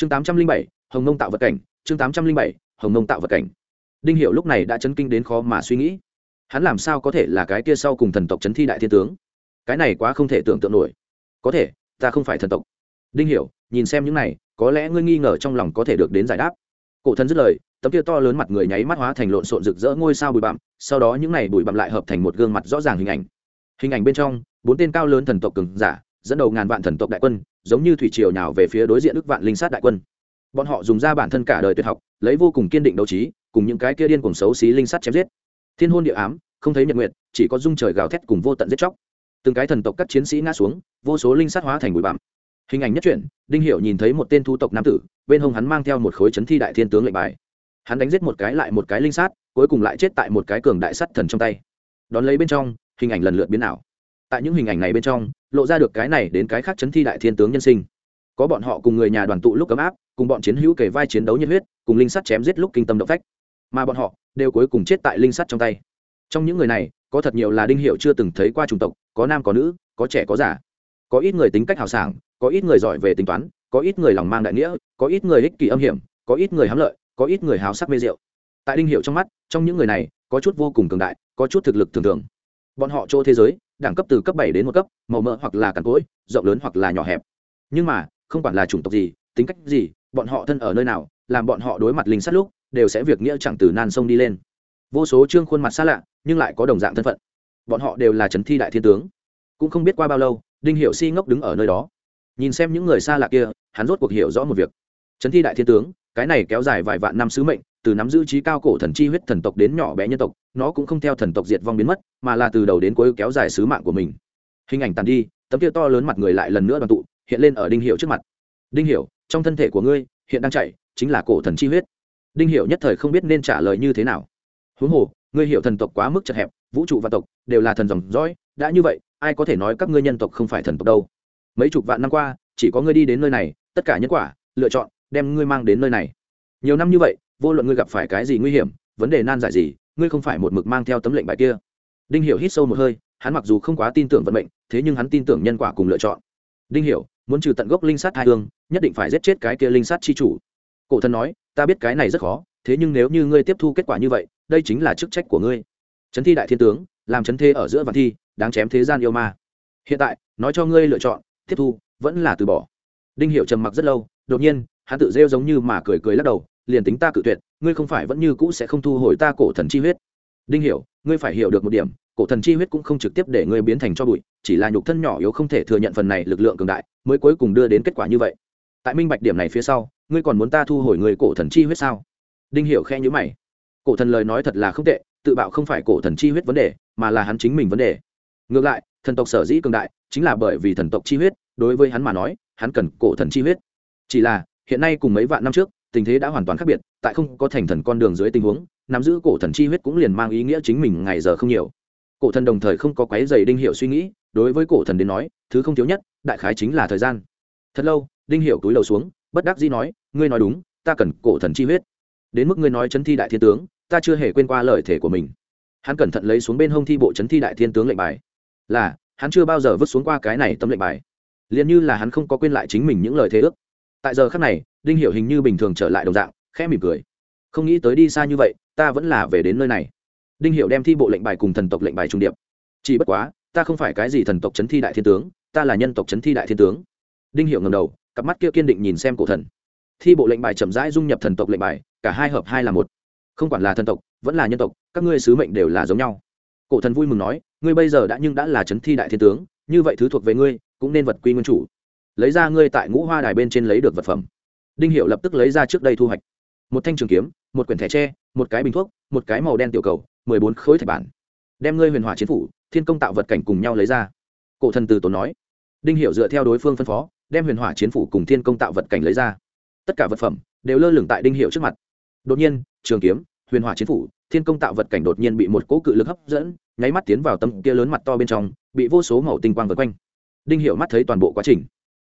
chương tám trăm linh bảy, hồng nông tạo vật cảnh, chương tám trăm linh bảy, hồng nông tạo vật cảnh. Đinh hiệu lúc này đã chấn kinh đến khó mà suy nghĩ. Hắn làm sao có thể là cái kia sau cùng thần tộc chấn thi đại thiên tướng? Cái này quá không thể tưởng tượng nổi. Có thể, ta không phải thần tộc. Đinh hiểu, nhìn xem những này, có lẽ ngươi nghi ngờ trong lòng có thể được đến giải đáp. Cổ thần dứt lời, tấm kia to lớn mặt người nháy mắt hóa thành lộn xộn rực rỡ ngôi sao bụi bặm, sau đó những này bụi bặm lại hợp thành một gương mặt rõ ràng hình ảnh. Hình ảnh bên trong, bốn tên cao lớn thần tộc cường giả, dẫn đầu ngàn vạn thần tộc đại quân giống như thủy triều nhào về phía đối diện ức vạn linh sát đại quân. Bọn họ dùng ra bản thân cả đời tuyệt học, lấy vô cùng kiên định đấu trí, cùng những cái kia điên cùng xấu xí linh sát chém giết. Thiên hôn địa ám, không thấy nhật nguyệt, chỉ có dung trời gào thét cùng vô tận giết chóc. Từng cái thần tộc các chiến sĩ ngã xuống, vô số linh sát hóa thành bụi bặm. Hình ảnh nhất truyện, đinh hiệu nhìn thấy một tên thu tộc nam tử, bên hông hắn mang theo một khối chấn thi đại thiên tướng lệnh bài. Hắn đánh giết một cái lại một cái linh sát, cuối cùng lại chết tại một cái cường đại sắt thần trong tay. Đón lấy bên trong, hình ảnh lần lượt biến ảo. Tại những hình ảnh này bên trong lộ ra được cái này đến cái khác chấn thi đại thiên tướng nhân sinh. Có bọn họ cùng người nhà đoàn tụ lúc ấm áp, cùng bọn chiến hữu kể vai chiến đấu nhiệt huyết, cùng linh sắt chém giết lúc kinh tâm động phách. Mà bọn họ đều cuối cùng chết tại linh sắt trong tay. Trong những người này, có thật nhiều là đinh hiệu chưa từng thấy qua chủng tộc, có nam, có nữ, có trẻ, có già. Có ít người tính cách hào sảng, có ít người giỏi về tính toán, có ít người lòng mang đại nghĩa, có ít người ích kỷ âm hiểm, có ít người hám lợi, có ít người háo sắc mê rượu. Tại đinh hiệu trong mắt, trong những người này, có chút vô cùng cường đại, có chút thực lực thường thường bọn họ chỗ thế giới, đẳng cấp từ cấp bảy đến một cấp, màu mỡ hoặc là cằn cỗi, rộng lớn hoặc là nhỏ hẹp. Nhưng mà, không quản là chủng tộc gì, tính cách gì, bọn họ thân ở nơi nào, làm bọn họ đối mặt linh sát lúc, đều sẽ việc nghĩa chẳng từ nan sông đi lên. Vô số trương khuôn mặt xa lạ, nhưng lại có đồng dạng thân phận. Bọn họ đều là trấn thi đại thiên tướng. Cũng không biết qua bao lâu, đinh hiệu si ngốc đứng ở nơi đó. Nhìn xem những người xa lạ kia, hắn rốt cuộc hiểu rõ một việc. Trấn thi đại thiên tướng, cái này kéo dài vài vạn năm sứ mệnh từ nắm giữ trí cao cổ thần chi huyết thần tộc đến nhỏ bé nhân tộc, nó cũng không theo thần tộc diệt vong biến mất, mà là từ đầu đến cuối kéo dài sứ mạng của mình. Hình ảnh tàn đi, tấm kia to lớn mặt người lại lần nữa đoàn tụ, hiện lên ở đinh hiệu trước mặt. Đinh hiệu trong thân thể của ngươi, hiện đang chạy, chính là cổ thần chi huyết. Đinh hiệu nhất thời không biết nên trả lời như thế nào. Huống hồ, ngươi hiểu thần tộc quá mức chật hẹp, vũ trụ và tộc đều là thần dòng dõi, đã như vậy, ai có thể nói các ngươi nhân tộc không phải thần tộc đâu? Mấy chục vạn năm qua, chỉ có ngươi đi đến nơi này, tất cả nhân quả, lựa chọn, đem ngươi mang đến nơi này. Nhiều năm như vậy vô luận ngươi gặp phải cái gì nguy hiểm, vấn đề nan giải gì, ngươi không phải một mực mang theo tấm lệnh bài kia. Đinh hiểu hít sâu một hơi, hắn mặc dù không quá tin tưởng vận mệnh, thế nhưng hắn tin tưởng nhân quả cùng lựa chọn. Đinh hiểu, muốn trừ tận gốc linh sát hai hương nhất định phải giết chết cái kia linh sát chi chủ. Cổ thần nói, ta biết cái này rất khó, thế nhưng nếu như ngươi tiếp thu kết quả như vậy, đây chính là chức trách của ngươi. Trấn thi đại thiên tướng, làm trấn thế ở giữa vạn thi, đáng chém thế gian yêu ma. Hiện tại, nói cho ngươi lựa chọn, tiếp thu, vẫn là từ bỏ. Đinh Hiểu trầm mặc rất lâu, đột nhiên, hắn tự rêu giống như mà cười cười lắc đầu liền tính ta cự tuyệt, ngươi không phải vẫn như cũ sẽ không thu hồi ta cổ thần chi huyết. Đinh hiểu, ngươi phải hiểu được một điểm, cổ thần chi huyết cũng không trực tiếp để ngươi biến thành cho bụi, chỉ là nhục thân nhỏ yếu không thể thừa nhận phần này lực lượng cường đại, mới cuối cùng đưa đến kết quả như vậy. Tại minh bạch điểm này phía sau, ngươi còn muốn ta thu hồi người cổ thần chi huyết sao? Đinh hiểu khe nhíu mày. Cổ thần lời nói thật là không tệ, tự bạo không phải cổ thần chi huyết vấn đề, mà là hắn chính mình vấn đề. Ngược lại, thần tộc sở dĩ cường đại, chính là bởi vì thần tộc chi huyết, đối với hắn mà nói, hắn cần cổ thần chi huyết. Chỉ là, hiện nay cùng mấy vạn năm trước tình thế đã hoàn toàn khác biệt, tại không có thành thần con đường dưới tình huống, nắm giữ cổ thần chi huyết cũng liền mang ý nghĩa chính mình ngày giờ không nhiều. Cổ thần đồng thời không có quái dày đinh hiệu suy nghĩ, đối với cổ thần đến nói, thứ không thiếu nhất, đại khái chính là thời gian. Thật lâu, đinh hiệu túi đầu xuống, bất đắc dĩ nói, ngươi nói đúng, ta cần cổ thần chi huyết. Đến mức ngươi nói chấn thi đại thiên tướng, ta chưa hề quên qua lời thể của mình. Hắn cẩn thận lấy xuống bên hông thi bộ chấn thi đại thiên tướng lệnh bài. Là, hắn chưa bao giờ vứt xuống qua cái này tấm lệnh bài. Liền như là hắn không có quên lại chính mình những lời thế ước. Tại giờ khắc này đinh hiểu hình như bình thường trở lại đồng dạng, khẽ mỉm cười. Không nghĩ tới đi xa như vậy, ta vẫn là về đến nơi này. Đinh hiểu đem thi bộ lệnh bài cùng thần tộc lệnh bài trung điệp. Chỉ bất quá, ta không phải cái gì thần tộc chấn thi đại thiên tướng, ta là nhân tộc chấn thi đại thiên tướng. Đinh hiểu ngẩng đầu, cặp mắt kia kiên định nhìn xem cổ thần. Thi bộ lệnh bài chậm rãi dung nhập thần tộc lệnh bài, cả hai hợp hai là một. Không quản là thần tộc, vẫn là nhân tộc, các ngươi sứ mệnh đều là giống nhau. Cổ thần vui mừng nói, ngươi bây giờ đã nhưng đã là chấn thi đại thiên tướng, như vậy thứ thuộc về ngươi, cũng nên vật quy nguyên chủ. Lấy ra ngươi tại ngũ hoa đài bên trên lấy được vật phẩm đinh hiệu lập tức lấy ra trước đây thu hoạch. Một thanh trường kiếm, một quyển thẻ tre, một cái bình thuốc, một cái màu đen tiểu cầu, mười bốn khối thạch bản. Đem ngươi huyền hỏa chiến phủ, thiên công tạo vật cảnh cùng nhau lấy ra. Cổ thần từ tốn nói. Đinh hiệu dựa theo đối phương phân phó, đem huyền hỏa chiến phủ cùng thiên công tạo vật cảnh lấy ra. Tất cả vật phẩm đều lơ lửng tại đinh hiệu trước mặt. Đột nhiên, trường kiếm, huyền hỏa chiến phủ, thiên công tạo vật cảnh đột nhiên bị một cỗ cự lực hấp dẫn, nháy mắt tiến vào tâm kia lớn mặt to bên trong, bị vô số màu tinh quang vật quanh. Đinh hiệu mắt thấy toàn bộ quá trình.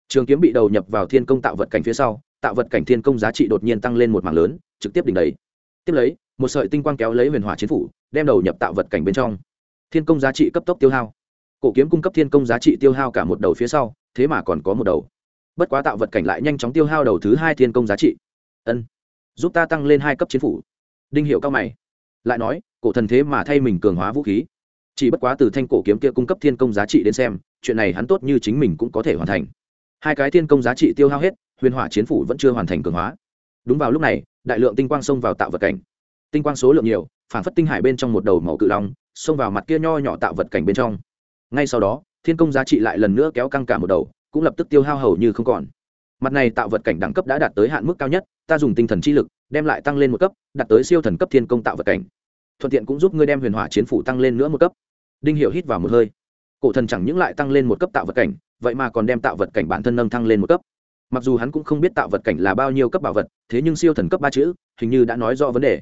Trường kiếm bị đầu nhập vào thiên công tạo vật cảnh phía sau tạo vật cảnh thiên công giá trị đột nhiên tăng lên một mảng lớn, trực tiếp đỉnh đầy tiếp lấy, một sợi tinh quang kéo lấy huyền hỏa chiến phủ, đem đầu nhập tạo vật cảnh bên trong. Thiên công giá trị cấp tốc tiêu hao. Cổ kiếm cung cấp thiên công giá trị tiêu hao cả một đầu phía sau, thế mà còn có một đầu. Bất quá tạo vật cảnh lại nhanh chóng tiêu hao đầu thứ hai thiên công giá trị. Ân, giúp ta tăng lên hai cấp chiến phủ. Đinh hiệu cao mày, lại nói, cổ thần thế mà thay mình cường hóa vũ khí. Chỉ bất quá từ thanh cổ kiếm kia cung cấp thiên công giá trị đến xem, chuyện này hắn tốt như chính mình cũng có thể hoàn thành. Hai cái thiên công giá trị tiêu hao hết huyền hỏa chiến phủ vẫn chưa hoàn thành cường hóa. Đúng vào lúc này, đại lượng tinh quang xông vào tạo vật cảnh. Tinh quang số lượng nhiều, phản phất tinh hải bên trong một đầu màu cự long, xông vào mặt kia nho nhỏ tạo vật cảnh bên trong. Ngay sau đó, thiên công giá trị lại lần nữa kéo căng cả một đầu, cũng lập tức tiêu hao hầu như không còn. Mặt này tạo vật cảnh đẳng cấp đã đạt tới hạn mức cao nhất, ta dùng tinh thần chi lực, đem lại tăng lên một cấp, đạt tới siêu thần cấp thiên công tạo vật cảnh. Thuận tiện cũng giúp ngươi đem huyền hỏa chiến phủ tăng lên nữa một cấp. Đinh hiệu hít vào một hơi. Cổ thần chẳng những lại tăng lên một cấp tạo vật cảnh, vậy mà còn đem tạo vật cảnh bản thân nâng thăng lên một cấp mặc dù hắn cũng không biết tạo vật cảnh là bao nhiêu cấp bảo vật, thế nhưng siêu thần cấp ba chữ, hình như đã nói rõ vấn đề.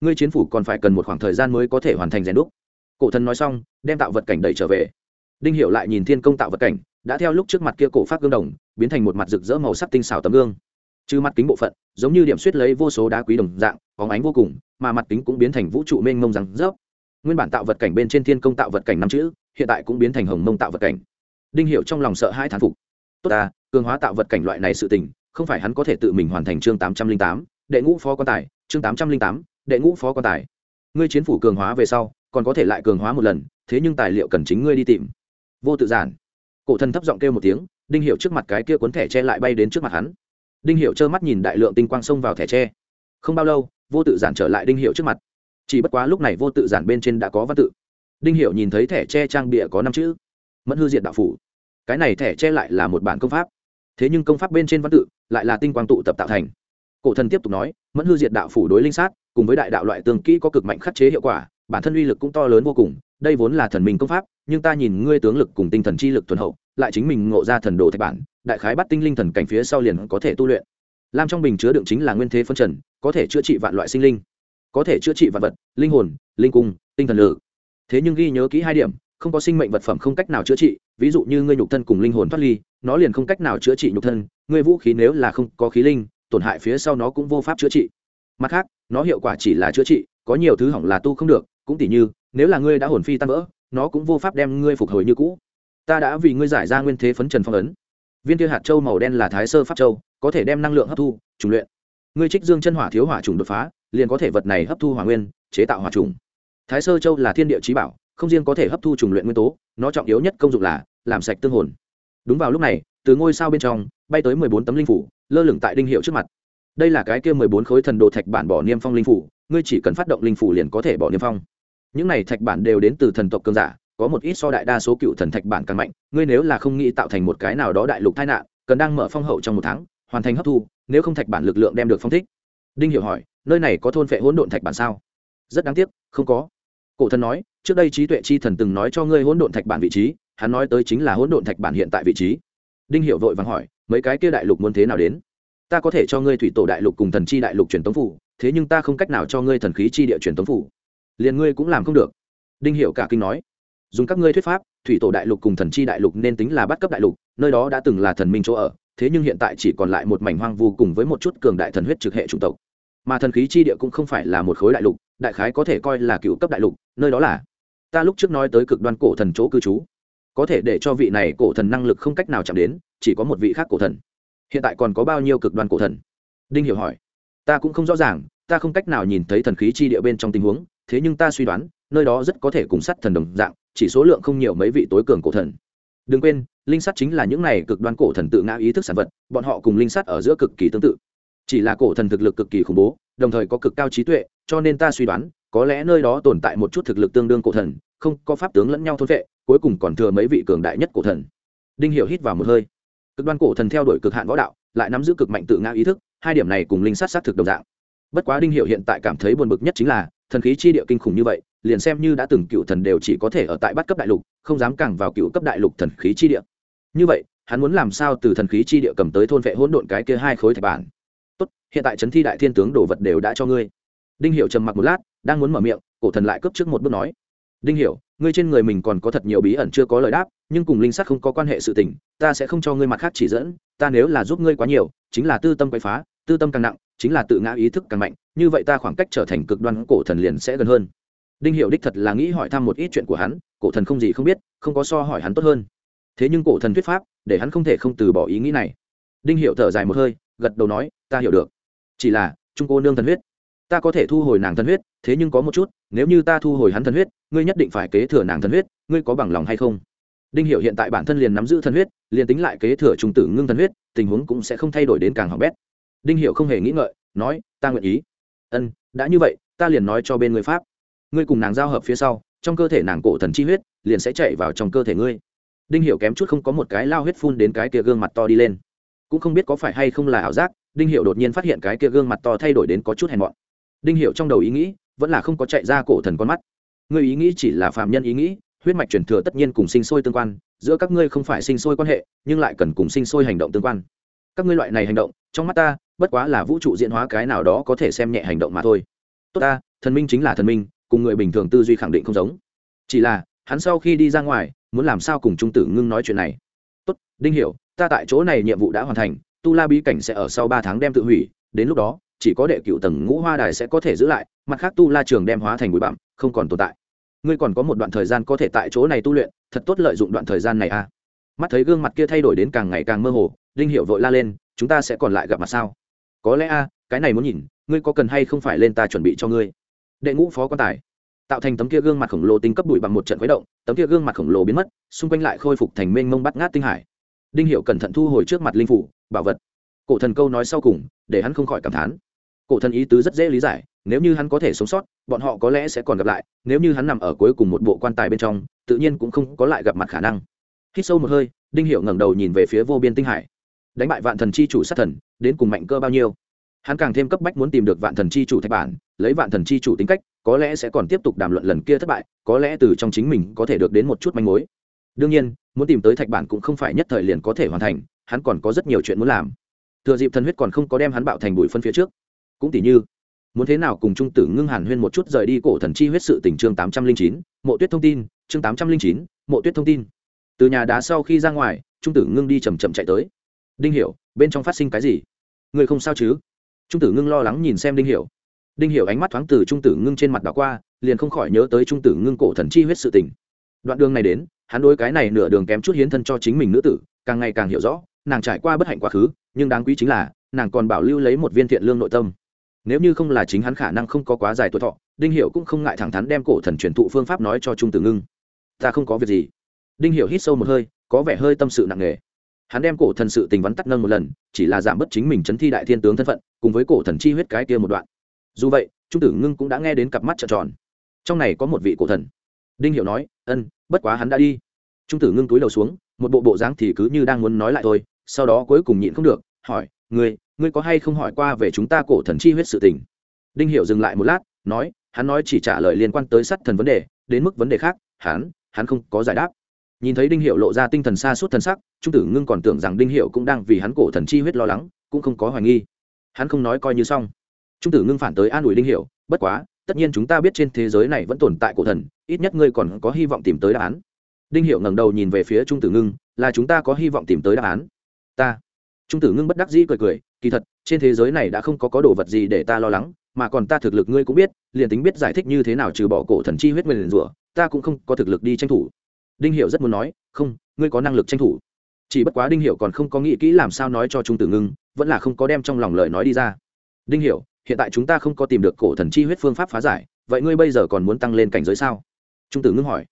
Ngươi chiến phủ còn phải cần một khoảng thời gian mới có thể hoàn thành rèn đúc. Cổ thần nói xong, đem tạo vật cảnh đẩy trở về. Đinh hiệu lại nhìn thiên công tạo vật cảnh, đã theo lúc trước mặt kia cổ phát gương đồng, biến thành một mặt rực rỡ màu sắc tinh xảo tấm gương. Trừ mặt kính bộ phận, giống như điểm suýt lấy vô số đá quý đồng dạng, bóng ánh vô cùng, mà mặt kính cũng biến thành vũ trụ mênh mông rằng rớp. Nguyên bản tạo vật cảnh bên trên thiên công tạo vật cảnh năm chữ, hiện tại cũng biến thành hồng mông tạo vật cảnh. Đinh hiệu trong lòng sợ hai thán phục. Tốt ta cường hóa tạo vật cảnh loại này sự tình, không phải hắn có thể tự mình hoàn thành chương tám trăm linh tám, đệ ngũ phó quan tài, chương tám trăm linh tám, đệ ngũ phó quan tài. Ngươi chiến phủ cường hóa về sau, còn có thể lại cường hóa một lần, thế nhưng tài liệu cần chính ngươi đi tìm. Vô tự giản. Cổ thần thấp giọng kêu một tiếng, đinh hiệu trước mặt cái kia cuốn thẻ tre lại bay đến trước mặt hắn. Đinh hiệu trơ mắt nhìn đại lượng tinh quang xông vào thẻ tre. Không bao lâu, vô tự giản trở lại đinh hiệu trước mặt. Chỉ bất quá lúc này vô tự giản bên trên đã có văn tự. Đinh hiệu nhìn thấy thẻ tre trang bịa có năm chữ. Mẫn hư diện đạo phủ. Cái này thẻ tre lại là một bản công pháp thế nhưng công pháp bên trên văn tự lại là tinh quang tụ tập tạo thành. Cổ thần tiếp tục nói, mẫn hư diệt đạo phủ đối linh sát, cùng với đại đạo loại tương kỹ có cực mạnh khắc chế hiệu quả, bản thân uy lực cũng to lớn vô cùng, đây vốn là thần minh công pháp, nhưng ta nhìn ngươi tướng lực cùng tinh thần chi lực thuần hậu, lại chính mình ngộ ra thần đồ thạch bản, đại khái bắt tinh linh thần cảnh phía sau liền có thể tu luyện. Lam trong bình chứa đựng chính là nguyên thế phân trần, có thể chữa trị vạn loại sinh linh, có thể chữa trị vạn vật, linh hồn, linh cung, tinh thần lự thế nhưng ghi nhớ kỹ hai điểm, không có sinh mệnh vật phẩm không cách nào chữa trị ví dụ như ngươi nhục thân cùng linh hồn thoát ly, nó liền không cách nào chữa trị nhục thân, ngươi vũ khí nếu là không có khí linh, tổn hại phía sau nó cũng vô pháp chữa trị. Mặt khác, nó hiệu quả chỉ là chữa trị, có nhiều thứ hỏng là tu không được, cũng tỉ như, nếu là ngươi đã hồn phi tan vỡ, nó cũng vô pháp đem ngươi phục hồi như cũ. Ta đã vì ngươi giải ra nguyên thế phấn trần phong ấn. Viên kia hạt châu màu đen là thái sơ pháp châu, có thể đem năng lượng hấp thu, trùng luyện. Ngươi trích dương chân hỏa thiếu hỏa trùng đột phá, liền có thể vật này hấp thu hỏa nguyên, chế tạo hỏa trùng. Thái sơ châu là thiên địa trí bảo không riêng có thể hấp thu trùng luyện nguyên tố, nó trọng yếu nhất công dụng là làm sạch tương hồn. Đúng vào lúc này, từ ngôi sao bên trong, bay tới mười bốn tấm linh phủ, lơ lửng tại đinh hiệu trước mặt. Đây là cái kia mười bốn khối thần đồ thạch bản bỏ niêm phong linh phủ, ngươi chỉ cần phát động linh phủ liền có thể bỏ niêm phong. Những này thạch bản đều đến từ thần tộc cơn giả, có một ít so đại đa số cựu thần thạch bản càng mạnh, ngươi nếu là không nghĩ tạo thành một cái nào đó đại lục tai nạn, cần đang mở phong hậu trong một tháng, hoàn thành hấp thu, nếu không thạch bản lực lượng đem được phong thích. Đinh hiểu hỏi, nơi này có thôn phệ hỗn độn thạch bản sao? Rất đáng tiếc, không có. Cổ thần nói trước đây trí tuệ chi thần từng nói cho ngươi hỗn độn thạch bản vị trí, hắn nói tới chính là hỗn độn thạch bản hiện tại vị trí. Đinh hiểu vội vàng hỏi, mấy cái kia đại lục muốn thế nào đến? Ta có thể cho ngươi thủy tổ đại lục cùng thần chi đại lục truyền tống phủ, thế nhưng ta không cách nào cho ngươi thần khí chi địa truyền tống phủ. Liền ngươi cũng làm không được. Đinh hiểu cả kinh nói, dùng các ngươi thuyết pháp, thủy tổ đại lục cùng thần chi đại lục nên tính là bắt cấp đại lục, nơi đó đã từng là thần minh chỗ ở, thế nhưng hiện tại chỉ còn lại một mảnh hoang vu cùng với một chút cường đại thần huyết trực hệ chủng tộc. Mà thần khí chi địa cũng không phải là một khối đại lục, đại khái có thể coi là cựu cấp đại lục, nơi đó là ta lúc trước nói tới cực đoan cổ thần chỗ cư trú. Có thể để cho vị này cổ thần năng lực không cách nào chạm đến, chỉ có một vị khác cổ thần. Hiện tại còn có bao nhiêu cực đoan cổ thần? Đinh hiểu hỏi. Ta cũng không rõ ràng, ta không cách nào nhìn thấy thần khí chi địa bên trong tình huống, thế nhưng ta suy đoán, nơi đó rất có thể cùng sắt thần đồng dạng, chỉ số lượng không nhiều mấy vị tối cường cổ thần. Đừng quên, linh sắt chính là những này cực đoan cổ thần tự ngã ý thức sản vật, bọn họ cùng linh sắt ở giữa cực kỳ tương tự. Chỉ là cổ thần thực lực cực kỳ khủng bố, đồng thời có cực cao trí tuệ, cho nên ta suy đoán, có lẽ nơi đó tồn tại một chút thực lực tương đương cổ thần không có pháp tướng lẫn nhau thôn vệ, cuối cùng còn thừa mấy vị cường đại nhất cổ thần. Đinh hiểu hít vào một hơi. Cực đoan cổ thần theo đuổi cực hạn võ đạo, lại nắm giữ cực mạnh tự ngã ý thức, hai điểm này cùng linh sát sát thực đồng dạng. Bất quá đinh Hiểu hiện tại cảm thấy buồn bực nhất chính là, thần khí chi địa kinh khủng như vậy, liền xem như đã từng cựu thần đều chỉ có thể ở tại bát cấp đại lục, không dám càng vào cựu cấp đại lục thần khí chi địa. Như vậy, hắn muốn làm sao từ thần khí chi địa cầm tới thôn vệ hỗn độn cái kia hai khối thạch bản? Tốt, hiện tại chấn thi đại thiên tướng đồ vật đều đã cho ngươi. Đinh hiệu trầm mặc một lát, đang muốn mở miệng, cổ thần lại cướp trước một bước nói đinh hiểu, ngươi trên người mình còn có thật nhiều bí ẩn chưa có lời đáp, nhưng cùng linh sắt không có quan hệ sự tình, ta sẽ không cho ngươi mặt khác chỉ dẫn, ta nếu là giúp ngươi quá nhiều, chính là tư tâm quậy phá, tư tâm càng nặng, chính là tự ngã ý thức càng mạnh, như vậy ta khoảng cách trở thành cực đoan cổ thần liền sẽ gần hơn. Đinh Hiểu đích thật là nghĩ hỏi thăm một ít chuyện của hắn, cổ thần không gì không biết, không có so hỏi hắn tốt hơn. Thế nhưng cổ thần thuyết pháp, để hắn không thể không từ bỏ ý nghĩ này. Đinh Hiểu thở dài một hơi, gật đầu nói, ta hiểu được. Chỉ là, trung cô nương thần huyết ta có thể thu hồi nàng thân huyết, thế nhưng có một chút, nếu như ta thu hồi hắn thân huyết, ngươi nhất định phải kế thừa nàng thân huyết, ngươi có bằng lòng hay không? Đinh hiệu hiện tại bản thân liền nắm giữ thân huyết, liền tính lại kế thừa trung tử ngưng thân huyết, tình huống cũng sẽ không thay đổi đến càng hỏng bét. Đinh hiệu không hề nghĩ ngợi, nói, ta nguyện ý. Ân, đã như vậy, ta liền nói cho bên người pháp. Ngươi cùng nàng giao hợp phía sau, trong cơ thể nàng cổ thần chi huyết, liền sẽ chạy vào trong cơ thể ngươi. Đinh hiểu kém chút không có một cái lao huyết phun đến cái kia gương mặt to đi lên. Cũng không biết có phải hay không là ảo giác, đinh hiểu đột nhiên phát hiện cái kia gương mặt to thay đổi đến có chút hèn mọn đinh hiểu trong đầu ý nghĩ, vẫn là không có chạy ra cổ thần con mắt. Ngươi ý nghĩ chỉ là phàm nhân ý nghĩ, huyết mạch truyền thừa tất nhiên cùng sinh sôi tương quan, giữa các ngươi không phải sinh sôi quan hệ, nhưng lại cần cùng sinh sôi hành động tương quan. Các ngươi loại này hành động, trong mắt ta, bất quá là vũ trụ diễn hóa cái nào đó có thể xem nhẹ hành động mà thôi. Tốt ta, thần minh chính là thần minh, cùng người bình thường tư duy khẳng định không giống. Chỉ là, hắn sau khi đi ra ngoài, muốn làm sao cùng trung tử ngưng nói chuyện này? Tốt, đinh hiểu, ta tại chỗ này nhiệm vụ đã hoàn thành, tu la bí cảnh sẽ ở sau ba tháng đem tự hủy, đến lúc đó chỉ có đệ cựu tầng ngũ hoa đài sẽ có thể giữ lại, mặt khác tu la trường đem hóa thành bụi bặm, không còn tồn tại. Ngươi còn có một đoạn thời gian có thể tại chỗ này tu luyện, thật tốt lợi dụng đoạn thời gian này a. À. mắt thấy gương mặt kia thay đổi đến càng ngày càng mơ hồ linh hiệu vội la lên, chúng ta sẽ còn lại gặp mặt sao? Có lẽ a, cái này muốn nhìn, ngươi có cần hay không phải lên ta chuẩn bị cho ngươi? Đệ ngũ phó quan tài. Tạo thành tấm kia gương mặt khổng lồ tinh cấp bụi bằng một trận khuấy động, tấm kia gương mặt khổng lồ biến mất, xung quanh lại khôi phục thành mênh mông bắt ngát tinh hải. Đinh hiệu cẩn thận thu hồi trước mặt linh phủ, bảo vật. Cổ thần câu nói sau cùng, để hắn không khỏi cảm thán cổ thần ý tứ rất dễ lý giải, nếu như hắn có thể sống sót, bọn họ có lẽ sẽ còn gặp lại, nếu như hắn nằm ở cuối cùng một bộ quan tài bên trong, tự nhiên cũng không có lại gặp mặt khả năng. Hít sâu một hơi, đinh hiệu ngẩng đầu nhìn về phía vô biên tinh hải. Đánh bại vạn thần chi chủ sát thần, đến cùng mạnh cơ bao nhiêu? Hắn càng thêm cấp bách muốn tìm được vạn thần chi chủ thạch bản, lấy vạn thần chi chủ tính cách, có lẽ sẽ còn tiếp tục đàm luận lần kia thất bại, có lẽ từ trong chính mình có thể được đến một chút manh mối. Đương nhiên, muốn tìm tới thạch bản cũng không phải nhất thời liền có thể hoàn thành, hắn còn có rất nhiều chuyện muốn làm. Thừa dịp thần huyết còn không có đem hắn bạo thành bụi phân phía trước cũng tỉ như, muốn thế nào cùng trung tử ngưng hàn huyên một chút rời đi cổ thần chi huyết sự tỉnh chương tám trăm linh chín, mộ tuyết thông tin, chương tám trăm linh chín, mộ tuyết thông tin. Từ nhà đá sau khi ra ngoài, trung tử ngưng đi chầm chậm chạy tới. Đinh hiểu, bên trong phát sinh cái gì? Người không sao chứ? Trung tử ngưng lo lắng nhìn xem đinh hiểu. Đinh hiểu ánh mắt thoáng từ trung tử ngưng trên mặt đảo qua, liền không khỏi nhớ tới trung tử ngưng cổ thần chi huyết sự tình. Đoạn đường này đến, hắn đối cái này nửa đường kém chút hiến thân cho chính mình nữ tử, càng ngày càng hiểu rõ, nàng trải qua bất hạnh quá khứ, nhưng đáng quý chính là, nàng còn bảo lưu lấy một viên thiện lương nội tâm nếu như không là chính hắn khả năng không có quá dài tuổi thọ, đinh hiểu cũng không ngại thẳng thắn đem cổ thần truyền thụ phương pháp nói cho trung tử ngưng. Ta không có việc gì. Đinh hiểu hít sâu một hơi, có vẻ hơi tâm sự nặng nề. Hắn đem cổ thần sự tình vắn tắt nâng một lần, chỉ là giảm bớt chính mình chấn thi đại thiên tướng thân phận, cùng với cổ thần chi huyết cái kia một đoạn. Dù vậy, trung tử ngưng cũng đã nghe đến cặp mắt trợn tròn. Trong này có một vị cổ thần. Đinh hiểu nói, ân, bất quá hắn đã đi. Trung tử ngưng túi đầu xuống, một bộ bộ dáng thì cứ như đang muốn nói lại thôi, sau đó cuối cùng nhịn không được, hỏi, ngươi ngươi có hay không hỏi qua về chúng ta cổ thần chi huyết sự tình? Đinh hiểu dừng lại một lát nói hắn nói chỉ trả lời liên quan tới sát thần vấn đề đến mức vấn đề khác hắn hắn không có giải đáp. Nhìn thấy đinh Hiểu lộ ra tinh thần xa suốt thần sắc trung tử ngưng còn tưởng rằng đinh Hiểu cũng đang vì hắn cổ thần chi huyết lo lắng cũng không có hoài nghi. Hắn không nói coi như xong. Trung tử ngưng phản tới an ủi đinh Hiểu, bất quá tất nhiên chúng ta biết trên thế giới này vẫn tồn tại cổ thần ít nhất ngươi còn có hy vọng tìm tới đáp án. Đinh Hiểu ngẩng đầu nhìn về phía trung tử ngưng là chúng ta có hy vọng tìm tới đáp án. Ta trung tử ngưng bất đắc dĩ cười cười, kỳ thật, trên thế giới này đã không có có đồ vật gì để ta lo lắng, mà còn ta thực lực ngươi cũng biết, liền tính biết giải thích như thế nào trừ bỏ cổ thần chi huyết nguyên rủa, ta cũng không có thực lực đi tranh thủ. Đinh hiệu rất muốn nói, không, ngươi có năng lực tranh thủ. Chỉ bất quá đinh hiệu còn không có nghĩ kỹ làm sao nói cho trung tử ngưng, vẫn là không có đem trong lòng lời nói đi ra. Đinh hiệu hiện tại chúng ta không có tìm được cổ thần chi huyết phương pháp phá giải, vậy ngươi bây giờ còn muốn tăng lên cảnh giới sao? Trung tử ngưng hỏi.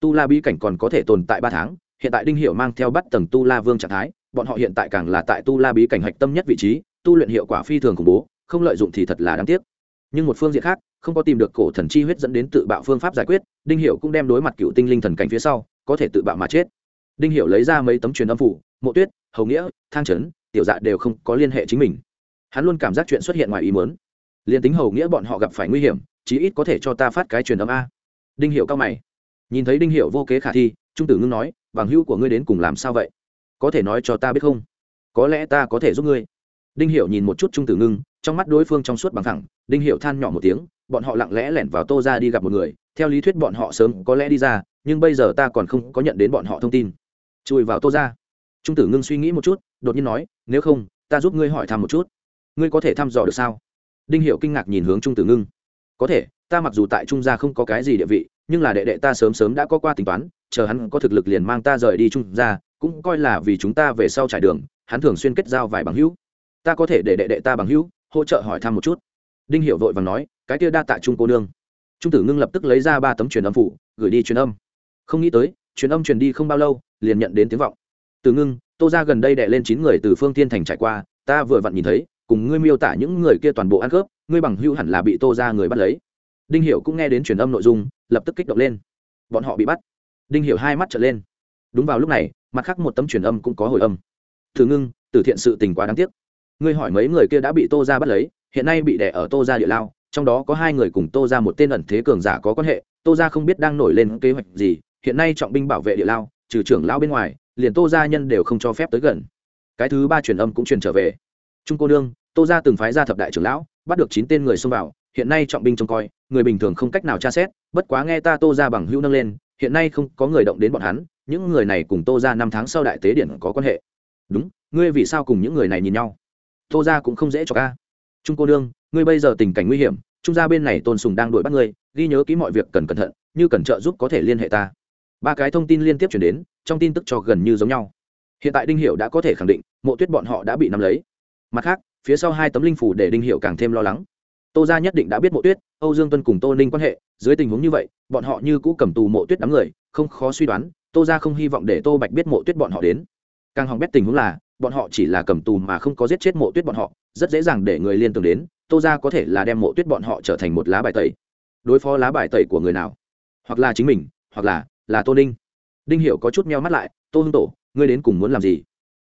Tu la bí cảnh còn có thể tồn tại ba tháng, hiện tại đinh hiệu mang theo bắt tầng tu la vương trạng thái bọn họ hiện tại càng là tại tu la bí cảnh hạch tâm nhất vị trí, tu luyện hiệu quả phi thường khủng bố, không lợi dụng thì thật là đáng tiếc. Nhưng một phương diện khác, không có tìm được cổ thần chi huyết dẫn đến tự bạo phương pháp giải quyết, đinh hiệu cũng đem đối mặt cựu tinh linh thần cảnh phía sau, có thể tự bạo mà chết. Đinh hiểu lấy ra mấy tấm truyền âm phủ, mộ tuyết, hầu nghĩa, thang trấn tiểu dạ đều không có liên hệ chính mình. Hắn luôn cảm giác chuyện xuất hiện ngoài ý muốn. Liền tính hầu nghĩa bọn họ gặp phải nguy hiểm, chí ít có thể cho ta phát cái truyền âm a. Đinh hiểu cao mày. Nhìn thấy đinh hiểu vô kế khả thi, trung tử ngưng nói, bằng hữu của ngươi đến cùng làm sao vậy? Có thể nói cho ta biết không? Có lẽ ta có thể giúp ngươi. Đinh hiểu nhìn một chút trung tử ngưng, trong mắt đối phương trong suốt bằng thẳng. Đinh hiểu than nhỏ một tiếng, bọn họ lặng lẽ lẻn vào tô ra đi gặp một người. Theo lý thuyết bọn họ sớm có lẽ đi ra, nhưng bây giờ ta còn không có nhận đến bọn họ thông tin. Chui vào tô ra. Trung tử ngưng suy nghĩ một chút, đột nhiên nói, nếu không, ta giúp ngươi hỏi thăm một chút. Ngươi có thể thăm dò được sao? Đinh hiệu kinh ngạc nhìn hướng trung tử ngưng. Có thể, ta mặc dù tại trung gia không có cái gì địa vị, nhưng là đệ đệ ta sớm sớm đã có qua tính toán, chờ hắn có thực lực liền mang ta rời đi trung gia cũng coi là vì chúng ta về sau trải đường, hắn thường xuyên kết giao vài bằng hữu. Ta có thể để đệ đệ ta bằng hữu, hỗ trợ hỏi thăm một chút. Đinh hiểu vội vàng nói, cái kia đa tạ trung cô nương. Trung tử ngưng lập tức lấy ra ba tấm truyền âm phụ gửi đi truyền âm. Không nghĩ tới, truyền âm truyền đi không bao lâu, liền nhận đến tiếng vọng. Từ ngưng, tô ra gần đây đệ lên chín người từ phương tiên thành trải qua, ta vừa vặn nhìn thấy, cùng ngươi miêu tả những người kia toàn bộ ăn cướp ngươi bằng hữu hẳn là bị tô ra người bắt lấy. Đinh hiểu cũng nghe đến truyền âm nội dung, lập tức kích động lên. Bọn họ bị bắt. Đinh hiểu hai mắt trở lên. Đúng vào lúc này mặt khác một tấm truyền âm cũng có hồi âm. Thử ngưng từ thiện sự tình quá đáng tiếc. Ngươi hỏi mấy người kia đã bị tô ra bắt lấy, hiện nay bị đẻ ở tô ra địa lao, trong đó có hai người cùng tô ra một tên ẩn thế cường giả có quan hệ, tô ra không biết đang nổi lên kế hoạch gì, hiện nay trọng binh bảo vệ địa lao, trừ trưởng lao bên ngoài, liền tô gia nhân đều không cho phép tới gần. Cái thứ ba truyền âm cũng truyền trở về. Trung cô nương, tô gia từng phái ra thập đại trưởng lão, bắt được chín tên người xông vào, hiện nay trọng binh trông coi, người bình thường không cách nào tra xét, bất quá nghe ta tô gia bằng hữu nâng lên hiện nay không có người động đến bọn hắn, những người này cùng tô gia năm tháng sau đại tế điển có quan hệ. Đúng, ngươi vì sao cùng những người này nhìn nhau? Tô gia cũng không dễ cho ca. Trung cô đương ngươi bây giờ tình cảnh nguy hiểm, trung gia bên này tôn sùng đang đuổi bắt ngươi, ghi nhớ kỹ mọi việc cần cẩn thận, như cần trợ giúp có thể liên hệ ta. Ba cái thông tin liên tiếp chuyển đến, trong tin tức cho gần như giống nhau. Hiện tại đinh hiệu đã có thể khẳng định, mộ tuyết bọn họ đã bị nắm lấy. Mặt khác, phía sau hai tấm linh phủ để đinh hiệu càng thêm lo lắng tô gia nhất định đã biết mộ tuyết, âu dương tuân cùng tô ninh quan hệ, dưới tình huống như vậy, bọn họ như cũ cầm tù mộ tuyết đám người, không khó suy đoán, tô gia không hy vọng để tô bạch biết mộ tuyết bọn họ đến. Càng hỏng bét tình huống là, bọn họ chỉ là cầm tù mà không có giết chết mộ tuyết bọn họ, rất dễ dàng để người liên tưởng đến, tô gia có thể là đem mộ tuyết bọn họ trở thành một lá bài tẩy. Đối phó lá bài tẩy của người nào? Hoặc là chính mình, hoặc là là tô ninh. Đinh hiểu có chút meo mắt lại, tô hưng tổ, ngươi đến cùng muốn làm gì?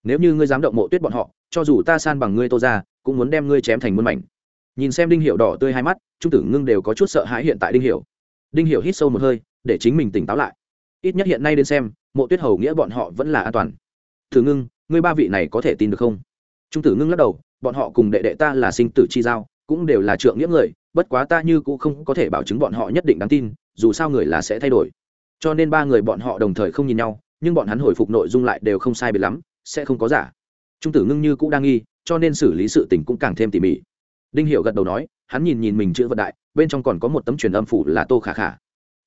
Nếu như ngươi dám động mộ tuyết bọn họ, cho dù ta san bằng ngươi tô ra cũng muốn đem ngươi chém thành muôn mảnh nhìn xem đinh hiệu đỏ tươi hai mắt, trung tử ngưng đều có chút sợ hãi hiện tại đinh hiệu. đinh hiệu hít sâu một hơi, để chính mình tỉnh táo lại. Ít nhất hiện nay đến xem, mộ tuyết hầu nghĩa bọn họ vẫn là an toàn. Thử ngưng, ngươi ba vị này có thể tin được không? Trung tử ngưng lắc đầu, bọn họ cùng đệ đệ ta là sinh tử chi giao, cũng đều là trượng nghĩa người, bất quá ta như cũng không có thể bảo chứng bọn họ nhất định đáng tin, dù sao người là sẽ thay đổi. Cho nên ba người bọn họ đồng thời không nhìn nhau, nhưng bọn hắn hồi phục nội dung lại đều không sai biệt lắm, sẽ không có giả. Trung tử ngưng như cũng đang nghi, cho nên xử lý sự tình cũng càng thêm tỉ mỉ đinh hiệu gật đầu nói, hắn nhìn nhìn mình chữ vận đại, bên trong còn có một tấm truyền âm phủ là tô khả khả.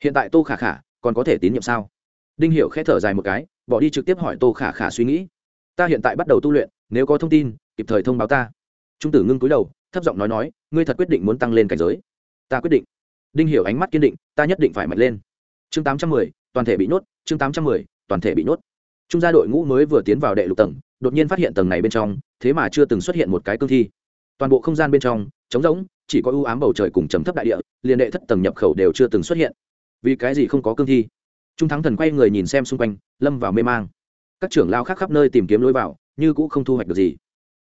Hiện tại tô khả khả, còn có thể tín nhiệm sao? Đinh hiệu khẽ thở dài một cái, bỏ đi trực tiếp hỏi tô khả khả suy nghĩ. Ta hiện tại bắt đầu tu luyện, nếu có thông tin, kịp thời thông báo ta. Trung tử ngưng cúi đầu, thấp giọng nói nói, ngươi thật quyết định muốn tăng lên cảnh giới. Ta quyết định. Đinh hiểu ánh mắt kiên định, ta nhất định phải mạnh lên. Chương tám trăm mười, toàn thể bị nhốt, chương tám trăm mười, toàn thể bị nhốt. Trung gia đội ngũ mới vừa tiến vào đệ lục tầng, đột nhiên phát hiện tầng này bên trong, thế mà chưa từng xuất hiện một cái cương thi toàn bộ không gian bên trong, trống rỗng, chỉ có ưu ám bầu trời cùng chấm thấp đại địa liên đệ thất tầng nhập khẩu đều chưa từng xuất hiện. Vì cái gì không có cương thi? Trung thắng thần quay người nhìn xem xung quanh, lâm vào mê mang. Các trưởng lao khác khắp nơi tìm kiếm lối vào, như cũng không thu hoạch được gì.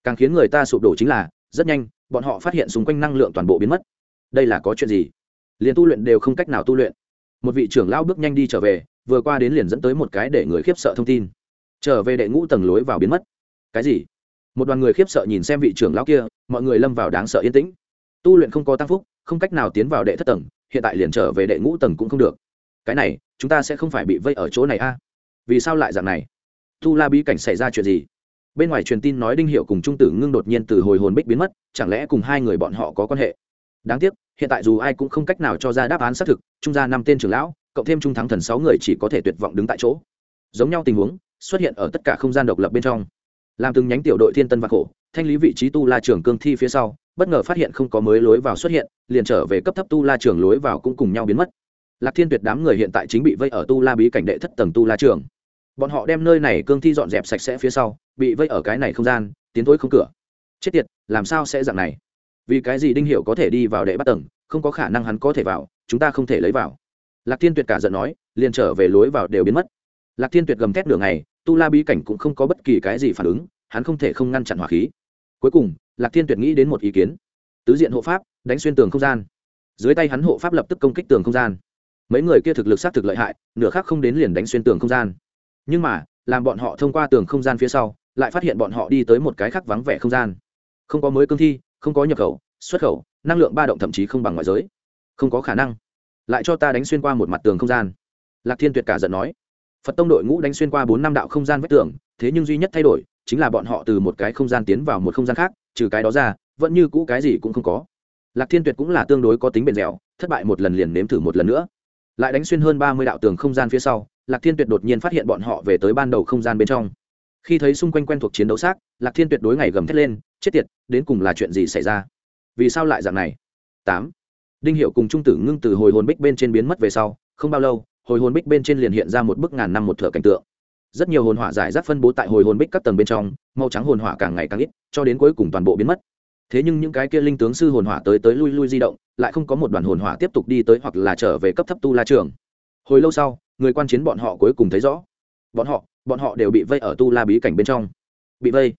Càng khiến người ta sụp đổ chính là, rất nhanh, bọn họ phát hiện xung quanh năng lượng toàn bộ biến mất. Đây là có chuyện gì? Liền tu luyện đều không cách nào tu luyện. Một vị trưởng lao bước nhanh đi trở về, vừa qua đến liền dẫn tới một cái để người khiếp sợ thông tin. Trở về đệ ngũ tầng lối vào biến mất. Cái gì? Một đoàn người khiếp sợ nhìn xem vị trưởng lão kia, mọi người lâm vào đáng sợ yên tĩnh. Tu luyện không có tăng phúc, không cách nào tiến vào đệ thất tầng, hiện tại liền trở về đệ ngũ tầng cũng không được. Cái này, chúng ta sẽ không phải bị vây ở chỗ này a. Vì sao lại dạng này? Tu la bí cảnh xảy ra chuyện gì? Bên ngoài truyền tin nói đinh hiệu cùng trung tử ngưng đột nhiên từ hồi hồn bích biến mất, chẳng lẽ cùng hai người bọn họ có quan hệ? Đáng tiếc, hiện tại dù ai cũng không cách nào cho ra đáp án xác thực, trung gia năm tên trưởng lão, cộng thêm trung thắng thần sáu người chỉ có thể tuyệt vọng đứng tại chỗ. Giống nhau tình huống, xuất hiện ở tất cả không gian độc lập bên trong làm từng nhánh tiểu đội thiên tân và khổ, thanh lý vị trí tu la trường cương thi phía sau, bất ngờ phát hiện không có mới lối vào xuất hiện, liền trở về cấp thấp tu la trường lối vào cũng cùng nhau biến mất. Lạc thiên tuyệt đám người hiện tại chính bị vây ở tu la bí cảnh đệ thất tầng tu la trường. Bọn họ đem nơi này cương thi dọn dẹp sạch sẽ phía sau, bị vây ở cái này không gian, tiến thối không cửa. Chết tiệt, làm sao sẽ dạng này? Vì cái gì đinh hiệu có thể đi vào đệ bắt tầng, không có khả năng hắn có thể vào, chúng ta không thể lấy vào. Lạc thiên tuyệt cả giận nói, liền trở về lối vào đều biến mất lạc thiên tuyệt gầm thét đường này tu la bí cảnh cũng không có bất kỳ cái gì phản ứng, hắn không thể không ngăn chặn hỏa khí. Cuối cùng, lạc thiên tuyệt nghĩ đến một ý kiến. Tứ diện hộ pháp, đánh xuyên tường không gian. Dưới tay hắn hộ pháp lập tức công kích tường không gian. Mấy người kia thực lực sát thực lợi hại, nửa khác không đến liền đánh xuyên tường không gian. Nhưng mà, làm bọn họ thông qua tường không gian phía sau, lại phát hiện bọn họ đi tới một cái khác vắng vẻ không gian. Không có mới cương thi, không có nhập khẩu, xuất khẩu, năng lượng ba động thậm chí không bằng ngoại giới. Không có khả năng. Lại cho ta đánh xuyên qua một mặt tường không gian. Lạc thiên tuyệt cả giận nói phật tông đội ngũ đánh xuyên qua bốn năm đạo không gian vách tường, thế nhưng duy nhất thay đổi chính là bọn họ từ một cái không gian tiến vào một không gian khác, trừ cái đó ra, vẫn như cũ cái gì cũng không có. Lạc thiên tuyệt cũng là tương đối có tính bền dẻo, thất bại một lần liền nếm thử một lần nữa. Lại đánh xuyên hơn ba mươi đạo tường không gian phía sau, lạc thiên tuyệt đột nhiên phát hiện bọn họ về tới ban đầu không gian bên trong. Khi thấy xung quanh quen thuộc chiến đấu xác, lạc thiên tuyệt đối ngày gầm thét lên, chết tiệt, đến cùng là chuyện gì xảy ra? Vì sao lại dạng này? Tám. Đinh hiệu cùng trung tử ngưng từ hồi hồn bích bên trên biến mất về sau, không bao lâu hồi hồn bích bên trên liền hiện ra một bức ngàn năm một thửa cảnh tượng. Rất nhiều hồn hỏa giải rác phân bố tại hồi hồn bích các tầng bên trong, màu trắng hồn hỏa càng ngày càng ít, cho đến cuối cùng toàn bộ biến mất. Thế nhưng những cái kia linh tướng sư hồn hỏa tới tới lui lui di động, lại không có một đoàn hồn hỏa tiếp tục đi tới hoặc là trở về cấp thấp tu la trường. Hồi lâu sau, người quan chiến bọn họ cuối cùng thấy rõ. Bọn họ bọn họ đều bị vây ở tu la bí cảnh bên trong. Bị vây?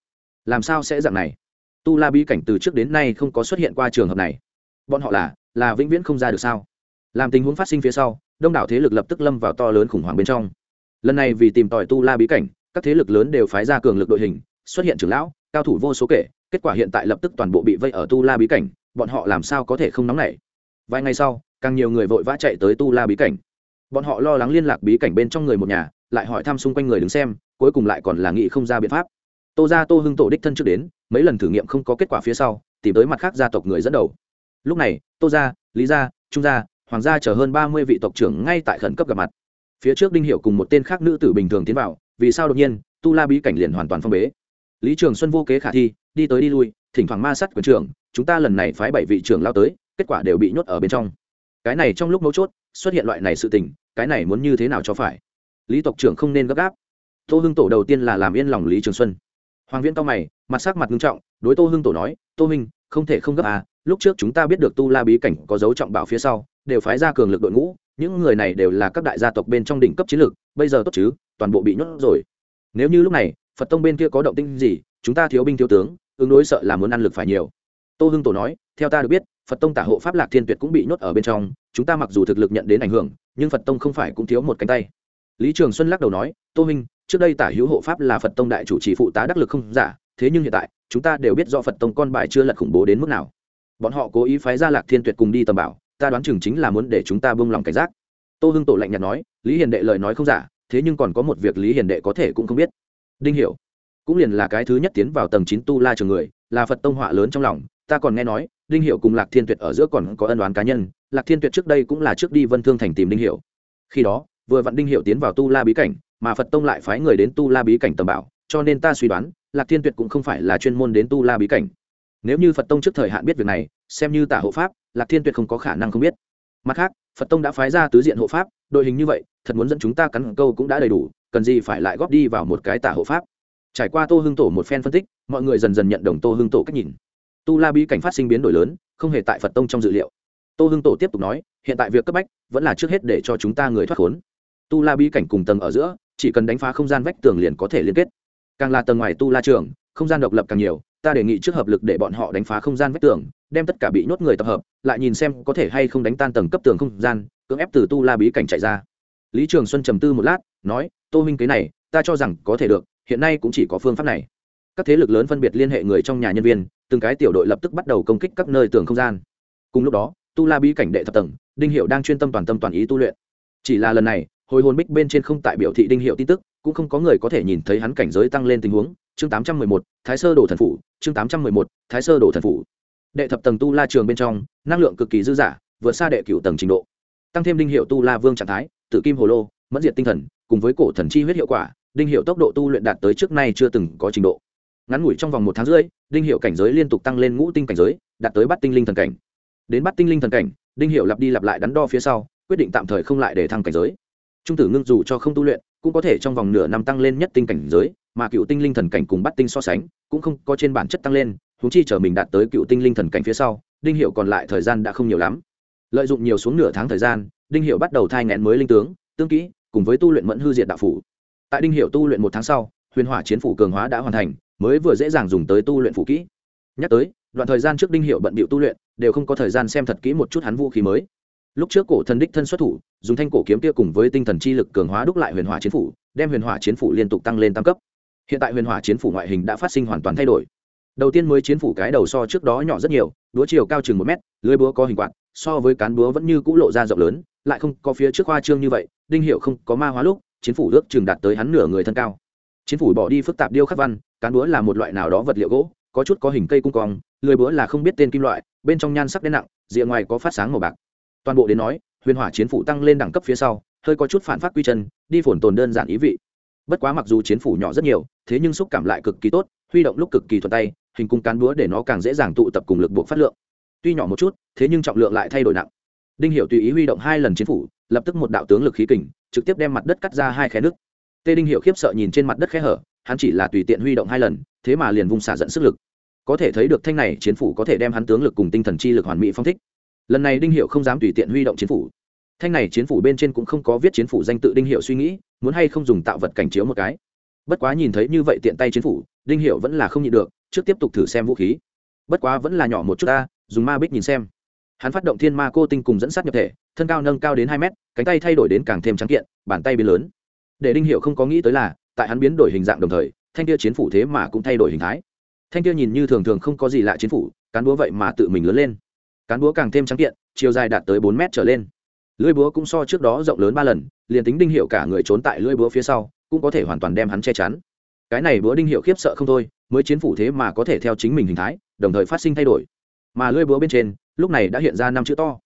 Làm sao sẽ dạng này? Tu la bí cảnh từ trước đến nay không có xuất hiện qua trường hợp này. Bọn họ là là vĩnh viễn không ra được sao? Làm tình huống phát sinh phía sau đông đảo thế lực lập tức lâm vào to lớn khủng hoảng bên trong. Lần này vì tìm tòi tu la bí cảnh, các thế lực lớn đều phái ra cường lực đội hình, xuất hiện trưởng lão, cao thủ vô số kể, kết quả hiện tại lập tức toàn bộ bị vây ở tu la bí cảnh, bọn họ làm sao có thể không nóng nảy? Vài ngày sau, càng nhiều người vội vã chạy tới tu la bí cảnh. Bọn họ lo lắng liên lạc bí cảnh bên trong người một nhà, lại hỏi thăm xung quanh người đứng xem, cuối cùng lại còn là nghị không ra biện pháp. Tô ra tô hưng tổ đích thân trước đến, mấy lần thử nghiệm không có kết quả phía sau, tìm tới mặt khác gia tộc người dẫn đầu. Lúc này, tô gia, lý gia, trung gia hoàng gia chở hơn ba mươi vị tộc trưởng ngay tại khẩn cấp gặp mặt. Phía trước đinh hiệu cùng một tên khác nữ tử bình thường tiến vào, vì sao đột nhiên, tu la bí cảnh liền hoàn toàn phong bế. Lý trường xuân vô kế khả thi, đi tới đi lui, thỉnh thoảng ma sát quyền trưởng, chúng ta lần này phái bảy vị trưởng lao tới, kết quả đều bị nhốt ở bên trong. Cái này trong lúc mấu chốt, xuất hiện loại này sự tình, cái này muốn như thế nào cho phải? Lý tộc trưởng không nên gấp gáp. Tô hưng tổ đầu tiên là làm yên lòng lý trường xuân. Hoàng viễn cao mày, mặt sắc mặt nghiêm trọng, đối tô hưng tổ nói, tô minh không thể không gấp à lúc trước chúng ta biết được tu la bí cảnh có dấu trọng bảo phía sau, đều phái ra cường lực đội ngũ, những người này đều là các đại gia tộc bên trong đỉnh cấp chiến lược bây giờ tốt chứ, toàn bộ bị nhốt rồi. Nếu như lúc này, phật tông bên kia có động tinh gì, chúng ta thiếu binh thiếu tướng, ứng đối sợ là muốn ăn lực phải nhiều. Tô hưng tổ nói, theo ta được biết, phật tông tả hộ pháp lạc thiên tuyệt cũng bị nhốt ở bên trong, chúng ta mặc dù thực lực nhận đến ảnh hưởng, nhưng phật tông không phải cũng thiếu một cánh tay. Lý trường xuân lắc đầu nói, tô minh trước đây tả hữu hộ pháp là phật tông đại chủ trì phụ tá đắc lực không giả, thế nhưng hiện tại, chúng ta đều biết do phật tông con bài chưa lật khủng bố đến mức nào bọn họ cố ý phái ra lạc thiên tuyệt cùng đi tầm bảo, ta đoán chừng chính là muốn để chúng ta buông lòng cảnh giác. Tô hưng tổ lạnh nhạt nói, lý hiền đệ lời nói không giả, thế nhưng còn có một việc lý hiền đệ có thể cũng không biết. Đinh hiểu, cũng liền là cái thứ nhất tiến vào tầng chín tu la trường người, là phật tông họa lớn trong lòng, ta còn nghe nói, đinh hiểu cùng lạc thiên tuyệt ở giữa còn có ân đoán cá nhân, lạc thiên tuyệt trước đây cũng là trước đi vân thương thành tìm đinh hiểu. Khi đó, vừa vặn đinh hiểu tiến vào tu la bí cảnh, mà phật tông lại phái người đến tu la bí cảnh tầm bảo, cho nên ta suy đoán, lạc thiên tuyệt cũng không phải là chuyên môn đến tu la bí cảnh nếu như phật tông trước thời hạn biết việc này, xem như tả hộ pháp, lạc thiên tuyệt không có khả năng không biết. Mặt khác, phật tông đã phái ra tứ diện hộ pháp, đội hình như vậy, thật muốn dẫn chúng ta cắn câu cũng đã đầy đủ, cần gì phải lại góp đi vào một cái tả hộ pháp. Trải qua tô hưng tổ một phen phân tích, mọi người dần dần nhận đồng tô hưng tổ cách nhìn. Tu la bí cảnh phát sinh biến đổi lớn, không hề tại phật tông trong dự liệu. Tô hưng tổ tiếp tục nói, hiện tại việc cấp bách, vẫn là trước hết để cho chúng ta người thoát khốn. Tu la bí cảnh cùng tầng ở giữa, chỉ cần đánh phá không gian vách tường liền có thể liên kết. Càng là tầng ngoài tu la trường, không gian độc lập càng nhiều ta đề nghị trước hợp lực để bọn họ đánh phá không gian vách tường, đem tất cả bị nhốt người tập hợp, lại nhìn xem có thể hay không đánh tan tầng cấp tường không gian, cưỡng ép từ tu la bí cảnh chạy ra. Lý trường xuân trầm tư một lát, nói, tô minh kế này, ta cho rằng có thể được, hiện nay cũng chỉ có phương pháp này. Các thế lực lớn phân biệt liên hệ người trong nhà nhân viên, từng cái tiểu đội lập tức bắt đầu công kích các nơi tường không gian. Cùng lúc đó, tu la bí cảnh đệ thập tầng, đinh hiệu đang chuyên tâm toàn tâm toàn ý tu luyện. Chỉ là lần này, hồi hồn bích bên trên không tại biểu thị đinh hiệu tin tức, cũng không có người có thể nhìn thấy hắn cảnh giới tăng lên tình huống. Chương tám trăm mười một, thái sơ đồ thần phủ chương tám trăm mười một thái sơ đồ thần phủ. Đệ thập tầng tu la trường bên trong năng lượng cực kỳ dư giả, vượt xa đệ cửu tầng trình độ. Tăng thêm đinh hiệu tu la vương trạng thái tự kim hồ lô mẫn diệt tinh thần cùng với cổ thần chi huyết hiệu quả đinh hiệu tốc độ tu luyện đạt tới trước nay chưa từng có trình độ. Ngắn ngủi trong vòng một tháng rưỡi đinh hiệu cảnh giới liên tục tăng lên ngũ tinh cảnh giới đạt tới bắt tinh linh thần cảnh. Đến bắt tinh linh thần cảnh đinh hiệu lặp đi lặp lại đắn đo phía sau quyết định tạm thời không lại để thăng cảnh giới. Trung tử ngưng dù cho không tu luyện cũng có thể trong vòng nửa năm tăng lên nhất tinh cảnh giới mà cựu tinh linh thần cảnh cùng bắt tinh so sánh cũng không có trên bản chất tăng lên húng chi chờ mình đạt tới cựu tinh linh thần cảnh phía sau, đinh hiệu còn lại thời gian đã không nhiều lắm. Lợi dụng nhiều xuống nửa tháng thời gian, đinh hiệu bắt đầu thai nghẽn mới linh tướng, tương kỹ, cùng với tu luyện mẫn hư diệt đạo phủ. Tại đinh hiệu tu luyện một tháng sau, huyền hỏa chiến phủ cường hóa đã hoàn thành, mới vừa dễ dàng dùng tới tu luyện phủ kỹ. Nhắc tới, đoạn thời gian trước đinh hiệu bận bịu tu luyện, đều không có thời gian xem thật kỹ một chút hắn vũ khí mới. Lúc trước cổ thần đích thân xuất thủ, dùng thanh cổ kiếm kia cùng với tinh thần chi lực cường hóa đúc lại huyền hỏa chiến phủ, đem huyền hỏa chiến phủ liên tục tăng lên tam cấp hiện tại huyền hỏa chiến phủ ngoại hình đã phát sinh hoàn toàn thay đổi. Đầu tiên mới chiến phủ cái đầu so trước đó nhỏ rất nhiều, đũa chiều cao chừng một mét, lưới búa có hình quạt, so với cán búa vẫn như cũ lộ ra rộng lớn, lại không có phía trước hoa trương như vậy, đinh hiệu không có ma hóa lúc, chiến phủ ước chừng đạt tới hắn nửa người thân cao. Chiến phủ bỏ đi phức tạp điêu khắc văn, cán búa là một loại nào đó vật liệu gỗ, có chút có hình cây cung cong, lưới búa là không biết tên kim loại, bên trong nhan sắc đen nặng, rìa ngoài có phát sáng màu bạc. Toàn bộ đến nói, huyền hỏa chiến phủ tăng lên đẳng cấp phía sau, hơi có chút phản phát quy chân, đi phổn tồn đơn giản ý vị bất quá mặc dù chiến phủ nhỏ rất nhiều, thế nhưng xúc cảm lại cực kỳ tốt, huy động lúc cực kỳ thuận tay, hình cung cán búa để nó càng dễ dàng tụ tập cùng lực buộc phát lượng. Tuy nhỏ một chút, thế nhưng trọng lượng lại thay đổi nặng. Đinh hiệu tùy ý huy động hai lần chiến phủ, lập tức một đạo tướng lực khí kình, trực tiếp đem mặt đất cắt ra hai khe nước tê đinh hiệu khiếp sợ nhìn trên mặt đất khe hở, hắn chỉ là tùy tiện huy động hai lần, thế mà liền vung xả dẫn sức lực. Có thể thấy được thanh này chiến phủ có thể đem hắn tướng lực cùng tinh thần chi lực hoàn mỹ phong thích. Lần này đinh hiệu không dám tùy tiện huy động chiến phủ. Thanh này chiến phủ bên trên cũng không có viết chiến phủ danh tự đinh hiệu suy nghĩ muốn hay không dùng tạo vật cảnh chiếu một cái. Bất quá nhìn thấy như vậy tiện tay chiến phủ, đinh hiệu vẫn là không nhịn được, trước tiếp tục thử xem vũ khí. Bất quá vẫn là nhỏ một chút ta, dùng ma bích nhìn xem. Hắn phát động thiên ma cô tinh cùng dẫn sát nhập thể, thân cao nâng cao đến hai mét, cánh tay thay đổi đến càng thêm trắng kiện, bàn tay biến lớn. Để đinh hiệu không có nghĩ tới là, tại hắn biến đổi hình dạng đồng thời, thanh kia chiến phủ thế mà cũng thay đổi hình thái. Thanh kia nhìn như thường thường không có gì lạ chiến phủ, cán búa vậy mà tự mình lớn lên. Cán búa càng thêm trắng kiện, chiều dài đạt tới bốn mét trở lên. Lưỡi búa cũng so trước đó rộng lớn ba lần liền tính đinh hiệu cả người trốn tại lưỡi búa phía sau, cũng có thể hoàn toàn đem hắn che chắn. Cái này búa đinh hiệu khiếp sợ không thôi, mới chiến phủ thế mà có thể theo chính mình hình thái, đồng thời phát sinh thay đổi. Mà lưỡi búa bên trên, lúc này đã hiện ra năm chữ to.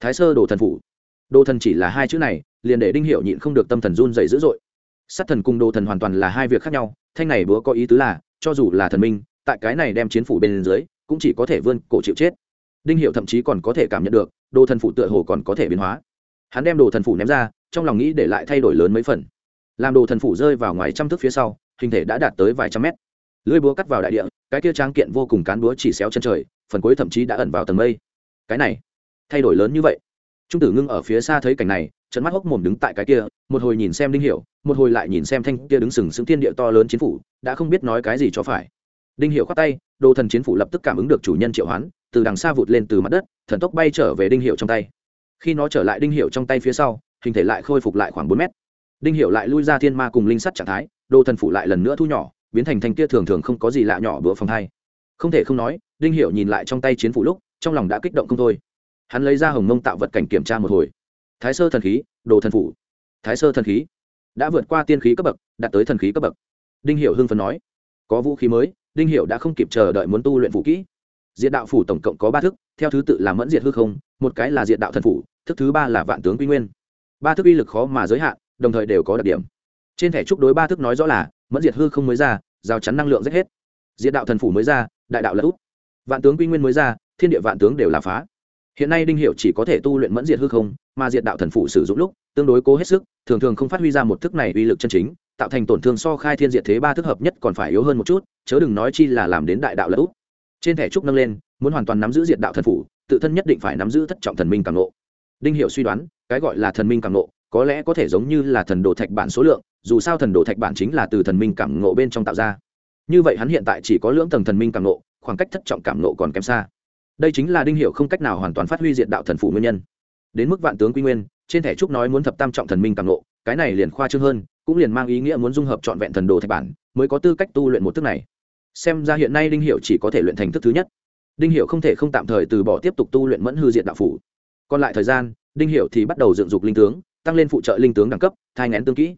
Thái sơ đồ thần phủ. Đồ thần chỉ là hai chữ này, liền để đinh hiệu nhịn không được tâm thần run dày dữ dội. Sát thần cùng đồ thần hoàn toàn là hai việc khác nhau, thanh này búa có ý tứ là, cho dù là thần minh, tại cái này đem chiến phủ bên dưới, cũng chỉ có thể vươn cổ chịu chết. Đinh hiệu thậm chí còn có thể cảm nhận được, đồ thần phủ tựa hồ còn có thể biến hóa. Hắn đem đồ thần phủ ném ra trong lòng nghĩ để lại thay đổi lớn mấy phần. Làm đồ thần phủ rơi vào ngoài trăm thước phía sau, hình thể đã đạt tới vài trăm mét. Lưỡi búa cắt vào đại địa, cái kia tráng kiện vô cùng cán búa chỉ xéo chân trời, phần cuối thậm chí đã ẩn vào tầng mây. Cái này, thay đổi lớn như vậy. Trung tử ngưng ở phía xa thấy cảnh này trận mắt hốc mồm đứng tại cái kia, một hồi nhìn xem đinh hiểu, một hồi lại nhìn xem thanh kia đứng sừng sững thiên địa to lớn chiến phủ, đã không biết nói cái gì cho phải. Đinh hiểu khoát tay, đồ thần chiến phủ lập tức cảm ứng được chủ nhân triệu hoán, từ đằng xa vụt lên từ mặt đất, thần tốc bay trở về đinh hiểu trong tay. Khi nó trở lại đinh hiểu trong tay phía sau hình thể lại khôi phục lại khoảng bốn mét. Đinh hiểu lại lui ra thiên ma cùng linh sắt trạng thái đồ thần phủ lại lần nữa thu nhỏ, biến thành thanh kia thường thường không có gì lạ nhỏ bữa phòng hai. Không thể không nói, đinh hiểu nhìn lại trong tay chiến phủ lúc, trong lòng đã kích động không thôi. Hắn lấy ra hồng mông tạo vật cảnh kiểm tra một hồi. Thái sơ thần khí, đồ thần phủ. Thái sơ thần khí. Đã vượt qua tiên khí cấp bậc, đạt tới thần khí cấp bậc. Đinh hiểu hưng phấn nói. Có vũ khí mới, đinh hiểu đã không kịp chờ đợi muốn tu luyện vũ kỹ. Diệt đạo phủ tổng cộng có ba thức, theo thứ tự là mẫn diệt hư không, một cái là diệt đạo thần phủ, thức thứ ba là vạn tướng quy nguyên ba thức uy lực khó mà giới hạn, đồng thời đều có đặc điểm. Trên thẻ trúc đối ba thức nói rõ là, mẫn diệt hư không mới ra, giao chắn năng lượng rất hết. Diệt đạo thần phủ mới ra, đại đạo lật út. Vạn tướng quy nguyên mới ra, thiên địa vạn tướng đều là phá. Hiện nay đinh hiệu chỉ có thể tu luyện mẫn diệt hư không, mà diệt đạo thần phủ sử dụng lúc, tương đối cố hết sức, thường thường không phát huy ra một thức này uy lực chân chính, tạo thành tổn thương so khai thiên diệt thế ba thức hợp nhất còn phải yếu hơn một chút, chớ đừng nói chi là làm đến đại đạo lật út. Trên thẻ trúc nâng lên, muốn hoàn toàn nắm giữ diệt đạo thần phủ, tự thân nhất định phải nắm giữ thất trọng thần minh càng lộ đinh hiệu suy đoán, cái gọi là thần minh cảm nộ có lẽ có thể giống như là thần đồ thạch bản số lượng, dù sao thần đồ thạch bản chính là từ thần minh cảm ngộ bên trong tạo ra. Như vậy hắn hiện tại chỉ có lưỡng tầng thần minh cảm ngộ, khoảng cách thất trọng cảm ngộ còn kém xa. Đây chính là đinh hiệu không cách nào hoàn toàn phát huy diện đạo thần phủ nguyên nhân. Đến mức vạn tướng quy nguyên, trên thẻ trúc nói muốn thập tam trọng thần minh cảm ngộ, cái này liền khoa trương hơn, cũng liền mang ý nghĩa muốn dung hợp trọn vẹn thần đồ thạch bản, mới có tư cách tu luyện một thức này. Xem ra hiện nay đinh hiệu chỉ có thể luyện thành thức thứ nhất. Đinh hiệu không thể không tạm thời từ bỏ tiếp tục tu luyện mẫn hư diện đạo phủ còn lại thời gian, đinh hiệu thì bắt đầu dựng dục linh tướng, tăng lên phụ trợ linh tướng đẳng cấp, thai ngén tương kỹ.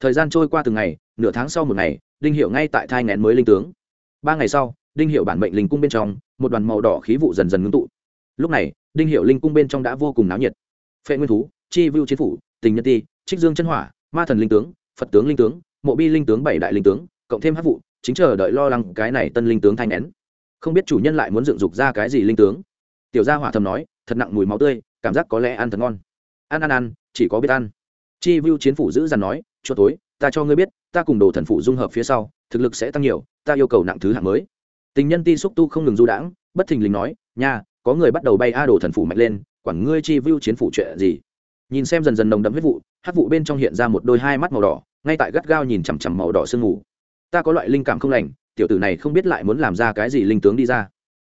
Thời gian trôi qua từng ngày, nửa tháng sau một ngày, đinh hiệu ngay tại thai ngén mới linh tướng. Ba ngày sau, đinh hiệu bản mệnh linh cung bên trong, một đoàn màu đỏ khí vụ dần dần ngưng tụ. Lúc này, đinh hiệu linh cung bên trong đã vô cùng náo nhiệt. Phệ nguyên thú, chi vưu chiến phủ, tình nhân ti, trích dương chân hỏa, ma thần linh tướng, phật tướng linh tướng, mộ bi linh tướng bảy đại linh tướng, cộng thêm hát vụ, chính chờ đợi lo lắng cái này tân linh tướng thanh nén không biết chủ nhân lại muốn dựng dục ra cái gì linh tướng. Tiểu gia hỏa thầm nói, thật nặng mùi máu tươi cảm giác có lẽ ăn thật ngon. Ăn ăn ăn, chỉ có biết ăn. Chi vu chiến phủ giữ dằn nói cho tối ta cho ngươi biết, ta cùng đồ thần phủ dung hợp phía sau, thực lực sẽ tăng nhiều, ta yêu cầu nặng thứ hạng mới. Tình nhân ti xúc tu không ngừng du đãng, bất thình lình nói, nha, có người bắt đầu bay a đồ thần phủ mạnh lên, quản ngươi chi vu chiến phủ chuyện gì? Nhìn xem dần dần nồng đậm huyết vụ hát vụ bên trong hiện ra một đôi hai mắt màu đỏ, ngay tại gắt gao nhìn chằm chằm màu đỏ sương mù. Ta có loại linh cảm không lành, tiểu tử này không biết lại muốn làm ra cái gì linh tướng đi ra.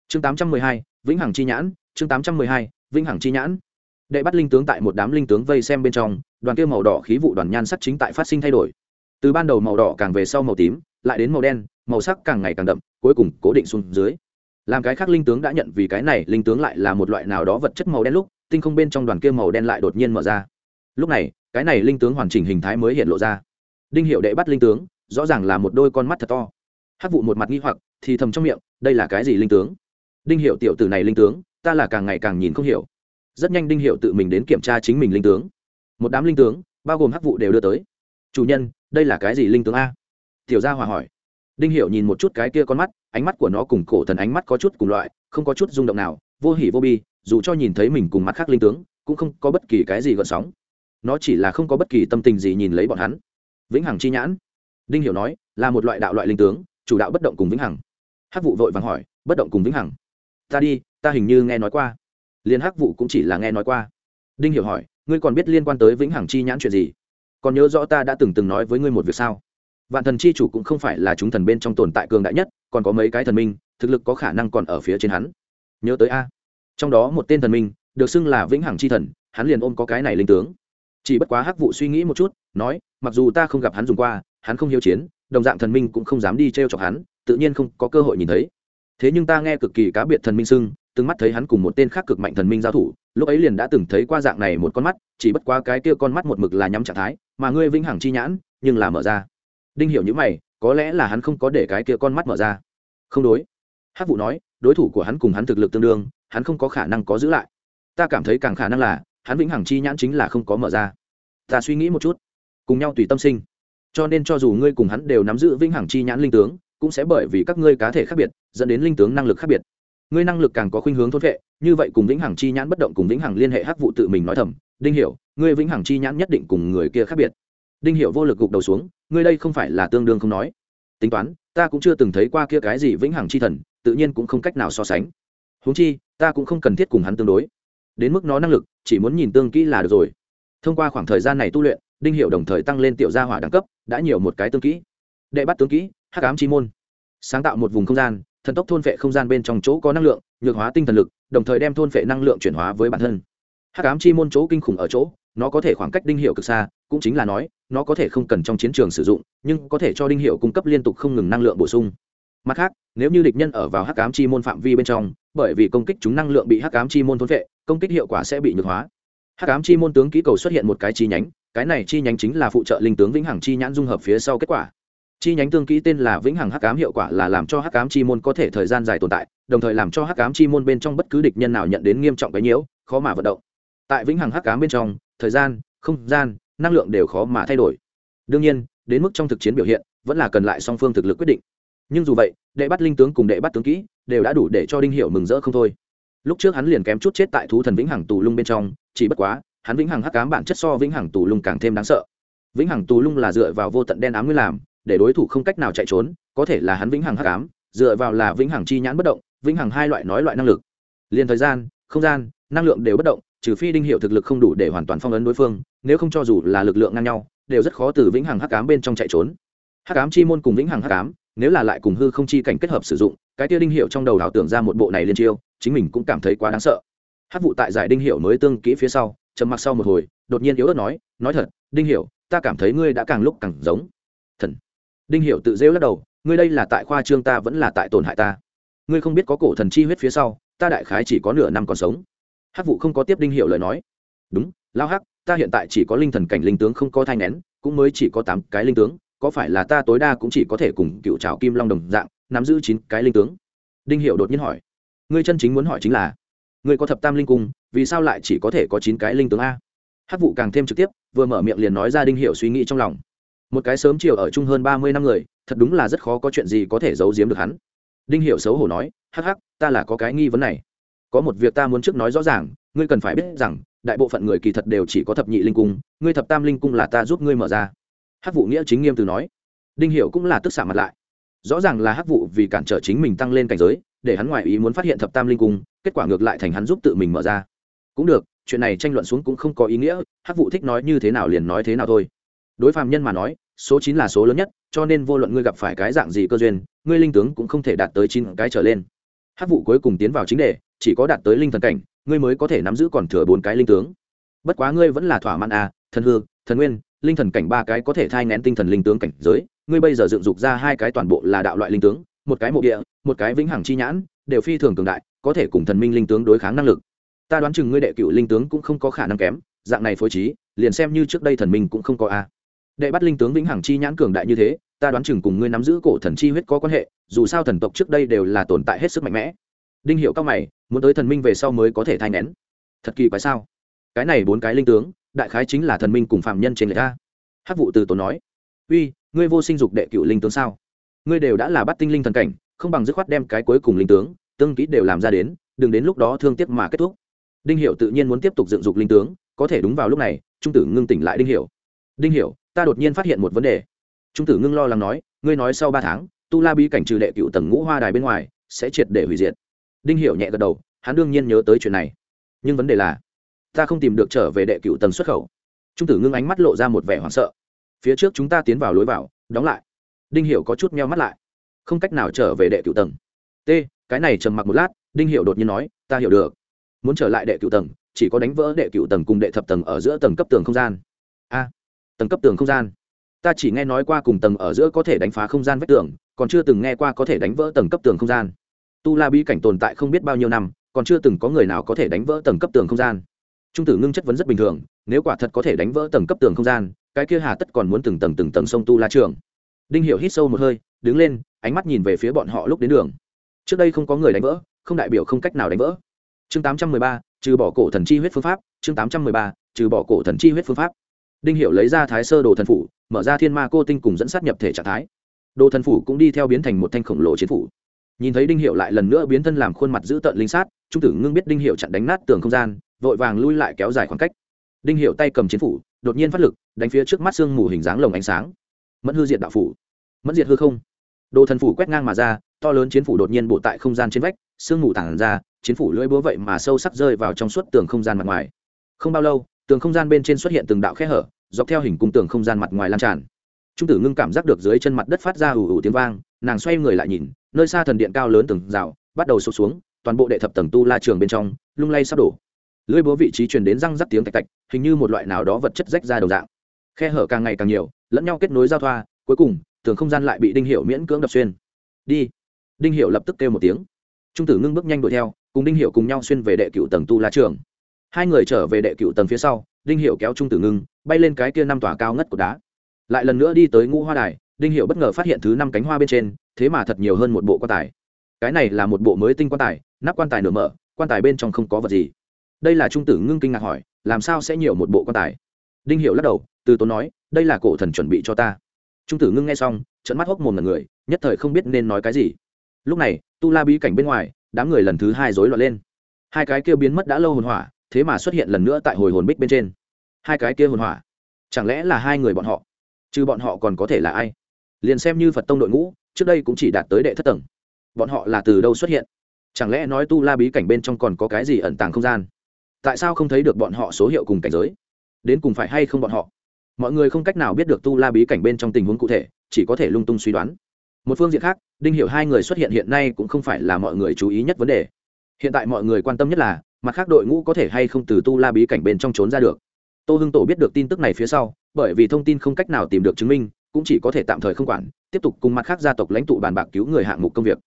Chương tám trăm mười hai, vĩnh hằng chi nhãn, chương tám trăm mười hai vĩnh hằng chi nhãn. Đệ bắt linh tướng tại một đám linh tướng vây xem bên trong, đoàn kia màu đỏ khí vụ đoàn nhan sắc chính tại phát sinh thay đổi. Từ ban đầu màu đỏ càng về sau màu tím, lại đến màu đen, màu sắc càng ngày càng đậm, cuối cùng cố định xuống dưới. Làm cái khác linh tướng đã nhận vì cái này, linh tướng lại là một loại nào đó vật chất màu đen lúc, tinh không bên trong đoàn kia màu đen lại đột nhiên mở ra. Lúc này, cái này linh tướng hoàn chỉnh hình thái mới hiện lộ ra. Đinh hiệu đệ bắt linh tướng, rõ ràng là một đôi con mắt thật to. Hát vụ một mặt nghi hoặc, thì thầm trong miệng, đây là cái gì linh tướng? Đinh hiệu tiểu tử này linh tướng ta là càng ngày càng nhìn không hiểu. Rất nhanh đinh hiệu tự mình đến kiểm tra chính mình linh tướng. Một đám linh tướng, bao gồm hắc vụ đều đưa tới. Chủ nhân, đây là cái gì linh tướng a? Tiểu gia hòa hỏi. Đinh hiệu nhìn một chút cái kia con mắt, ánh mắt của nó cùng cổ thần ánh mắt có chút cùng loại, không có chút rung động nào, vô hỉ vô bi, dù cho nhìn thấy mình cùng mặt khác linh tướng, cũng không có bất kỳ cái gì gợn sóng. Nó chỉ là không có bất kỳ tâm tình gì nhìn lấy bọn hắn. Vĩnh hằng chi nhãn. Đinh hiểu nói, là một loại đạo loại linh tướng, chủ đạo bất động cùng vĩnh hằng. Hắc vụ vội vàng hỏi, bất động cùng vĩnh hằng? Ta đi ta hình như nghe nói qua. Liên hắc vụ cũng chỉ là nghe nói qua. Đinh hiểu hỏi, ngươi còn biết liên quan tới vĩnh hằng chi nhãn chuyện gì? Còn nhớ rõ ta đã từng từng nói với ngươi một việc sao? Vạn thần chi chủ cũng không phải là chúng thần bên trong tồn tại cường đại nhất, còn có mấy cái thần minh, thực lực có khả năng còn ở phía trên hắn. Nhớ tới a. Trong đó một tên thần minh, được xưng là vĩnh hằng chi thần, hắn liền ôm có cái này linh tướng. Chỉ bất quá hắc vụ suy nghĩ một chút, nói, mặc dù ta không gặp hắn dùng qua, hắn không hiếu chiến, đồng dạng thần minh cũng không dám đi t r e o chọc hắn, tự nhiên không có cơ hội nhìn thấy. Thế nhưng ta nghe cực kỳ cá biệt thần minh xưng từng mắt thấy hắn cùng một tên khác cực mạnh thần minh giao thủ, lúc ấy liền đã từng thấy qua dạng này một con mắt, chỉ bất quá cái kia con mắt một mực là nhắm trạng thái, mà ngươi vĩnh hằng chi nhãn, nhưng là mở ra. Đinh hiểu như mày, có lẽ là hắn không có để cái kia con mắt mở ra. Không đối. Hắc vụ nói, đối thủ của hắn cùng hắn thực lực tương đương, hắn không có khả năng có giữ lại. Ta cảm thấy càng khả năng là, hắn vĩnh hằng chi nhãn chính là không có mở ra. Ta suy nghĩ một chút. Cùng nhau tùy tâm sinh. Cho nên cho dù ngươi cùng hắn đều nắm giữ vĩnh hằng chi nhãn linh tướng, cũng sẽ bởi vì các ngươi cá thể khác biệt, dẫn đến linh tướng năng lực khác biệt ngươi năng lực càng có khuynh hướng thôn vệ, như vậy cùng vĩnh hằng chi nhãn bất động cùng vĩnh hằng liên hệ hắc vụ tự mình nói thầm, đinh hiểu, ngươi vĩnh hằng chi nhãn nhất định cùng người kia khác biệt. Đinh hiểu vô lực gục đầu xuống, ngươi đây không phải là tương đương không nói. Tính toán, ta cũng chưa từng thấy qua kia cái gì vĩnh hằng chi thần, tự nhiên cũng không cách nào so sánh. Huống chi, ta cũng không cần thiết cùng hắn tương đối. Đến mức nó năng lực, chỉ muốn nhìn tương kỹ là được rồi. Thông qua khoảng thời gian này tu luyện, đinh hiệu đồng thời tăng lên tiểu gia hỏa đẳng cấp, đã nhiều một cái tương kỹ. Đệ bắt tướng kỹ, hắc ám chi môn. Sáng tạo một vùng không gian thần tốc thôn phệ không gian bên trong chỗ có năng lượng, nhược hóa tinh thần lực, đồng thời đem thôn phệ năng lượng chuyển hóa với bản thân. Hắc ám chi môn chỗ kinh khủng ở chỗ, nó có thể khoảng cách đinh hiệu cực xa, cũng chính là nói, nó có thể không cần trong chiến trường sử dụng, nhưng có thể cho đinh hiệu cung cấp liên tục không ngừng năng lượng bổ sung. Mặt khác, nếu như địch nhân ở vào hắc ám chi môn phạm vi bên trong, bởi vì công kích chúng năng lượng bị hắc ám chi môn thôn vệ công kích hiệu quả sẽ bị nhược hóa. Hắc ám chi môn tướng ký cầu xuất hiện một cái chi nhánh, cái này chi nhánh chính là phụ trợ linh tướng vĩnh hằng chi nhãn dung hợp phía sau kết quả chi nhánh tương kỹ tên là vĩnh hằng hắc ám, hiệu quả là làm cho hắc ám chi môn có thể thời gian dài tồn tại, đồng thời làm cho hắc ám chi môn bên trong bất cứ địch nhân nào nhận đến nghiêm trọng cái nhiễu, khó mà vận động. Tại vĩnh hằng hắc ám bên trong, thời gian, không gian, năng lượng đều khó mà thay đổi. Đương nhiên, đến mức trong thực chiến biểu hiện, vẫn là cần lại song phương thực lực quyết định. Nhưng dù vậy, đệ bắt linh tướng cùng đệ bắt tướng kỹ đều đã đủ để cho đinh hiệu mừng rỡ không thôi. Lúc trước hắn liền kém chút chết tại thú thần vĩnh hằng tù lung bên trong, chỉ bất quá, hắn vĩnh hằng hắc cám bản chất so vĩnh hằng tù lung càng thêm đáng sợ. Vĩnh hằng tù lung là dựa vào vô tận đen ám nguyên làm để đối thủ không cách nào chạy trốn, có thể là hắn vĩnh hằng hắc cám dựa vào là vĩnh hằng chi nhãn bất động, vĩnh hằng hai loại nói loại năng lực. Liền thời gian, không gian, năng lượng đều bất động, trừ phi đinh hiệu thực lực không đủ để hoàn toàn phong ấn đối phương, nếu không cho dù là lực lượng ngang nhau, đều rất khó từ vĩnh hằng hắc cám bên trong chạy trốn. Hắc cám chi môn cùng vĩnh hằng hắc cám nếu là lại cùng hư không chi cảnh kết hợp sử dụng, cái tia đinh hiệu trong đầu đảo tưởng ra một bộ này liên chiêu, chính mình cũng cảm thấy quá đáng sợ. Hát vụ tại giải đinh hiệu mới tương kỹ phía sau, trầm mặc sau một hồi, đột nhiên yếu ớt nói nói thật, đinh hiệu, ta cảm thấy ngươi đã càng lúc càng giống đinh hiệu tự rêu lắc đầu, ngươi đây là tại khoa trương ta vẫn là tại tổn hại ta. Ngươi không biết có cổ thần chi huyết phía sau, ta đại khái chỉ có nửa năm còn sống. Hát vụ không có tiếp đinh hiệu lời nói. Đúng lao hắc, ta hiện tại chỉ có linh thần cảnh linh tướng không có thai nén cũng mới chỉ có tám cái linh tướng, có phải là ta tối đa cũng chỉ có thể cùng cựu trào kim long đồng dạng, nắm giữ chín cái linh tướng? Đinh hiệu đột nhiên hỏi. Ngươi chân chính muốn hỏi chính là, ngươi có thập tam linh cung, vì sao lại chỉ có thể có chín cái linh tướng a? Hát vụ càng thêm trực tiếp, vừa mở miệng liền nói ra đinh hiệu suy nghĩ trong lòng một cái sớm chiều ở chung hơn ba mươi năm người, thật đúng là rất khó có chuyện gì có thể giấu giếm được hắn. Đinh Hiểu xấu hổ nói, hắc hắc, ta là có cái nghi vấn này. Có một việc ta muốn trước nói rõ ràng, ngươi cần phải biết rằng, đại bộ phận người kỳ thật đều chỉ có thập nhị linh cung, ngươi thập tam linh cung là ta giúp ngươi mở ra. Hắc vụ nghĩa chính nghiêm từ nói. Đinh Hiểu cũng là tức xạ mặt lại. Rõ ràng là hắc vụ vì cản trở chính mình tăng lên cảnh giới, để hắn ngoại ý muốn phát hiện thập tam linh cung, kết quả ngược lại thành hắn giúp tự mình mở ra. Cũng được, chuyện này tranh luận xuống cũng không có ý nghĩa, hắc vụ thích nói như thế nào liền nói thế nào thôi đối phàm nhân mà nói, số chín là số lớn nhất, cho nên vô luận ngươi gặp phải cái dạng gì cơ duyên, ngươi linh tướng cũng không thể đạt tới chín cái trở lên. Hát vụ cuối cùng tiến vào chính đề, chỉ có đạt tới linh thần cảnh, ngươi mới có thể nắm giữ còn thừa bốn cái linh tướng. Bất quá ngươi vẫn là thỏa mãn à thần hư, thần nguyên, linh thần cảnh ba cái có thể thai ngén tinh thần linh tướng cảnh giới, ngươi bây giờ dựng dục ra hai cái toàn bộ là đạo loại linh tướng, một cái mộ địa, một cái vĩnh hằng chi nhãn, đều phi thường cường đại, có thể cùng thần minh linh tướng đối kháng năng lực. Ta đoán chừng ngươi đệ cựu linh tướng cũng không có khả năng kém, dạng này phối trí, liền xem như trước đây thần minh cũng không có a đệ bắt linh tướng vĩnh hằng chi nhãn cường đại như thế, ta đoán chừng cùng ngươi nắm giữ cổ thần chi huyết có quan hệ, dù sao thần tộc trước đây đều là tồn tại hết sức mạnh mẽ. Đinh hiệu cao mày, muốn tới thần minh về sau mới có thể thai nén. Thật kỳ quái sao? Cái này bốn cái linh tướng, đại khái chính là thần minh cùng phạm nhân trên người ta. Hắc vụ từ tốn nói, uy, ngươi vô sinh dục đệ cựu linh tướng sao? Ngươi đều đã là bắt tinh linh thần cảnh, không bằng dứt khoát đem cái cuối cùng linh tướng, tương kỹ đều làm ra đến, đừng đến lúc đó thương tiếc mà kết thúc. Đinh hiệu tự nhiên muốn tiếp tục dựng dục linh tướng, có thể đúng vào lúc này, trung tử ngưng tỉnh lại đinh hiệu. Đinh hiệu ta đột nhiên phát hiện một vấn đề. Trung tử ngưng lo lắng nói, ngươi nói sau ba tháng, tu la bí cảnh trừ đệ cựu tầng ngũ hoa đài bên ngoài, sẽ triệt để hủy diệt. Đinh Hiểu nhẹ gật đầu, hắn đương nhiên nhớ tới chuyện này. Nhưng vấn đề là, ta không tìm được trở về đệ cựu tầng xuất khẩu. Trung tử ngưng ánh mắt lộ ra một vẻ hoảng sợ. Phía trước chúng ta tiến vào lối vào, đóng lại. Đinh Hiểu có chút meo mắt lại. Không cách nào trở về đệ cựu tầng. T, cái này trầm mặc một lát, đinh Hiểu đột nhiên nói, ta hiểu được. Muốn trở lại đệ cựu tầng, chỉ có đánh vỡ đệ cựu tầng cùng đệ thập tầng ở giữa tầng cấp tường không gian. A tầng cấp tường không gian. Ta chỉ nghe nói qua cùng tầng ở giữa có thể đánh phá không gian vách tường, còn chưa từng nghe qua có thể đánh vỡ tầng cấp tường không gian. Tu la bí cảnh tồn tại không biết bao nhiêu năm, còn chưa từng có người nào có thể đánh vỡ tầng cấp tường không gian. Trung tử ngưng chất vấn rất bình thường, nếu quả thật có thể đánh vỡ tầng cấp tường không gian, cái kia hà tất còn muốn từng tầng từng tầng sông tu la trường. Đinh Hiểu hít sâu một hơi, đứng lên, ánh mắt nhìn về phía bọn họ lúc đến đường. Trước đây không có người đánh vỡ, không đại biểu không cách nào đánh vỡ. Chương tám trăm mười ba, trừ bỏ cổ thần chi huyết phương pháp, chương tám trăm mười ba, trừ bỏ cổ thần chi huyết phương pháp đinh hiệu lấy ra thái sơ đồ thần phủ, mở ra thiên ma cô tinh cùng dẫn sát nhập thể trạng thái. Đồ thần phủ cũng đi theo biến thành một thanh khổng lồ chiến phủ. Nhìn thấy đinh hiệu lại lần nữa biến thân làm khuôn mặt giữ tợn linh sát, trung tử ngưng biết đinh hiệu chặn đánh nát tường không gian, vội vàng lui lại kéo dài khoảng cách. Đinh hiệu tay cầm chiến phủ, đột nhiên phát lực, đánh phía trước mắt sương mù hình dáng lồng ánh sáng. Mẫn hư diệt đạo phủ. Mẫn diệt hư không. Đồ thần phủ quét ngang mà ra, to lớn chiến phủ đột nhiên bộ tại không gian trên vách, sương mù tản ra, chiến phủ lưỡi búa vậy mà sâu sắc rơi vào trong suốt tường không gian mặt ngoài. Không bao lâu tường không gian bên trên xuất hiện từng đạo khe hở, dọc theo hình cung tường không gian mặt ngoài lan tràn. Trung tử ngưng cảm giác được dưới chân mặt đất phát ra ủ ủ tiếng vang, nàng xoay người lại nhìn, nơi xa thần điện cao lớn từng rào, bắt đầu sụp xuống, toàn bộ đệ thập tầng tu la trường bên trong, lung lay sắp đổ. Lưỡi búa vị trí truyền đến răng rắc tiếng tạch tạch, hình như một loại nào đó vật chất rách ra đầu dạng. Khe hở càng ngày càng nhiều, lẫn nhau kết nối giao thoa, cuối cùng, tường không gian lại bị đinh hiệu miễn cưỡng đập xuyên. Đi. Đinh hiệu lập tức kêu một tiếng. Trung tử ngưng bước nhanh đuổi theo, cùng đinh hiệu cùng nhau xuyên về đệ cựu tầng tu la trường hai người trở về đệ cựu tầng phía sau, đinh hiệu kéo trung tử ngưng, bay lên cái kia năm tòa cao ngất của đá. Lại lần nữa đi tới ngũ hoa đài, đinh hiệu bất ngờ phát hiện thứ năm cánh hoa bên trên, thế mà thật nhiều hơn một bộ quan tài. Cái này là một bộ mới tinh quan tài, nắp quan tài nửa mở, quan tài bên trong không có vật gì. Đây là trung tử ngưng kinh ngạc hỏi, làm sao sẽ nhiều một bộ quan tài? Đinh hiệu lắc đầu, từ tốn nói, đây là cổ thần chuẩn bị cho ta. Trung tử ngưng nghe xong trận mắt hốc mồm là người, nhất thời không biết nên nói cái gì. Lúc này, tu la bí cảnh bên ngoài, đám người lần thứ hai rối loạn lên. Hai cái kia biến mất đã lâu hồn hỏa thế mà xuất hiện lần nữa tại hồi hồn bích bên trên. Hai cái kia hồn hỏa, chẳng lẽ là hai người bọn họ? Chứ bọn họ còn có thể là ai? Liền xem như phật tông đội ngũ, trước đây cũng chỉ đạt tới đệ thất tầng. Bọn họ là từ đâu xuất hiện? Chẳng lẽ nói tu la bí cảnh bên trong còn có cái gì ẩn tàng không gian? Tại sao không thấy được bọn họ số hiệu cùng cảnh giới? Đến cùng phải hay không bọn họ? Mọi người không cách nào biết được tu la bí cảnh bên trong tình huống cụ thể, chỉ có thể lung tung suy đoán. Một phương diện khác, đinh hiểu hai người xuất hiện hiện nay cũng không phải là mọi người chú ý nhất vấn đề. Hiện tại mọi người quan tâm nhất là mặt khác đội ngũ có thể hay không từ tu la bí cảnh bên trong trốn ra được. Tô hưng tổ biết được tin tức này phía sau, bởi vì thông tin không cách nào tìm được chứng minh, cũng chỉ có thể tạm thời không quản, tiếp tục cùng mặt khác gia tộc lãnh tụ bàn bạc cứu người hạng mục công việc.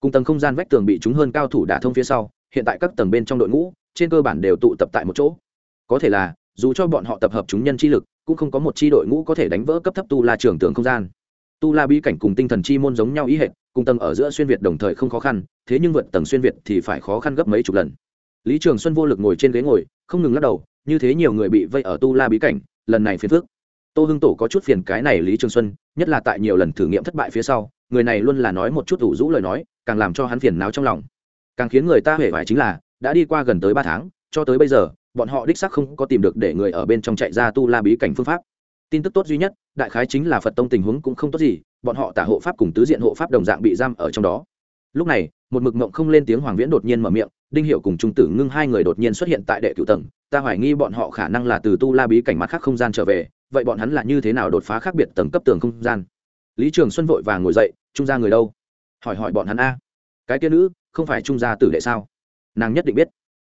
Cùng tầng không gian vách tường bị chúng hơn cao thủ đả thông phía sau, hiện tại các tầng bên trong đội ngũ, trên cơ bản đều tụ tập tại một chỗ. Có thể là, dù cho bọn họ tập hợp chúng nhân chi lực, cũng không có một chi đội ngũ có thể đánh vỡ cấp thấp tu la trường tường không gian. Tu la bí cảnh cùng tinh thần chi môn giống nhau ý hệ cùng tầng ở giữa xuyên việt đồng thời không khó khăn, thế nhưng vượt tầng xuyên việt thì phải khó khăn gấp mấy chục lần lý trường xuân vô lực ngồi trên ghế ngồi, không ngừng lắc đầu, như thế nhiều người bị vây ở tu la bí cảnh, lần này phiền phước tô hưng tổ có chút phiền cái này lý trường xuân, nhất là tại nhiều lần thử nghiệm thất bại phía sau, người này luôn là nói một chút ủ rũ lời nói, càng làm cho hắn phiền náo trong lòng. Càng khiến người ta hể vải chính là, đã đi qua gần tới ba tháng, cho tới bây giờ, bọn họ đích xác không có tìm được để người ở bên trong chạy ra tu la bí cảnh phương pháp. Tin tức tốt duy nhất, đại khái chính là phật tông tình huống cũng không tốt gì, bọn họ tả hộ pháp cùng tứ diện hộ pháp đồng dạng bị giam ở trong đó. Lúc này, một mực mộng không lên tiếng hoàng viễn đột nhiên mở miệng đinh hiệu cùng trung tử ngưng hai người đột nhiên xuất hiện tại đệ cựu tầng, ta hoài nghi bọn họ khả năng là từ tu la bí cảnh mặt khác không gian trở về, vậy bọn hắn là như thế nào đột phá khác biệt tầng cấp tường không gian? Lý trường xuân vội vàng ngồi dậy, trung gia người đâu? Hỏi hỏi bọn hắn a. Cái kia nữ, không phải trung gia tử đệ sao? Nàng nhất định biết.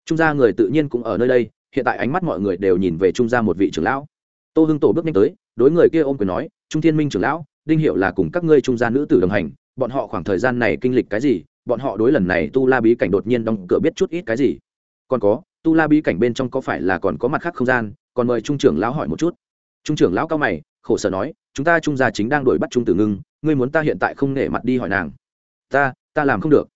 Trung gia người tự nhiên cũng ở nơi đây, hiện tại ánh mắt mọi người đều nhìn về trung gia một vị trưởng lão. Tô hưng tổ bước nhanh tới, đối người kia ôm quyền nói, trung thiên minh trưởng lão, đinh hiệu là cùng các ngươi trung gia nữ tử đồng hành, bọn họ khoảng thời gian này kinh lịch cái gì bọn họ đối lần này tu la bí cảnh đột nhiên đóng cửa biết chút ít cái gì. Còn có, tu la bí cảnh bên trong có phải là còn có mặt khác không gian? Còn mời trung trưởng lão hỏi một chút. Trung trưởng lão cao mày, khổ sở nói, chúng ta trung gia chính đang đuổi bắt trung tử ngưng, ngươi muốn ta hiện tại không nể mặt đi hỏi nàng? Ta ta làm không được.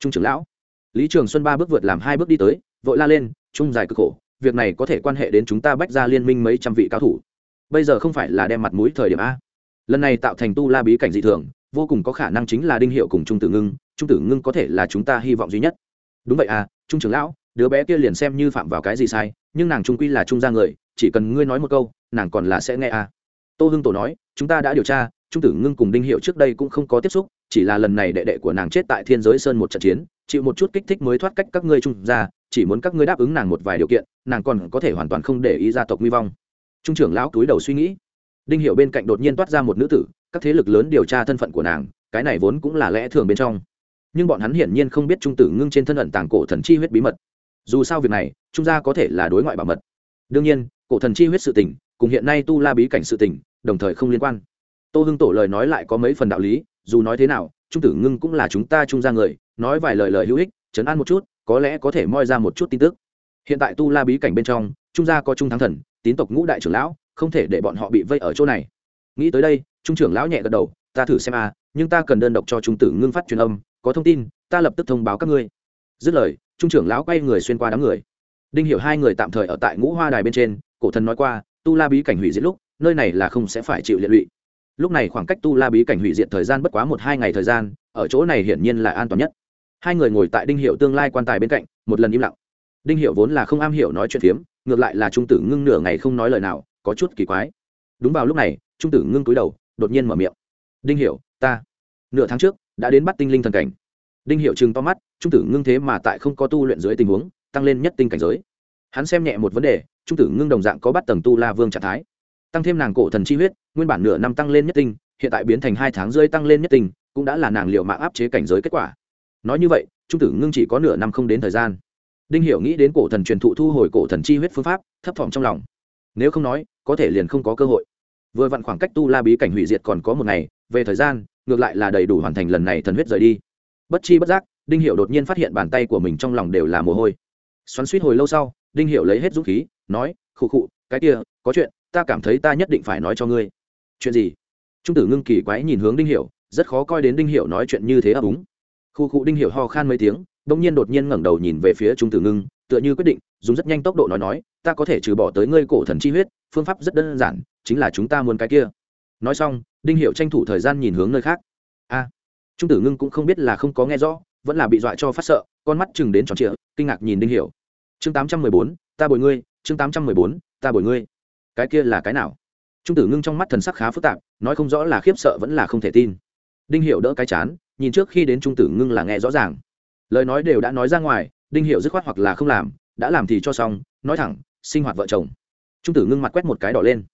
Trung trưởng lão. Lý trường xuân ba bước vượt làm hai bước đi tới, vội la lên, trung dài cực khổ, việc này có thể quan hệ đến chúng ta bách ra liên minh mấy trăm vị cao thủ. Bây giờ không phải là đem mặt mũi thời điểm a. Lần này tạo thành tu la bí cảnh dị thường, vô cùng có khả năng chính là đinh hiệu cùng trung tử ngưng trung tử ngưng có thể là chúng ta hy vọng duy nhất. Đúng vậy à trung trưởng lão, đứa bé kia liền xem như phạm vào cái gì sai, nhưng nàng trung quy là trung gia người, chỉ cần ngươi nói một câu, nàng còn là sẽ nghe à. Tô hưng tổ nói, chúng ta đã điều tra, trung tử ngưng cùng đinh hiệu trước đây cũng không có tiếp xúc, chỉ là lần này đệ đệ của nàng chết tại thiên giới sơn một trận chiến, chịu một chút kích thích mới thoát cách các ngươi trung gia, chỉ muốn các ngươi đáp ứng nàng một vài điều kiện, nàng còn có thể hoàn toàn không để ý gia tộc nguy vong. Trung trưởng lão túi đầu suy nghĩ. Đinh hiệu bên cạnh đột nhiên toát ra một nữ tử, các thế lực lớn điều tra thân phận của nàng, cái này vốn cũng là lẽ thường bên trong nhưng bọn hắn hiển nhiên không biết trung tử ngưng trên thân ẩn tàng cổ thần chi huyết bí mật. Dù sao việc này, trung gia có thể là đối ngoại bảo mật. Đương nhiên, cổ thần chi huyết sự tình, cùng hiện nay tu la bí cảnh sự tình, đồng thời không liên quan. Tô hưng tổ lời nói lại có mấy phần đạo lý, dù nói thế nào, trung tử ngưng cũng là chúng ta trung gia người, nói vài lời lời hữu ích chấn an một chút, có lẽ có thể moi ra một chút tin tức. Hiện tại tu la bí cảnh bên trong, trung gia có trung thắng thần, tín tộc ngũ đại trưởng lão, không thể để bọn họ bị vây ở chỗ này. Nghĩ tới đây, trung trưởng lão nhẹ gật đầu, ta thử xem a nhưng ta cần đơn độc cho trung tử ngưng phát truyền âm, có thông tin, ta lập tức thông báo các ngươi. Dứt lời, trung trưởng lão quay người xuyên qua đám người. Đinh hiểu hai người tạm thời ở tại ngũ hoa đài bên trên, cổ thần nói qua, tu la bí cảnh hủy diệt lúc, nơi này là không sẽ phải chịu liệt lụy. Lúc này khoảng cách tu la bí cảnh hủy diệt thời gian bất quá một hai ngày thời gian, ở chỗ này hiển nhiên là an toàn nhất. Hai người ngồi tại đinh hiệu tương lai quan tài bên cạnh, một lần im lặng. Đinh hiệu vốn là không am hiểu nói chuyện phiếm, ngược lại là trung tử ngưng nửa ngày không nói lời nào, có chút kỳ quái. Đúng vào lúc này, trung tử ngưng cúi đầu, đột nhiên mở miệng. Đinh hiệu ta. Nửa tháng trước, đã đến bắt tinh linh thần cảnh. Đinh hiệu chừng to mắt, trung tử ngưng thế mà tại không có tu luyện dưới tình huống, tăng lên nhất tinh cảnh giới. Hắn xem nhẹ một vấn đề, trung tử ngưng đồng dạng có bắt tầng tu la vương trạng thái. Tăng thêm nàng cổ thần chi huyết, nguyên bản nửa năm tăng lên nhất tinh, hiện tại biến thành hai tháng rơi tăng lên nhất tinh, cũng đã là nàng liệu mạng áp chế cảnh giới kết quả. Nói như vậy, trung tử ngưng chỉ có nửa năm không đến thời gian. Đinh hiểu nghĩ đến cổ thần truyền thụ thu hồi cổ thần chi huyết phương pháp, thấp thỏm trong lòng. Nếu không nói, có thể liền không có cơ hội vừa vặn khoảng cách tu la bí cảnh hủy diệt còn có một ngày, về thời gian, ngược lại là đầy đủ hoàn thành lần này thần huyết rời đi. Bất chi bất giác, đinh hiệu đột nhiên phát hiện bàn tay của mình trong lòng đều là mồ hôi. Xoắn suýt hồi lâu sau, đinh hiệu lấy hết dũng khí, nói, khụ khụ, cái kia, có chuyện, ta cảm thấy ta nhất định phải nói cho ngươi. Chuyện gì? Trung tử ngưng kỳ quái nhìn hướng đinh hiệu rất khó coi đến đinh hiệu nói chuyện như thế ấp úng khu cụ đinh hiệu ho khan mấy tiếng bỗng nhiên đột nhiên ngẩng đầu nhìn về phía trung tử ngưng, tựa như quyết định, dùng rất nhanh tốc độ nói nói, ta có thể trừ bỏ tới ngươi cổ thần chi huyết, phương pháp rất đơn giản chính là chúng ta muốn cái kia. Nói xong, đinh hiệu tranh thủ thời gian nhìn hướng nơi khác. A, trung tử ngưng cũng không biết là không có nghe rõ, vẫn là bị dọa cho phát sợ, con mắt chừng đến tròn trịa, kinh ngạc nhìn đinh hiệu chương tám trăm mười bốn, ta bồi ngươi, chương tám trăm mười bốn, ta bồi ngươi. Cái kia là cái nào? Trung tử ngưng trong mắt thần sắc khá phức tạp, nói không rõ là khiếp sợ vẫn là không thể tin. Đinh hiệu đỡ cái chán, nhìn trước khi đến trung tử ngưng là nghe rõ ràng. Lời nói đều đã nói ra ngoài, đinh hiệu dứt khoát hoặc là không làm, đã làm thì cho xong, nói thẳng, sinh hoạt vợ chồng. Trung tử ngưng mặt quét một cái đỏ lên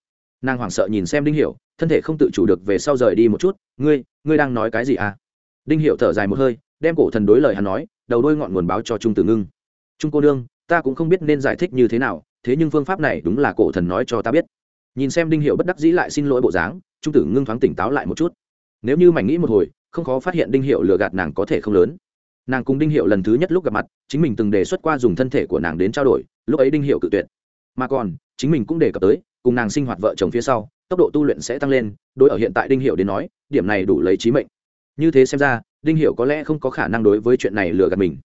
nàng hoảng sợ nhìn xem đinh hiểu, thân thể không tự chủ được về sau rời đi một chút, ngươi ngươi đang nói cái gì à? Đinh hiểu thở dài một hơi, đem cổ thần đối lời hắn nói, đầu đôi ngọn nguồn báo cho trung tử ngưng. Trung cô nương, ta cũng không biết nên giải thích như thế nào, thế nhưng phương pháp này đúng là cổ thần nói cho ta biết. Nhìn xem đinh hiệu bất đắc dĩ lại xin lỗi bộ dáng, trung tử ngưng thoáng tỉnh táo lại một chút. Nếu như mảnh nghĩ một hồi, không khó phát hiện đinh hiệu lừa gạt nàng có thể không lớn. Nàng cùng đinh hiệu lần thứ nhất lúc gặp mặt, chính mình từng đề xuất qua dùng thân thể của nàng đến trao đổi, lúc ấy đinh hiệu cự tuyệt. Mà còn, chính mình cũng đề cập tới cùng nàng sinh hoạt vợ chồng phía sau, tốc độ tu luyện sẽ tăng lên, đối ở hiện tại đinh hiệu đến nói, điểm này đủ lấy trí mệnh. Như thế xem ra, đinh hiệu có lẽ không có khả năng đối với chuyện này lừa gạt mình.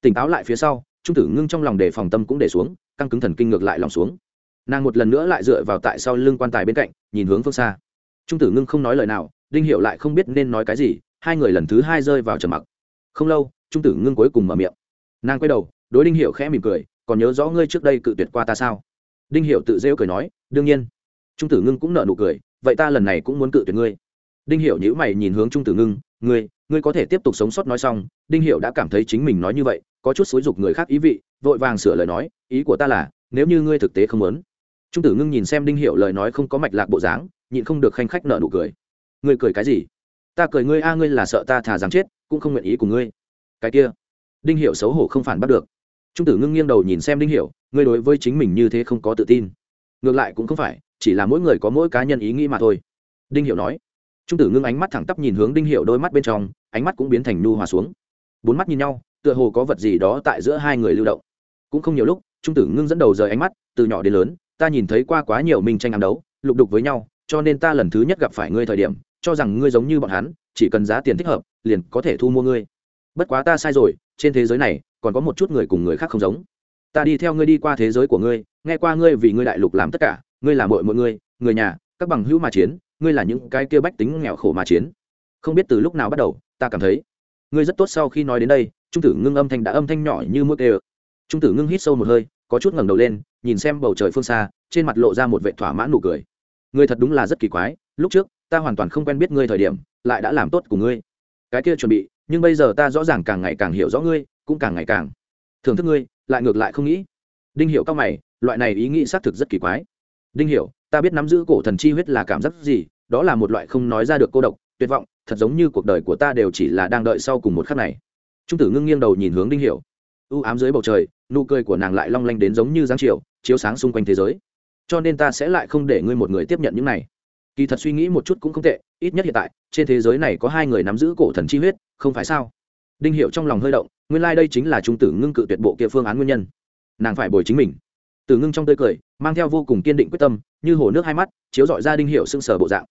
Tỉnh táo lại phía sau, trung tử ngưng trong lòng đề phòng tâm cũng để xuống, căng cứng thần kinh ngược lại lòng xuống. Nàng một lần nữa lại dựa vào tại sau lưng quan tài bên cạnh, nhìn hướng phương xa. Trung tử ngưng không nói lời nào, đinh hiệu lại không biết nên nói cái gì, hai người lần thứ hai rơi vào trầm mặc. Không lâu, trung tử ngưng cuối cùng mở miệng. Nàng quay đầu, đối đinh hiệu khẽ mỉm cười, còn nhớ rõ ngươi trước đây cự tuyệt qua ta sao? Đinh hiệu tự rêu cười nói đương nhiên. Trung tử ngưng cũng nợ nụ cười vậy ta lần này cũng muốn cự tuyệt ngươi. Đinh hiểu nhữ mày nhìn hướng trung tử ngưng ngươi ngươi có thể tiếp tục sống sót nói xong. Đinh hiểu đã cảm thấy chính mình nói như vậy có chút xúi dục người khác ý vị vội vàng sửa lời nói ý của ta là nếu như ngươi thực tế không muốn. Trung tử ngưng nhìn xem đinh hiểu lời nói không có mạch lạc bộ dáng nhịn không được khanh khách nợ nụ cười. Ngươi cười cái gì? Ta cười ngươi a ngươi là sợ ta thả rằng chết cũng không nguyện ý của ngươi. Cái kia. Đinh hiểu xấu hổ không phản bắt được. Trung tử ngưng nghiêng đầu nhìn xem đinh hiểu, ngươi đối với chính mình như thế không có tự tin ngược lại cũng không phải, chỉ là mỗi người có mỗi cá nhân ý nghĩ mà thôi. Đinh hiệu nói. Trung tử ngưng ánh mắt thẳng tắp nhìn hướng đinh hiệu đôi mắt bên trong, ánh mắt cũng biến thành nu hòa xuống. Bốn mắt nhìn nhau, tựa hồ có vật gì đó tại giữa hai người lưu động. Cũng không nhiều lúc, trung tử ngưng dẫn đầu rời ánh mắt, từ nhỏ đến lớn, ta nhìn thấy qua quá nhiều minh tranh ám đấu, lục đục với nhau, cho nên ta lần thứ nhất gặp phải ngươi thời điểm, cho rằng ngươi giống như bọn hắn, chỉ cần giá tiền thích hợp, liền có thể thu mua ngươi. Bất quá ta sai rồi, trên thế giới này, còn có một chút người cùng người khác không giống. Ta đi theo ngươi đi qua thế giới của ngươi nghe qua ngươi vì ngươi đại lục làm tất cả, ngươi là mội mọi ngươi, người nhà, các bằng hữu mà chiến, ngươi là những cái kia bách tính nghèo khổ mà chiến. Không biết từ lúc nào bắt đầu, ta cảm thấy, ngươi rất tốt sau khi nói đến đây, trung tử ngưng âm thanh đã âm thanh nhỏ như mũi tê trung tử ngưng hít sâu một hơi, có chút ngẩng đầu lên, nhìn xem bầu trời phương xa, trên mặt lộ ra một vệ thỏa mãn nụ cười. Ngươi thật đúng là rất kỳ quái, lúc trước, ta hoàn toàn không quen biết ngươi thời điểm, lại đã làm tốt của ngươi. Cái kia chuẩn bị, nhưng bây giờ ta rõ ràng càng ngày càng hiểu rõ ngươi, cũng càng ngày càng thưởng thức ngươi, lại ngược lại không nghĩ. Đinh hiểu cao mày loại này ý nghĩ xác thực rất kỳ quái. Đinh hiểu, ta biết nắm giữ cổ thần chi huyết là cảm giác gì, đó là một loại không nói ra được cô độc, tuyệt vọng, thật giống như cuộc đời của ta đều chỉ là đang đợi sau cùng một khắc này. Trung tử ngưng nghiêng đầu nhìn hướng đinh hiểu. U ám dưới bầu trời, nụ cười của nàng lại long lanh đến giống như dáng chiều, chiếu sáng xung quanh thế giới. Cho nên ta sẽ lại không để ngươi một người tiếp nhận những này. Kỳ thật suy nghĩ một chút cũng không tệ, ít nhất hiện tại, trên thế giới này có hai người nắm giữ cổ thần chi huyết, không phải sao? Đinh hiệu trong lòng hơi động, nguyên lai、like、đây chính là trung tử ngưng cự tuyệt bộ kia phương án nguyên nhân. Nàng phải bồi chính mình tử ngưng trong tươi cười, mang theo vô cùng kiên định quyết tâm, như hồ nước hai mắt, chiếu dọi ra đinh hiệu sưng sờ bộ dạng.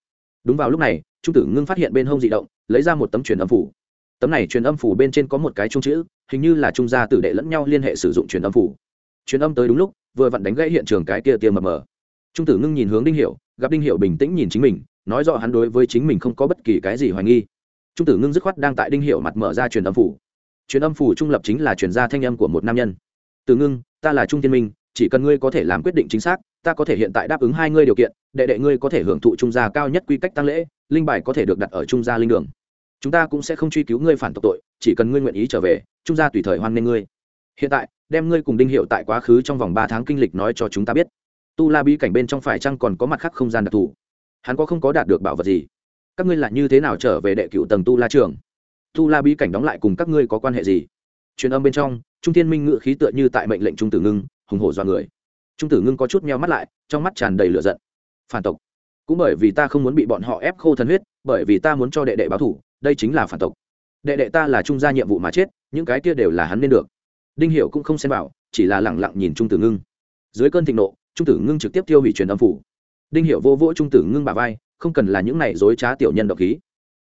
Đúng vào lúc này, trung tử ngưng phát hiện bên hông d ị động, lấy ra một tấm truyền âm phủ. Tấm này truyền âm phủ bên trên có một cái trung chữ, hình như là trung gia tử đệ lẫn nhau liên hệ sử dụng truyền âm phủ. Truyền âm tới đúng lúc, vừa vặn đánh gãy hiện trường cái kia tiêm mờ mờ. Trung tử ngưng nhìn hướng đinh hiệu, gặp đinh hiệu bình tĩnh nhìn chính mình, nói rõ hắn đối với chính mình không có bất kỳ cái gì hoài nghi. Trung tử ngưng dứt khoát đang tại đinh hiệu mặt mở ra truyền âm phủ. Truyền âm phủ trung lập chính là truyền gia thanh âm của một nam nhân. Tử ngưng, ta là trung thiên minh chỉ cần ngươi có thể làm quyết định chính xác, ta có thể hiện tại đáp ứng hai ngươi điều kiện, đệ đệ ngươi có thể hưởng thụ trung gia cao nhất quy cách tăng lễ, linh bài có thể được đặt ở trung gia linh đường. Chúng ta cũng sẽ không truy cứu ngươi phản tộc tội, chỉ cần ngươi nguyện ý trở về, trung gia tùy thời hoan nghênh ngươi. Hiện tại, đem ngươi cùng đinh hiệu tại quá khứ trong vòng ba tháng kinh lịch nói cho chúng ta biết. Tu la bí cảnh bên trong phải chăng còn có mặt khác không gian đặc thù? Hắn có không có đạt được bảo vật gì? Các ngươi là như thế nào trở về đệ cựu tầng tu la trường? Tu la bí cảnh đóng lại cùng các ngươi có quan hệ gì? Truyền âm bên trong, trung thiên minh ngự khí tựa như tại mệnh lệnh trung tử ngưng hùng hổ do người. Trung tử ngưng có chút meo mắt lại, trong mắt tràn đầy lửa giận. Phản tộc. Cũng bởi vì ta không muốn bị bọn họ ép khô thần huyết, bởi vì ta muốn cho đệ đệ báo thủ đây chính là phản tộc. Đệ đệ ta là trung gia nhiệm vụ mà chết, những cái kia đều là hắn nên được. Đinh hiểu cũng không xem vào, chỉ là lẳng lặng nhìn trung tử ngưng. Dưới cơn thịnh nộ, trung tử ngưng trực tiếp tiêu hủy truyền âm phủ. Đinh hiểu vô vỗ trung tử ngưng bà vai, không cần là những này dối trá tiểu nhân độc khí.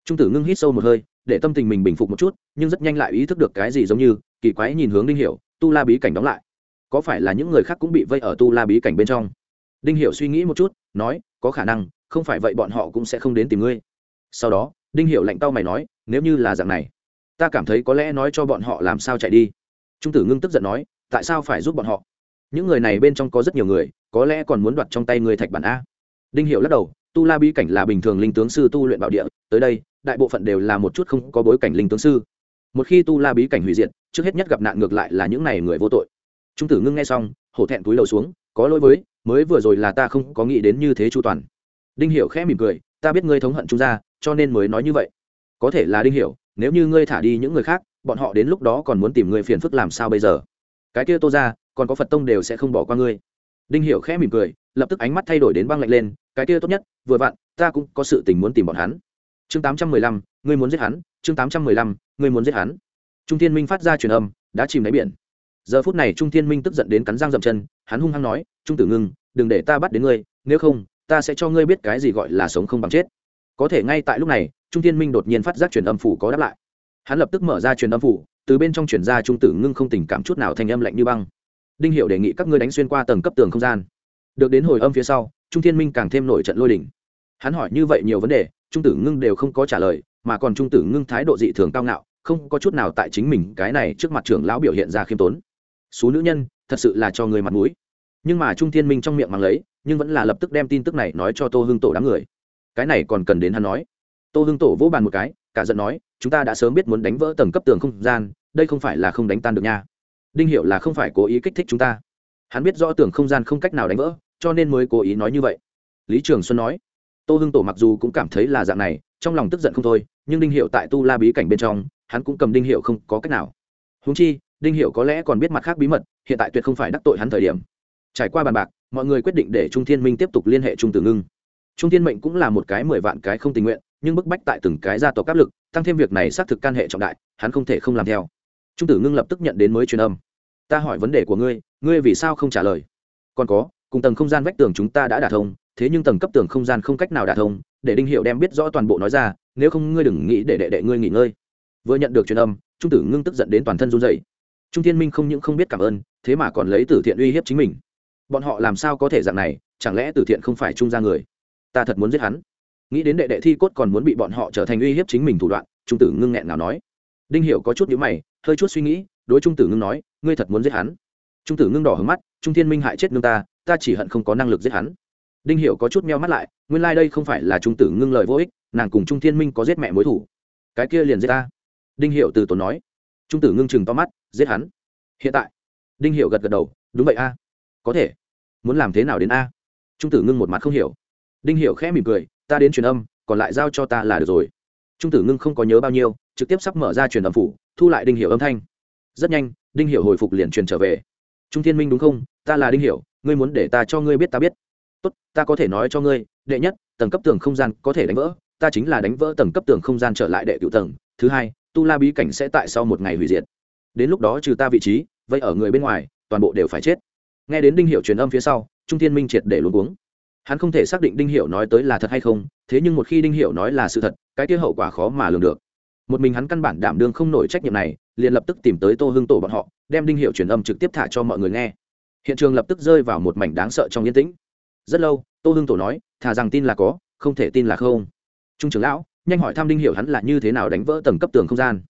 Trung tử ngưng hít sâu một hơi, để tâm tình mình bình phục một chút, nhưng rất nhanh lại ý thức được cái gì giống như, kỳ quái nhìn hướng đinh hiểu, tu la bí cảnh đóng lại có phải là những người khác cũng bị vây ở tu la bí cảnh bên trong? Đinh hiểu suy nghĩ một chút, nói, có khả năng, không phải vậy bọn họ cũng sẽ không đến tìm ngươi. Sau đó, đinh hiểu lạnh tao mày nói, nếu như là dạng này, ta cảm thấy có lẽ nói cho bọn họ làm sao chạy đi. Trung tử ngưng tức giận nói, tại sao phải giúp bọn họ? Những người này bên trong có rất nhiều người, có lẽ còn muốn đoạt trong tay người thạch bản a. Đinh Hiểu lắc đầu, tu la bí cảnh là bình thường linh tướng sư tu luyện bảo địa, tới đây, đại bộ phận đều là một chút không có bối cảnh linh tướng sư. Một khi tu la bí cảnh hủy diệt, trước hết nhất gặp nạn ngược lại là những này người vô tội trung tử ngưng nghe xong, hổ thẹn túi đầu xuống, có lỗi với, mới vừa rồi là ta không có nghĩ đến như thế chu toàn. Đinh hiểu khẽ mỉm cười, ta biết ngươi thống hận trung gia cho nên mới nói như vậy. Có thể là đinh hiểu, nếu như ngươi thả đi những người khác, bọn họ đến lúc đó còn muốn tìm ngươi phiền phức làm sao bây giờ? Cái kia tô ra còn có phật tông đều sẽ không bỏ qua ngươi. Đinh hiểu khẽ mỉm cười, lập tức ánh mắt thay đổi đến băng lạnh lên, cái kia tốt nhất, vừa vặn, ta cũng có sự tình muốn tìm bọn hắn. Chương tám trăm mười lăm, ngươi muốn giết hắn, chương tám trăm mười lăm, ngươi muốn giết hắn. Trung thiên minh phát ra truyền âm, đã chìm đáy biển giờ phút này trung thiên minh tức giận đến cắn răng dậm chân, hắn hung hăng nói, trung tử ngưng, đừng để ta bắt đến ngươi, nếu không, ta sẽ cho ngươi biết cái gì gọi là sống không bằng chết. Có thể ngay tại lúc này, trung thiên minh đột nhiên phát giác truyền âm phủ có đáp lại. Hắn lập tức mở ra truyền âm phủ, từ bên trong truyền ra trung tử ngưng không tình cảm chút nào thành âm lạnh như băng. Đinh hiệu đề nghị các ngươi đánh xuyên qua tầng cấp tường không gian. Được đến hồi âm phía sau, trung thiên minh càng thêm nổi trận lôi đỉnh hắn hỏi như vậy nhiều vấn đề, trung tử ngưng đều không có trả lời, mà còn trung tử ngưng thái độ dị thường cao ngạo, không có chút nào tại chính mình cái này trước mặt trưởng lão biểu hiện ra khiêm tốn số nữ nhân, thật sự là cho người mặt mũi. Nhưng mà trung thiên minh trong miệng mang lấy, nhưng vẫn là lập tức đem tin tức này nói cho tô hưng tổ đám người. Cái này còn cần đến hắn nói. Tô hưng tổ vỗ bàn một cái, cả giận nói, chúng ta đã sớm biết muốn đánh vỡ tầng cấp tường không gian, đây không phải là không đánh tan được nha. Đinh hiệu là không phải cố ý kích thích chúng ta. Hắn biết rõ tường không gian không cách nào đánh vỡ, cho nên mới cố ý nói như vậy. Lý trường xuân nói. Tô hưng tổ mặc dù cũng cảm thấy là dạng này, trong lòng tức giận không thôi, nhưng đinh hiệu tại tu la bí cảnh bên trong, hắn cũng cầm đinh hiệu không có cách nào. Húng chi đinh hiệu có lẽ còn biết mặt khác bí mật, hiện tại tuyệt không phải đắc tội hắn thời điểm. Trải qua bàn bạc, mọi người quyết định để trung thiên minh tiếp tục liên hệ trung tử ngưng. Trung thiên mệnh cũng là một cái mười vạn cái không tình nguyện, nhưng bức bách tại từng cái gia tộc áp lực, tăng thêm việc này xác thực can hệ trọng đại, hắn không thể không làm theo. Trung tử ngưng lập tức nhận đến mới truyền âm. Ta hỏi vấn đề của ngươi ngươi vì sao không trả lời? Còn có, cùng tầng không gian vách tường chúng ta đã đả thông, thế nhưng tầng cấp tường không gian không cách nào đả thông, để đinh hiệu đem biết rõ toàn bộ nói ra, nếu không ngươi đừng nghĩ để đệ đệ ngươi nghỉ ngơi. Vừa nhận được truyền âm, trung tử ngưng tức giận đến toàn thân run dậy trung thiên minh không những không biết cảm ơn, thế mà còn lấy tử thiện uy hiếp chính mình. Bọn họ làm sao có thể dạng này, chẳng lẽ Tử thiện không phải trung gia người? Ta thật muốn giết hắn. Nghĩ đến đệ đệ thi cốt còn muốn bị bọn họ trở thành uy hiếp chính mình thủ đoạn, trung tử ngưng nghẹn nào nói. Đinh hiểu có chút nhíu mày, hơi chút suy nghĩ, đối trung tử ngưng nói, ngươi thật muốn giết hắn. Trung tử ngưng đỏ hướng mắt, trung thiên minh hại chết nương ta ta chỉ hận không có năng lực giết hắn. Đinh hiểu có chút meo mắt lại, nguyên lai like đây không phải là trung tử ngưng lời vô ích, nàng cùng trung thiên minh có giết mẹ mối thủ. Cái kia liền giết ta. Đinh hiểu từ tốn nói trung tử ngưng chừng to mắt, giết hắn. Hiện tại. Đinh hiểu gật gật đầu, đúng vậy a. Có thể. Muốn làm thế nào đến a? Trung tử ngưng một mặt không hiểu. Đinh hiểu khẽ mỉm cười, ta đến truyền âm, còn lại giao cho ta là được rồi. Trung tử ngưng không có nhớ bao nhiêu, trực tiếp sắp mở ra truyền âm phủ, thu lại đinh hiểu âm thanh. Rất nhanh, đinh hiểu hồi phục liền truyền trở về. Trung thiên minh đúng không? Ta là đinh hiểu, ngươi muốn để ta cho ngươi biết ta biết. Tốt, ta có thể nói cho ngươi, đệ nhất, tầng cấp tường không gian có thể đánh vỡ, ta chính là đánh vỡ tầng cấp tường không gian trở lại đệ cựu tầng. Thứ hai tu la bí cảnh sẽ tại sau một ngày hủy diệt. Đến lúc đó trừ ta vị trí, vậy ở người bên ngoài, toàn bộ đều phải chết. Nghe đến đinh hiệu truyền âm phía sau, trung thiên minh triệt để luôn uống hắn không thể xác định đinh hiệu nói tới là thật hay không, thế nhưng một khi đinh hiệu nói là sự thật, cái kia hậu quả khó mà lường được. Một mình hắn căn bản đảm đương không nổi trách nhiệm này, liền lập tức tìm tới tô hưng tổ bọn họ, đem đinh hiệu truyền âm trực tiếp thả cho mọi người nghe. Hiện trường lập tức rơi vào một mảnh đáng sợ trong yên tĩnh. Rất lâu, tô hưng tổ nói thà rằng tin là có, không thể tin là không. Trung trưởng lão nhanh hỏi thăm đinh hiểu hắn là như thế nào đánh vỡ tầng cấp tường không gian.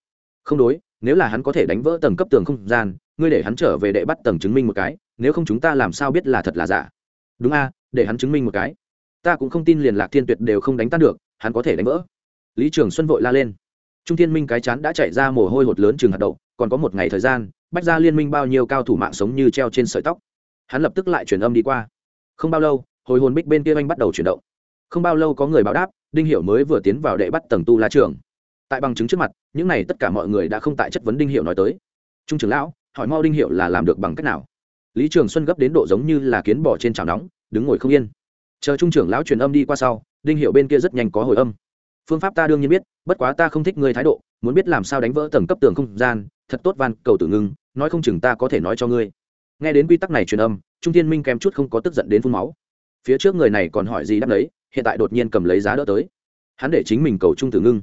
Không đối, nếu là hắn có thể đánh vỡ tầng cấp tường không gian, ngươi để hắn trở về đệ bắt tầng chứng minh một cái, nếu không chúng ta làm sao biết là thật là giả? Đúng a, để hắn chứng minh một cái. Ta cũng không tin liền lạc thiên tuyệt đều không đánh tan được, hắn có thể đánh vỡ. Lý trường xuân vội la lên. Trung thiên minh cái chán đã chạy ra mồ hôi hột lớn chừng hạt đậu, còn có một ngày thời gian, bách ra liên minh bao nhiêu cao thủ mạng sống như treo trên sợi tóc. Hắn lập tức lại truyền âm đi qua. Không bao lâu, hồi hồn bích bên kia anh bắt đầu chuyển động. Không bao lâu có người báo đáp đinh hiểu mới vừa tiến vào đệ bắt tầng tu la trường. Tại bằng chứng trước mặt, những này tất cả mọi người đã không tại chất vấn đinh hiểu nói tới. Trung trưởng lão, hỏi mau đinh hiểu là làm được bằng cách nào? Lý trường xuân gấp đến độ giống như là kiến bò trên chảo nóng, đứng ngồi không yên. Chờ trung trưởng lão truyền âm đi qua sau, đinh hiểu bên kia rất nhanh có hồi âm. Phương pháp ta đương nhiên biết, bất quá ta không thích ngươi thái độ, muốn biết làm sao đánh vỡ tầng cấp tường không gian, thật tốt van, cầu tử ngưng, nói không chừng ta có thể nói cho ngươi. Nghe đến quy tắc này truyền âm, trung thiên minh kém chút không có tức giận đến phun máu. Phía trước người này còn hỏi gì đáp đấy hiện tại đột nhiên cầm lấy giá đỡ tới. Hắn để chính mình cầu trung tử ngưng.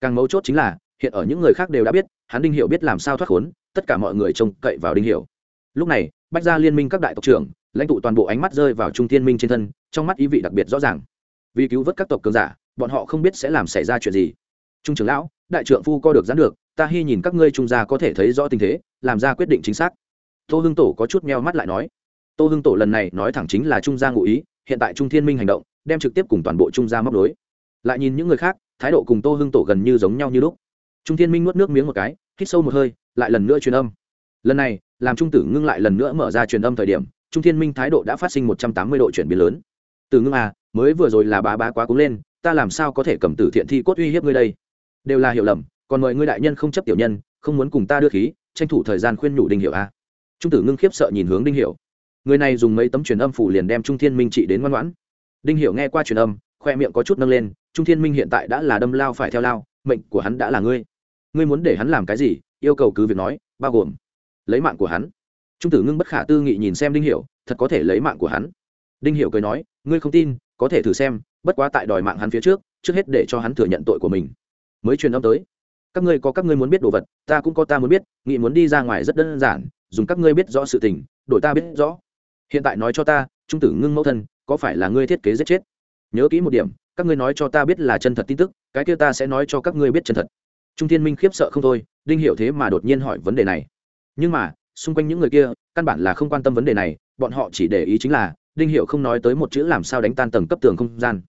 Càng mấu chốt chính là, hiện ở những người khác đều đã biết, hắn đinh hiệu biết làm sao thoát khốn, tất cả mọi người trông cậy vào đinh hiệu lúc này, bách gia liên minh các đại tộc trưởng, lãnh tụ toàn bộ ánh mắt rơi vào trung thiên minh trên thân, trong mắt ý vị đặc biệt rõ ràng. Vì cứu vớt các tộc cường giả, bọn họ không biết sẽ làm xảy ra chuyện gì. Trung trưởng lão, đại trưởng phu co được gián được, ta hy nhìn các ngươi trung gia có thể thấy rõ tình thế, làm ra quyết định chính xác. Tô hưng tổ có chút meo mắt lại nói. Tô hưng tổ lần này nói thẳng chính là trung gia ngụ ý, hiện tại trung thiên minh hành động đem trực tiếp cùng toàn bộ trung gia móc đối lại nhìn những người khác, thái độ cùng tô hưng tổ gần như giống nhau như lúc. Trung thiên minh nuốt nước miếng một cái, hít sâu một hơi, lại lần nữa truyền âm. Lần này, làm trung tử ngưng lại lần nữa mở ra truyền âm thời điểm, trung thiên minh thái độ đã phát sinh một trăm tám mươi độ chuyển biến lớn. Từ ngưng à mới vừa rồi là bá bá quá cúng lên, ta làm sao có thể cầm tử thiện thi cốt uy hiếp ngươi đây? Đều là hiểu lầm, còn mời ngươi đại nhân không chấp tiểu nhân, không muốn cùng ta đưa khí, tranh thủ thời gian khuyên nhủ đinh hiểu a à. trung tử ngưng khiếp sợ nhìn hướng đinh hiểu. Người này dùng mấy tấm truyền âm phủ liền đem trung thiên minh trị đến ngoan ngoãn đinh hiểu nghe qua truyền âm, khoe miệng có chút nâng lên, trung thiên minh hiện tại đã là đâm lao phải theo lao, mệnh của hắn đã là ngươi. Ngươi muốn để hắn làm cái gì? Yêu cầu cứ việc nói, bao gồm lấy mạng của hắn. Trung tử ngưng bất khả tư nghị nhìn xem đinh hiểu, thật có thể lấy mạng của hắn. Đinh hiểu cười nói, ngươi không tin, có thể thử xem, bất quá tại đòi mạng hắn phía trước trước hết để cho hắn thừa nhận tội của mình. Mới truyền âm tới. Các ngươi có các ngươi muốn biết đồ vật, ta cũng có ta muốn biết, nghị muốn đi ra ngoài rất đơn giản, dùng các ngươi biết rõ sự tình, đổi ta biết rõ. Hiện tại nói cho ta trung tử ngưng mẫu thân, có phải là ngươi thiết kế giết chết? Nhớ kỹ một điểm, các ngươi nói cho ta biết là chân thật tin tức, cái kia ta sẽ nói cho các ngươi biết chân thật. Trung thiên minh khiếp sợ không thôi, đinh hiểu thế mà đột nhiên hỏi vấn đề này. Nhưng mà, xung quanh những người kia, căn bản là không quan tâm vấn đề này, bọn họ chỉ để ý chính là, đinh hiểu không nói tới một chữ làm sao đánh tan tầng cấp tường không gian.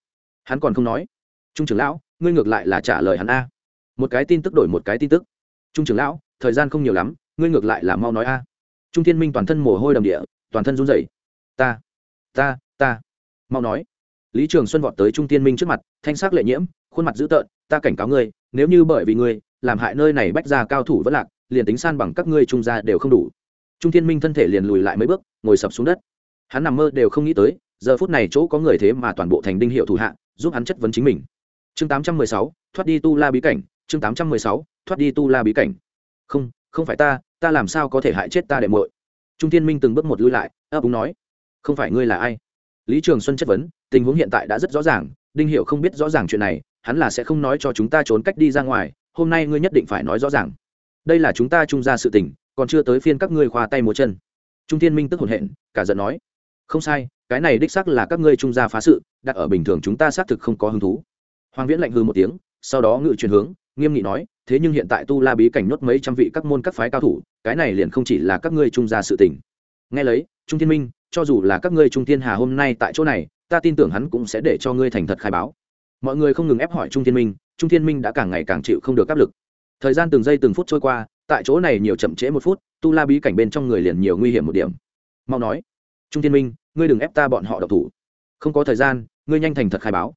Hắn còn không nói. Trung trưởng lão, ngươi ngược lại là trả lời hắn a. Một cái tin tức đổi một cái tin tức. Trung trưởng lão, thời gian không nhiều lắm, ngươi ngược lại là mau nói a. Trung thiên minh toàn thân mồ hôi đầm địa, toàn thân run rẩy. Ta ta ta. Mau nói. Lý trường xuân vọt tới trung tiên minh trước mặt, thanh sắc lệ nhiễm, khuôn mặt dữ tợn, ta cảnh cáo ngươi, nếu như bởi vì ngươi, làm hại nơi này bách ra cao thủ vẫn lạc, liền tính san bằng các ngươi trung gia đều không đủ. Trung thiên minh thân thể liền lùi lại mấy bước, ngồi sập xuống đất. Hắn nằm mơ đều không nghĩ tới, giờ phút này chỗ có người thế mà toàn bộ thành đinh hiệu thủ hạ, giúp hắn chất vấn chính mình. Chương tám trăm mười sáu, thoát đi tu la bí cảnh, chương tám trăm mười sáu, thoát đi tu la bí cảnh. Không không phải ta ta làm sao có thể hại chết ta đệ muội? Trung thiên minh từng bước một lui lại, ấp úng nói không phải ngươi là ai? Lý trường xuân chất vấn, tình huống hiện tại đã rất rõ ràng, đinh hiệu không biết rõ ràng chuyện này, hắn là sẽ không nói cho chúng ta trốn cách đi ra ngoài, hôm nay ngươi nhất định phải nói rõ ràng. Đây là chúng ta trung ra sự tình, còn chưa tới phiên các ngươi khoa tay múa chân. Trung thiên minh tức hồn hện, cả giận nói. Không sai, cái này đích xác là các ngươi trung gia phá sự, đặt ở bình thường chúng ta xác thực không có hứng thú. Hoàng viễn lạnh hư một tiếng, sau đó ngự chuyển hướng, nghiêm nghị nói, thế nhưng hiện tại tu la bí cảnh nhốt mấy trăm vị các môn các phái cao thủ, cái này liền không chỉ là các ngươi trung gia sự tình nghe lấy, trung thiên minh, cho dù là các ngươi trung thiên hà hôm nay tại chỗ này, ta tin tưởng hắn cũng sẽ để cho ngươi thành thật khai báo. Mọi người không ngừng ép hỏi trung thiên minh, trung thiên minh đã càng ngày càng chịu không được áp lực. Thời gian từng giây từng phút trôi qua, tại chỗ này nhiều chậm trễ một phút, tu la bí cảnh bên trong người liền nhiều nguy hiểm một điểm. Mau nói, trung thiên minh, ngươi đừng ép ta bọn họ độc thủ. Không có thời gian, ngươi nhanh thành thật khai báo.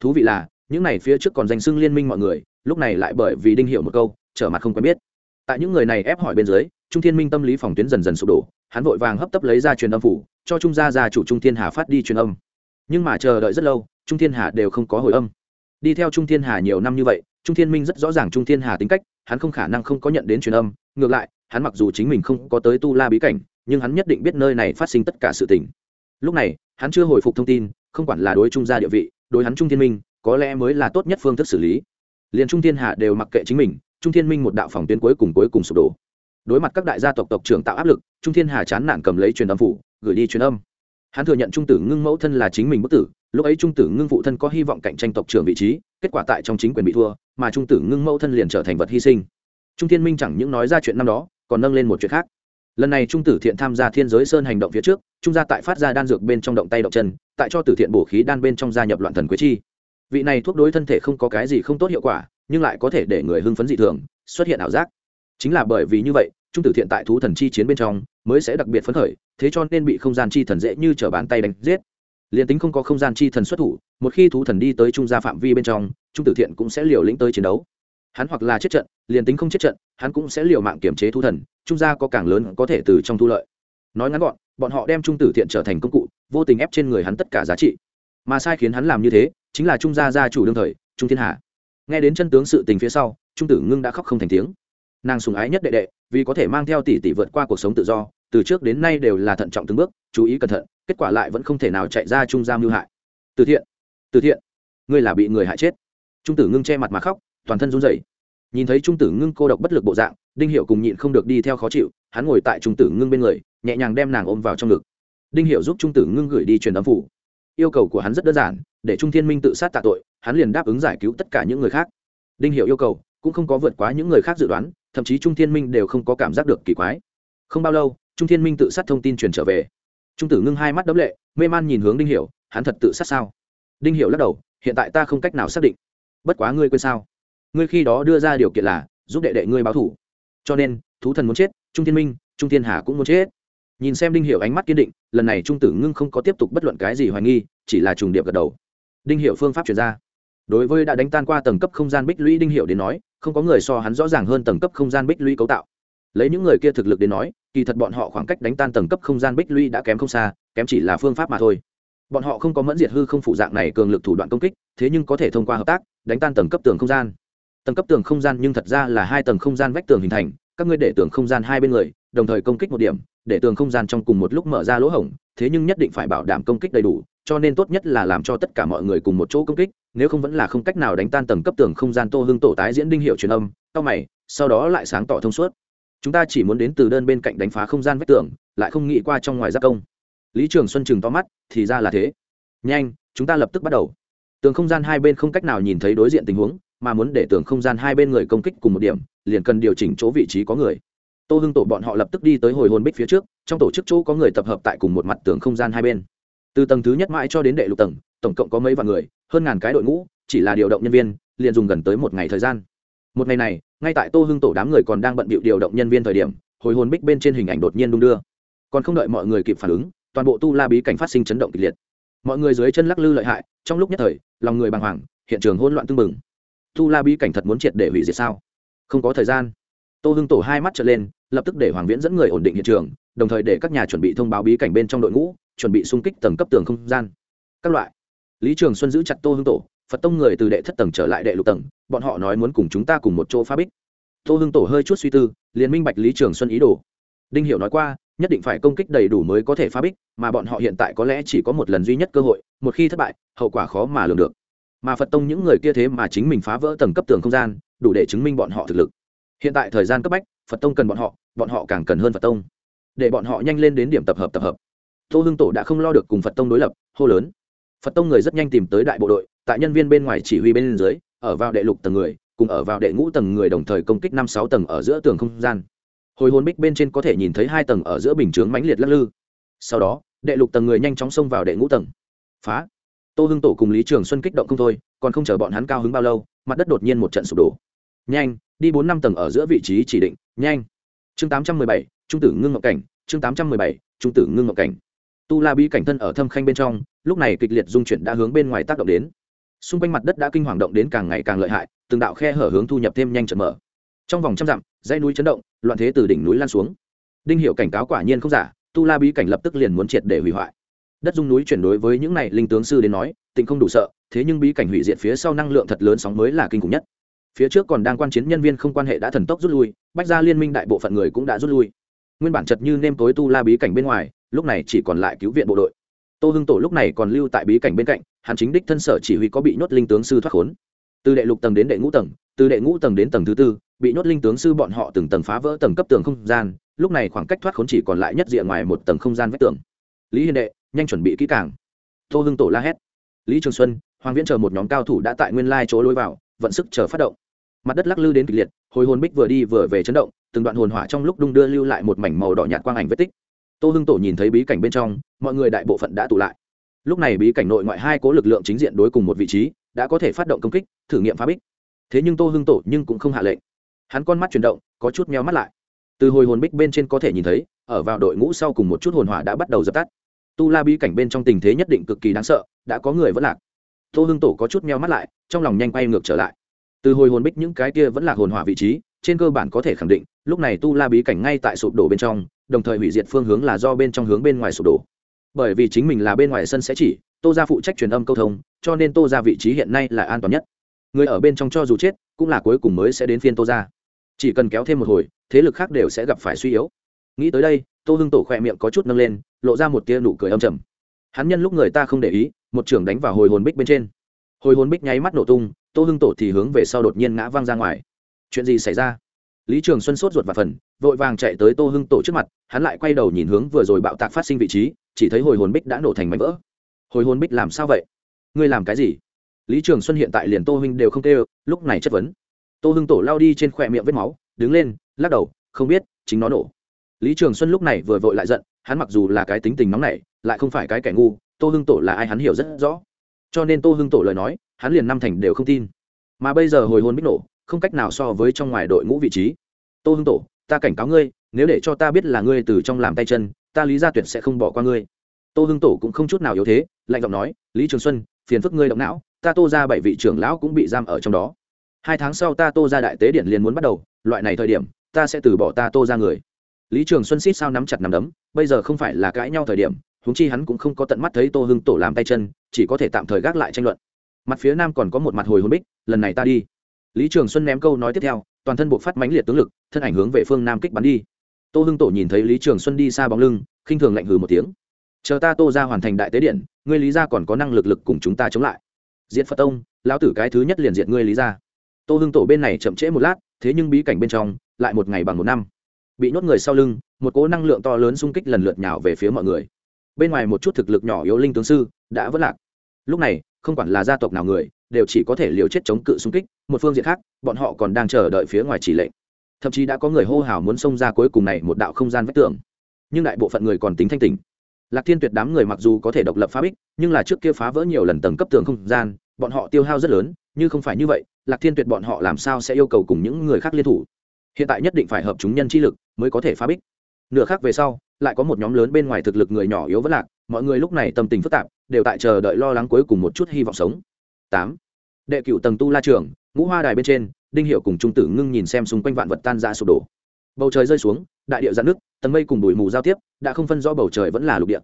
Thú vị là, những này phía trước còn danh xưng liên minh mọi người, lúc này lại bởi vì đinh hiểu một câu, trở mặt không quen biết. Tại những người này ép hỏi bên dưới trung thiên minh tâm lý phòng tuyến dần dần sụp đổ, hắn vội vàng hấp tấp lấy ra truyền âm phủ, cho trung gia gia chủ trung thiên hà phát đi truyền âm. Nhưng mà chờ đợi rất lâu, trung thiên hà đều không có hồi âm. Đi theo trung thiên hà nhiều năm như vậy, trung thiên minh rất rõ ràng trung thiên hà tính cách, hắn không khả năng không có nhận đến truyền âm, ngược lại, hắn mặc dù chính mình không có tới tu la bí cảnh, nhưng hắn nhất định biết nơi này phát sinh tất cả sự tình. Lúc này, hắn chưa hồi phục thông tin, không quản là đối trung gia địa vị, đối hắn trung thiên minh, có lẽ mới là tốt nhất phương thức xử lý. Liền trung thiên hà đều mặc kệ chính mình, trung thiên minh một đạo phòng tuyến cuối cùng cuối cùng sụp đổ đối mặt các đại gia tộc tộc trưởng tạo áp lực, trung thiên hà chán nản cầm lấy truyền âm phủ, gửi đi truyền âm. Hắn thừa nhận trung tử ngưng mẫu thân là chính mình bất tử, lúc ấy trung tử ngưng phụ thân có hy vọng cạnh tranh tộc trưởng vị trí, kết quả tại trong chính quyền bị thua, mà trung tử ngưng mẫu thân liền trở thành vật hy sinh. Trung thiên minh chẳng những nói ra chuyện năm đó, còn nâng lên một chuyện khác. Lần này trung tử thiện tham gia thiên giới sơn hành động phía trước, trung gia tại phát ra đan dược bên trong động tay động chân, tại cho tử thiện bổ khí đan bên trong gia nhập loạn thần quế chi. Vị này thuốc đối thân thể không có cái gì không tốt hiệu quả, nhưng lại có thể để người hưng phấn dị thường, xuất hiện ảo giác. Chính là bởi vì như vậy trung tử thiện tại thú thần chi chiến bên trong mới sẽ đặc biệt phấn khởi, thế cho nên bị không gian chi thần dễ như t bàn tay đánh giết. Liền tính không có không gian chi thần xuất thủ, một khi thú thần đi tới trung gia phạm vi bên trong, trung tử thiện cũng sẽ liều lĩnh tới chiến đấu. Hắn hoặc là chết trận, liền tính không chết trận, hắn cũng sẽ liều mạng kiểm chế thú thần, trung gia có càng lớn có thể từ trong thu lợi. Nói ngắn gọn, bọn họ đem trung tử thiện trở thành công cụ, vô tình ép trên người hắn tất cả giá trị. Mà sai khiến hắn làm như thế, chính là trung gia gia chủ đương thời, trung thiên hạ nghe đến chân tướng sự tình phía sau, trung tử ngưng đã khóc không thành tiếng nàng sùng ái nhất đệ đệ, vì có thể mang theo tỷ tỷ vượt qua cuộc sống tự do, từ trước đến nay đều là thận trọng từng bước, chú ý cẩn thận, kết quả lại vẫn không thể nào chạy ra trung gia mưu hại. Từ thiện từ thiện, ngươi là bị người hại chết. Trung tử ngưng che mặt mà khóc, toàn thân run rẩy. Nhìn thấy trung tử ngưng cô độc bất lực bộ dạng, đinh hiệu cùng nhịn không được đi theo khó chịu, hắn ngồi tại trung tử ngưng bên người, nhẹ nhàng đem nàng ôm vào trong ngực. Đinh hiệu giúp trung tử ngưng gửi đi truyền âm phủ. Yêu cầu của hắn rất đơn giản, để trung thiên minh tự sát tạ tội, hắn liền đáp ứng giải cứu tất cả những người khác. Đinh hiệu yêu cầu cũng không có vượt quá những người khác dự đoán, thậm chí trung thiên minh đều không có cảm giác được kỳ quái. Không bao lâu, trung thiên minh tự sát thông tin truyền trở về. Trung tử ngưng hai mắt đấm lệ, mê man nhìn hướng đinh hiểu, hắn thật tự sát sao? Đinh hiểu lắc đầu, hiện tại ta không cách nào xác định. Bất quá ngươi quên sao? Ngươi khi đó đưa ra điều kiện là, giúp đệ đệ ngươi báo thủ. Cho nên, thú thần muốn chết, trung thiên minh, trung thiên hà cũng muốn chết. Nhìn xem đinh hiểu ánh mắt kiên định, lần này trung tử ngưng không có tiếp tục bất luận cái gì hoài nghi, chỉ là trùng điệp gật đầu. Đinh hiểu phương pháp chuyển ra. Đối với đã đánh tan qua tầng cấp không gian bích lũy đinh hiểu đến nói không có người so hắn rõ ràng hơn tầng cấp không gian bích lũy cấu tạo. Lấy những người kia thực lực đến nói, kỳ thật bọn họ khoảng cách đánh tan tầng cấp không gian bích lũy đã kém không xa, kém chỉ là phương pháp mà thôi. Bọn họ không có mẫn diệt hư không phụ dạng này cường lực thủ đoạn công kích, thế nhưng có thể thông qua hợp tác, đánh tan tầng cấp tường không gian. Tầng cấp tường không gian nhưng thật ra là hai tầng không gian vách tường hình thành, các ngươi để tường không gian hai bên người, đồng thời công kích một điểm, để tường không gian trong cùng một lúc mở ra lỗ hổng, thế nhưng nhất định phải bảo đảm công kích đầy đủ cho nên tốt nhất là làm cho tất cả mọi người cùng một chỗ công kích, nếu không vẫn là không cách nào đánh tan tầng cấp tường không gian tô hưng tổ tái diễn đinh hiệu truyền âm cao mày, sau đó lại sáng tỏ thông suốt. Chúng ta chỉ muốn đến từ đơn bên cạnh đánh phá không gian vách tường, lại không nghĩ qua trong ngoài giác công. Lý trường xuân chừng to mắt, thì ra là thế. Nhanh, chúng ta lập tức bắt đầu. Tường không gian hai bên không cách nào nhìn thấy đối diện tình huống, mà muốn để tường không gian hai bên người công kích cùng một điểm, liền cần điều chỉnh chỗ vị trí có người. Tô hưng tổ bọn họ lập tức đi tới hồi hồn bích phía trước, trong tổ chức chỗ có người tập hợp tại cùng một mặt tường không gian hai bên từ tầng thứ nhất mãi cho đến đệ lục tầng, tổng cộng có mấy vạn người, hơn ngàn cái đội ngũ, chỉ là điều động nhân viên, liền dùng gần tới một ngày thời gian. Một ngày này, ngay tại tô hưng tổ đám người còn đang bận bịu điều động nhân viên thời điểm, hồi hồn bích bên trên hình ảnh đột nhiên đung đưa. Còn không đợi mọi người kịp phản ứng, toàn bộ tu la bí cảnh phát sinh chấn động kịch liệt. Mọi người dưới chân lắc lư lợi hại, trong lúc nhất thời, lòng người bàng hoàng, hiện trường hỗn loạn tưng bừng. Tu la bí cảnh thật muốn triệt để hủy diệt sao? Không có thời gian. Tô hưng tổ hai mắt trở lên, lập tức để hoàng viễn dẫn người ổn định hiện trường, đồng thời để các nhà chuẩn bị thông báo bí cảnh bên trong đội ngũ chuẩn bị xung kích tầng cấp tường không gian. Các loại. Lý trường xuân giữ chặt tô hưng tổ, phật tông người từ đệ thất tầng trở lại đệ lục tầng, bọn họ nói muốn cùng chúng ta cùng một chỗ phá bích. Tô hưng tổ hơi chút suy tư, liền minh bạch lý trường xuân ý đồ. Đinh hiểu nói qua, nhất định phải công kích đầy đủ mới có thể phá bích, mà bọn họ hiện tại có lẽ chỉ có một lần duy nhất cơ hội, một khi thất bại, hậu quả khó mà lường được. Mà phật tông những người kia thế mà chính mình phá vỡ tầng cấp tường không gian, đủ để chứng minh bọn họ thực lực. Hiện tại thời gian cấp bách, phật tông cần bọn họ bọn họ càng cần hơn phật tông. Để bọn họ nhanh lên đến điểm tập hợp tập hợp tô hưng tổ đã không lo được cùng phật tông đối lập, hô lớn. Phật tông người rất nhanh tìm tới đại bộ đội, tại nhân viên bên ngoài chỉ huy bên dưới, ở vào đệ lục tầng người, cùng ở vào đệ ngũ tầng người đồng thời công kích năm sáu tầng ở giữa tường không gian. Hồi hồn bích bên trên có thể nhìn thấy hai tầng ở giữa bình chướng mãnh liệt lắc lư. Sau đó, đệ lục tầng người nhanh chóng xông vào đệ ngũ tầng. Phá. Tô hưng tổ cùng lý trường xuân kích động không thôi, còn không chờ bọn hắn cao hứng bao lâu, mặt đất đột nhiên một trận sụp đổ. Nhanh, đi bốn năm tầng ở giữa vị trí chỉ định, nhanh. Chương tám trăm mười bảy, trung tử ngưng ngọc cảnh, chương tám trăm mười bảy, trung tử ngưng ngọc cảnh tu la bí cảnh thân ở thâm khanh bên trong, lúc này kịch liệt dung chuyển đã hướng bên ngoài tác động đến. Xung quanh mặt đất đã kinh hoàng động đến càng ngày càng lợi hại, từng đạo khe hở hướng thu nhập thêm nhanh chậm mở. Trong vòng trăm dặm, dãy núi chấn động, loạn thế từ đỉnh núi lan xuống. Đinh hiệu cảnh cáo quả nhiên không giả, tu la bí cảnh lập tức liền muốn triệt để hủy hoại. Đất dung núi chuyển đối với những này linh tướng sư đến nói tình không đủ sợ, thế nhưng bí cảnh hủy diệt phía sau năng lượng thật lớn sóng mới là kinh khủng nhất. Phía trước còn đang quan chiến nhân viên không quan hệ đã thần tốc rút lui, bách ra liên minh đại bộ phận người cũng đã rút lui. Nguyên bản chật như nêm tối tu la bí cảnh bên ngoài lúc này chỉ còn lại cứu viện bộ đội. Tô hưng tổ lúc này còn lưu tại bí cảnh bên cạnh, hắn chính đích thân sở chỉ huy có bị nhốt linh tướng sư thoát khốn. Từ đệ lục tầng đến đệ ngũ tầng, từ đệ ngũ tầng đến tầng thứ tư, bị nhốt linh tướng sư bọn họ từng tầng phá vỡ tầng cấp tường không gian, lúc này khoảng cách thoát khốn chỉ còn lại nhất diện ngoài một tầng không gian vách tường. Lý hiền đệ, nhanh chuẩn bị kỹ càng. Tô hưng tổ la hét. Lý trường xuân, hoàng viễn chờ một nhóm cao thủ đã tại nguyên lai chỗ lối vào, vận sức chờ phát động. Mặt đất lắc lư đến kịch liệt, hồi hồn bích vừa đi vừa về chấn động, từng đoạn hồn hỏa trong lúc đung đưa lưu lại một mảnh màu đỏ nhạt quang ảnh vết tích tô hưng tổ nhìn thấy bí cảnh bên trong, mọi người đại bộ phận đã tụ lại. Lúc này bí cảnh nội ngoại hai cố lực lượng chính diện đối cùng một vị trí, đã có thể phát động công kích, thử nghiệm phá bích. Thế nhưng tô hưng tổ nhưng cũng không hạ lệnh. Hắn con mắt chuyển động, có chút meo mắt lại. Từ hồi hồn bích bên trên có thể nhìn thấy, ở vào đội ngũ sau cùng một chút hồn hỏa đã bắt đầu dập tắt. Tu la bí cảnh bên trong tình thế nhất định cực kỳ đáng sợ, đã có người vẫn lạc. Tô hưng tổ có chút meo mắt lại, trong lòng nhanh quay ngược trở lại. Từ hồi hồn bích những cái kia vẫn là hồn hỏa vị trí, trên cơ bản có thể khẳng định, lúc này tu la bí cảnh ngay tại sụp đổ bên trong đồng thời hủy diệt phương hướng là do bên trong hướng bên ngoài sụp đổ. Bởi vì chính mình là bên ngoài sân sẽ chỉ, tô ra phụ trách truyền âm câu thông, cho nên tô ra vị trí hiện nay là an toàn nhất. Người ở bên trong cho dù chết, cũng là cuối cùng mới sẽ đến phiên tô ra chỉ cần kéo thêm một hồi, thế lực khác đều sẽ gặp phải suy yếu. Nghĩ tới đây, tô hưng tổ khỏe miệng có chút nâng lên, lộ ra một tia nụ cười âm trầm. Hắn nhân lúc người ta không để ý, một trưởng đánh vào hồi hồn bích bên trên. Hồi hồn bích nháy mắt nổ tung, tô hưng tổ thì hướng về sau đột nhiên ngã văng ra ngoài. Chuyện gì xảy ra? Lý trường xuân sốt ruột và phần vội vàng chạy tới tô hưng tổ trước mặt, hắn lại quay đầu nhìn hướng vừa rồi bạo tạc phát sinh vị trí, chỉ thấy hồi hồn bích đã nổ thành mảnh vỡ. Hồi hồn bích làm sao vậy? Ngươi làm cái gì? Lý trường xuân hiện tại liền tô huynh đều không kêu, lúc này chất vấn. Tô hưng tổ lao đi trên khỏe miệng vết máu, đứng lên, lắc đầu, không biết, chính nó nổ. Lý trường xuân lúc này vừa vội lại giận, hắn mặc dù là cái tính tình nóng nảy, lại không phải cái kẻ ngu, tô hưng tổ là ai hắn hiểu rất rõ. Cho nên tô hưng tổ lời nói, hắn liền năm thành đều không tin. Mà bây giờ hồi hồn bích nổ, không cách nào so với trong ngoài đội ngũ vị trí. Tô hưng tổ ta cảnh cáo ngươi, nếu để cho ta biết là ngươi từ trong làm tay chân, ta lý gia tuyệt sẽ không bỏ qua ngươi. Tô hưng tổ cũng không chút nào yếu thế, lạnh giọng nói, lý trường xuân, phiền phức ngươi động não, ta tô ra bảy vị trưởng lão cũng bị giam ở trong đó. Hai tháng sau ta tô ra đại tế điện liền muốn bắt đầu, loại này thời điểm, ta sẽ từ bỏ ta tô ra người. Lý trường xuân xít sao nắm chặt nắm đấm, bây giờ không phải là cãi nhau thời điểm, huống chi hắn cũng không có tận mắt thấy tô hưng tổ làm tay chân, chỉ có thể tạm thời gác lại tranh luận. Mặt phía nam còn có một mặt hồi hồn bích, lần này ta đi lý trường xuân ném câu nói tiếp theo, toàn thân buộc phát mãnh liệt tướng lực, thân ảnh hướng về phương nam kích bắn đi. Tô hưng tổ nhìn thấy lý trường xuân đi xa bóng lưng, khinh thường lạnh hừ một tiếng. Chờ ta tô ra hoàn thành đại tế điện, ngươi lý ra còn có năng lực lực cùng chúng ta chống lại. Diện phật tông, lão tử cái thứ nhất liền diện ngươi lý ra tô hưng tổ bên này chậm trễ một lát, thế nhưng bí cảnh bên trong, lại một ngày bằng một năm. Bị nhốt người sau lưng, một cỗ năng lượng to lớn xung kích lần lượt nhào về phía mọi người. Bên ngoài một chút thực lực nhỏ yếu linh tướng sư, đã vất lạc. Lúc này, không quản là gia tộc nào người, đều chỉ có thể liều chết chống cự xung kích một phương diện khác, bọn họ còn đang chờ đợi phía ngoài chỉ lệnh. Thậm chí đã có người hô hào muốn xông ra cuối cùng này một đạo không gian vách tường. Nhưng đại bộ phận người còn tính thanh tỉnh. Lạc thiên tuyệt đám người mặc dù có thể độc lập phá bích, nhưng là trước kia phá vỡ nhiều lần tầng cấp tường không gian, bọn họ tiêu hao rất lớn, như không phải như vậy, lạc thiên tuyệt bọn họ làm sao sẽ yêu cầu cùng những người khác liên thủ? Hiện tại nhất định phải hợp chúng nhân chi lực mới có thể phá bích. Nửa khác về sau, lại có một nhóm lớn bên ngoài thực lực người nhỏ yếu vẫn lạc, mọi người lúc này tâm tình phức tạp, đều tại chờ đợi lo lắng cuối cùng một chút hy vọng sống. Tám đệ cựu tầng tu la trường, ngũ hoa đài bên trên, đinh hiệu cùng trung tử ngưng nhìn xem xung quanh vạn vật tan ra sụp đổ. Bầu trời rơi xuống, đại điệu dạn nước tầng mây cùng bụi mù giao tiếp, đã không phân rõ bầu trời vẫn là lục địa.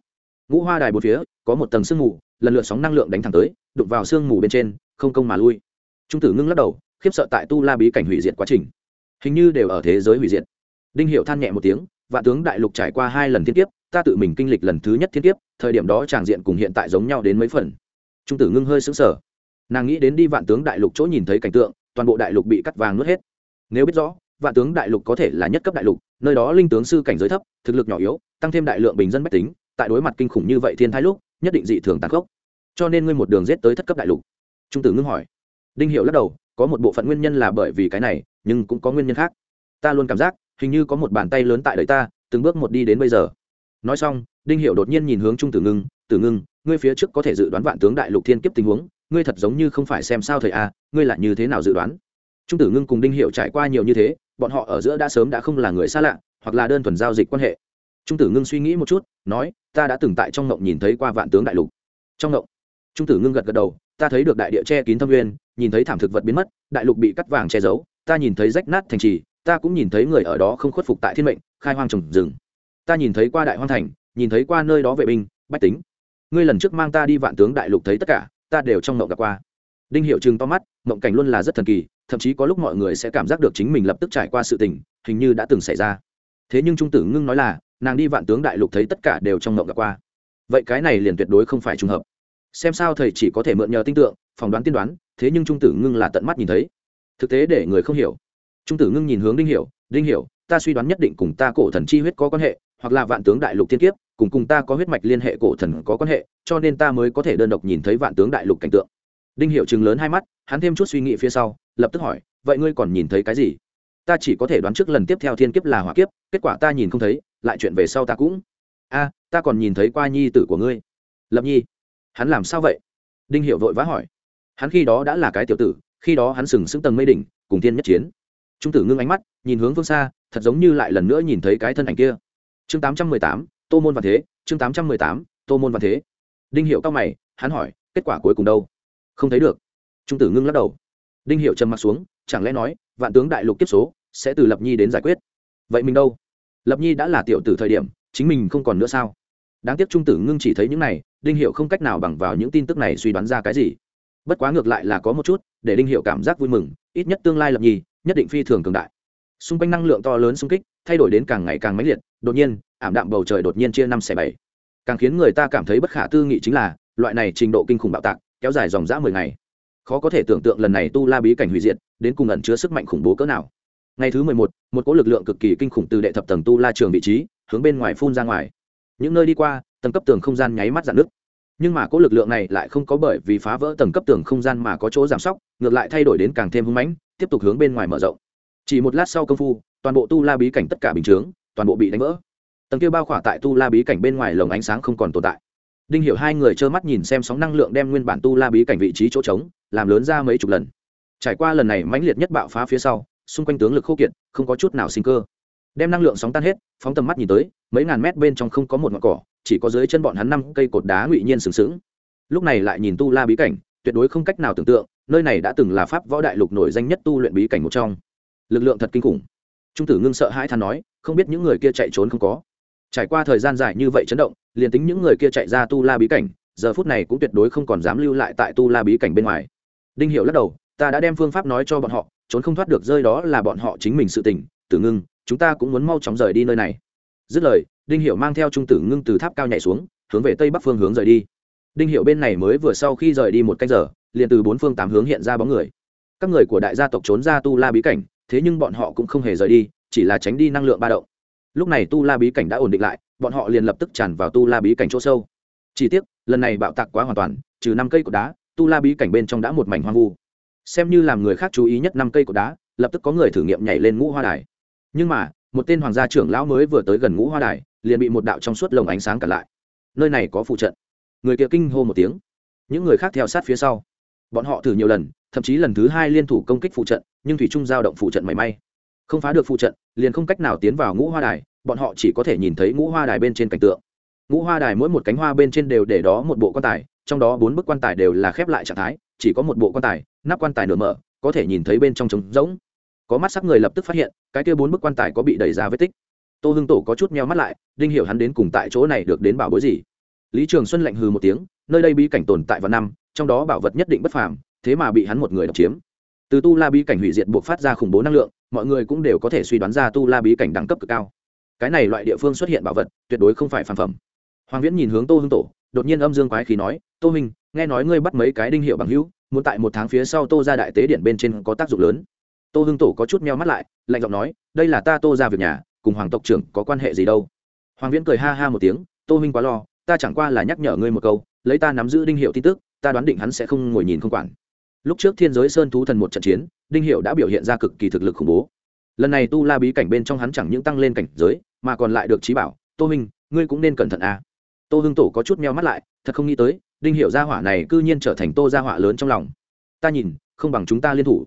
Ngũ hoa đài bốn phía, có một tầng sương mù, lần lượt sóng năng lượng đánh thẳng tới, đụng vào sương mù bên trên, không công mà lui. Trung tử ngưng lắc đầu, khiếp sợ tại tu la bí cảnh hủy diệt quá trình. Hình như đều ở thế giới hủy diệt. Đinh hiệu than nhẹ một tiếng, vạn tướng đại lục trải qua hai lần thiên kiếp, ta tự mình kinh lịch lần thứ nhất thiên kiếp, thời điểm đó tràng diện cùng hiện tại giống nhau đến mấy phần. Trung tử ngưng hơi xứng sở nàng nghĩ đến đi vạn tướng đại lục chỗ nhìn thấy cảnh tượng, toàn bộ đại lục bị cắt vàng nuốt hết. Nếu biết rõ, vạn tướng đại lục có thể là nhất cấp đại lục, nơi đó linh tướng sư cảnh giới thấp, thực lực nhỏ yếu, tăng thêm đại lượng bình dân bách tính, tại đối mặt kinh khủng như vậy thiên thái lúc, nhất định dị thường tàn khốc. Cho nên ngươi một đường rết tới thất cấp đại lục. Trung tử ngưng hỏi. Đinh hiệu lắc đầu, có một bộ phận nguyên nhân là bởi vì cái này, nhưng cũng có nguyên nhân khác. Ta luôn cảm giác, hình như có một bàn tay lớn tại đời ta, từng bước một đi đến bây giờ. Nói xong, đinh hiệu đột nhiên nhìn hướng trung tử ngưng tử ngưng, ngươi phía trước có thể dự đoán vạn tướng đại lục thiên kiếp tình huống ngươi thật giống như không phải xem sao thầy a, ngươi là như thế nào dự đoán? Trung tử ngưng cùng đinh hiệu trải qua nhiều như thế, bọn họ ở giữa đã sớm đã không là người xa lạ, hoặc là đơn thuần giao dịch quan hệ. Trung tử ngưng suy nghĩ một chút, nói, ta đã từng tại trong ngộng nhìn thấy qua vạn tướng đại lục. Trong ngộng, trung tử ngưng gật gật đầu, ta thấy được đại địa che kín thâm nguyên, nhìn thấy thảm thực vật biến mất, đại lục bị cắt vàng che giấu, ta nhìn thấy rách nát thành trì, ta cũng nhìn thấy người ở đó không khuất phục tại thiên mệnh, khai hoang trồng rừng. Ta nhìn thấy qua đại hoang thành, nhìn thấy qua nơi đó vệ binh, bách tính. Ngươi lần trước mang ta đi vạn tướng đại lục thấy tất cả ta đều trong mộng gặp qua. Đinh hiệu chừng to mắt, mộng cảnh luôn là rất thần kỳ, thậm chí có lúc mọi người sẽ cảm giác được chính mình lập tức trải qua sự tình, hình như đã từng xảy ra. Thế nhưng trung tử ngưng nói là, nàng đi vạn tướng đại lục thấy tất cả đều trong mộng gặp qua. Vậy cái này liền tuyệt đối không phải trùng hợp. Xem sao thầy chỉ có thể mượn nhờ tinh tượng, phỏng đoán tiên đoán, thế nhưng trung tử ngưng là tận mắt nhìn thấy. Thực tế để người không hiểu. Trung tử ngưng nhìn hướng đinh hiểu đinh hiểu, ta suy đoán nhất định cùng ta cổ thần chi huyết có quan hệ hoặc là vạn tướng đại lục thiên kiếp, cùng cùng ta có huyết mạch liên hệ cổ thần có quan hệ, cho nên ta mới có thể đơn độc nhìn thấy vạn tướng đại lục cảnh tượng. Đinh hiệu chừng lớn hai mắt, hắn thêm chút suy nghĩ phía sau, lập tức hỏi, vậy ngươi còn nhìn thấy cái gì? Ta chỉ có thể đoán trước lần tiếp theo thiên kiếp là hỏa kiếp, kết quả ta nhìn không thấy, lại chuyện về sau ta cũng a, ta còn nhìn thấy qua nhi tử của ngươi. Lập nhi, hắn làm sao vậy? Đinh hiệu vội vã hỏi. Hắn khi đó đã là cái tiểu tử, khi đó hắn sừng sững tầng mây đỉnh, cùng thiên nhất chiến. Trung tử ngưng ánh mắt, nhìn hướng phương xa, thật giống như lại lần nữa nhìn thấy cái thân ảnh kia chương tám trăm mười tám, tô môn và thế, chương tám trăm mười tám, tô môn và thế. Đinh hiệu cao mày, hắn hỏi, kết quả cuối cùng đâu? Không thấy được. Trung tử ngưng lắc đầu. Đinh hiệu trầm m ặ t xuống, chẳng lẽ nói, vạn tướng đại lục kiếp số sẽ từ lập nhi đến giải quyết? Vậy mình đâu? Lập nhi đã là tiểu tử thời điểm, chính mình không còn nữa sao? Đáng tiếc trung tử ngưng chỉ thấy những này, đinh hiệu không cách nào bằng vào những tin tức này suy đoán ra cái gì. Bất quá ngược lại là có một chút, để đinh hiệu cảm giác vui mừng, ít nhất tương lai lập nhi, nhất định phi thường cường đại xung quanh năng lượng to lớn xung kích, thay đổi đến càng ngày càng mãnh liệt, đột nhiên, ảm đạm bầu trời đột nhiên chia năm xẻ bảy. Càng khiến người ta cảm thấy bất khả tư nghị chính là, loại này trình độ kinh khủng bạo tạc, kéo dài dòng dã mười ngày. Khó có thể tưởng tượng lần này tu la bí cảnh hủy diệt, đến cùng ẩn chứa sức mạnh khủng bố cỡ nào. Ngày thứ mười một một cỗ lực lượng cực kỳ kinh khủng từ đệ thập tầng tu la trường vị trí, hướng bên ngoài phun ra ngoài. Những nơi đi qua, tầng cấp tường không gian nháy mắt dạn nứt. Nhưng mà cỗ lực lượng này lại không có bởi vì phá vỡ tầng cấp tường không gian mà có chỗ giảm sóc, ngược lại thay đổi đến càng thêm hưng mãnh, tiếp tục hướng bên ngoài mở rộng chỉ một lát sau công phu, toàn bộ tu la bí cảnh tất cả bình chướng, toàn bộ bị đánh vỡ. Tầng kia bao khỏa tại tu la bí cảnh bên ngoài lồng ánh sáng không còn tồn tại. Đinh hiểu hai người trơ mắt nhìn xem sóng năng lượng đem nguyên bản tu la bí cảnh vị trí chỗ trống, làm lớn ra mấy chục lần. Trải qua lần này mãnh liệt nhất bạo phá phía sau, xung quanh tướng lực khô kiệt, không có chút nào sinh cơ. Đem năng lượng sóng tan hết, phóng tầm mắt nhìn tới, mấy ngàn mét bên trong không có một ngọn cỏ, chỉ có dưới chân bọn hắn năm cây cột đá ngụy nhiên sừng sững. Lúc này lại nhìn tu la bí cảnh, tuyệt đối không cách nào tưởng tượng, nơi này đã từng là pháp võ đại lục nổi danh nhất tu luyện bí cảnh một trong lực lượng thật kinh khủng. Trung tử ngưng sợ hãi than nói, không biết những người kia chạy trốn không có. Trải qua thời gian dài như vậy chấn động, liền tính những người kia chạy ra tu la bí cảnh, giờ phút này cũng tuyệt đối không còn dám lưu lại tại tu la bí cảnh bên ngoài. Đinh hiệu lắc đầu, ta đã đem phương pháp nói cho bọn họ, trốn không thoát được rơi đó là bọn họ chính mình sự tỉnh tử ngưng, chúng ta cũng muốn mau chóng rời đi nơi này. Dứt lời, đinh hiệu mang theo trung tử ngưng từ tháp cao nhảy xuống, hướng về tây bắc phương hướng rời đi. Đinh hiệu bên này mới vừa sau khi rời đi một canh giờ, liền từ bốn phương tám hướng hiện ra bóng người. Các người của đại gia tộc trốn ra tu la bí cảnh thế nhưng bọn họ cũng không hề rời đi, chỉ là tránh đi năng lượng ba động. Lúc này tu la bí cảnh đã ổn định lại, bọn họ liền lập tức tràn vào tu la bí cảnh chỗ sâu. Chỉ tiếc, lần này bạo tạc quá hoàn toàn, trừ năm cây cột đá, tu la bí cảnh bên trong đã một mảnh hoang vu. Xem như làm người khác chú ý nhất năm cây cột đá, lập tức có người thử nghiệm nhảy lên ngũ hoa đài. Nhưng mà, một tên hoàng gia trưởng lão mới vừa tới gần ngũ hoa đài, liền bị một đạo trong suốt lồng ánh sáng cản lại. Nơi này có phụ trận. Người kia kinh hô một tiếng. Những người khác theo sát phía sau. Bọn họ thử nhiều lần thậm chí lần thứ hai liên thủ công kích phụ trận, nhưng thủy trung giao động phụ trận mảy may. Không phá được phụ trận, liền không cách nào tiến vào ngũ hoa đài, bọn họ chỉ có thể nhìn thấy ngũ hoa đài bên trên cảnh tượng. Ngũ hoa đài mỗi một cánh hoa bên trên đều để đó một bộ quan tài, trong đó bốn bức quan tài đều là khép lại trạng thái, chỉ có một bộ quan tài, nắp quan tài nửa mở, có thể nhìn thấy bên trong trống rỗng. Có mắt sắc người lập tức phát hiện, cái kia bốn bức quan tài có bị đẩy ra vết tích. Tô hưng tổ có chút meo mắt lại, đinh hiểu hắn đến cùng tại chỗ này được đến bảo bối gì. Lý trường xuân lạnh hừ một tiếng, nơi đây bí cảnh tồn tại vào năm, trong đó bảo vật nhất định bất phàm thế mà bị hắn một người độc chiếm. Từ tu la bí cảnh hủy diệt buộc phát ra khủng bố năng lượng, mọi người cũng đều có thể suy đoán ra tu la bí cảnh đẳng cấp cực cao. Cái này loại địa phương xuất hiện bảo vật, tuyệt đối không phải phản phẩm. Hoàng viễn nhìn hướng tô hưng tổ, đột nhiên âm dương quái khí nói, tô minh nghe nói ngươi bắt mấy cái đinh hiệu bằng hữu, muốn tại một tháng phía sau tô ra đại tế điện bên trên có tác dụng lớn. Tô hưng tổ có chút meo mắt lại, lạnh giọng nói, đây là ta tô ra việc nhà, cùng hoàng tộc trưởng có quan hệ gì đâu? Hoàng viễn cười ha ha một tiếng, tô huynh quá lo, ta chẳng qua là nhắc nhở ngươi một câu, lấy ta nắm giữ đinh hiệu tin tức, ta đoán định hắn sẽ không ngồi nhìn không quản lúc trước thiên giới sơn thú thần một trận chiến đinh hiệu đã biểu hiện ra cực kỳ thực lực khủng bố. Lần này tu la bí cảnh bên trong hắn chẳng những tăng lên cảnh giới mà còn lại được trí bảo. Tô Minh, ngươi cũng nên cẩn thận à. tô hưng tổ có chút meo mắt lại thật không nghĩ tới đinh hiệu gia hỏa này c ư nhiên trở thành tô gia hỏa lớn trong lòng. Ta nhìn không bằng chúng ta liên thủ.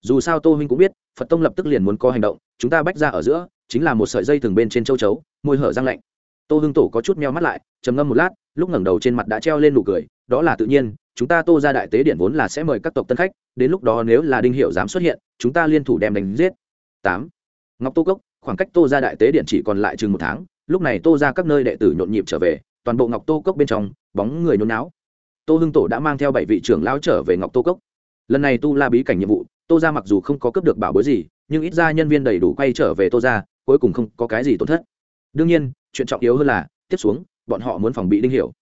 Dù sao tô huynh cũng biết phật tông lập tức liền muốn có hành động chúng ta bách ra ở giữa chính là một sợi dây thường bên trên châu chấu môi hở răng lạnh. Tô hưng tổ có chút meo mắt lại trầm ngâm một lát lúc ngẩng đầu trên mặt đã treo lên nụ cười đó là tự nhiên, chúng ta tô ra đại tế điện vốn là sẽ mời các tộc tân khách, đến lúc đó nếu là đinh hiệu dám xuất hiện, chúng ta liên thủ đem đánh giết. Tám. Ngọc tô cốc, khoảng cách tô ra đại tế điện chỉ còn lại chừng một tháng, lúc này tô ra các nơi đệ tử nhộn nhịp trở về, toàn bộ ngọc tô cốc bên trong, bóng người nhốn náo. Tô hưng tổ đã mang theo bảy vị trưởng lao trở về ngọc tô cốc. Lần này tu la bí cảnh nhiệm vụ, tô ra mặc dù không có cướp được bảo bối gì, nhưng ít ra nhân viên đầy đủ quay trở về tô ra, cuối cùng không có cái gì tổn thất. Đương nhiên, chuyện trọng yếu hơn là, tiếp xuống, bọn họ muốn phòng bị đinh hiểu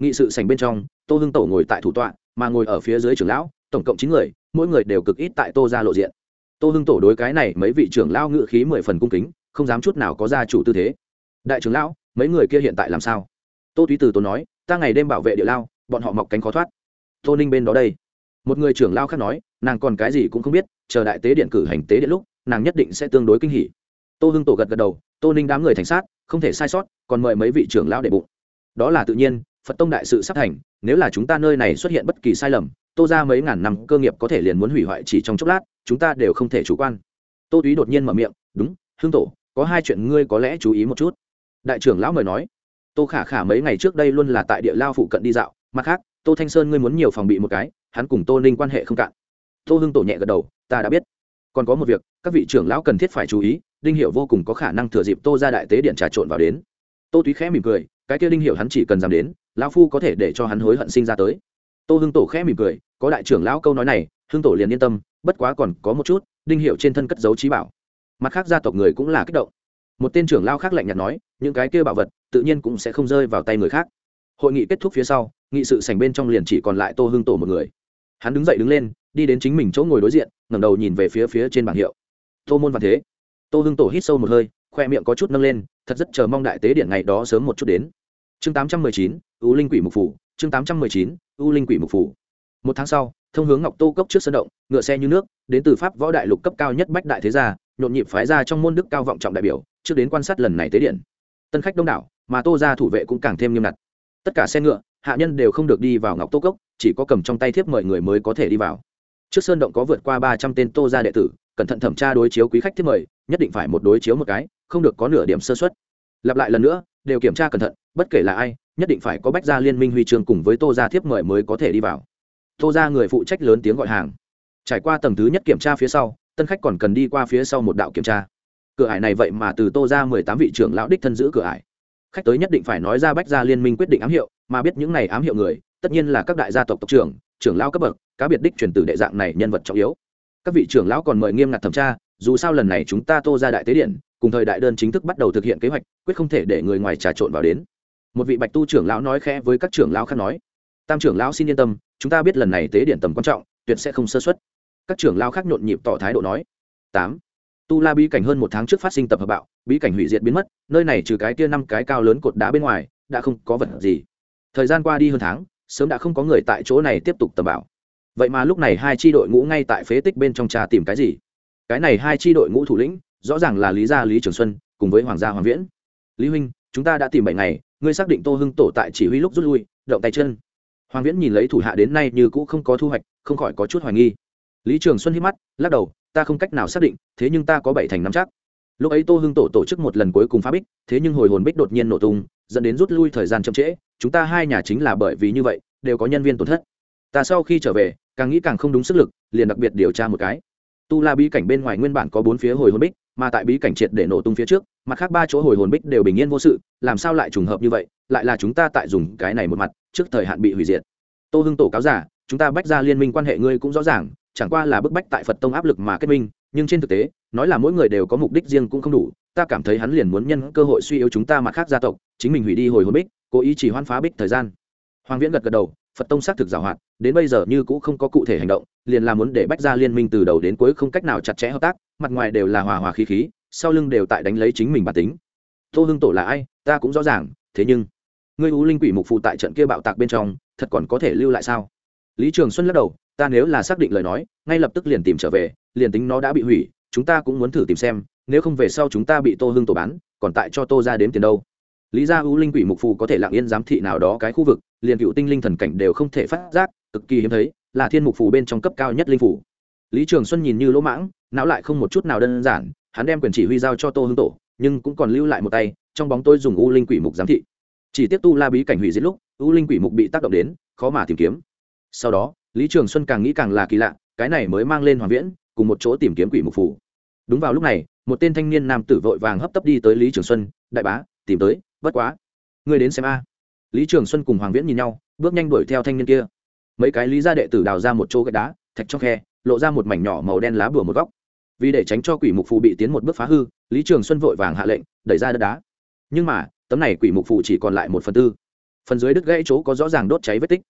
nghị sự sành bên trong tô hưng tổ ngồi tại thủ tọa, mà ngồi ở phía dưới trưởng lão, tổng cộng chín người, mỗi người đều cực ít tại tô ra lộ diện. Tô hưng tổ đối cái này mấy vị trưởng lão ngự khí mười phần cung kính, không dám chút nào có gia chủ tư thế. Đại trưởng lão, mấy người kia hiện tại làm sao? Tô túy từ tô nói, ta ngày đêm bảo vệ địa lao, bọn họ mọc cánh khó thoát. Tô ninh bên đó đây. Một người trưởng lao khác nói, nàng còn cái gì cũng không biết, chờ đại tế điện cử hành tế điện lúc, nàng nhất định sẽ tương đối kinh hỉ. Tô hưng tổ gật gật đầu, tô ninh đám người thành sát, không thể sai sót, còn mời mấy vị trưởng lão để bụng. Đó là tự nhiên phật tông đại sự sắp thành, nếu là chúng ta nơi này xuất hiện bất kỳ sai lầm, tô ra mấy ngàn năm cơ nghiệp có thể liền muốn hủy hoại chỉ trong chốc lát, chúng ta đều không thể chủ quan. Tô túy đột nhiên mở miệng, đúng, hương tổ, có hai chuyện ngươi có lẽ chú ý một chút. Đại trưởng lão mời nói, tô khả khả mấy ngày trước đây luôn là tại địa lao phụ cận đi dạo, mặt khác, tô thanh sơn ngươi muốn nhiều phòng bị một cái, hắn cùng tô ninh quan hệ không cạn. Tô hưng tổ nhẹ gật đầu, ta đã biết. Còn có một việc, các vị trưởng lão cần thiết phải chú ý, đinh hiệu vô cùng có khả năng thừa dịp tô ra đại tế điện trà trộn vào đến. Tô túy khẽ mỉm cười, cái kia đinh hiệu hắn chỉ cần dám đến lão phu có thể để cho hắn hối hận sinh ra tới. Tô hưng tổ khẽ mỉm cười, có đại trưởng lão câu nói này, hưng tổ liền yên tâm, bất quá còn có một chút, đinh hiệu trên thân cất dấu trí bảo. Mặt khác gia tộc người cũng là kích động. Một tên trưởng lao khác lạnh nhạt nói, những cái kia bảo vật, tự nhiên cũng sẽ không rơi vào tay người khác. Hội nghị kết thúc phía sau, nghị sự sành bên trong liền chỉ còn lại tô hưng tổ một người. Hắn đứng dậy đứng lên, đi đến chính mình chỗ ngồi đối diện, ngẩng đầu nhìn về phía phía trên bảng hiệu. Tô môn văn thế. Tô hưng tổ hít sâu một hơi, khoe miệng có chút nâng lên, thật rất chờ mong đại tế điện ngày đó sớm một chút đến chương tám trăm mười chín u linh quỷ mục phủ, chương tám trăm mười chín u linh quỷ mục phủ. Một tháng sau, thông hướng ngọc tô cốc trước sân động, ngựa xe như nước, đến từ pháp võ đại lục cấp cao nhất bách đại thế gia, nhộn nhịp phái ra trong môn đức cao vọng trọng đại biểu, trước đến quan sát lần này tế điện. Tân khách đông đảo, mà tô ra thủ vệ cũng càng thêm nghiêm ngặt. Tất cả xe ngựa, hạ nhân đều không được đi vào ngọc tô cốc, chỉ có cầm trong tay thiếp mời người mới có thể đi vào. Trước sơn động có vượt qua ba trăm tên tô gia đệ tử, cẩn thận thẩm tra đối chiếu quý khách thiếp mời, nhất định phải một đối chiếu một cái, không được có nửa điểm sơ xuất lặp lại lần nữa đều kiểm tra cẩn thận, bất kể là ai, nhất định phải có bách gia liên minh huy chương cùng với tô gia thiếp mời mới có thể đi vào. Tô gia người phụ trách lớn tiếng gọi hàng. Trải qua tầng thứ nhất kiểm tra phía sau, tân khách còn cần đi qua phía sau một đạo kiểm tra. Cửa ải này vậy mà từ tô ra mười tám vị trưởng lão đích thân giữ cửa ải. Khách tới nhất định phải nói ra bách gia liên minh quyết định ám hiệu, mà biết những này ám hiệu người, tất nhiên là các đại gia tộc tộc trưởng trưởng lão cấp bậc, cá biệt đích truyền từ đệ dạng này nhân vật trọng yếu. Các vị trưởng lão còn mời nghiêm ngặt thẩm tra, dù sao lần này chúng ta tô ra đại tế điện cùng thời đại đơn chính thức bắt đầu thực hiện kế hoạch, quyết không thể để người ngoài trà trộn vào đến. Một vị bạch tu trưởng lão nói khẽ với các trưởng lão khác nói, tam trưởng lão xin yên tâm, chúng ta biết lần này tế điện tầm quan trọng, tuyệt sẽ không sơ xuất các trưởng lão khác nhộn nhịp tỏ thái độ nói, tám, tu la bí cảnh hơn một tháng trước phát sinh tập hợp bạo, bí cảnh hủy diệt biến mất, nơi này trừ cái kia năm cái cao lớn cột đá bên ngoài, đã không có vật gì. Thời gian qua đi hơn tháng, sớm đã không có người tại chỗ này tiếp tục tầm bảo vậy mà lúc này hai tri đội ngũ ngay tại phế tích bên trong trà tìm cái gì? Cái này hai tri đội ngũ thủ lĩnh rõ ràng là lý gia lý trường xuân cùng với hoàng gia hoàng viễn. Lý huynh, chúng ta đã tìm bảy ngày, ngươi xác định tô hưng tổ tại chỉ huy lúc rút lui, động tay chân. Hoàng viễn nhìn lấy thủ hạ đến nay như cũ không có thu hoạch, không khỏi có chút hoài nghi. Lý trường xuân hít mắt, lắc đầu, ta không cách nào xác định, thế nhưng ta có bảy thành nắm chắc. Lúc ấy tô hưng tổ tổ chức một lần cuối cùng phá bích, thế nhưng hồi hồn bích đột nhiên nổ tung, dẫn đến rút lui thời gian chậm trễ, chúng ta hai nhà chính là bởi vì như vậy, đều có nhân viên tổn thất. Ta sau khi trở về, càng nghĩ càng không đúng sức lực, liền đặc biệt điều tra một cái. Tu la bí cảnh bên ngoài nguyên bản có bốn phía hồi hồn bích mà tại bí cảnh triệt để nổ tung phía trước, mặt khác ba chỗ hồi hồn bích đều bình yên vô sự, làm sao lại trùng hợp như vậy, lại là chúng ta tại dùng cái này một mặt, trước thời hạn bị hủy diệt. Tô hưng tổ cáo giả, chúng ta bách ra liên minh quan hệ ngươi cũng rõ ràng, chẳng qua là bức bách tại phật tông áp lực mà kết minh, nhưng trên thực tế, nói là mỗi người đều có mục đích riêng cũng không đủ, ta cảm thấy hắn liền muốn nhân cơ hội suy yếu chúng ta mặt khác gia tộc, chính mình hủy đi hồi hồn bích, cố ý chỉ hoan phá bích thời gian. Hoàng viễn gật gật đầu phật tông xác thực giảo hoạt, đến bây giờ như cũng không có cụ thể hành động, liền là muốn để bách ra liên minh từ đầu đến cuối không cách nào chặt chẽ hợp tác, mặt ngoài đều là hòa hòa khí khí, sau lưng đều tại đánh lấy chính mình bản tính. Tô hưng tổ là ai? Ta cũng rõ ràng, thế nhưng, ngươi u linh quỷ mục phụ tại trận kia bạo tạc bên trong, thật còn có thể lưu lại sao? Lý trường xuân lắc đầu, ta nếu là xác định lời nói, ngay lập tức liền tìm trở về, liền tính nó đã bị hủy, chúng ta cũng muốn thử tìm xem, nếu không về sau chúng ta bị tô hưng tổ bán, còn tại cho tô ra đến tiền đâu? Lý ra ưu linh quỷ mục phù có thể lặng yên giám thị nào đó cái khu vực, liền cựu tinh linh thần cảnh đều không thể phát giác, cực kỳ hiếm thấy, là thiên mục phù bên trong cấp cao nhất linh phủ lý trường xuân nhìn như lỗ mãng, não lại không một chút nào đơn giản, hắn đem quyền chỉ huy giao cho tô hưng tổ, nhưng cũng còn lưu lại một tay, trong bóng tôi dùng u linh quỷ mục giám thị. Chỉ tiếp tu la bí cảnh hủy diệt lúc, u linh quỷ mục bị tác động đến, khó mà tìm kiếm. Sau đó, lý trường xuân càng nghĩ càng là kỳ lạ, cái này mới mang lên hoàng viễn, cùng một chỗ tìm kiếm quỷ mục phủ đúng vào lúc này, một tên thanh niên nam tử vội vàng hấp tấp đi tới lý trường xuân, đại bá, tìm tới bất quá người đến xem a. Lý trường xuân cùng hoàng viễn nhìn nhau, bước nhanh đuổi theo thanh niên kia. Mấy cái lý gia đệ tử đào ra một chỗ gạch đá, thạch trong khe, lộ ra một mảnh nhỏ màu đen lá bùa một góc. Vì để tránh cho quỷ mục phù bị tiến một bước phá hư, lý trường xuân vội vàng hạ lệnh, đẩy ra đất đá. Nhưng mà, tấm này quỷ mục phù chỉ còn lại một phần tư. Phần dưới đứt gãy chỗ có rõ ràng đốt cháy vết tích.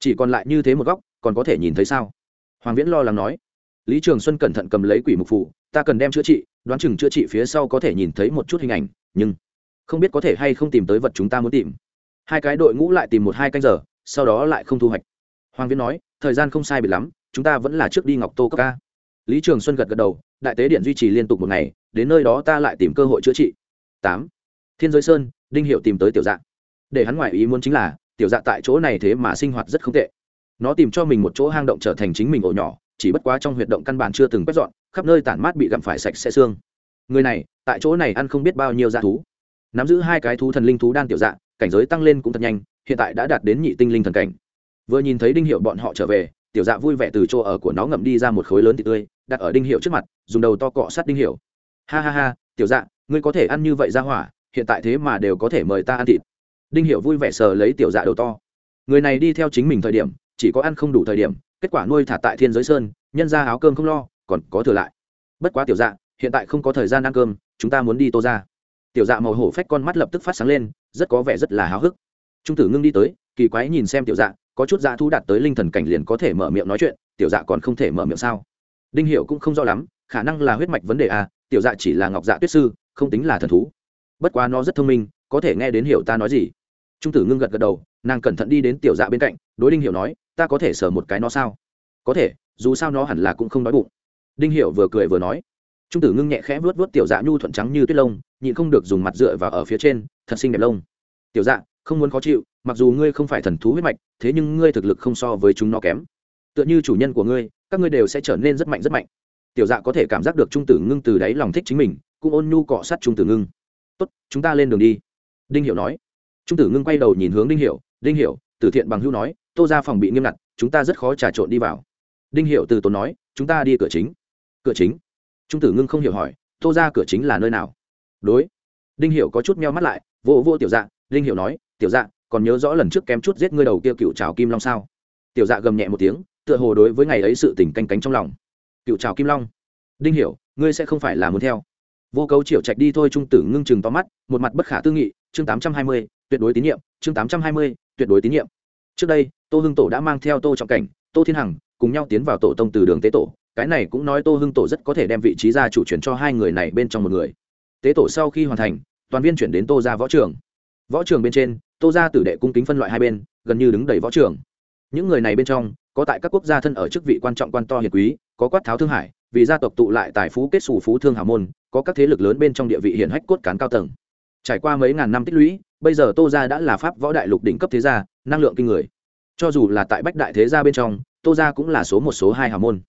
Chỉ còn lại như thế một góc, còn có thể nhìn thấy sao? Hoàng viễn lo lắng nói. Lý trường xuân cẩn thận cầm lấy quỷ mục phù, ta cần đem chữa trị, đoán chừng chữa trị phía sau có thể nhìn thấy một chút hình ảnh, nhưng không biết có thể hay không tìm tới vật chúng ta muốn tìm. Hai cái đội ngũ lại tìm một hai canh giờ, sau đó lại không thu hoạch. Hoàng viễn nói, thời gian không sai bị lắm, chúng ta vẫn là trước đi ngọc tô cấp ca. Lý trường xuân gật gật đầu, đại tế điện duy trì liên tục một ngày, đến nơi đó ta lại tìm cơ hội chữa trị. Tám. Thiên giới sơn, đinh hiệu tìm tới tiểu dạng để hắn ngoại ý muốn chính là, tiểu dạng tại chỗ này thế mà sinh hoạt rất không tệ. Nó tìm cho mình một chỗ hang động trở thành chính mình ổ nhỏ, chỉ bất quá trong huyệt động căn bản chưa từng quét dọn, khắp nơi tản mát bị gặm phải sạch sẽ xương. Người này, tại chỗ này ăn không biết bao nhiêu dạ thú nắm giữ hai cái thú thần linh thú đan tiểu dạ cảnh giới tăng lên cũng thật nhanh, hiện tại đã đạt đến nhị tinh linh thần cảnh. Vừa nhìn thấy đinh hiệu bọn họ trở về, tiểu dạ vui vẻ từ chỗ ở của nó ngậm đi ra một khối lớn thịt tươi, đặt ở đinh hiệu trước mặt, dùng đầu to cọ sát đinh hiệu. Ha ha ha, tiểu dạ ngươi có thể ăn như vậy ra hỏa, hiện tại thế mà đều có thể mời ta ăn thịt. Đinh hiệu vui vẻ sờ lấy tiểu dạ đầu to. Người này đi theo chính mình thời điểm, chỉ có ăn không đủ thời điểm, kết quả nuôi thả tại thiên giới sơn, nhân ra áo cơm không lo, còn có thừa lại. Bất quá tiểu dạ hiện tại không có thời gian ăn cơm, chúng ta muốn đi tô ra tiểu dạ màu hổ phách con mắt lập tức phát sáng lên, rất có vẻ rất là háo hức. Trung tử ngưng đi tới, kỳ quái nhìn xem tiểu dạ có chút dạ thu đạt tới linh thần cảnh liền có thể mở miệng nói chuyện, tiểu dạ còn không thể mở miệng sao? Đinh hiệu cũng không rõ lắm, khả năng là huyết mạch vấn đề à tiểu dạ chỉ là ngọc dạ tuyết sư, không tính là thần thú. Bất quá nó rất thông minh, có thể nghe đến hiểu ta nói gì. Trung tử ngưng gật gật đầu, nàng cẩn thận đi đến tiểu dạ bên cạnh, đối đinh hiểu nói, ta có thể sờ một cái nó sao? Có thể, dù sao nó hẳn là cũng không đói bụng. Đinh hiểu vừa cười vừa nói trung tử ngưng nhẹ khẽ vuốt vuốt tiểu dạ nhu thuận trắng như tuyết lông, nhịn không được dùng mặt dựa vào ở phía trên, thật xinh đẹp lông. Tiểu dạ không muốn khó chịu, mặc dù ngươi không phải thần thú huyết mạch, thế nhưng ngươi thực lực không so với chúng nó kém. Tựa như chủ nhân của ngươi, các ngươi đều sẽ trở nên rất mạnh rất mạnh. Tiểu dạ có thể cảm giác được trung tử ngưng từ đáy lòng thích chính mình, cũng ôn nhu cọ sát trung tử ngưng. Tốt, chúng ta lên đường đi. Đinh hiểu nói. Trung tử ngưng quay đầu nhìn hướng đinh hiểu đinh hiểu từ thiện bằng hữu nói, tô ra phòng bị nghiêm ngặt, chúng ta rất khó trà trộn đi vào. Đinh hiểu từ tốn nói, chúng ta đi cửa chính. Cửa chính? Trung tử ngưng không hiểu hỏi, tô ra cửa chính là nơi nào? Đối. Đinh hiểu có chút meo mắt lại, vô vô tiểu dạ. Đinh hiểu nói, tiểu dạ còn nhớ rõ lần trước kém chút giết ngươi đầu kia cựu trào kim long sao? Tiểu dạ gầm nhẹ một tiếng, tựa hồ đối với ngày ấy sự tình canh cánh trong lòng. Cựu trào kim long? Đinh hiểu, ngươi sẽ không phải là muốn theo. Vô cấu triệu trạch đi thôi, trung tử ngưng chừng to mắt, một mặt bất khả tư nghị, chương tám trăm hai mươi, tuyệt đối tín nhiệm, chương tám trăm hai mươi, tuyệt đối tín nhiệm. Trước đây, tô hưng tổ đã mang theo tô trọng cảnh, tô thiên hằng, cùng nhau tiến vào tổ tông từ đường tế tổ cái này cũng nói tô hưng tổ rất có thể đem vị trí gia chủ chuyển cho hai người này bên trong một người. Tế tổ sau khi hoàn thành, toàn viên chuyển đến tô ra võ trường. Võ trường bên trên, tô ra tử đệ cung kính phân loại hai bên, gần như đứng đầy võ trường. Những người này bên trong, có tại các quốc gia thân ở chức vị quan trọng quan to hiền quý, có quát tháo thương hải, vì gia tộc tụ lại tài phú kết xù phú thương hào môn, có các thế lực lớn bên trong địa vị hiển hách cốt cán cao tầng. Trải qua mấy ngàn năm tích lũy, bây giờ tô gia đã là pháp võ đại lục đỉnh cấp thế gia, năng lượng kinh người. Cho dù là tại bách đại thế gia bên trong, tô gia cũng là số một, số hai hào môn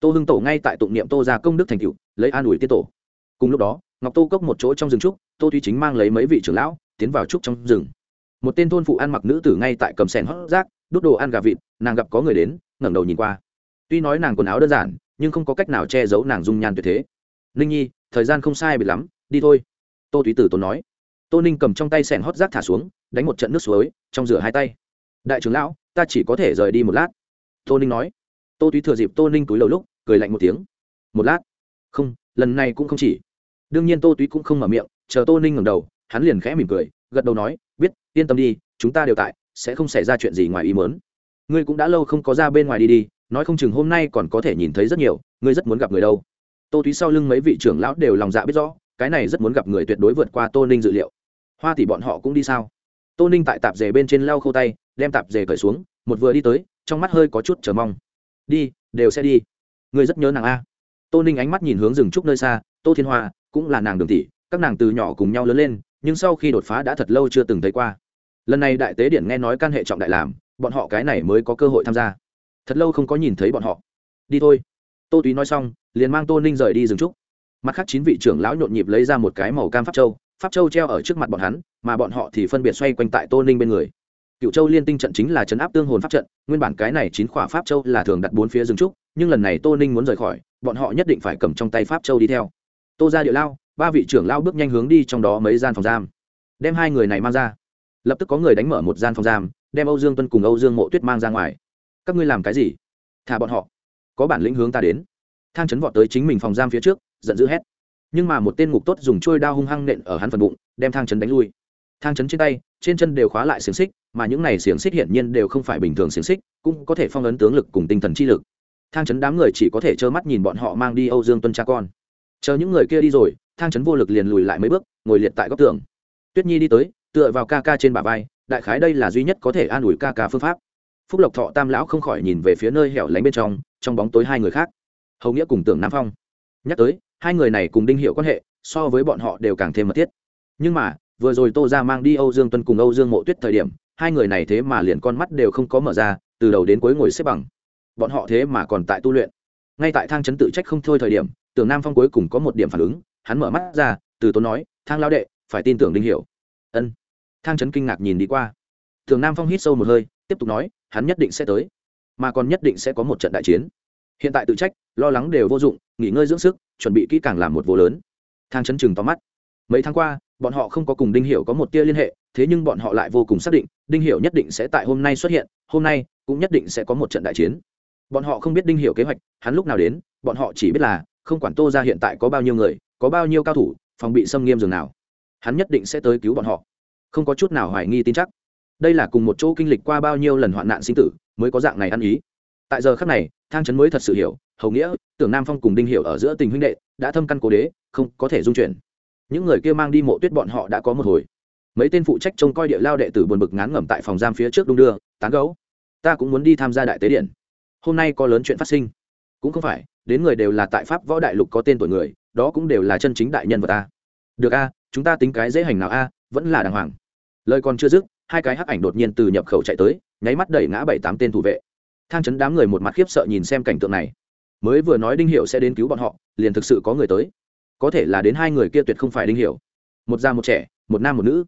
tô hưng tổ ngay tại tụng niệm tô ra công đức thành cựu lấy an ủi tiết tổ. cùng lúc đó, ngọc tô cốc một chỗ trong rừng trúc, tô thúy chính mang lấy mấy vị trưởng lão, tiến vào trúc trong rừng. một tên thôn phụ ăn mặc nữ tử ngay tại cầm sèn hót rác đốt đồ ăn gà vịt, nàng gặp có người đến, ngẩng đầu nhìn qua. tuy nói nàng quần áo đơn giản, nhưng không có cách nào che giấu nàng dung nhan tuyệt thế. Ninh nhi, thời gian không sai bị lắm, đi thôi. Tô thúy tử tốn nói. Tô ninh cầm trong tay sẻn hót rác thả xuống, đánh một trận nước suối, trong rửa hai tay. Đại trưởng lão, ta chỉ có thể rời đi một lát. Tô ninh nói tô túy thừa dịp tô ninh túi lầu lúc, cười lạnh một tiếng. Một lát. Không, lần này cũng không chỉ. Đương nhiên tô túy cũng không mở miệng, chờ tô ninh ngẩng đầu, hắn liền khẽ mỉm cười, gật đầu nói, biết, yên tâm đi, chúng ta đều tại, sẽ không xảy ra chuyện gì ngoài ý mớn ngươi cũng đã lâu không có ra bên ngoài đi đi, nói không chừng hôm nay còn có thể nhìn thấy rất nhiều, ngươi rất muốn gặp người đâu. Tô túy sau lưng mấy vị trưởng lão đều lòng dạ biết rõ, cái này rất muốn gặp người tuyệt đối vượt qua tô ninh dự liệu. Hoa tỷ bọn họ cũng đi sao? Tô ninh tại tạp dề bên trên lau khô tay, đem tạp dề cởi xuống, một vừa đi tới, trong mắt hơi có chút chờ mong đi, đều sẽ đi. Người rất nhớ nàng a. Tô ninh ánh mắt nhìn hướng rừng trúc nơi xa, tô thiên hoa, cũng là nàng đường tỷ, các nàng từ nhỏ cùng nhau lớn lên, nhưng sau khi đột phá đã thật lâu chưa từng thấy qua. Lần này đại tế điển nghe nói căn hệ trọng đại làm, bọn họ cái này mới có cơ hội tham gia. Thật lâu không có nhìn thấy bọn họ. Đi thôi. Tô túy nói xong, liền mang tô ninh rời đi rừng trúc. Mặt khác chín vị trưởng lão nhộn nhịp lấy ra một cái màu cam pháp châu pháp châu treo ở trước mặt bọn hắn, mà bọn họ thì phân biệt xoay quanh tại tô ninh bên người. Cựu châu liên tinh trận chính là chấn áp tương hồn pháp trận nguyên bản cái này chín khỏa pháp châu là thường đặt bốn phía rừng trúc, nhưng lần này tô ninh muốn rời khỏi, bọn họ nhất định phải cầm trong tay pháp châu đi theo. Tô ra địa lao, ba vị trưởng lao bước nhanh hướng đi trong đó mấy gian phòng giam. Đem hai người này mang ra. Lập tức có người đánh mở một gian phòng giam, đem âu dương tuân cùng âu dương mộ tuyết mang ra ngoài. Các ngươi làm cái gì? Thả bọn họ. Có bản lĩnh hướng ta đến. Thang chấn vọt tới chính mình phòng giam phía trước, giận dữ hét. Nhưng mà một tên ngục tốt dùng trôi đao hung hăng nện ở hắn phần bụng, đem thang chấn đánh lui thang chấn trên tay, trên chân đều khóa lại xiềng xích, mà những này xiềng xích hiển nhiên đều không phải bình thường xiềng xích, cũng có thể phong ấn tướng lực cùng tinh thần chi lực. Thang chấn đám người chỉ có thể trơ mắt nhìn bọn họ mang đi âu dương tuân cha con. Chờ những người kia đi rồi, thang chấn vô lực liền lùi lại mấy bước, ngồi liệt tại góc tường. Tuyết nhi đi tới, tựa vào ca ca trên bả vai, đại khái đây là duy nhất có thể an ủi ca ca phương pháp. Phúc lộc thọ tam lão không khỏi nhìn về phía nơi hẻo lánh bên trong trong bóng tối hai người khác. Hầu nghĩa cùng tưởng nam phong. Nhắc tới, hai người này cùng đinh hiệu quan hệ, so với bọn họ đều càng thêm mật thiết. Nhưng mà vừa rồi tô ra mang đi âu dương tuân cùng âu dương mộ tuyết thời điểm, hai người này thế mà liền con mắt đều không có mở ra, từ đầu đến cuối ngồi xếp bằng. Bọn họ thế mà còn tại tu luyện. Ngay tại thang chấn tự trách không thôi thời điểm, tưởng nam phong cuối cùng có một điểm phản ứng, hắn mở mắt ra, từ tốn nói, thang lao đệ, phải tin tưởng đinh hiểu. Ân. Thang chấn kinh ngạc nhìn đi qua. Tưởng nam phong hít sâu một hơi, tiếp tục nói, hắn nhất định sẽ tới, mà còn nhất định sẽ có một trận đại chiến. Hiện tại tự trách, lo lắng đều vô dụng, nghỉ ngơi dưỡng sức, chuẩn bị kỹ càng làm một vô lớn. Thang chấn chừng to mắt. Mấy tháng qua bọn họ không có cùng đinh hiểu có một tia liên hệ, thế nhưng bọn họ lại vô cùng xác định, đinh hiểu nhất định sẽ tại hôm nay xuất hiện, hôm nay cũng nhất định sẽ có một trận đại chiến. Bọn họ không biết đinh hiểu kế hoạch, hắn lúc nào đến, bọn họ chỉ biết là, không quản tô ra hiện tại có bao nhiêu người, có bao nhiêu cao thủ, phòng bị xâm nghiêm dường nào, hắn nhất định sẽ tới cứu bọn họ. Không có chút nào hoài nghi tin chắc. Đây là cùng một chỗ kinh lịch qua bao nhiêu lần hoạn nạn sinh tử, mới có dạng này ăn ý. Tại giờ khắc này, thang trấn mới thật sự hiểu, hầu nghĩa, tưởng nam phong cùng đinh hiểu ở giữa tình huynh đệ, đã thâm căn cố đế, không có thể dung chuyển những người kia mang đi mộ tuyết bọn họ đã có một hồi. Mấy tên phụ trách trông coi địa lao đệ tử buồn bực ngán ngẩm tại phòng giam phía trước đung đưa, tán gấu ta cũng muốn đi tham gia đại tế điện. Hôm nay có lớn chuyện phát sinh. Cũng không phải, đến người đều là tại pháp võ đại lục có tên tuổi người, đó cũng đều là chân chính đại nhân vật ta. Được a, chúng ta tính cái dễ hành nào a, vẫn là đàng hoàng. Lời còn chưa dứt, hai cái hắc ảnh đột nhiên từ nhập khẩu chạy tới, nháy mắt đẩy ngã bảy tám tên thủ vệ. Thang chấn đám người một mặt khiếp sợ nhìn xem cảnh tượng này. Mới vừa nói đinh hiệu sẽ đến cứu bọn họ, liền thực sự có người tới có thể là đến hai người kia tuyệt không phải đinh hiểu. Một già một trẻ, một nam một nữ.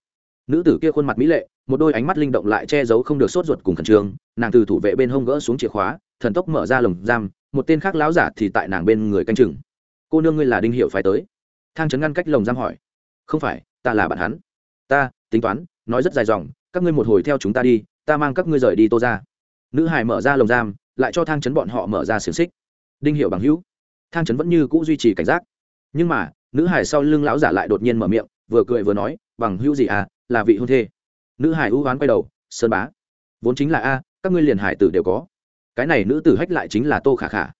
Nữ tử kia khuôn mặt mỹ lệ, một đôi ánh mắt linh động lại che giấu không được sốt ruột cùng khẩn trương, nàng từ thủ vệ bên hông gỡ xuống chìa khóa, thần tốc mở ra lồng giam, một tên khác láo giả thì tại nàng bên người canh chừng. Cô nương ngươi là đinh hiệu phải tới? Thang chấn ngăn cách lồng giam hỏi. Không phải, ta là bạn hắn. Ta, tính toán, nói rất dài dòng, các ngươi một hồi theo chúng ta đi, ta mang các ngươi rời đi tô ra nữ hải mở ra lồng giam, lại cho thang chấn bọn họ mở ra xiềng xích. Đinh hiệu bằng hữu. Thang chấn vẫn như c ũ duy trì cảnh giác nhưng mà, nữ hải sau lưng lão giả lại đột nhiên mở miệng, vừa cười vừa nói, bằng hữu gì à là vị hôn thê. Nữ hải ưu oán quay đầu, sơn bá, vốn chính là a, các ngươi liền hải tử đều có. Cái này nữ tử hách lại chính là tô khả khả.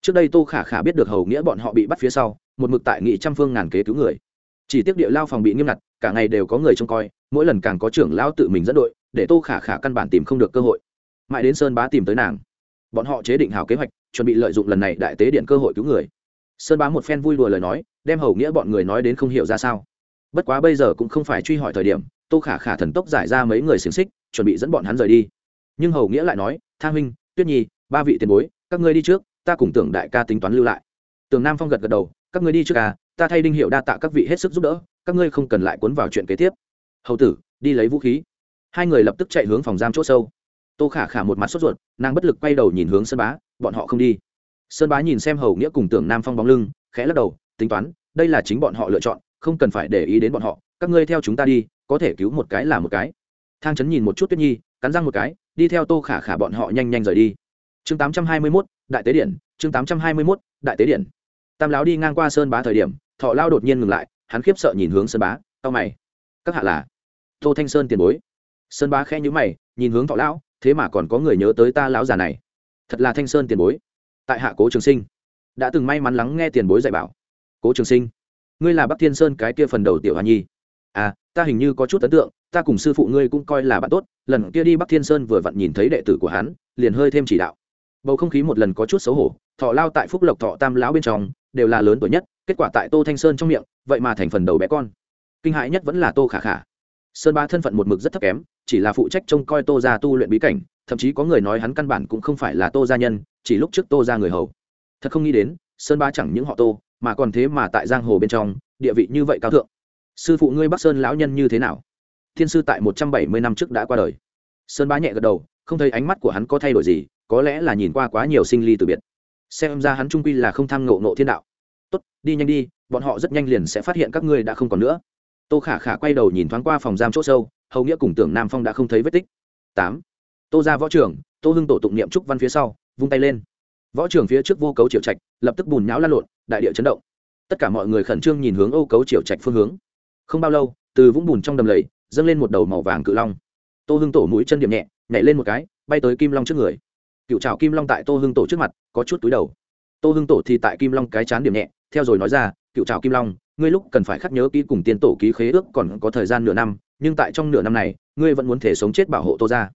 Trước đây tô khả khả biết được hầu nghĩa bọn họ bị bắt phía sau, một mực tại nghị trăm phương ngàn kế cứu người. Chỉ tiếc địa lao phòng bị nghiêm ngặt, cả ngày đều có người trông coi, mỗi lần càng có trưởng lao tự mình dẫn đội, để tô khả khả căn bản tìm không được cơ hội. Mãi đến sơn bá tìm tới nàng, bọn họ chế định hảo kế hoạch, chuẩn bị lợi dụng lần này đại tế điện cơ hội cứu người sơn bá một phen vui đùa lời nói, đem hầu nghĩa bọn người nói đến không hiểu ra sao. Bất quá bây giờ cũng không phải truy hỏi thời điểm, tô khả khả thần tốc giải ra mấy người xiềng xích, chuẩn bị dẫn bọn hắn rời đi. Nhưng hầu nghĩa lại nói thang huynh, tuyết nhi, ba vị tiền bối, các ngươi đi trước, ta cùng tưởng đại ca tính toán lưu lại. Tường nam phong gật gật đầu, các ngươi đi trước à ta thay đinh hiệu đa tạ các vị hết sức giúp đỡ, các ngươi không cần lại cuốn vào chuyện kế tiếp. Hầu tử, đi lấy vũ khí. Hai người lập tức chạy hướng phòng giam c h ỗ sâu. Tô khả khả một mặt sốt ruột, nàng bất lực quay đầu nhìn hướng sơn bá, bọn họ không đi sơn bá nhìn xem hầu nghĩa cùng tưởng nam phong bóng lưng, khẽ lắc đầu, tính toán, đây là chính bọn họ lựa chọn, không cần phải để ý đến bọn họ, các ngươi theo chúng ta đi, có thể cứu một cái là một cái. Thang Trấn nhìn một chút tuyết nhi, cắn răng một cái, đi theo tô khả khả bọn họ nhanh nhanh rời đi. Chương tám trăm hai mươi mốt, đại tế điện, chương tám trăm hai mươi mốt, đại tế điện. Tam lão đi ngang qua sơn bá thời điểm, thọ lao đột nhiên ngừng lại, hắn khiếp sợ nhìn hướng sơn bá tao mày. Các hạ là tô thanh sơn tiền bối. Sơn bá khẽ nhữ mày, nhìn hướng thọ lão, thế mà còn có người nhớ tới ta lão già này. Thật là thanh sơn tiền bối tại hạ cố trường sinh đã từng may mắn lắng nghe tiền bối dạy bảo cố trường sinh ngươi là bắc thiên sơn cái kia phần đầu tiểu hoa nhi à ta hình như có chút ấn tượng ta cùng sư phụ ngươi cũng coi là bạn tốt lần kia đi bắc thiên sơn vừa vặn nhìn thấy đệ tử của hắn liền hơi thêm chỉ đạo bầu không khí một lần có chút xấu hổ thọ lao tại phúc lộc thọ tam lão bên trong đều là lớn tuổi nhất kết quả tại tô thanh sơn trong miệng vậy mà thành phần đầu bé con kinh hãi nhất vẫn là tô khả khả sơn ba thân phận một mực rất thấp kém chỉ là phụ trách trông coi tô ra tu luyện bí cảnh thậm chí có người nói hắn căn bản cũng không phải là tô gia nhân, chỉ lúc trước tô ra người hầu. Thật không nghĩ đến, sơn ba chẳng những họ tô, mà còn thế mà tại giang hồ bên trong, địa vị như vậy cao thượng. Sư phụ ngươi bắc sơn lão nhân như thế nào? Thiên sư tại một trăm bảy mươi năm trước đã qua đời. Sơn bá nhẹ gật đầu, không thấy ánh mắt của hắn có thay đổi gì, có lẽ là nhìn qua quá nhiều sinh ly từ biệt. Xem ra hắn trung quy là không tham ngộ ngộ thiên đạo. Tốt, đi nhanh đi, bọn họ rất nhanh liền sẽ phát hiện các ngươi đã không còn nữa. Tô khả khả quay đầu nhìn thoáng qua phòng giam c h ỗ sâu, hầu nghĩa cùng tưởng nam phong đã không thấy vết tích. Tám tô ra võ trưởng, tô hưng tổ tụng niệm trúc văn phía sau, vung tay lên. Võ trưởng phía trước vô cấu triệu trạch, lập tức bùn nhão lăn lộn, đại địa chấn động. Tất cả mọi người khẩn trương nhìn hướng ô cấu triệu trạch phương hướng. Không bao lâu, từ vũng bùn trong đầm lầy, dâng lên một đầu màu vàng cự long. Tô hưng tổ mũi chân điểm nhẹ, nhảy lên một cái, bay tới kim long trước người. Cựu trào kim long tại tô hưng tổ trước mặt, có chút túi đầu. Tô hưng tổ thì tại kim long cái chán điểm nhẹ, theo rồi nói ra, cựu trào kim long, ngươi lúc cần phải khắc nhớ ký cùng tiên tổ ký khế ước còn có thời gian nửa năm, nhưng tại trong nửa năm này, ngươi vẫn muốn thể sống chết bảo hộ tô ra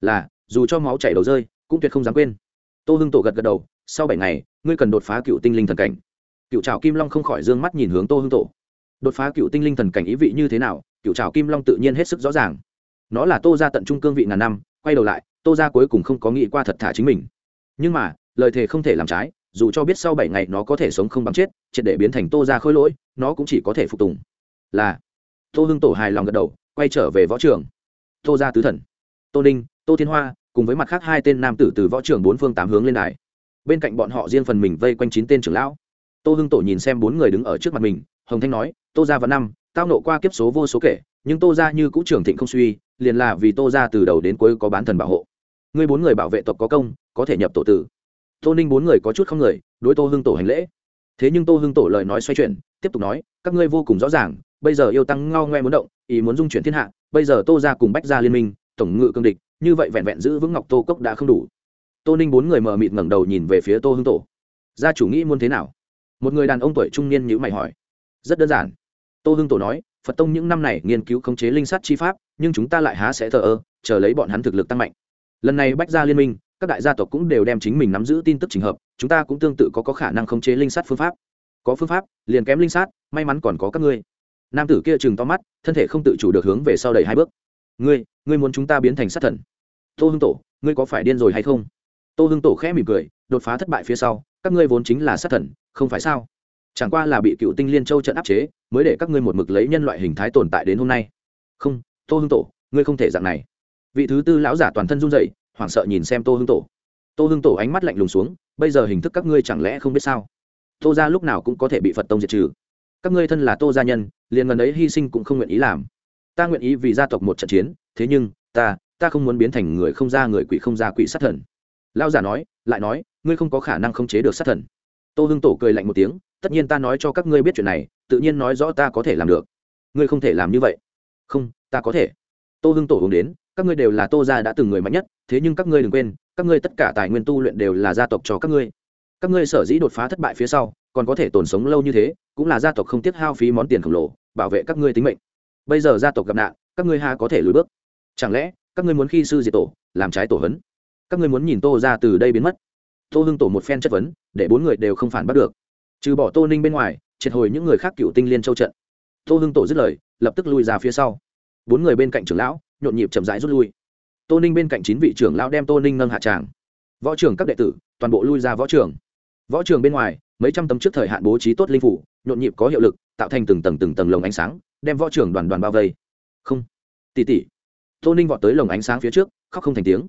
là, dù cho máu chảy đầu rơi, cũng tuyệt không dám quên. Tô hưng tổ gật gật đầu, sau bảy ngày, ngươi cần đột phá cựu tinh linh thần cảnh. Cựu trào kim long không khỏi d ư ơ n g mắt nhìn hướng tô hưng tổ. Đột phá cựu tinh linh thần cảnh ý vị như thế nào, cựu trào kim long tự nhiên hết sức rõ ràng. Nó là tô ra tận trung cương vị ngàn năm, quay đầu lại, tô ra cuối cùng không có nghĩ qua thật thả chính mình. Nhưng mà, lời thề không thể làm trái, dù cho biết sau bảy ngày nó có thể sống không bằng chết, triệt để biến thành tô ra khôi lỗi, nó cũng chỉ có thể phục tùng. Là, tô hưng tổ hài lòng gật đầu, quay trở về võ trường. Tô ra tứ thần tô ninh, tô thiên hoa, cùng với mặt khác hai tên nam tử từ võ trường bốn phương tám hướng lên đài. Bên cạnh bọn họ riêng phần mình vây quanh chín tên trưởng lão. Tô hưng tổ nhìn xem bốn người đứng ở trước mặt mình, hồng thanh nói, tô ra vào năm, tao nộ qua kiếp số vô số kể, nhưng tô ra như cũ trưởng thịnh không suy, liền là vì tô ra từ đầu đến cuối có bán thần bảo hộ. Ngươi bốn người bảo vệ tộc có công, có thể nhập tổ tử. Tô ninh bốn người có chút không người, đối tô hưng tổ hành lễ. Thế nhưng tô hưng tổ lời nói xoay chuyển, tiếp tục nói, các ngươi vô cùng rõ ràng, bây giờ yêu tăng ngao ngoe muốn động, ý muốn dung chuyển thiên hạ, bây giờ tô ra cùng bách ra liên minh tổng ngự cương địch như vậy vẹn vẹn giữ vững ngọc tô cốc đã không đủ. Tô ninh bốn người mờ mịt ngẩng đầu nhìn về phía tô hưng tổ. Gia chủ nghĩ muốn thế nào? Một người đàn ông tuổi trung niên nhữ mày hỏi. Rất đơn giản. Tô hưng tổ nói phật tông những năm này nghiên cứu khống chế linh sát chi pháp nhưng chúng ta lại há sẽ thờ ơ chờ lấy bọn hắn thực lực tăng mạnh. Lần này bách gia liên minh các đại gia tộc cũng đều đem chính mình nắm giữ tin tức trình hợp chúng ta cũng tương tự có, có khả năng khống chế linh sát phương pháp. Có phương pháp liền kém linh sát may mắn còn có các ngươi. Nam tử kia chừng to mắt thân thể không tự chủ được hướng về sau đầy hai bước ngươi ngươi muốn chúng ta biến thành sát thần? Tô hưng tổ, ngươi có phải điên rồi hay không? Tô hưng tổ khẽ mỉm cười, đột phá thất bại phía sau, các ngươi vốn chính là sát thần, không phải sao? Chẳng qua là bị cựu tinh liên châu trận áp chế, mới để các ngươi một mực lấy nhân loại hình thái tồn tại đến hôm nay. Không, tô hưng tổ, ngươi không thể dạng này. Vị thứ tư lão giả toàn thân run dậy hoảng sợ nhìn xem tô hưng tổ. Tô hưng tổ ánh mắt lạnh lùng xuống, bây giờ hình thức các ngươi chẳng lẽ không biết sao? Tô ra lúc nào cũng có thể bị phật tông diệt trừ. Các ngươi thân là tô gia nhân, liền ngần ấy hy sinh cũng không nguyện ý làm ta nguyện ý vì gia tộc một trận chiến, thế nhưng, ta ta không muốn biến thành người không ra người quỷ không ra quỷ sát thần. Lao giả nói, lại nói, ngươi không có khả năng khống chế được sát thần. Tô hưng tổ cười lạnh một tiếng, tất nhiên ta nói cho các ngươi biết chuyện này, tự nhiên nói rõ ta có thể làm được. Ngươi không thể làm như vậy. Không, ta có thể. Tô hưng tổ hướng đến, các ngươi đều là tô gia đã từng người mạnh nhất, thế nhưng các ngươi đừng quên, các ngươi tất cả tài nguyên tu luyện đều là gia tộc cho các ngươi. Các ngươi sở dĩ đột phá thất bại phía sau, còn có thể tồn sống lâu như thế, cũng là gia tộc không tiếc hao phí món tiền khổng lồ, bảo vệ các ngươi tính mệnh bây giờ gia tộc gặp nạn, các ngươi ha có thể lùi bước. Chẳng lẽ, các ngươi muốn khi sư diệt tổ, làm trái tổ hấn? Các ngươi muốn nhìn tô ra từ đây biến mất? Tô hưng tổ một phen chất vấn, để bốn người đều không phản bắt được. Trừ bỏ tô ninh bên ngoài, triệt hồi những người khác cựu tinh liên châu trận. Tô hưng tổ dứt lời, lập tức lui ra phía sau. Bốn người bên cạnh trưởng lão, nhộn nhịp chậm rãi rút lui. Tô ninh bên cạnh chín vị trưởng lão đem tô ninh nâng hạ tràng. Võ trưởng các đệ tử, toàn bộ lui ra võ trường võ trường bên ngoài, mấy trăm tấm trước thời hạn bố trí tốt linh phủ, nhộn nhịp có hiệu lực, tạo thành từng tầng từng tầng lồng ánh sáng đem võ trưởng đoàn đoàn bao vây. Không. Tỉ tỉ. Tô ninh vọt tới lồng ánh sáng phía trước, khóc không thành tiếng.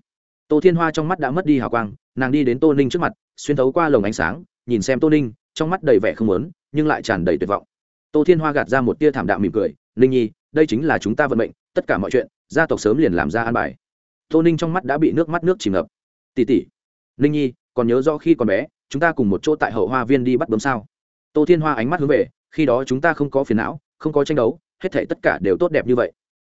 Tô thiên hoa trong mắt đã mất đi hào quang, nàng đi đến tô ninh trước mặt, xuyên thấu qua lồng ánh sáng, nhìn xem tô ninh, trong mắt đầy vẻ không lớn nhưng lại tràn đầy tuyệt vọng. Tô thiên hoa gạt ra một tia thảm đạm mỉm cười, ninh nhi, đây chính là chúng ta vận mệnh, tất cả mọi chuyện, gia tộc sớm liền làm ra an bài. Tô ninh trong mắt đã bị nước mắt nước chìm ngập. Tỉ tỉ, ninh nhi, còn nhớ do khi còn bé, chúng ta cùng một chỗ tại hậu hoa viên đi bắt bướm sao? Tô thiên hoa ánh mắt hướng về, khi đó chúng ta không có phiền não không có tranh đấu, hết thể tất cả đều tốt đẹp như vậy.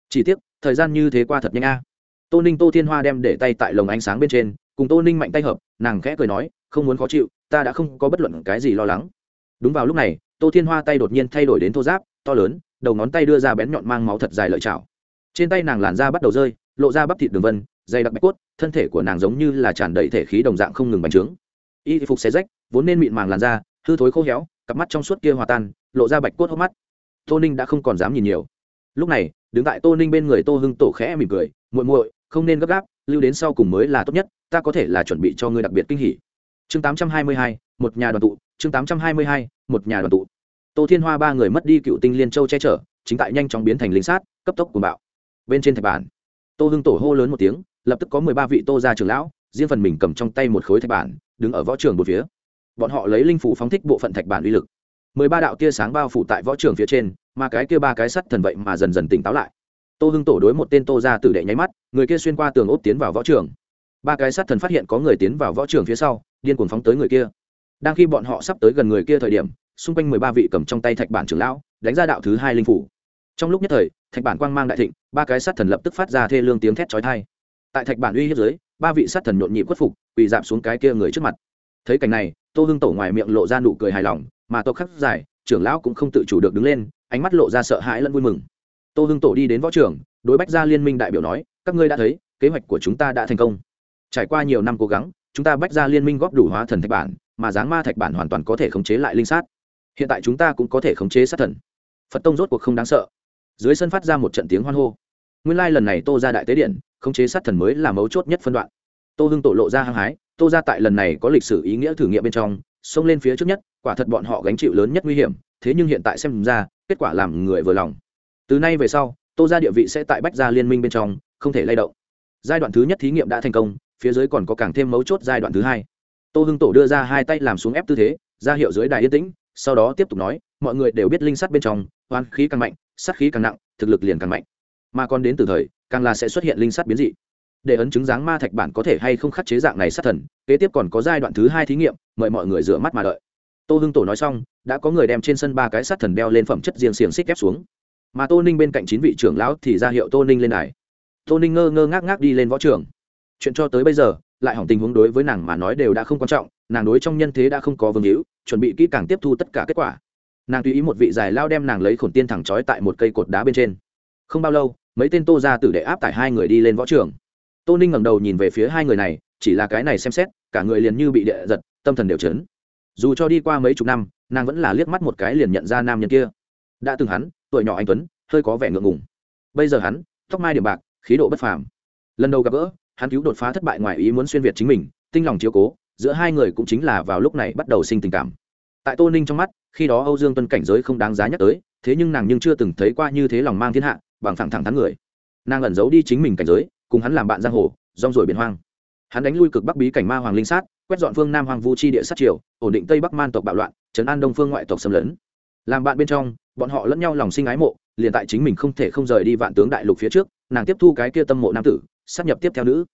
Chỉ tiếc, thời gian như thế qua thật nhanh a. Tô ninh, tô thiên hoa đem để tay tại lồng ánh sáng bên trên, cùng tô ninh mạnh tay hợp, nàng khẽ cười nói, không muốn khó chịu, ta đã không có bất luận cái gì lo lắng. Đúng vào lúc này, tô thiên hoa tay đột nhiên thay đổi đến thô giáp, to lớn, đầu ngón tay đưa ra bén nhọn mang máu thật dài lợi chảo. Trên tay nàng làn da bắt đầu rơi, lộ ra bắp thịt đường vân, dày đặc bạch cốt, thân thể của nàng giống như là tràn đầy thể khí đồng dạng không ngừng bành trướng. Y phục xé rách, vốn nên mịn màng làn da, hư thối khô héo, cặp mắt trong suốt kia hòa tan, lộ ra bạch cốt hốc mắt tô ninh đã không còn dám nhìn nhiều. Lúc này, đứng tại tô ninh bên người tô hưng tổ khẽ mỉm cười, muội muội, không nên gấp gáp, lưu đến sau cùng mới là tốt nhất, ta có thể là chuẩn bị cho ngươi đặc biệt kinh hỉ. Chương tám trăm hai mươi hai, một nhà đoàn tụ, chương tám trăm hai mươi hai, một nhà đoàn tụ. Tô thiên hoa ba người mất đi cựu tinh liên châu che chở, chính tại nhanh chóng biến thành lính sát, cấp tốc của bạo. Bên trên thạch bản, tô hưng tổ hô lớn một tiếng, lập tức có mười ba vị tô gia trưởng lão, riêng phần mình cầm trong tay một khối thạch bản, đứng ở võ trường một phía. Bọn họ lấy linh phủ phóng thích bộ phận thạch bản uy lực mười ba đạo tia sáng bao phủ tại võ trường phía trên, mà cái kia ba cái sắt thần vậy mà dần dần tỉnh táo lại. Tô hưng tổ đối một tên tô ra tử đệ nháy mắt, người kia xuyên qua tường ốp tiến vào võ trường. Ba cái sắt thần phát hiện có người tiến vào võ trường phía sau, điên cuồng phóng tới người kia. Đang khi bọn họ sắp tới gần người kia thời điểm, xung quanh mười ba vị cầm trong tay thạch bản trưởng lão, đánh ra đạo thứ hai linh phủ. Trong lúc nhất thời, thạch bản quang mang đại thịnh, ba cái sát thần lập tức phát ra thê lương tiếng thét chói thai tại thạch bản uy hiếp dưới, ba vị sát thần nhộn nhịp khuất phục bị giảm xuống cái kia người trước mặt. Thấy cảnh này, tô hưng tổ ngoài miệng lộ ra nụ cười hài lòng mà tộc khắc giải, trưởng lão cũng không tự chủ được đứng lên ánh mắt lộ ra sợ hãi lẫn vui mừng. Tô hưng tổ đi đến võ trường đối bách gia liên minh đại biểu nói các ngươi đã thấy kế hoạch của chúng ta đã thành công. Trải qua nhiều năm cố gắng chúng ta bách gia liên minh góp đủ hóa thần thạch bản mà dáng ma thạch bản hoàn toàn có thể khống chế lại linh sát. Hiện tại chúng ta cũng có thể khống chế sát thần. Phật tông rốt cuộc không đáng sợ. Dưới sân phát ra một trận tiếng hoan hô. Nguyên lai lần này tô ra đại tế điện khống chế sát thần mới là mấu chốt nhất phân đoạn. Tô hưng tổ lộ ra hăng hái tô ra tại lần này có lịch sử ý nghĩa thử nghiệm bên trong xông lên phía trước nhất, quả thật bọn họ gánh chịu lớn nhất nguy hiểm, thế nhưng hiện tại xem ra, kết quả làm người vừa lòng. Từ nay về sau, tô ra địa vị sẽ tại bách gia liên minh bên trong, không thể lay động. Giai đoạn thứ nhất thí nghiệm đã thành công, phía dưới còn có càng thêm mấu chốt giai đoạn thứ hai. Tô hưng tổ đưa ra hai tay làm xuống ép tư thế, ra hiệu dưới đài yên tĩnh, sau đó tiếp tục nói, mọi người đều biết linh sắt bên trong oan khí càng mạnh sắt khí càng nặng, thực lực liền càng mạnh. Mà còn đến từ thời, càng là sẽ xuất hiện linh sắt biến dị để ấn chứng dáng ma thạch bản có thể hay không khắc chế dạng này sát thần, kế tiếp còn có giai đoạn thứ hai thí nghiệm, mời mọi người rửa mắt mà đợi. Tô hưng tổ nói xong, đã có người đem trên sân ba cái sát thần đeo lên phẩm chất riêng xiềng xích ép xuống. Mà tô ninh bên cạnh chín vị trưởng lão thì ra hiệu tô ninh lên đài. Tô ninh ngơ ngơ ngác ngác đi lên võ trường. Chuyện cho tới bây giờ, lại hỏng tình huống đối với nàng mà nói đều đã không quan trọng, nàng đối trong nhân thế đã không có vương hữu, chuẩn bị kỹ càng tiếp thu tất cả kết quả. Nàng tùy ý một vị dài lao đem nàng lấy khổn tiên thẳng trói tại một cây cột đá bên trên. Không bao lâu, mấy tên tô ra tử đệ áp tải hai người đi lên võ trường tô ninh ngẩng đầu nhìn về phía hai người này, chỉ là cái này xem xét, cả người liền như bị địa giật, tâm thần đều chấn. Dù cho đi qua mấy chục năm, nàng vẫn là liếc mắt một cái liền nhận ra nam nhân kia. Đã từng hắn, tuổi nhỏ anh tuấn, hơi có vẻ ngượng ngùng. Bây giờ hắn, tóc mai điểm bạc, khí độ bất phàm. Lần đầu gặp gỡ, hắn cứu đột phá thất bại ngoài ý muốn xuyên việt chính mình, tinh lòng chiếu cố, giữa hai người cũng chính là vào lúc này bắt đầu sinh tình cảm. Tại tô ninh trong mắt, khi đó âu dương tuân cảnh giới không đáng giá nhắc tới, thế nhưng nàng nhưng chưa từng thấy qua như thế lòng mang thiên hạ, bằng thẳng thẳng thắn người. Nàng ẩn giấu đi chính mình cảnh giới cùng hắn làm bạn giang hồ, rong rồi biển hoang. Hắn đánh lui cực bắc bí cảnh ma hoàng linh sát, quét dọn phương nam hoàng vu chi địa sát triều, ổn định tây bắc man tộc bạo loạn, trấn an đông phương ngoại tộc xâm lấn. Làm bạn bên trong, bọn họ lẫn nhau lòng sinh ái mộ, liền tại chính mình không thể không rời đi vạn tướng đại lục phía trước, nàng tiếp thu cái kia tâm mộ nam tử sắp nhập tiếp theo nữ.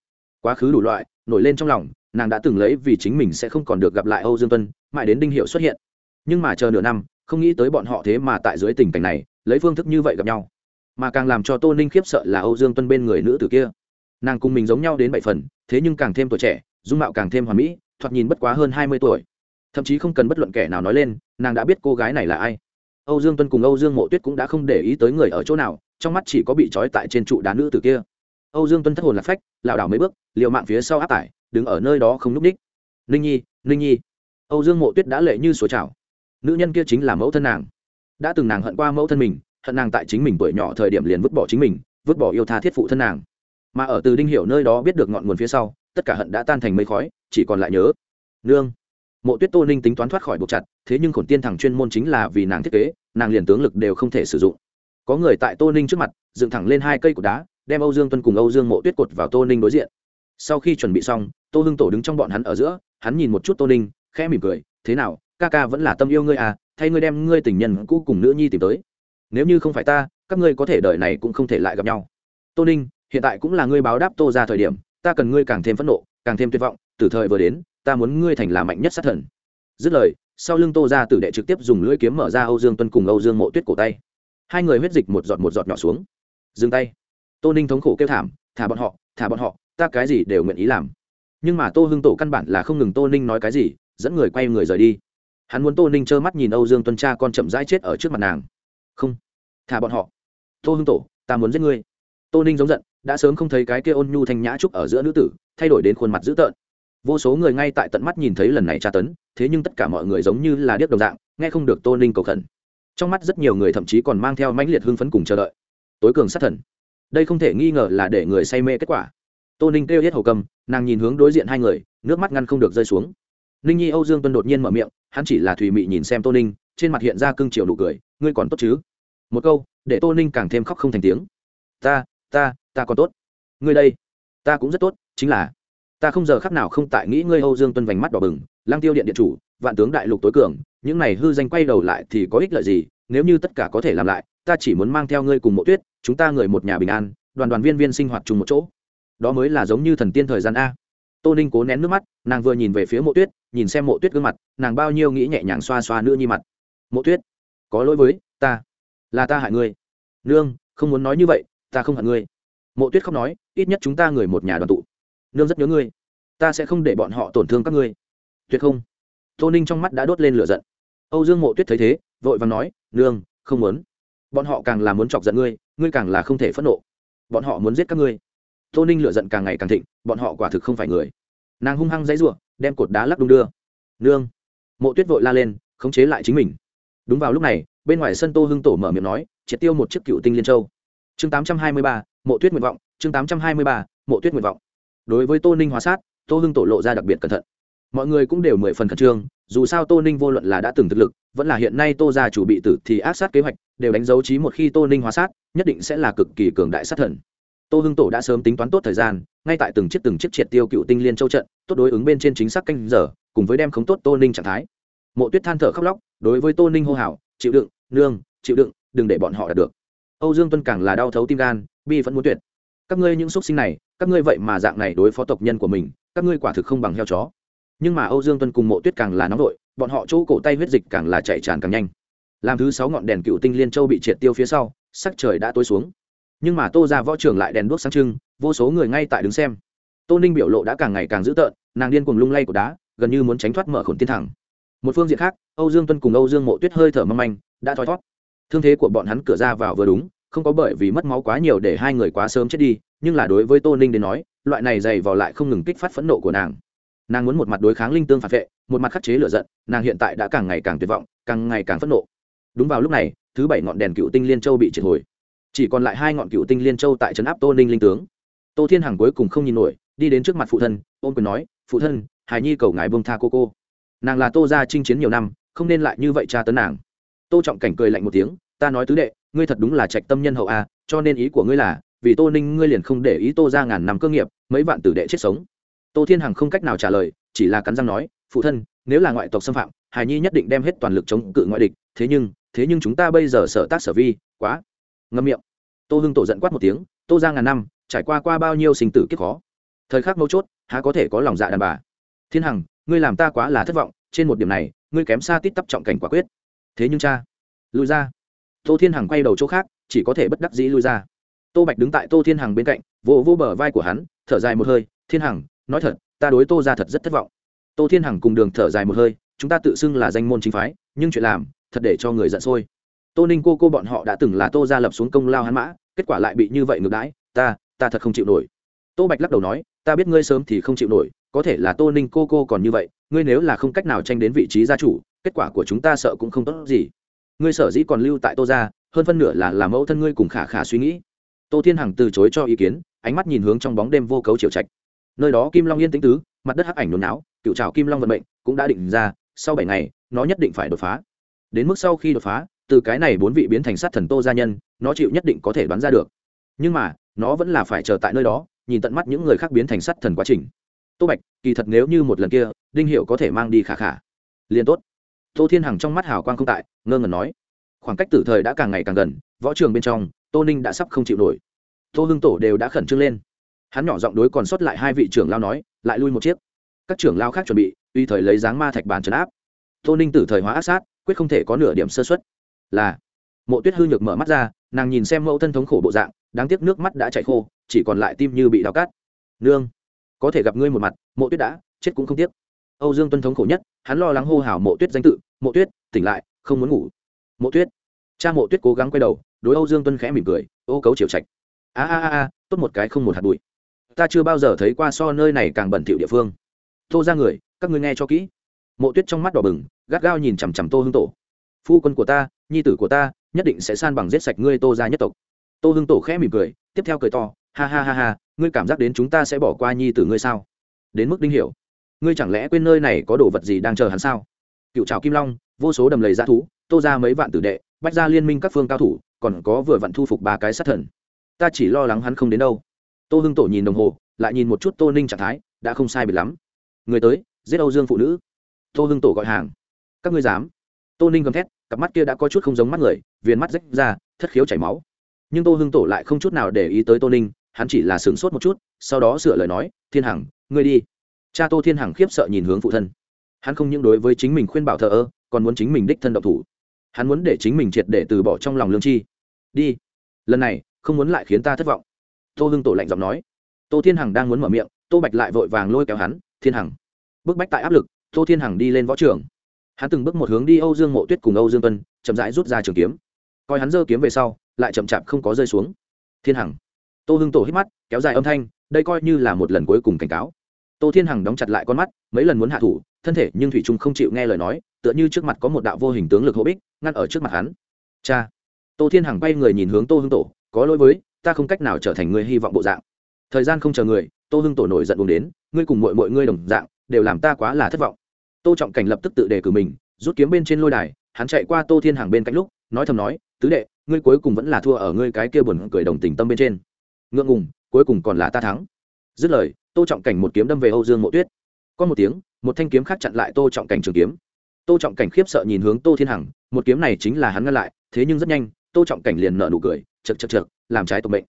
Quá khứ đủ loại, nổi lên trong lòng, nàng đã từng lấy vì chính mình sẽ không còn được gặp lại âu dương tuân, mãi đến đinh hiệu xuất hiện. Nhưng mà chờ nửa năm, không nghĩ tới bọn họ thế mà tại dưới tình cảnh này, lấy phương thức như vậy gặp nhau. Mà càng làm cho tô ninh khiếp sợ là âu dương tuân bên người nữ tử kia nàng cùng mình giống nhau đến bảy phần, thế nhưng càng thêm tuổi trẻ, dung mạo càng thêm hoàn mỹ, thoạt nhìn bất quá hơn hai mươi tuổi. Thậm chí không cần bất luận kẻ nào nói lên, nàng đã biết cô gái này là ai. Âu dương tuân cùng âu dương mộ tuyết cũng đã không để ý tới người ở chỗ nào, trong mắt chỉ có bị trói tại trên trụ đá nữ từ kia. Âu dương tuân thất hồn lạc phách, lảo đảo mấy bước liệu mạng phía sau áp tải, đứng ở nơi đó không núp ních. Ninh nhi ninh nhi. Âu dương mộ tuyết đã lệ như số trào nữ nhân kia chính là mẫu thân nàng. Đã từng nàng hận qua mẫu thân mình, hận nàng tại chính mình tuổi nhỏ thời điểm liền vứt bỏ chính mình, vứt bỏ yêu tha thiết phụ thân nàng mà ở từ đinh hiểu nơi đó biết được ngọn nguồn phía sau, tất cả hận đã tan thành mây khói, chỉ còn lại nhớ. Nương. Mộ tuyết tô ninh tính toán thoát khỏi buộc chặt, thế nhưng khổn tiên thẳng chuyên môn chính là vì nàng thiết kế, nàng liền tướng lực đều không thể sử dụng. Có người tại tô ninh trước mặt, dựng thẳng lên hai cây cột đá, đem âu dương tuân cùng âu dương mộ tuyết cột vào tô ninh đối diện. Sau khi chuẩn bị xong, tô hưng tổ đứng trong bọn hắn ở giữa, hắn nhìn một chút tô ninh, khẽ mỉm cười, thế nào, ca ca vẫn là tâm yêu ngươi à thay ngươi đem ngươi tình nhân cũ cùng nữ nhi tìm tới. Nếu như không phải ta, các ngươi có thể đợi này cũng không thể lại gặp nhau. Tô ninh hiện tại cũng là ngươi báo đáp tô ra thời điểm, ta cần ngươi càng thêm phẫn nộ, càng thêm tuyệt vọng, từ thời vừa đến, ta muốn ngươi thành là mạnh nhất sát thần. Dứt lời, sau lưng tô ra tử đệ trực tiếp dùng lưỡi kiếm mở ra âu dương tuân cùng âu dương mộ tuyết cổ tay. Hai người huyết dịch một giọt một giọt nhỏ xuống. Dừng tay. Tô ninh thống khổ kêu thảm, thả bọn họ, thả bọn họ, ta cái gì đều nguyện ý làm. Nhưng mà tô hưng tổ căn bản là không ngừng tô ninh nói cái gì, dẫn người quay người rời đi. Hắn muốn tô ninh trơ mắt nhìn âu dương tuân cha con chậm rãi chết ở trước mặt nàng. Không, thả bọn họ. Tô hưng tổ, ta muốn giết ngươi. Tô ninh giống giận đã sớm không thấy cái kia ôn nhu thanh nhã trúc ở giữa nữ tử, thay đổi đến khuôn mặt dữ tợn. Vô số người ngay tại tận mắt nhìn thấy lần này tra tấn, thế nhưng tất cả mọi người giống như là điếc đồng dạng, nghe không được tô ninh cầu khẩn. Trong mắt rất nhiều người thậm chí còn mang theo mãnh liệt hưng phấn cùng chờ đợi. Tối cường sát thần. Đây không thể nghi ngờ là để người say mê kết quả. Tô ninh kêu hết hầu cầm, nàng nhìn hướng đối diện hai người, nước mắt ngăn không được rơi xuống. Ninh nhi, âu dương tuân đột nhiên mở miệng, hắn chỉ là thùy mị nhìn xem tô ninh, trên mặt hiện ra cưng chiều nụ cười, ngươi còn tốt chứ? Một câu, để tô ninh càng thêm khóc không thành tiếng. Ta ta ta còn tốt. Ngươi đây, ta cũng rất tốt, chính là, ta không giờ khắc nào không tại nghĩ ngươi âu dương tuân vành mắt đỏ bừng lang tiêu điện điện chủ, vạn tướng đại lục tối cường, những này hư danh quay đầu lại thì có ích lợi gì, nếu như tất cả có thể làm lại, ta chỉ muốn mang theo ngươi cùng mộ tuyết, chúng ta người một nhà bình an, đoàn đoàn viên viên sinh hoạt chung một chỗ. Đó mới là giống như thần tiên thời gian a. Tô ninh cố nén nước mắt, nàng vừa nhìn về phía mộ tuyết, nhìn xem mộ tuyết gương mặt, nàng bao nhiêu nghĩ nhẹ nhàng xoa xoa nữ nhi mặt. Mộ tuyết, có lỗi với ta, là ta hại ngươi. Nương, không muốn nói như vậy, ta không hận ngươi mộ tuyết không nói, ít nhất chúng ta người một nhà đoàn tụ. Nương rất nhớ ngươi. Ta sẽ không để bọn họ tổn thương các ngươi. Tuyệt không. Tô ninh trong mắt đã đốt lên lửa giận. Âu dương mộ tuyết thấy thế, vội và nói, nương, không muốn. Bọn họ càng là muốn chọc giận ngươi ngươi càng là không thể phẫn nộ. Bọn họ muốn giết các ngươi. Tô ninh lửa giận càng ngày càng thịnh, bọn họ quả thực không phải người. Nàng hung hăng dãy r u ộ đem cột đá lắc đung đưa. Nương. Mộ tuyết vội la lên, khống chế lại chính mình. Đúng vào lúc này, bên ngoài sân tô hưng tổ mở miệng nói, triệt tiêu một chiếc cựu tinh liên châu. Chương tám trăm hai mươi ba mộ tuyết nguyện vọng, chương tám trăm hai mươi ba, mộ tuyết nguyện vọng. Đối với tô ninh hóa sát, tô hưng tổ lộ ra đặc biệt cẩn thận. Mọi người cũng đều mười phần khẩn trương, dù sao tô ninh vô luận là đã từng thực lực, vẫn là hiện nay tô gia chủ bị tử thì ác sát kế hoạch, đều đánh dấu trí một khi tô ninh hóa sát, nhất định sẽ là cực kỳ cường đại sát thần. Tô hưng tổ đã sớm tính toán tốt thời gian, ngay tại từng chiếc từng chiếc triệt tiêu cựu tinh liên châu trận, tốt đối ứng bên trên chính xác canh giờ, cùng với đem khống tốt tô ninh trạng thái. Mộ tuyết than thở khóc lóc, đối với tô ninh hô hào, chịu đựng, nương, chịu đựng, đừng để bọn họ đạt được âu dương tuân càng là đau thấu tim gan, bi vẫn muốn tuyệt. Các ngươi những xúc sinh này, các ngươi vậy mà dạng này đối phó tộc nhân của mình, các ngươi quả thực không bằng heo chó. Nhưng mà âu dương tuân cùng mộ tuyết càng là nóng vội, bọn họ chỗ cổ tay huyết dịch càng là chạy tràn càng nhanh. Làm thứ sáu ngọn đèn cựu tinh liên châu bị triệt tiêu phía sau, sắc trời đã tối xuống. Nhưng mà tô ra võ trường lại đèn đuốc sáng trưng, vô số người ngay tại đứng xem. Tô ninh biểu lộ đã càng ngày càng dữ tợn, nàng điên cuồng lung lay của đá, gần như muốn tránh thoát mở khổn tiên thẳng. Một phương diện khác, âu dương tuân cùng âu dương mộ tuyết hơi thở mâm anh đã thoi thót thương thế của bọn hắn cửa ra vào vừa đúng, không có bởi vì mất máu quá nhiều để hai người quá sớm chết đi, nhưng là đối với tô ninh đến nói, loại này dày vào lại không ngừng kích phát phẫn nộ của nàng. Nàng muốn một mặt đối kháng linh tương phản vệ, một mặt khắc chế lửa giận, nàng hiện tại đã càng ngày càng tuyệt vọng, càng ngày càng phẫn nộ. Đúng vào lúc này, thứ bảy ngọn đèn cựu tinh liên châu bị triệt hồi. Chỉ còn lại hai ngọn cựu tinh liên châu tại trấn áp tô ninh linh tướng. Tô thiên hằng cuối cùng không nhìn nổi, đi đến trước mặt phụ thân ôm quyền nói, phụ thân, hài nhi cầu ngài bông tha cô cô. Nàng là tô ra chinh chiến nhiều năm, không nên lại như vậy tra tấn nàng. Tô trọng cảnh cười lạnh một tiếng ta nói tứ đệ, ngươi thật đúng là trạch tâm nhân hậu a, cho nên ý của ngươi là, vì tô ninh ngươi liền không để ý tô ra ngàn năm cơ nghiệp, mấy vạn tử đệ chết sống. Tô thiên hằng không cách nào trả lời, chỉ là cắn răng nói, phụ thân, nếu là ngoại tộc xâm phạm, hài nhi nhất định đem hết toàn lực chống cự ngoại địch, thế nhưng thế nhưng chúng ta bây giờ sở tác sở vi, quá. Ngâm miệng. Tô hưng tổ giận quát một tiếng, tô ra ngàn năm, trải qua qua bao nhiêu sinh tử kiếp khó. Thời khắc mấu chốt, há có thể có lòng dạ đàn bà. Thiên hằng, ngươi làm ta quá là thất vọng, trên một điểm này, ngươi kém xa tít tắp trọng cảnh quả quyết. Thế nhưng cha, lùi ra tô thiên hằng quay đầu chỗ khác, chỉ có thể bất đắc dĩ lui ra. Tô bạch đứng tại tô thiên hằng bên cạnh, vỗ vỗ bờ vai của hắn, thở dài một hơi, thiên hằng, nói thật, ta đối tô ra thật rất thất vọng. Tô thiên hằng cùng đường thở dài một hơi, chúng ta tự xưng là danh môn chính phái, nhưng chuyện làm, thật để cho người giận sôi. Tô ninh cô cô bọn họ đã từng là tô ra lập xuống công lao hắn mã, kết quả lại bị như vậy ngược đãi, ta ta thật không chịu nổi. Tô bạch lắc đầu nói, ta biết ngươi sớm thì không chịu nổi, có thể là tô ninh cô cô còn như vậy, ngươi nếu là không cách nào tranh đến vị trí gia chủ, kết quả của chúng ta sợ cũng không tốt gì ngươi sở dĩ còn lưu tại tô ra hơn phân nửa là làm mẫu thân ngươi cùng khả khả suy nghĩ. Tô thiên hằng từ chối cho ý kiến, ánh mắt nhìn hướng trong bóng đêm vô cấu triều trạch. Nơi đó kim long yên tĩnh tứ, mặt đất hắc ảnh nôn não cựu trào kim long vận mệnh cũng đã định ra, sau bảy ngày, nó nhất định phải đột phá. Đến mức sau khi đột phá, từ cái này bốn vị biến thành sát thần tô gia nhân, nó chịu nhất định có thể đoán ra được. Nhưng mà, nó vẫn là phải chờ tại nơi đó, nhìn tận mắt những người khác biến thành sát thần quá trình. Tô bạch, kỳ thật nếu như một lần kia, đinh hiệu có thể mang đi khả khả. Liền tốt tô thiên hằng trong mắt hào quang không tại, ngơ ngẩn nói. Khoảng cách tử thời đã càng ngày càng gần, võ trường bên trong, tô ninh đã sắp không chịu nổi. Tô hưng tổ đều đã khẩn trương lên. Hắn nhỏ giọng đối còn sót lại hai vị trưởng lao nói, lại lui một chiếc. Các trưởng lao khác chuẩn bị uy thời lấy dáng ma thạch bàn trấn áp. Tô ninh tử thời hóa ác sát, quyết không thể có nửa điểm sơ xuất là, mộ tuyết hư nhược mở mắt ra, nàng nhìn xem mẫu thân thống khổ bộ dạng, đáng tiếc nước mắt đã chảy khô, chỉ còn lại tim như bị đau cát nương, có thể gặp ngươi một mặt, mộ tuyết đã, chết cũng không tiếc. Âu dương tuân thống khổ nhất hắn lo lắng hô hào mộ tuyết danh tự, mộ tuyết, tỉnh lại, không muốn ngủ. Mộ tuyết? Cha mộ tuyết cố gắng quay đầu, đối âu dương tuân khẽ mỉm cười, ô cấu chiều trạch. A a a tốt một cái không một hạt bụi. Ta chưa bao giờ thấy qua so nơi này càng bẩn thỉu địa phương. Tô ra người, các ngươi nghe cho kỹ. Mộ tuyết trong mắt đỏ bừng, gắt gao nhìn chằm chằm tô hưng tổ. Phu quân của ta, nhi tử của ta, nhất định sẽ san bằng giết sạch ngươi tô ra nhất tộc. Tô hưng tổ khẽ mỉm cười, tiếp theo cười to, ha ha ha ha, ngươi cảm giác đến chúng ta sẽ bỏ qua nhi tử ngươi sao? Đến mức đinh hiểu ngươi chẳng lẽ quên nơi này có đồ vật gì đang chờ hắn sao? Cựu trào kim long, vô số đầm lầy dã thú, tô ra mấy vạn tử đệ, bách ra liên minh các phương cao thủ, còn có vừa vặn thu phục ba cái sát thần. Ta chỉ lo lắng hắn không đến đâu. Tô hưng tổ nhìn đồng hồ, lại nhìn một chút tô ninh trạng thái, đã không sai biệt lắm. Người tới, giết âu dương phụ nữ. Tô hưng tổ gọi hàng. Các ngươi dám? Tô ninh gầm thét, cặp mắt kia đã có chút không giống mắt người, viền mắt rách ra, thất khiếu chảy máu. Nhưng tô hưng tổ lại không chút nào để ý tới tô ninh, hắn chỉ là sửng sốt một chút, sau đó sửa lời nói, thiên hằng, ngươi đi cha tô thiên hằng khiếp sợ nhìn hướng phụ thân. Hắn không những đối với chính mình khuyên bảo thờ ơ, còn muốn chính mình đích thân độc thủ. Hắn muốn để chính mình triệt để từ bỏ trong lòng lương chi. Đi. Lần này, không muốn lại khiến ta thất vọng. Tô hưng tổ lạnh giọng nói. Tô thiên hằng đang muốn mở miệng, tô bạch lại vội vàng lôi kéo hắn, thiên hằng. Bức bách tại áp lực, tô thiên hằng đi lên võ trường. Hắn từng bước một hướng đi âu dương mộ tuyết cùng âu dương tuân, chậm rãi rút ra trường kiếm. Coi hắn giơ kiếm về sau, lại chậm chạp không có rơi xuống. Thiên hằng. Tô hưng tổ hít mắt, kéo dài âm thanh, đây coi như là một lần cuối cùng cảnh cáo tô thiên hằng đóng chặt lại con mắt, mấy lần muốn hạ thủ, thân thể nhưng thủy trung không chịu nghe lời nói, tựa như trước mặt có một đạo vô hình tướng lực hô bích, ngăn ở trước mặt hắn. Cha! Tô thiên hằng bay người nhìn hướng tô hưng tổ, có lỗi với, ta không cách nào trở thành người hy vọng bộ dạng. Thời gian không chờ người, tô hưng tổ nổi giận buồn đến, ngươi cùng mọi mọi ngươi đồng dạng, đều làm ta quá là thất vọng. Tô trọng cảnh lập tức tự đề cử mình, rút kiếm bên trên lôi đài, hắn chạy qua tô thiên hằng bên cạnh lúc, nói thầm nói, tứ đệ, ngươi cuối cùng vẫn là thua ở ngươi cái kia buồn cười đồng tình tâm bên trên. Ngượng ngùng, cuối cùng còn là ta thắng. Dứt lời tô trọng cảnh một kiếm đâm về âu dương mộ tuyết có một tiếng một thanh kiếm khác chặn lại tô trọng cảnh trường kiếm tô trọng cảnh khiếp sợ nhìn hướng tô thiên hằng một kiếm này chính là hắn ngăn lại thế nhưng rất nhanh tô trọng cảnh liền nợ nụ cười chật chật chật làm trái tộc mệnh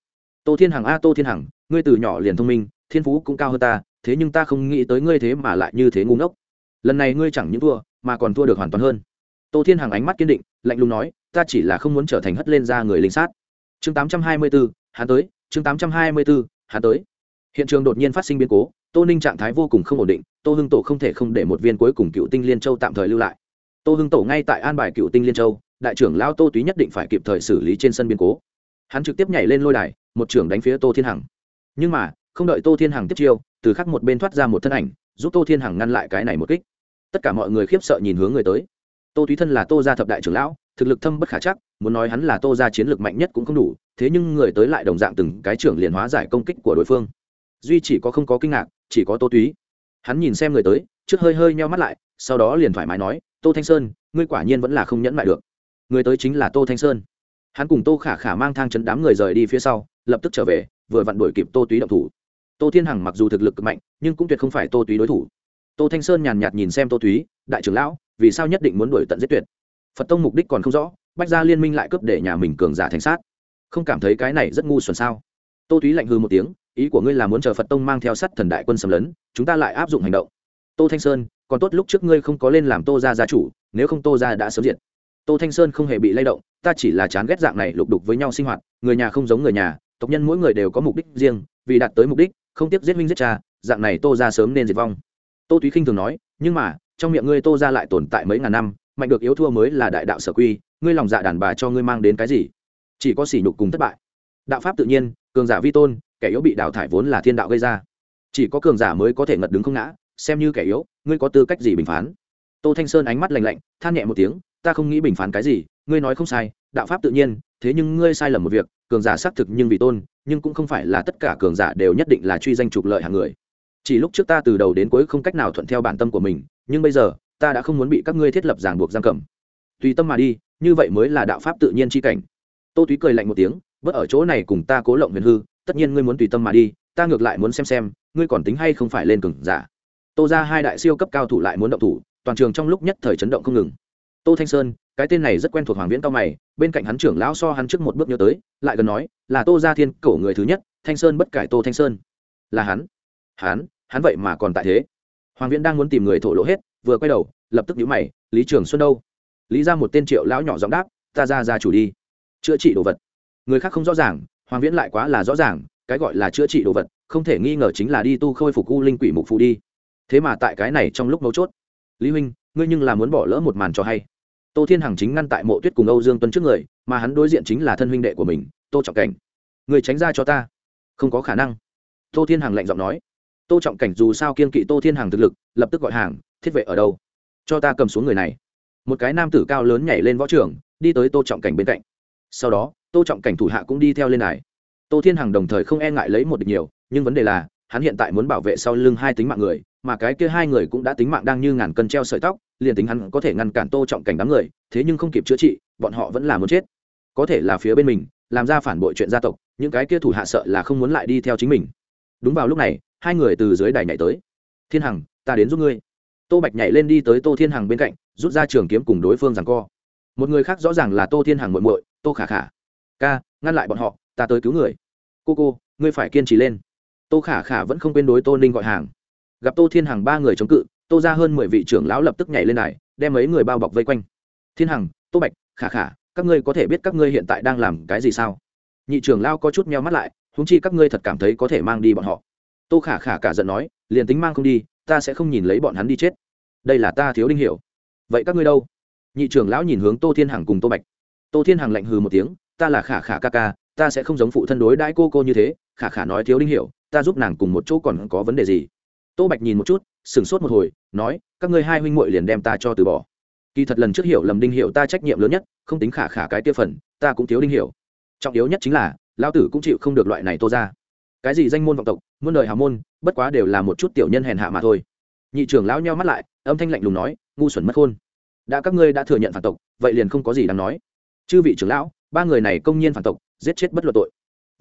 tô thiên hằng a tô thiên hằng ngươi từ nhỏ liền thông minh thiên phú cũng cao hơn ta thế nhưng ta không nghĩ tới ngươi thế mà lại như thế ngu ngốc lần này ngươi chẳng những thua mà còn thua được hoàn toàn hơn tô thiên hằng ánh mắt kiên định lạnh lùng nói ta chỉ là không muốn trở thành hất lên ra người lính sát chương tám trăm hai mươi bốn hắn tới chương tám trăm hai mươi bốn hắn tới hiện trường đột nhiên phát sinh biến cố, tô ninh trạng thái vô cùng không ổn định, tô hưng tổ không thể không để một viên cuối cùng cựu tinh liên châu tạm thời lưu lại. Tô hưng tổ ngay tại an bài cựu tinh liên châu, đại trưởng lao tô túy nhất định phải kịp thời xử lý trên sân biến cố. Hắn trực tiếp nhảy lên lôi đài, một trưởng đánh phía tô thiên hằng. Nhưng mà, không đợi tô thiên hằng tiếp chiêu, từ khắc một bên thoát ra một thân ảnh, giúp tô thiên hằng ngăn lại cái này một kích. Tất cả mọi người khiếp sợ nhìn hướng người tới. Tô túy thân là tô gia thập đại trưởng lão, thực lực thâm bất khả chắc, muốn nói hắn là tô gia chiến lược mạnh nhất cũng không đủ, thế nhưng người tới lại đồng dạng từng cái trưởng liền hóa giải công kích của đối phương duy chỉ có không có kinh ngạc, chỉ có tô túy. Hắn nhìn xem người tới, trước hơi hơi nheo mắt lại, sau đó liền thoải mái nói, tô thanh sơn, ngươi quả nhiên vẫn là không nhẫn mại được. Người tới chính là tô thanh sơn. Hắn cùng tô khả khả mang thang chấn đám người rời đi phía sau, lập tức trở về, vừa vặn đuổi kịp tô túy động thủ. Tô thiên hằng mặc dù thực lực mạnh, nhưng cũng tuyệt không phải tô túy đối thủ. Tô thanh sơn nhàn nhạt nhìn xem tô túy, đại trưởng lão, vì sao nhất định muốn đuổi tận giết tuyệt? Phật tông mục đích còn không rõ, bách gia liên minh lại cướp để nhà mình cường giả thành sát. Không cảm thấy cái này rất ngu xuẩn sao? Tô túy lạnh hư một tiếng ý của ngươi là muốn chờ phật tông mang theo sắt thần đại quân xâm lấn, chúng ta lại áp dụng hành động. Tô thanh sơn, còn tốt lúc trước ngươi không có lên làm tô gia gia chủ, nếu không tô gia đã sớm diệt. Tô thanh sơn không hề bị lay động, ta chỉ là chán ghét dạng này lục đục với nhau sinh hoạt, người nhà không giống người nhà, tộc nhân mỗi người đều có mục đích riêng, vì đạt tới mục đích, không tiếp giết minh giết cha, dạng này tô ra sớm nên diệt vong. Tô túy khinh thường nói, nhưng mà, trong miệng ngươi tô ra lại tồn tại mấy ngàn năm, mạnh được yếu thua mới là đại đạo sở quy, ngươi lòng dạ đàn bà cho ngươi mang đến cái gì? Chỉ có sỉ nhục cùng thất bại. Đạo pháp tự nhiên, cường giả vi tôn kẻ yếu bị đào thải vốn là thiên đạo gây ra. Chỉ có cường giả mới có thể ngật đứng không ngã, xem như kẻ yếu, ngươi có tư cách gì bình phán? Tô thanh sơn ánh mắt lạnh lạnh, than nhẹ một tiếng, ta không nghĩ bình phán cái gì, ngươi nói không sai, đạo pháp tự nhiên, thế nhưng ngươi sai lầm một việc, cường giả xác thực nhưng vì tôn, nhưng cũng không phải là tất cả cường giả đều nhất định là truy danh trục lợi hàng người. Chỉ lúc trước ta từ đầu đến cuối không cách nào thuận theo bản tâm của mình, nhưng bây giờ, ta đã không muốn bị các ngươi thiết lập ràng buộc giam cầm. Tùy tâm mà đi, như vậy mới là đạo pháp tự nhiên c h i cảnh. Tô túy cười lạnh một tiếng, bớt ở chỗ này cùng ta cố lộng huyền hư tất nhiên ngươi muốn tùy tâm mà đi, ta ngược lại muốn xem xem, ngươi còn tính hay không phải lên cường giả. Tô ra hai đại siêu cấp cao thủ lại muốn động thủ, toàn trường trong lúc nhất thời chấn động không ngừng. Tô thanh sơn, cái tên này rất quen thuộc hoàng viễn cao mày, bên cạnh hắn trưởng lão so hắn trước một bước nhớ tới, lại gần nói, là tô gia thiên cổ người thứ nhất, thanh sơn bất cải tô thanh sơn. Là hắn. Hắn hắn vậy mà còn tại thế. Hoàng viễn đang muốn tìm người thổ lộ hết, vừa quay đầu, lập tức nhíu mày, lý trường xuân đâu? Lý ra một tên triệu lão nhỏ giọng đáp, ta ra ra chủ đi. Chữa trị đồ vật. Người khác không rõ ràng hoàng viễn lại quá là rõ ràng, cái gọi là chữa trị đồ vật, không thể nghi ngờ chính là đi tu khôi phục u linh quỷ mục phù đi. Thế mà tại cái này trong lúc mấu chốt, lý huynh, ngươi nhưng là muốn bỏ lỡ một màn cho hay. Tô thiên hằng chính ngăn tại mộ tuyết cùng âu dương tuấn trước người, mà hắn đối diện chính là thân huynh đệ của mình, tô trọng cảnh. Người tránh ra cho ta. Không có khả năng. Tô thiên hằng lạnh giọng nói. Tô trọng cảnh dù sao kiên kỵ tô thiên hằng thực lực, lập tức gọi hàng, thiết vệ ở đâu? Cho ta cầm xuống người này. Một cái nam tử cao lớn nhảy lên võ trường, đi tới tô trọng cảnh bên cạnh sau đó, tô trọng cảnh thủ hạ cũng đi theo lên này. tô thiên hằng đồng thời không e ngại lấy một địch nhiều, nhưng vấn đề là, hắn hiện tại muốn bảo vệ sau lưng hai tính mạng người, mà cái kia hai người cũng đã tính mạng đang như ngàn cân treo sợi tóc, liền tính hắn có thể ngăn cản tô trọng cảnh đám người, thế nhưng không kịp chữa trị, bọn họ vẫn là muốn chết. Có thể là phía bên mình, làm ra phản bội chuyện gia tộc, những cái kia thủ hạ sợ là không muốn lại đi theo chính mình. Đúng vào lúc này, hai người từ dưới đài nhảy tới. Thiên hằng, ta đến giúp ngươi. Tô bạch nhảy lên đi tới tô thiên hằng bên cạnh, rút ra trường kiếm cùng đối phương rằng co. Một người khác rõ ràng là tô thiên hằng muội muội tô khả khả. Ca, ngăn lại bọn họ, ta tới cứu người. Cô cô, ngươi phải kiên trì lên. Tô khả khả vẫn không quên đối tô ninh gọi hàng. Gặp tô thiên hằng ba người chống cự, tô ra hơn mười vị trưởng lão lập tức nhảy lên này đem mấy người bao bọc vây quanh. Thiên hằng, tô bạch, khả khả, các ngươi có thể biết các ngươi hiện tại đang làm cái gì sao? Nhị trưởng lao có chút meo mắt lại húng chi các ngươi thật cảm thấy có thể mang đi bọn họ. Tô khả khả cả giận nói, liền tính mang không đi, ta sẽ không nhìn lấy bọn hắn đi chết. Đây là ta thiếu đinh hiểu. Vậy các ngươi đâu? Nhị trưởng lão nhìn hướng tô thiên hằng cùng tô bạch tô thiên hằng lạnh hừ một tiếng, ta là khả khả ca ca, ta sẽ không giống phụ thân đối đãi cô cô như thế, khả khả nói thiếu đinh hiểu, ta giúp nàng cùng một chỗ còn có vấn đề gì? Tô bạch nhìn một chút, sửng sốt một hồi, nói, các ngươi hai huynh muội liền đem ta cho từ bỏ. Kỳ thật lần trước hiểu lầm đinh hiểu ta trách nhiệm lớn nhất, không tính khả khả cái tiêu phần, ta cũng thiếu đinh hiểu. Trọng yếu nhất chính là lao tử cũng chịu không được loại này tô ra. Cái gì danh môn vọng tộc, muôn đời hào môn, bất quá đều là một chút tiểu nhân hèn hạ mà thôi. Nhị trưởng lão nheo mắt lại, âm thanh lạnh lùng nói, ngu xuẩn mất khôn. Đã các ngươi đã thừa nhận phản tộc, vậy liền không có gì đáng nói chư vị trưởng lão, ba người này công nhiên phản tộc, giết chết bất luận tội.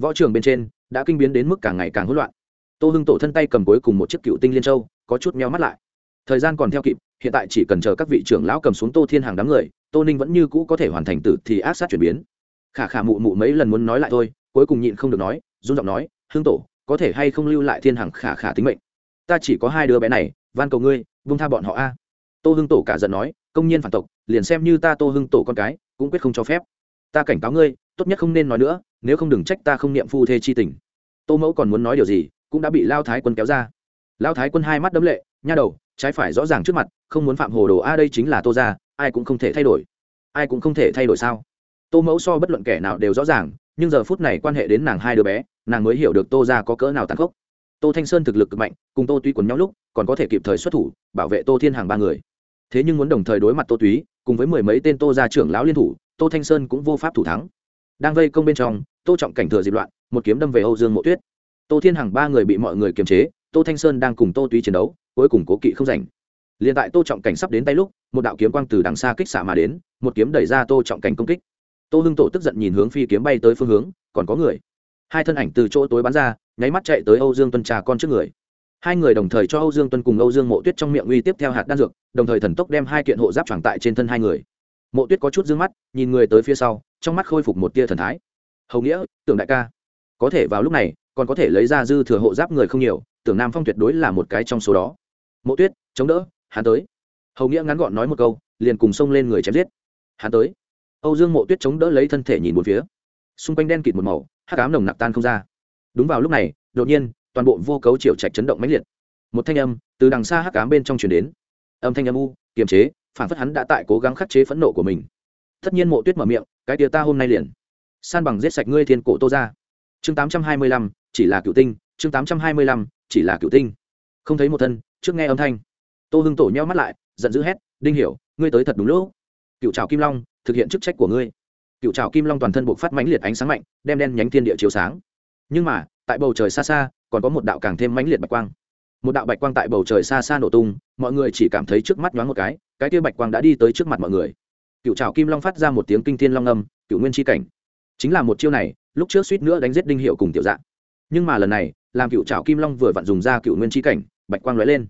Võ trường bên trên đã kinh biến đến mức càng ngày càng hỗn loạn. Tô hưng tổ thân tay cầm cuối cùng một chiếc cựu tinh liên châu, có chút meo mắt lại. Thời gian còn theo kịp, hiện tại chỉ cần chờ các vị trưởng lão cầm xuống tô thiên hàng đám người, tô ninh vẫn như cũ có thể hoàn thành tử thì áp sát chuyển biến. Khả khả mụ mụ mấy lần muốn nói lại thôi, cuối cùng nhịn không được nói, run giọng nói hương tổ, có thể hay không lưu lại thiên hàng khả khả tính mệnh? Ta chỉ có hai đứa bé này, van cầu ngươi vung tha bọn họ a. Tô hưng tổ cả giận nói, công nhiên phản tộc, liền xem như ta tô hưng tổ con cái cũng quyết không cho phép. Ta cảnh cáo ngươi, tốt nhất không nên nói nữa, nếu không đừng trách ta không niệm phu thê chi tình. Tô mẫu còn muốn nói điều gì, cũng đã bị lao thái quân kéo ra. Lao thái quân hai mắt đấm lệ, nha đầu, trái phải rõ ràng trước mặt, không muốn phạm hồ đồ a, đây chính là tô ra ai cũng không thể thay đổi. Ai cũng không thể thay đổi sao? Tô mẫu so bất luận kẻ nào đều rõ ràng, nhưng giờ phút này quan hệ đến nàng hai đứa bé, nàng mới hiểu được tô ra có cỡ nào tàn khốc. Tô thanh sơn thực lực cực mạnh, cùng tô túy quần nhau lúc, còn có thể kịp thời xuất thủ, bảo vệ tô thiên hàng ba người. Thế nhưng muốn đồng thời đối mặt tô túy cùng với mười mấy tên tô gia trưởng lão liên thủ, tô thanh sơn cũng vô pháp thủ thắng. Đang vây công bên trong, tô trọng cảnh thừa dịp loạn, một kiếm đâm về âu dương mộ tuyết. Tô thiên hằng ba người bị mọi người kiềm chế, tô thanh sơn đang cùng tô túy chiến đấu, cuối cùng cố kỵ không giành liền tại tô trọng cảnh sắp đến tay lúc, một đạo kiếm quang từ đằng xa kích xạ mà đến, một kiếm đẩy ra tô trọng cảnh công kích. Tô hưng tổ tức giận nhìn hướng phi kiếm bay tới phương hướng, còn có người. Hai thân ảnh từ chỗ tối bắn ra, nháy mắt chạy tới âu dương tuân trà con trước người hai người đồng thời cho âu dương tuân cùng âu dương mộ tuyết trong miệng uy tiếp theo hạt đan dược, đồng thời thần tốc đem hai kiện hộ giáp tròn tại trên thân hai người. Mộ tuyết có chút d ư ơ n g mắt, nhìn người tới phía sau, trong mắt khôi phục một tia thần thái. Hầu nghĩa, tưởng đại ca, có thể vào lúc này, còn có thể lấy ra dư thừa hộ giáp người không nhiều, tưởng nam phong tuyệt đối là một cái trong số đó. Mộ tuyết, chống đỡ, hắn tới. Hầu nghĩa ngắn gọn nói một câu, liền cùng xông lên người chém giết. Hắn tới. Âu dương mộ tuyết chống đỡ lấy thân thể nhìn một phía. Xung quanh đen kịt một màu, hắc ám nồng nặc tan không ra. Đúng vào lúc này, đột nhiên toàn bộ vô cấu triệu trạch chấn động mãnh liệt. Một thanh âm từ đằng xa hắc ám bên trong truyền đến. Âm thanh âm u, kiềm chế, phản phất hắn đã tại cố gắng khắc chế phẫn nộ của mình. Tất nhiên mộ tuyết mở miệng, cái tia ta hôm nay liền san bằng giết sạch ngươi thiên cổ tô ra chương tám trăm hai mươi lăm, chỉ là cựu tinh, chương tám trăm hai mươi lăm, chỉ là cựu tinh. Không thấy một thân, trước nghe âm thanh. Tô hưng tổ nheo mắt lại, giận dữ hét, đinh hiểu, ngươi tới thật đúng lúc. Cựu trào kim long, thực hiện chức trách của ngươi. Cựu trào kim long toàn thân buộc phát mãnh liệt ánh sáng mạnh, đem đen nhánh thiên địa chiếu sáng. Nhưng mà tại bầu trời xa xa, còn có một đạo càng thêm mãnh liệt bạch quang. Một đạo bạch quang tại bầu trời xa xa nổ tung, mọi người chỉ cảm thấy trước mắt nhoáng một cái cái kia bạch quang đã đi tới trước mặt mọi người. Cựu trào kim long phát ra một tiếng kinh thiên long âm, cựu nguyên tri cảnh. Chính là một chiêu này, lúc trước suýt nữa đánh giết đinh hiệu cùng tiểu dạng nhưng mà lần này, làm cựu trào kim long vừa vặn dùng ra cựu nguyên tri cảnh, bạch quang lóe lên.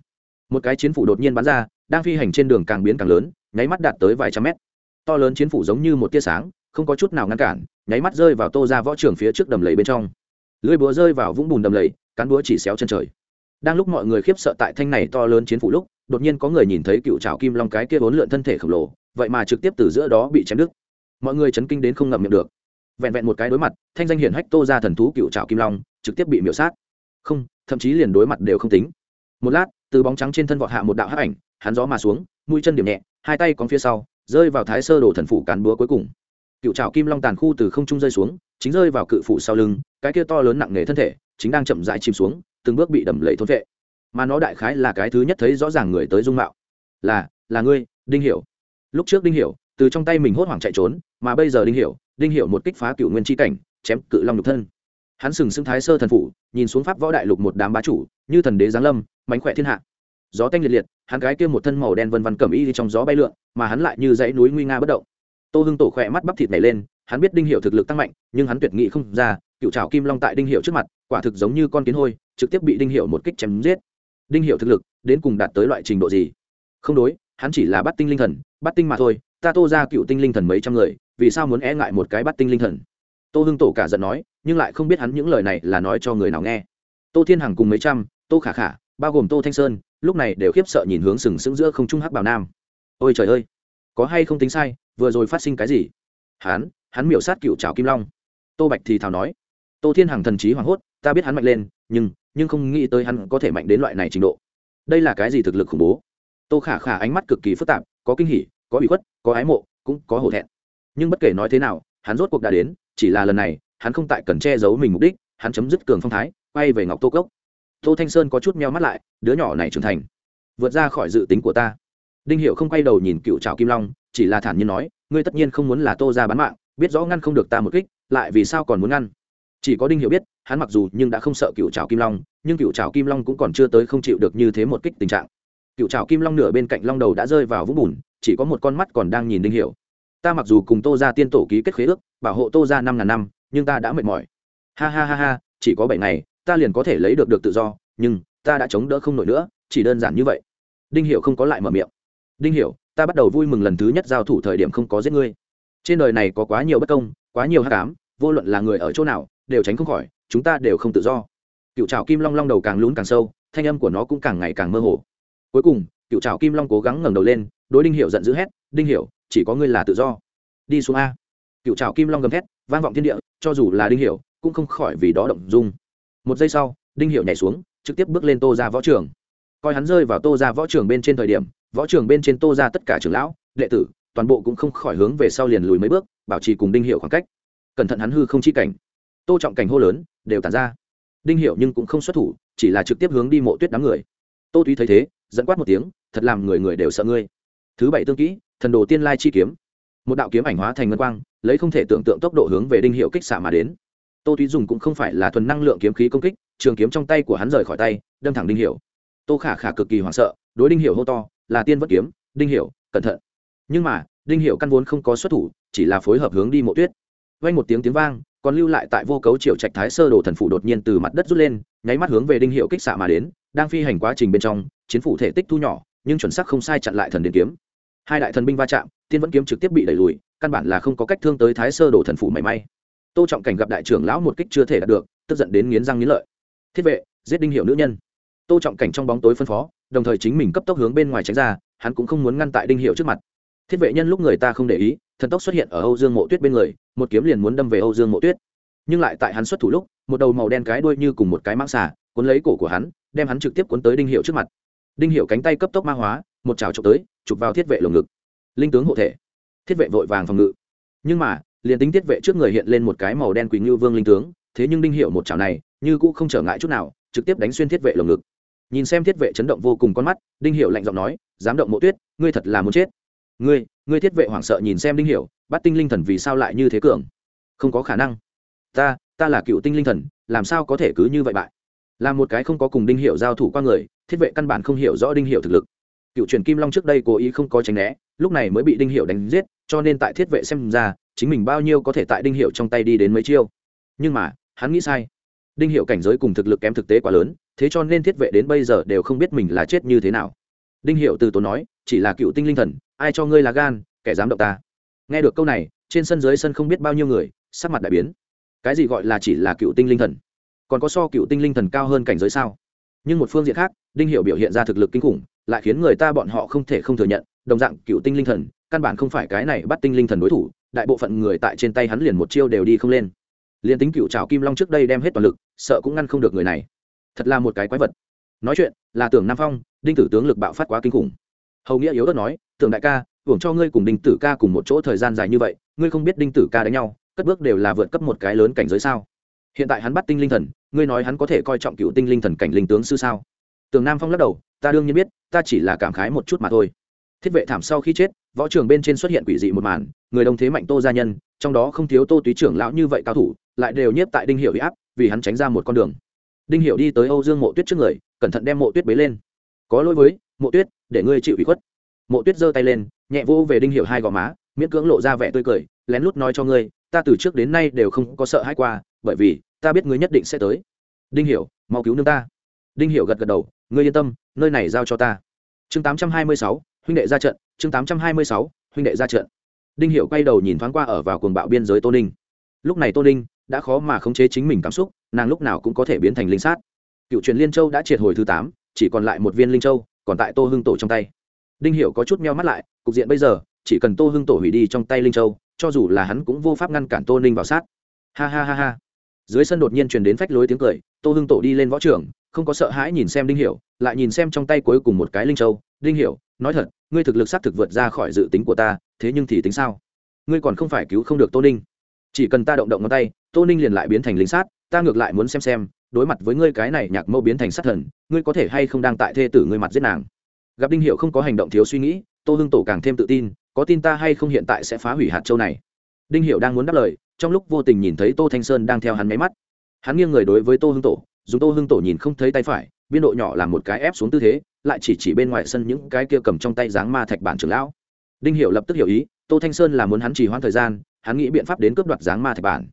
Một cái chiến phủ đột nhiên bắn ra, đang phi hành trên đường càng biến càng lớn, nháy mắt đạt tới vài trăm mét. To lớn chiến phủ giống như một tia sáng, không có chút nào ngăn cản, nháy mắt rơi vào tô ra võ trường phía trước đầm lầy bên trong lưỡi búa rơi vào vũng bùn đầm lầy, cán búa chỉ xéo chân trời. Đang lúc mọi người khiếp sợ tại thanh này to lớn chiến phủ lúc, đột nhiên có người nhìn thấy cựu trào kim long cái kia vốn lượn thân thể khổng lồ, vậy mà trực tiếp từ giữa đó bị chém đứt. Mọi người chấn kinh đến không ngậm miệng được. Vẹn vẹn một cái đối mặt, thanh danh hiển hách tô ra thần thú cựu trào kim long, trực tiếp bị miễu sát. Không, thậm chí liền đối mặt đều không tính. Một lát, từ bóng trắng trên thân vọt hạ một đạo hắc ảnh, hắn gió mà xuống, mũi chân điểm nhẹ, hai tay còn phía sau, rơi vào thái sơ đồ thần phủ cán búa cuối cùng. Cựu trào kim long tàn khu từ không trung rơi xuống chính rơi vào cự phủ sau lưng, cái kia to lớn nặng nề thân thể chính đang chậm rãi chìm xuống, từng bước bị đầm lầy thôn vệ. Mà nó đại khái là cái thứ nhất thấy rõ ràng người tới dung mạo. Là là ngươi, đinh hiểu. Lúc trước đinh hiểu, từ trong tay mình hốt hoảng chạy trốn, mà bây giờ đinh hiểu đinh hiểu một kích phá cựu nguyên chi cảnh, chém cự long nhục thân. Hắn sừng sững thái sơ thần phủ, nhìn xuống pháp võ đại lục một đám bá chủ, như thần đế giáng lâm, mánh khỏe thiên hạ. Gió tanh liệt liệt, hắn gái kia một thân màu đen vân vân cẩm y trong gió bay lượn, mà hắn lại như dãy núi nguy nga bất động. Tô hưng tổ khỏe mắt bắp thịt nhảy lên hắn biết đinh hiệu thực lực tăng mạnh, nhưng hắn tuyệt nghị không ra, cựu trào kim long tại đinh hiệu trước mặt, quả thực giống như con kiến hôi, trực tiếp bị đinh hiệu một kích chém giết. Đinh hiệu thực lực, đến cùng đạt tới loại trình độ gì? Không đối, hắn chỉ là bắt tinh linh thần, bắt tinh mà thôi, ta tô ra cựu tinh linh thần mấy trăm người, vì sao muốn e ngại một cái bắt tinh linh thần? Tô hưng tổ cả giận nói, nhưng lại không biết hắn những lời này là nói cho người nào nghe. Tô thiên hằng cùng mấy trăm, tô khả khả, bao gồm tô thanh sơn, lúc này đều khiếp sợ nhìn hướng sừng sững giữa không trung hắc bảo nam. Ôi trời ơi, có hay không tính sai, vừa rồi phát sinh cái gì? Hắn hắn miểu sát cựu trào kim long. Tô bạch thì thào nói, tô thiên hằng thần trí hoảng hốt, ta biết hắn mạnh lên, nhưng nhưng không nghĩ tới hắn có thể mạnh đến loại này trình độ. Đây là cái gì thực lực khủng bố? Tô khả khả ánh mắt cực kỳ phức tạp, có kinh hỉ, có bị khuất, có ái mộ, cũng có hổ thẹn. Nhưng bất kể nói thế nào, hắn rốt cuộc đã đến, chỉ là lần này, hắn không tại cần che giấu mình mục đích, hắn chấm dứt cường phong thái, quay về ngọc tô cốc. Tô thanh sơn có chút meo mắt lại, đứa nhỏ này trưởng thành, vượt ra khỏi dự tính của ta. Đinh hiệu không quay đầu nhìn cựu trào kim long, chỉ là thản nhiên nói, ngươi tất nhiên không muốn là tô ra bán mạng biết rõ ngăn không được ta một kích, lại vì sao còn muốn ngăn? Chỉ có đinh hiểu biết, hắn mặc dù nhưng đã không sợ cựu trào kim long, nhưng cựu trào kim long cũng còn chưa tới không chịu được như thế một kích tình trạng. Cựu trào kim long nửa bên cạnh long đầu đã rơi vào vũng bùn, chỉ có một con mắt còn đang nhìn đinh hiểu. ta mặc dù cùng tô ra tiên tổ ký kết khế ước, bảo hộ tô ra năm ngàn năm, nhưng ta đã mệt mỏi. Ha ha ha ha, chỉ có bảy ngày, ta liền có thể lấy được được tự do, nhưng ta đã chống đỡ không nổi nữa, chỉ đơn giản như vậy. Đinh hiểu không có lại mở miệng. Đinh hiểu, ta bắt đầu vui mừng lần thứ nhất giao thủ thời điểm không có giết ngươi trên đời này có quá nhiều bất công, quá nhiều hát cám vô luận là người ở chỗ nào, đều tránh không khỏi, chúng ta đều không tự do. Cựu trào kim long long đầu càng lún càng sâu, thanh âm của nó cũng càng ngày càng mơ hồ. Cuối cùng, cựu trào kim long cố gắng ngẩng đầu lên, đối đinh hiểu giận dữ hét, đinh hiểu, chỉ có ngươi là tự do. Đi xuống a. Cựu trào kim long gầm thét, vang vọng thiên địa, cho dù là đinh hiểu, cũng không khỏi vì đó động dung. Một giây sau, đinh hiểu nhảy xuống, trực tiếp bước lên tô ra võ trường. Coi hắn rơi vào tô ra võ trường bên trên thời điểm, võ trường bên trên tô ra tất cả trưởng lão, đệ tử toàn bộ cũng không khỏi hướng về sau liền lùi mấy bước, bảo trì cùng đinh hiệu khoảng cách. Cẩn thận hắn hư không chi cảnh. Tô trọng cảnh hô lớn, đều tàn ra. Đinh hiệu nhưng cũng không xuất thủ, chỉ là trực tiếp hướng đi mộ tuyết đám người. Tô túy thấy thế dẫn quát một tiếng, thật làm người người đều sợ ngươi. Thứ bảy tương kỹ, thần đồ tiên lai chi kiếm. Một đạo kiếm ảnh hóa thành ngân quang, lấy không thể tưởng tượng tốc độ hướng về đinh hiệu kích xạ mà đến. Tô túy dùng cũng không phải là thuần năng lượng kiếm khí công kích, trường kiếm trong tay của hắn rời khỏi tay, đâm thẳng đinh hiệu tô khả khả cực kỳ hoảng sợ, đối đinh hiệu hô to, là tiên vất kiếm, đinh hiệu cẩn thận nhưng mà, đinh hiệu căn vốn không có xuất thủ, chỉ là phối hợp hướng đi mộ tuyết. Vang một tiếng tiếng vang, còn lưu lại tại vô cấu triệu trạch thái sơ đồ thần phủ đột nhiên từ mặt đất rút lên, nháy mắt hướng về đinh hiệu kích xạ mà đến, đang phi hành quá trình bên trong, chiến phủ thể tích thu nhỏ, nhưng chuẩn xác không sai chặn lại thần điện kiếm. Hai đại thần binh va chạm, tiên vẫn kiếm trực tiếp bị đẩy lùi, căn bản là không có cách thương tới thái sơ đồ thần phủ mảy may. Tô trọng cảnh gặp đại trưởng lão một kích chưa thể đạt được, tức giận đến nghiến răng nghiến lợi. Thiết vệ, giết đinh hiệu nữ nhân. Tô trọng cảnh trong bóng tối phân phó, đồng thời chính mình cấp tốc hướng bên ngoài tránh ra, hắn cũng không muốn ngăn tại đinh hiệu trước mặt thiết vệ nhân lúc người ta không để ý, thần tốc xuất hiện ở âu dương mộ tuyết bên người, một kiếm liền muốn đâm về âu dương mộ tuyết. Nhưng lại tại hắn xuất thủ lúc, một đầu màu đen cái đuôi như cùng một cái mãng xà, cuốn lấy cổ của hắn, đem hắn trực tiếp cuốn tới đinh hiệu trước mặt. Đinh hiệu cánh tay cấp tốc ma hóa, một trào trộm tới, chụp vào thiết vệ lồng ngực. Linh tướng hộ thể. Thiết vệ vội vàng phòng ngự. Nhưng mà, liền tính thiết vệ trước người hiện lên một cái màu đen quỳ ngưu vương linh tướng, thế nhưng đinh hiệu một chảo này, như cũ không trở ngại chút nào, trực tiếp đánh xuyên thiết vệ lồng ngực. Nhìn xem thiết vệ chấn động vô cùng con mắt, đinh hiệu lạnh giọng nói dám động mộ tuyết, ngươi thật là muốn chết ngươi ngươi thiết vệ hoảng sợ nhìn xem đinh Hiểu, bắt tinh linh thần vì sao lại như thế cường? Không có khả năng. Ta ta là cựu tinh linh thần làm sao có thể cứ như vậy bại? Là một cái không có cùng đinh Hiểu giao thủ qua người thiết vệ căn bản không hiểu rõ đinh Hiểu thực lực. Cựu truyền kim long trước đây cố ý không có tránh né lúc này mới bị đinh Hiểu đánh giết cho nên tại thiết vệ xem ra chính mình bao nhiêu có thể tại đinh Hiểu trong tay đi đến mấy chiêu. Nhưng mà hắn nghĩ sai. Đinh Hiểu cảnh giới cùng thực lực kém thực tế quá lớn thế cho nên thiết vệ đến bây giờ đều không biết mình là chết như thế nào đinh hiệu từ tốn nói, chỉ là cựu tinh linh thần, ai cho ngươi là gan, kẻ dám động ta. Nghe được câu này, trên sân dưới sân không biết bao nhiêu người, sắc mặt đại biến. Cái gì gọi là chỉ là cựu tinh linh thần? Còn có so cựu tinh linh thần cao hơn cảnh giới sao? Nhưng một phương diện khác, đinh hiệu biểu hiện ra thực lực kinh khủng, lại khiến người ta bọn họ không thể không thừa nhận, đồng dạng cựu tinh linh thần, căn bản không phải cái này bắt tinh linh thần đối thủ, đại bộ phận người tại trên tay hắn liền một chiêu đều đi không lên. Liền tính cựu trào kim long trước đây đem hết toàn lực, sợ cũng ngăn không được người này. Thật là một cái quái vật. Nói chuyện, là tưởng nam phong đinh tử tướng lực bạo phát quá kinh khủng. Hầu nghĩa yếu đất nói, tưởng đại ca, hưởng cho ngươi cùng đinh tử ca cùng một chỗ thời gian dài như vậy, ngươi không biết đinh tử ca đánh nhau, cất bước đều là vượt cấp một cái lớn cảnh giới sao? Hiện tại hắn bắt tinh linh thần, ngươi nói hắn có thể coi trọng cựu tinh linh thần cảnh linh tướng sư sao? Tường nam phong lắc đầu, ta đương nhiên biết, ta chỉ là cảm khái một chút mà thôi. Thiết vệ thảm sau khi chết, võ trường bên trên xuất hiện quỷ dị một màn, người đồng thế mạnh tô gia nhân, trong đó không thiếu tô túy trưởng lão như vậy cao thủ, lại đều nhiếp tại đinh hiệu bị áp, vì hắn tránh ra một con đường. Đinh hiệu đi tới âu dương mộ tuyết trước người, cẩn thận đem mộ tuyết bế lên có lỗi với mộ tuyết để ngươi chịu ủy khuất. Mộ tuyết giơ tay lên nhẹ vỗ về đinh hiệu hai gò má miễn cưỡng lộ ra vẻ tươi cười lén lút nói cho ngươi ta từ trước đến nay đều không có sợ hãi qua bởi vì ta biết ngươi nhất định sẽ tới. Đinh hiểu mau cứu nương ta. Đinh hiểu gật gật đầu ngươi yên tâm nơi này giao cho ta. Chương 826, huynh đệ ra trận chương 826, huynh đệ ra trận. Đinh hiểu quay đầu nhìn thoáng qua ở vào cuồng bạo biên giới tô ninh. Lúc này tô ninh đã khó mà khống chế chính mình cảm xúc nàng lúc nào cũng có thể biến thành linh sát. Cựu truyền liên châu đã triệt hồi thứ tám chỉ còn lại một viên linh châu, còn tại tô hưng tổ trong tay. Đinh hiểu có chút meo mắt lại, cục diện bây giờ, chỉ cần tô hưng tổ hủy đi trong tay linh châu, cho dù là hắn cũng vô pháp ngăn cản tô ninh vào sát. Ha ha ha ha. Dưới sân đột nhiên truyền đến phách lối tiếng cười, tô hưng tổ đi lên võ trường, không có sợ hãi nhìn xem đinh hiểu, lại nhìn xem trong tay cuối cùng một cái linh châu. Đinh hiểu, nói thật, ngươi thực lực xác thực vượt ra khỏi dự tính của ta, thế nhưng thì tính sao? Ngươi còn không phải cứu không được tô ninh. Chỉ cần ta động động ngón tay, tô ninh liền lại biến thành lính sát, ta ngược lại muốn xem xem đối mặt với ngươi cái này nhạc mâu biến thành sát thần, ngươi có thể hay không đang tại thê tử ngươi mặt giết nàng? Gặp đinh hiệu không có hành động thiếu suy nghĩ, tô hưng tổ càng thêm tự tin, có tin ta hay không hiện tại sẽ phá hủy hạt châu này? Đinh hiệu đang muốn đáp lời, trong lúc vô tình nhìn thấy tô thanh sơn đang theo hắn máy mắt. Hắn nghiêng người đối với tô hưng tổ, dùng tô hưng tổ nhìn không thấy tay phải, biên độ nhỏ làm một cái ép xuống tư thế, lại chỉ chỉ bên ngoài sân những cái kia cầm trong tay dáng ma thạch bản trưởng lão. Đinh hiệu lập tức hiểu ý, tô thanh sơn là muốn hắn chỉ hoãn thời gian, hắn nghĩ biện pháp đến cướp đoạt dáng ma thạch bản.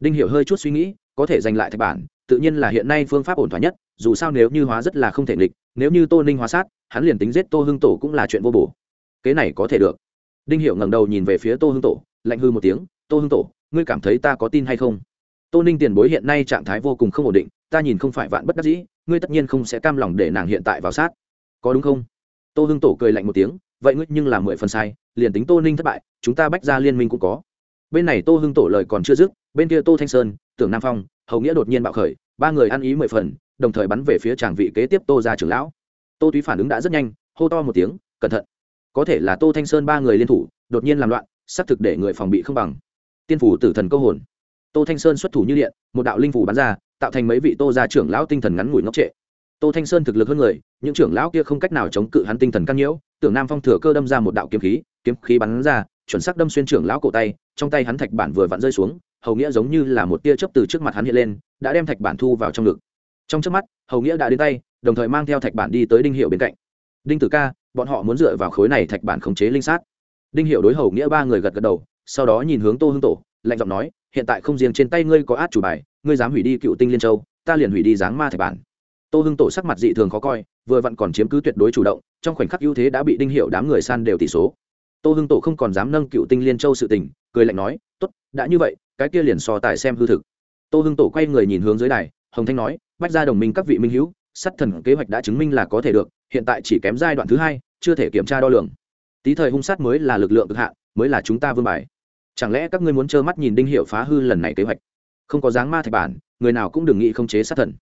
Đinh hiểu hơi chút suy nghĩ, có thể giành lại thạch bản tự nhiên là hiện nay phương pháp ổn thỏa nhất, dù sao nếu như hóa rất là không thể nghịch, nếu như tô ninh hóa sát, hắn liền tính giết tô hưng tổ cũng là chuyện vô bổ. Kế này có thể được. Đinh Hiệu ngẩng đầu nhìn về phía tô hưng tổ, lạnh hư một tiếng, tô hưng tổ, ngươi cảm thấy ta có tin hay không? Tô ninh tiền bối hiện nay trạng thái vô cùng không ổn định, ta nhìn không phải vạn bất đắc dĩ, ngươi tất nhiên không sẽ cam lòng để nàng hiện tại vào sát. Có đúng không? Tô hưng tổ cười lạnh một tiếng, vậy ngươi nhưng là mười phần sai, liền tính tô ninh thất bại, chúng ta bách ra liên minh cũng có. Bên này tô hưng tổ lời còn chưa dứt, bên kia tô thanh sơn, tưởng nam phong hầu nghĩa đột nhiên bạo khởi, ba người ăn ý mười phần, đồng thời bắn về phía tràng vị kế tiếp tô ra trưởng lão. Tô túy phản ứng đã rất nhanh, hô to một tiếng, cẩn thận! Có thể là tô thanh sơn ba người liên thủ, đột nhiên làm loạn xác thực để người phòng bị không bằng. Tiên phủ tử thần câu hồn. Tô thanh sơn xuất thủ như điện, một đạo linh phủ bắn ra, tạo thành mấy vị tô gia trưởng lão tinh thần ngắn ngủi ngốc trệ. Tô thanh sơn thực lực hơn người, những trưởng lão kia không cách nào chống cự hắn tinh thần căn nhiễu, tưởng nam phong thừa cơ đâm ra một đạo kiếm khí kiếm khí bắn ra, chuẩn xác đâm xuyên trưởng lão cổ tay, trong tay hắn thạch bản vừa vặn rơi xuống hầu nghĩa giống như là một tia chớp từ trước mặt hắn hiện lên, đã đem thạch bản thu vào trong ngực. Trong trước mắt, hầu nghĩa đã đến tay, đồng thời mang theo thạch bản đi tới đinh hiệu bên cạnh. Đinh tử ca, bọn họ muốn dựa vào khối này thạch bản khống chế linh sát. Đinh hiệu đối hầu nghĩa ba người gật gật đầu, sau đó nhìn hướng tô hưng tổ, lạnh giọng nói, hiện tại không riêng trên tay ngươi có át chủ bài, ngươi dám hủy đi cựu tinh liên châu, ta liền hủy đi dáng ma thạch bản. Tô hưng tổ sắc mặt dị thường khó coi, vừa vặn còn chiếm cứ tuyệt đối chủ động, trong khoảnh khắc ưu thế đã bị đinh hiệu đám người san đều tỷ số. Tô hưng tổ không còn dám nâng cựu tinh liên châu sự tình, cười lạnh nói tốt, đã như vậy, cái kia liền so tài xem hư thực. Tô hưng tổ quay người nhìn hướng dưới đài, hồng thanh nói, bách ra đồng minh các vị minh hữu sắt thần kế hoạch đã chứng minh là có thể được, hiện tại chỉ kém giai đoạn thứ hai, chưa thể kiểm tra đo lường. Tí thời hung sát mới là lực lượng cực hạn, mới là chúng ta vương bài. Chẳng lẽ các ngươi muốn trơ mắt nhìn đinh hiệu phá hư lần này kế hoạch? Không có dáng ma thạch bản, người nào cũng đừng nghĩ không chế sát thần.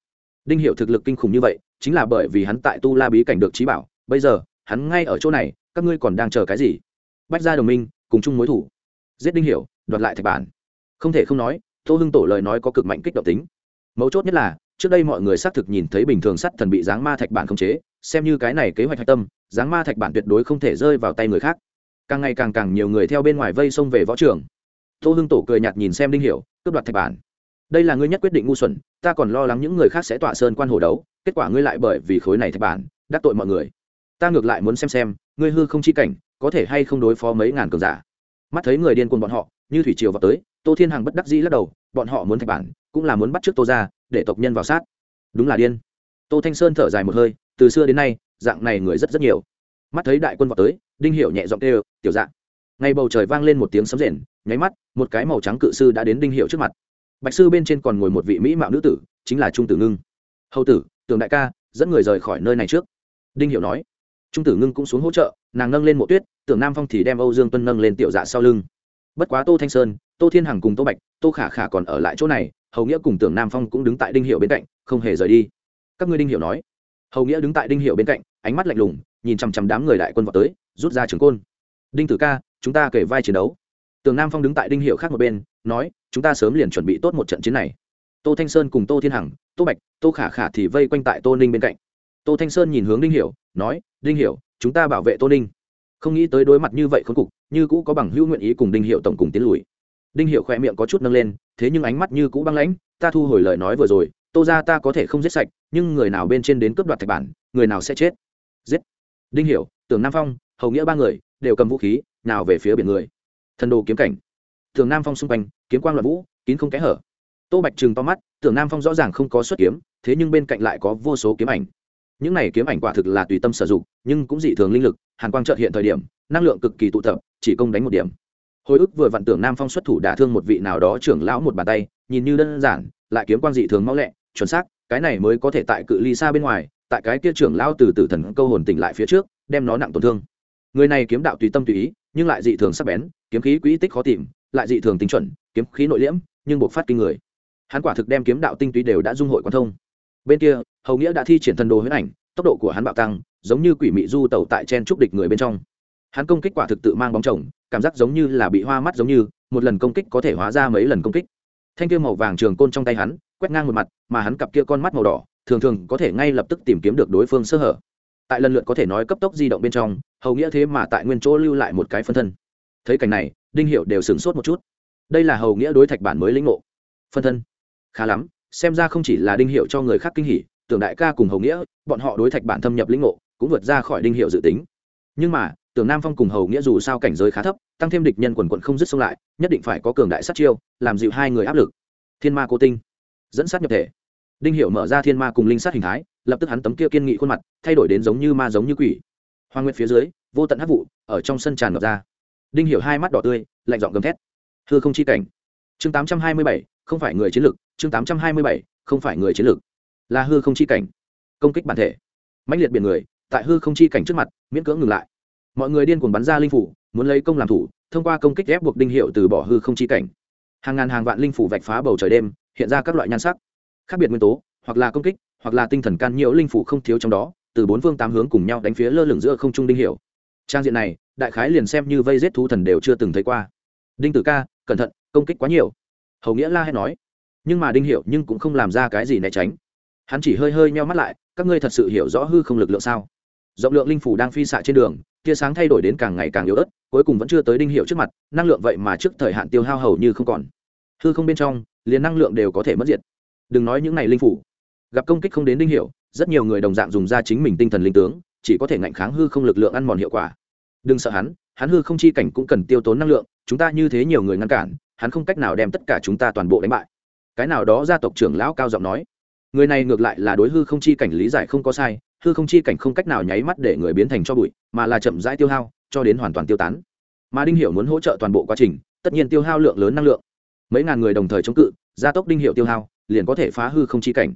Đinh hiệu thực lực kinh khủng như vậy, chính là bởi vì hắn tại tu la bí cảnh được trí bảo, bây giờ, hắn ngay ở chỗ này, các ngươi còn đang chờ cái gì? Bách gia đồng minh, cùng chung mối thủ. Giết đinh hiệu đoạt lại thạch bản. Không thể không nói, tô hưng tổ lời nói có cực mạnh kích động tính. Mấu chốt nhất là, trước đây mọi người xác thực nhìn thấy bình thường sắt thần bị giáng ma thạch bản khống chế, xem như cái này kế hoạch hạch tâm, giáng ma thạch bản tuyệt đối không thể rơi vào tay người khác. Càng ngày càng càng nhiều người theo bên ngoài vây xông về võ trường. Tô hưng tổ cười nhạt nhìn xem đinh hiểu, cướp đoạt thạch bản. Đây là ngươi nhất quyết định ngu xuẩn, ta còn lo lắng những người khác sẽ tọa sơn quan hồ đấu, kết quả ngươi lại bởi vì khối này thạch bản, đắc tội mọi người. Ta ngược lại muốn xem xem, ngươi hư không chi cảnh, có thể hay không đối phó mấy ngàn cường giả. Mắt thấy người điên cuồng bọn họ như thủy triều vào tới, tô thiên hằng bất đắc dĩ lắc đầu, bọn họ muốn thạch bản, cũng là muốn bắt trước tô ra để tộc nhân vào sát. Đúng là điên. Tô thanh sơn thở dài một hơi, từ xưa đến nay, dạng này người rất rất nhiều. Mắt thấy đại quân vào tới, đinh hiểu nhẹ giọng kêu, tiểu dạng ngay bầu trời vang lên một tiếng sấm rền, nháy mắt, một cái màu trắng cự sư đã đến đinh hiệu trước mặt. Bạch sư bên trên còn ngồi một vị mỹ mạo nữ tử, chính là trung tử ngưng. Hầu tử tường đại ca, dẫn người rời khỏi nơi này trước. Đinh hiệu nói. Trung tử ngưng cũng xuống hỗ trợ, nàng nâng lên mộ tuyết, tưởng nam phong thì đem âu dương tuân nâng lên tiểu dạ sau lưng bất quá tô thanh sơn, tô thiên hằng cùng tô bạch, tô khả khả còn ở lại chỗ này, hầu nghĩa cùng tưởng nam phong cũng đứng tại đinh hiệu bên cạnh, không hề rời đi. Các ngươi đinh hiệu nói. Hầu nghĩa đứng tại đinh hiệu bên cạnh, ánh mắt lạnh lùng, nhìn chằm chằm đám người đại quân vào tới, rút ra trường côn. Đinh tử ca, chúng ta kể vai chiến đấu. Tường nam phong đứng tại đinh hiệu khác một bên, nói, chúng ta sớm liền chuẩn bị tốt một trận chiến này. Tô thanh sơn cùng tô thiên hằng, tô bạch, tô khả khả thì vây quanh tại tô ninh bên cạnh. Tô thanh sơn nhìn hướng đinh hiểu, nói, đinh hiểu, chúng ta bảo vệ tô ninh không nghĩ tới đối mặt như vậy khốn cục, như cũ có bằng hữu nguyện ý cùng đinh hiệu tổng cùng tiến lùi. Đinh hiệu khỏe miệng có chút nâng lên, thế nhưng ánh mắt như cũ băng lãnh, ta thu hồi lời nói vừa rồi, tô ra ta có thể không giết sạch, nhưng người nào bên trên đến cướp đoạt thạch bản, người nào sẽ chết. Giết. Đinh hiểu tưởng nam phong, hầu nghĩa ba người, đều cầm vũ khí, nào về phía biển người. Thần đồ kiếm cảnh. Tưởng nam phong xung quanh, kiếm quang loạn vũ, kín không kẽ hở. Tô bạch trừng to mắt, tưởng nam phong rõ ràng không có xuất kiếm, thế nhưng bên cạnh lại có vô số kiếm ảnh những này kiếm ảnh quả thực là tùy tâm sử dụng, nhưng cũng dị thường linh lực, hàn quang trợt hiện thời điểm, năng lượng cực kỳ tụ tập, chỉ công đánh một điểm. Hồi ức vừa vặn tưởng nam phong xuất thủ đả thương một vị nào đó trưởng lão một bàn tay, nhìn như đơn giản, lại kiếm quang dị thường mau lẹ, chuẩn xác, cái này mới có thể tại cự ly xa bên ngoài, tại cái kia trưởng lão từ tử thần câu hồn tỉnh lại phía trước, đem nó nặng tổn thương. Người này kiếm đạo tùy tâm tùy ý, nhưng lại dị thường sắc bén, kiếm khí quỹ tích khó tìm, lại dị thường tính chuẩn, kiếm khí nội liễm, nhưng buộc phát kinh người. Hắn quả thực đem kiếm đạo tinh túy đều đã dung hội quan thông bên kia, hầu nghĩa đã thi triển thần đồ huyết ảnh, tốc độ của hắn bạo tăng, giống như quỷ mị du tẩu tại chen trúc địch người bên trong. Hắn công kích quả thực tự mang bóng chồng, cảm giác giống như là bị hoa mắt giống như, một lần công kích có thể hóa ra mấy lần công kích. Thanh kia màu vàng trường côn trong tay hắn, quét ngang một mặt, mà hắn cặp kia con mắt màu đỏ, thường thường có thể ngay lập tức tìm kiếm được đối phương sơ hở. Tại lần lượt có thể nói cấp tốc di động bên trong, hầu nghĩa thế mà tại nguyên chỗ lưu lại một cái phân thân. Thấy cảnh này, đinh hiệu đều sửng sốt một chút. Đây là hầu nghĩa đối thạch bản mới lĩnh ngộ. Phân thân? Khá lắm xem ra không chỉ là đinh hiệu cho người khác kinh hỉ, tưởng đại ca cùng hầu nghĩa, bọn họ đối thạch bản thâm nhập lĩnh ngộ, cũng vượt ra khỏi đinh hiệu dự tính. Nhưng mà, tưởng nam phong cùng hầu nghĩa dù sao cảnh giới khá thấp, tăng thêm địch nhân quần quận không dứt xông lại, nhất định phải có cường đại sát chiêu, làm dịu hai người áp lực. Thiên ma cô tinh dẫn sát nhập thể. Đinh hiệu mở ra thiên ma cùng linh sát hình thái, lập tức hắn tấm kia kiên nghị khuôn mặt, thay đổi đến giống như ma giống như quỷ. Hoa nguyệt phía dưới, vô tận hắc vụ, ở trong sân tràn ngập ra. Đinh hiệu hai mắt đỏ tươi, lạnh giọng gầm thét. Hư không chi cảnh. Chương tám trăm hai mươi bảy không phải người chiến lược, chương tám trăm hai mươi bảy, không phải người chiến lược. Là hư không chi cảnh. Công kích bản thể. Mãnh liệt biển người, tại hư không chi cảnh trước mặt, miễn cưỡng ngừng lại. Mọi người điên cuồng bắn ra linh phủ, muốn lấy công làm thủ, thông qua công kích ép buộc đinh hiệu từ bỏ hư không chi cảnh. Hàng ngàn hàng vạn linh phủ vạch phá bầu trời đêm, hiện ra các loại nhan sắc. Khác biệt nguyên tố, hoặc là công kích, hoặc là tinh thần can nhiễu linh phủ không thiếu trong đó, từ bốn phương tám hướng cùng nhau đánh phía lơ lửng giữa không trung đinh hiệu. Trang diện này, đại khái liền xem như vây giết thú thần đều chưa từng thấy qua. Đinh tử ca, cẩn thận, công kích quá nhiều hầu nghĩa la hét nói. Nhưng mà đinh Hiểu nhưng cũng không làm ra cái gì né tránh. Hắn chỉ hơi hơi meo mắt lại, các ngươi thật sự hiểu rõ hư không lực lượng sao? Rộng lượng linh phủ đang phi xạ trên đường, tia sáng thay đổi đến càng ngày càng yếu ớt, cuối cùng vẫn chưa tới đinh hiệu trước mặt, năng lượng vậy mà trước thời hạn tiêu hao hầu như không còn. Hư không bên trong, liền năng lượng đều có thể mất diệt. Đừng nói những này linh phủ, gặp công kích không đến đinh hiệu rất nhiều người đồng dạng dùng ra chính mình tinh thần linh tướng, chỉ có thể ngạnh kháng hư không lực lượng ăn mòn hiệu quả. Đừng sợ hắn hắn hư không chi cảnh cũng cần tiêu tốn năng lượng, chúng ta như thế nhiều người ngăn cản hắn không cách nào đem tất cả chúng ta toàn bộ đánh bại. Cái nào đó gia tộc trưởng lão cao giọng nói, người này ngược lại là đối hư không chi cảnh lý giải không có sai, hư không chi cảnh không cách nào nháy mắt để người biến thành cho bụi, mà là chậm rãi tiêu hao, cho đến hoàn toàn tiêu tán. Mà đinh hiểu muốn hỗ trợ toàn bộ quá trình, tất nhiên tiêu hao lượng lớn năng lượng. Mấy ngàn người đồng thời chống cự, gia tốc đinh hiệu tiêu hao, liền có thể phá hư không chi cảnh.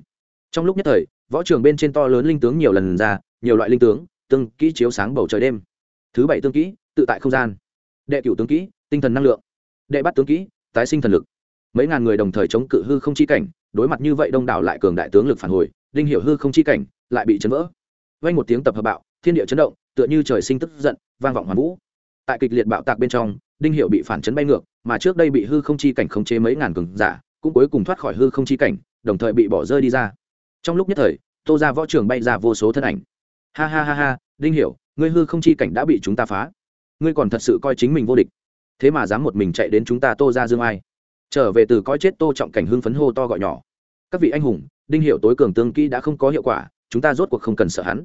Trong lúc nhất thời, võ trường bên trên to lớn linh tướng nhiều lần ra, nhiều loại linh tướng, tương kỹ chiếu sáng bầu trời đêm. Thứ bảy tương kỹ, tự tại không gian. Đệ cửu tướng kỹ, tinh thần năng lượng đệ bắt tướng kỹ, tái sinh thần lực. Mấy ngàn người đồng thời chống cự hư không chi cảnh, đối mặt như vậy đông đảo lại cường đại tướng lực phản hồi, đinh hiểu hư không chi cảnh lại bị chấn vỡ. Vang một tiếng tập hợp bạo, thiên địa chấn động, tựa như trời sinh tức giận, vang vọng hoàn vũ. Tại kịch liệt bạo tạc bên trong, đinh hiểu bị phản chấn bay ngược, mà trước đây bị hư không chi cảnh khống chế mấy ngàn cường giả, cũng cuối cùng thoát khỏi hư không chi cảnh, đồng thời bị bỏ rơi đi ra. Trong lúc nhất thời, tô ra võ trường bay ra vô số thân ảnh. Ha ha ha ha, đinh hiểu, ngươi hư không chi cảnh đã bị chúng ta phá. Ngươi còn thật sự coi chính mình vô địch thế mà dám một mình chạy đến chúng ta tô ra dương ai? Trở về từ coi chết tô trọng cảnh hưng phấn hô to gọi nhỏ. Các vị anh hùng, đinh hiệu tối cường tương kỹ đã không có hiệu quả, chúng ta rốt cuộc không cần sợ hắn.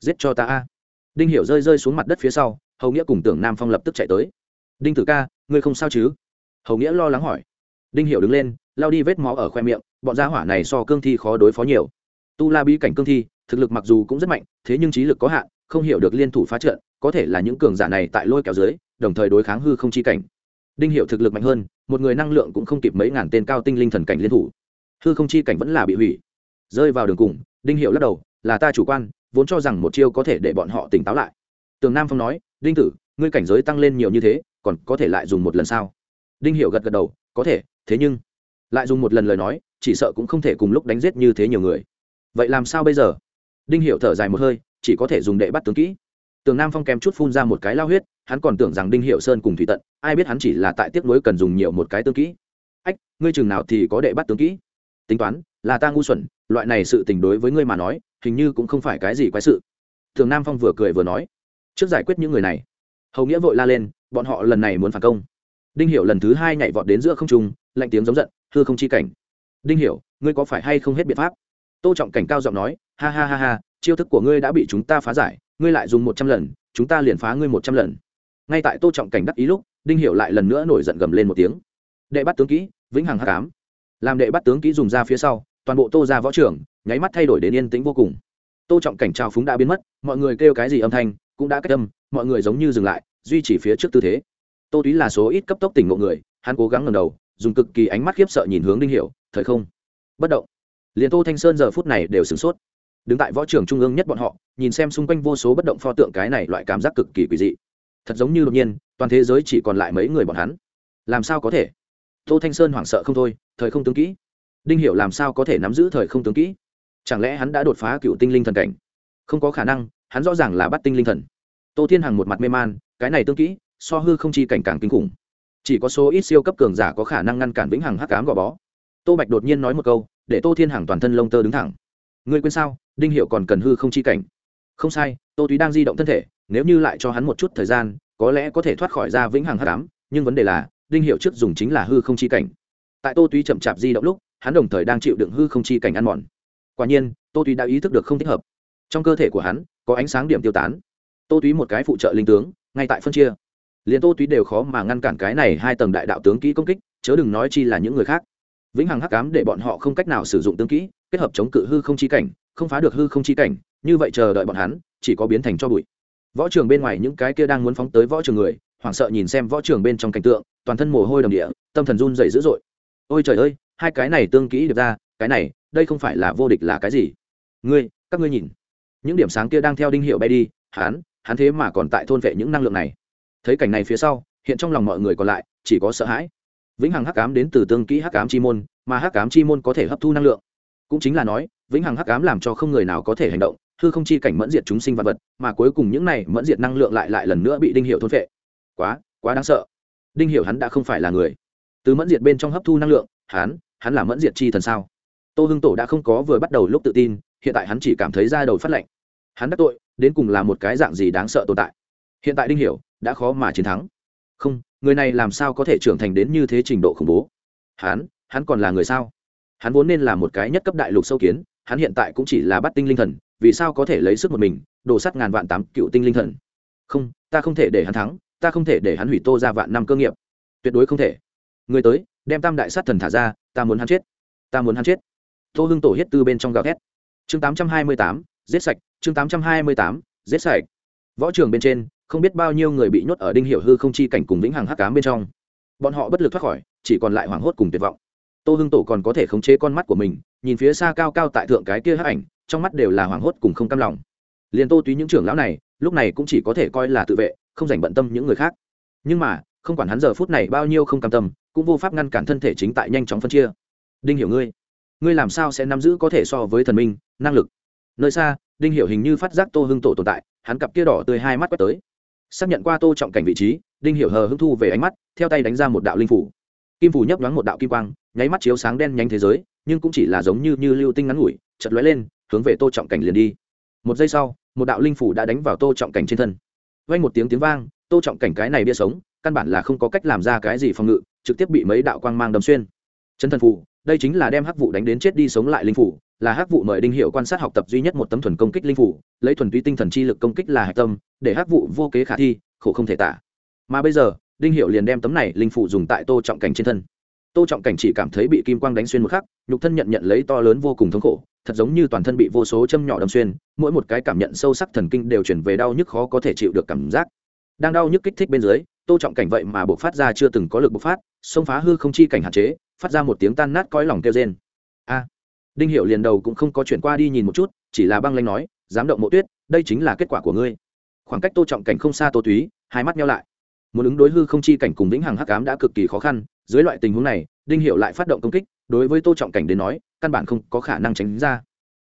Giết cho ta a. Đinh hiệu rơi rơi xuống mặt đất phía sau, hầu nghĩa cùng tưởng nam phong lập tức chạy tới. Đinh tử ca, ngươi không sao chứ? Hầu nghĩa lo lắng hỏi. Đinh hiệu đứng lên lao đi vết máu ở khoe miệng, bọn gia hỏa này so cương thi khó đối phó nhiều. Tu la bí cảnh cương thi, thực lực mặc dù cũng rất mạnh, thế nhưng trí lực có hạn không hiểu được liên thủ phá trận, có thể là những cường giả này tại lôi kéo dưới, đồng thời đối kháng hư không chi cảnh. Đinh hiệu thực lực mạnh hơn, một người năng lượng cũng không kịp mấy ngàn tên cao tinh linh thần cảnh liên thủ. Hư không chi cảnh vẫn là bị hủy. Rơi vào đường cùng, đinh hiệu lắc đầu, là ta chủ quan, vốn cho rằng một chiêu có thể để bọn họ tỉnh táo lại. Tường nam phong nói, đinh tử, ngươi cảnh giới tăng lên nhiều như thế, còn có thể lại dùng một lần sao? Đinh hiệu gật gật đầu, có thể, thế nhưng lại dùng một lần lời nói, chỉ sợ cũng không thể cùng lúc đánh giết như thế nhiều người. Vậy làm sao bây giờ? Đinh hiệu thở dài một hơi chỉ có thể dùng đệ bắt tướng kỹ. Tường nam phong kém chút phun ra một cái lao huyết, hắn còn tưởng rằng đinh hiệu sơn cùng thủy tận, ai biết hắn chỉ là tại tiếc nuối cần dùng nhiều một cái tương kỹ. Ách, ngươi chừng nào thì có đệ bắt tướng kỹ? Tính toán, là ta ngu xuẩn, loại này sự tình đối với ngươi mà nói, hình như cũng không phải cái gì quái sự. Thường nam phong vừa cười vừa nói, trước giải quyết những người này. Hầu nghĩa vội la lên, bọn họ lần này muốn phản công. Đinh hiểu lần thứ hai nhảy vọt đến giữa không trung, lạnh tiếng giống giận thưa không chi cảnh. Đinh hiểu ngươi có phải hay không hết biện pháp? Tô trọng cảnh cao giọng nói, ha ha ha ha chiêu thức của ngươi đã bị chúng ta phá giải, ngươi lại dùng một trăm lần, chúng ta liền phá ngươi một trăm lần. Ngay tại tô trọng cảnh đắc ý lúc, đinh hiểu lại lần nữa nổi giận gầm lên một tiếng. Đệ bắt tướng kỹ, vĩnh hằng hắc ám. Làm đệ bắt tướng kỹ dùng ra phía sau, toàn bộ tô ra võ trưởng, nháy mắt thay đổi đến yên tĩnh vô cùng. Tô trọng cảnh trào phúng đã biến mất, mọi người kêu cái gì âm thanh, cũng đã cách âm, mọi người giống như dừng lại, duy trì phía trước tư thế. Tô túy là số ít cấp tốc tỉnh ngộ người, hắn cố gắng ngầm đầu, dùng cực kỳ ánh mắt khiếp sợ nhìn hướng đinh hiểu, thời không? Bất động. Liền tô thanh sơn giờ phút này đều sửng sốt đứng tại võ trường trung ương nhất bọn họ, nhìn xem xung quanh vô số bất động pho tượng cái này loại cảm giác cực kỳ quỷ dị. Thật giống như đột nhiên, toàn thế giới chỉ còn lại mấy người bọn hắn. Làm sao có thể? Tô thanh sơn hoảng sợ không thôi, thời không tướng kỹ. Đinh hiểu làm sao có thể nắm giữ thời không tướng kỹ? Chẳng lẽ hắn đã đột phá cựu tinh linh thần cảnh? Không có khả năng, hắn rõ ràng là bắt tinh linh thần. Tô thiên hằng một mặt mê man, cái này tương kỹ, so hư không chi cảnh càng kinh khủng. Chỉ có số ít siêu cấp cường giả có khả năng ngăn cản vĩnh hằng hắc cám gò bó. Tô bạch đột nhiên nói một câu, để tô thiên hằng toàn thân lông tơ đứng thẳng ngươi quên sao, đinh hiệu còn cần hư không chi cảnh. Không sai, tô túy đang di động thân thể, nếu như lại cho hắn một chút thời gian, có lẽ có thể thoát khỏi ra vĩnh hằng hắc ám, nhưng vấn đề là, đinh hiệu trước dùng chính là hư không chi cảnh. Tại tô túy chậm chạp di động lúc, hắn đồng thời đang chịu đựng hư không chi cảnh ăn mòn. Quả nhiên, tô túy đã ý thức được không thích hợp. Trong cơ thể của hắn, có ánh sáng điểm tiêu tán. Tô túy một cái phụ trợ linh tướng, ngay tại phân chia. Liền tô túy đều khó mà ngăn cản cái này hai tầng đại đạo tướng kỹ công kích, chớ đừng nói chi là những người khác. Vĩnh hằng hắc cám để bọn họ không cách nào sử dụng tướng kỹ kết hợp chống cự hư không chi cảnh, không phá được hư không chi cảnh, như vậy chờ đợi bọn hắn, chỉ có biến thành cho bụi. Võ trường bên ngoài những cái kia đang muốn phóng tới võ trường người, hoảng sợ nhìn xem võ trường bên trong cảnh tượng, toàn thân mồ hôi đầm địa, tâm thần run dày dữ dội. Ôi trời ơi, hai cái này tương kỹ được ra, cái này, đây không phải là vô địch là cái gì? Ngươi, các ngươi nhìn. Những điểm sáng kia đang theo đinh hiệu bay đi, hắn hắn thế mà còn tại thôn vệ những năng lượng này. Thấy cảnh này phía sau, hiện trong lòng mọi người còn lại, chỉ có sợ hãi. Vĩnh hằng hắc cám đến từ tương kỹ hắc cám chi môn, mà hắc cám chi môn có thể hấp thu năng lượng cũng chính là nói, vĩnh hằng hắc ám làm cho không người nào có thể hành động, hư không chi cảnh mẫn diệt chúng sinh vật vật, mà cuối cùng những này mẫn diệt năng lượng lại lại lần nữa bị đinh hiệu thôn vệ quá quá đáng sợ. Đinh hiệu hắn đã không phải là người. Từ mẫn diệt bên trong hấp thu năng lượng, hắn hắn là mẫn diệt chi thần sao? Tô hưng tổ đã không có vừa bắt đầu lúc tự tin, hiện tại hắn chỉ cảm thấy da đầu phát lạnh. Hắn đắc tội, đến cùng là một cái dạng gì đáng sợ tồn tại? Hiện tại đinh hiểu đã khó mà chiến thắng. Không, người này làm sao có thể trưởng thành đến như thế trình độ khủng bố? Hắn hắn còn là người sao? Hắn vốn nên là một cái nhất cấp đại lục sâu kiến, hắn hiện tại cũng chỉ là bắt tinh linh thần, vì sao có thể lấy sức một mình đổ sắt ngàn vạn tám cựu tinh linh thần? Không, ta không thể để hắn thắng, ta không thể để hắn hủy tô ra vạn năm cơ nghiệp. Tuyệt đối không thể. Người tới, đem tam đại sát thần thả ra, ta muốn hắn chết. Ta muốn hắn chết. Tô hưng tổ hết tư bên trong gào thét. Chương tám trăm hai mươi tám, giết sạch, chương tám trăm hai mươi tám, giết sạch. Võ trường bên trên, không biết bao nhiêu người bị nhốt ở đinh hiệu hư không chi cảnh cùng vĩnh hằng hắc cám bên trong. Bọn họ bất lực thoát khỏi, chỉ còn lại hoảng hốt cùng tuyệt vọng tô hưng tổ còn có thể khống chế con mắt của mình, nhìn phía xa cao cao tại thượng cái kia hắc ảnh, trong mắt đều là hoảng hốt cùng không cam lòng. Liền tô túy những trưởng lão này, lúc này cũng chỉ có thể coi là tự vệ, không dành bận tâm những người khác. Nhưng mà, không quản hắn giờ phút này bao nhiêu không cam tâm, cũng vô pháp ngăn cản thân thể chính tại nhanh chóng phân chia. Đinh hiểu ngươi ngươi làm sao sẽ nắm giữ có thể so với thần minh, năng lực? Nơi xa, đinh hiểu hình như phát giác tô hưng tổ tồn tại, hắn cặp kia đỏ tươi hai mắt quét tới. Xác nhận qua tô trọng cảnh vị trí, đinh hiểu hờ hưng thu về ánh mắt, theo tay đánh ra một đạo linh phủ. Kim phủ nhấp nhoáng một đạo kim quang nháy mắt chiếu sáng đen nhánh thế giới, nhưng cũng chỉ là giống như như lưu tinh ngắn ngủi chật lóe lên, hướng về tô trọng cảnh liền đi. Một giây sau, một đạo linh phủ đã đánh vào tô trọng cảnh trên thân. Vang một tiếng tiếng vang, tô trọng cảnh cái này bia sống, căn bản là không có cách làm ra cái gì phòng ngự, trực tiếp bị mấy đạo quang mang đâm xuyên. Chân thần phủ, đây chính là đem hắc vụ đánh đến chết đi sống lại linh phủ, là hắc vụ mời đinh hiệu quan sát học tập duy nhất một tấm thuần công kích linh phủ, lấy thuần túy tinh thần chi lực công kích là hạch tâm, để hắc vụ vô kế khả thi, khổ không thể tả. Mà bây giờ, đinh hiệu liền đem tấm này linh phủ dùng tại tô trọng cảnh trên thân tô trọng cảnh chỉ cảm thấy bị kim quang đánh xuyên một khắc, nhục thân nhận nhận lấy to lớn vô cùng thống khổ, thật giống như toàn thân bị vô số châm nhỏ đâm xuyên, mỗi một cái cảm nhận sâu sắc thần kinh đều chuyển về đau nhức khó có thể chịu được cảm giác. Đang đau nhức kích thích bên dưới, tô trọng cảnh vậy mà buộc phát ra chưa từng có lực bộc phát, xông phá hư không chi cảnh hạn chế, phát ra một tiếng tan nát cõi lòng kêu trên a! Đinh hiệu liền đầu cũng không có chuyển qua đi nhìn một chút, chỉ là băng lanh nói, dám động mộ tuyết, đây chính là kết quả của ngươi. Khoảng cách tô trọng cảnh không xa tô túy, hai mắt nhau lại. Muốn ứng đối hư không chi cảnh cùng vĩnh hằng hắc ám đã cực kỳ khó khăn dưới loại tình huống này, đinh hiệu lại phát động công kích, đối với tô trọng cảnh đến nói, căn bản không có khả năng tránh ra.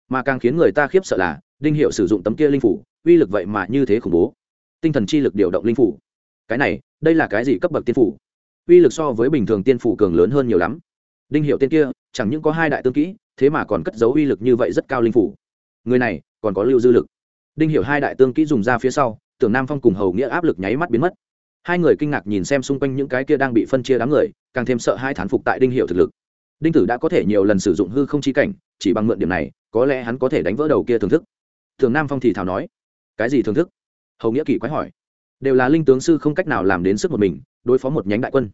Mà càng khiến người ta khiếp sợ là, đinh hiệu sử dụng tấm kia linh phủ, uy lực vậy mà như thế khủng bố. Tinh thần chi lực điều động linh phủ. Cái này, đây là cái gì cấp bậc tiên phủ? Uy lực so với bình thường tiên phủ cường lớn hơn nhiều lắm. Đinh hiệu tiên kia, chẳng những có hai đại tương kỹ, thế mà còn cất giấu uy lực như vậy rất cao linh phủ. Người này, còn có lưu dư lực. Đinh hiệu hai đại tương kỹ dùng ra phía sau, tưởng nam phong cùng hầu nghĩa áp lực nháy mắt biến mất hai người kinh ngạc nhìn xem xung quanh những cái kia đang bị phân chia đám người, càng thêm sợ hai thán phục tại đinh hiệu thực lực. Đinh tử đã có thể nhiều lần sử dụng hư không chi cảnh, chỉ bằng mượn điểm này, có lẽ hắn có thể đánh vỡ đầu kia thưởng thức. Thường nam phong thì thảo nói, cái gì thưởng thức? Hầu nghĩa kỳ quái hỏi. Đều là linh tướng sư không cách nào làm đến sức một mình, đối phó một nhánh đại quân.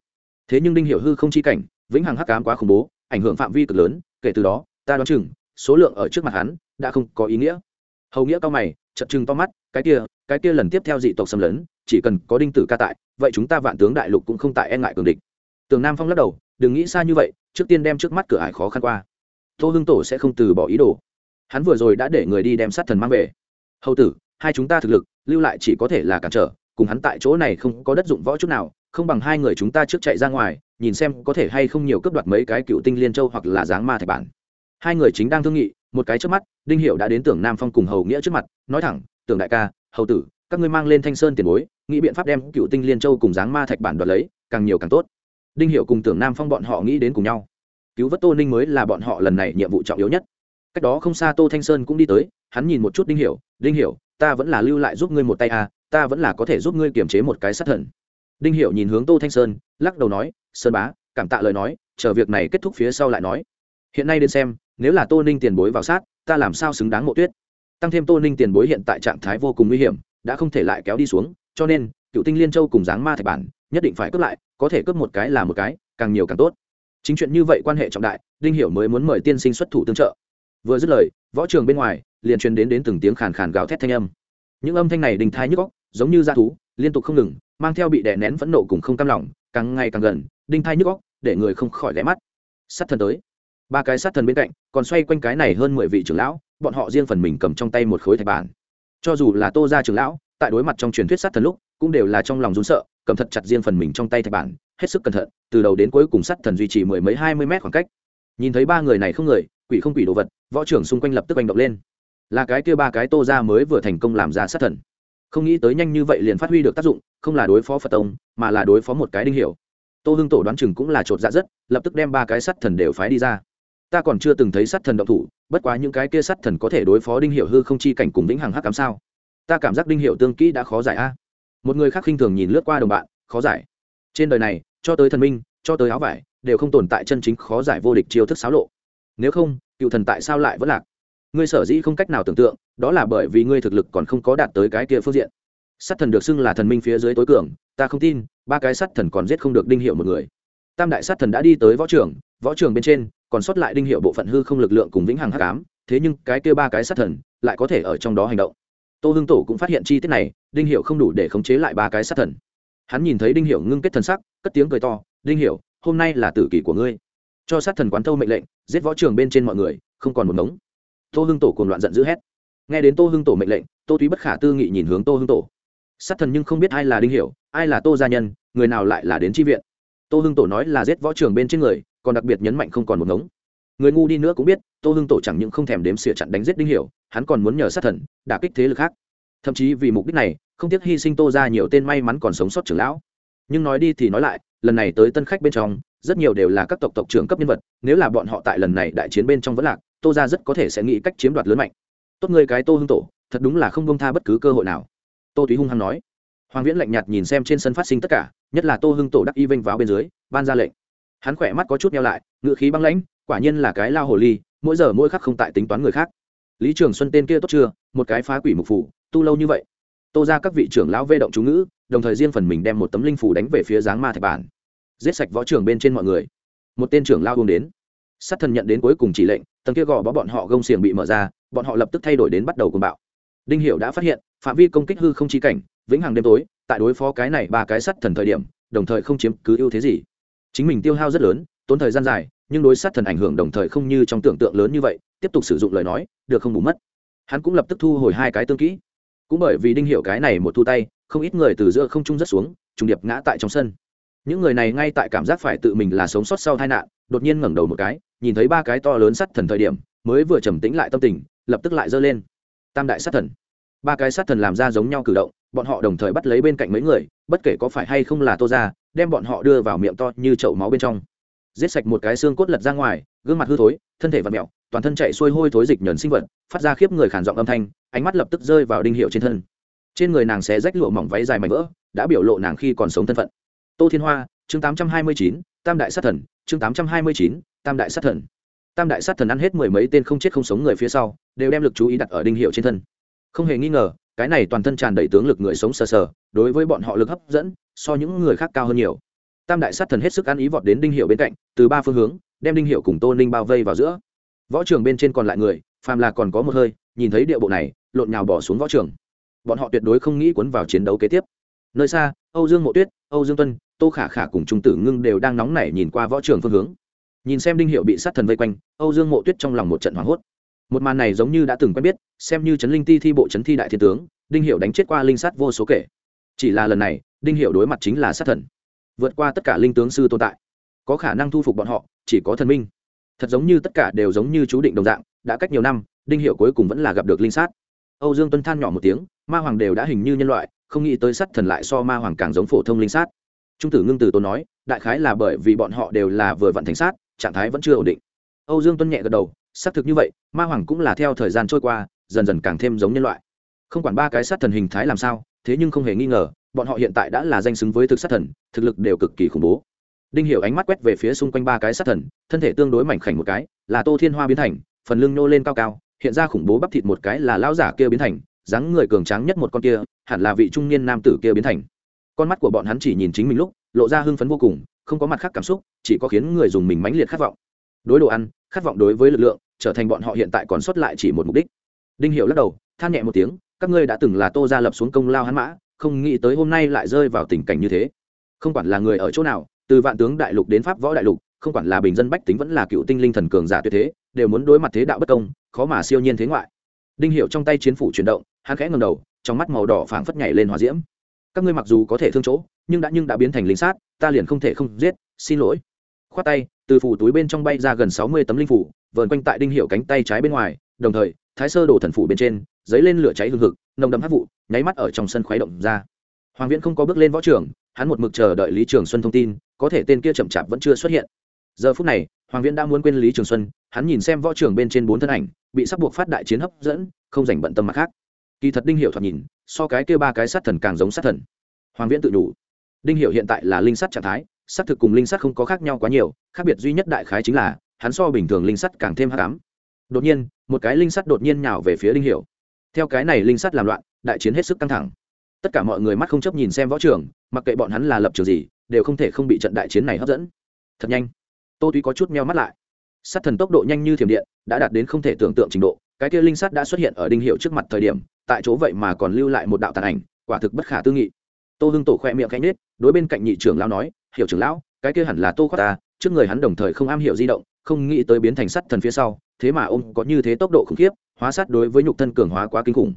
Thế nhưng đinh hiểu hư không chi cảnh, vĩnh hằng hắc cám quá khủng bố, ảnh hưởng phạm vi cực lớn, kể từ đó, ta đoán chừng, số lượng ở trước mặt hắn, đã không có ý nghĩa hầu nghĩa cao mày chật chừng to mắt, cái kia cái kia lần tiếp theo dị tộc xâm lấn, chỉ cần có đinh tử ca tại, vậy chúng ta vạn tướng đại lục cũng không tại e ngại cường địch. Tường nam phong lắc đầu, đừng nghĩ xa như vậy, trước tiên đem trước mắt cửa ải khó khăn qua. Tô hưng tổ sẽ không từ bỏ ý đồ. Hắn vừa rồi đã để người đi đem sát thần mang về. Hầu tử, hai chúng ta thực lực, lưu lại chỉ có thể là cản trở, cùng hắn tại chỗ này không có đất dụng võ chút nào, không bằng hai người chúng ta trước chạy ra ngoài, nhìn xem có thể hay không nhiều cướp đoạt mấy cái cựu tinh liên châu hoặc là dáng ma thạch bản. Hai người chính đang thương nghị một cái trước mắt, đinh hiệu đã đến tưởng nam phong cùng hầu nghĩa trước mặt, nói thẳng, tưởng đại ca, hầu tử, các ngươi mang lên thanh sơn tiền bối, nghĩ biện pháp đem cựu tinh liên châu cùng dáng ma thạch bản đoạt lấy, càng nhiều càng tốt. Đinh hiệu cùng tưởng nam phong bọn họ nghĩ đến cùng nhau. Cứu vớt tô ninh mới là bọn họ lần này nhiệm vụ trọng yếu nhất. Cách đó không xa tô thanh sơn cũng đi tới, hắn nhìn một chút đinh hiểu đinh hiểu, ta vẫn là lưu lại giúp ngươi một tay à ta vẫn là có thể giúp ngươi kiềm chế một cái sát thần. Đinh hiểu nhìn hướng tô thanh sơn, lắc đầu nói, sơn bá, cảm tạ lời nói, chờ việc này kết thúc phía sau lại nói. Hiện nay đến xem nếu là tô ninh tiền bối vào sát, ta làm sao xứng đáng mộ tuyết? Tăng thêm tô ninh tiền bối hiện tại trạng thái vô cùng nguy hiểm, đã không thể lại kéo đi xuống, cho nên, cựu tinh liên châu cùng dáng ma thạch bản, nhất định phải cướp lại, có thể cướp một cái là một cái, càng nhiều càng tốt. Chính chuyện như vậy quan hệ trọng đại, đinh hiểu mới muốn mời tiên sinh xuất thủ tương trợ. Vừa dứt lời, võ trường bên ngoài, liền truyền đến đến từng tiếng khàn khàn gào thét thanh âm. Những âm thanh này đình thai nhức góc giống như da thú, liên tục không ngừng, mang theo bị đè nén phẫn nộ cùng không cam lòng, càng ngày càng gần, đinh thai nhức góc để người không khỏi ghé mắt. Sát thần tới ba cái sát thần bên cạnh, còn xoay quanh cái này hơn mười vị trưởng lão, bọn họ riêng phần mình cầm trong tay một khối thạch bản. Cho dù là tô gia trưởng lão, tại đối mặt trong truyền thuyết sát thần lúc, cũng đều là trong lòng run sợ, cầm thật chặt riêng phần mình trong tay thạch bản, hết sức cẩn thận, từ đầu đến cuối cùng sát thần duy trì mười mấy hai mươi mét khoảng cách. Nhìn thấy ba người này không người, quỷ không quỷ đồ vật, võ trưởng xung quanh lập tức hành động lên. Là cái kia ba cái tô ra mới vừa thành công làm ra sát thần. Không nghĩ tới nhanh như vậy liền phát huy được tác dụng, không là đối phó phật tông, mà là đối phó một cái đinh hiểu tô hưng tổ đoán chừng cũng là chột dạ rất, lập tức đem ba cái sát thần đều phái đi ra ta còn chưa từng thấy sát thần động thủ, bất quá những cái kia sát thần có thể đối phó đinh hiệu hư không chi cảnh cùng vĩnh hằng hắc cám sao? Ta cảm giác đinh hiệu tương kỹ đã khó giải a. Một người khác khinh thường nhìn lướt qua đồng bạn, khó giải. Trên đời này, cho tới thần minh, cho tới áo vải, đều không tồn tại chân chính khó giải vô địch chiêu thức xáo lộ. Nếu không, cựu thần tại sao lại vẫn lạc? Ngươi sở dĩ không cách nào tưởng tượng, đó là bởi vì ngươi thực lực còn không có đạt tới cái kia phương diện. Sát thần được xưng là thần minh phía dưới tối cường, ta không tin, ba cái sát thần còn giết không được đinh hiệu một người tam đại sát thần đã đi tới võ trường võ trường bên trên còn sót lại đinh hiệu bộ phận hư không lực lượng cùng vĩnh hằng hắc ám thế nhưng cái kia ba cái sát thần lại có thể ở trong đó hành động. Tô hưng tổ cũng phát hiện chi tiết này đinh hiệu không đủ để khống chế lại ba cái sát thần. Hắn nhìn thấy đinh hiệu ngưng kết thần sắc cất tiếng cười to đinh hiệu hôm nay là tử kỷ của ngươi. Cho sát thần quán thâu mệnh lệnh giết võ trường bên trên mọi người không còn một mống tô hưng tổ cùng loạn giận dữ hét. Nghe đến tô hưng tổ mệnh lệnh tô túy bất khả tư nghị nhìn hướng tô hưng tổ. Sát thần nhưng không biết ai là đinh hiệu, ai là tô gia nhân người nào lại là đến tri viện tô hưng tổ nói là giết võ trường bên trên người, còn đặc biệt nhấn mạnh không còn một ngống. Người ngu đi nữa cũng biết, tô hưng tổ chẳng những không thèm đếm xỉa chặn đánh giết đinh hiểu, hắn còn muốn nhờ sát thần, đả kích thế lực khác. Thậm chí vì mục đích này, không tiếc hy sinh tô ra nhiều tên may mắn còn sống sót trưởng lão. Nhưng nói đi thì nói lại, lần này tới tân khách bên trong, rất nhiều đều là các tộc tộc trưởng cấp nhân vật, nếu là bọn họ tại lần này đại chiến bên trong vẫn lạc, tô ra rất có thể sẽ nghĩ cách chiếm đoạt lớn mạnh. Tốt người cái tô hưng tổ, thật đúng là không bông tha bất cứ cơ hội nào. Tô túy hung hăng nói hoàng viễn lạnh nhạt nhìn xem trên sân phát sinh tất cả, nhất là tô hưng tổ đắc y vinh vào bên dưới, ban ra lệnh. Hắn khỏe mắt có chút nhau lại, ngự khí băng lãnh, quả nhiên là cái lao hồ ly, mỗi giờ mỗi khắc không tại tính toán người khác. Lý trường xuân tên kia tốt chưa? Một cái phá quỷ mục phủ tu lâu như vậy. Tô ra các vị trưởng lão vê động chú ngữ, đồng thời riêng phần mình đem một tấm linh phủ đánh về phía dáng ma thạch bản. Giết sạch võ trường bên trên mọi người. Một tên trưởng lao uống đến. Sát thần nhận đến cuối cùng chỉ lệnh, tầng kia gò bó bọn họ gông xiềng bị mở ra, bọn họ lập tức thay đổi đến bắt đầu cùng bạo. Đinh hiểu đã phát hiện, phạm vi công kích hư không chi cảnh vĩnh hằng đêm tối, tại đối phó cái này ba cái sắt thần thời điểm, đồng thời không chiếm cứ ưu thế gì. Chính mình tiêu hao rất lớn, tốn thời gian dài, nhưng đối sát thần ảnh hưởng đồng thời không như trong tưởng tượng lớn như vậy, tiếp tục sử dụng lời nói, được không bù mất. Hắn cũng lập tức thu hồi hai cái tương kỹ. Cũng bởi vì đinh hiểu cái này một thu tay, không ít người từ giữa không trung rất xuống, trùng điệp ngã tại trong sân. Những người này ngay tại cảm giác phải tự mình là sống sót sau tai nạn, đột nhiên ngẩng đầu một cái, nhìn thấy ba cái to lớn sắt thần thời điểm, mới vừa trầm tĩnh lại tâm tình, lập tức lại dơ lên. Tam đại sát thần ba cái sát thần làm ra giống nhau cử động, bọn họ đồng thời bắt lấy bên cạnh mấy người, bất kể có phải hay không là tô ra đem bọn họ đưa vào miệng to như chậu máu bên trong. Giết sạch một cái xương cốt lật ra ngoài, gương mặt hư thối, thân thể và mẹo toàn thân chạy xuôi hôi thối dịch nhờn sinh vật, phát ra khiếp người khản giọng âm thanh, ánh mắt lập tức rơi vào đinh hiệu trên thân. Trên người nàng xé rách lụa mỏng váy dài mảnh vỡ, đã biểu lộ nàng khi còn sống thân phận. Tô thiên hoa, chương tám trăm hai mươi chín, tam đại sát thần, chương tám trăm hai mươi chín, tam đại sát thần. Tam đại sát thần ăn hết mười mấy tên không chết không sống người phía sau, đều đem lực chú ý đặt ở đinh hiệu trên thân không hề nghi ngờ, cái này toàn thân tràn đầy tướng lực người sống sờ sờ, đối với bọn họ lực hấp dẫn, so những người khác cao hơn nhiều. Tam đại sát thần hết sức ăn ý vọt đến đinh hiệu bên cạnh, từ ba phương hướng, đem đinh hiệu cùng tô ninh bao vây vào giữa. Võ trường bên trên còn lại người, phàm là còn có một hơi, nhìn thấy địa bộ này, lộn nhào bỏ xuống võ trường. Bọn họ tuyệt đối không nghĩ cuốn vào chiến đấu kế tiếp. Nơi xa, âu dương mộ tuyết, âu dương tuân, tô khả khả cùng trung tử ngưng đều đang nóng nảy nhìn qua võ trường phương hướng. Nhìn xem đinh hiệu bị sát thần vây quanh, âu dương mộ tuyết trong lòng một trận hoảng hốt một màn này giống như đã từng quen biết, xem như chấn linh ti thi bộ chấn thi đại thiên tướng, đinh hiệu đánh chết qua linh sát vô số kể. Chỉ là lần này, đinh hiệu đối mặt chính là sát thần, vượt qua tất cả linh tướng sư tồn tại. Có khả năng thu phục bọn họ, chỉ có thần minh. Thật giống như tất cả đều giống như chú định đồng dạng, đã cách nhiều năm, đinh hiệu cuối cùng vẫn là gặp được linh sát. Âu dương tuân than nhỏ một tiếng, ma hoàng đều đã hình như nhân loại, không nghĩ tới sát thần lại so ma hoàng càng giống phổ thông linh sát. Trung tử ngưng từ tôi nói, đại khái là bởi vì bọn họ đều là vừa vận thành sát, trạng thái vẫn chưa ổn định. Âu dương tuân nhẹ gật đầu xác thực như vậy, ma hoàng cũng là theo thời gian trôi qua, dần dần càng thêm giống nhân loại. Không quản ba cái sát thần hình thái làm sao, thế nhưng không hề nghi ngờ, bọn họ hiện tại đã là danh xứng với thực sát thần, thực lực đều cực kỳ khủng bố. Đinh hiểu ánh mắt quét về phía xung quanh ba cái sát thần, thân thể tương đối mảnh khảnh một cái, là tô thiên hoa biến thành, phần lưng nô lên cao cao, hiện ra khủng bố bắp thịt một cái là lão giả kia biến thành, dáng người cường tráng nhất một con kia, hẳn là vị trung niên nam tử kia biến thành. Con mắt của bọn hắn chỉ nhìn chính mình lúc, lộ ra hưng phấn vô cùng, không có mặt khác cảm xúc, chỉ có khiến người dùng mình mãnh liệt khát vọng. Đối đồ ăn khát vọng đối với lực lượng, trở thành bọn họ hiện tại còn sót lại chỉ một mục đích. Đinh hiệu lắc đầu, than nhẹ một tiếng, các ngươi đã từng là tô gia lập xuống công lao hắn mã, không nghĩ tới hôm nay lại rơi vào tình cảnh như thế. Không quản là người ở chỗ nào, từ vạn tướng đại lục đến pháp võ đại lục, không quản là bình dân bách tính vẫn là cựu tinh linh thần cường giả tuyệt thế, đều muốn đối mặt thế đạo bất công, khó mà siêu nhiên thế ngoại. Đinh hiệu trong tay chiến phủ chuyển động, hắn khẽ ngầm đầu, trong mắt màu đỏ phảng phất nhảy lên hòa diễm. Các ngươi mặc dù có thể thương chỗ, nhưng đã nhưng đã biến thành lính sát, ta liền không thể không giết, xin lỗi khoát tay, từ phủ túi bên trong bay ra gần sáu mươi tấm linh phủ, vờn quanh tại đinh hiệu cánh tay trái bên ngoài, đồng thời, thái sơ đổ thần phủ bên trên giấy lên lửa cháy hùng hực, nồng đậm hát vụ, nháy mắt ở trong sân khuấy động ra. Hoàng viễn không có bước lên võ trường, hắn một mực chờ đợi lý trường xuân thông tin, có thể tên kia chậm chạp vẫn chưa xuất hiện. Giờ phút này, hoàng viễn đã muốn quên lý trường xuân, hắn nhìn xem võ trường bên trên bốn thân ảnh, bị sắp buộc phát đại chiến hấp dẫn, không dành bận tâm mặt khác. Kỳ thật đinh hiệu thoạt nhìn, so cái kia ba cái sát thần càng giống sát thần. Hoàng viễn tự đủ đinh hiệu hiện tại là linh sát trạng thái sát thực cùng linh sắt không có khác nhau quá nhiều, khác biệt duy nhất đại khái chính là, hắn so bình thường linh sắt càng thêm hắc ám. Đột nhiên, một cái linh sắt đột nhiên nhào về phía đinh hiệu theo cái này linh sắt làm loạn, đại chiến hết sức căng thẳng. Tất cả mọi người mắt không chấp nhìn xem võ trường, mặc kệ bọn hắn là lập trường gì, đều không thể không bị trận đại chiến này hấp dẫn. Thật nhanh. Tô túy có chút meo mắt lại. Sát thần tốc độ nhanh như thiểm điện, đã đạt đến không thể tưởng tượng trình độ, cái kia linh sắt đã xuất hiện ở đinh hiệu trước mặt thời điểm, tại chỗ vậy mà còn lưu lại một đạo tàn ảnh, quả thực bất khả tư nghị. Tô hưng tổ khoe miệng cánh nết đối bên cạnh nhị trưởng lão nói Hiểu trưởng lão, cái kia hẳn là tô khoát ta, trước người hắn đồng thời không am hiểu di động, không nghĩ tới biến thành sắt thần phía sau, thế mà ông có như thế tốc độ khủng khiếp, hóa sát đối với nhục thân cường hóa quá kinh khủng.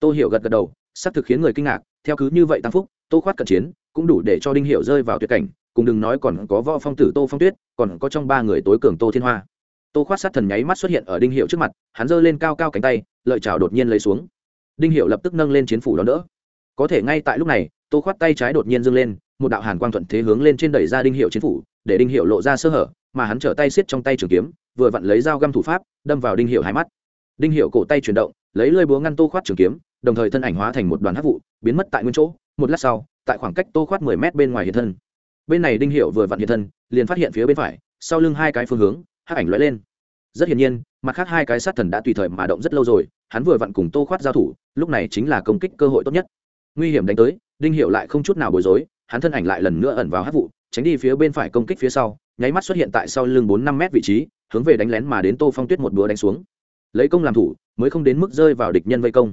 Tô hiểu gật gật đầu sắt thực khiến người kinh ngạc, theo cứ như vậy tăng phúc, tô khoát cận chiến, cũng đủ để cho đinh Hiểu rơi vào tuyệt cảnh, cùng đừng nói còn có võ phong tử tô phong tuyết, còn có trong ba người tối cường tô thiên hoa. Tô khoát sát thần nháy mắt xuất hiện ở đinh hiệu trước mặt, hắn giơ lên cao cao cánh tay, lợi chảo đột nhiên lấy xuống. Đinh hiệu lập tức nâng lên chiến phủ đó nữa có thể ngay tại lúc này tô khoát tay trái đột nhiên dâng lên, một đạo hàn quang thuận thế hướng lên trên đẩy ra đinh hiệu chiến phủ, để đinh hiệu lộ ra sơ hở, mà hắn trở tay xiết trong tay trường kiếm, vừa vặn lấy dao găm thủ pháp, đâm vào đinh hiệu hai mắt. Đinh hiệu cổ tay chuyển động, lấy lơi búa ngăn tô khoát trường kiếm, đồng thời thân ảnh hóa thành một đoàn hắc vụ, biến mất tại nguyên chỗ. Một lát sau, tại khoảng cách tô khoát mười mét bên ngoài hiện thân. Bên này đinh hiệu vừa vặn hiện thân, liền phát hiện phía bên phải, sau lưng hai cái phương hướng, hắc ảnh lóe lên. Rất hiển nhiên, mặt khác hai cái sát thần đã tùy thời mà động rất lâu rồi, hắn vừa vặn cùng tô khoát giao thủ, lúc này chính là công kích cơ hội tốt nhất. Nguy hiểm đánh tới đinh hiệu lại không chút nào bối rối, hắn thân ảnh lại lần nữa ẩn vào hát vụ, tránh đi phía bên phải công kích phía sau, nháy mắt xuất hiện tại sau lưng bốn năm mét vị trí, hướng về đánh lén mà đến tô phong tuyết một búa đánh xuống. Lấy công làm thủ, mới không đến mức rơi vào địch nhân vây công.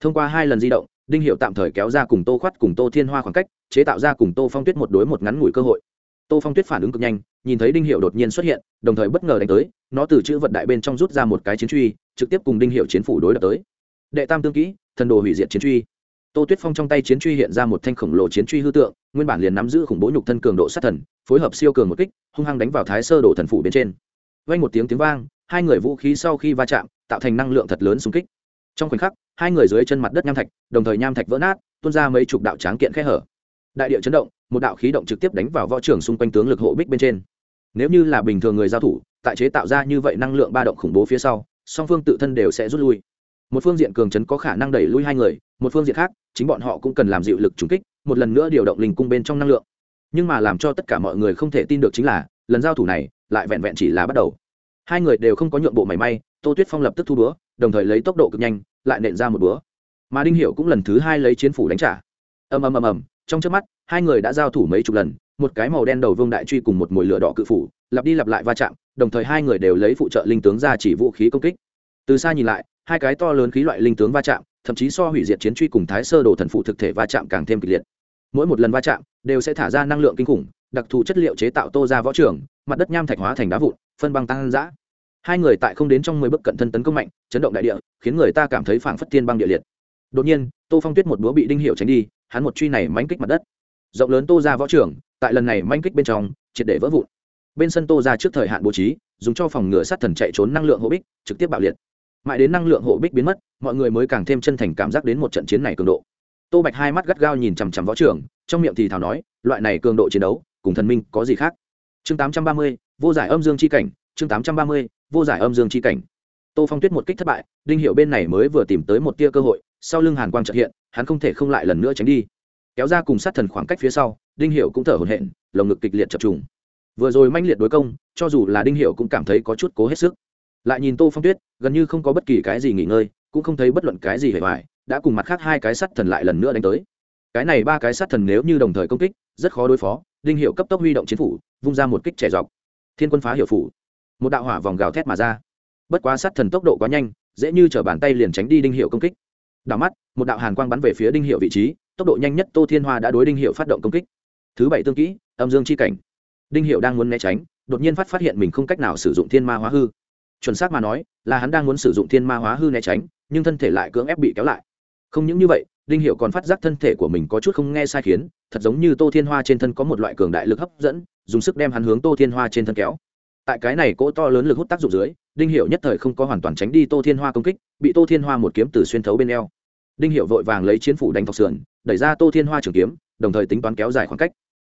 Thông qua hai lần di động, đinh hiệu tạm thời kéo ra cùng tô khoát, cùng tô thiên hoa khoảng cách, chế tạo ra cùng tô phong tuyết một đối một ngắn ngủi cơ hội. Tô phong tuyết phản ứng cực nhanh, nhìn thấy đinh hiệu đột nhiên xuất hiện, đồng thời bất ngờ đánh tới, nó từ chữ vật đại bên trong rút ra một cái chiến truy, trực tiếp cùng đinh hiệu chiến phủ đối đập tới. Đệ tam tương kỹ, thần đồ hủy diệt chiến truy tô tuyết phong trong tay chiến truy hiện ra một thanh khổng lồ chiến truy hư tượng, nguyên bản liền nắm giữ khủng bố nhục thân cường độ sát thần, phối hợp siêu cường một kích, hung hăng đánh vào thái sơ đổ thần phủ bên trên. Vang một tiếng tiếng vang, hai người vũ khí sau khi va chạm, tạo thành năng lượng thật lớn xung kích. Trong khoảnh khắc, hai người dưới chân mặt đất nham thạch, đồng thời nham thạch vỡ nát, tuôn ra mấy chục đạo tráng kiện khe hở. Đại địa chấn động, một đạo khí động trực tiếp đánh vào võ trường xung quanh tướng lực hộ bích bên trên. Nếu như là bình thường người giao thủ, tại chế tạo ra như vậy năng lượng ba động khủng bố phía sau, song phương tự thân đều sẽ rút lui. Một phương diện cường chấn có khả năng đẩy lui hai người một phương diện khác, chính bọn họ cũng cần làm dịu lực trúng kích, một lần nữa điều động linh cung bên trong năng lượng. Nhưng mà làm cho tất cả mọi người không thể tin được chính là, lần giao thủ này lại vẹn vẹn chỉ là bắt đầu. Hai người đều không có nhượng bộ mảy may, tô tuyết phong lập tức thu búa đồng thời lấy tốc độ cực nhanh, lại nện ra một búa mà đinh hiệu cũng lần thứ hai lấy chiến phủ đánh trả. Ầm ầm ầm ầm, trong trước mắt, hai người đã giao thủ mấy chục lần, một cái màu đen đầu vương đại truy cùng một mồi lửa đỏ cự phủ, lặp đi lặp lại va chạm, đồng thời hai người đều lấy phụ trợ linh tướng ra chỉ vũ khí công kích. Từ xa nhìn lại, hai cái to lớn khí loại linh tướng va chạm thậm chí so hủy diệt chiến truy cùng thái sơ đồ thần phụ thực thể va chạm càng thêm kịch liệt. Mỗi một lần va chạm đều sẽ thả ra năng lượng kinh khủng, đặc thù chất liệu chế tạo tô ra võ trường, mặt đất nham thạch hóa thành đá vụn, phân băng tăng giã hai người tại không đến trong mười bước cận thân tấn công mạnh, chấn động đại địa, khiến người ta cảm thấy phảng phất thiên băng địa liệt. Đột nhiên, tô phong tuyết một búa bị đinh hiệu tránh đi, hắn một truy này mánh kích mặt đất. Rộng lớn tô ra võ trường, tại lần này manh kích bên trong, triệt để vỡ vụn. Bên sân tô ra trước thời hạn bố trí, dùng cho phòng ngừa sát thần chạy trốn năng lượng hô bích, trực tiếp bạo liệt mãi đến năng lượng hộ bích biến mất, mọi người mới càng thêm chân thành cảm giác đến một trận chiến này cường độ. Tô bạch hai mắt gắt gao nhìn chằm chằm võ trường, trong miệng thì thào nói, loại này cường độ chiến đấu, cùng thần minh có gì khác? Chương tám trăm ba mươi, vô giải âm dương c h i cảnh, chương tám trăm ba mươi, vô giải âm dương c h i cảnh. Tô phong tuyết một kích thất bại, đinh hiệu bên này mới vừa tìm tới một tia cơ hội, sau lưng hàn quang trợ hiện, hắn không thể không lại lần nữa tránh đi. Kéo ra cùng sát thần khoảng cách phía sau, đinh hiệu cũng thở hổn hển, lồng ngực kịch liệt chập trùng. Vừa rồi manh liệt đối công, cho dù là đinh hiệu cũng cảm thấy có chút cố hết sức lại nhìn tô phong tuyết, gần như không có bất kỳ cái gì nghỉ ngơi, cũng không thấy bất luận cái gì hề hoài đã cùng mặt khác hai cái sắt thần lại lần nữa đánh tới. Cái này ba cái sắt thần nếu như đồng thời công kích, rất khó đối phó, đinh hiệu cấp tốc huy động chiến phủ, vung ra một kích trẻ dọc. Thiên quân phá hiệu phủ. Một đạo hỏa vòng gào thét mà ra. Bất quá sắt thần tốc độ quá nhanh, dễ như t bàn tay liền tránh đi đinh hiệu công kích. Đảo mắt, một đạo hàn quang bắn về phía đinh hiệu vị trí, tốc độ nhanh nhất tô thiên hoa đã đối đinh hiệu phát động công kích. Thứ bảy tương kỹ, âm dương c h i cảnh. Đinh hiệu đang muốn né tránh, đột nhiên phát phát hiện mình không cách nào sử dụng thiên ma hóa hư chuẩn xác mà nói, là hắn đang muốn sử dụng thiên ma hóa hư né tránh, nhưng thân thể lại cưỡng ép bị kéo lại. Không những như vậy, đinh hiệu còn phát giác thân thể của mình có chút không nghe sai khiến, thật giống như tô thiên hoa trên thân có một loại cường đại lực hấp dẫn, dùng sức đem hắn hướng tô thiên hoa trên thân kéo. Tại cái này cỗ to lớn lực hút tác dụng dưới, đinh hiệu nhất thời không có hoàn toàn tránh đi tô thiên hoa công kích, bị tô thiên hoa một kiếm từ xuyên thấu bên eo. Đinh hiệu vội vàng lấy chiến phủ đánh thọc sườn, đẩy ra tô thiên hoa trường kiếm, đồng thời tính toán kéo dài khoảng cách.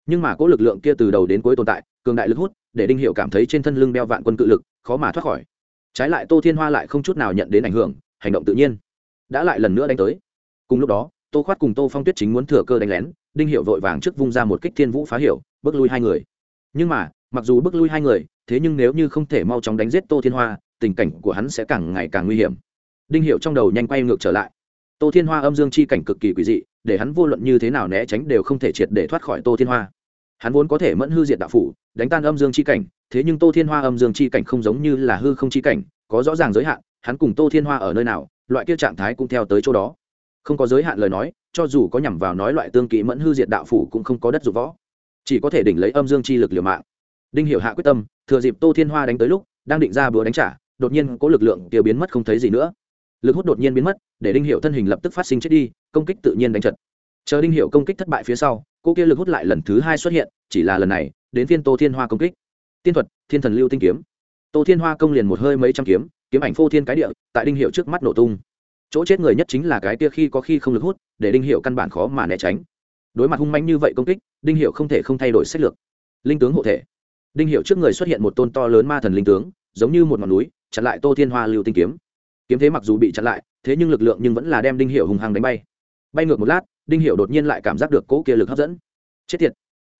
Nhưng mà cỗ lực lượng kia từ đầu đến cuối tồn tại, cường đại lực hút, để đinh hiệu cảm thấy trên thân lưng đeo vạn quân cự lực, khó mà thoát khỏi trái lại tô thiên hoa lại không chút nào nhận đến ảnh hưởng, hành động tự nhiên đã lại lần nữa đánh tới. Cùng lúc đó, tô khoát cùng tô phong tuyết chính muốn thừa cơ đánh lén, đinh hiệu vội vàng trước vung ra một kích thiên vũ phá hiểu, bước lui hai người. Nhưng mà, mặc dù bước lui hai người, thế nhưng nếu như không thể mau chóng đánh giết tô thiên hoa, tình cảnh của hắn sẽ càng ngày càng nguy hiểm. Đinh hiệu trong đầu nhanh quay ngược trở lại. Tô thiên hoa âm dương chi cảnh cực kỳ quỷ dị, để hắn vô luận như thế nào né tránh đều không thể triệt để thoát khỏi tô thiên hoa hắn vốn có thể mẫn hư diệt đạo phủ, đánh tan âm dương chi cảnh, thế nhưng tô thiên hoa âm dương chi cảnh không giống như là hư không chi cảnh, có rõ ràng giới hạn, hắn cùng tô thiên hoa ở nơi nào, loại kia trạng thái cũng theo tới chỗ đó. Không có giới hạn lời nói, cho dù có nhằm vào nói loại tương kỵ mẫn hư diệt đạo phủ cũng không có đất dụng võ. Chỉ có thể đỉnh lấy âm dương chi lực liều mạng. Đinh hiểu hạ quyết tâm, thừa dịp tô thiên hoa đánh tới lúc, đang định ra bữa đánh trả, đột nhiên có lực lượng kia biến mất không thấy gì nữa. Lực hút đột nhiên biến mất, để đinh hiệu thân hình lập tức phát sinh chết đi, công kích tự nhiên đánh trật chờ đinh hiệu công kích thất bại phía sau cô kia lực hút lại lần thứ hai xuất hiện, chỉ là lần này, đến phiên tô thiên hoa công kích. Tiên thuật, thiên thần lưu tinh kiếm. Tô thiên hoa công liền một hơi mấy trăm kiếm kiếm ảnh phô thiên cái địa, tại đinh hiệu trước mắt nổ tung. Chỗ chết người nhất chính là cái kia khi có khi không lực hút, để đinh hiệu căn bản khó mà né tránh. Đối mặt hung manh như vậy công kích, đinh hiệu không thể không thay đổi sách lược. Linh tướng hộ thể. Đinh hiệu trước người xuất hiện một tôn to lớn ma thần linh tướng, giống như một ngọn núi, chặn lại tô thiên hoa lưu tinh kiếm. Kiếm thế mặc dù bị chặn lại, thế nhưng lực lượng nhưng vẫn là đem đinh hiệu hùng hăng đánh bay bay ngược một lát, đinh hiệu đột nhiên lại cảm giác được cỗ kia lực hấp dẫn. Chết tiệt.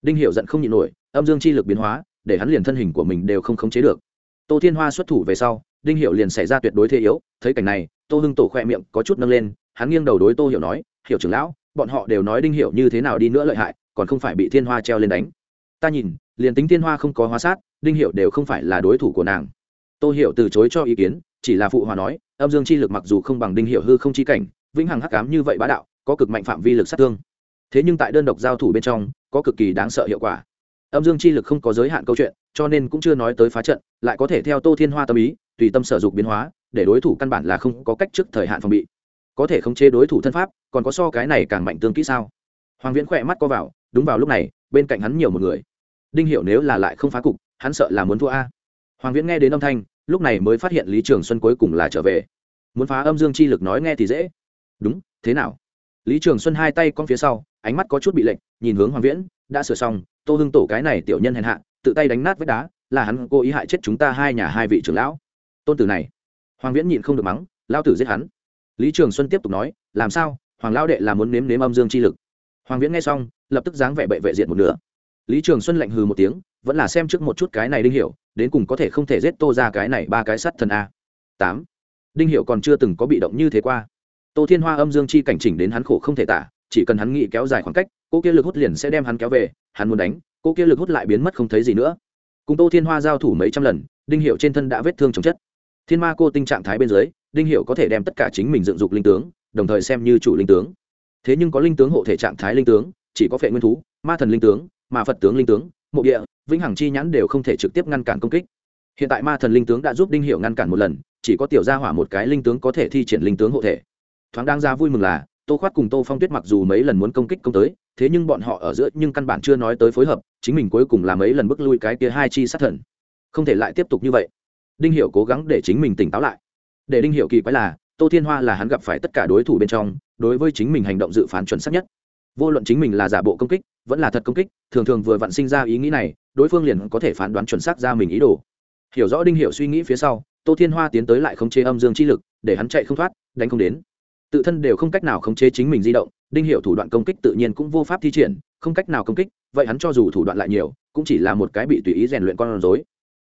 Đinh hiệu giận không nhịn nổi, âm dương chi lực biến hóa, để hắn liền thân hình của mình đều không khống chế được. Tô thiên hoa xuất thủ về sau, đinh hiệu liền xảy ra tuyệt đối thế yếu, thấy cảnh này, tô hưng tổ khoe miệng có chút nâng lên, hắn nghiêng đầu đối tô hiểu nói, Hiểu trưởng lão, bọn họ đều nói đinh hiệu như thế nào đi nữa lợi hại, còn không phải bị thiên hoa treo lên đánh. Ta nhìn, liền tính thiên hoa không có hóa sát, đinh hiệu đều không phải là đối thủ của nàng. Tô hiểu từ chối cho ý kiến, chỉ là phụ hòa nói, âm dương chi lực mặc dù không bằng đinh hiệu hư không chi cảnh, vĩnh hằng hắc ám như vậy bá đạo có cực mạnh phạm vi lực sát thương. Thế nhưng tại đơn độc giao thủ bên trong, có cực kỳ đáng sợ hiệu quả. Âm dương chi lực không có giới hạn câu chuyện, cho nên cũng chưa nói tới phá trận, lại có thể theo tô thiên hoa tâm ý, tùy tâm sở dục biến hóa, để đối thủ căn bản là không có cách trước thời hạn phòng bị. Có thể khống chế đối thủ thân pháp, còn có so cái này càng mạnh tương kỹ sao? Hoàng viễn khỏe mắt co vào, đúng vào lúc này, bên cạnh hắn nhiều một người. Đinh hiểu nếu là lại không phá cục, hắn sợ là muốn thua a. Hoàng viễn nghe đến âm thanh, lúc này mới phát hiện lý trường xuân cuối cùng là trở về. Muốn phá âm dương chi lực nói nghe thì dễ. Đúng, thế nào? Lý trường xuân hai tay con phía sau, ánh mắt có chút bị lệnh nhìn hướng hoàng viễn, đã sửa xong, tô hưng tổ cái này tiểu nhân hèn hạ, tự tay đánh nát vách đá, là hắn cố ý hại chết chúng ta hai nhà hai vị trưởng lão. Tôn tử này, hoàng viễn nhịn không được mắng lao tử giết hắn. Lý trường xuân tiếp tục nói, làm sao, hoàng lao đệ là muốn nếm nếm âm dương chi lực? Hoàng viễn nghe xong, lập tức dáng vẻ bệ vệ diện một nửa. Lý trường xuân lạnh hừ một tiếng, vẫn là xem trước một chút cái này đinh hiểu, đến cùng có thể không thể giết tô ra cái này ba cái sắt thần a. Tám, đinh hiểu còn chưa từng có bị động như thế qua tô thiên hoa âm dương chi cảnh chỉnh đến hắn khổ không thể tả, chỉ cần hắn nghĩ kéo dài khoảng cách, cô kia lực hút liền sẽ đem hắn kéo về, hắn muốn đánh, cô kia lực hút lại biến mất không thấy gì nữa. Cùng tô thiên hoa giao thủ mấy trăm lần, đinh hiệu trên thân đã vết thương chồng chất. Thiên ma cô tinh trạng thái bên dưới, đinh hiệu có thể đem tất cả chính mình dựng dục linh tướng, đồng thời xem như chủ linh tướng. Thế nhưng có linh tướng hộ thể trạng thái linh tướng, chỉ có phệ nguyên thú, ma thần linh tướng mà phật tướng linh tướng, mộ địa, vĩnh hằng chi nhãn đều không thể trực tiếp ngăn cản công kích. Hiện tại ma thần linh tướng đã giúp đinh hiệu ngăn cản một lần, chỉ có tiểu gia hỏa một cái linh tướng có thể thi triển linh tướng hộ thể thoáng đang ra vui mừng là, tô khoát cùng tô phong tuyết mặc dù mấy lần muốn công kích công tới, thế nhưng bọn họ ở giữa nhưng căn bản chưa nói tới phối hợp, chính mình cuối cùng là mấy lần bước lui cái kia hai chi sát thần. Không thể lại tiếp tục như vậy. Đinh hiệu cố gắng để chính mình tỉnh táo lại. Để đinh hiệu kỳ quái là, tô thiên hoa là hắn gặp phải tất cả đối thủ bên trong, đối với chính mình hành động dự phán chuẩn xác nhất. Vô luận chính mình là giả bộ công kích, vẫn là thật công kích, thường thường vừa vặn sinh ra ý nghĩ này, đối phương liền có thể phán đoán chuẩn xác ra mình ý đồ. Hiểu rõ đinh hiệu suy nghĩ phía sau, tô thiên hoa tiến tới lại không chế âm dương chi lực, để hắn chạy không thoát, đánh không đến tự thân đều không cách nào khống chế chính mình di động, đinh hiệu thủ đoạn công kích tự nhiên cũng vô pháp thi triển, không cách nào công kích, vậy hắn cho dù thủ đoạn lại nhiều, cũng chỉ là một cái bị tùy ý rèn luyện con rối.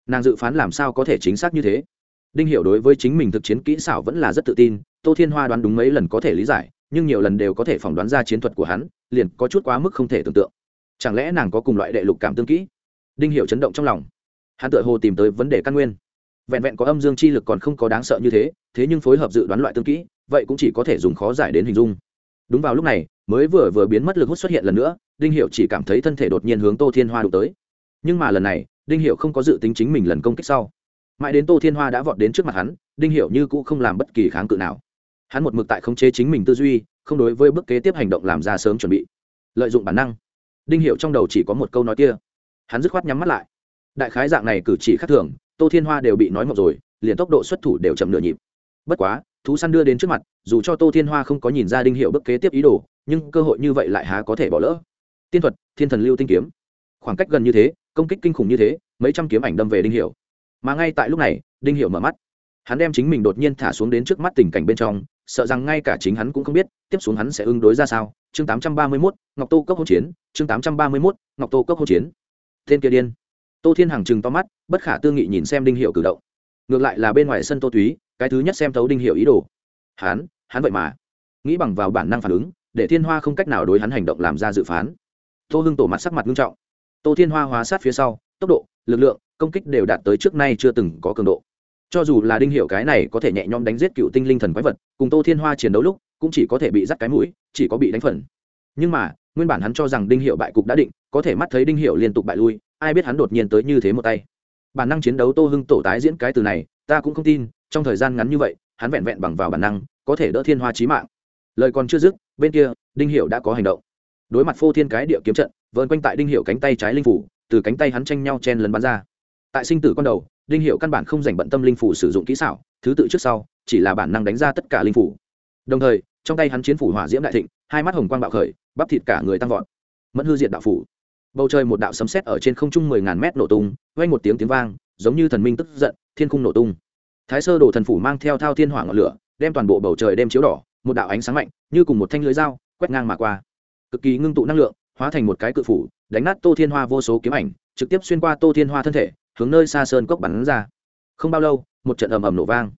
Nàng dự phán làm sao có thể chính xác như thế? Đinh hiệu đối với chính mình thực chiến kỹ xảo vẫn là rất tự tin, tô thiên hoa đoán đúng mấy lần có thể lý giải, nhưng nhiều lần đều có thể phỏng đoán ra chiến thuật của hắn, liền có chút quá mức không thể tưởng tượng. Chẳng lẽ nàng có cùng loại đệ lục cảm tương kỹ? Đinh hiệu chấn động trong lòng. Hắn tự hồ tìm tới vấn đề căn nguyên vẹn vẹn có âm dương chi lực còn không có đáng sợ như thế thế nhưng phối hợp dự đoán loại tương kỹ, vậy cũng chỉ có thể dùng khó giải đến hình dung. Đúng vào lúc này, mới vừa vừa biến mất lực hút xuất hiện lần nữa, đinh hiệu chỉ cảm thấy thân thể đột nhiên hướng tô thiên hoa đụng tới. Nhưng mà lần này, đinh hiệu không có dự tính chính mình lần công kích sau. Mãi đến tô thiên hoa đã vọt đến trước mặt hắn, đinh hiệu như cũ không làm bất kỳ kháng cự nào. Hắn một mực tại khống chế chính mình tư duy, không đối với bước kế tiếp hành động làm ra sớm chuẩn bị. Lợi dụng bản năng, đinh hiệu trong đầu chỉ có một câu nói kia. Hắn dứt khoát nhắm mắt lại. Đại khái dạng này cử chỉ khác thường tô thiên hoa đều bị nói ngọc rồi liền tốc độ xuất thủ đều chậm nửa nhịp. Bất quá thú săn đưa đến trước mặt dù cho tô thiên hoa không có nhìn ra đinh hiệu bức kế tiếp ý đồ nhưng cơ hội như vậy lại há có thể bỏ lỡ. Tiên thuật thiên thần lưu tinh kiếm. Khoảng cách gần như thế công kích kinh khủng như thế mấy trăm kiếm ảnh đâm về đinh hiệu. Mà ngay tại lúc này đinh hiệu mở mắt. Hắn đem chính mình đột nhiên thả xuống đến trước mắt tình cảnh bên trong sợ rằng ngay cả chính hắn cũng không biết tiếp xuống hắn sẽ ứng đối ra sao. Chương 831, ngọc tô cấp hỗn chiến chương 831, ngọc tô cấp hỗn chiến. Tên kia điên tô thiên hằng chừng to mắt bất khả tư nghị nhìn xem đinh hiệu cử động. Ngược lại là bên ngoài sân tô túy cái thứ nhất xem thấu đinh hiệu ý đồ. Hán, hắn vậy mà. Nghĩ bằng vào bản năng phản ứng để thiên hoa không cách nào đối hắn hành động làm ra dự phán. Tô hưng tổ mặt sắc mặt nghiêm trọng. Tô thiên hoa hóa sát phía sau tốc độ lực lượng công kích đều đạt tới trước nay chưa từng có cường độ. Cho dù là đinh hiệu cái này có thể nhẹ nhõm đánh giết cựu tinh linh thần quái vật cùng tô thiên hoa chiến đấu lúc cũng chỉ có thể bị dắt cái mũi chỉ có bị đánh phần. Nhưng mà nguyên bản hắn cho rằng đinh hiệu bại cục đã định có thể mắt thấy đinh hiệu liên tục bại lui ai biết hắn đột nhiên tới như thế một tay. Bản năng chiến đấu tô hưng tổ tái diễn cái từ này, ta cũng không tin, trong thời gian ngắn như vậy, hắn vẹn vẹn bằng vào bản năng, có thể đỡ thiên hoa chí mạng. Lời còn chưa dứt, bên kia, đinh Hiểu đã có hành động. Đối mặt phô thiên cái địa kiếm trận, vờn quanh tại đinh Hiểu cánh tay trái linh phủ, từ cánh tay hắn tranh nhau chen lấn bắn ra. Tại sinh tử con đầu, đinh Hiểu căn bản không dành bận tâm linh phủ sử dụng kỹ xảo, thứ tự trước sau, chỉ là bản năng đánh ra tất cả linh phủ. Đồng thời, trong tay hắn chiến phủ hỏa diễm đại thịnh, hai mắt hồng quang bạo khởi, bắp thịt cả người tăng vọt. Mẫn hư diện đạo phủ bầu trời một đạo sấm sét ở trên không trung mười ngàn mét nổ tung, vang một tiếng tiếng vang, giống như thần minh tức giận, thiên cung nổ tung. Thái sơ đồ thần phủ mang theo thao thiên hỏa ngọn lửa, đem toàn bộ bầu trời đem chiếu đỏ, một đạo ánh sáng mạnh, như cùng một thanh lưới dao, quét ngang mà qua. Cực kỳ ngưng tụ năng lượng, hóa thành một cái cự phủ, đánh nát tô thiên hoa vô số kiếm ảnh, trực tiếp xuyên qua tô thiên hoa thân thể, hướng nơi xa sơn cốc bắn ra. Không bao lâu, một trận ầm ầm nổ vang.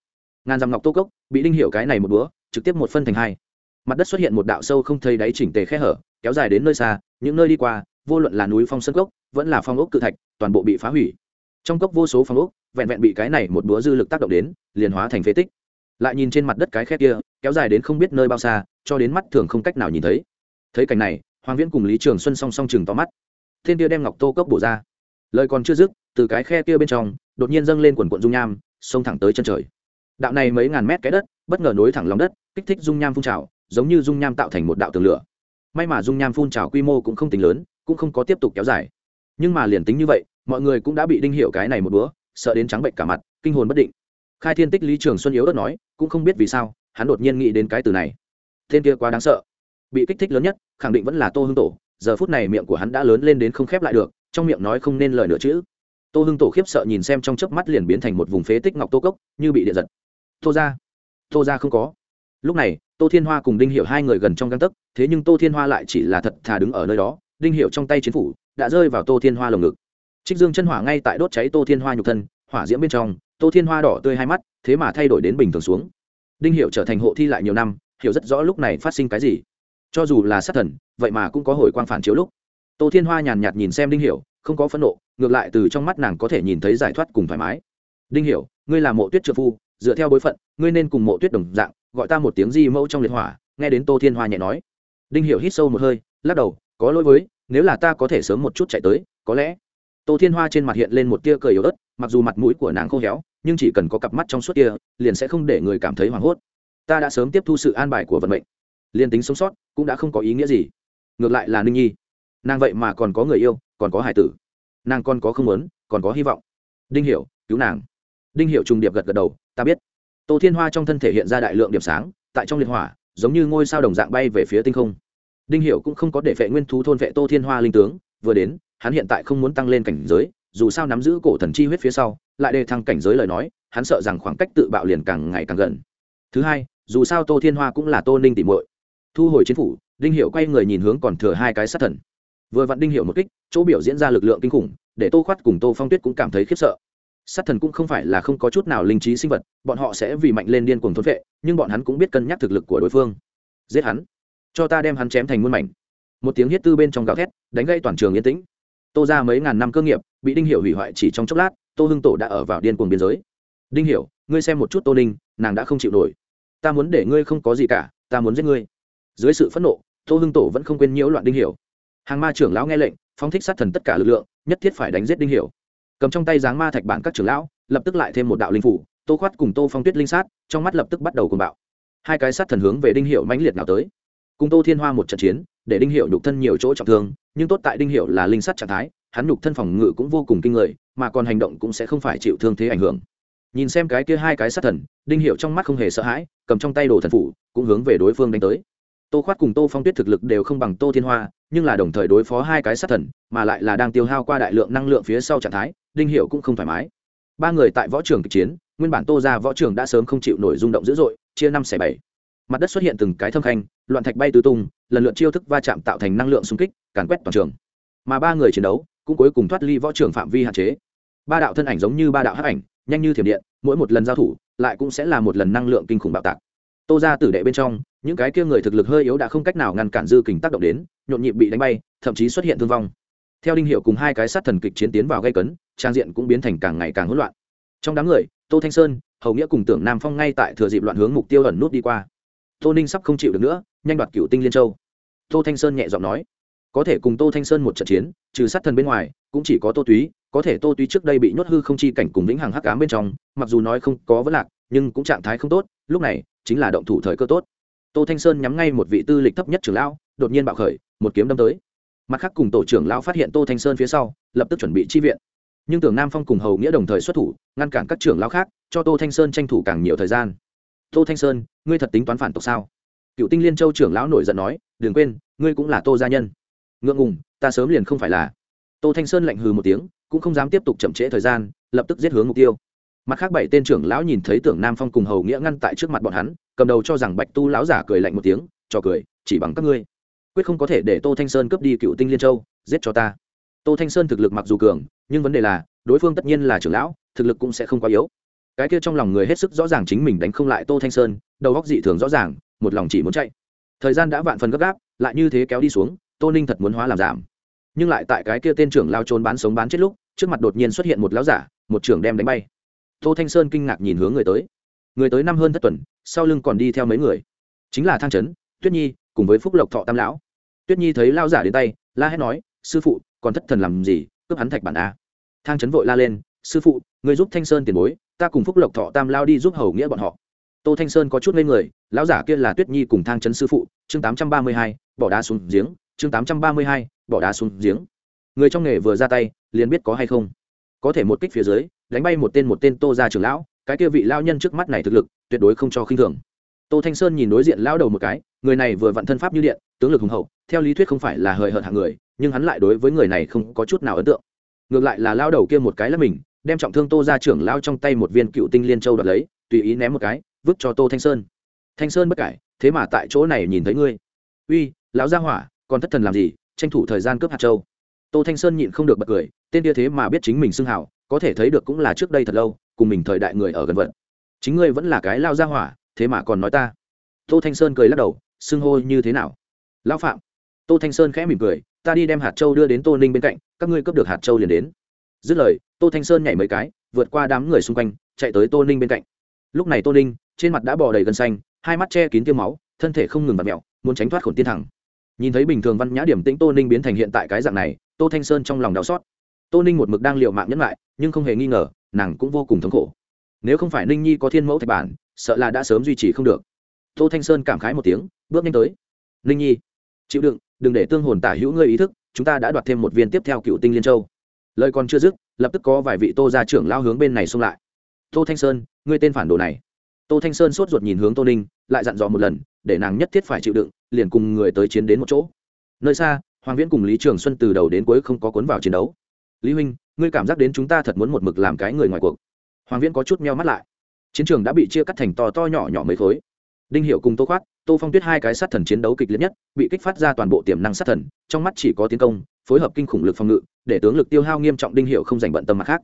Ngàn dặm ngọc tô cốc, bị đinh hiểu cái này một búa, trực tiếp một phân thành hai. Mặt đất xuất hiện một đạo sâu không thấy đáy chỉnh tề khe hở, kéo dài đến nơi xa, những nơi đi qua vô luận là núi phong sơn cốc, vẫn là phong ốc cự thạch, toàn bộ bị phá hủy. Trong cốc vô số phong ốc, vẹn vẹn bị cái này một búa dư lực tác động đến, liền hóa thành phế tích. Lại nhìn trên mặt đất cái khe kia, kéo dài đến không biết nơi bao xa, cho đến mắt thường không cách nào nhìn thấy. Thấy cảnh này, hoàng viễn cùng lý trường xuân song song chừng to mắt. Thiên kia đem ngọc tô cốc bổ ra. Lời còn chưa dứt, từ cái khe kia bên trong, đột nhiên dâng lên quần quận dung nham, xông thẳng tới chân trời. Đạo này mấy ngàn mét cái đất, bất ngờ nối thẳng lòng đất, kích thích dung nham phun trào, giống như dung nham tạo thành một đạo tường lửa. May mà dung nham phun trào quy mô cũng không tính lớn cũng không có tiếp tục kéo dài. Nhưng mà liền tính như vậy, mọi người cũng đã bị đinh hiểu cái này một bữa, sợ đến trắng bệnh cả mặt, kinh hồn bất định. Khai thiên tích lý trường xuân yếu đất nói, cũng không biết vì sao, hắn đột nhiên nghĩ đến cái từ này. Tên kia quá đáng sợ. Bị kích thích lớn nhất, khẳng định vẫn là tô hưng tổ, giờ phút này miệng của hắn đã lớn lên đến không khép lại được, trong miệng nói không nên lời nữa chữ. Tô hưng tổ khiếp sợ nhìn xem trong chớp mắt liền biến thành một vùng phế tích ngọc tô cốc, như bị điện giật. Tô ra tô ra không có. Lúc này, tô thiên hoa cùng đinh hiểu hai người gần trong găng tấc, thế nhưng tô thiên hoa lại chỉ là thật thà đứng ở nơi đó đinh hiệu trong tay chiến phủ đã rơi vào tô thiên hoa lồng ngực trích dương chân hỏa ngay tại đốt cháy tô thiên hoa nhục thân hỏa diễm bên trong tô thiên hoa đỏ tươi hai mắt thế mà thay đổi đến bình thường xuống đinh hiệu trở thành hộ thi lại nhiều năm hiểu rất rõ lúc này phát sinh cái gì cho dù là sát thần vậy mà cũng có hồi quang phản chiếu lúc tô thiên hoa nhàn nhạt nhìn xem đinh hiệu không có phẫn nộ ngược lại từ trong mắt nàng có thể nhìn thấy giải thoát cùng thoải mái đinh hiểu ngươi là mộ tuyết trợ phu dựa theo bối phận ngươi nên cùng mộ tuyết đồng dạng gọi ta một tiếng di mẫu trong liệt hỏa nghe đến tô thiên hoa nhẹ nói đinh hiểu hít sâu một hơi lắc đầu có lỗi với, nếu là ta có thể sớm một chút chạy tới, có lẽ. Tô thiên hoa trên mặt hiện lên một tia cười yếu ớt, mặc dù mặt mũi của nàng khô héo, nhưng chỉ cần có cặp mắt trong suốt kia, liền sẽ không để người cảm thấy hoảng hốt. Ta đã sớm tiếp thu sự an bài của vận mệnh. Liền tính sống sót, cũng đã không có ý nghĩa gì. Ngược lại là ninh nhi. Nàng vậy mà còn có người yêu, còn có hải tử. Nàng còn có không muốn, còn có hy vọng. Đinh hiểu, cứu nàng. Đinh hiểu trùng điệp gật gật đầu, ta biết. Tô thiên hoa trong thân thể hiện ra đại lượng điểm sáng, tại trong liệt hỏa, giống như ngôi sao đồng dạng bay về phía tinh không đinh hiểu cũng không có để vệ nguyên thú thôn vệ tô thiên hoa linh tướng, vừa đến, hắn hiện tại không muốn tăng lên cảnh giới, dù sao nắm giữ cổ thần chi huyết phía sau, lại đề thăng cảnh giới lời nói, hắn sợ rằng khoảng cách tự bạo liền càng ngày càng gần. Thứ hai, dù sao tô thiên hoa cũng là tô ninh tỉ muội. Thu hồi chiến phủ, đinh hiểu quay người nhìn hướng còn thừa hai cái sát thần. Vừa vặn đinh hiệu một kích, chỗ biểu diễn ra lực lượng kinh khủng, để tô khoát cùng tô phong tuyết cũng cảm thấy khiếp sợ. Sát thần cũng không phải là không có chút nào linh trí sinh vật, bọn họ sẽ vì mạnh lên điên cuồng thôn vệ nhưng bọn hắn cũng biết cân nhắc thực lực của đối phương. Giết hắn cho ta đem hắn chém thành muôn mảnh. Một tiếng hiết tư bên trong gào thét, đánh gây toàn trường yên tĩnh. Tô ra mấy ngàn năm cơ nghiệp, bị đinh hiệu hủy hoại chỉ trong chốc lát, tô hưng tổ đã ở vào điên cuồng biên giới. Đinh hiệu ngươi xem một chút tô ninh, nàng đã không chịu nổi. Ta muốn để ngươi không có gì cả, ta muốn giết ngươi. Dưới sự phẫn nộ, tô hưng tổ vẫn không quên nhiễu loạn đinh hiệu hàng ma trưởng lão nghe lệnh, phóng thích sát thần tất cả lực lượng, nhất thiết phải đánh giết đinh hiểu. Cầm trong tay dáng ma thạch bản các trưởng lão, lập tức lại thêm một đạo linh phủ, tô khoát cùng tô phong tuyết linh sát, trong mắt lập tức bắt đầu cùng bạo. Hai cái sát thần hướng về đinh hiệu mãnh liệt nào tới cùng tô thiên hoa một trận chiến, để đinh hiệu nhục thân nhiều chỗ trọng thương, nhưng tốt tại đinh hiệu là linh sát trạng thái, hắn nhục thân phòng ngự cũng vô cùng kinh người, mà còn hành động cũng sẽ không phải chịu thương thế ảnh hưởng. Nhìn xem cái kia hai cái sát thần, đinh hiệu trong mắt không hề sợ hãi, cầm trong tay đồ thần phủ, cũng hướng về đối phương đánh tới. Tô khoát cùng tô phong tuyết thực lực đều không bằng tô thiên hoa, nhưng là đồng thời đối phó hai cái sát thần, mà lại là đang tiêu hao qua đại lượng năng lượng phía sau trạng thái, đinh hiệu cũng không thoải mái. Ba người tại võ trường kịch chiến, nguyên bản tô ra võ trường đã sớm không chịu nổi rung động dữ dội, chia năm xẻ bảy. Mặt đất xuất hiện từng cái thâm khanh loạn thạch bay tứ tung, lần lượt chiêu thức va chạm tạo thành năng lượng xung kích, càn quét toàn trường. Mà ba người chiến đấu cũng cuối cùng thoát ly võ trường phạm vi hạn chế. Ba đạo thân ảnh giống như ba đạo hắc ảnh, nhanh như thiểm điện, mỗi một lần giao thủ, lại cũng sẽ là một lần năng lượng kinh khủng bạo tạc. Tô ra tử đệ bên trong, những cái kia người thực lực hơi yếu đã không cách nào ngăn cản dư kình tác động đến, nhộn nhịp bị đánh bay, thậm chí xuất hiện thương vong. Theo đinh hiệu cùng hai cái sát thần kịch chiến tiến vào gây cấn, trang diện cũng biến thành càng ngày càng hỗn loạn. Trong đám người, tô thanh sơn, hầu nghĩa cùng tưởng nam phong ngay tại thừa dịp loạn hướng mục tiêu ẩn nút đi qua tô ninh sắp không chịu được nữa, nhanh đoạt cựu tinh liên châu. Tô thanh sơn nhẹ giọng nói, có thể cùng tô thanh sơn một trận chiến, trừ sát thần bên ngoài, cũng chỉ có tô túy, có thể tô túy trước đây bị nhốt hư không chi cảnh cùng lĩnh hàng hắc cám bên trong, mặc dù nói không có vấn lạc, nhưng cũng trạng thái không tốt, lúc này chính là động thủ thời cơ tốt. Tô thanh sơn nhắm ngay một vị tư lịch thấp nhất trưởng lão, đột nhiên bạo khởi, một kiếm đâm tới. Mặt khác cùng tổ trưởng lão phát hiện tô thanh sơn phía sau, lập tức chuẩn bị chi viện. Nhưng tưởng nam phong cùng hầu nghĩa đồng thời xuất thủ, ngăn cản các trưởng lão khác, cho tô thanh sơn tranh thủ càng nhiều thời gian tô thanh sơn, ngươi thật tính toán phản tộc sao? Cựu tinh liên châu trưởng lão nổi giận nói, đừng quên, ngươi cũng là tô gia nhân. Ngượng ngùng, ta sớm liền không phải là. Tô thanh sơn lạnh hừ một tiếng, cũng không dám tiếp tục chậm trễ thời gian, lập tức giết hướng mục tiêu. Mặt khác bảy tên trưởng lão nhìn thấy tưởng nam phong cùng hầu nghĩa ngăn tại trước mặt bọn hắn, cầm đầu cho rằng bạch tu lão giả cười lạnh một tiếng cho cười, chỉ bằng các ngươi. Quyết không có thể để tô thanh sơn cướp đi cựu tinh liên châu, giết cho ta. Tô thanh sơn thực lực mặc dù cường, nhưng vấn đề là, đối phương tất nhiên là trưởng lão, thực lực cũng sẽ không quá yếu cái kia trong lòng người hết sức rõ ràng chính mình đánh không lại tô thanh sơn, đầu góc dị thường rõ ràng, một lòng chỉ muốn chạy. Thời gian đã vạn phần gấp gáp, lại như thế kéo đi xuống, tô ninh thật muốn hóa làm giảm. Nhưng lại tại cái kia tên trưởng lao trốn bán sống bán chết lúc, trước mặt đột nhiên xuất hiện một lão giả, một trưởng đem đánh bay. Tô thanh sơn kinh ngạc nhìn hướng người tới. Người tới năm hơn thất tuần, sau lưng còn đi theo mấy người. Chính là thang trấn tuyết nhi, cùng với phúc lộc thọ tam lão. Tuyết nhi thấy lao giả đến tay, la hét nói, sư phụ, còn thất thần làm gì, cướp hắn thạch bản a. Thang trấn vội la lên, sư phụ, người giúp thanh sơn tiền bối ta cùng phúc lộc thọ tam lao đi giúp hầu nghĩa bọn họ. Tô thanh sơn có chút ngây người, lão giả kia là tuyết nhi cùng thang trấn sư phụ, chương tám trăm ba mươi hai, bỏ đá xuống giếng, chương tám trăm ba mươi hai, bỏ đá xuống giếng. Người trong nghề vừa ra tay, liền biết có hay không. Có thể một kích phía dưới, đánh bay một tên một tên tô ra trường lão, cái kia vị lao nhân trước mắt này thực lực, tuyệt đối không cho khinh thường. Tô thanh sơn nhìn đối diện lao đầu một cái, người này vừa vặn thân pháp như điện, tướng lực hùng hậu, theo lý thuyết không phải là hời hợt hạng người, nhưng hắn lại đối với người này không có chút nào ấn tượng. Ngược lại là lao đầu kia một cái là mình đem trọng thương tô ra trưởng lao trong tay một viên cựu tinh liên châu đoạt lấy, tùy ý ném một cái, vứt cho tô thanh sơn. Thanh sơn bất cải, thế mà tại chỗ này nhìn thấy ngươi. Uy, lão gia hỏa, còn thất thần làm gì, tranh thủ thời gian cướp hạt châu. Tô thanh sơn nhịn không được bật cười, tên kia thế mà biết chính mình xưng hảo có thể thấy được cũng là trước đây thật lâu, cùng mình thời đại người ở gần vận. Chính ngươi vẫn là cái lao gia hỏa, thế mà còn nói ta. Tô thanh sơn cười lắc đầu, xưng hô như thế nào? Lão phạm. Tô thanh sơn khẽ mỉm cười, ta đi đem hạt châu đưa đến tô ninh bên cạnh, các ngươi cướp được hạt châu liền đến dứt lời, tô thanh sơn nhảy mấy cái, vượt qua đám người xung quanh, chạy tới tô ninh bên cạnh. Lúc này tô ninh, trên mặt đã bò đầy gần xanh, hai mắt che kín tiêu máu, thân thể không ngừng vặt mẹo muốn tránh thoát khổn tiên thẳng. Nhìn thấy bình thường văn nhã điểm tĩnh tô ninh biến thành hiện tại cái dạng này, tô thanh sơn trong lòng đau xót. Tô ninh một mực đang l i ề u mạng nhẫn lại, nhưng không hề nghi ngờ, nàng cũng vô cùng thống khổ. Nếu không phải ninh nhi có thiên mẫu thạch bản, sợ là đã sớm duy trì không được. Tô thanh sơn cảm khái một tiếng, bước nhanh tới. Ninh nhi, chịu đựng, đừng để tương hồn tả hữu ngươi ý thức, chúng ta đã đoạt thêm một viên tiếp theo cựu tinh liên châu lời còn chưa dứt, lập tức có vài vị tô gia trưởng lao hướng bên này xông lại. Tô thanh sơn, ngươi tên phản đồ này. Tô thanh sơn sốt ruột nhìn hướng tô ninh, lại dặn dò một lần, để nàng nhất thiết phải chịu đựng, liền cùng người tới chiến đến một chỗ. Nơi xa, hoàng viễn cùng lý trường xuân từ đầu đến cuối không có cuốn vào chiến đấu. Lý huynh, ngươi cảm giác đến chúng ta thật muốn một mực làm cái người ngoài cuộc. Hoàng viễn có chút meo mắt lại. Chiến trường đã bị chia cắt thành to to nhỏ nhỏ mấy khối. Đinh hiệu cùng tô khoát, tô phong tuyết hai cái sát thần chiến đấu kịch liệt nhất, bị kích phát ra toàn bộ tiềm năng sát thần, trong mắt chỉ có tiến công phối hợp kinh khủng lực phòng ngự, để tướng lực tiêu hao nghiêm trọng đinh hiệu không dành bận tâm mặt khác.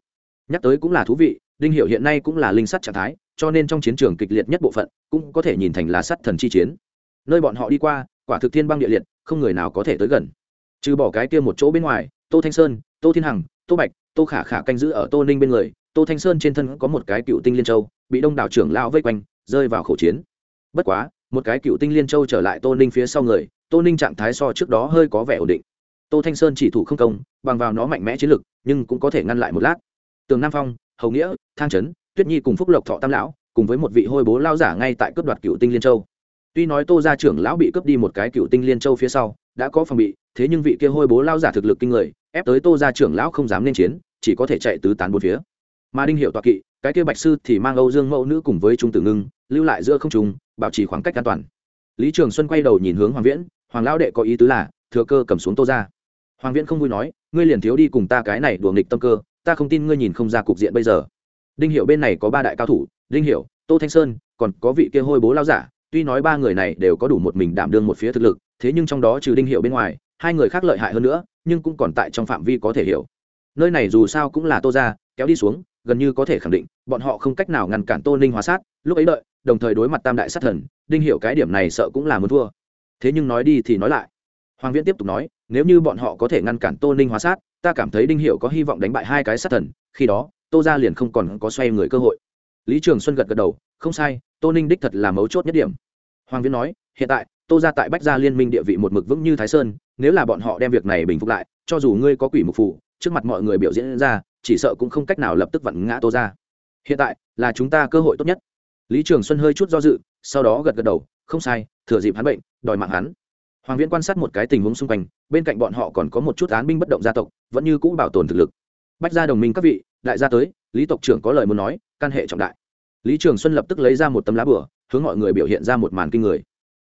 Nhắc tới cũng là thú vị, đinh hiệu hiện nay cũng là linh sắt trạng thái, cho nên trong chiến trường kịch liệt nhất bộ phận cũng có thể nhìn thành là sắt thần chi chiến. Nơi bọn họ đi qua, quả thực thiên băng địa liệt, không người nào có thể tới gần. Trừ bỏ cái kia một chỗ bên ngoài, tô thanh sơn, tô thiên hằng, tô bạch, tô khả khả canh giữ ở tô ninh bên người, tô thanh sơn trên thân có một cái cựu tinh liên châu, bị đông đảo trưởng lao vây quanh, rơi vào khẩu chiến. Bất quá, một cái cựu tinh liên châu trở lại tô ninh phía sau người, tô ninh trạng thái so trước đó hơi có vẻ ổn định tô thanh sơn chỉ thủ không công, bằng vào nó mạnh mẽ chiến lực, nhưng cũng có thể ngăn lại một lát. Tường nam phong, hầu nghĩa, thang trấn tuyết nhi cùng phúc lộc thọ tam lão, cùng với một vị hôi bố lao giả ngay tại cướp đoạt cựu tinh liên châu. Tuy nói tô gia trưởng lão bị cướp đi một cái cựu tinh liên châu phía sau, đã có phòng bị, thế nhưng vị kia hôi bố lao giả thực lực kinh người, ép tới tô gia trưởng lão không dám lên chiến, chỉ có thể chạy tứ tán bốn phía. Mà đinh hiệu tọa kỵ, cái kia bạch sư thì mang âu dương mẫu nữ cùng với trung tử ngưng, lưu lại giữa không trung, bảo trì khoảng cách an toàn. Lý trường xuân quay đầu nhìn hướng hoàng viễn, hoàng lão đệ có ý tứ là, thừa cơ cầm xuống tô ra hoàng viễn không vui nói, ngươi liền thiếu đi cùng ta cái này đùa nghịch tâm cơ, ta không tin ngươi nhìn không ra cục diện bây giờ. Đinh hiệu bên này có ba đại cao thủ, đinh hiệu tô thanh sơn, còn có vị kia hôi bố lao giả, tuy nói ba người này đều có đủ một mình đảm đương một phía thực lực, thế nhưng trong đó trừ đinh hiệu bên ngoài, hai người khác lợi hại hơn nữa, nhưng cũng còn tại trong phạm vi có thể hiểu. Nơi này dù sao cũng là tô ra kéo đi xuống, gần như có thể khẳng định, bọn họ không cách nào ngăn cản tô ninh hóa sát, lúc ấy đợi, đồng thời đối mặt tam đại sát thần, đinh hiểu cái điểm này sợ cũng là muốn thua. Thế nhưng nói đi thì nói lại hoàng viễn tiếp tục nói, nếu như bọn họ có thể ngăn cản tô ninh hóa sát, ta cảm thấy đinh hiểu có hy vọng đánh bại hai cái sát thần, khi đó, tô ra liền không còn có xoay người cơ hội. Lý trường xuân gật gật đầu, không sai, tô ninh đích thật là mấu chốt nhất điểm. Hoàng viễn nói, hiện tại, tô ra tại bách gia liên minh địa vị một mực vững như thái sơn, nếu là bọn họ đem việc này bình phục lại, cho dù ngươi có quỷ mục phủ, trước mặt mọi người biểu diễn ra, chỉ sợ cũng không cách nào lập tức vặn ngã tô ra hiện tại, là chúng ta cơ hội tốt nhất. Lý trường xuân hơi chút do dự, sau đó gật gật đầu, không sai, thừa dịp hắn bệnh, đòi mạng hắn hoàng viễn quan sát một cái tình huống xung quanh, bên cạnh bọn họ còn có một chút án binh bất động gia tộc, vẫn như cũ bảo tồn thực lực. Bách gia đồng minh các vị, đại gia tới, lý tộc trưởng có lời muốn nói căn hệ trọng đại. Lý trường xuân lập tức lấy ra một tấm lá bửa hướng mọi người biểu hiện ra một màn kinh người.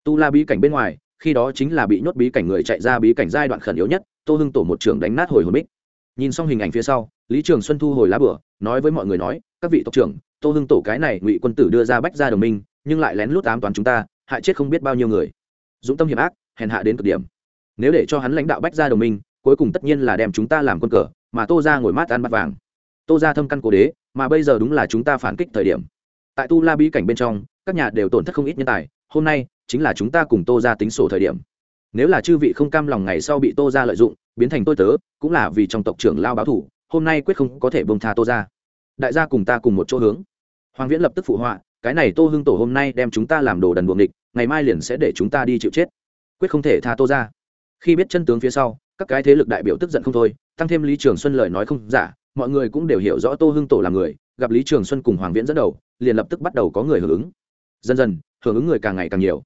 Tu la bí cảnh bên ngoài, khi đó chính là bị nhốt bí cảnh người chạy ra bí cảnh giai đoạn khẩn yếu nhất, tô hưng tổ một trưởng đánh nát hồi hồn bích. Nhìn xong hình ảnh phía sau, lý trường xuân thu hồi lá bửa nói với mọi người nói, các vị tộc trưởng, tô hưng tổ cái này ngụy quân tử đưa ra bách ra đồng minh, nhưng lại lén lút ám toán chúng ta, hại chết không biết bao nhiêu người. Dũng tâm hiểm ác hèn hạ đến cực điểm. Nếu để cho hắn lãnh đạo bách ra đồng minh, cuối cùng tất nhiên là đem chúng ta làm quân cờ, mà tô ra ngồi mát ăn bát vàng. Tô ra thâm căn cố đế, mà bây giờ đúng là chúng ta phản kích thời điểm. Tại tu la bí cảnh bên trong, các nhà đều tổn thất không ít nhân tài, hôm nay chính là chúng ta cùng tô ra tính sổ thời điểm. Nếu là chư vị không cam lòng ngày sau bị tô ra lợi dụng, biến thành tôi tớ, cũng là vì trong tộc trưởng lao báo thủ, hôm nay quyết không có thể bông tha tô ra đại gia cùng ta cùng một chỗ hướng. Hoàng viễn lập tức phụ họa, cái này tô hưng tổ hôm nay đem chúng ta làm đồ đần buồng địch ngày mai liền sẽ để chúng ta đi chịu chết quyết không thể tha tô ra. Khi biết chân tướng phía sau, các cái thế lực đại biểu tức giận không thôi, tăng thêm lý trường xuân lời nói không giả, mọi người cũng đều hiểu rõ tô hưng tổ là người, gặp lý trường xuân cùng hoàng viễn dẫn đầu, liền lập tức bắt đầu có người hưởng ứng. Dần dần, hưởng ứng người càng ngày càng nhiều.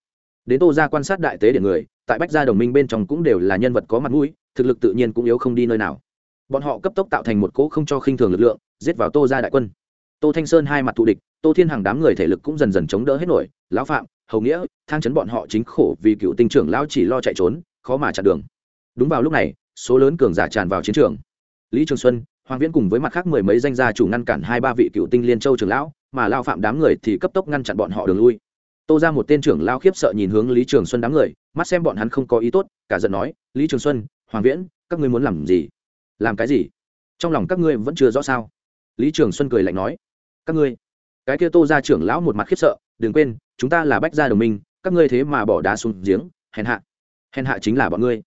Đến tô ra quan sát đại tế điện người, tại bách gia đồng minh bên trong cũng đều là nhân vật có mặt mũi, thực lực tự nhiên cũng yếu không đi nơi nào. Bọn họ cấp tốc tạo thành một cỗ không cho khinh thường lực lượng, giết vào tô ra đại quân. Tô thanh sơn hai mặt thù địch tô thiên hàng đám người thể lực cũng dần dần chống đỡ hết nổi, lão phạm, hầu nghĩa, thang chấn bọn họ chính khổ vì cựu tinh trưởng lão chỉ lo chạy trốn, khó mà chặn đường. Đúng vào lúc này, số lớn cường giả tràn vào chiến trường. Lý trường xuân, hoàng viễn cùng với mặt khác mười mấy danh gia chủ ngăn cản hai ba vị cựu tinh liên châu trưởng lão, mà lao phạm đám người thì cấp tốc ngăn chặn bọn họ đường lui. Tô ra một tên trưởng lao khiếp sợ nhìn hướng lý trường xuân đám người, mắt xem bọn hắn không có ý tốt, cả giận nói, lý trường xuân, hoàng viễn, các ngươi muốn làm gì? Làm cái gì? Trong lòng các ngươi vẫn chưa rõ sao? Lý trường xuân cười lạnh nói, các ngươi cái kia tô ra trưởng lão một mặt khiếp sợ, đừng quên, chúng ta là bách gia đồng minh, các ngươi thế mà bỏ đá xuống giếng, hèn hạ. Hèn hạ chính là bọn ngươi.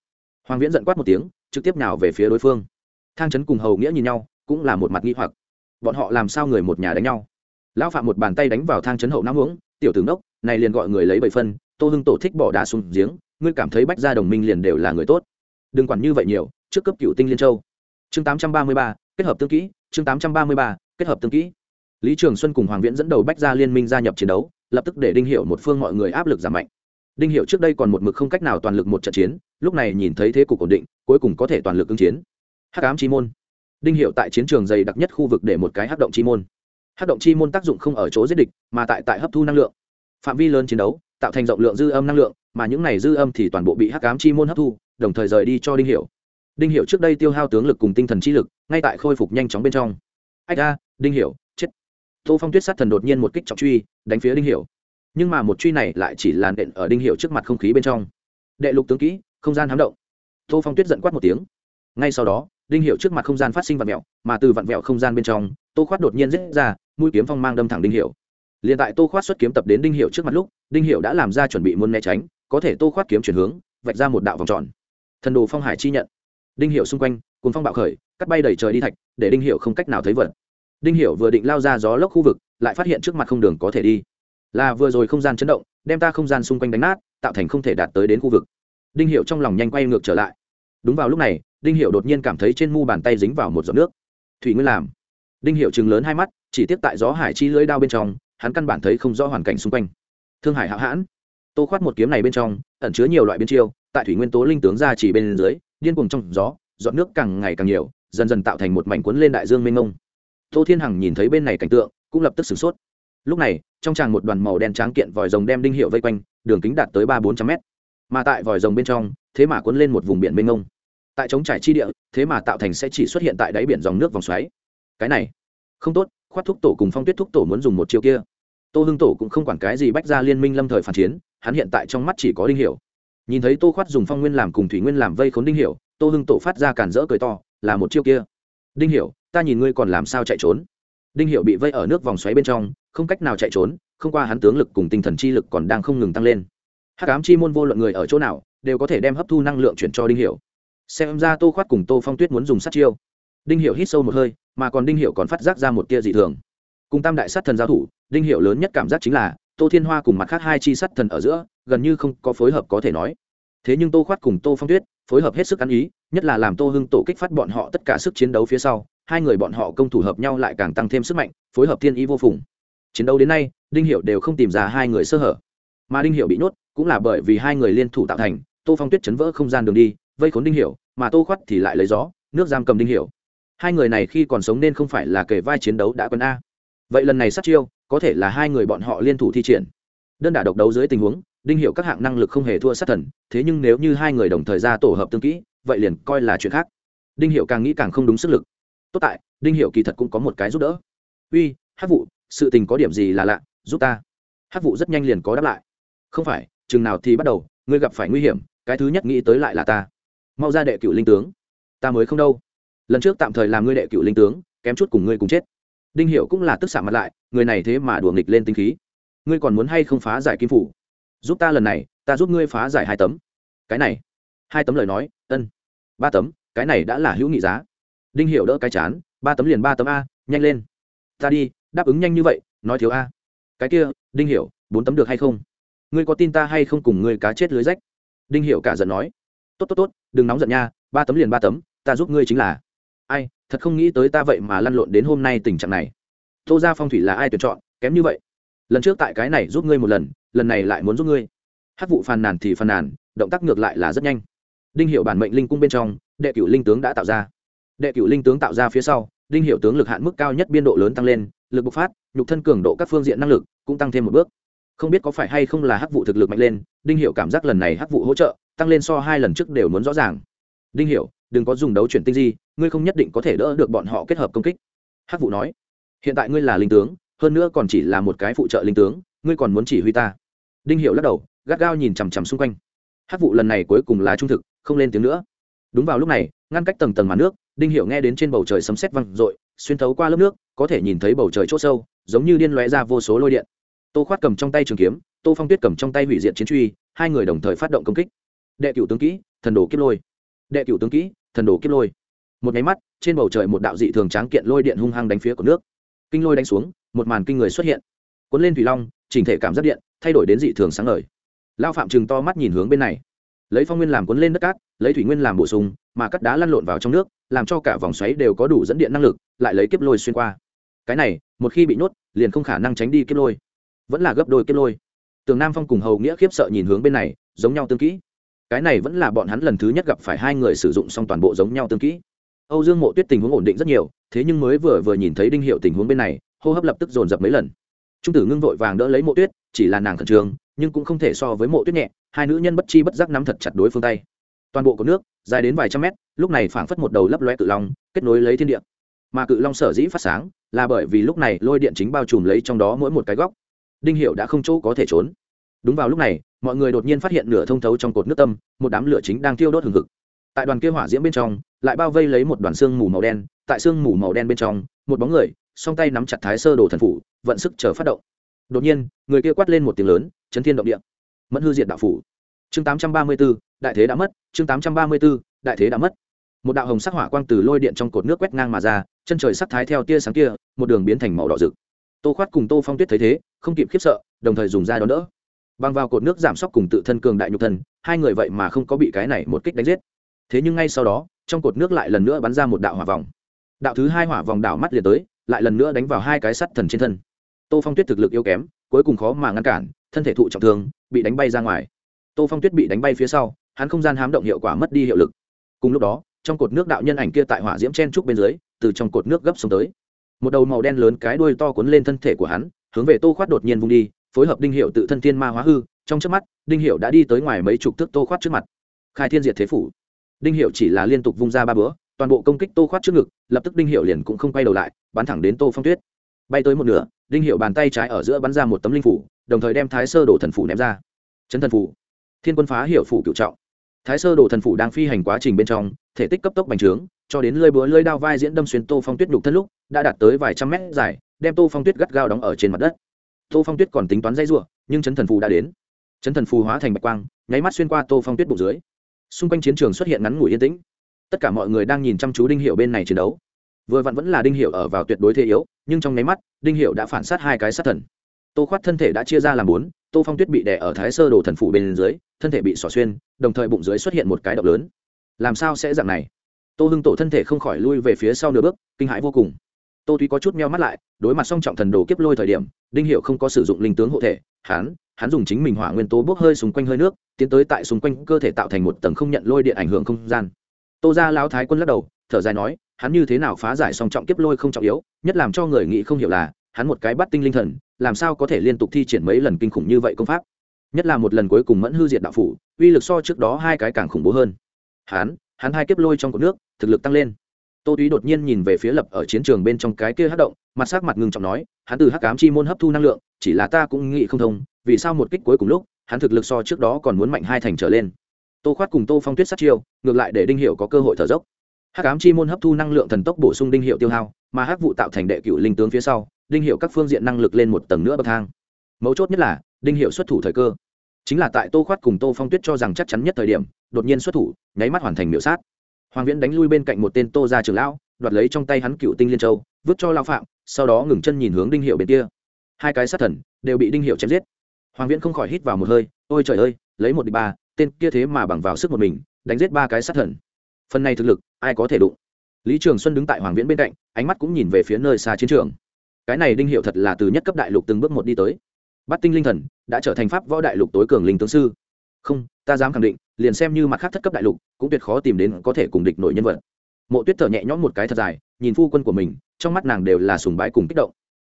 Hoàng viễn giận quát một tiếng, trực tiếp nào về phía đối phương. Thang trấn cùng hầu nghĩa nhìn nhau, cũng là một mặt nghi hoặc. Bọn họ làm sao người một nhà đánh nhau? Lão phạm một bàn tay đánh vào thang trấn hậu nắm uống, tiểu tướng đốc này liền gọi người lấy bảy phân, tô hưng tổ thích bỏ đá xuống giếng, ngươi cảm thấy bách gia đồng minh liền đều là người tốt. Đừng quản như vậy nhiều, trước cấp cựu tinh liên châu. Chương tám trăm ba mươi ba, kết hợp tương kỹ, chương tám trăm ba mươi ba, kết hợp tương kỹ lý trường xuân cùng hoàng viễn dẫn đầu bách gia liên minh gia nhập chiến đấu, lập tức để đinh hiệu một phương mọi người áp lực giảm mạnh. Đinh hiệu trước đây còn một mực không cách nào toàn lực một trận chiến, lúc này nhìn thấy thế cục ổn định, cuối cùng có thể toàn lực ứng chiến. Hắc ám chi môn. Đinh hiệu tại chiến trường dày đặc nhất khu vực để một cái hắc động chi môn. Hắc động chi môn tác dụng không ở chỗ giết địch, mà tại tại hấp thu năng lượng. Phạm vi lớn chiến đấu, tạo thành rộng lượng dư âm năng lượng, mà những này dư âm thì toàn bộ bị hắc ám chi môn hấp thu, đồng thời rời đi cho đinh hiệu đinh hiệu trước đây tiêu hao tướng lực cùng tinh thần trí lực, ngay tại khôi phục nhanh chóng bên trong. Ách a đinh hiệu tô phong tuyết sát thần đột nhiên một kích trọng truy, đánh phía đinh Hiểu. nhưng mà một truy này lại chỉ làn đện ở đinh Hiểu trước mặt không khí bên trong. Đệ lục tướng kỹ, không gian hám động. Tô phong tuyết giận quát một tiếng. Ngay sau đó, đinh Hiểu trước mặt không gian phát sinh vặn vẹo mà từ vặn vẹo không gian bên trong, tô khoát đột nhiên rết ra, mũi kiếm phong mang đâm thẳng đinh Hiểu. liền tại tô khoát xuất kiếm tập đến đinh Hiểu trước mặt lúc, đinh Hiểu đã làm ra chuẩn bị muốn né tránh, có thể tô khoát kiếm chuyển hướng, vạch ra một đạo vòng tròn. Thần đồ phong hải chi nhận. Đinh Hiểu xung quanh cùng phong bạo khởi, cắt bay đầy trời đi thạch, để đinh Hiểu không cách nào thấy vật đinh Hiểu vừa định lao ra gió lốc khu vực, lại phát hiện trước mặt không đường có thể đi. Là vừa rồi không gian chấn động, đem ta không gian xung quanh đánh nát, tạo thành không thể đạt tới đến khu vực. Đinh Hiểu trong lòng nhanh quay ngược trở lại. Đúng vào lúc này, đinh Hiểu đột nhiên cảm thấy trên mu bàn tay dính vào một giọt nước. Thủy nguyên làm. Đinh Hiểu chừng lớn hai mắt, chỉ tiếp tại gió hải chi lưỡi đao bên trong, hắn căn bản thấy không rõ hoàn cảnh xung quanh. Thương hải hạo hãn. Tô khoát một kiếm này bên trong, ẩn chứa nhiều loại biến chiêu, tại thủy nguyên tố linh tướng ra chỉ bên dưới, điên cuồng trong gió, giọt nước càng ngày càng nhiều, dần dần tạo thành một mảnh cuốn lên đại dương mênh mông tô thiên hằng nhìn thấy bên này cảnh tượng, cũng lập tức sửng sốt. Lúc này, trong tràng một đoàn màu đen tráng kiện vòi rồng đem đinh hiệu vây quanh, đường kính đạt tới ba bốn trăm mét. Mà tại vòi rồng bên trong, thế mà cuốn lên một vùng biển mênh mông. Tại chống trải chi địa, thế mà tạo thành sẽ chỉ xuất hiện tại đáy biển dòng nước vòng xoáy. Cái này, không tốt, khoát thúc tổ cùng phong tuyết thúc tổ muốn dùng một chiêu kia. Tô hưng tổ cũng không quản cái gì bách ra liên minh lâm thời phản chiến, hắn hiện tại trong mắt chỉ có đinh hiểu nhìn thấy tô khoát dùng phong nguyên làm cùng thủy nguyên làm vây khốn đinh hiểu tô hưng tổ phát ra cản rỡ cười to, là một chiêu kia. Đinh hiểu ta nhìn ngươi còn làm sao chạy trốn. Đinh Hiệu bị vây ở nước vòng xoáy bên trong, không cách nào chạy trốn, không qua hắn tướng lực cùng tinh thần chi lực còn đang không ngừng tăng lên. Hắc ám chi môn vô luận người ở chỗ nào, đều có thể đem hấp thu năng lượng chuyển cho đinh Hiệu. xem ra tô khoát cùng tô phong tuyết muốn dùng sát chiêu. Đinh Hiệu hít sâu một hơi, mà còn đinh Hiệu còn phát giác ra một tia dị thường. Cùng tam đại sát thần giao thủ, đinh Hiệu lớn nhất cảm giác chính là, tô thiên hoa cùng mặt khác hai chi sát thần ở giữa, gần như không có phối hợp có thể nói. Thế nhưng tô khoát cùng tô phong tuyết, phối hợp hết sức ăn ý, nhất là làm tô hưng tổ kích phát bọn họ tất cả sức chiến đấu phía sau hai người bọn họ công thủ hợp nhau lại càng tăng thêm sức mạnh, phối hợp thiên ý vô phùng. Chiến đấu đến nay, đinh hiệu đều không tìm ra hai người sơ hở. Mà đinh hiệu bị nhốt, cũng là bởi vì hai người liên thủ tạo thành, tô phong tuyết chấn vỡ không gian đường đi, vây khốn đinh hiệu mà tô khoắt thì lại lấy gió, nước giam cầm đinh hiệu hai người này khi còn sống nên không phải là kể vai chiến đấu đã quân a. Vậy lần này sát chiêu, có thể là hai người bọn họ liên thủ thi triển. Đơn đả độc đấu dưới tình huống, đinh hiệu các hạng năng lực không hề thua sát thần, thế nhưng nếu như hai người đồng thời ra tổ hợp tương kỹ, vậy liền coi là chuyện khác. Đinh hiệu càng nghĩ càng không đúng sức lực tốt tại, đinh hiệu kỳ thật cũng có một cái giúp đỡ. Uy hát vụ sự tình có điểm gì là lạ, giúp ta. Hát vụ rất nhanh liền có đáp lại. Không phải, chừng nào thì bắt đầu, ngươi gặp phải nguy hiểm, cái thứ nhất nghĩ tới lại là ta. Mau ra đệ cựu linh tướng. Ta mới không đâu. Lần trước tạm thời làm ngươi đệ cựu linh tướng, kém chút cùng ngươi cùng chết. Đinh hiệu cũng là tức xạ mặt lại, người này thế mà đùa nghịch lên tinh khí. Ngươi còn muốn hay không phá giải kim phủ? Giúp ta lần này, ta giúp ngươi phá giải hai tấm. Cái này. Hai tấm lời nói, ân. Ba tấm, cái này đã là hữu nghị giá đinh hiệu đỡ cái chán, ba tấm liền ba tấm a, nhanh lên. Ta đi, đáp ứng nhanh như vậy, nói thiếu a. Cái kia, đinh hiệu bốn tấm được hay không? Ngươi có tin ta hay không cùng ngươi cá chết lưới rách? Đinh hiệu cả giận nói. Tốt tốt tốt, đừng nóng giận nha, ba tấm liền ba tấm, ta giúp ngươi chính là. Ai, thật không nghĩ tới ta vậy mà lăn lộn đến hôm nay tình trạng này. Tô ra phong thủy là ai tuyển chọn, kém như vậy. Lần trước tại cái này giúp ngươi một lần lần này lại muốn giúp ngươi. Hát vụ phàn nàn thì phàn nàn, động tác ngược lại là rất nhanh. Đinh hiệu bản mệnh linh cung bên trong, đệ cửu linh tướng đã tạo ra đệ cửu linh tướng tạo ra phía sau, đinh hiệu tướng lực hạn mức cao nhất biên độ lớn tăng lên, lực bộc phát, nhục thân cường độ các phương diện năng lực cũng tăng thêm một bước. Không biết có phải hay không là hắc vụ thực lực mạnh lên, đinh hiệu cảm giác lần này hắc vụ hỗ trợ tăng lên so hai lần trước đều muốn rõ ràng. Đinh hiệu, đừng có dùng đấu chuyển tinh di, ngươi không nhất định có thể đỡ được bọn họ kết hợp công kích. Hắc vụ nói, hiện tại ngươi là linh tướng, hơn nữa còn chỉ là một cái phụ trợ linh tướng, ngươi còn muốn chỉ huy ta. Đinh hiệu lắc đầu, gắt gao nhìn chằm chằm xung quanh. Hắc vụ lần này cuối cùng là trung thực, không lên tiếng nữa. Đúng vào lúc này, ngăn cách tầng tầng màn nước đinh Hiểu nghe đến trên bầu trời sấm sét vang rội xuyên thấu qua lớp nước, có thể nhìn thấy bầu trời chỗ sâu, giống như điên lóe ra vô số lôi điện. Tô khoát cầm trong tay trường kiếm, tô phong tuyết cầm trong tay hủy diện chiến truy, hai người đồng thời phát động công kích. Đệ cửu tướng kỹ, thần đồ kiếp lôi. Đệ cửu tướng kỹ, thần đồ kiếp lôi. Một nháy mắt, trên bầu trời một đạo dị thường tráng kiện lôi điện hung hăng đánh phía của nước. Kinh lôi đánh xuống, một màn kinh người xuất hiện. Cuốn lên thủy long, chỉnh thể cảm giác điện, thay đổi đến dị thường sáng ngời. Lao phạm chừng to mắt nhìn hướng bên này. Lấy phong nguyên làm cuốn lên đất cát, lấy thủy nguyên làm bổ sung mà cắt đá lăn lộn vào trong nước, làm cho cả vòng xoáy đều có đủ dẫn điện năng lực, lại lấy kiếp lôi xuyên qua. Cái này, một khi bị nhốt, liền không khả năng tránh đi kiếp lôi. Vẫn là gấp đôi kiếp lôi. Tường nam phong cùng hầu nghĩa khiếp sợ nhìn hướng bên này, giống nhau tương kỹ. Cái này vẫn là bọn hắn lần thứ nhất gặp phải hai người sử dụng xong toàn bộ giống nhau tương kỹ. Âu dương mộ tuyết tình huống ổn định rất nhiều, thế nhưng mới vừa vừa nhìn thấy đinh hiệu tình huống bên này, hô hấp lập tức dồn dập mấy lần. Trung tử ngưng vội vàng đỡ lấy mộ tuyết, chỉ là nàng khẩn trương, nhưng cũng không thể so với mộ tuyết nhẹ, hai nữ nhân bất chi bất giác nắm thật chặt đối phương tay toàn bộ có nước, dài đến vài trăm mét, lúc này phảng phất một đầu lấp loe cự long, kết nối lấy thiên địa. Mà cự long sở dĩ phát sáng, là bởi vì lúc này lôi điện chính bao trùm lấy trong đó mỗi một cái góc. Đinh hiệu đã không chỗ có thể trốn. Đúng vào lúc này, mọi người đột nhiên phát hiện lửa thông thấu trong cột nước tâm, một đám lửa chính đang thiêu đốt hừng hực. Tại đoàn kia hỏa diễm bên trong, lại bao vây lấy một đoàn xương mù màu đen, tại xương mù màu đen bên trong, một bóng người, song tay nắm chặt thái sơ đồ thần phủ, vận sức chờ phát động. Đột nhiên, người kia quát lên một tiếng lớn, chấn thiên động địa. Mẫn hư diệt đạo phủ chương tám trăm ba mươi b ố đại thế đã mất chương tám trăm ba mươi b ố đại thế đã mất. Một đạo hồng sắc hỏa quang từ lôi điện trong cột nước quét ngang mà ra chân trời sắc thái theo tia sáng kia một đường biến thành màu đỏ rực. Tô khoát cùng tô phong tuyết thấy thế không kịp khiếp sợ đồng thời dùng ra đón đỡ. Băng vào cột nước giảm sốc cùng tự thân cường đại nhục thần, hai người vậy mà không có bị cái này một kích đánh giết. Thế nhưng ngay sau đó trong cột nước lại lần nữa bắn ra một đạo hỏa vòng. Đạo thứ hai hỏa vòng đảo mắt liền tới lại lần nữa đánh vào hai cái sắt thần trên thân. Tô phong tuyết thực lực yếu kém cuối cùng khó mà ngăn cản thân thể thụ trọng thương bị đánh bay ra ngoài tô phong tuyết bị đánh bay phía sau, hắn không gian hám động hiệu quả mất đi hiệu lực. Cùng lúc đó, trong cột nước đạo nhân ảnh kia tại hỏa diễm chen trúc bên dưới, từ trong cột nước gấp xuống tới. Một đầu màu đen lớn cái đuôi to cuốn lên thân thể của hắn, hướng về tô khoát đột nhiên vung đi, phối hợp đinh hiệu tự thân thiên ma hóa hư, trong trước mắt, đinh hiệu đã đi tới ngoài mấy chục thước tô khoát trước mặt. Khai thiên diệt thế phủ. Đinh hiệu chỉ là liên tục vung ra ba bữa, toàn bộ công kích tô khoát trước ngực, lập tức đinh hiệu liền cũng không quay đầu lại, bắn thẳng đến tô phong tuyết. Bay tới một nửa, đinh hiệu bàn tay trái ở giữa bắn ra một tấm linh phủ, đồng thời đem thái sơ đổ thần phủ ném ra. Chấn thần phủ thiên quân phá hiệu phủ cựu trọng. Thái sơ đồ thần phủ đang phi hành quá trình bên trong, thể tích cấp tốc bành trướng, cho đến lơi búa lơi đao vai diễn đâm xuyên tô phong tuyết nhục thân lúc, đã đạt tới vài trăm mét dài, đem tô phong tuyết gắt gao đóng ở trên mặt đất. Tô phong tuyết còn tính toán dây r nhưng chấn thần phù đã đến. Chấn thần phù hóa thành bạch quang, nháy mắt xuyên qua tô phong tuyết bụng dưới. Xung quanh chiến trường xuất hiện ngắn ngủi yên tĩnh. Tất cả mọi người đang nhìn chăm chú đinh hiệu bên này chiến đấu. Vừa vặn vẫn là đinh hiệu ở vào tuyệt đối thế yếu, nhưng trong nháy mắt, đinh hiệu đã phản sát hai cái sát thần. Tô khoát thân thể đã chia ra làm bốn tô phong tuyết bị đè ở thái sơ đồ thần phủ bên dưới, thân thể bị xỏ xuyên, đồng thời bụng dưới xuất hiện một cái động lớn. Làm sao sẽ dạng này? Tô hưng tổ thân thể không khỏi lui về phía sau nửa bước, kinh hãi vô cùng. Tô tuy có chút meo mắt lại, đối mặt song trọng thần đồ kiếp lôi thời điểm, đinh hiệu không có sử dụng linh tướng hộ thể, hắn hắn dùng chính mình hỏa nguyên tố bốc hơi xung quanh hơi nước, tiến tới tại xung quanh cơ thể tạo thành một tầng không nhận lôi điện ảnh hưởng không gian. Tô ra lão thái quân lắc đầu, thở dài nói, hắn như thế nào phá giải song trọng kiếp lôi không trọng yếu, nhất làm cho người nghĩ không hiểu là, hắn một cái bắt tinh linh thần làm sao có thể liên tục thi triển mấy lần kinh khủng như vậy công pháp? Nhất là một lần cuối cùng mẫn hư diệt đạo phủ, uy lực so trước đó hai cái càng khủng bố hơn. Hắn hắn hai kiếp lôi trong cột nước, thực lực tăng lên. Tô túy đột nhiên nhìn về phía lập ở chiến trường bên trong cái kia hát động, mặt sắc mặt ngưng trọng nói, hắn từ hắc cám chi môn hấp thu năng lượng, chỉ là ta cũng nghĩ không thông, vì sao một kích cuối cùng lúc, hắn thực lực so trước đó còn muốn mạnh hai thành trở lên? Tô khoát cùng tô phong tuyết sát chiêu, ngược lại để đinh hiệu có cơ hội thở dốc. Hắc cám chi môn hấp thu năng lượng thần tốc bổ sung đinh hiệu tiêu hao, mà hắc vụ tạo thành đệ cựu linh tướng phía sau đinh hiệu các phương diện năng lực lên một tầng nữa bậc thang. Mấu chốt nhất là, đinh hiệu xuất thủ thời cơ. Chính là tại tô khoát cùng tô phong tuyết cho rằng chắc chắn nhất thời điểm, đột nhiên xuất thủ, nháy mắt hoàn thành miểu sát. Hoàng viễn đánh lui bên cạnh một tên tô gia trưởng lão, đoạt lấy trong tay hắn cựu tinh liên châu, vứt cho lao phạm, sau đó ngừng chân nhìn hướng đinh hiệu bên kia. Hai cái sát thần đều bị đinh hiệu chém giết. Hoàng viễn không khỏi hít vào một hơi, ôi trời ơi, lấy một đi ba, tên kia thế mà bằng vào sức một mình, đánh giết ba cái sát thần. Phần này thực lực, ai có thể đụng? Lý trường xuân đứng tại hoàng viễn bên cạnh, ánh mắt cũng nhìn về phía nơi xa chiến trường cái này đinh hiệu thật là từ nhất cấp đại lục từng bước một đi tới. Bắt tinh linh thần đã trở thành pháp võ đại lục tối cường linh tướng sư. Không, ta dám khẳng định, liền xem như mặt khác thất cấp đại lục, cũng tuyệt khó tìm đến có thể cùng địch nổi nhân vật. Mộ tuyết thở nhẹ nhõm một cái thật dài, nhìn phu quân của mình, trong mắt nàng đều là sùng bái cùng kích động.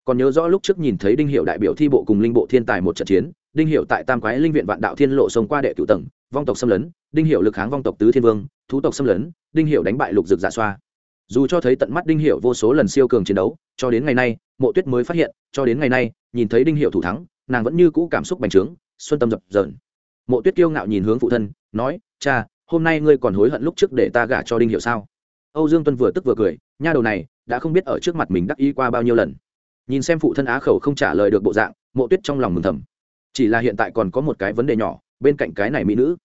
Còn nhớ rõ lúc trước nhìn thấy đinh hiệu đại biểu thi bộ cùng linh bộ thiên tài một trận chiến, đinh hiệu tại tam quái linh viện vạn đạo thiên lộ sông qua đệ cửu tầng, vong tộc xâm lấn, đinh hiệu lực kháng vong tộc tứ thiên vương, thú tộc xâm lấn, đinh hiệu đánh bại lục dực giả xoa dù cho thấy tận mắt đinh hiệu vô số lần siêu cường chiến đấu, cho đến ngày nay, mộ tuyết mới phát hiện, cho đến ngày nay, nhìn thấy đinh hiệu thủ thắng, nàng vẫn như cũ cảm xúc bành trướng, xuân tâm dập dờn. Mộ tuyết kiêu ngạo nhìn hướng phụ thân, nói, cha, hôm nay ngươi còn hối hận lúc trước để ta gả cho đinh hiệu sao? Âu dương tuân vừa tức vừa cười, nha đầu này, đã không biết ở trước mặt mình đắc ý qua bao nhiêu lần. Nhìn xem phụ thân á khẩu không trả lời được bộ dạng, mộ tuyết trong lòng mừng thầm. Chỉ là hiện tại còn có một cái vấn đề nhỏ, bên cạnh cái này mỹ nữ.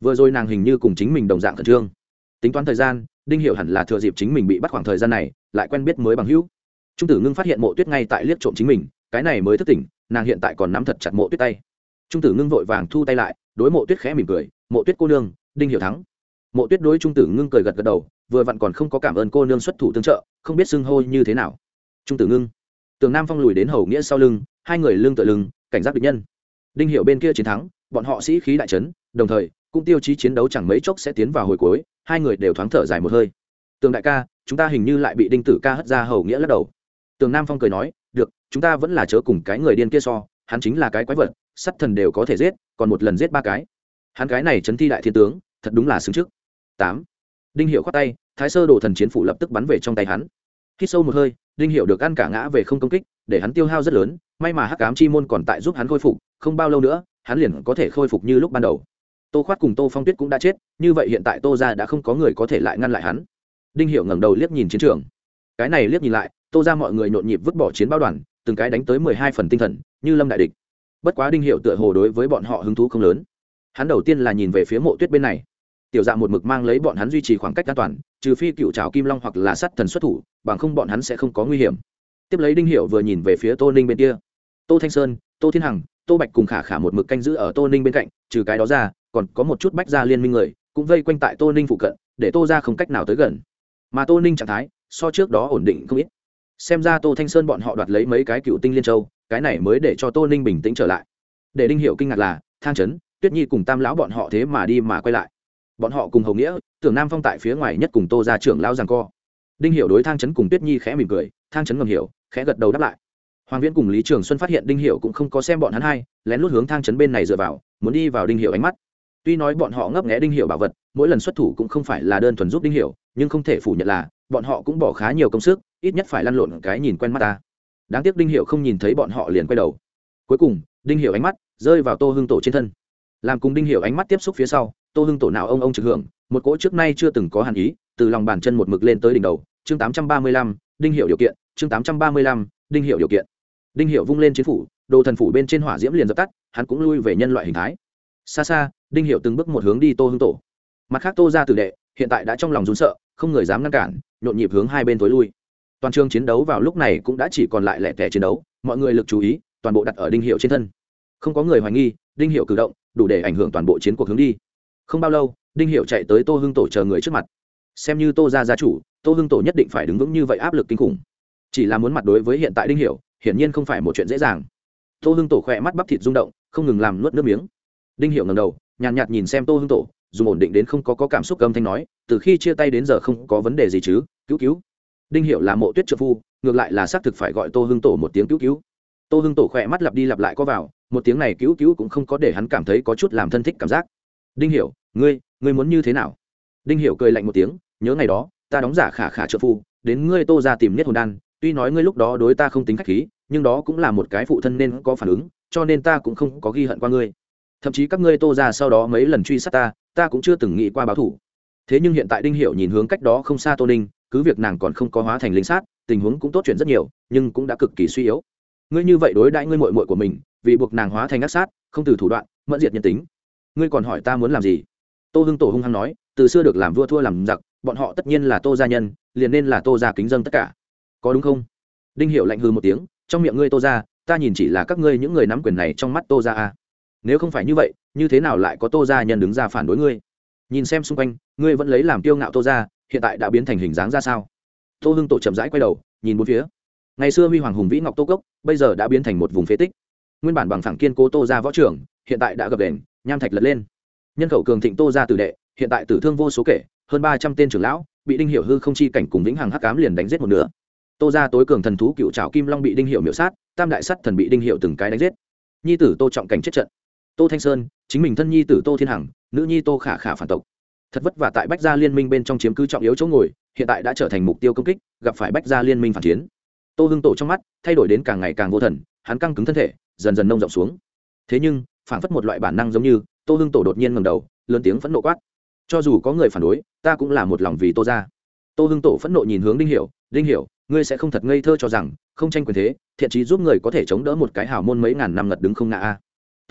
Vừa rồi nàng hình như cùng chính mình đồng dạng khẩn trương. Tính toán thời gian đinh Hiểu hẳn là thừa dịp chính mình bị bắt khoảng thời gian này, lại quen biết mới bằng hữu. Trung tử ngưng phát hiện mộ tuyết ngay tại liếc trộm chính mình, cái này mới thức tỉnh, nàng hiện tại còn nắm thật chặt mộ tuyết tay. Trung tử ngưng vội vàng thu tay lại, đối mộ tuyết khẽ mỉm cười, mộ tuyết cô nương, đinh Hiểu thắng. Mộ tuyết đối trung tử ngưng cười gật gật đầu, vừa vặn còn không có cảm ơn cô nương xuất thủ tương trợ, không biết xưng hô như thế nào. Trung tử ngưng, tường nam phong lùi đến hầu nghĩa sau lưng, hai người lưng tựa lưng, cảnh giác địch nhân. Đinh Hiểu bên kia chiến thắng, bọn họ sĩ khí đại trấn đồng thời cũng tiêu chí chiến đấu chẳng mấy chốc sẽ tiến vào hồi cuối, hai người đều thoáng thở dài một hơi. Tường đại ca, chúng ta hình như lại bị đinh tử ca hất ra hầu nghĩa lắc đầu. Tường nam phong cười nói, được, chúng ta vẫn là chớ cùng cái người điên kia so, hắn chính là cái quái vật sắt thần đều có thể giết, còn một lần giết ba cái. Hắn cái này chấn thi đại thiên tướng, thật đúng là xứng trước. Tám. Đinh hiệu khoát tay, thái sơ đồ thần chiến phủ lập tức bắn về trong tay hắn. Khi sâu một hơi, đinh hiệu được ăn cả ngã về không công kích, để hắn tiêu hao rất lớn, may mà hắc cám chi môn còn tại giúp hắn khôi phục, không bao lâu nữa, hắn liền có thể khôi phục như lúc ban đầu tô khoát cùng tô phong tuyết cũng đã chết, như vậy hiện tại tô ra đã không có người có thể lại ngăn lại hắn. Đinh hiệu ngẩng đầu liếc nhìn chiến trường. Cái này liếc nhìn lại, tô ra mọi người nhộn nhịp vứt bỏ chiến bao đoàn, từng cái đánh tới mười hai phần tinh thần, như lâm đại địch. Bất quá đinh hiệu tựa hồ đối với bọn họ hứng thú không lớn. Hắn đầu tiên là nhìn về phía mộ tuyết bên này. Tiểu dạ một mực mang lấy bọn hắn duy trì khoảng cách an toàn, trừ phi cựu trào kim long hoặc là sắt thần xuất thủ, bằng không bọn hắn sẽ không có nguy hiểm. Tiếp lấy đinh hiệu vừa nhìn về phía tô ninh bên kia. Tô thanh sơn, tô thiên hằng, tô bạch cùng khả khả một mực canh giữ ở tô ninh bên cạnh, trừ cái đó ra còn có một chút bách gia liên minh người, cũng vây quanh tại tô ninh phụ cận, để tô ra không cách nào tới gần. Mà tô ninh trạng thái, so trước đó ổn định không ít. Xem ra tô thanh sơn bọn họ đoạt lấy mấy cái cựu tinh liên châu, cái này mới để cho tô ninh bình tĩnh trở lại. Để đinh hiệu kinh ngạc là, thang trấn tuyết nhi cùng tam lão bọn họ thế mà đi mà quay lại. Bọn họ cùng hầu nghĩa, tưởng nam phong tại phía ngoài nhất cùng tô ra trưởng lao rằng co. Đinh hiệu đối thang trấn cùng tuyết nhi khẽ mỉm cười, thang trấn ngầm hiểu, khẽ gật đầu đáp lại. Hoàng viễn cùng lý trường xuân phát hiện đinh hiệu cũng không có xem bọn hắn hai lén lút hướng thang trấn bên này dựa vào, muốn đi vào đinh hiệu ánh mắt tuy nói bọn họ ngấp nghé đinh hiểu bảo vật, mỗi lần xuất thủ cũng không phải là đơn thuần giúp đinh hiểu, nhưng không thể phủ nhận là, bọn họ cũng bỏ khá nhiều công sức, ít nhất phải lăn lộn cái nhìn quen mắt ta. Đáng tiếc đinh hiểu không nhìn thấy bọn họ liền quay đầu. Cuối cùng, đinh hiểu ánh mắt rơi vào tô hưng tổ trên thân. Làm cùng đinh hiểu ánh mắt tiếp xúc phía sau, tô hưng tổ nào ông ông trực hưởng, một cỗ trước nay chưa từng có hàn ý, từ lòng bàn chân một mực lên tới đỉnh đầu. Chương tám trăm ba mươi lăm, đinh Hiểu điều kiện, chương tám trăm ba mươi lăm, đinh Hiểu điều kiện. Đinh Hiểu vung lên chiến phủ, đồ thần phủ bên trên hỏa diễm liền dập tắt, hắn cũng lui về nhân loại hình thái xa xa, đinh hiệu từng bước một hướng đi tô hưng tổ. Mặt khác tô ra tử đệ, hiện tại đã trong lòng rún sợ, không người dám ngăn cản, nhộn nhịp hướng hai bên tối lui. Toàn trường chiến đấu vào lúc này cũng đã chỉ còn lại lẻ tẻ chiến đấu, mọi người lực chú ý, toàn bộ đặt ở đinh hiệu trên thân. Không có người hoài nghi, đinh hiệu cử động, đủ để ảnh hưởng toàn bộ chiến cuộc hướng đi. Không bao lâu, đinh hiệu chạy tới tô hưng tổ chờ người trước mặt. Xem như tô ra gia chủ, tô hưng tổ nhất định phải đứng vững như vậy áp lực kinh khủng. Chỉ là muốn mặt đối với hiện tại đinh hiệu hiển nhiên không phải một chuyện dễ dàng. Tô hưng tổ khỏe mắt bắp thịt rung động, không ngừng làm nuốt nước miếng đinh hiệu ngầm đầu nhàn nhạt, nhạt nhìn xem tô hưng tổ dùng ổn định đến không có, có cảm xúc âm thanh nói từ khi chia tay đến giờ không có vấn đề gì chứ cứu cứu. Đinh hiệu là mộ tuyết trợ phu ngược lại là xác thực phải gọi tô hưng tổ một tiếng cứu cứu. Tô hưng tổ khỏe mắt lặp đi lặp lại có vào một tiếng này cứu cứu cũng không có để hắn cảm thấy có chút làm thân thích cảm giác. Đinh hiểu ngươi ngươi muốn như thế nào? Đinh hiểu cười lạnh một tiếng nhớ ngày đó ta đóng giả khả khả trợ phu đến ngươi tô ra tìm nhất hồn đan tuy nói ngươi lúc đó đối ta không tính khách khí nhưng đó cũng là một cái phụ thân nên có phản ứng cho nên ta cũng không có ghi hận qua ngươi thậm chí các ngươi tô ra sau đó mấy lần truy sát ta ta cũng chưa từng nghĩ qua báo thủ. Thế nhưng hiện tại đinh hiệu nhìn hướng cách đó không xa tô ninh, cứ việc nàng còn không có hóa thành linh sát, tình huống cũng tốt chuyện rất nhiều, nhưng cũng đã cực kỳ suy yếu. Ngươi như vậy đối đãi ngươi muội muội của mình, vì buộc nàng hóa thành ác sát, không từ thủ đoạn, mẫn diệt nhân tính. Ngươi còn hỏi ta muốn làm gì? Tô hưng tổ hung hăng nói, từ xưa được làm vua thua làm giặc, bọn họ tất nhiên là tô gia nhân, liền nên là tô gia kính dân tất cả. Có đúng không? Đinh hiệu lạnh hư một tiếng, trong miệng ngươi tô gia, ta nhìn chỉ là các ngươi những người nắm quyền này trong mắt tô gia a nếu không phải như vậy, như thế nào lại có tô gia nhân đứng ra phản đối ngươi? Nhìn xem xung quanh, ngươi vẫn lấy làm kiêu ngạo tô gia, hiện tại đã biến thành hình dáng ra sao? Tô hưng tổ chậm rãi quay đầu, nhìn bốn phía. Ngày xưa huy hoàng hùng vĩ ngọc tô cốc, bây giờ đã biến thành một vùng phế tích. Nguyên bản bằng phẳng kiên cố tô ra võ trưởng, hiện tại đã gập đền, nham thạch lật lên. Nhân khẩu cường thịnh tô ra tử đệ, hiện tại tử thương vô số kể, hơn ba trăm tên trưởng lão, bị đinh hiểu hư không chi cảnh cùng vĩnh hằng hắc cám liền đánh giết một nửa. Tô ra tối cường thần thú cựu trào kim long bị đinh hiệu miểu sát, tam đại sắt thần bị đinh hiệu từng cái đánh giết. Nhi tử tô trọng cảnh chết trận tô thanh sơn, chính mình thân nhi tử tô thiên hằng, nữ nhi tô khả khả phản tộc. Thật vất vả tại bách gia liên minh bên trong chiếm cứ trọng yếu chỗ ngồi, hiện tại đã trở thành mục tiêu công kích, gặp phải bách gia liên minh phản chiến. Tô hưng tổ trong mắt, thay đổi đến càng ngày càng vô thần, hắn căng cứng thân thể, dần dần nông rộng xuống. Thế nhưng phản phất một loại bản năng giống như, tô hưng tổ đột nhiên ngầm đầu, lớn tiếng phẫn nộ quát. Cho dù có người phản đối, ta cũng là một lòng vì tô ra tô hưng tổ phẫn nộ nhìn hướng đinh hiểu đinh hiểu, ngươi sẽ không thật ngây thơ cho rằng không tranh quyền thế, thiện trí giúp người có thể chống đỡ một cái hào môn mấy ngàn năm ngật đứng không ngã a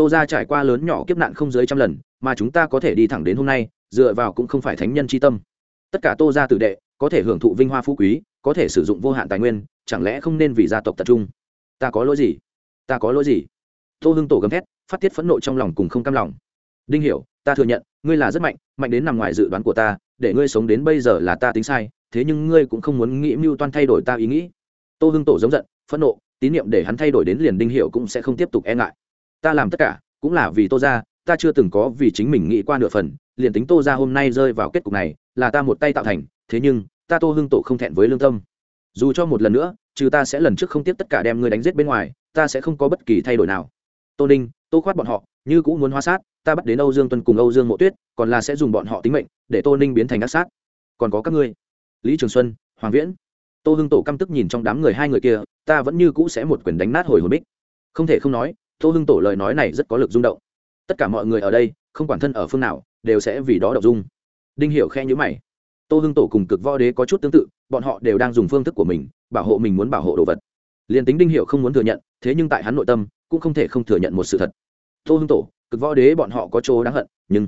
tô ra trải qua lớn nhỏ kiếp nạn không dưới trăm lần, mà chúng ta có thể đi thẳng đến hôm nay, dựa vào cũng không phải thánh nhân c h i tâm. Tất cả tô ra tử đệ, có thể hưởng thụ vinh hoa phú quý, có thể sử dụng vô hạn tài nguyên, chẳng lẽ không nên vì gia tộc tập trung? Ta có lỗi gì? Ta có lỗi gì? Tô hưng tổ gầm thét, phát tiết phẫn nộ trong lòng cùng không cam lòng. Đinh hiểu, ta thừa nhận, ngươi là rất mạnh mạnh đến nằm ngoài dự đoán của ta, để ngươi sống đến bây giờ là ta tính sai, thế nhưng ngươi cũng không muốn nghĩ mưu toan thay đổi ta ý nghĩ. Tô hưng tổ giống giận, phẫn nộ, tín nhiệm để hắn thay đổi đến liền đinh hiểu cũng sẽ không tiếp tục e ngại ta làm tất cả, cũng là vì tô ra ta chưa từng có vì chính mình nghĩ qua nửa phần, liền tính tô ra hôm nay rơi vào kết cục này, là ta một tay tạo thành, thế nhưng, ta tô hưng tổ không thẹn với lương tâm. Dù cho một lần nữa, trừ ta sẽ lần trước không tiếp tất cả đem ngươi đánh giết bên ngoài, ta sẽ không có bất kỳ thay đổi nào. Tô ninh, tô khoát bọn họ, như cũng muốn hóa sát, ta bắt đến âu dương tuân cùng âu dương mộ tuyết, còn là sẽ dùng bọn họ tính mệnh, để tô ninh biến thành ác sát. Còn có các ngươi, lý trường xuân, hoàng viễn, tô hưng tổ căm tức nhìn trong đám người hai người kia, ta vẫn như cũ sẽ một quyền đánh nát hồi hồn bích. Không thể không nói tô hưng tổ lời nói này rất có lực rung động. Tất cả mọi người ở đây, không quản thân ở phương nào, đều sẽ vì đó đọc dung. Đinh hiểu khe nhữ mày. Tô hưng tổ cùng cực võ đế có chút tương tự, bọn họ đều đang dùng phương thức của mình, bảo hộ mình muốn bảo hộ đồ vật. Liền tính đinh hiểu không muốn thừa nhận, thế nhưng tại hắn nội tâm, cũng không thể không thừa nhận một sự thật. Tô hưng tổ, cực võ đế bọn họ có chỗ đáng hận, nhưng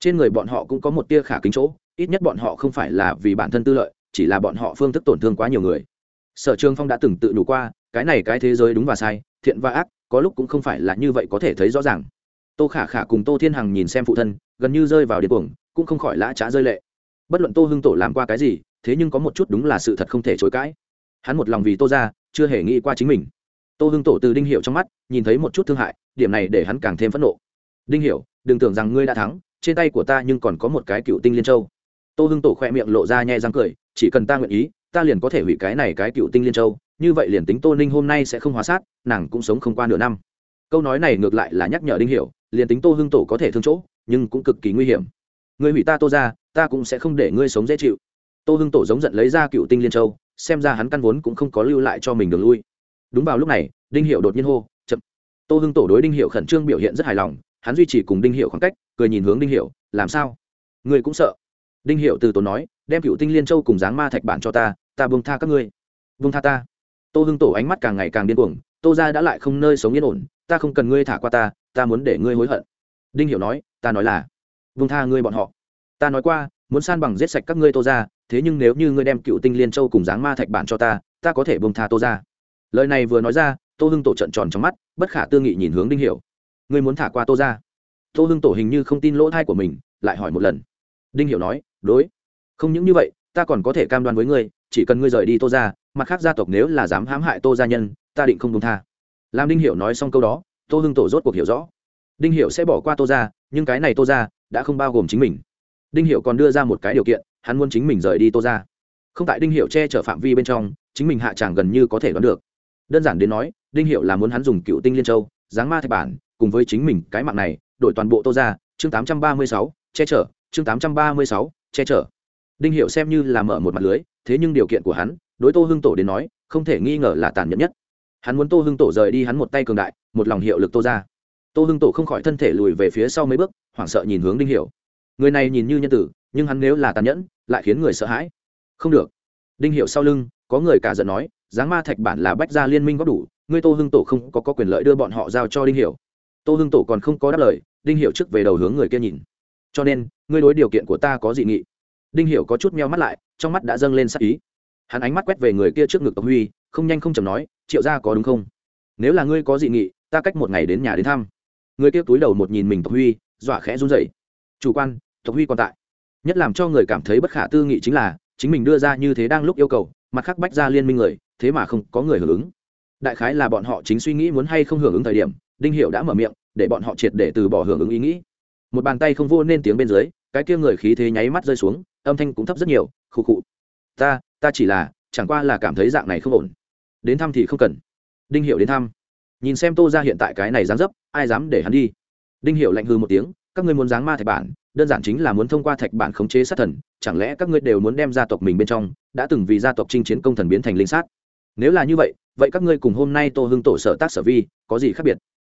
trên người bọn họ cũng có một tia khả kính chỗ, ít nhất bọn họ không phải là vì bản thân tư lợi, chỉ là bọn họ phương thức tổn thương quá nhiều người. Sở trường phong đã từng tự đủ qua, cái này cái thế giới đúng và sai, thiện và ác có lúc cũng không phải là như vậy có thể thấy rõ ràng. Tô khả khả cùng tô thiên hằng nhìn xem phụ thân, gần như rơi vào điên cuồng, cũng không khỏi lã trá rơi lệ. Bất luận tô hưng tổ làm qua cái gì, thế nhưng có một chút đúng là sự thật không thể chối cãi. Hắn một lòng vì tô ra chưa hề nghĩ qua chính mình. Tô hưng tổ từ đinh hiệu trong mắt, nhìn thấy một chút thương hại, điểm này để hắn càng thêm phẫn nộ. Đinh hiệu đừng tưởng rằng ngươi đã thắng, trên tay của ta nhưng còn có một cái cựu tinh liên châu. Tô hưng tổ khoe miệng lộ ra nhẹ răng cười, chỉ cần ta nguyện ý ta liền có thể hủy cái này cái cựu tinh liên châu, như vậy liền tính tô ninh hôm nay sẽ không hóa sát, nàng cũng sống không qua nửa năm. Câu nói này ngược lại là nhắc nhở đinh hiểu, liền tính tô hưng tổ có thể thương chỗ, nhưng cũng cực kỳ nguy hiểm. Người hủy ta tô ra, ta cũng sẽ không để ngươi sống dễ chịu. Tô hưng tổ giống giận lấy ra cựu tinh liên châu, xem ra hắn căn vốn cũng không có lưu lại cho mình đường lui. Đúng vào lúc này, đinh hiệu đột nhiên hô, chậm. Tô hưng tổ đối đinh hiệu khẩn trương biểu hiện rất hài lòng, hắn duy trì cùng đinh hiệu khoảng cách, cười nhìn hướng đinh hiệu làm sao? Ngươi cũng sợ? Đinh hiệu từ tốn nói, đem cựu tinh liên châu cùng dáng ma thạch bản cho ta ta buông tha các ngươi. Buông tha ta. Tô hưng tổ ánh mắt càng ngày càng điên cuồng, tô ra đã lại không nơi sống yên ổn, ta không cần ngươi thả qua ta ta muốn để ngươi hối hận. Đinh hiểu nói, ta nói là, buông tha ngươi bọn họ. Ta nói qua, muốn san bằng giết sạch các ngươi tô ra thế nhưng nếu như ngươi đem cựu tinh liên châu cùng dáng ma thạch bản cho ta ta có thể buông tha tô ra lời này vừa nói ra, tô hưng tổ trận tròn trong mắt, bất khả tư nghị nhìn hướng đinh hiểu. Ngươi muốn thả qua tô ra tô hưng tổ hình như không tin lỗ thai của mình, lại hỏi một lần. Đinh hiểu nói đối. Không những như vậy ta còn có thể cam đoan với ngươi chỉ cần ngươi rời đi tô ra mặt khác gia tộc nếu là dám hãm hại tô gia nhân ta định không đúng tha. Làm đinh hiểu nói xong câu đó tô hưng tổ rốt cuộc hiểu rõ. Đinh hiểu sẽ bỏ qua tô gia nhưng cái này tô gia đã không bao gồm chính mình. Đinh hiểu còn đưa ra một cái điều kiện hắn muốn chính mình rời đi tô gia. Không tại đinh hiểu che chở phạm vi bên trong chính mình hạ tràng gần như có thể đoán được. Đơn giản đến nói đinh hiểu là muốn hắn dùng cựu tinh liên châu giáng ma thạch bản cùng với chính mình cái mạng này đổi toàn bộ tô gia chương 836, che chở chương 836, che chở. Đinh hiểu xem như là mở một mặt lưới thế nhưng điều kiện của hắn đối tô hưng tổ đến nói không thể nghi ngờ là tàn nhẫn nhất. Hắn muốn tô hưng tổ rời đi hắn một tay cường đại một lòng hiệu lực tô ra. Tô hưng tổ không khỏi thân thể lùi về phía sau mấy bước hoảng sợ nhìn hướng đinh hiểu. Người này nhìn như nhân tử nhưng hắn nếu là tàn nhẫn lại khiến người sợ hãi. Không được. Đinh hiểu sau lưng có người cả giận nói giáng ma thạch bản là bách gia liên minh góp đủ ngươi tô hưng tổ không có, có quyền lợi đưa bọn họ giao cho đinh hiểu. Tô hưng tổ còn không có đáp lời đinh hiểu trước về đầu hướng người kia nhìn. Cho nên ngươi đối điều kiện của ta có dị nghị. Đinh hiểu có chút meo mắt lại, trong mắt đã dâng lên sắc ý. Hắn ánh mắt quét về người kia trước ngực tộc huy, không nhanh không chậm nói, triệu gia có đúng không? Nếu là ngươi có dị nghị, ta cách một ngày đến nhà đến thăm. Người kia túi đầu một nhìn mình tộc huy, dọa khẽ run rẩy. Chủ quan, tộc huy còn tại. Nhất làm cho người cảm thấy bất khả tư nghị chính là, chính mình đưa ra như thế đang lúc yêu cầu, mặt khác bách ra liên minh người, thế mà không có người hưởng ứng. Đại khái là bọn họ chính suy nghĩ muốn hay không hưởng ứng thời điểm, đinh Hiểu đã mở miệng, để bọn họ triệt để từ bỏ hưởng ứng ý nghĩ. Một bàn tay không vô nên tiếng bên dưới cái kia người khí thế nháy mắt rơi xuống, âm thanh cũng thấp rất nhiều, khụ khụ. Ta ta chỉ là, chẳng qua là cảm thấy dạng này không ổn. Đến thăm thì không cần. Đinh hiệu đến thăm. Nhìn xem tô ra hiện tại cái này dáng dấp, ai dám để hắn đi? Đinh hiệu lạnh hư một tiếng, các ngươi muốn dáng ma thạch bản, đơn giản chính là muốn thông qua thạch bản khống chế sát thần, chẳng lẽ các ngươi đều muốn đem gia tộc mình bên trong, đã từng vì gia tộc chinh chiến công thần biến thành linh sát? Nếu là như vậy vậy các ngươi cùng hôm nay tô hưng tổ sở tác sở vi, có gì khác biệt?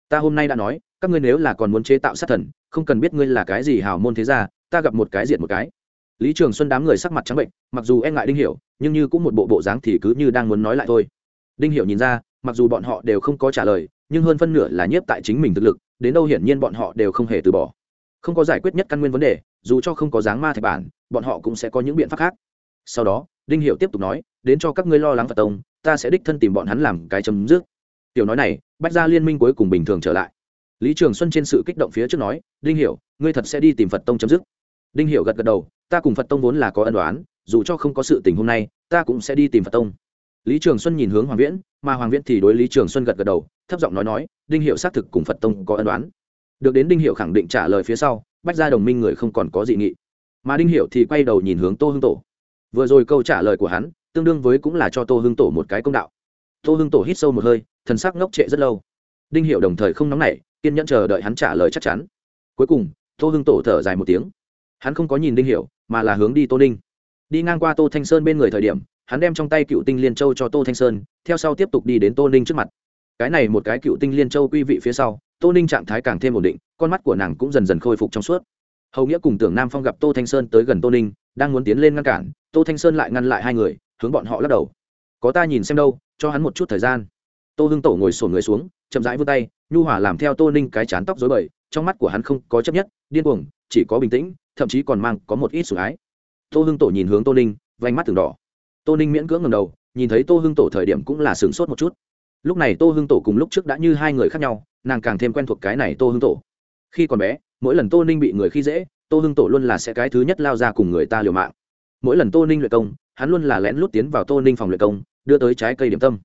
Ta hôm nay đã nói, các ngươi nếu là còn muốn chế tạo sát thần, không cần biết ngươi là cái gì hào môn thế gia ta gặp một cái diện một cái. Lý trường xuân đám người sắc mặt trắng bệnh, mặc dù e ngại đinh hiểu, nhưng như cũng một bộ bộ dáng thì cứ như đang muốn nói lại thôi. Đinh hiểu nhìn ra, mặc dù bọn họ đều không có trả lời, nhưng hơn phân nửa là nhiếp tại chính mình thực lực, đến đâu hiển nhiên bọn họ đều không hề từ bỏ. Không có giải quyết nhất căn nguyên vấn đề, dù cho không có dáng ma thạch bản, bọn họ cũng sẽ có những biện pháp khác. Sau đó, đinh Hiểu tiếp tục nói, đến cho các ngươi lo lắng phật tông, ta sẽ đích thân tìm bọn hắn làm cái chấm dứt. Tiểu nói này, bách ra liên minh cuối cùng bình thường trở lại. Lý trường xuân trên sự kích động phía trước nói, đinh hiểu, ngươi thật sẽ đi tìm phật tông chấm dứt đinh hiểu gật gật đầu, ta cùng phật tông vốn là có ân đoán dù cho không có sự tình hôm nay, ta cũng sẽ đi tìm phật tông. Lý trường xuân nhìn hướng hoàng viễn, mà hoàng viễn thì đối lý trường xuân gật gật đầu, thấp giọng nói nói, đinh hiệu xác thực cùng phật tông có ân đoán được đến đinh hiệu khẳng định trả lời phía sau, bách ra đồng minh người không còn có dị nghị. Mà đinh hiệu thì quay đầu nhìn hướng tô hưng tổ. Vừa rồi câu trả lời của hắn, tương đương với cũng là cho tô hưng tổ một cái công đạo. Tô hưng tổ hít sâu một hơi, thần sắc ngốc trệ rất lâu. Đinh hiệu đồng thời không nóng nảy, kiên nhẫn chờ đợi hắn trả lời chắc chắn. Cuối cùng, tô hưng tổ thở dài một tiếng hắn không có nhìn đinh Hiểu, mà là hướng đi tô ninh. Đi ngang qua tô thanh sơn bên người thời điểm hắn đem trong tay cựu tinh liên châu cho tô thanh sơn theo sau tiếp tục đi đến tô ninh trước mặt. Cái này một cái cựu tinh liên châu quy vị phía sau tô ninh trạng thái càng thêm ổn định con mắt của nàng cũng dần dần khôi phục trong suốt. Hầu nghĩa cùng tưởng nam phong gặp tô thanh sơn tới gần tô ninh đang muốn tiến lên ngăn cản tô thanh sơn lại ngăn lại hai người hướng bọn họ lắc đầu. Có ta nhìn xem đâu cho hắn một chút thời gian. Tô hưng tổ ngồi sổn người xuống chậm rãi vươn tay nhu hỏa làm theo tô ninh cái chán tóc dối bời trong mắt của hắn không có chấp nhất, điên cuồng, chỉ có bình tĩnh, thậm chí còn mang có một ít sủng ái. Tô hưng tổ nhìn hướng tô ninh, vành mắt từng đỏ. Tô ninh miễn cưỡng ngầm đầu, nhìn thấy tô hưng tổ thời điểm cũng là sửng sốt một chút. Lúc này tô hưng tổ cùng lúc trước đã như hai người khác nhau, nàng càng thêm quen thuộc cái này tô hưng tổ. Khi còn bé, mỗi lần tô ninh bị người khi dễ, tô hưng tổ luôn là sẽ cái thứ nhất lao ra cùng người ta liều mạng. Mỗi lần tô ninh luyện công, hắn luôn là lén lút tiến vào tô ninh phòng luyện công, đưa tới trái cây điểm tâm.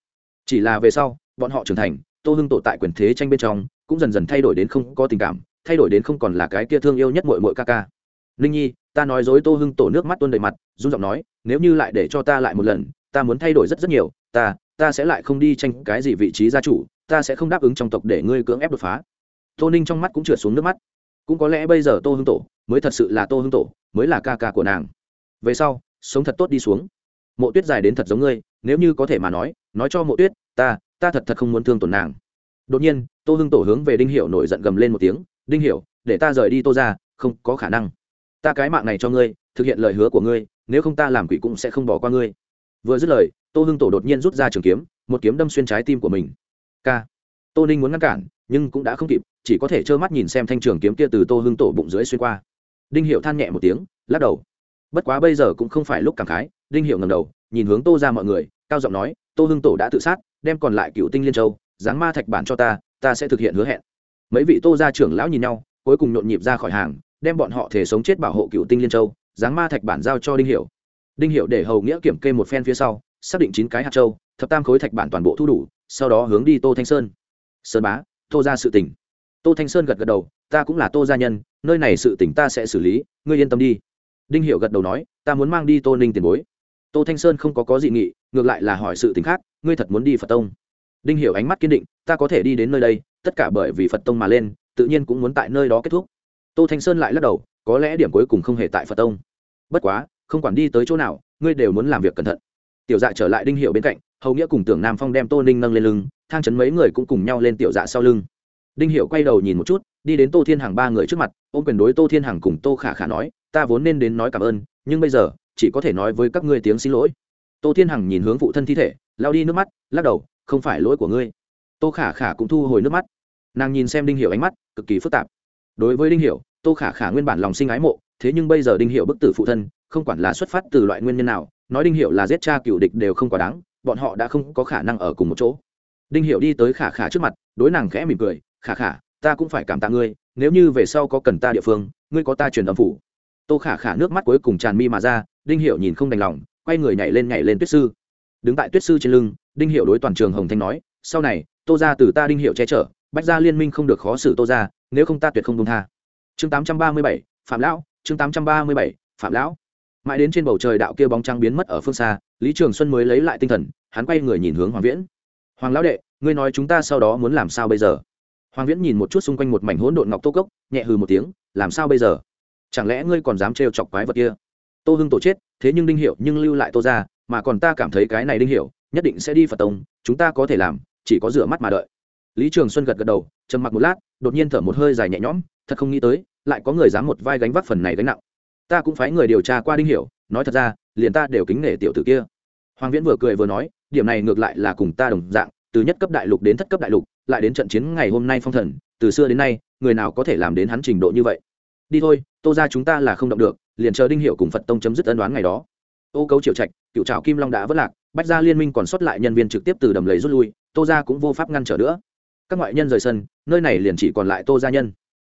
Chỉ là về sau, bọn họ trưởng thành, tô hưng tổ tại quyền thế tranh bên trong cũng dần dần thay đổi đến không có tình cảm, thay đổi đến không còn là cái kia thương yêu nhất mội mội ca ca. Ninh nhi, ta nói dối tô hưng tổ nước mắt tuôn đầy mặt dung giọng nói, nếu như lại để cho ta lại một lần, ta muốn thay đổi rất rất nhiều, ta ta sẽ lại không đi tranh cái gì vị trí gia chủ, ta sẽ không đáp ứng trong tộc để ngươi cưỡng ép đột phá. Tô ninh trong mắt cũng trượt xuống nước mắt. Cũng có lẽ bây giờ tô hưng tổ mới thật sự là tô hưng tổ, mới là ca ca của nàng. Về sau, sống thật tốt đi xuống. Mộ tuyết dài đến thật giống ngươi, nếu như có thể mà nói nói cho mộ tuyết, ta ta thật thật không muốn thương tổn nàng. Đột nhiên tô hưng tổ hướng về đinh hiệu nổi giận gầm lên một tiếng, đinh hiệu để ta rời đi tô ra không có khả năng. Ta cái mạng này cho ngươi, thực hiện lời hứa của ngươi, nếu không ta làm quỷ cũng sẽ không bỏ qua ngươi. Vừa dứt lời, tô hưng tổ đột nhiên rút ra trường kiếm, một kiếm đâm xuyên trái tim của mình. K tô ninh muốn ngăn cản, nhưng cũng đã không kịp, chỉ có thể trơ mắt nhìn xem thanh trường kiếm kia từ tô hưng tổ bụng dưới xuyên qua. Đinh hiệu than nhẹ một tiếng, lắc đầu. Bất quá bây giờ cũng không phải lúc cảm khái, đinh hiệu ngầm đầu, nhìn hướng tô ra mọi người, cao giọng nói, tô hưng tổ đã tự sát, đem còn lại cựu tinh liên châu dáng ma thạch bản cho ta ta sẽ thực hiện hứa hẹn. Mấy vị tô gia trưởng lão nhìn nhau, cuối cùng nhộn nhịp ra khỏi hàng, đem bọn họ thể sống chết bảo hộ cựu tinh liên châu, giáng ma thạch bản giao cho đinh hiểu. đinh hiểu để hầu nghĩa kiểm kê một phen phía sau, xác định chín cái hạt châu, thập tam khối thạch bản toàn bộ thu đủ, sau đó hướng đi tô thanh sơn. Sơn bá, tô ra sự tỉnh tô thanh sơn gật gật đầu, ta cũng là tô gia nhân, nơi này sự tỉnh ta sẽ xử lý, ngươi yên tâm đi. Đinh hiểu gật đầu nói, ta muốn mang đi tô ninh tiền bối. Tô thanh sơn không có có dị nghị, ngược lại là hỏi sự tình khác, ngươi thật muốn đi phật tông đinh hiểu ánh mắt kiên định, ta có thể đi đến nơi đây, tất cả bởi vì phật tông mà lên, tự nhiên cũng muốn tại nơi đó kết thúc. Tô thanh sơn lại lắc đầu, có lẽ điểm cuối cùng không hề tại phật tông. Bất quá, không quản đi tới chỗ nào, ngươi đều muốn làm việc cẩn thận. Tiểu dạ trở lại đinh hiệu bên cạnh, hầu nghĩa cùng tưởng nam phong đem tô ninh nâng lên lưng, thang chấn mấy người cũng cùng nhau lên tiểu dạ sau lưng. Đinh hiệu quay đầu nhìn một chút, đi đến tô thiên hằng ba người trước mặt, ôm quyền đối tô thiên hằng cùng tô khả khả nói, ta vốn nên đến nói cảm ơn, nhưng bây giờ, chỉ có thể nói với các ngươi tiếng xin lỗi. Tô thiên hằng nhìn hướng phụ thân thi thể lao đi nước mắt, lắc đầu không phải lỗi của ngươi. Tô khả khả cũng thu hồi nước mắt. Nàng nhìn xem đinh hiểu ánh mắt, cực kỳ phức tạp. Đối với đinh hiểu, tô khả khả nguyên bản lòng sinh ái mộ, thế nhưng bây giờ đinh hiểu bức tử phụ thân, không quản là xuất phát từ loại nguyên nhân nào, nói đinh hiểu là giết cha cựu địch đều không quá đáng, bọn họ đã không có khả năng ở cùng một chỗ. Đinh hiểu đi tới khả khả trước mặt, đối nàng khẽ mỉm cười, khả khả, ta cũng phải cảm tạ ngươi, nếu như về sau có cần ta địa phương, ngươi có ta truyền âm phủ. Tô khả khả nước mắt cuối cùng tràn mi mà ra, đinh hiểu nhìn không đành lòng, quay người nhảy lên nhảy lên tuyết sư. Đứng tại tuyết sư trên lưng đinh hiểu đối toàn trường hồng thanh nói sau này tô gia từ ta đinh hiểu che chở bách gia liên minh không được khó xử tô gia nếu không ta tuyệt không dung tha. Chương 837, phạm lão chương 837, phạm lão. Mãi đến trên bầu trời đạo kia bóng trăng biến mất ở phương xa lý trường xuân mới lấy lại tinh thần hắn quay người nhìn hướng hoàng viễn. Hoàng lão đệ ngươi nói chúng ta sau đó muốn làm sao bây giờ? Hoàng viễn nhìn một chút xung quanh một mảnh hỗn độn ngọc tô cốc nhẹ hừ một tiếng làm sao bây giờ? Chẳng lẽ ngươi còn dám trêu chọc quái vật kia? Tô hưng tổ chết thế nhưng đinh hiệu nhưng lưu lại tô ra mà còn ta cảm thấy cái này đinh hiệu nhất định sẽ đi phật tông, chúng ta có thể làm, chỉ có rửa mắt mà đợi. Lý trường xuân gật gật đầu, trầm mặc một lát, đột nhiên thở một hơi dài nhẹ nhõm, thật không nghĩ tới, lại có người dám một vai gánh vác phần này gánh nặng. Ta cũng phải người điều tra qua đinh hiểu, nói thật ra, liền ta đều kính nể tiểu tử kia. Hoàng viễn vừa cười vừa nói, điểm này ngược lại là cùng ta đồng dạng, từ nhất cấp đại lục đến thất cấp đại lục, lại đến trận chiến ngày hôm nay phong thần, từ xưa đến nay, người nào có thể làm đến hắn trình độ như vậy? Đi thôi, tô ra chúng ta là không động được, liền chờ đinh hiệu cùng phật tông chấm dứt ân đoán ngày đó. Ô cấu triệu trạch, cựu trào kim long đã vất lạc bách gia liên minh còn sót lại nhân viên trực tiếp từ đầm lầy rút lui, tô ra cũng vô pháp ngăn trở nữa. Các ngoại nhân rời sân, nơi này liền chỉ còn lại tô gia nhân.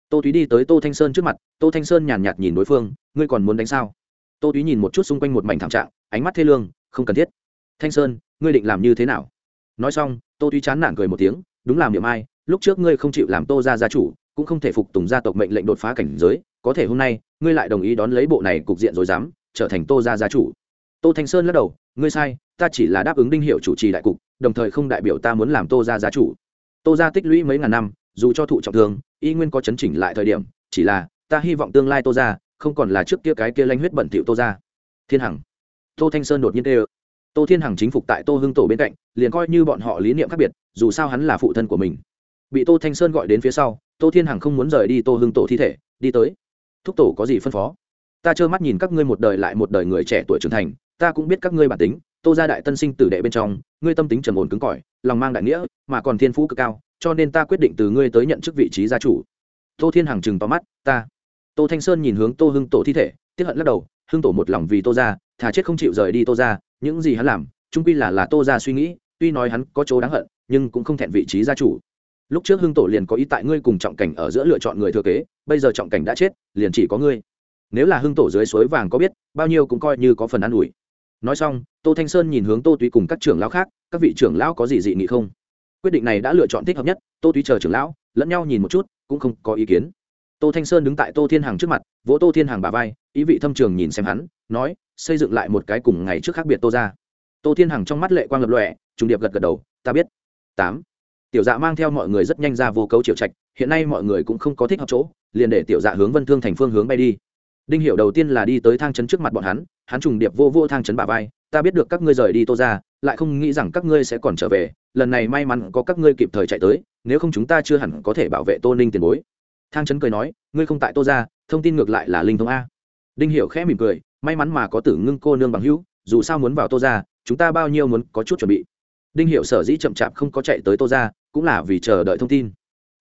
Tô túy đi tới tô thanh sơn trước mặt, tô thanh sơn nhàn nhạt nhìn đối phương, ngươi còn muốn đánh sao? Tô túy nhìn một chút xung quanh một mảnh thảm trạng, ánh mắt thê lương, không cần thiết. Thanh sơn, ngươi định làm như thế nào? Nói xong, tô túy chán nản cười một tiếng, đúng làm niệm ai, lúc trước ngươi không chịu làm tô gia gia chủ, cũng không thể phục tùng gia tộc mệnh lệnh đột phá cảnh giới, có thể hôm nay, ngươi lại đồng ý đón lấy bộ này cục diện rồi dám trở thành tô gia gia chủ. Tô thanh sơn lắc đầu, ngươi sai ta chỉ là đáp ứng đinh hiệu chủ trì đại cục, đồng thời không đại biểu ta muốn làm tô gia gia chủ. Tô gia tích lũy mấy ngàn năm, dù cho thụ trọng thương, y nguyên có chấn chỉnh lại thời điểm, chỉ là, ta hy vọng tương lai tô gia, không còn là trước kia cái kia lanh huyết bẩn thỉu tô gia. Thiên hằng. Tô thanh sơn đột nhiên tê tô thiên hằng chính phục tại tô hưng tổ bên cạnh, liền coi như bọn họ lý niệm khác biệt, dù sao hắn là phụ thân của mình. Bị tô thanh sơn gọi đến phía sau, tô thiên hằng không muốn rời đi tô hưng tổ thi thể, đi tới. Thúc tổ có gì phân phó? Ta trơ mắt nhìn các ngươi một đời lại một đời người trẻ tuổi trưởng thành, ta cũng biết các ngươi bản tính tô gia đại tân sinh tử đệ bên trong, ngươi tâm tính trầm ổn cứng cỏi, lòng mang đại nghĩa, mà còn thiên phú cực cao, cho nên ta quyết định từ ngươi tới nhận chức vị trí gia chủ. Tô thiên hằng chừng tóm mắt, ta. Tô thanh sơn nhìn hướng tô hưng tổ thi thể tiếp hận lắc đầu, hưng tổ một lòng vì tô ra thà chết không chịu rời đi tô ra những gì hắn làm trung quy là là tô ra suy nghĩ, tuy nói hắn có chỗ đáng hận, nhưng cũng không thẹn vị trí gia chủ. Lúc trước hưng tổ liền có ý tại ngươi cùng trọng cảnh ở giữa lựa chọn người thừa kế, bây giờ trọng cảnh đã chết, liền chỉ có ngươi. Nếu là hưng tổ dưới suối vàng có biết, bao nhiêu cũng coi như có phần ă n ủi nói xong, tô thanh sơn nhìn hướng tô túy cùng các trưởng lão khác, các vị trưởng lão có gì dị nghị không? Quyết định này đã lựa chọn thích hợp nhất, tô túy chờ trưởng lão, lẫn nhau nhìn một chút, cũng không có ý kiến. Tô thanh sơn đứng tại tô thiên hằng trước mặt, vỗ tô thiên hằng bà vai, ý vị thâm trường nhìn xem hắn, nói, xây dựng lại một cái cùng ngày trước khác biệt tô ra tô thiên hằng trong mắt lệ quang lập lọe trùng điệp gật gật đầu, ta biết. Tám. Tiểu dạ mang theo mọi người rất nhanh ra vô cấu triệu trạch, hiện nay mọi người cũng không có thích hợp chỗ, liền để tiểu dạ hướng vân thương thành phương hướng bay đi đinh hiệu đầu tiên là đi tới thang trấn trước mặt bọn hắn hắn trùng điệp vô vô thang trấn bà vai, ta biết được các ngươi rời đi tô ra lại không nghĩ rằng các ngươi sẽ còn trở về, lần này may mắn có các ngươi kịp thời chạy tới, nếu không chúng ta chưa hẳn có thể bảo vệ tô ninh tiền bối. Thang trấn cười nói, ngươi không tại tô ra thông tin ngược lại là linh thông a. Đinh hiệu khẽ mỉm cười, may mắn mà có tử ngưng cô nương bằng hữu, dù sao muốn vào tô ra chúng ta bao nhiêu muốn có chút chuẩn bị. Đinh hiệu sở dĩ chậm chạp không có chạy tới tô ra cũng là vì chờ đợi thông tin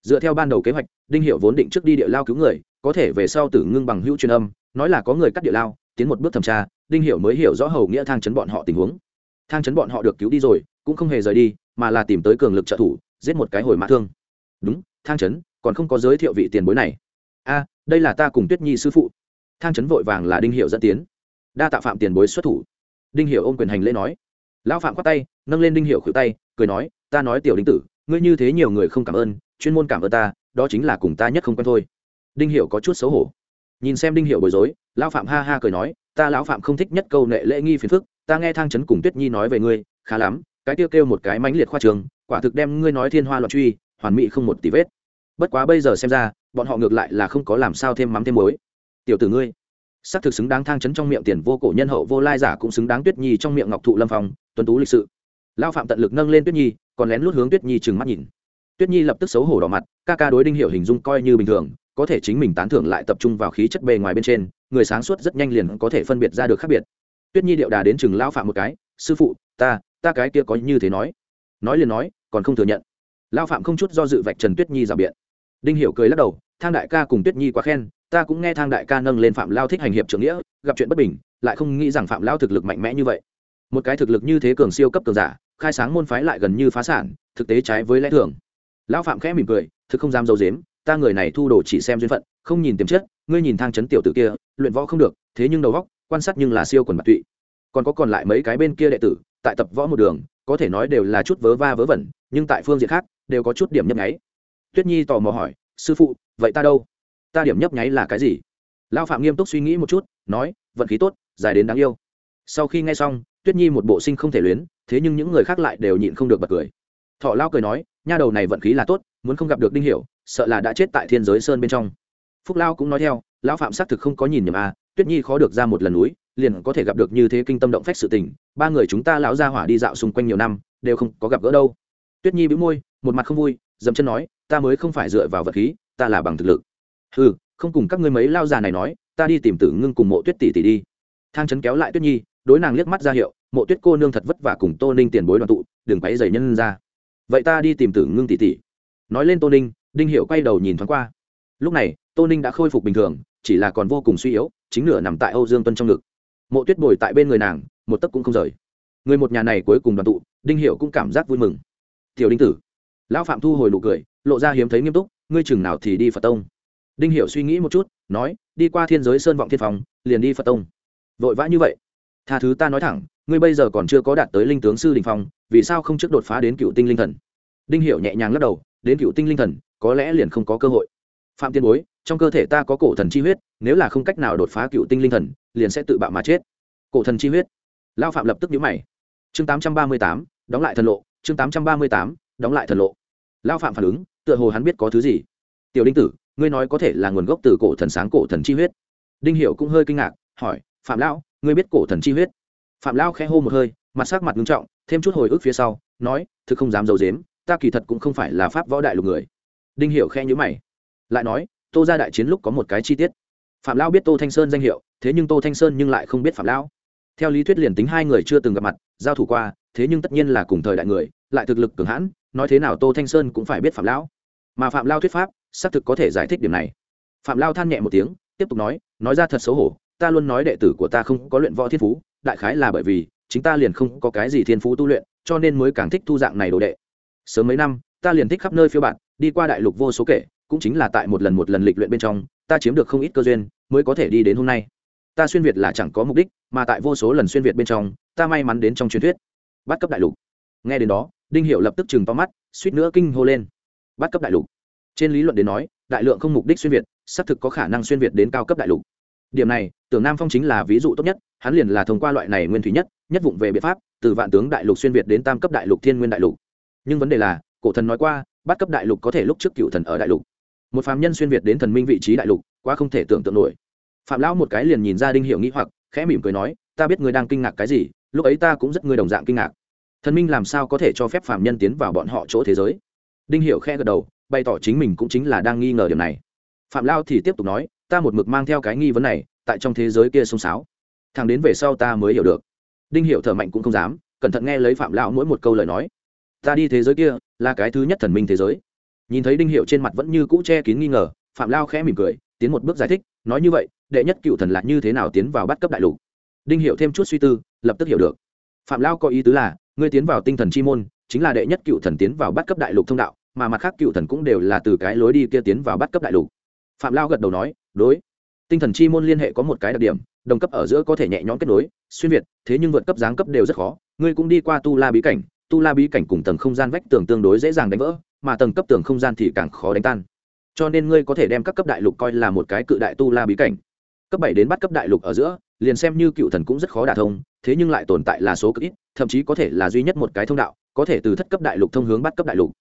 dựa theo ban đầu kế hoạch, đinh hiệu vốn định trước đi địa lao cứu người, có thể về sau tử ngưng bằng hữu truyền âm, nói là có người cắt địa lao, tiến một bước thẩm tra, đinh hiệu mới hiểu rõ hầu nghĩa thang chấn bọn họ tình huống. Thang chấn bọn họ được cứu đi rồi, cũng không hề rời đi, mà là tìm tới cường lực trợ thủ, giết một cái hồi mã thương. Đúng, thang chấn, còn không có giới thiệu vị tiền bối này. A, đây là ta cùng tuyết nhi sư phụ. Thang chấn vội vàng là đinh hiệu dẫn tiến. Đa tạ phạm tiền bối xuất thủ. Đinh hiệu ôm quyền hành lễ nói. Lão phạm khoát tay, nâng lên đinh hiệu khử tay, cười nói, ta nói tiểu đinh tử ngươi như thế nhiều người không cảm ơn, chuyên môn cảm ơn ta, đó chính là cùng ta nhất không quen thôi. Đinh Hiểu có chút xấu hổ. Nhìn xem đinh Hiểu bối rối, lão phạm ha ha cười nói, ta lão phạm không thích nhất câu nệ lễ nghi phiền phức, ta nghe thang chấn cùng tuyết nhi nói về ngươi, khá lắm, cái tiêu kêu một cái mãnh liệt khoa trường, quả thực đem ngươi nói thiên hoa loạn truy, hoàn mỹ không một tỷ vết. Bất quá bây giờ xem ra, bọn họ ngược lại là không có làm sao thêm mắm thêm muối. Tiểu tử ngươi, xác thực xứng đáng thang chấn trong miệng tiền vô cổ nhân hậu vô lai giả cũng xứng đáng tuyết nhi trong miệng ngọc thụ lâm phong, tuấn tú lịch sự. Lao phạm tận lực nâng lên tuyết nhi còn lén lút hướng tuyết nhi trừng mắt nhìn. Tuyết nhi lập tức xấu hổ đỏ mặt, ca ca đối đinh hiệu hình dung coi như bình thường, có thể chính mình tán thưởng lại tập trung vào khí chất bề ngoài bên trên, người sáng suốt rất nhanh liền có thể phân biệt ra được khác biệt. Tuyết nhi điệu đà đến chừng lao phạm một cái, sư phụ, ta ta cái kia có như thế nói. Nói liền nói, còn không thừa nhận. Lao phạm không chút do dự vạch trần tuyết nhi rào biện. Đinh hiểu cười lắc đầu, thang đại ca cùng tuyết nhi quá khen, ta cũng nghe thang đại ca nâng lên phạm lao thích hành hiệp trưởng nghĩa, gặp chuyện bất bình, lại không nghĩ rằng phạm lao thực lực mạnh mẽ như vậy. Một cái thực lực như thế cường siêu cấp cường giả khai sáng môn phái lại gần như phá sản, thực tế trái với lẽ thường. Lão phạm khẽ mỉm cười, thực không dám dâu dếm ta người này thu đồ chỉ xem duyên phận, không nhìn tiềm chất, ngươi nhìn thang chấn tiểu tử kia, luyện võ không được, thế nhưng đầu vóc quan sát nhưng là siêu quần bạc tụy. Còn có còn lại mấy cái bên kia đệ tử, tại tập võ một đường, có thể nói đều là chút vớ va vớ vẩn, nhưng tại phương diện khác, đều có chút điểm nhấp nháy. Tuyết nhi tò mò hỏi, sư phụ, vậy ta đâu? Ta điểm nhấp nháy là cái gì? Lao phạm nghiêm túc suy nghĩ một chút, nói, vận khí tốt, dài đến đáng yêu. Sau khi nghe xong, tuyết nhi một bộ sinh không thể luyến thế nhưng những người khác lại đều nhịn không được bật cười. Thọ lao cười nói, nha đầu này vận khí là tốt, muốn không gặp được đinh hiểu, sợ là đã chết tại thiên giới sơn bên trong. Phúc lao cũng nói theo, lão phạm xác thực không có nhìn nhầm à tuyết nhi khó được ra một lần núi, liền có thể gặp được như thế kinh tâm động phách sự tình, ba người chúng ta lão ra hỏa đi dạo xung quanh nhiều năm, đều không có gặp gỡ đâu. Tuyết nhi bĩu môi, một mặt không vui, dậm chân nói, ta mới không phải dựa vào vật khí, ta là bằng thực lực. Ừ không cùng các ngươi mấy lao già này nói, ta đi tìm tử ngưng cùng mộ tuyết tỷ tỷ đi. Thang chấn kéo lại tuyết nhi, đối nàng liếc mắt ra hiệu mộ tuyết cô nương thật vất vả cùng tô ninh tiền bối đoàn tụ, đừng quấy dày nhân ra. Vậy ta đi tìm tử ngưng tỷ tỷ. Nói lên tô ninh, đinh hiệu quay đầu nhìn thoáng qua. Lúc này, tô ninh đã khôi phục bình thường, chỉ là còn vô cùng suy yếu, chính nửa nằm tại âu dương tuân trong ngực. Mộ tuyết bồi tại bên người nàng, một tấc cũng không rời. Người một nhà này cuối cùng đoàn tụ, đinh hiệu cũng cảm giác vui mừng. Tiểu đinh tử. Lão phạm thu hồi nụ cười, lộ ra hiếm thấy nghiêm túc, ngươi chừng nào thì đi phật tông? Đinh hiệu suy nghĩ một chút, nói, đi qua thiên giới sơn vọng thiên phòng, liền đi phật tông. Vội vã như vậy? Tha thứ ta nói thẳng ngươi bây giờ còn chưa có đạt tới linh tướng sư đình phong, vì sao không trước đột phá đến cựu tinh linh thần? Đinh hiểu nhẹ nhàng lắc đầu, đến cựu tinh linh thần, có lẽ liền không có cơ hội. Phạm tiên bối, trong cơ thể ta có cổ thần chi huyết, nếu là không cách nào đột phá cựu tinh linh thần, liền sẽ tự bạo mà chết. Cổ thần chi huyết. Lao phạm lập tức nhíu mày. Chương tám trăm ba mươi tám, đóng lại thần lộ, chương tám trăm ba mươi tám, đóng lại thần lộ. Lao phạm phản ứng, tựa hồ hắn biết có thứ gì. Tiểu đinh tử, ngươi nói có thể là nguồn gốc từ cổ thần sáng cổ thần chi huyết. Đinh hiểu cũng hơi kinh ngạc, hỏi, phạm lão, ngươi biết cổ thần chi huyết? Phạm lão khẽ hô một hơi, mặt sắc mặt nghiêm trọng, thêm chút hồi ức phía sau, nói, thực không dám d i dếm ta kỳ thật cũng không phải là pháp võ đại lục người. Đinh hiểu khẽ nhữ mày, lại nói, tô ra đại chiến lúc có một cái chi tiết. Phạm lão biết tô thanh sơn danh hiệu, thế nhưng tô thanh sơn nhưng lại không biết phạm lão theo lý thuyết liền tính hai người chưa từng gặp mặt, giao thủ qua, thế nhưng tất nhiên là cùng thời đại người, lại thực lực cường hãn, nói thế nào tô thanh sơn cũng phải biết phạm lão mà phạm lao thuyết pháp, xác thực có thể giải thích điểm này. Phạm lao than nhẹ một tiếng, tiếp tục nói nói ra thật xấu hổ, ta luôn nói đệ tử của ta không có luyện võ thiên phú đại khái là bởi vì, chính ta liền không có cái gì thiên phú tu luyện, cho nên mới càng thích thu dạng này đồ đệ. Sớm mấy năm, ta liền thích khắp nơi phiêu bạn đi qua đại lục vô số kể, cũng chính là tại một lần một lần lịch luyện bên trong, ta chiếm được không ít cơ duyên, mới có thể đi đến hôm nay. Ta xuyên việt là chẳng có mục đích, mà tại vô số lần xuyên việt bên trong, ta may mắn đến trong truyền thuyết. Bắt cấp đại lục. Nghe đến đó, đinh hiệu lập tức chừng to mắt, suýt nữa kinh hô lên. Bắt cấp đại lục. Trên lý luận đến nói, đại lượng không mục đích xuyên việt, xác thực có khả năng xuyên việt đến cao cấp đại lục điểm này, tưởng nam phong chính là ví dụ tốt nhất, hắn liền là thông qua loại này nguyên thủy nhất nhất vụng về biện pháp, từ vạn tướng đại lục xuyên việt đến tam cấp đại lục thiên nguyên đại lục. Nhưng vấn đề là, cổ thần nói qua bắt cấp đại lục có thể lúc trước cựu thần ở đại lục. Một phạm nhân xuyên việt đến thần minh vị trí đại lục, quá không thể tưởng tượng nổi. Phạm lão một cái liền nhìn ra đinh hiệu nghĩ hoặc, khẽ mỉm cười nói, ta biết ngươi đang kinh ngạc cái gì, lúc ấy ta cũng rất ngươi đồng dạng kinh ngạc. Thần minh làm sao có thể cho phép phạm nhân tiến vào bọn họ chỗ thế giới? Đinh hiệu khẽ gật đầu, bày tỏ chính mình cũng chính là đang nghi ngờ điều này. Phạm lao thì tiếp tục nói ta một mực mang theo cái nghi vấn này, tại trong thế giới kia sông sáo thằng đến về sau ta mới hiểu được. Đinh hiệu thở mạnh cũng không dám, cẩn thận nghe lấy phạm lão mỗi một câu lời nói. Ta đi thế giới kia, là cái thứ nhất thần minh thế giới. Nhìn thấy đinh hiệu trên mặt vẫn như cũ che kín nghi ngờ, phạm lao khẽ mỉm cười, tiến một bước giải thích, nói như vậy, đệ nhất cựu thần là như thế nào tiến vào bắt cấp đại lục? Đinh hiệu thêm chút suy tư, lập tức hiểu được. Phạm lao có ý tứ là, ngươi tiến vào tinh thần chi môn, chính là đệ nhất cựu thần tiến vào bắt cấp đại lục thông đạo, mà mặt khác cựu thần cũng đều là từ cái lối đi kia tiến vào bắt cấp đại lục phạm lao gật đầu nói, đối. Tinh thần chi môn liên hệ có một cái đặc điểm, đồng cấp ở giữa có thể nhẹ nhõm kết nối, xuyên việt, thế nhưng vượt cấp giáng cấp đều rất khó. Ngươi cũng đi qua tu la bí cảnh, tu la bí cảnh cùng tầng không gian vách tường tương đối dễ dàng đánh vỡ, mà tầng cấp tường không gian thì càng khó đánh tan. Cho nên ngươi có thể đem các cấp đại lục coi là một cái cự đại tu la bí cảnh. Cấp bảy đến bắt cấp đại lục ở giữa, liền xem như cựu thần cũng rất khó đả thông, thế nhưng lại tồn tại là số cực ít, thậm chí có thể là duy nhất một cái thông đạo, có thể từ thất cấp đại lục thông hướng bắt cấp đại lục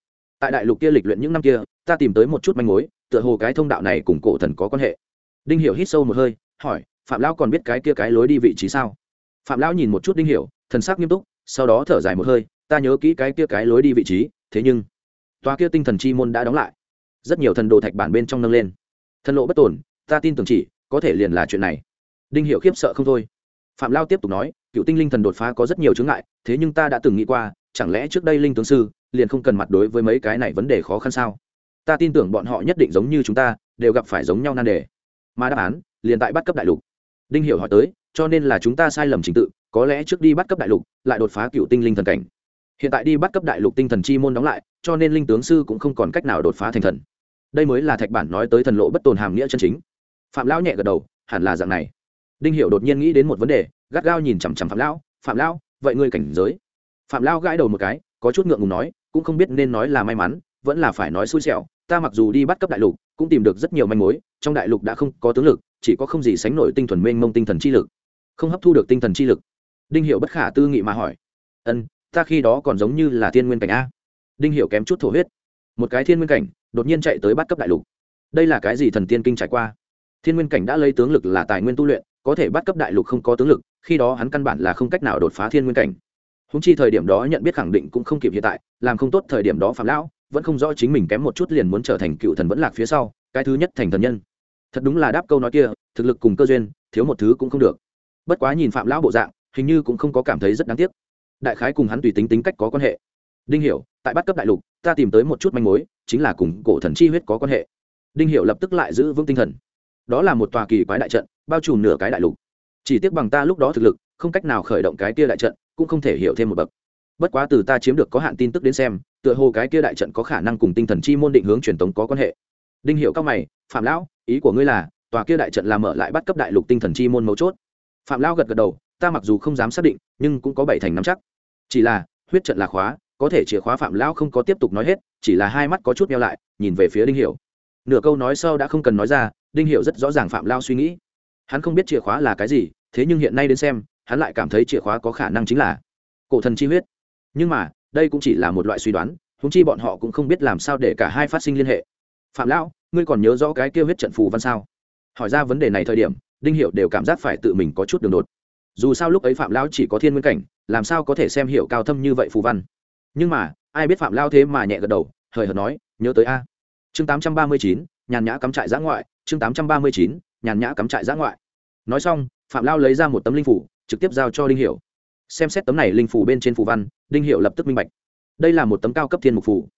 tại đại lục kia lịch luyện những năm kia, ta tìm tới một chút manh mối, tựa hồ cái thông đạo này cùng cổ thần có quan hệ. Đinh hiểu hít sâu một hơi, hỏi, phạm lão còn biết cái kia cái lối đi vị trí sao? Phạm lão nhìn một chút đinh hiểu, thần sắc nghiêm túc, sau đó thở dài một hơi, ta nhớ kỹ cái kia cái lối đi vị trí, thế nhưng tòa kia tinh thần chi môn đã đóng lại. Rất nhiều thần đồ thạch bản bên trong nâng lên. Thần lộ bất tổn ta tin tưởng chỉ, có thể liền là chuyện này. Đinh hiểu khiếp sợ không thôi. Phạm lao tiếp tục nói, cựu tinh linh thần đột phá có rất nhiều chướng ngại, thế nhưng ta đã từng nghĩ qua chẳng lẽ trước đây linh tướng sư liền không cần mặt đối với mấy cái này vấn đề khó khăn sao? Ta tin tưởng bọn họ nhất định giống như chúng ta, đều gặp phải giống nhau nan đề. Mà đáp án, liền tại bắt cấp đại lục. Đinh hiểu hỏi tới, cho nên là chúng ta sai lầm trình tự, có lẽ trước đi bắt cấp đại lục, lại đột phá cựu tinh linh thần cảnh. Hiện tại đi bắt cấp đại lục tinh thần chi môn đóng lại, cho nên linh tướng sư cũng không còn cách nào đột phá thành thần. Đây mới là thạch bản nói tới thần lộ bất tồn hàm nghĩa chân chính. Phạm lão nhẹ gật đầu, hẳn là dạng này. Đinh hiểu đột nhiên nghĩ đến một vấn đề, gắt gao nhìn chằm chằm phạm lão phạm lão, vậy ngươi cảnh giới? Phạm lão gãi đầu một cái, có chút ngượng ngùng nói, cũng không biết nên nói là may mắn, vẫn là phải nói xui xẻo, ta mặc dù đi bắt cấp đại lục, cũng tìm được rất nhiều manh mối, trong đại lục đã không có tướng lực, chỉ có không gì sánh nổi tinh thuần mênh mông tinh thần chi lực. Không hấp thu được tinh thần chi lực. Đinh hiệu bất khả tư nghị mà hỏi. Ân, ta khi đó còn giống như là thiên nguyên cảnh a? Đinh hiệu kém chút thổ huyết. Một cái thiên nguyên cảnh, đột nhiên chạy tới bắt cấp đại lục. Đây là cái gì thần tiên kinh trải qua? Thiên nguyên cảnh đã lấy tướng lực là tài nguyên tu luyện, có thể bắt cấp đại lục không có tướng lực, khi đó hắn căn bản là không cách nào đột phá thiên nguyên cảnh húng chi thời điểm đó nhận biết khẳng định cũng không kịp hiện tại, làm không tốt thời điểm đó phạm lão vẫn không rõ chính mình kém một chút liền muốn trở thành cựu thần vẫn lạc phía sau, cái thứ nhất thành thần nhân. Thật đúng là đáp câu nói kia, thực lực cùng cơ duyên, thiếu một thứ cũng không được. Bất quá nhìn phạm lão bộ dạng, hình như cũng không có cảm thấy rất đáng tiếc. Đại khái cùng hắn tùy tính tính cách có quan hệ. Đinh hiểu, tại bắt cấp đại lục, ta tìm tới một chút manh mối, chính là cùng cổ thần chi huyết có quan hệ. Đinh hiểu lập tức lại giữ vững tinh thần. Đó là một tòa kỳ quái đại trận, bao trùm nửa cái đại lục. Chỉ tiếc bằng ta lúc đó thực lực, không cách nào khởi động cái kia đại trận cũng không thể hiểu thêm một bậc. Bất quá từ ta chiếm được có hạn tin tức đến xem, tựa hồ cái kia đại trận có khả năng cùng tinh thần chi môn định hướng truyền tống có quan hệ. Đinh hiểu cao mày, phạm lão, ý của ngươi là, tòa kia đại trận là mở lại bắt cấp đại lục tinh thần chi môn mấu chốt? Phạm lão gật gật đầu, ta mặc dù không dám xác định, nhưng cũng có bảy thành nắm chắc. Chỉ là, huyết trận là khóa, có thể chìa khóa phạm lão không có tiếp tục nói hết, chỉ là hai mắt có chút neo lại, nhìn về phía đinh hiểu. Nửa câu nói sau đã không cần nói ra, đinh hiểu rất rõ ràng phạm Lão suy nghĩ. Hắn không biết chìa khóa là cái gì, thế nhưng hiện nay đến xem hắn lại cảm thấy chìa khóa có khả năng chính là cổ thần chi huyết. Nhưng mà, đây cũng chỉ là một loại suy đoán húng chi bọn họ cũng không biết làm sao để cả hai phát sinh liên hệ. Phạm lão, ngươi còn nhớ rõ cái kêu huyết trận phù văn sao? Hỏi ra vấn đề này thời điểm, đinh hiệu đều cảm giác phải tự mình có chút đường đột. Dù sao lúc ấy phạm lão chỉ có thiên nguyên cảnh, làm sao có thể xem hiệu cao thâm như vậy phù văn? Nhưng mà, ai biết phạm lao thế mà nhẹ gật đầu, hời hợt nói, nhớ tới a. Chương tám trăm ba mươi chín, nhàn nhã cắm trại giã ngoại, chương tám trăm ba mươi chín, nhàn nhã cắm trại giã ngoại. Nói xong, phạm lao lấy ra một tấm linh phủ trực tiếp giao cho đinh hiệu xem xét tấm này linh phủ bên trên phù văn, đinh hiệu lập tức minh bạch. Đây là một tấm cao cấp thiên mục phủ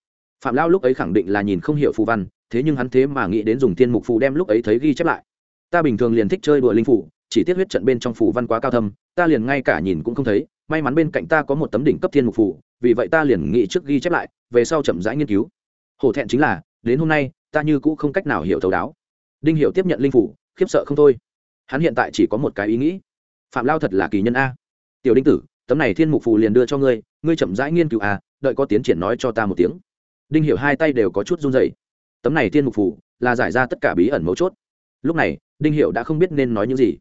phạm lao lúc ấy khẳng định là nhìn không hiểu phù văn, thế nhưng hắn thế mà nghĩ đến dùng thiên mục phù đem lúc ấy thấy ghi chép lại. Ta bình thường liền thích chơi đùa linh phủ chỉ tiết huyết trận bên trong phù văn quá cao thâm, ta liền ngay cả nhìn cũng không thấy, may mắn bên cạnh ta có một tấm đỉnh cấp thiên mục phủ vì vậy ta liền nghĩ trước ghi chép lại, về sau chậm rãi nghiên cứu. Hổ thẹn chính là, đến hôm nay, ta như cũ không cách nào hiểu thấu đáo. Đinh hiệu tiếp nhận linh phủ khiếp sợ không thôi. Hắn hiện tại chỉ có một cái ý nghĩ phạm lao thật là kỳ nhân a. Tiểu đinh tử, tấm này thiên mục phù liền đưa cho ngươi ngươi chậm rãi nghiên cứu a đợi có tiến triển nói cho ta một tiếng. Đinh hiểu hai tay đều có chút run rẩy. Tấm này thiên mục phù là giải ra tất cả bí ẩn mấu chốt. Lúc này, đinh hiểu đã không biết nên nói những gì.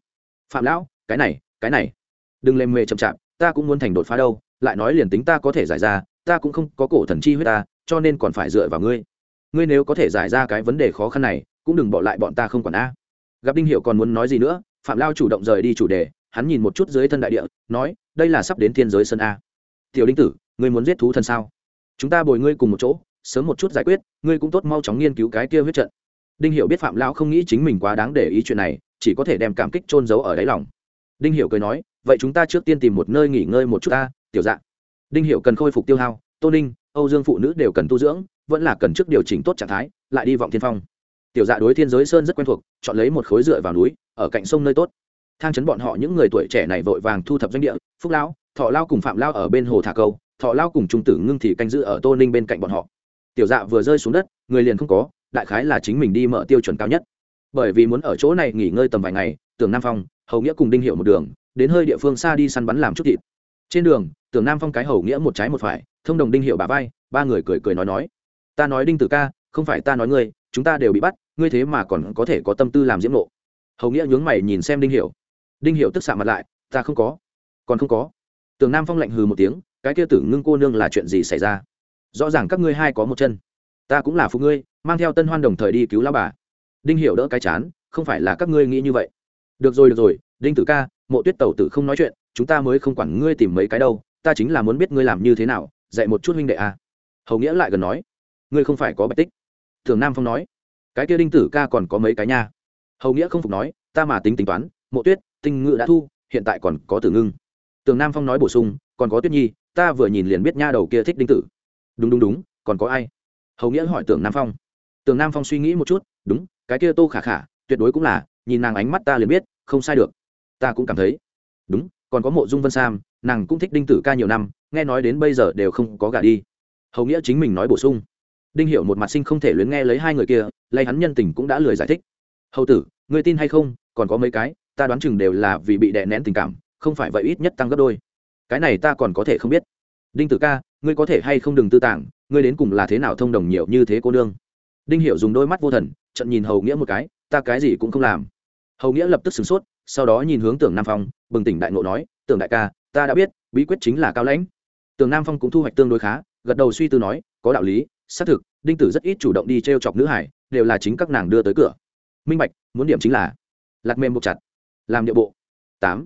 Phạm lão, cái này cái này. Đừng lèm mề chậm chạp, ta cũng muốn thành đột phá đâu, lại nói liền tính ta có thể giải ra, ta cũng không có cổ thần chi huyết ta, cho nên còn phải dựa vào ngươi. Ngươi nếu có thể giải ra cái vấn đề khó khăn này, cũng đừng bỏ lại bọn ta không còn a. Gặp đinh hiệu còn muốn nói gì nữa, phạm lao chủ động rời đi chủ đề hắn nhìn một chút dưới thân đại địa, nói, đây là sắp đến thiên giới sân a. Tiểu đinh tử, ngươi muốn giết thú thần sao? Chúng ta bồi ngươi cùng một chỗ, sớm một chút giải quyết, ngươi cũng tốt mau chóng nghiên cứu cái kia huyết trận. Đinh hiểu biết phạm lão không nghĩ chính mình quá đáng để ý chuyện này, chỉ có thể đem cảm kích trôn giấu ở đáy lòng. Đinh hiểu cười nói, vậy chúng ta trước tiên tìm một nơi nghỉ ngơi một chút ta, tiểu dạ. Đinh hiểu cần khôi phục tiêu hao, tô ninh, âu dương phụ nữ đều cần tu dưỡng, vẫn là cần trước điều chỉnh tốt trạng thái, lại đi vọng thiên phong. Tiểu dạ đối thiên giới sơn rất quen thuộc, chọn lấy một khối dựa vào núi, ở cạnh sông nơi tốt thang chấn bọn họ những người tuổi trẻ này vội vàng thu thập doanh địa, phúc lão, thọ lao cùng phạm lao ở bên hồ thả câu, thọ lao cùng trung tử ngưng thì canh giữ ở tô ninh bên cạnh bọn họ. Tiểu dạ vừa rơi xuống đất, người liền không có, đại khái là chính mình đi mở tiêu chuẩn cao nhất. Bởi vì muốn ở chỗ này nghỉ ngơi tầm vài ngày, tưởng nam phong, hầu nghĩa cùng đinh hiệu một đường, đến hơi địa phương xa đi săn bắn làm chút thịt. Trên đường, tưởng nam phong cái hầu nghĩa một trái một phải, thông đồng đinh hiệu bà vai, ba người cười cười nói nói. Ta nói đinh tử ca, không phải ta nói ngươi, chúng ta đều bị bắt, ngươi thế mà còn có thể có tâm tư làm diễm lộ. Hầu nghĩa nhướng mày nhìn xem đinh Hiệu đinh Hiệu tức xạ mặt lại, ta không có, còn không có. Tường nam phong lạnh hừ một tiếng, cái kia tử ngưng cô nương là chuyện gì xảy ra? Rõ ràng các ngươi hai có một chân. Ta cũng là phụ ngươi, mang theo tân hoan đồng thời đi cứu lao bà. Đinh hiểu đỡ cái chán, không phải là các ngươi nghĩ như vậy. Được rồi được rồi, đinh tử ca, mộ tuyết tẩu tử không nói chuyện, chúng ta mới không quản ngươi tìm mấy cái đâu, ta chính là muốn biết ngươi làm như thế nào, dạy một chút huynh đệ à. hầu nghĩa lại gần nói, ngươi không phải có bạch tích. Thường nam phong nói, cái kia đinh tử ca còn có mấy cái nha. Hầu nghĩa không phục nói, ta mà tính tính toán, mộ tuyết tinh ngự đã thu, hiện tại còn có tử ngưng. Tường nam phong nói bổ sung, còn có tuyết nhi, ta vừa nhìn liền biết nha đầu kia thích đinh tử. Đúng đúng đúng, còn có ai? Hầu nghĩa hỏi tưởng nam phong. Tường nam phong suy nghĩ một chút, đúng, cái kia tô khả khả, tuyệt đối cũng là, nhìn nàng ánh mắt ta liền biết, không sai được. Ta cũng cảm thấy. Đúng, còn có mộ dung vân sam, nàng cũng thích đinh tử ca nhiều năm, nghe nói đến bây giờ đều không có gả đi. Hầu nghĩa chính mình nói bổ sung. Đinh hiểu một mặt sinh không thể luyến nghe lấy hai người kia, lấy hắn nhân tình cũng đã lười giải thích. Hầu tử, ngươi tin hay không, còn có mấy cái ta đoán chừng đều là vì bị đè nén tình cảm, không phải vậy ít nhất tăng gấp đôi. Cái này ta còn có thể không biết. Đinh tử ca, ngươi có thể hay không đừng tư tảng ngươi đến cùng là thế nào thông đồng nhiều như thế cô nương? Đinh hiểu dùng đôi mắt vô thần trận nhìn hầu nghĩa một cái, ta cái gì cũng không làm. Hầu nghĩa lập tức sửng sốt, sau đó nhìn hướng tưởng nam phong, bừng tỉnh đại ngộ nói, tưởng đại ca, ta đã biết, bí quyết chính là cao lãnh. Tưởng nam phong cũng thu hoạch tương đối khá, gật đầu suy tư nói, có đạo lý, xác thực, đinh tử rất ít chủ động đi t r e o chọc nữ hải, đều là chính các nàng đưa tới cửa. Minh bạch, muốn điểm chính là lạc mềm buộc chặt làm địa bộ. Tám.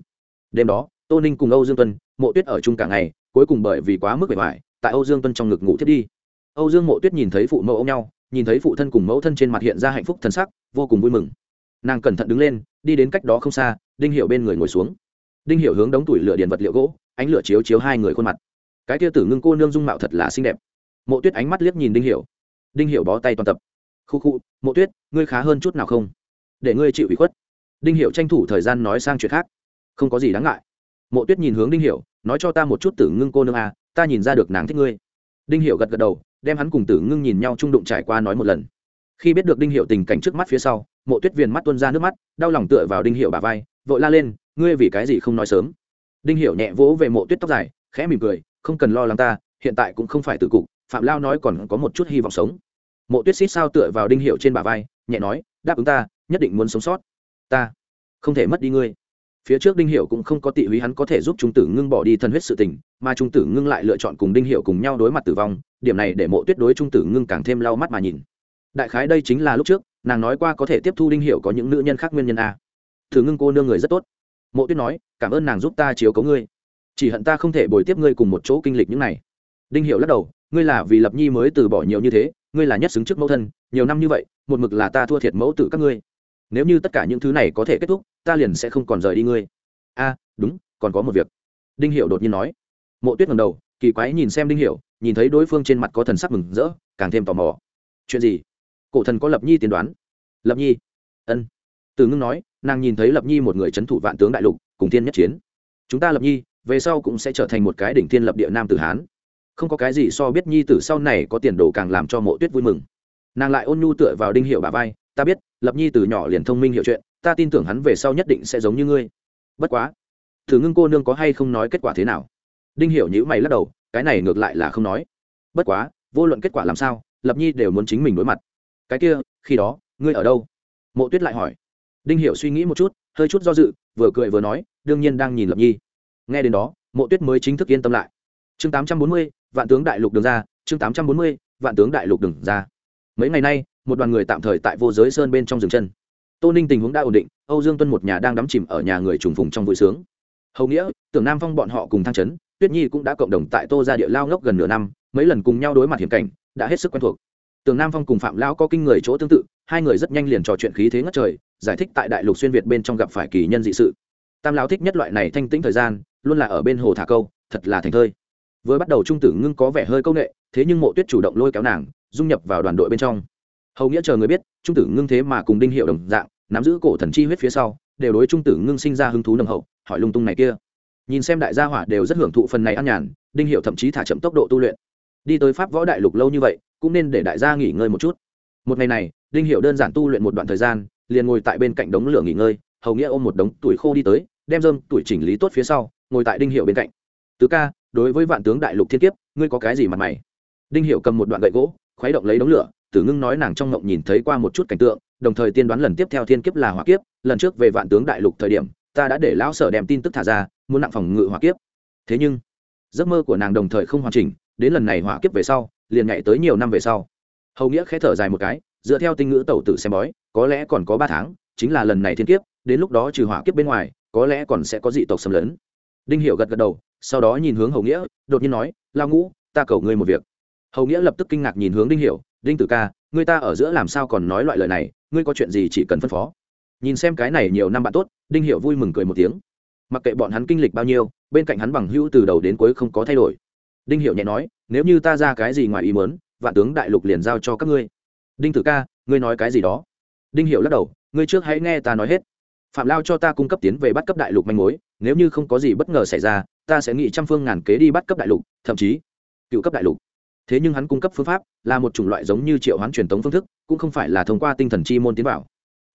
Đêm đó, tô ninh cùng âu dương tuân, mộ tuyết ở chung cả ngày, cuối cùng bởi vì quá mức bề ngoài, tại âu dương tuân trong ngực ngủ thiết đi. Âu dương mộ tuyết nhìn thấy phụ mẫu ôm nhau, nhìn thấy phụ thân cùng mẫu thân trên mặt hiện ra hạnh phúc thân sắc, vô cùng vui mừng. Nàng cẩn thận đứng lên, đi đến cách đó không xa, đinh Hiểu bên người ngồi xuống. Đinh Hiểu hướng đống tủi lửa điện vật liệu gỗ, ánh lửa chiếu chiếu hai người khuôn mặt. Cái tia tử ngưng cô nương dung mạo thật là xinh đẹp. Mộ tuyết ánh mắt liếc nhìn đinh hiểu. Đinh hiểu bó tay toàn tập. Khu khu, mộ tuyết, ngươi khá hơn chút nào không? Để ngươi chịu ủy khuất đinh hiểu tranh thủ thời gian nói sang chuyện khác. Không có gì đáng ngại. Mộ tuyết nhìn hướng đinh hiểu, nói cho ta một chút tử ngưng cô nương à ta nhìn ra được nàng thích ngươi. Đinh hiểu gật gật đầu, đem hắn cùng tử ngưng nhìn nhau trung đụng trải qua nói một lần. Khi biết được đinh hiểu tình cảnh trước mắt phía sau, mộ tuyết viền mắt tuôn ra nước mắt, đau lòng tựa vào đinh hiểu bà vai, vội la lên, ngươi vì cái gì không nói sớm? Đinh hiểu nhẹ vỗ về mộ tuyết tóc dài, khẽ mỉm cười, không cần lo lắng ta, hiện tại cũng không phải tử cục, phạm lao nói còn có một chút hy vọng sống. Mộ tuyết xít sao tựa vào đinh hiệu trên bà vai, nhẹ nói, đáp ứng ta, nhất định muốn sống sót ta không thể mất đi ngươi. Phía trước đinh hiệu cũng không có tị húy, hắn có thể giúp trung tử ngưng bỏ đi thân huyết sự tình, mà trung tử ngưng lại lựa chọn cùng đinh hiệu cùng nhau đối mặt tử vong, điểm này để mộ tuyết đối trung tử ngưng càng thêm lau mắt mà nhìn. Đại khái đây chính là lúc trước, nàng nói qua có thể tiếp thu đinh hiệu có những nữ nhân khác nguyên nhân a. Thử ngưng cô nương người rất tốt. Mộ tuyết nói, cảm ơn nàng giúp ta chiếu cấu ngươi. Chỉ hận ta không thể bồi tiếp ngươi cùng một chỗ kinh lịch những này. Đinh hiệu lắc đầu, ngươi là vì lập nhi mới từ bỏ nhiều như thế, ngươi là nhất xứng trước mẫu thân, nhiều năm như vậy, một mực là ta thua thiệt mẫu tử các ngươi nếu như tất cả những thứ này có thể kết thúc, ta liền sẽ không còn rời đi ngươi. A, đúng, còn có một việc. Đinh hiệu đột nhiên nói. Mộ tuyết ngầm đầu, kỳ quái nhìn xem đinh hiệu nhìn thấy đối phương trên mặt có thần sắc mừng rỡ, càng thêm tò mò. Chuyện gì? Cổ thần có lập nhi tiên đoán. Lập nhi. Ân. Từ ngưng nói, nàng nhìn thấy lập nhi một người c h ấ n thủ vạn tướng đại lục, cùng tiên nhất chiến. Chúng ta lập nhi, về sau cũng sẽ trở thành một cái đỉnh thiên lập địa nam tử hán. Không có cái gì so biết nhi tử sau này có tiền đồ càng làm cho mộ tuyết vui mừng. Nàng lại ôn nhu tựa vào đinh hiệu bà vai ta biết, lập nhi từ nhỏ liền thông minh hiểu chuyện, ta tin tưởng hắn về sau nhất định sẽ giống như ngươi. Bất quá, thử ngưng cô nương có hay không nói kết quả thế nào? Đinh hiểu nhữ mày lắc đầu, cái này ngược lại là không nói. Bất quá, vô luận kết quả làm sao, lập nhi đều muốn chính mình đối mặt. Cái kia, khi đó, ngươi ở đâu? Mộ tuyết lại hỏi. Đinh hiểu suy nghĩ một chút, hơi chút do dự, vừa cười vừa nói, đương nhiên đang nhìn lập nhi. Nghe đến đó, mộ tuyết mới chính thức yên tâm lại. Chương tám trăm bốn mươi, vạn tướng đại lục đường ra, chương tám trăm bốn mươi, vạn tướng đại lục đường ra. Mấy ngày nay một đoàn người tạm thời tại vô giới sơn bên trong rừng chân. Tô ninh tình huống đã ổn định, âu dương tuân một nhà đang đắm chìm ở nhà người trùng phùng trong vui sướng. Hầu nghĩa, tưởng nam phong bọn họ cùng thăng trấn tuyết nhi cũng đã cộng đồng tại tô ra địa lao ngốc gần nửa năm, mấy lần cùng nhau đối mặt hiểm cảnh, đã hết sức quen thuộc. Tưởng nam phong cùng phạm lão có kinh người chỗ tương tự, hai người rất nhanh liền trò chuyện khí thế ngất trời, giải thích tại đại lục xuyên việt bên trong gặp phải kỳ nhân dị sự. Tam lão thích nhất loại này thanh tĩnh thời gian, luôn là ở bên hồ thả câu, thật là thành thơi. Vừa bắt đầu trung tử ngưng có vẻ hơi c â u n ệ thế nhưng mộ tuyết chủ động lôi kéo nàng, dung nhập vào đoàn đội bên trong hầu nghĩa chờ người biết, trung tử ngưng thế mà cùng đinh hiệu đồng dạng, nắm giữ cổ thần chi huyết phía sau, đều đối trung tử ngưng sinh ra hứng thú nồng hậu, hỏi lung tung này kia. Nhìn xem đại gia hỏa đều rất hưởng thụ phần này ăn nhàn, đinh hiệu thậm chí thả chậm tốc độ tu luyện. Đi tới pháp võ đại lục lâu như vậy, cũng nên để đại gia nghỉ ngơi một chút. Một ngày này, đinh hiệu đơn giản tu luyện một đoạn thời gian, liền ngồi tại bên cạnh đống lửa nghỉ ngơi, hầu nghĩa ôm một đống tuổi khô đi tới, đem dơm tuổi chỉnh lý tốt phía sau, ngồi tại đinh hiệu bên cạnh. Tứ ca, đối với vạn tướng đại lục thiên kiếp, ngươi có cái gì mặt mày? Đinh hiệu cầm một đoạn gậy gỗ, khuấy động lấy đống lửa tử ngưng nói nàng trong ngộng nhìn thấy qua một chút cảnh tượng, đồng thời tiên đoán lần tiếp theo thiên kiếp là hỏa kiếp, lần trước về vạn tướng đại lục thời điểm, ta đã để lão sở đem tin tức thả ra, muốn nặng phòng ngự hỏa kiếp. Thế nhưng, giấc mơ của nàng đồng thời không hoàn chỉnh, đến lần này hỏa kiếp về sau, liền nhảy tới nhiều năm về sau. Hầu nghĩa khẽ thở dài một cái, dựa theo tinh ngữ tẩu tử xem bói, có lẽ còn có ba tháng, chính là lần này thiên kiếp, đến lúc đó trừ hỏa kiếp bên ngoài, có lẽ còn sẽ có dị tộc xâm lấn. Đinh hiểu gật gật đầu, sau đó nhìn hướng hầu nghĩa, đột nhiên nói lao ngũ, ta cầu ngươi một việc. Hầu nghĩa lập tức kinh ngạc nhìn hướng đinh hiểu đinh tử ca, người ta ở giữa làm sao còn nói loại lời này, ngươi có chuyện gì chỉ cần phân phó. Nhìn xem cái này nhiều năm bạn tốt, đinh hiểu vui mừng cười một tiếng. Mặc kệ bọn hắn kinh lịch bao nhiêu, bên cạnh hắn bằng hữu từ đầu đến cuối không có thay đổi. Đinh hiểu nhẹ nói, nếu như ta ra cái gì ngoài ý muốn, vạn tướng đại lục liền giao cho các ngươi. Đinh tử ca, ngươi nói cái gì đó? Đinh hiểu lắc đầu, ngươi trước hãy nghe ta nói hết. Phạm lao cho ta cung cấp tiến về bắt cấp đại lục manh mối, nếu như không có gì bất ngờ xảy ra, ta sẽ nghĩ trăm phương ngàn kế đi bắt cấp đại lục, thậm chí cựu cấp đại lục thế nhưng hắn cung cấp phương pháp là một chủng loại giống như triệu hoán truyền thống phương thức, cũng không phải là thông qua tinh thần chi môn tiến vào.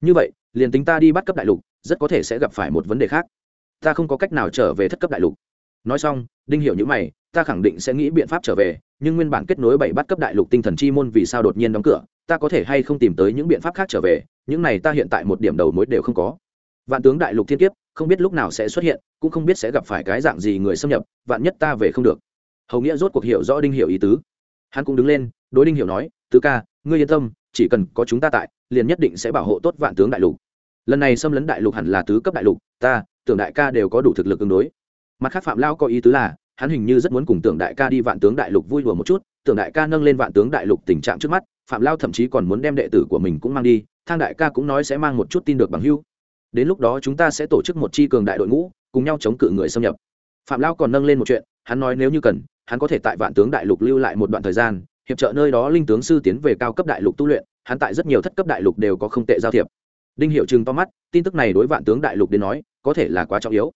Như vậy, liền tính ta đi bắt cấp đại lục, rất có thể sẽ gặp phải một vấn đề khác. Ta không có cách nào trở về thất cấp đại lục. Nói xong, đinh hiểu những mày, ta khẳng định sẽ nghĩ biện pháp trở về, nhưng nguyên bản kết nối bảy bắt cấp đại lục tinh thần chi môn vì sao đột nhiên đóng cửa, ta có thể hay không tìm tới những biện pháp khác trở về, những này ta hiện tại một điểm đầu mối đều không có. Vạn tướng đại lục thiên kiếp, không biết lúc nào sẽ xuất hiện, cũng không biết sẽ gặp phải cái dạng gì người xâm nhập, vạn nhất ta về không được. Hầu nghĩa rốt cuộc hiểu rõ đinh hiểu ý tứ hắn cũng đứng lên, đối đinh hiểu nói, tứ ca, ngươi yên tâm, chỉ cần có chúng ta tại, liền nhất định sẽ bảo hộ tốt vạn tướng đại lục. Lần này xâm lấn đại lục hẳn là tứ cấp đại lục, ta, tưởng đại ca đều có đủ thực lực ứng đối. Mặt khác phạm lao có ý tứ là, hắn hình như rất muốn cùng tưởng đại ca đi vạn tướng đại lục vui đùa một chút, tưởng đại ca nâng lên vạn tướng đại lục tình trạng trước mắt, phạm lao thậm chí còn muốn đem đệ tử của mình cũng mang đi, thang đại ca cũng nói sẽ mang một chút tin được bằng hưu đến lúc đó chúng ta sẽ tổ chức một chi cường đại đội ngũ, cùng nhau chống cự người xâm nhập. Phạm lao còn nâng lên một chuyện, hắn nói nếu như cần hắn có thể tại vạn tướng đại lục lưu lại một đoạn thời gian, hiệp trợ nơi đó linh tướng sư tiến về cao cấp đại lục tu luyện, hắn tại rất nhiều thất cấp đại lục đều có không tệ giao thiệp. Đinh hiệu chừng to mắt, tin tức này đối vạn tướng đại lục đến nói, có thể là quá trọng yếu.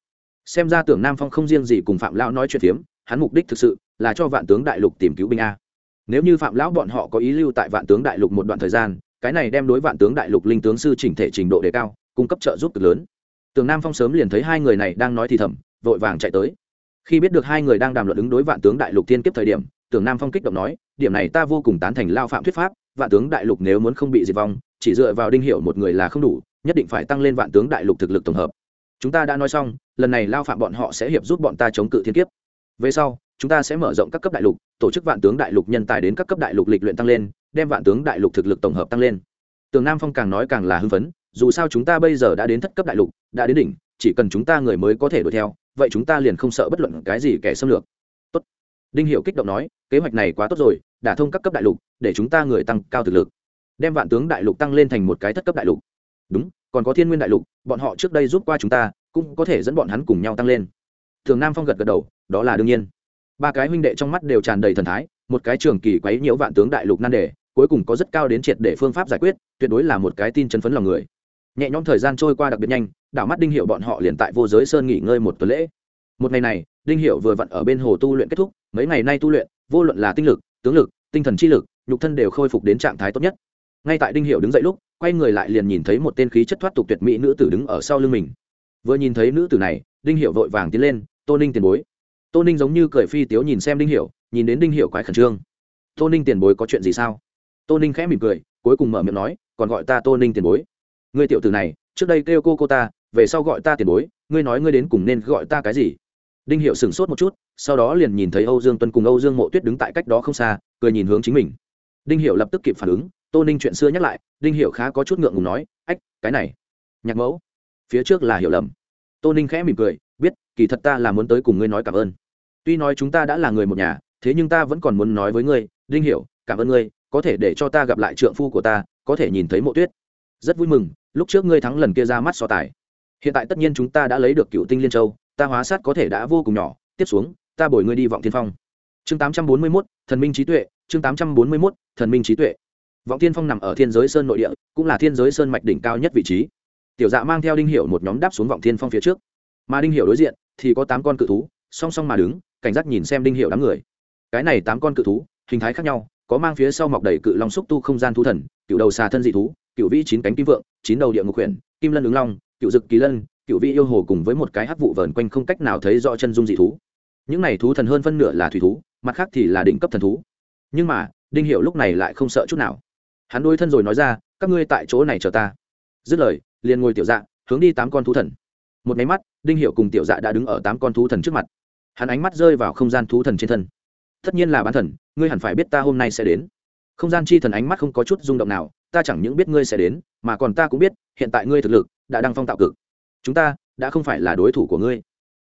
Xem ra tưởng nam phong không riêng gì cùng phạm lão nói chuyện phiếm, hắn mục đích thực sự là cho vạn tướng đại lục tìm cứu binh a. Nếu như phạm lão bọn họ có ý lưu tại vạn tướng đại lục một đoạn thời gian, cái này đem đối vạn tướng đại lục linh tướng sư chỉnh thể trình độ đề cao, cung cấp trợ giúp cực lớn. Tưởng nam phong sớm liền thấy hai người này đang nói thì thầm, vội vàng chạy tới khi biết được hai người đang đàm luận ứng đối vạn tướng đại lục tiên kiếp thời điểm tường nam phong kích động nói, điểm này ta vô cùng tán thành lao phạm thuyết pháp, vạn tướng đại lục nếu muốn không bị diệt vong, chỉ dựa vào đinh hiệu một người là không đủ, nhất định phải tăng lên vạn tướng đại lục thực lực tổng hợp. Chúng ta đã nói xong, lần này lao phạm bọn họ sẽ hiệp giúp bọn ta chống cự thiên kiếp. Về sau, chúng ta sẽ mở rộng các cấp đại lục, tổ chức vạn tướng đại lục nhân tài đến các cấp đại lục lịch luyện tăng lên, đem vạn tướng đại lục thực lực tổng hợp tăng lên. Tường nam phong càng nói càng là hưng phấn, dù sao chúng ta bây giờ đã đến thất cấp đại lục, đã đến đỉnh, chỉ cần chúng ta người mới có thể đuổi theo vậy chúng ta liền không sợ bất luận cái gì kẻ xâm lược. Tốt. Đinh hiệu kích động nói, kế hoạch này quá tốt rồi đả thông các cấp đại lục, để chúng ta người tăng cao thực lực. Đem vạn tướng đại lục tăng lên thành một cái thất cấp đại lục. Đúng, còn có thiên nguyên đại lục, bọn họ trước đây giúp qua chúng ta, cũng có thể dẫn bọn hắn cùng nhau tăng lên. Thường nam phong gật gật đầu, đó là đương nhiên. Ba cái huynh đệ trong mắt đều tràn đầy thần thái, một cái trường kỳ quấy nhiễu vạn tướng đại lục nan đề, cuối cùng có rất cao đến triệt để phương pháp giải quyết, tuyệt đối là một cái tin chân phấn lòng người nhẹ nhõm thời gian trôi qua đặc biệt nhanh, đảo mắt đinh hiệu bọn họ liền tại vô giới sơn nghỉ ngơi một tuần lễ. Một ngày này, đinh hiệu vừa vặn ở bên hồ tu luyện kết thúc, mấy ngày nay tu luyện, vô luận là tinh lực, tướng lực, tinh thần chi lực, nhục thân đều khôi phục đến trạng thái tốt nhất. Ngay tại đinh hiệu đứng dậy lúc, quay người lại liền nhìn thấy một tên khí chất thoát tục tuyệt mỹ nữ tử đứng ở sau lưng mình. Vừa nhìn thấy nữ tử này, đinh hiệu vội vàng tiến lên, tô ninh tiền bối. Tô ninh giống như cười phi tiếu nhìn xem đinh hiệu nhìn đến đinh hiệu quái khẩn trương. Tô ninh tiền bối có chuyện gì sao? Tô ninh khẽ mỉm cười, cuối cùng mở miệng nói, còn gọi ta tô ninh tiền bối ngươi tiểu tử này, trước đây kêu cô cô ta, về sau gọi ta tiền bối, ngươi nói ngươi đến cùng nên gọi ta cái gì? Đinh hiệu sửng sốt một chút, sau đó liền nhìn thấy âu dương tuân cùng âu dương mộ tuyết đứng tại cách đó không xa, cười nhìn hướng chính mình. Đinh hiệu lập tức kịp phản ứng, tô ninh chuyện xưa nhắc lại, đinh hiệu khá có chút ngượng ngùng nói, ách, cái này, nhạc mẫu, phía trước là hiểu lầm. Tô ninh khẽ mỉm cười, biết, kỳ thật ta là muốn tới cùng ngươi nói cảm ơn. Tuy nói chúng ta đã là người một nhà, thế nhưng ta vẫn còn muốn nói với ngươi, đinh hiểu cảm ơn ngươi, có thể để cho ta gặp lại trượng phu của ta, có thể nhìn thấy mộ tuyết rất vui mừng lúc trước ngươi thắng lần kia ra mắt so tài. Hiện tại tất nhiên chúng ta đã lấy được cựu tinh liên châu ta hóa sát có thể đã vô cùng nhỏ. Tiếp xuống ta bồi ngươi đi vọng thiên phong. Chương tám trăm bốn mươi 841, thần minh trí tuệ chương tám trăm bốn mươi 841, thần minh trí tuệ. Vọng thiên phong nằm ở thiên giới sơn nội địa cũng là thiên giới sơn mạch đỉnh cao nhất vị trí. Tiểu dạ mang theo đinh hiệu một nhóm đáp xuống vọng thiên phong phía trước. Mà đinh hiệu đối diện thì có tám con cự thú song song mà đứng cảnh giác nhìn xem đinh hiệu đám người. Cái này tám con cự thú hình thái khác nhau có mang phía sau mọc đầy cự long xúc tu không gian thú thần cựu đầu xà thân dị thú cựu vĩ chín cánh kim vượng, chín đầu địa ngục huyền, kim lân ứng long cựu dực kỳ lân cựu vĩ yêu hồ cùng với một cái hắc vụ vờn quanh không cách nào thấy rõ chân dung dị thú. Những này thú thần hơn phân nửa là thủy thú, mặt khác thì là đỉnh cấp thần thú. Nhưng mà, đinh hiệu lúc này lại không sợ chút nào. Hắn đôi thân rồi nói ra, các ngươi tại chỗ này chờ ta. Dứt lời, liền ngồi tiểu dạ hướng đi tám con thú thần. Một máy mắt, đinh hiệu cùng tiểu dạ đã đứng ở tám con thú thần trước mặt. Hắn ánh mắt rơi vào không gian thú thần trên thân. Tất nhiên là bán thần, ngươi hẳn phải biết ta hôm nay sẽ đến. Không gian chi thần ánh mắt không có chút rung động nào ta chẳng những biết ngươi sẽ đến, mà còn ta cũng biết, hiện tại ngươi thực lực đã đăng phong tạo cực. Chúng ta đã không phải là đối thủ của ngươi.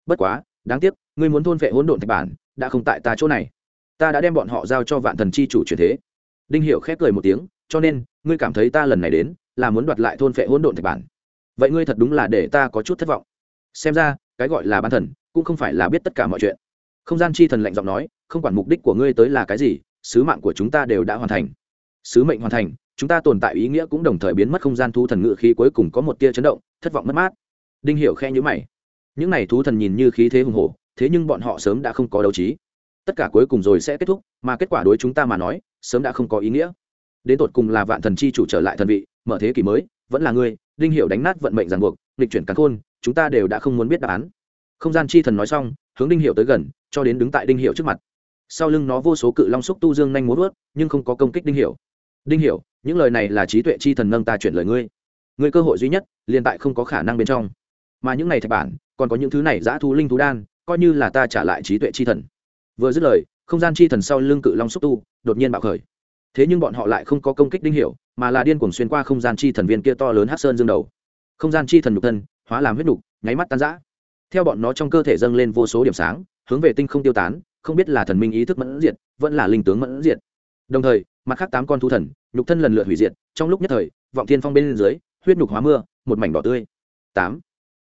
Bất quá, đáng tiếc, ngươi muốn thôn vệ hỗn độn thạch bản đã không tại ta chỗ này. Ta đã đem bọn họ giao cho vạn thần chi chủ truyền thế. Đinh Hiểu khép cười một tiếng, cho nên, ngươi cảm thấy ta lần này đến là muốn đoạt lại thôn vệ hỗn độn thạch bản. Vậy ngươi thật đúng là để ta có chút thất vọng. Xem ra, cái gọi là bán thần cũng không phải là biết tất cả mọi chuyện. Không gian chi thần lạnh giọng nói, không quản mục đích của ngươi tới là cái gì, sứ mạng của chúng ta đều đã hoàn thành. Sứ mệnh hoàn thành chúng ta tồn tại ý nghĩa cũng đồng thời biến mất không gian thú thần ngự khí cuối cùng có một tia chấn động, thất vọng mất mát. Đinh hiểu khe nhíu mày. Những này thú thần nhìn như khí thế hùng hổ, thế nhưng bọn họ sớm đã không có đấu trí. Tất cả cuối cùng rồi sẽ kết thúc, mà kết quả đối chúng ta mà nói, sớm đã không có ý nghĩa. Đến tột cùng là vạn thần chi chủ trở lại thần vị, mở thế kỷ mới, vẫn là ngươi, đinh hiểu đánh nát vận mệnh ràng buộc lịch chuyển cắn khôn, chúng ta đều đã không muốn biết đáp án. Không gian chi thần nói xong, hướng đinh hiệu tới gần, cho đến đứng tại đinh hiệu trước mặt. Sau lưng nó vô số cự long xúc tu dương nhanh muốn vớt nhưng không có công kích đinh hiệu đinh Hiểu, những lời này là trí tuệ chi thần nâng ta chuyển lời ngươi. Ngươi cơ hội duy nhất liền tại không có khả năng bên trong. Mà những này thạch bản còn có những thứ này giã thu linh thú đan coi như là ta trả lại trí tuệ chi thần. Vừa dứt lời không gian chi thần sau lưng cự long xúc tu đột nhiên bạo khởi. Thế nhưng bọn họ lại không có công kích đinh hiểu mà là điên cuồng xuyên qua không gian chi thần viên kia to lớn hắc sơn dương đầu. Không gian chi thần nhục thân hóa làm huyết nhục nháy mắt tan rã. Theo bọn nó trong cơ thể dâng lên vô số điểm sáng hướng về tinh không tiêu tán không biết là thần minh ý thức mẫn diệt vẫn là linh tướng mẫn diệt. Đồng thời mặt khác tám con thú thần, nhục thân lần lượt hủy diệt, trong lúc nhất thời, vọng thiên phong bên dưới, huyết nhục hóa mưa, một mảnh đỏ tươi. Tám.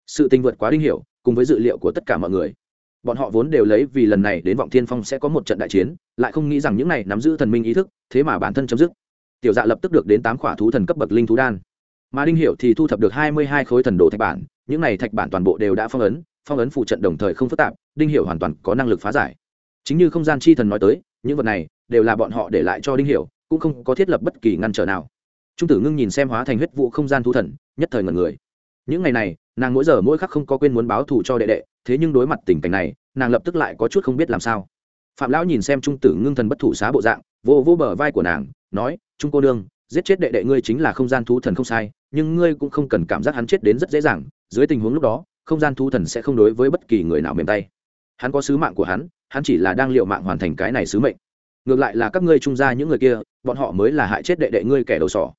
Sự tình vượt quá đinh hiểu, cùng với dự liệu của tất cả mọi người. Bọn họ vốn đều lấy vì lần này đến vọng thiên phong sẽ có một trận đại chiến, lại không nghĩ rằng những này nắm giữ thần minh ý thức, thế mà bản thân chấm dứt. Tiểu dạ lập tức được đến tám khỏa thú thần cấp bậc linh thú đan. Mà đinh hiểu thì thu thập được hai mươi hai khối thần đồ thạch bản, những này thạch bản toàn bộ đều đã phong ấn phong ấn phụ trận đồng thời không phức tạp, đinh hiểu hoàn toàn có năng lực phá giải. Chính như không gian chi thần nói tới, những vật này đều là bọn họ để lại cho đinh hiểu, cũng không có thiết lập bất kỳ ngăn trở nào. Trung tử ngưng nhìn xem hóa thành huyết vụ không gian thu thần, nhất thời ngẩn người. Những ngày này, nàng mỗi giờ mỗi khắc không có quên muốn báo thù cho đệ đệ, thế nhưng đối mặt tình cảnh này, nàng lập tức lại có chút không biết làm sao. Phạm lão nhìn xem trung tử ngưng thần bất thủ xá bộ dạng, vô vô bờ vai của nàng, nói, trung cô đương giết chết đệ đệ ngươi chính là không gian thú thần không sai, nhưng ngươi cũng không cần cảm giác hắn chết đến rất dễ dàng, dưới tình huống lúc đó, không gian thú thần sẽ không đối với bất kỳ người nào mềm tay. Hắn có sứ mạng của hắn hắn chỉ là đang liệu mạng hoàn thành cái này sứ mệnh ngược lại là các ngươi trung gia những người kia, bọn họ mới là hại chết đệ đệ ngươi kẻ đầu sỏ.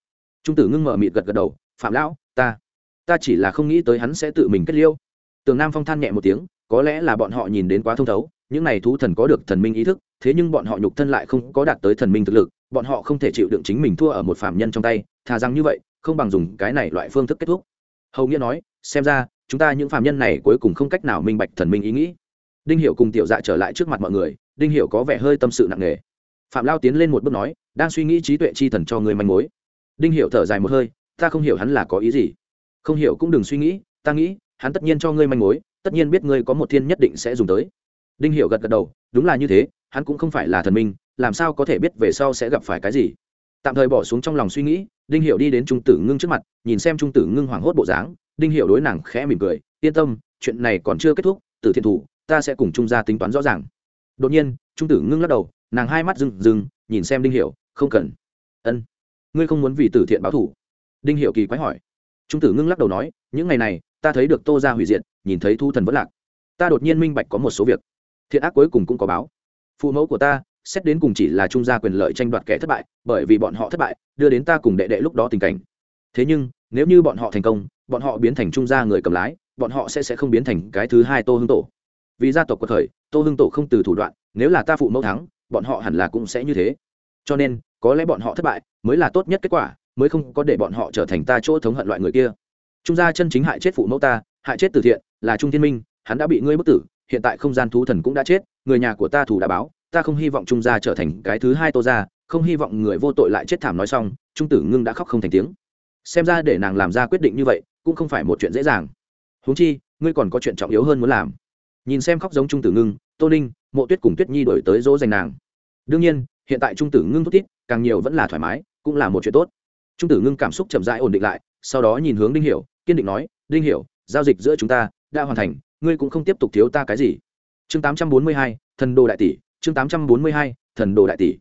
Trung tử ngưng mở mịt gật gật đầu, phạm lão, ta ta chỉ là không nghĩ tới hắn sẽ tự mình kết liêu. Tường nam phong than nhẹ một tiếng, có lẽ là bọn họ nhìn đến quá thông thấu, những này thú thần có được thần minh ý thức, thế nhưng bọn họ nhục thân lại không có đạt tới thần minh thực lực, bọn họ không thể chịu đựng chính mình thua ở một phạm nhân trong tay, thà rằng như vậy, không bằng dùng cái này loại phương thức kết thúc. Hầu nghĩa nói, xem ra, chúng ta những phạm nhân này cuối cùng không cách nào minh bạch thần minh ý nghĩ. Đinh hiểu cùng tiểu dạ trở lại trước mặt mọi người, đinh hiểu có vẻ hơi tâm sự nặng nề phạm lao tiến lên một bước nói, đang suy nghĩ trí tuệ chi thần cho người manh mối. Đinh hiểu thở dài một hơi, ta không hiểu hắn là có ý gì. Không hiểu cũng đừng suy nghĩ, ta nghĩ, hắn tất nhiên cho ngươi manh mối, tất nhiên biết ngươi có một thiên nhất định sẽ dùng tới. Đinh hiểu gật gật đầu, đúng là như thế, hắn cũng không phải là thần minh, làm sao có thể biết về sau sẽ gặp phải cái gì. Tạm thời bỏ xuống trong lòng suy nghĩ, đinh hiểu đi đến trung tử ngưng trước mặt, nhìn xem trung tử ngưng hoảng hốt bộ dáng, đinh hiểu đối nàng khẽ mỉm cười, yên tâm, chuyện này còn chưa kết thúc, tử thiện thủ, ta sẽ cùng trung gia tính toán rõ ràng. Đột nhiên, trung tử ngưng lắc đầu nàng hai mắt rừng rừng nhìn xem đinh hiểu, không cần. Ân, ngươi không muốn vì tử thiện báo thủ đinh hiểu kỳ quái hỏi. Trung tử ngưng lắc đầu nói, những ngày này, ta thấy được tô ra hủy diệt, nhìn thấy thu thần vẫn lạc. Ta đột nhiên minh bạch có một số việc. Thiện ác cuối cùng cũng có báo. Phụ mẫu của ta, xét đến cùng chỉ là trung gia quyền lợi tranh đoạt kẻ thất bại, bởi vì bọn họ thất bại, đưa đến ta cùng đệ đệ lúc đó tình cảnh. Thế nhưng, nếu như bọn họ thành công, bọn họ biến thành trung gia người cầm lái, bọn họ sẽ sẽ không biến thành cái thứ hai tô hưng tổ. Vì gia tộc của thời, tô hưng tổ không từ thủ đoạn, nếu là ta phụ mẫu thắng bọn họ hẳn là cũng sẽ như thế. Cho nên, có lẽ bọn họ thất bại mới là tốt nhất kết quả, mới không có để bọn họ trở thành ta chỗ thống hận loại người kia. Trung gia chân chính hại chết phụ mẫu ta, hại chết từ thiện, là trung thiên minh, hắn đã bị ngươi bức tử, hiện tại không gian thú thần cũng đã chết, người nhà của ta thủ đã báo, ta không hy vọng trung gia trở thành cái thứ hai tô gia, không hy vọng người vô tội lại chết thảm nói xong, trung tử ngưng đã khóc không thành tiếng. Xem ra để nàng làm ra quyết định như vậy, cũng không phải một chuyện dễ dàng. Huống chi, ngươi còn có chuyện trọng yếu hơn muốn làm. Nhìn xem khóc giống trung tử ngưng, tô ninh mộ tuyết cùng tuyết nhi đổi tới dỗ dành nàng. đương nhiên hiện tại trung tử ngưng thút thít càng nhiều vẫn là thoải mái cũng là một chuyện tốt. trung tử ngưng cảm xúc chậm rãi ổn định lại sau đó nhìn hướng đinh hiểu kiên định nói đinh hiểu giao dịch giữa chúng ta đã hoàn thành ngươi cũng không tiếp tục thiếu ta cái gì. chương 842, thần đồ đại tỷ chương 842, thần đồ đại tỷ.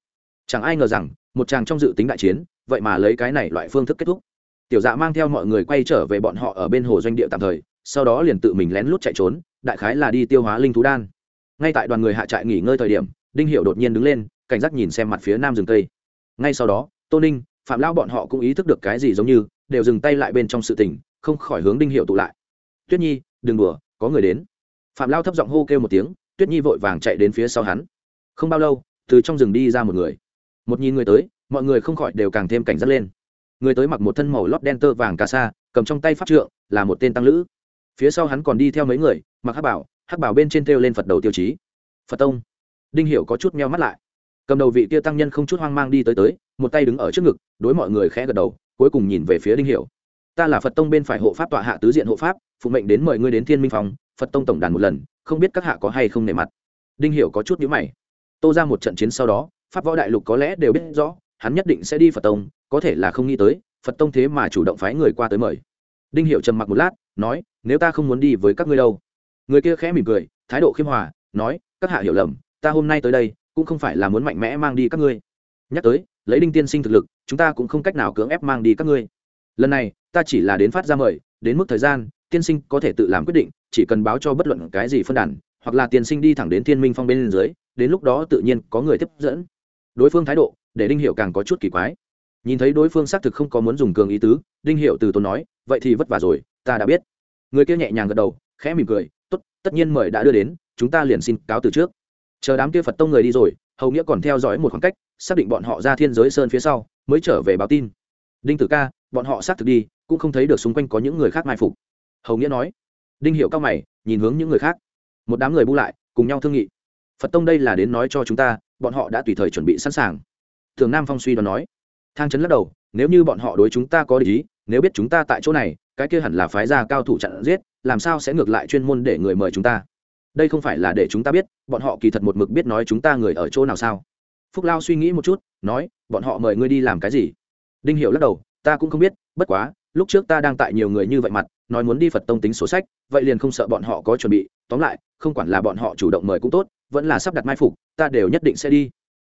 chẳng ai ngờ rằng một chàng trong dự tính đại chiến vậy mà lấy cái này loại phương thức kết thúc. tiểu dạ mang theo mọi người quay trở về bọn họ ở bên hồ doanh địa tạm thời sau đó liền tự mình lén lút chạy trốn đại khái là đi tiêu hóa linh thú đan ngay tại đoàn người hạ trại nghỉ ngơi thời điểm, đinh hiệu đột nhiên đứng lên, cảnh giác nhìn xem mặt phía nam rừng tây ngay sau đó, tô ninh, phạm lão bọn họ cũng ý thức được cái gì giống như, đều dừng tay lại bên trong sự tình, không khỏi hướng đinh hiệu tụ lại. Tuyết nhi, đừng đùa, có người đến. Phạm lao thấp giọng hô kêu một tiếng, tuyết nhi vội vàng chạy đến phía sau hắn. Không bao lâu, từ trong rừng đi ra một người. Một nhìn người tới, mọi người không khỏi đều càng thêm cảnh giác lên. Người tới mặc một thân màu lót đen tơ vàng cà sa, cầm trong tay pháp trượng, là một tên tăng lữ. Phía sau hắn còn đi theo mấy người, mặc hắc bảo hắc bảo bên trên thêu lên phật đầu tiêu chí phật tông đinh hiểu có chút meo mắt lại cầm đầu vị kia tăng nhân không chút hoang mang đi tới tới một tay đứng ở trước ngực đối mọi người khẽ gật đầu cuối cùng nhìn về phía đinh hiểu ta là phật tông bên phải hộ pháp tọa hạ tứ diện hộ pháp phụ mệnh đến mời ngươi đến thiên minh phòng phật tông tổng đàn một lần không biết các hạ có hay không nể mặt đinh hiểu có chút nhíu mày tô ra một trận chiến sau đó pháp võ đại lục có lẽ đều biết rõ hắn nhất định sẽ đi phật tông có thể là không nghĩ tới phật tông thế mà chủ động phái người qua tới mời đinh hiệu trầm mặc một lát nói nếu ta không muốn đi với các ngươi đâu người kia khẽ mỉm cười, thái độ khiêm hòa, nói, các hạ hiểu lầm, ta hôm nay tới đây, cũng không phải là muốn mạnh mẽ mang đi các ngươi. Nhắc tới, lấy đinh tiên sinh thực lực, chúng ta cũng không cách nào cưỡng ép mang đi các ngươi. Lần này, ta chỉ là đến phát ra mời, đến mức thời gian, tiên sinh có thể tự làm quyết định, chỉ cần báo cho bất luận cái gì phân đàn, hoặc là tiên sinh đi thẳng đến thiên minh phong bên dưới, đến lúc đó tự nhiên có người tiếp dẫn. Đối phương thái độ, để đinh hiệu càng có chút kỳ quái. Nhìn thấy đối phương xác thực không có muốn dùng cường ý tứ, đinh hiệu từ tốn nói, vậy thì vất vả rồi, ta đã biết. Người kia nhẹ nhàng gật đầu, khẽ mỉm cười tốt tất nhiên mời đã đưa đến chúng ta liền xin cáo từ trước. Chờ đám kia phật tông người đi rồi hầu nghĩa còn theo dõi một khoảng cách xác định bọn họ ra thiên giới sơn phía sau mới trở về báo tin. Đinh tử ca bọn họ xác thực đi cũng không thấy được xung quanh có những người khác mai phục. Hầu nghĩa nói. Đinh hiệu cao mày nhìn hướng những người khác. Một đám người bu lại cùng nhau thương nghị. Phật tông đây là đến nói cho chúng ta bọn họ đã tùy thời chuẩn bị sẵn sàng. Thường nam phong suy đoán nói. Thang trấn lắc đầu nếu như bọn họ đối chúng ta có ý, nếu biết chúng ta tại chỗ này cái kia hẳn là phái gia cao thủ chặn giết, làm sao sẽ ngược lại chuyên môn để người mời chúng ta? Đây không phải là để chúng ta biết, bọn họ kỳ thật một mực biết nói chúng ta người ở chỗ nào sao? Phúc lao suy nghĩ một chút, nói, bọn họ mời ngươi đi làm cái gì? Đinh hiệu lắc đầu, ta cũng không biết, bất quá, lúc trước ta đang tại nhiều người như vậy mặt, nói muốn đi phật tông tính số sách, vậy liền không sợ bọn họ có chuẩn bị. Tóm lại, không quản là bọn họ chủ động mời cũng tốt, vẫn là sắp đặt mai phục, ta đều nhất định sẽ đi.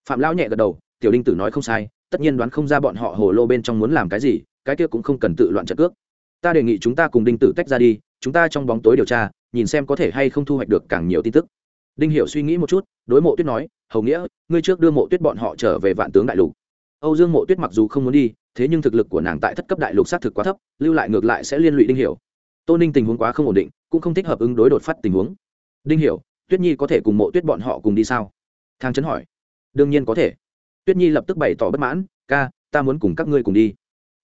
Phạm lão nhẹ gật đầu, tiểu đinh tử nói không sai, tất nhiên đoán không ra bọn họ hồ lô bên trong muốn làm cái gì, cái kia cũng không cần tự loạn trận cước ta đề nghị chúng ta cùng đinh tử tách ra đi, chúng ta trong bóng tối điều tra, nhìn xem có thể hay không thu hoạch được càng nhiều tin tức. Đinh hiểu suy nghĩ một chút, đối mộ tuyết nói, hầu nghĩa, ngươi trước đưa mộ tuyết bọn họ trở về vạn tướng đại lục. Âu dương mộ tuyết mặc dù không muốn đi, thế nhưng thực lực của nàng tại thất cấp đại lục xác thực quá thấp, lưu lại ngược lại sẽ liên lụy đinh hiểu. Tô ninh tình huống quá không ổn định, cũng không thích hợp ứng đối đột phát tình huống. Đinh hiểu, tuyết nhi có thể cùng mộ tuyết bọn họ cùng đi sao? Thang trấn hỏi. Đương nhiên có thể. Tuyết nhi lập tức bày tỏ bất mãn, ca, ta muốn cùng các ngươi cùng đi.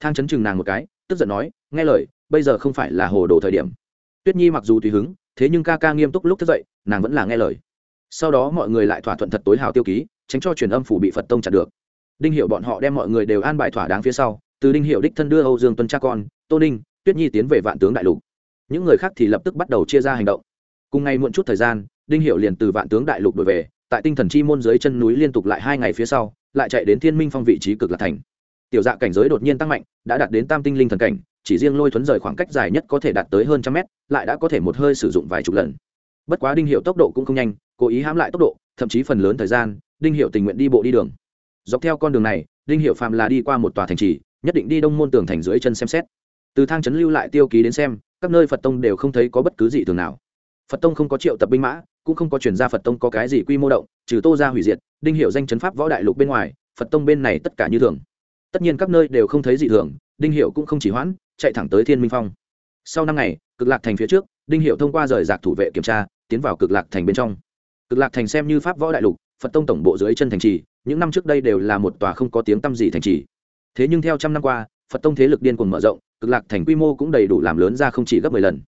Thang trấn chừng nàng một cái, tức giận nói nghe lời, bây giờ không phải là hồ đồ thời điểm. Tuyết nhi mặc dù tùy hứng, thế nhưng ca ca nghiêm túc lúc thức dậy, nàng vẫn là nghe lời. Sau đó mọi người lại thỏa thuận thật tối hào tiêu ký, tránh cho truyền âm phủ bị phật tông chặt được. Đinh hiệu bọn họ đem mọi người đều an bài thỏa đáng phía sau, từ đinh hiệu đích thân đưa âu dương tuân cha con, tô ninh, tuyết nhi tiến về vạn tướng đại lục. Những người khác thì lập tức bắt đầu chia ra hành động. Cùng ngày muộn chút thời gian, đinh hiệu liền từ vạn tướng đại lục đổi về, tại tinh thần chi môn dưới chân núi liên tục lại hai ngày phía sau, lại chạy đến thiên minh phong vị trí cực lạc thành. Tiểu dạ cảnh giới đột nhiên tăng mạnh, đã đạt đến tam tinh linh thần cảnh chỉ riêng lôi thuấn rời khoảng cách dài nhất có thể đạt tới hơn trăm mét, lại đã có thể một hơi sử dụng vài chục lần. Bất quá đinh hiệu tốc độ cũng không nhanh, cố ý hãm lại tốc độ, thậm chí phần lớn thời gian, đinh hiệu tình nguyện đi bộ đi đường. Dọc theo con đường này, đinh hiệu phàm là đi qua một tòa thành trì, nhất định đi đông môn tường thành dưới chân xem xét. Từ thang trấn lưu lại tiêu ký đến xem, các nơi phật tông đều không thấy có bất cứ gì thường nào. Phật tông không có triệu tập binh mã, cũng không có chuyển ra phật tông có cái gì quy mô động, trừ tô ra hủy diệt, đinh hiệu danh chấn pháp võ đại lục bên ngoài, phật tông bên này tất cả như thường. Tất nhiên các nơi đều không thấy gì thường, đinh hiệu cũng không chỉ hoãn chạy thẳng tới thiên minh phong sau năm ngày cực lạc thành phía trước đinh hiệu thông qua rời rạc thủ vệ kiểm tra tiến vào cực lạc thành bên trong cực lạc thành xem như pháp võ đại lục phật tông tổng bộ dưới chân thành trì những năm trước đây đều là một tòa không có tiếng tăm gì thành trì thế nhưng theo trăm năm qua phật tông thế lực điên cuồng mở rộng cực lạc thành quy mô cũng đầy đủ làm lớn ra không chỉ gấp mười lần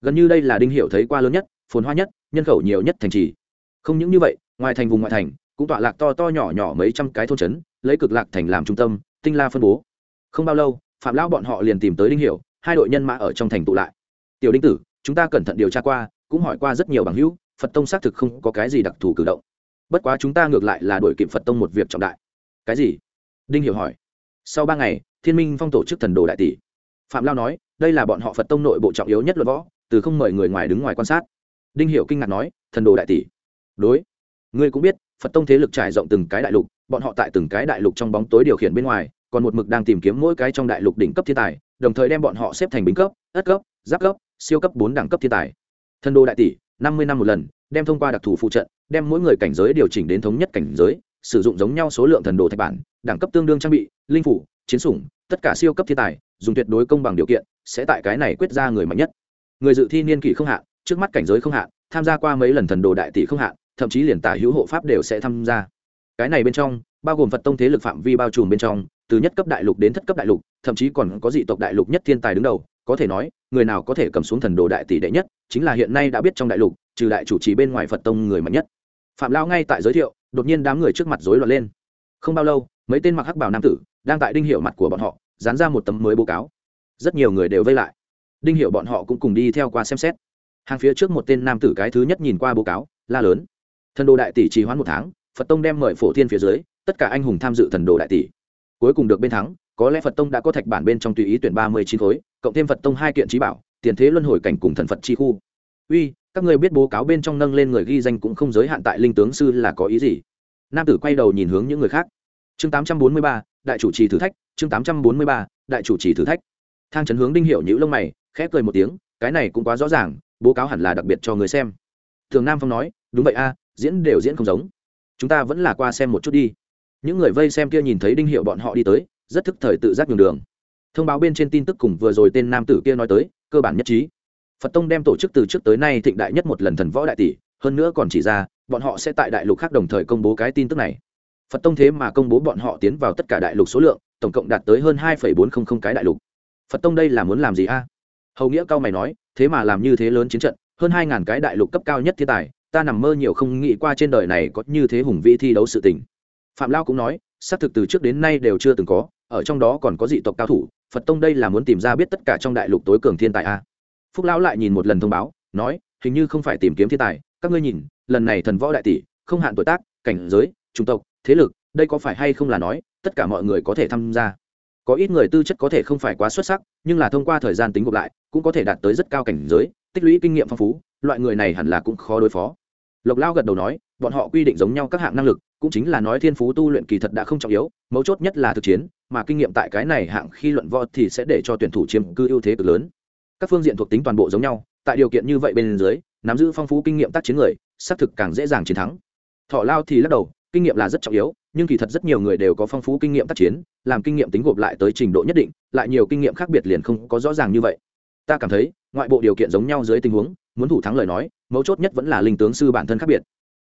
gần như đây là đinh hiệu thấy qua lớn nhất phồn hoa nhất nhân khẩu nhiều nhất thành trì không những như vậy ngoài thành vùng ngoại thành cũng tọa lạc to to nhỏ nhỏ mấy trăm cái thôn trấn lấy cực lạc thành làm trung tâm tinh la phân bố không bao lâu phạm lão bọn họ liền tìm tới đinh hiểu, hai đội nhân mã ở trong thành tụ lại. Tiểu đinh tử, chúng ta cẩn thận điều tra qua, cũng hỏi qua rất nhiều bằng hữu, phật tông xác thực không có cái gì đặc thù cử động. Bất quá chúng ta ngược lại là đuổi kịp phật tông một việc trọng đại. Cái gì? Đinh hiểu hỏi. Sau ba ngày, thiên minh phong tổ chức thần đồ đại tỷ. Phạm lao nói, đây là bọn họ phật tông nội bộ trọng yếu nhất luận võ, từ không mời người ngoài đứng ngoài quan sát. Đinh hiểu kinh ngạc nói, thần đồ đại tỷ? Đối. Ngươi cũng biết, phật tông thế lực trải rộng từng cái đại lục, bọn họ tại từng cái đại lục trong bóng tối điều khiển bên ngoài còn một mực đang tìm kiếm mỗi cái trong đại lục đỉnh cấp thiên tài, đồng thời đem bọn họ xếp thành bính cấp, ất cấp, giáp cấp, siêu cấp bốn đẳng cấp thiên tài. Thần đồ đại tỷ, năm mươi năm một lần, đem thông qua đặc thù phụ trận, đem mỗi người cảnh giới điều chỉnh đến thống nhất cảnh giới, sử dụng giống nhau số lượng thần đồ thạch bản, đẳng cấp tương đương trang bị, linh phủ, chiến sủng, tất cả siêu cấp thiên tài, dùng tuyệt đối công bằng điều kiện, sẽ tại cái này quyết ra người mạnh nhất. Người dự thi niên kỷ không hạn, trước mắt cảnh giới không hạn, tham gia qua mấy lần thần đồ đại tỷ không hạn, thậm chí liền tả hữu hộ pháp đều sẽ tham gia. Cái này bên trong, bao gồm phật tông thế lực phạm vi bao trùm bên trong từ nhất cấp đại lục đến thất cấp đại lục, thậm chí còn có dị tộc đại lục nhất thiên tài đứng đầu, có thể nói, người nào có thể cầm xuống thần đồ đại tỷ đệ nhất, chính là hiện nay đã biết trong đại lục, trừ đại chủ trì bên ngoài phật tông người mạnh nhất. Phạm lao ngay tại giới thiệu, đột nhiên đám người trước mặt rối loạn lên. Không bao lâu, mấy tên mặc hắc bảo nam tử, đang tại đinh hiệu mặt của bọn họ, dán ra một tấm mới báo cáo. Rất nhiều người đều vây lại. Đinh hiệu bọn họ cũng cùng đi theo qua xem xét. Hàng phía trước một tên nam tử cái thứ nhất nhìn qua báo cáo, la lớn. Thần đồ đại tỷ trì hoãn một tháng, phật tông đem mời phổ thiên phía dưới, tất cả anh hùng tham dự thần đồ đại tỷ cuối cùng được bên thắng, có lẽ phật tông đã có thạch bản bên trong tùy ý tuyển ba mươi chín khối, cộng thêm phật tông hai kiện trí bảo, tiền thế luân hồi cảnh cùng thần phật chi khu. Uy, các người biết bố cáo bên trong nâng lên người ghi danh cũng không giới hạn tại linh tướng sư là có ý gì? Nam tử quay đầu nhìn hướng những người khác. Chương tám trăm bốn mươi ba, đại chủ trì thử thách, chương tám trăm bốn mươi ba, đại chủ trì thử thách. Thang trấn hướng đinh Hiệu nhữ lông mày, khẽ cười một tiếng, cái này cũng quá rõ ràng, bố cáo hẳn là đặc biệt cho người xem. Thường nam phong nói, đúng vậy a, diễn đều diễn không giống. Chúng ta vẫn là qua xem một chút đi những người vây xem kia nhìn thấy đinh hiệu bọn họ đi tới, rất thức thời tự giác nhường đường. Thông báo bên trên tin tức cùng vừa rồi tên nam tử kia nói tới, cơ bản nhất trí. Phật tông đem tổ chức từ trước tới nay thịnh đại nhất một lần thần võ đại tỷ, hơn nữa còn chỉ ra, bọn họ sẽ tại đại lục khác đồng thời công bố cái tin tức này. Phật tông thế mà công bố bọn họ tiến vào tất cả đại lục số lượng, tổng cộng đạt tới hơn hai bốn trăm linh cái đại lục. Phật tông đây là muốn làm gì a? Hầu nghĩa cao mày nói, thế mà làm như thế lớn chiến trận, hơn hai ngàn cái đại lục cấp cao nhất thiên tài, ta nằm mơ nhiều không nghĩ qua trên đời này có như thế hùng vĩ thi đấu sự tình phạm lao cũng nói, xác thực từ trước đến nay đều chưa từng có, ở trong đó còn có dị tộc cao thủ, phật tông đây là muốn tìm ra biết tất cả trong đại lục tối cường thiên tài a. Phúc lão lại nhìn một lần thông báo, nói, hình như không phải tìm kiếm thiên tài, các ngươi nhìn, lần này thần võ đại tỷ, không hạn tuổi tác, cảnh giới, chủng tộc, thế lực, đây có phải hay không là nói, tất cả mọi người có thể tham gia. Có ít người tư chất có thể không phải quá xuất sắc, nhưng là thông qua thời gian tính gộp lại, cũng có thể đạt tới rất cao cảnh giới, tích lũy kinh nghiệm phong phú, loại người này hẳn là cũng khó đối phó. Lộc lao gật đầu nói, bọn họ quy định giống nhau các hạng năng lực cũng chính là nói thiên phú tu luyện kỳ thật đã không trọng yếu, mấu chốt nhất là thực chiến, mà kinh nghiệm tại cái này hạng khi luận võ thì sẽ để cho tuyển thủ chiếm cư ưu thế cực lớn. Các phương diện thuộc tính toàn bộ giống nhau, tại điều kiện như vậy bên dưới, nắm giữ phong phú kinh nghiệm tác chiến người, xác thực càng dễ dàng chiến thắng. Thọ lao thì lắc đầu, kinh nghiệm là rất trọng yếu, nhưng kỳ thật rất nhiều người đều có phong phú kinh nghiệm tác chiến, làm kinh nghiệm tính gộp lại tới trình độ nhất định, lại nhiều kinh nghiệm khác biệt liền không có rõ ràng như vậy. Ta cảm thấy, ngoại bộ điều kiện giống nhau dưới tình huống, muốn thủ thắng lời nói, mấu chốt nhất vẫn là linh tướng sư bản thân khác biệt.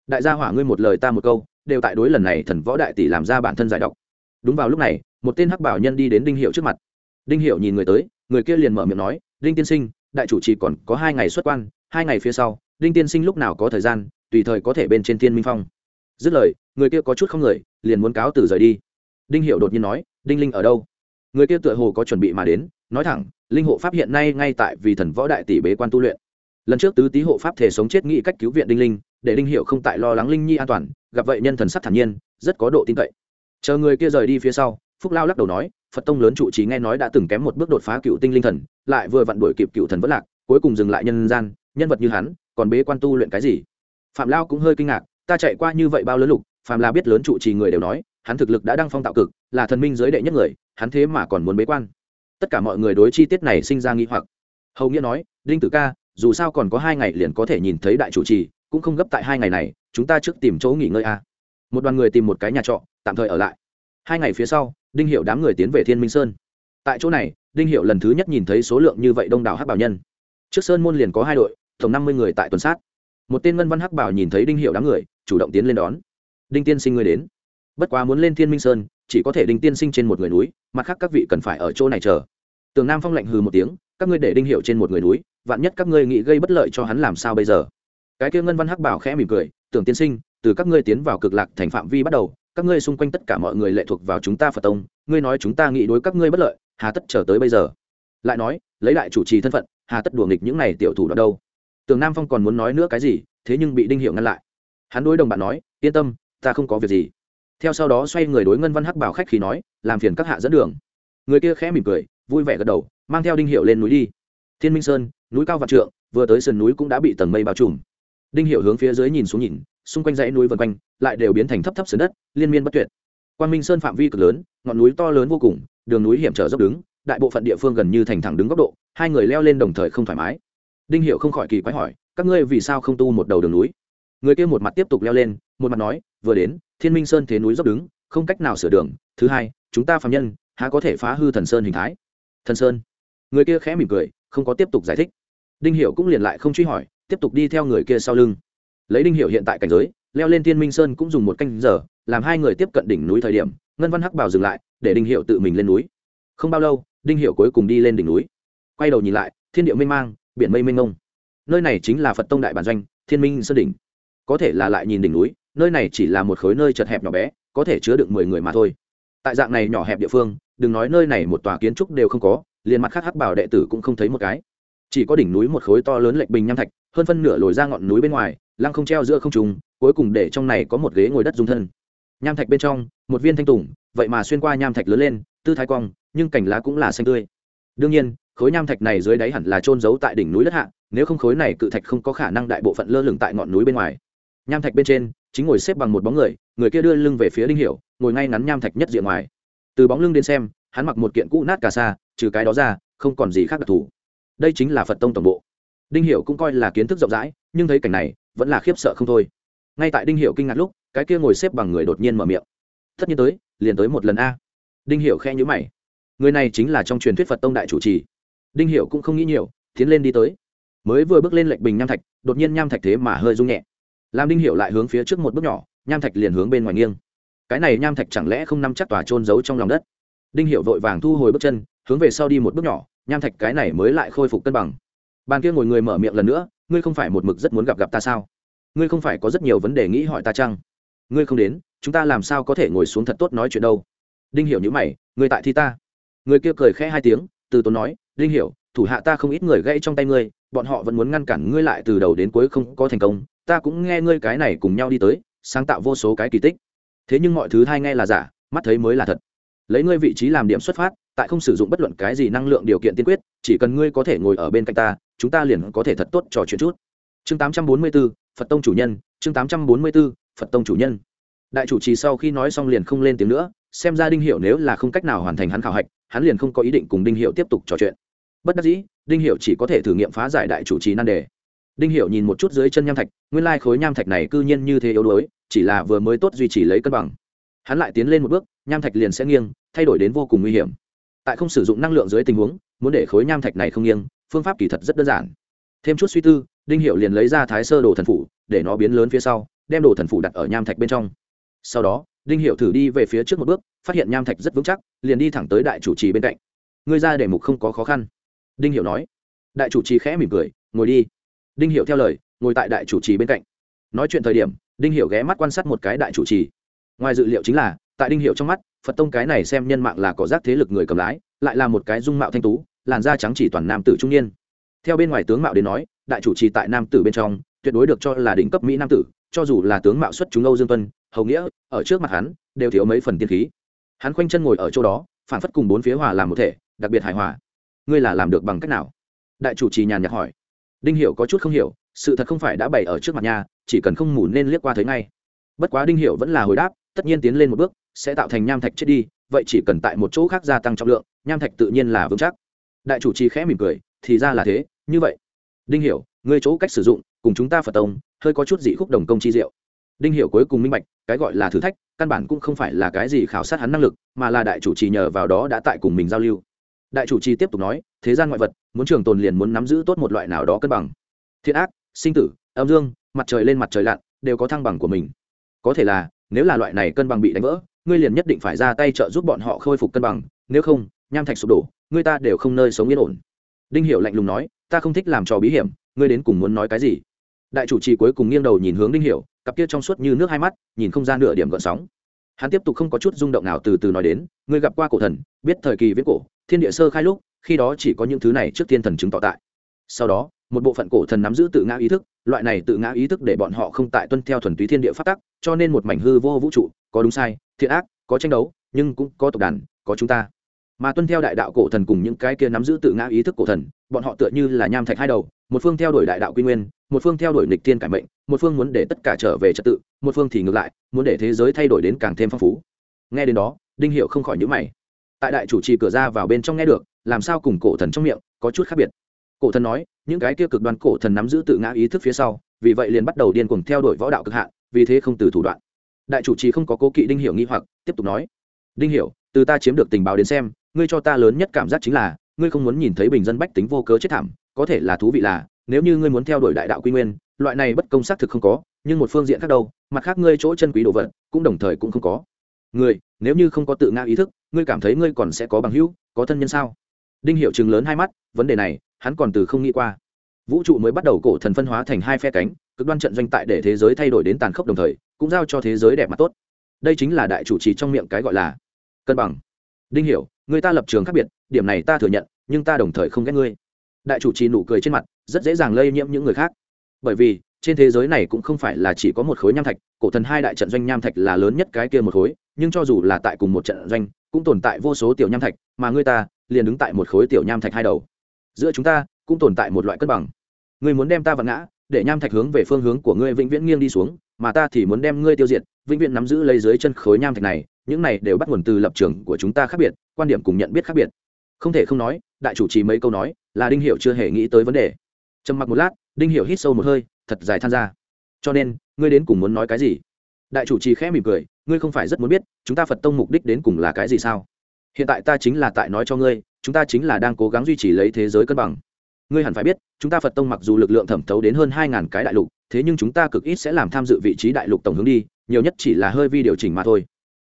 Đại gia hỏa ngươi một lời ta một câu đều tại đối lần này thần võ đại tỷ làm ra bản thân giải độc. Đúng vào lúc này, một tên hắc bảo nhân đi đến đinh hiệu trước mặt. Đinh hiệu nhìn người tới, người kia liền mở miệng nói, đinh tiên sinh, đại chủ trì còn có hai ngày xuất quan, hai ngày phía sau, đinh tiên sinh lúc nào có thời gian, tùy thời có thể bên trên thiên minh phong. Dứt lời, người kia có chút không người, liền muốn cáo từ rời đi. Đinh hiệu đột nhiên nói, đinh linh ở đâu? Người kia tựa hồ có chuẩn bị mà đến, nói thẳng, linh hộ pháp hiện nay ngay tại vì thần võ đại tỷ bế quan tu luyện. Lần trước tứ tý hộ pháp thể sống chết nghĩ cách cứu viện đinh linh để đinh hiệu không tại lo lắng linh nhi an toàn, gặp vậy nhân thần sắc thản nhiên, rất có độ tin cậy. Chờ người kia rời đi phía sau, phúc lao lắc đầu nói, phật tông lớn trụ trí nghe nói đã từng kém một bước đột phá cựu tinh linh thần, lại vừa vặn đuổi kịp cựu thần vất lạc, cuối cùng dừng lại nhân gian, nhân vật như hắn, còn bế quan tu luyện cái gì? Phạm lao cũng hơi kinh ngạc, ta chạy qua như vậy bao lớn lục, phạm lao biết lớn trụ trì người đều nói, hắn thực lực đã đăng phong tạo cực, là thần minh giới đệ nhất người, hắn thế mà còn muốn bế quan. Tất cả mọi người đối chi tiết này sinh ra nghi hoặc. Hầu nghĩa nói, đinh tử ca, dù sao còn có hai ngày liền có thể nhìn thấy đại chủ trì cũng không gấp tại hai ngày này, chúng ta trước tìm chỗ nghỉ ngơi a. Một đoàn người tìm một cái nhà trọ, tạm thời ở lại. Hai ngày phía sau, đinh hiệu đám người tiến về thiên minh sơn. Tại chỗ này, đinh hiệu lần thứ nhất nhìn thấy số lượng như vậy đông đảo hắc bảo nhân. Trước sơn môn liền có hai đội, tổng năm mươi người tại tuần sát. Một tên ngân văn hắc bảo nhìn thấy đinh hiệu đám người, chủ động tiến lên đón. Đinh tiên sinh người đến. Bất quá muốn lên thiên minh sơn, chỉ có thể đinh tiên sinh trên một người núi, mặt khác các vị cần phải ở chỗ này chờ. Tường nam phong lạnh hừ một tiếng, các ngươi để đinh hiệu trên một người núi, vạn nhất các ngươi nghĩ gây bất lợi cho hắn làm sao bây giờ? Cái kia ngân văn hắc bảo khẽ mỉm cười, tưởng tiên sinh, từ các ngươi tiến vào cực lạc thành phạm vi bắt đầu, các ngươi xung quanh tất cả mọi người lệ thuộc vào chúng ta phật tông, ngươi nói chúng ta nghĩ đối các ngươi bất lợi, hà tất chờ tới bây giờ? Lại nói, lấy lại chủ trì thân phận, hà tất đùa nghịch những này tiểu thủ đó đâu? Tường nam phong còn muốn nói nữa cái gì, thế nhưng bị đinh hiệu ngăn lại. Hắn đối đồng bạn nói, yên tâm, ta không có việc gì. Theo sau đó xoay người đối ngân văn hắc bảo khách khí nói, làm phiền các hạ dẫn đường. Người kia khẽ mỉm cười, vui vẻ gật đầu, mang theo đinh hiệu lên núi đi. Thiên minh sơn, núi cao vạn trượng, vừa tới sườn núi cũng đã bị tầng mây bao trùm đinh hiệu hướng phía dưới nhìn xuống nhìn, xung quanh dãy núi vân quanh lại đều biến thành thấp thấp sườn đất, liên miên bất tuyệt. Quan minh sơn phạm vi cực lớn, ngọn núi to lớn vô cùng, đường núi hiểm trở dốc đứng, đại bộ phận địa phương gần như thành thẳng đứng góc độ, hai người leo lên đồng thời không thoải mái. Đinh hiệu không khỏi kỳ quái hỏi, các ngươi vì sao không tu một đầu đường núi? Người kia một mặt tiếp tục leo lên, một mặt nói, vừa đến, thiên minh sơn thế núi dốc đứng, không cách nào sửa đường, thứ hai, chúng ta phạm nhân, há có thể phá hư thần sơn hình thái? Thần sơn. Người kia khẽ mỉm cười, không có tiếp tục giải thích. Đinh hiệu cũng liền lại không truy hỏi tiếp tục đi theo người kia sau lưng. Lấy đinh hiệu hiện tại cảnh giới, leo lên thiên minh sơn cũng dùng một canh giờ, làm hai người tiếp cận đỉnh núi thời điểm, ngân văn hắc bảo dừng lại, để đinh hiệu tự mình lên núi. Không bao lâu, đinh hiệu cuối cùng đi lên đỉnh núi. Quay đầu nhìn lại, thiên địa mênh mang, biển mây mênh mông. Nơi này chính là phật tông đại bản doanh, thiên minh sơn đỉnh. Có thể là lại nhìn đỉnh núi, nơi này chỉ là một khối nơi chật hẹp nhỏ bé, có thể chứa được mười người mà thôi. Tại dạng này nhỏ hẹp địa phương, đừng nói nơi này một tòa kiến trúc đều không có, liền mặt khác hắc bảo đệ tử cũng không thấy một cái chỉ có đỉnh núi một khối to lớn lệch bình nham thạch, hơn phân nửa lồi ra ngọn núi bên ngoài, lăng không treo giữa không trùng cuối cùng để trong này có một ghế ngồi đất dung thân. Nham thạch bên trong, một viên thanh tùng, vậy mà xuyên qua nham thạch lớn lên, tư thái cong, nhưng cành lá cũng là xanh tươi. Đương nhiên, khối nham thạch này dưới đáy hẳn là trôn giấu tại đỉnh núi đất hạ, nếu không khối này cự thạch không có khả năng đại bộ phận lơ lửng tại ngọn núi bên ngoài. Nham thạch bên trên, chính ngồi xếp bằng một bóng người người kia đưa lưng về phía đinh hiểu, ngồi ngay ngắn nham thạch nhất diện ngoài. Từ bóng lưng đến xem, hắn mặc một kiện cũ nát cà sa, trừ cái đó ra, không còn gì khác đặc thù đây chính là phật tông tổng bộ. Đinh hiệu cũng coi là kiến thức rộng rãi, nhưng thấy cảnh này, vẫn là khiếp sợ không thôi. Ngay tại đinh hiệu kinh ngạc lúc, cái kia ngồi xếp bằng người đột nhiên mở miệng. Tất nhiên tới, liền tới một lần a. Đinh hiệu khe nhữ mày. Người này chính là trong truyền thuyết phật tông đại chủ trì. Đinh hiệu cũng không nghĩ nhiều, tiến lên đi tới. Mới vừa bước lên lệnh bình nham thạch, đột nhiên nham thạch thế mà hơi rung nhẹ. Làm đinh hiệu lại hướng phía trước một bước nhỏ, nham thạch liền hướng bên ngoài nghiêng. Cái này nham thạch chẳng lẽ không nắm chắc tòa trôn giấu trong lòng đất? Đinh hiệu vội vàng thu hồi bước chân, hướng về sau đi một bước nhỏ nham thạch cái này mới lại khôi phục cân bằng. Bàn kia ngồi người mở miệng lần nữa, ngươi không phải một mực rất muốn gặp gặp ta sao? Ngươi không phải có rất nhiều vấn đề nghĩ hỏi ta chăng? Ngươi không đến, chúng ta làm sao có thể ngồi xuống thật tốt nói chuyện đâu? Đinh hiểu nhữ mày ngươi tại thi ta. Người kia cười khẽ hai tiếng, từ tốn nói, đinh hiểu, thủ hạ ta không ít người gãy trong tay ngươi, bọn họ vẫn muốn ngăn cản ngươi lại từ đầu đến cuối không có thành công. Ta cũng nghe ngươi cái này cùng nhau đi tới, sáng tạo vô số cái kỳ tích. Thế nhưng mọi thứ thay nghe là giả, mắt thấy mới là thật lấy ngươi vị trí làm điểm xuất phát tại không sử dụng bất luận cái gì năng lượng điều kiện tiên quyết chỉ cần ngươi có thể ngồi ở bên cạnh ta chúng ta liền có thể thật tốt trò chuyện chút. Chương 844, phật tông chủ nhân chương 844, phật tông chủ nhân. Đại chủ trì sau khi nói xong liền không lên tiếng nữa xem ra đinh hiệu nếu là không cách nào hoàn thành hắn khảo hạch hắn liền không có ý định cùng đinh hiệu tiếp tục trò chuyện. Bất đắc dĩ đinh hiệu chỉ có thể thử nghiệm phá giải đại chủ trì nan đề. Đinh hiệu nhìn một chút dưới chân nham thạch nguyên lai khối nham thạch này cư nhiên như thế yếu đuối chỉ là vừa mới tốt duy trì lấy cân bằng. Hắn lại tiến lên một bước nham thạch liền sẽ nghiêng, thay đổi đến vô cùng nguy hiểm. Tại không sử dụng năng lượng dưới tình huống, muốn để khối nham thạch này không nghiêng, phương pháp kỳ thật rất đơn giản. Thêm chút suy tư, đinh hiệu liền lấy ra thái sơ đồ thần phủ, để nó biến lớn phía sau, đem đồ thần phủ đặt ở nham thạch bên trong. Sau đó, đinh hiệu thử đi về phía trước một bước, phát hiện nham thạch rất vững chắc, liền đi thẳng tới đại chủ trì bên cạnh. Ngươi ra để mục không có khó khăn. Đinh hiệu nói. Đại chủ trì khẽ mỉm cười, ngồi đi. Đinh hiệu theo lời, ngồi tại đại chủ trì bên cạnh. Nói chuyện thời điểm, đinh hiệu ghé mắt quan sát một cái đại chủ trì. Ngoài dự liệu chính là tại đinh hiệu trong mắt, phật tông cái này xem nhân mạng là có giác thế lực người cầm lái, lại là một cái dung mạo thanh tú, làn da trắng chỉ toàn nam tử trung niên. Theo bên ngoài tướng mạo đến nói, đại chủ trì tại nam tử bên trong, tuyệt đối được cho là đỉnh cấp mỹ nam tử, cho dù là tướng mạo xuất chúng âu dương tuân, hầu nghĩa, ở trước mặt hắn, đều thiếu mấy phần tiên khí. Hắn khoanh chân ngồi ở chỗ đó, phản phất cùng bốn phía hòa làm một thể, đặc biệt hài hòa. Ngươi là làm được bằng cách nào? Đại chủ trì nhàn nhạt hỏi. Đinh hiểu có chút không hiểu, sự thật không phải đã bày ở trước mặt nhà chỉ cần không mù nên liếc qua thấy ngay. Bất quá đinh hiểu vẫn là hồi đáp, tất nhiên tiến lên một bước sẽ tạo thành nham thạch chết đi, vậy chỉ cần tại một chỗ khác gia tăng trọng lượng, nham thạch tự nhiên là vững chắc. Đại chủ trì khẽ mỉm cười, thì ra là thế, như vậy. Đinh hiểu, ngươi chỗ cách sử dụng, cùng chúng ta phật tông, hơi có chút dị khúc đồng công chi diệu. Đinh hiểu cuối cùng minh bạch, cái gọi là thử thách, căn bản cũng không phải là cái gì khảo sát hắn năng lực, mà là đại chủ trì nhờ vào đó đã tại cùng mình giao lưu. Đại chủ trì tiếp tục nói, thế gian ngoại vật, muốn trường tồn liền muốn nắm giữ tốt một loại nào đó cân bằng. Thiện ác, sinh tử, âm dương, mặt trời lên mặt trời lặn, đều có thăng bằng của mình. Có thể là, nếu là loại này cân bằng bị đánh vỡ ngươi liền nhất định phải ra tay trợ giúp bọn họ khôi phục cân bằng, nếu không, nham thạch sụp đổ, ngươi ta đều không nơi sống yên ổn. Đinh hiểu lạnh lùng nói, ta không thích làm trò bí hiểm, ngươi đến cùng muốn nói cái gì? Đại chủ trì cuối cùng nghiêng đầu nhìn hướng đinh hiểu, cặp kia trong suốt như nước hai mắt, nhìn không ra nửa điểm gợn sóng. Hắn tiếp tục không có chút rung động nào từ từ nói đến, ngươi gặp qua cổ thần, biết thời kỳ viết cổ, thiên địa sơ khai lúc, khi đó chỉ có những thứ này trước thiên thần chứng tỏ tại. Sau đó, một bộ phận cổ thần nắm giữ tự ngã ý thức, loại này tự ngã ý thức để bọn họ không tại tuân theo thuần túy thiên địa phát tắc, cho nên một mảnh hư vô vũ trụ có đúng sai, thiện ác, có tranh đấu, nhưng cũng có tộc đàn, có chúng ta. Mà tuân theo đại đạo cổ thần cùng những cái kia nắm giữ tự ngã ý thức cổ thần, bọn họ tựa như là nham thạch hai đầu, một phương theo đuổi đại đạo quy nguyên, một phương theo đuổi nịch thiên cải mệnh, một phương muốn để tất cả trở về trật tự, một phương thì ngược lại, muốn để thế giới thay đổi đến càng thêm phong phú. Nghe đến đó, đinh hiệu không khỏi nhữ mày. Tại đại chủ trì cửa ra vào bên trong nghe được, làm sao cùng cổ thần trong miệng có chút khác biệt? Cổ thần nói, những cái kia cực đoan cổ thần nắm giữ tự ngã ý thức phía sau, vì vậy liền bắt đầu điên cuồng theo đuổi võ đạo cực hạn, vì thế không từ thủ đoạn đại chủ trì không có cố kỵ đinh hiểu nghi hoặc, tiếp tục nói, đinh hiểu, từ ta chiếm được tình báo đến xem, ngươi cho ta lớn nhất cảm giác chính là, ngươi không muốn nhìn thấy bình dân bách tính vô cớ chết thảm, có thể là thú vị là, nếu như ngươi muốn theo đuổi đại đạo quy nguyên, loại này bất công xác thực không có, nhưng một phương diện khác đâu, mặt khác ngươi chỗ chân quý đồ vật, cũng đồng thời cũng không có. Ngươi, nếu như không có tự ngã ý thức, ngươi cảm thấy ngươi còn sẽ có bằng hữu, có thân nhân sao? Đinh hiệu chừng lớn hai mắt, vấn đề này, hắn còn từ không nghĩ qua. Vũ trụ mới bắt đầu cổ thần phân hóa thành hai phe cánh cực đoan trận doanh tại để thế giới thay đổi đến tàn khốc đồng thời, cũng giao cho thế giới đẹp mặt tốt. Đây chính là đại chủ trì trong miệng cái gọi là cân bằng. Đinh hiểu, người ta lập trường khác biệt, điểm này ta thừa nhận, nhưng ta đồng thời không ghét ngươi. Đại chủ trì nụ cười trên mặt, rất dễ dàng lây nhiễm những người khác. Bởi vì, trên thế giới này cũng không phải là chỉ có một khối nham thạch, cổ thần hai đại trận doanh nham thạch là lớn nhất cái kia một khối, nhưng cho dù là tại cùng một trận doanh, cũng tồn tại vô số tiểu nham thạch, mà ngươi ta, liền đứng tại một khối tiểu nham thạch hai đầu. Giữa chúng ta, cũng tồn tại một loại cân bằng. Ngươi muốn đem ta vặn ngã để nham thạch hướng về phương hướng của ngươi vĩnh viễn nghiêng đi xuống, mà ta thì muốn đem ngươi tiêu diệt, vĩnh viễn nắm giữ lấy dưới chân khối nham thạch này, những này đều bắt nguồn từ lập trường của chúng ta khác biệt, quan điểm cùng nhận biết khác biệt. Không thể không nói, đại chủ trì mấy câu nói, là đinh hiểu chưa hề nghĩ tới vấn đề. Trầm mặc một lát, đinh hiểu hít sâu một hơi, thật dài than ra. Cho nên, ngươi đến cùng muốn nói cái gì? Đại chủ trì khẽ mỉm cười, ngươi không phải rất muốn biết, chúng ta phật tông mục đích đến cùng là cái gì sao? Hiện tại ta chính là tại nói cho ngươi, chúng ta chính là đang cố gắng duy trì lấy thế giới cân bằng ngươi hẳn phải biết, chúng ta phật tông mặc dù lực lượng thẩm thấu đến hơn hai ngàn cái đại lục, thế nhưng chúng ta cực ít sẽ làm tham dự vị trí đại lục tổng hướng đi, nhiều nhất chỉ là hơi vi điều chỉnh mà thôi.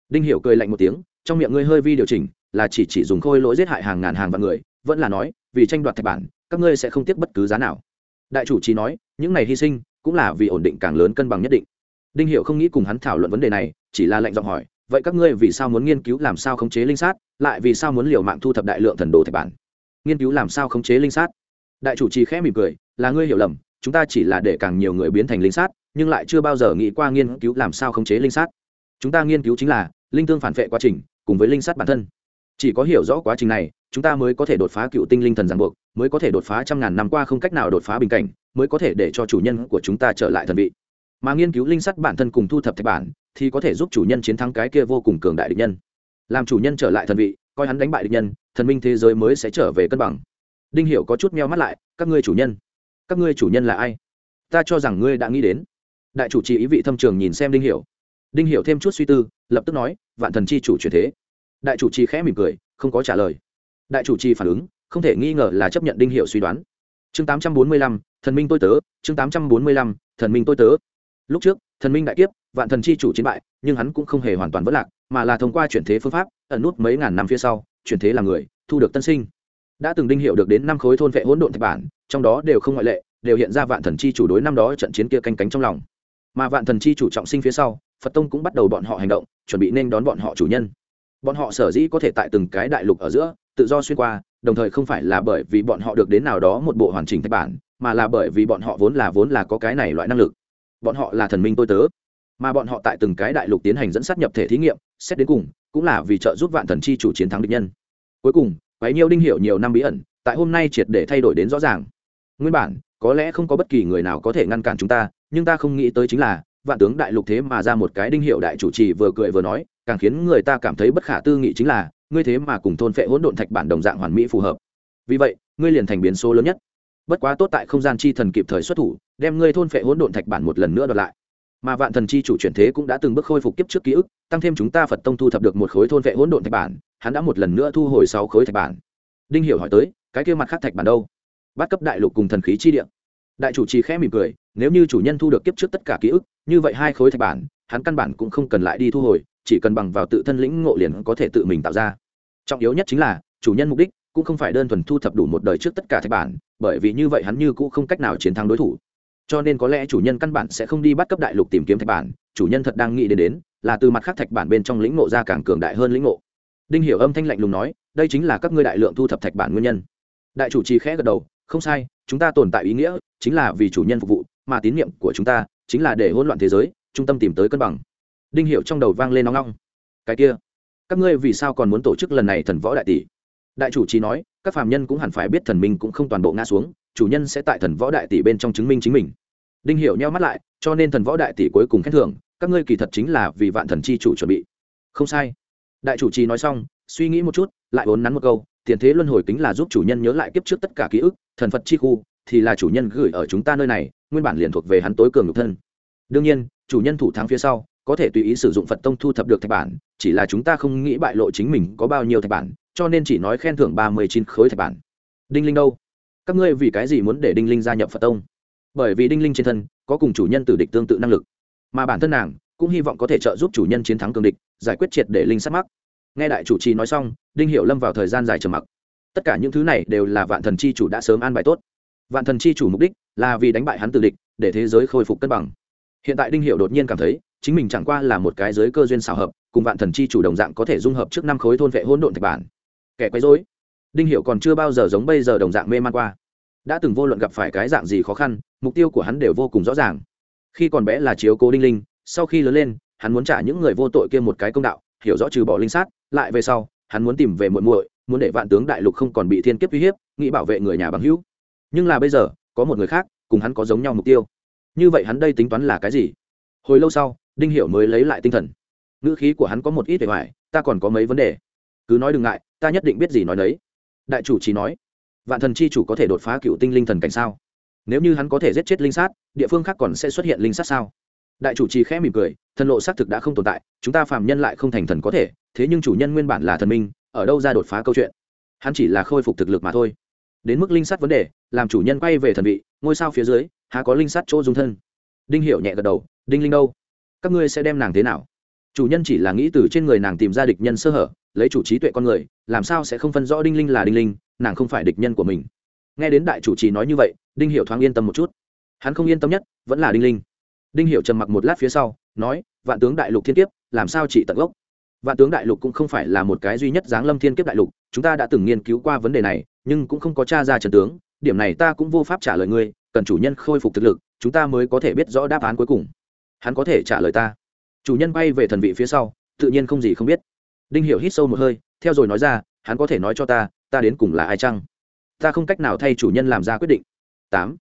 Đinh hiểu cười lạnh một tiếng, trong miệng ngươi hơi vi điều chỉnh, là chỉ chỉ dùng khôi lỗi giết hại hàng ngàn hàng vạn người, vẫn là nói, vì tranh đoạt thạch bản, các ngươi sẽ không tiếc bất cứ giá nào. Đại chủ trì nói, những này hy sinh, cũng là vì ổn định càng lớn cân bằng nhất định. Đinh Hiểu không nghĩ cùng hắn thảo luận vấn đề này, chỉ là lệnh giọng hỏi, vậy các ngươi vì sao muốn nghiên cứu làm sao khống chế linh sát, lại vì sao muốn liều mạng thu thập đại lượng thần đồ thạch bản? Nghiên cứu làm sao khống chế linh sát? Đại chủ trì khẽ mỉm cười, là ngươi hiểu lầm, chúng ta chỉ là để càng nhiều người biến thành linh sát, nhưng lại chưa bao giờ nghĩ qua nghiên cứu làm sao khống chế linh sát. Chúng ta nghiên cứu chính là linh tương phản vệ quá trình, cùng với linh sát bản thân. Chỉ có hiểu rõ quá trình này, chúng ta mới có thể đột phá cựu tinh linh thần giàn buộc, mới có thể đột phá trăm ngàn năm qua không cách nào đột phá bình cảnh, mới có thể để cho chủ nhân của chúng ta trở lại thần vị. Mà nghiên cứu linh sắt bản thân cùng thu thập thạch bản, thì có thể giúp chủ nhân chiến thắng cái kia vô cùng cường đại địch nhân. Làm chủ nhân trở lại thần vị, coi hắn đánh bại địch nhân, thần minh thế giới mới sẽ trở về cân bằng đinh hiểu có chút meo mắt lại các ngươi chủ nhân các ngươi chủ nhân là ai? Ta cho rằng ngươi đã nghĩ đến. Đại chủ trì ý vị thâm trường nhìn xem đinh hiểu. Đinh hiểu thêm chút suy tư lập tức nói vạn thần chi chủ chuyển thế. Đại chủ trì khẽ mỉm cười không có trả lời. Đại chủ trì phản ứng không thể nghi ngờ là chấp nhận đinh hiểu suy đoán. Chương 845, thần minh tôi tớ chương 845, thần minh tôi tớ. Lúc trước thần minh đại kiếp vạn thần chi chủ chiến bại nhưng hắn cũng không hề hoàn toàn vỡ lạc mà là thông qua chuyển thế phương pháp ẩn nút mấy ngàn năm phía sau chuyển thế là người thu được tân sinh đã từng đinh hiệu được đến năm khối thôn vệ hỗn độn thạch bản, trong đó đều không ngoại lệ, đều hiện ra vạn thần chi chủ đối năm đó trận chiến kia canh cánh trong lòng. Mà vạn thần chi chủ trọng sinh phía sau, phật tông cũng bắt đầu bọn họ hành động, chuẩn bị nên đón bọn họ chủ nhân. Bọn họ sở dĩ có thể tại từng cái đại lục ở giữa, tự do xuyên qua, đồng thời không phải là bởi vì bọn họ được đến nào đó một bộ hoàn chỉnh thạch bản, mà là bởi vì bọn họ vốn là vốn là có cái này loại năng lực. Bọn họ là thần minh tôi tớ. Mà bọn họ tại từng cái đại lục tiến hành dẫn sát nhập thể thí nghiệm, xét đến cùng, cũng là vì trợ giúp vạn thần chi chủ chiến thắng địch nhân. Cuối cùng quái nhiêu đinh hiểu nhiều năm bí ẩn, tại hôm nay triệt để thay đổi đến rõ ràng. Nguyên bản, có lẽ không có bất kỳ người nào có thể ngăn cản chúng ta, nhưng ta không nghĩ tới chính là, vạn tướng đại lục thế mà ra một cái đinh hiệu đại chủ trì vừa cười vừa nói, càng khiến người ta cảm thấy bất khả tư nghị chính là, ngươi thế mà cùng thôn phệ hỗn độn thạch bản đồng dạng hoàn mỹ phù hợp. Vì vậy, ngươi liền thành biến số lớn nhất. Bất quá tốt tại không gian chi thần kịp thời xuất thủ, đem ngươi thôn phệ hỗn độn thạch bản một lần nữa đoạt lại. Mà vạn thần chi chủ chuyển thế cũng đã từng bước khôi phục kiếp trước ký ức, tăng thêm chúng ta phật tông thu thập được một khối thôn vệ hỗn độn thạch bản hắn đã một lần nữa thu hồi sáu khối thạch bản. Đinh hiểu hỏi tới, cái kia mặt khác thạch bản đâu? Bắt cấp đại lục cùng thần khí chi địa. Đại chủ trì khẽ mỉm cười, nếu như chủ nhân thu được kiếp trước tất cả ký ức, như vậy hai khối thạch bản, hắn căn bản cũng không cần lại đi thu hồi, chỉ cần bằng vào tự thân lĩnh ngộ liền có thể tự mình tạo ra. Trọng yếu nhất chính là, chủ nhân mục đích cũng không phải đơn thuần thu thập đủ một đời trước tất cả thạch bản, bởi vì như vậy hắn như cũng không cách nào chiến thắng đối thủ. Cho nên có lẽ chủ nhân căn bản sẽ không đi bắt cấp đại lục tìm kiếm thạch bản, chủ nhân thật đang nghĩ đến đến, là từ mặt khác thạch bản bên trong lĩnh ngộ ra càng cường đại hơn lĩnh ngộ đinh hiểu âm thanh lạnh lùng nói, đây chính là các ngươi đại lượng thu thập thạch bản nguyên nhân. Đại chủ trì khẽ gật đầu, không sai, chúng ta tồn tại ý nghĩa chính là vì chủ nhân phục vụ, mà tín nhiệm của chúng ta chính là để hỗn loạn thế giới, trung tâm tìm tới cân bằng. Đinh hiệu trong đầu vang lên nóng nóng cái kia, các ngươi vì sao còn muốn tổ chức lần này thần võ đại tỷ? Đại chủ trì nói, các phàm nhân cũng hẳn phải biết thần minh cũng không toàn bộ ngã xuống, chủ nhân sẽ tại thần võ đại tỷ bên trong chứng minh chính mình. Đinh hiệu nheo mắt lại, cho nên thần võ đại tỷ cuối cùng khen thưởng, các ngươi kỳ thật chính là vì vạn thần chi chủ chuẩn bị. Không sai đại chủ trì nói xong, suy nghĩ một chút, lại vốn nắn một câu, tiền thế luân hồi kính là giúp chủ nhân nhớ lại kiếp trước tất cả ký ức, thần phật chi khu, thì là chủ nhân gửi ở chúng ta nơi này, nguyên bản liền thuộc về hắn tối cường nhục thân. Đương nhiên, chủ nhân thủ thắng phía sau, có thể tùy ý sử dụng phật tông thu thập được thạch bản, chỉ là chúng ta không nghĩ bại lộ chính mình có bao nhiêu thạch bản, cho nên chỉ nói khen thưởng ba mươi chín khối thạch bản. Đinh linh đâu? Các ngươi vì cái gì muốn để đinh linh gia nhập phật tông? Bởi vì đinh linh trên thân có cùng chủ nhân tử địch tương tự năng lực, mà bản thân nàng cũng hy vọng có thể trợ giúp chủ nhân chiến thắng cường địch, giải quyết triệt để linh sát mắc. Nghe đại chủ trì nói xong, đinh Hiểu lâm vào thời gian dài trầm mặc. Tất cả những thứ này đều là vạn thần chi chủ đã sớm an bài tốt. Vạn thần chi chủ mục đích là vì đánh bại hắn tử địch, để thế giới khôi phục cân bằng. Hiện tại đinh Hiểu đột nhiên cảm thấy, chính mình chẳng qua là một cái giới cơ duyên xảo hợp, cùng vạn thần chi chủ đồng dạng có thể dung hợp trước năm khối thôn vệ hỗn độn thạch bản. Kẻ quấy rối. Đinh Hiểu còn chưa bao giờ giống bây giờ đồng dạng mê man qua. Đã từng vô luận gặp phải cái dạng gì khó khăn, mục tiêu của hắn đều vô cùng rõ ràng. Khi còn bé là chiếu cố đinh linh sau khi lớn lên, hắn muốn trả những người vô tội kia một cái công đạo, hiểu rõ trừ bỏ linh sát, lại về sau, hắn muốn tìm về muội muội, muốn để vạn tướng đại lục không còn bị thiên kiếp uy hiếp, nghĩ bảo vệ người nhà bằng hữu. Nhưng là bây giờ, có một người khác, cùng hắn có giống nhau mục tiêu. Như vậy hắn đây tính toán là cái gì? Hồi lâu sau, đinh hiểu mới lấy lại tinh thần. Ngữ khí của hắn có một ít vẻ hoài ta còn có mấy vấn đề. Cứ nói đừng ngại, ta nhất định biết gì nói đấy đại chủ chỉ nói, vạn thần chi chủ có thể đột phá cựu tinh linh thần cảnh sao? Nếu như hắn có thể giết chết linh sát, địa phương khác còn sẽ xuất hiện linh sát sao? Đại chủ trì khẽ mỉm cười, thần lộ xác thực đã không tồn tại, chúng ta phàm nhân lại không thành thần có thể, thế nhưng chủ nhân nguyên bản là thần minh, ở đâu ra đột phá câu chuyện? Hắn chỉ là khôi phục thực lực mà thôi. Đến mức linh sát vấn đề, làm chủ nhân quay về thần vị, ngôi sao phía dưới, há có linh sát chỗ dung thân? Đinh hiểu nhẹ gật đầu, đinh linh đâu? Các ngươi sẽ đem nàng thế nào? Chủ nhân chỉ là nghĩ từ trên người nàng tìm ra địch nhân sơ hở, lấy chủ trí tuệ con người, làm sao sẽ không phân rõ đinh linh là đinh linh, nàng không phải địch nhân của mình. Nghe đến đại chủ trì nói như vậy, đinh hiểu thoáng yên tâm một chút. Hắn không yên tâm nhất, vẫn là đinh linh đinh hiểu trầm mặc một lát phía sau, nói, vạn tướng đại lục thiên kiếp, làm sao chỉ tận gốc? Vạn tướng đại lục cũng không phải là một cái duy nhất giáng lâm thiên kiếp đại lục, chúng ta đã từng nghiên cứu qua vấn đề này, nhưng cũng không có tra ra trần tướng, điểm này ta cũng vô pháp trả lời ngươi, cần chủ nhân khôi phục thực lực, chúng ta mới có thể biết rõ đáp án cuối cùng. Hắn có thể trả lời ta. Chủ nhân bay về thần vị phía sau, tự nhiên không gì không biết. Đinh hiểu hít sâu một hơi, theo rồi nói ra, hắn có thể nói cho ta ta đến cùng là ai chăng? Ta không cách nào thay chủ nhân làm ra quyết định. Tám.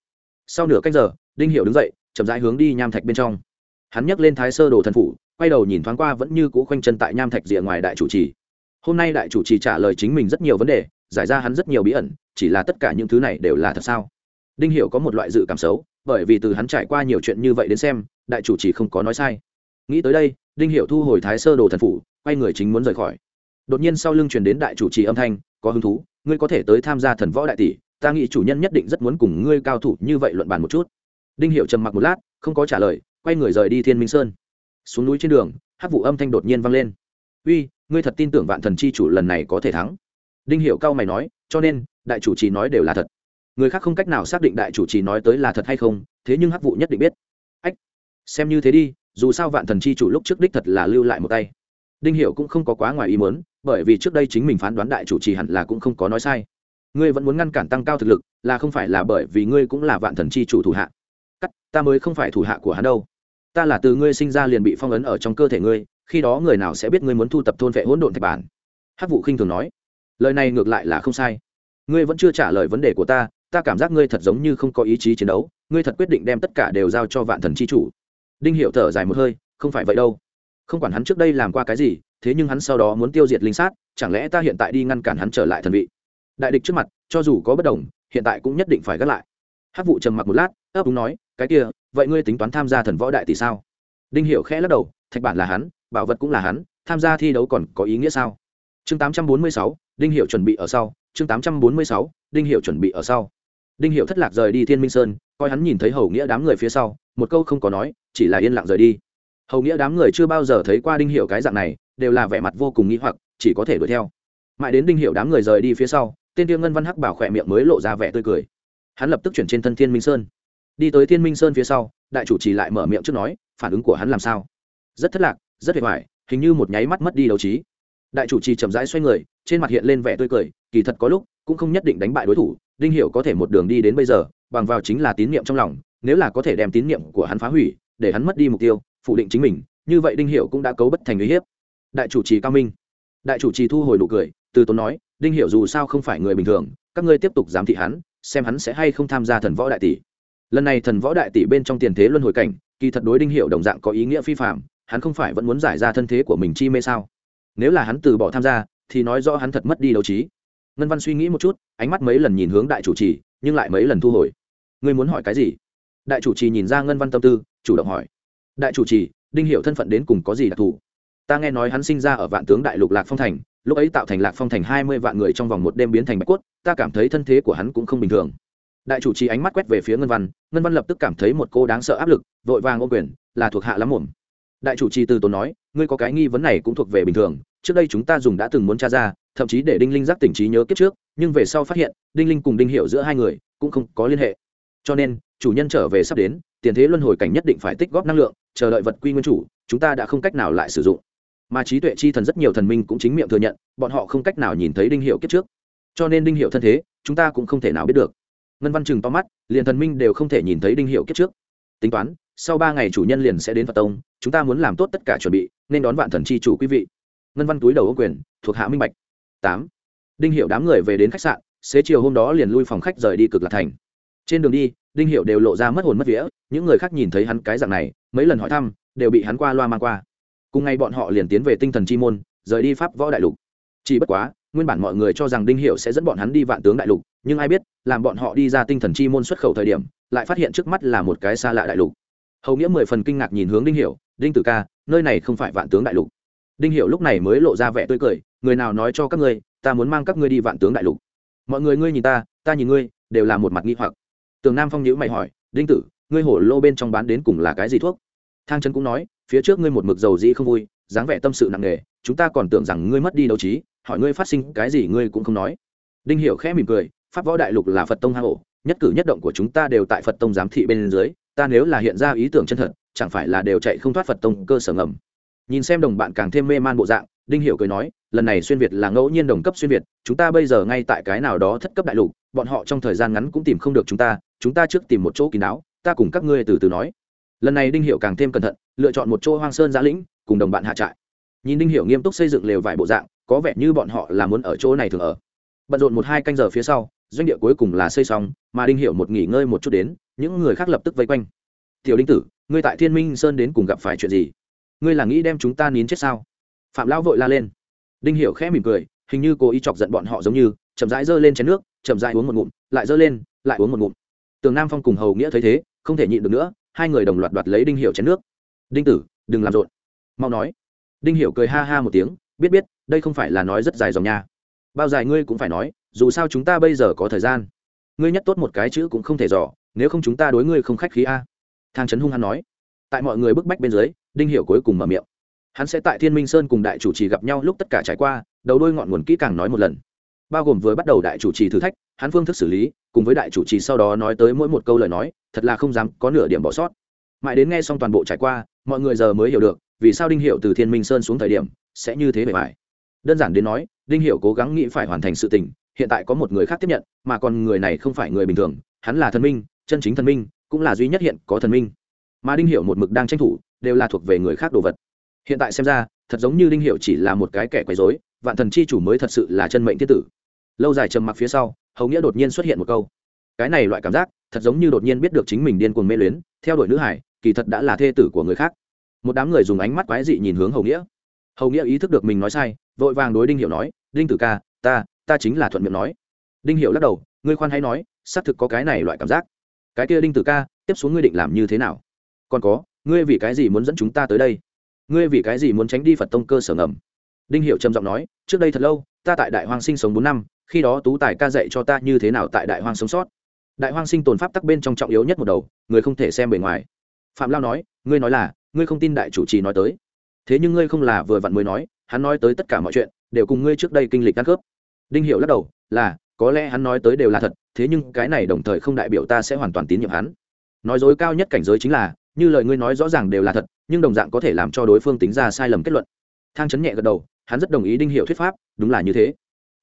Sau nửa cách giờ, đinh hiểu đứng dậy chậm rãi hướng đi nham thạch bên trong. Hắn nhấc lên thái sơ đồ thần phủ, quay đầu nhìn thoáng qua vẫn như cũ khoanh chân tại nham thạch rìa ngoài đại chủ trì. Hôm nay đại chủ trì trả lời chính mình rất nhiều vấn đề, giải ra hắn rất nhiều bí ẩn, chỉ là tất cả những thứ này đều là thật sao? Đinh hiểu có một loại dự cảm xấu, bởi vì từ hắn trải qua nhiều chuyện như vậy đến xem, đại chủ trì không có nói sai. Nghĩ tới đây, đinh hiểu thu hồi thái sơ đồ thần phủ, quay người chính muốn rời khỏi. Đột nhiên sau lưng truyền đến đại chủ trì âm thanh, có hứng thú, ngươi có thể tới tham gia thần võ đại tỷ, ta nghĩ chủ nhân nhất định rất muốn cùng ngươi cao thủ như vậy luận bàn một chút đinh hiệu trầm mặc một lát, không có trả lời, quay người rời đi thiên minh sơn. Xuống núi trên đường, hát vụ âm thanh đột nhiên vang lên. Uy, ngươi thật tin tưởng vạn thần chi chủ lần này có thể thắng? Đinh hiệu cao mày nói, cho nên, đại chủ trì nói đều là thật. Người khác không cách nào xác định đại chủ trì nói tới là thật hay không, thế nhưng hát vụ nhất định biết. Ách, xem như thế đi, dù sao vạn thần chi chủ lúc trước đích thật là lưu lại một tay. Đinh hiệu cũng không có quá ngoài ý muốn, bởi vì trước đây chính mình phán đoán đại chủ trì hẳn là cũng không có nói sai. Ngươi vẫn muốn ngăn cản tăng cao thực lực, là không phải là bởi vì ngươi cũng là vạn thần chi chủ thủ hạ ta mới không phải thủ hạ của hắn đâu. Ta là từ ngươi sinh ra liền bị phong ấn ở trong cơ thể ngươi, khi đó người nào sẽ biết ngươi muốn thu tập thôn vệ hỗn độn thạch bản? Hắc vụ khinh thường nói. Lời này ngược lại là không sai. Ngươi vẫn chưa trả lời vấn đề của ta ta cảm giác ngươi thật giống như không có ý chí chiến đấu, ngươi thật quyết định đem tất cả đều giao cho vạn thần chi chủ. Đinh hiệu thở dài một hơi, không phải vậy đâu. Không quản hắn trước đây làm qua cái gì, thế nhưng hắn sau đó muốn tiêu diệt linh sát, chẳng lẽ ta hiện tại đi ngăn cản hắn trở lại thần vị? Đại địch trước mặt, cho dù có bất đồng, hiện tại cũng nhất định phải gác lại. Hát vụ trầm mặc một lát, ấp úng nói cái kia vậy ngươi tính toán tham gia thần võ đại tỷ sao? Đinh hiểu khẽ lắc đầu thạch bản là hắn bảo vật cũng là hắn tham gia thi đấu còn có ý nghĩa sao? Chương 846, đinh hiểu chuẩn bị ở sau. Chương 846, đinh hiểu chuẩn bị ở sau. Đinh hiểu thất lạc rời đi thiên minh sơn coi hắn nhìn thấy hầu nghĩa đám người phía sau một câu không có nói chỉ là yên lặng rời đi. Hầu nghĩa đám người chưa bao giờ thấy qua đinh hiểu cái dạng này đều là vẻ mặt vô cùng nghi hoặc chỉ có thể đuổi theo. Mãi đến đinh hiểu đám người rời đi phía sau tên tiêu ngân văn hắc bảo khỏe miệng mới lộ ra vẻ tươi cười. Hắn lập tức chuyển trên thân thiên minh sơn đi tới thiên minh sơn phía sau, đại chủ trì lại mở miệng trước nói, phản ứng của hắn làm sao? Rất thất lạc, rất hề hoài, hình như một nháy mắt mất đi đấu trí. Đại chủ trì chậm rãi xoay người, trên mặt hiện lên vẻ tươi cười, kỳ thật có lúc cũng không nhất định đánh bại đối thủ, đinh hiểu có thể một đường đi đến bây giờ, bằng vào chính là tín niệm trong lòng, nếu là có thể đem tín niệm của hắn phá hủy, để hắn mất đi mục tiêu, phủ định chính mình, như vậy đinh hiểu cũng đã cấu bất thành uy hiếp. Đại chủ trì cao minh. Đại chủ trì thu hồi nụ cười, từ tốn nói, đinh hiểu dù sao không phải người bình thường, các ngươi tiếp tục giám thị hắn, xem hắn sẽ hay không tham gia thần võ đại tỷ lần này thần võ đại tỷ bên trong tiền thế luân hồi cảnh, kỳ thật đối đinh hiệu đồng dạng có ý nghĩa phi phạm hắn không phải vẫn muốn giải ra thân thế của mình chi mê sao? Nếu là hắn từ bỏ tham gia, thì nói rõ hắn thật mất đi đấu trí. Ngân văn suy nghĩ một chút, ánh mắt mấy lần nhìn hướng đại chủ trì, nhưng lại mấy lần thu hồi. Ngươi muốn hỏi cái gì? Đại chủ trì nhìn ra ngân văn tâm tư, chủ động hỏi. Đại chủ trì, đinh hiệu thân phận đến cùng có gì đặc thù? Ta nghe nói hắn sinh ra ở vạn tướng đại lục lạc phong thành, lúc ấy tạo thành lạc phong thành hai mươi vạn người trong vòng một đêm biến thành bạch cốt, ta cảm thấy thân thế của hắn cũng không bình thường đại chủ trì ánh mắt quét về phía ngân văn ngân văn lập tức cảm thấy một cô đáng sợ áp lực, vội vàng ô quyền, là thuộc hạ lắm mồm. Đại chủ trì từ tốn nói, ngươi có cái nghi vấn này cũng thuộc về bình thường, trước đây chúng ta dùng đã từng muốn tra ra, thậm chí để đinh linh giác tỉnh trí nhớ kiếp trước, nhưng về sau phát hiện, đinh linh cùng đinh Hiểu giữa hai người cũng không có liên hệ. Cho nên, chủ nhân trở về sắp đến, tiền thế luân hồi cảnh nhất định phải tích góp năng lượng, chờ đợi vật quy nguyên chủ, chúng ta đã không cách nào lại sử dụng. Mà trí tuệ chi thần rất nhiều thần minh cũng chính miệng thừa nhận, bọn họ không cách nào nhìn thấy đinh hiệu kiếp trước. Cho nên đinh hiệu thân thế, chúng ta cũng không thể nào biết được ngân văn chừng to mắt, liền thần minh đều không thể nhìn thấy đinh hiệu kiếp trước. Tính toán, sau ba ngày chủ nhân liền sẽ đến phật tông, chúng ta muốn làm tốt tất cả chuẩn bị, nên đón vạn thần chi chủ quý vị. Ngân văn túi đầu ô quyền, thuộc hạ minh bạch. Tám. Đinh hiệu đám người về đến khách sạn, xế chiều hôm đó liền lui phòng khách rời đi cực lạc thành. Trên đường đi, đinh hiệu đều lộ ra mất hồn mất vía, những người khác nhìn thấy hắn cái dạng này, mấy lần hỏi thăm, đều bị hắn qua loa mang qua. Cùng ngày bọn họ liền tiến về tinh thần chi môn, rời đi pháp võ đại lục. Chỉ bất quá nguyên bản mọi người cho rằng đinh hiệu sẽ dẫn bọn hắn đi vạn tướng đại lục, nhưng ai biết, làm bọn họ đi ra tinh thần chi môn xuất khẩu thời điểm, lại phát hiện trước mắt là một cái xa lạ đại lục. Hầu nghĩa mười phần kinh ngạc nhìn hướng đinh hiệu đinh tử ca, nơi này không phải vạn tướng đại lục. Đinh hiệu lúc này mới lộ ra vẻ tươi cười, người nào nói cho các ngươi, ta muốn mang các ngươi đi vạn tướng đại lục. Mọi người ngươi nhìn ta ta nhìn ngươi, đều là một mặt nghi hoặc. Tường nam phong nhữ mày hỏi, đinh tử, ngươi hổ lô bên trong bán đến cùng là cái gì thuốc? Thang trấn cũng nói, phía trước ngươi một mực dầu dĩ không vui, dáng vẻ tâm sự nặng nề, chúng ta còn tưởng rằng ngươi mất đi đấu trí hỏi ngươi phát sinh cái gì ngươi cũng không nói. Đinh hiểu khẽ mỉm cười, pháp võ đại lục là phật tông hang ổ, nhất cử nhất động của chúng ta đều tại phật tông giám thị bên dưới, ta nếu là hiện ra ý tưởng chân thật, chẳng phải là đều chạy không thoát phật tông cơ sở ngầm. Nhìn xem đồng bạn càng thêm mê man bộ dạng, đinh hiểu cười nói, lần này xuyên việt là ngẫu nhiên đồng cấp xuyên việt, chúng ta bây giờ ngay tại cái nào đó thất cấp đại lục, bọn họ trong thời gian ngắn cũng tìm không được chúng ta chúng ta trước tìm một chỗ kín đáo, ta cùng các ngươi từ từ nói. Lần này đinh hiểu càng thêm cẩn thận, lựa chọn một chỗ hoang sơn giã lĩnh, cùng đồng bạn hạ trại. Nhìn đinh hiểu nghiêm túc xây dựng lều vải bộ dạng có vẻ như bọn họ là muốn ở chỗ này thường ở. Bận rộn một hai canh giờ phía sau, doanh địa cuối cùng là xây xong, mà đinh hiểu một nghỉ ngơi một chút đến, những người khác lập tức vây quanh. Tiểu đinh tử, ngươi tại thiên minh sơn đến cùng gặp phải chuyện gì? Ngươi là nghĩ đem chúng ta nín chết sao? Phạm lão vội la lên. Đinh hiểu khẽ mỉm cười, hình như cố ý chọc giận bọn họ giống như, chậm rãi dơ lên chén nước, chậm rãi uống một ngụm, lại dơ lên, lại uống một ngụm. Tường nam phong cùng hầu nghĩa thấy thế, không thể nhịn được nữa, hai người đồng loạt đoạt lấy đinh hiểu chén nước. Đinh tử, đừng làm rộn. Mau nói. Đinh hiểu cười ha ha một tiếng, biết biết đây không phải là nói rất dài dòng nha. Bao dài ngươi cũng phải nói, dù sao chúng ta bây giờ có thời gian. Ngươi nhất tốt một cái chữ cũng không thể dò, nếu không chúng ta đối ngươi không khách khí a. Thang trấn hung hắn nói. Tại mọi người bức bách bên dưới, đinh hiểu cuối cùng mở miệng. Hắn sẽ tại thiên minh sơn cùng đại chủ trì gặp nhau lúc tất cả trải qua, đầu đôi ngọn nguồn kỹ càng nói một lần. Bao gồm với bắt đầu đại chủ trì thử thách, hắn phương thức xử lý, cùng với đại chủ trì sau đó nói tới mỗi một câu lời nói, thật là không dám có nửa điểm bỏ sót. Mãi đến nghe xong toàn bộ trải qua, mọi người giờ mới hiểu được, vì sao đinh hiệu từ thiên minh sơn xuống thời điểm, sẽ như thế bề bài đơn giản đến nói, đinh hiệu cố gắng nghĩ phải hoàn thành sự tình, hiện tại có một người khác tiếp nhận, mà còn người này không phải người bình thường, hắn là thần minh, chân chính thần minh, cũng là duy nhất hiện có thần minh. Mà đinh hiệu một mực đang tranh thủ, đều là thuộc về người khác đồ vật. Hiện tại xem ra, thật giống như đinh hiệu chỉ là một cái kẻ quấy dối vạn thần chi chủ mới thật sự là chân mệnh thiết tử. Lâu dài trầm mặc phía sau, hầu nghĩa đột nhiên xuất hiện một câu. Cái này loại cảm giác, thật giống như đột nhiên biết được chính mình điên cuồng mê luyến, theo đuổi nữ hải, kỳ thật đã là thê tử của người khác. Một đám người dùng ánh mắt quái dị nhìn hướng hầu nghĩa hầu nghĩa ý thức được mình nói sai, vội vàng đối đinh hiểu nói, đinh tử ca, ta ta chính là thuận miệng nói. Đinh hiểu lắc đầu, ngươi khoan hay nói, xác thực có cái này loại cảm giác. Cái kia đinh tử ca, tiếp xuống ngươi định làm như thế nào? Còn có, ngươi vì cái gì muốn dẫn chúng ta tới đây? Ngươi vì cái gì muốn tránh đi phật tông cơ sở ngầm? Đinh hiệu trầm giọng nói, trước đây thật lâu, ta tại đại hoang sinh sống bốn năm, khi đó tú tài ca dạy cho ta như thế nào tại đại hoang sống sót. Đại hoang sinh tồn pháp tắc bên trong trọng yếu nhất một đầu, người không thể xem bề ngoài. Phạm lao nói, ngươi nói là, ngươi không tin đại chủ trì nói tới thế nhưng ngươi không là vừa vặn mới nói, hắn nói tới tất cả mọi chuyện, đều cùng ngươi trước đây kinh lịch ăn cướp đinh hiệu lắc đầu, là, có lẽ hắn nói tới đều là thật, thế nhưng cái này đồng thời không đại biểu ta sẽ hoàn toàn tín nhiệm hắn. Nói dối cao nhất cảnh giới chính là, như lời ngươi nói rõ ràng đều là thật, nhưng đồng dạng có thể làm cho đối phương tính ra sai lầm kết luận. Thang chấn nhẹ gật đầu, hắn rất đồng ý đinh hiệu thuyết pháp, đúng là như thế.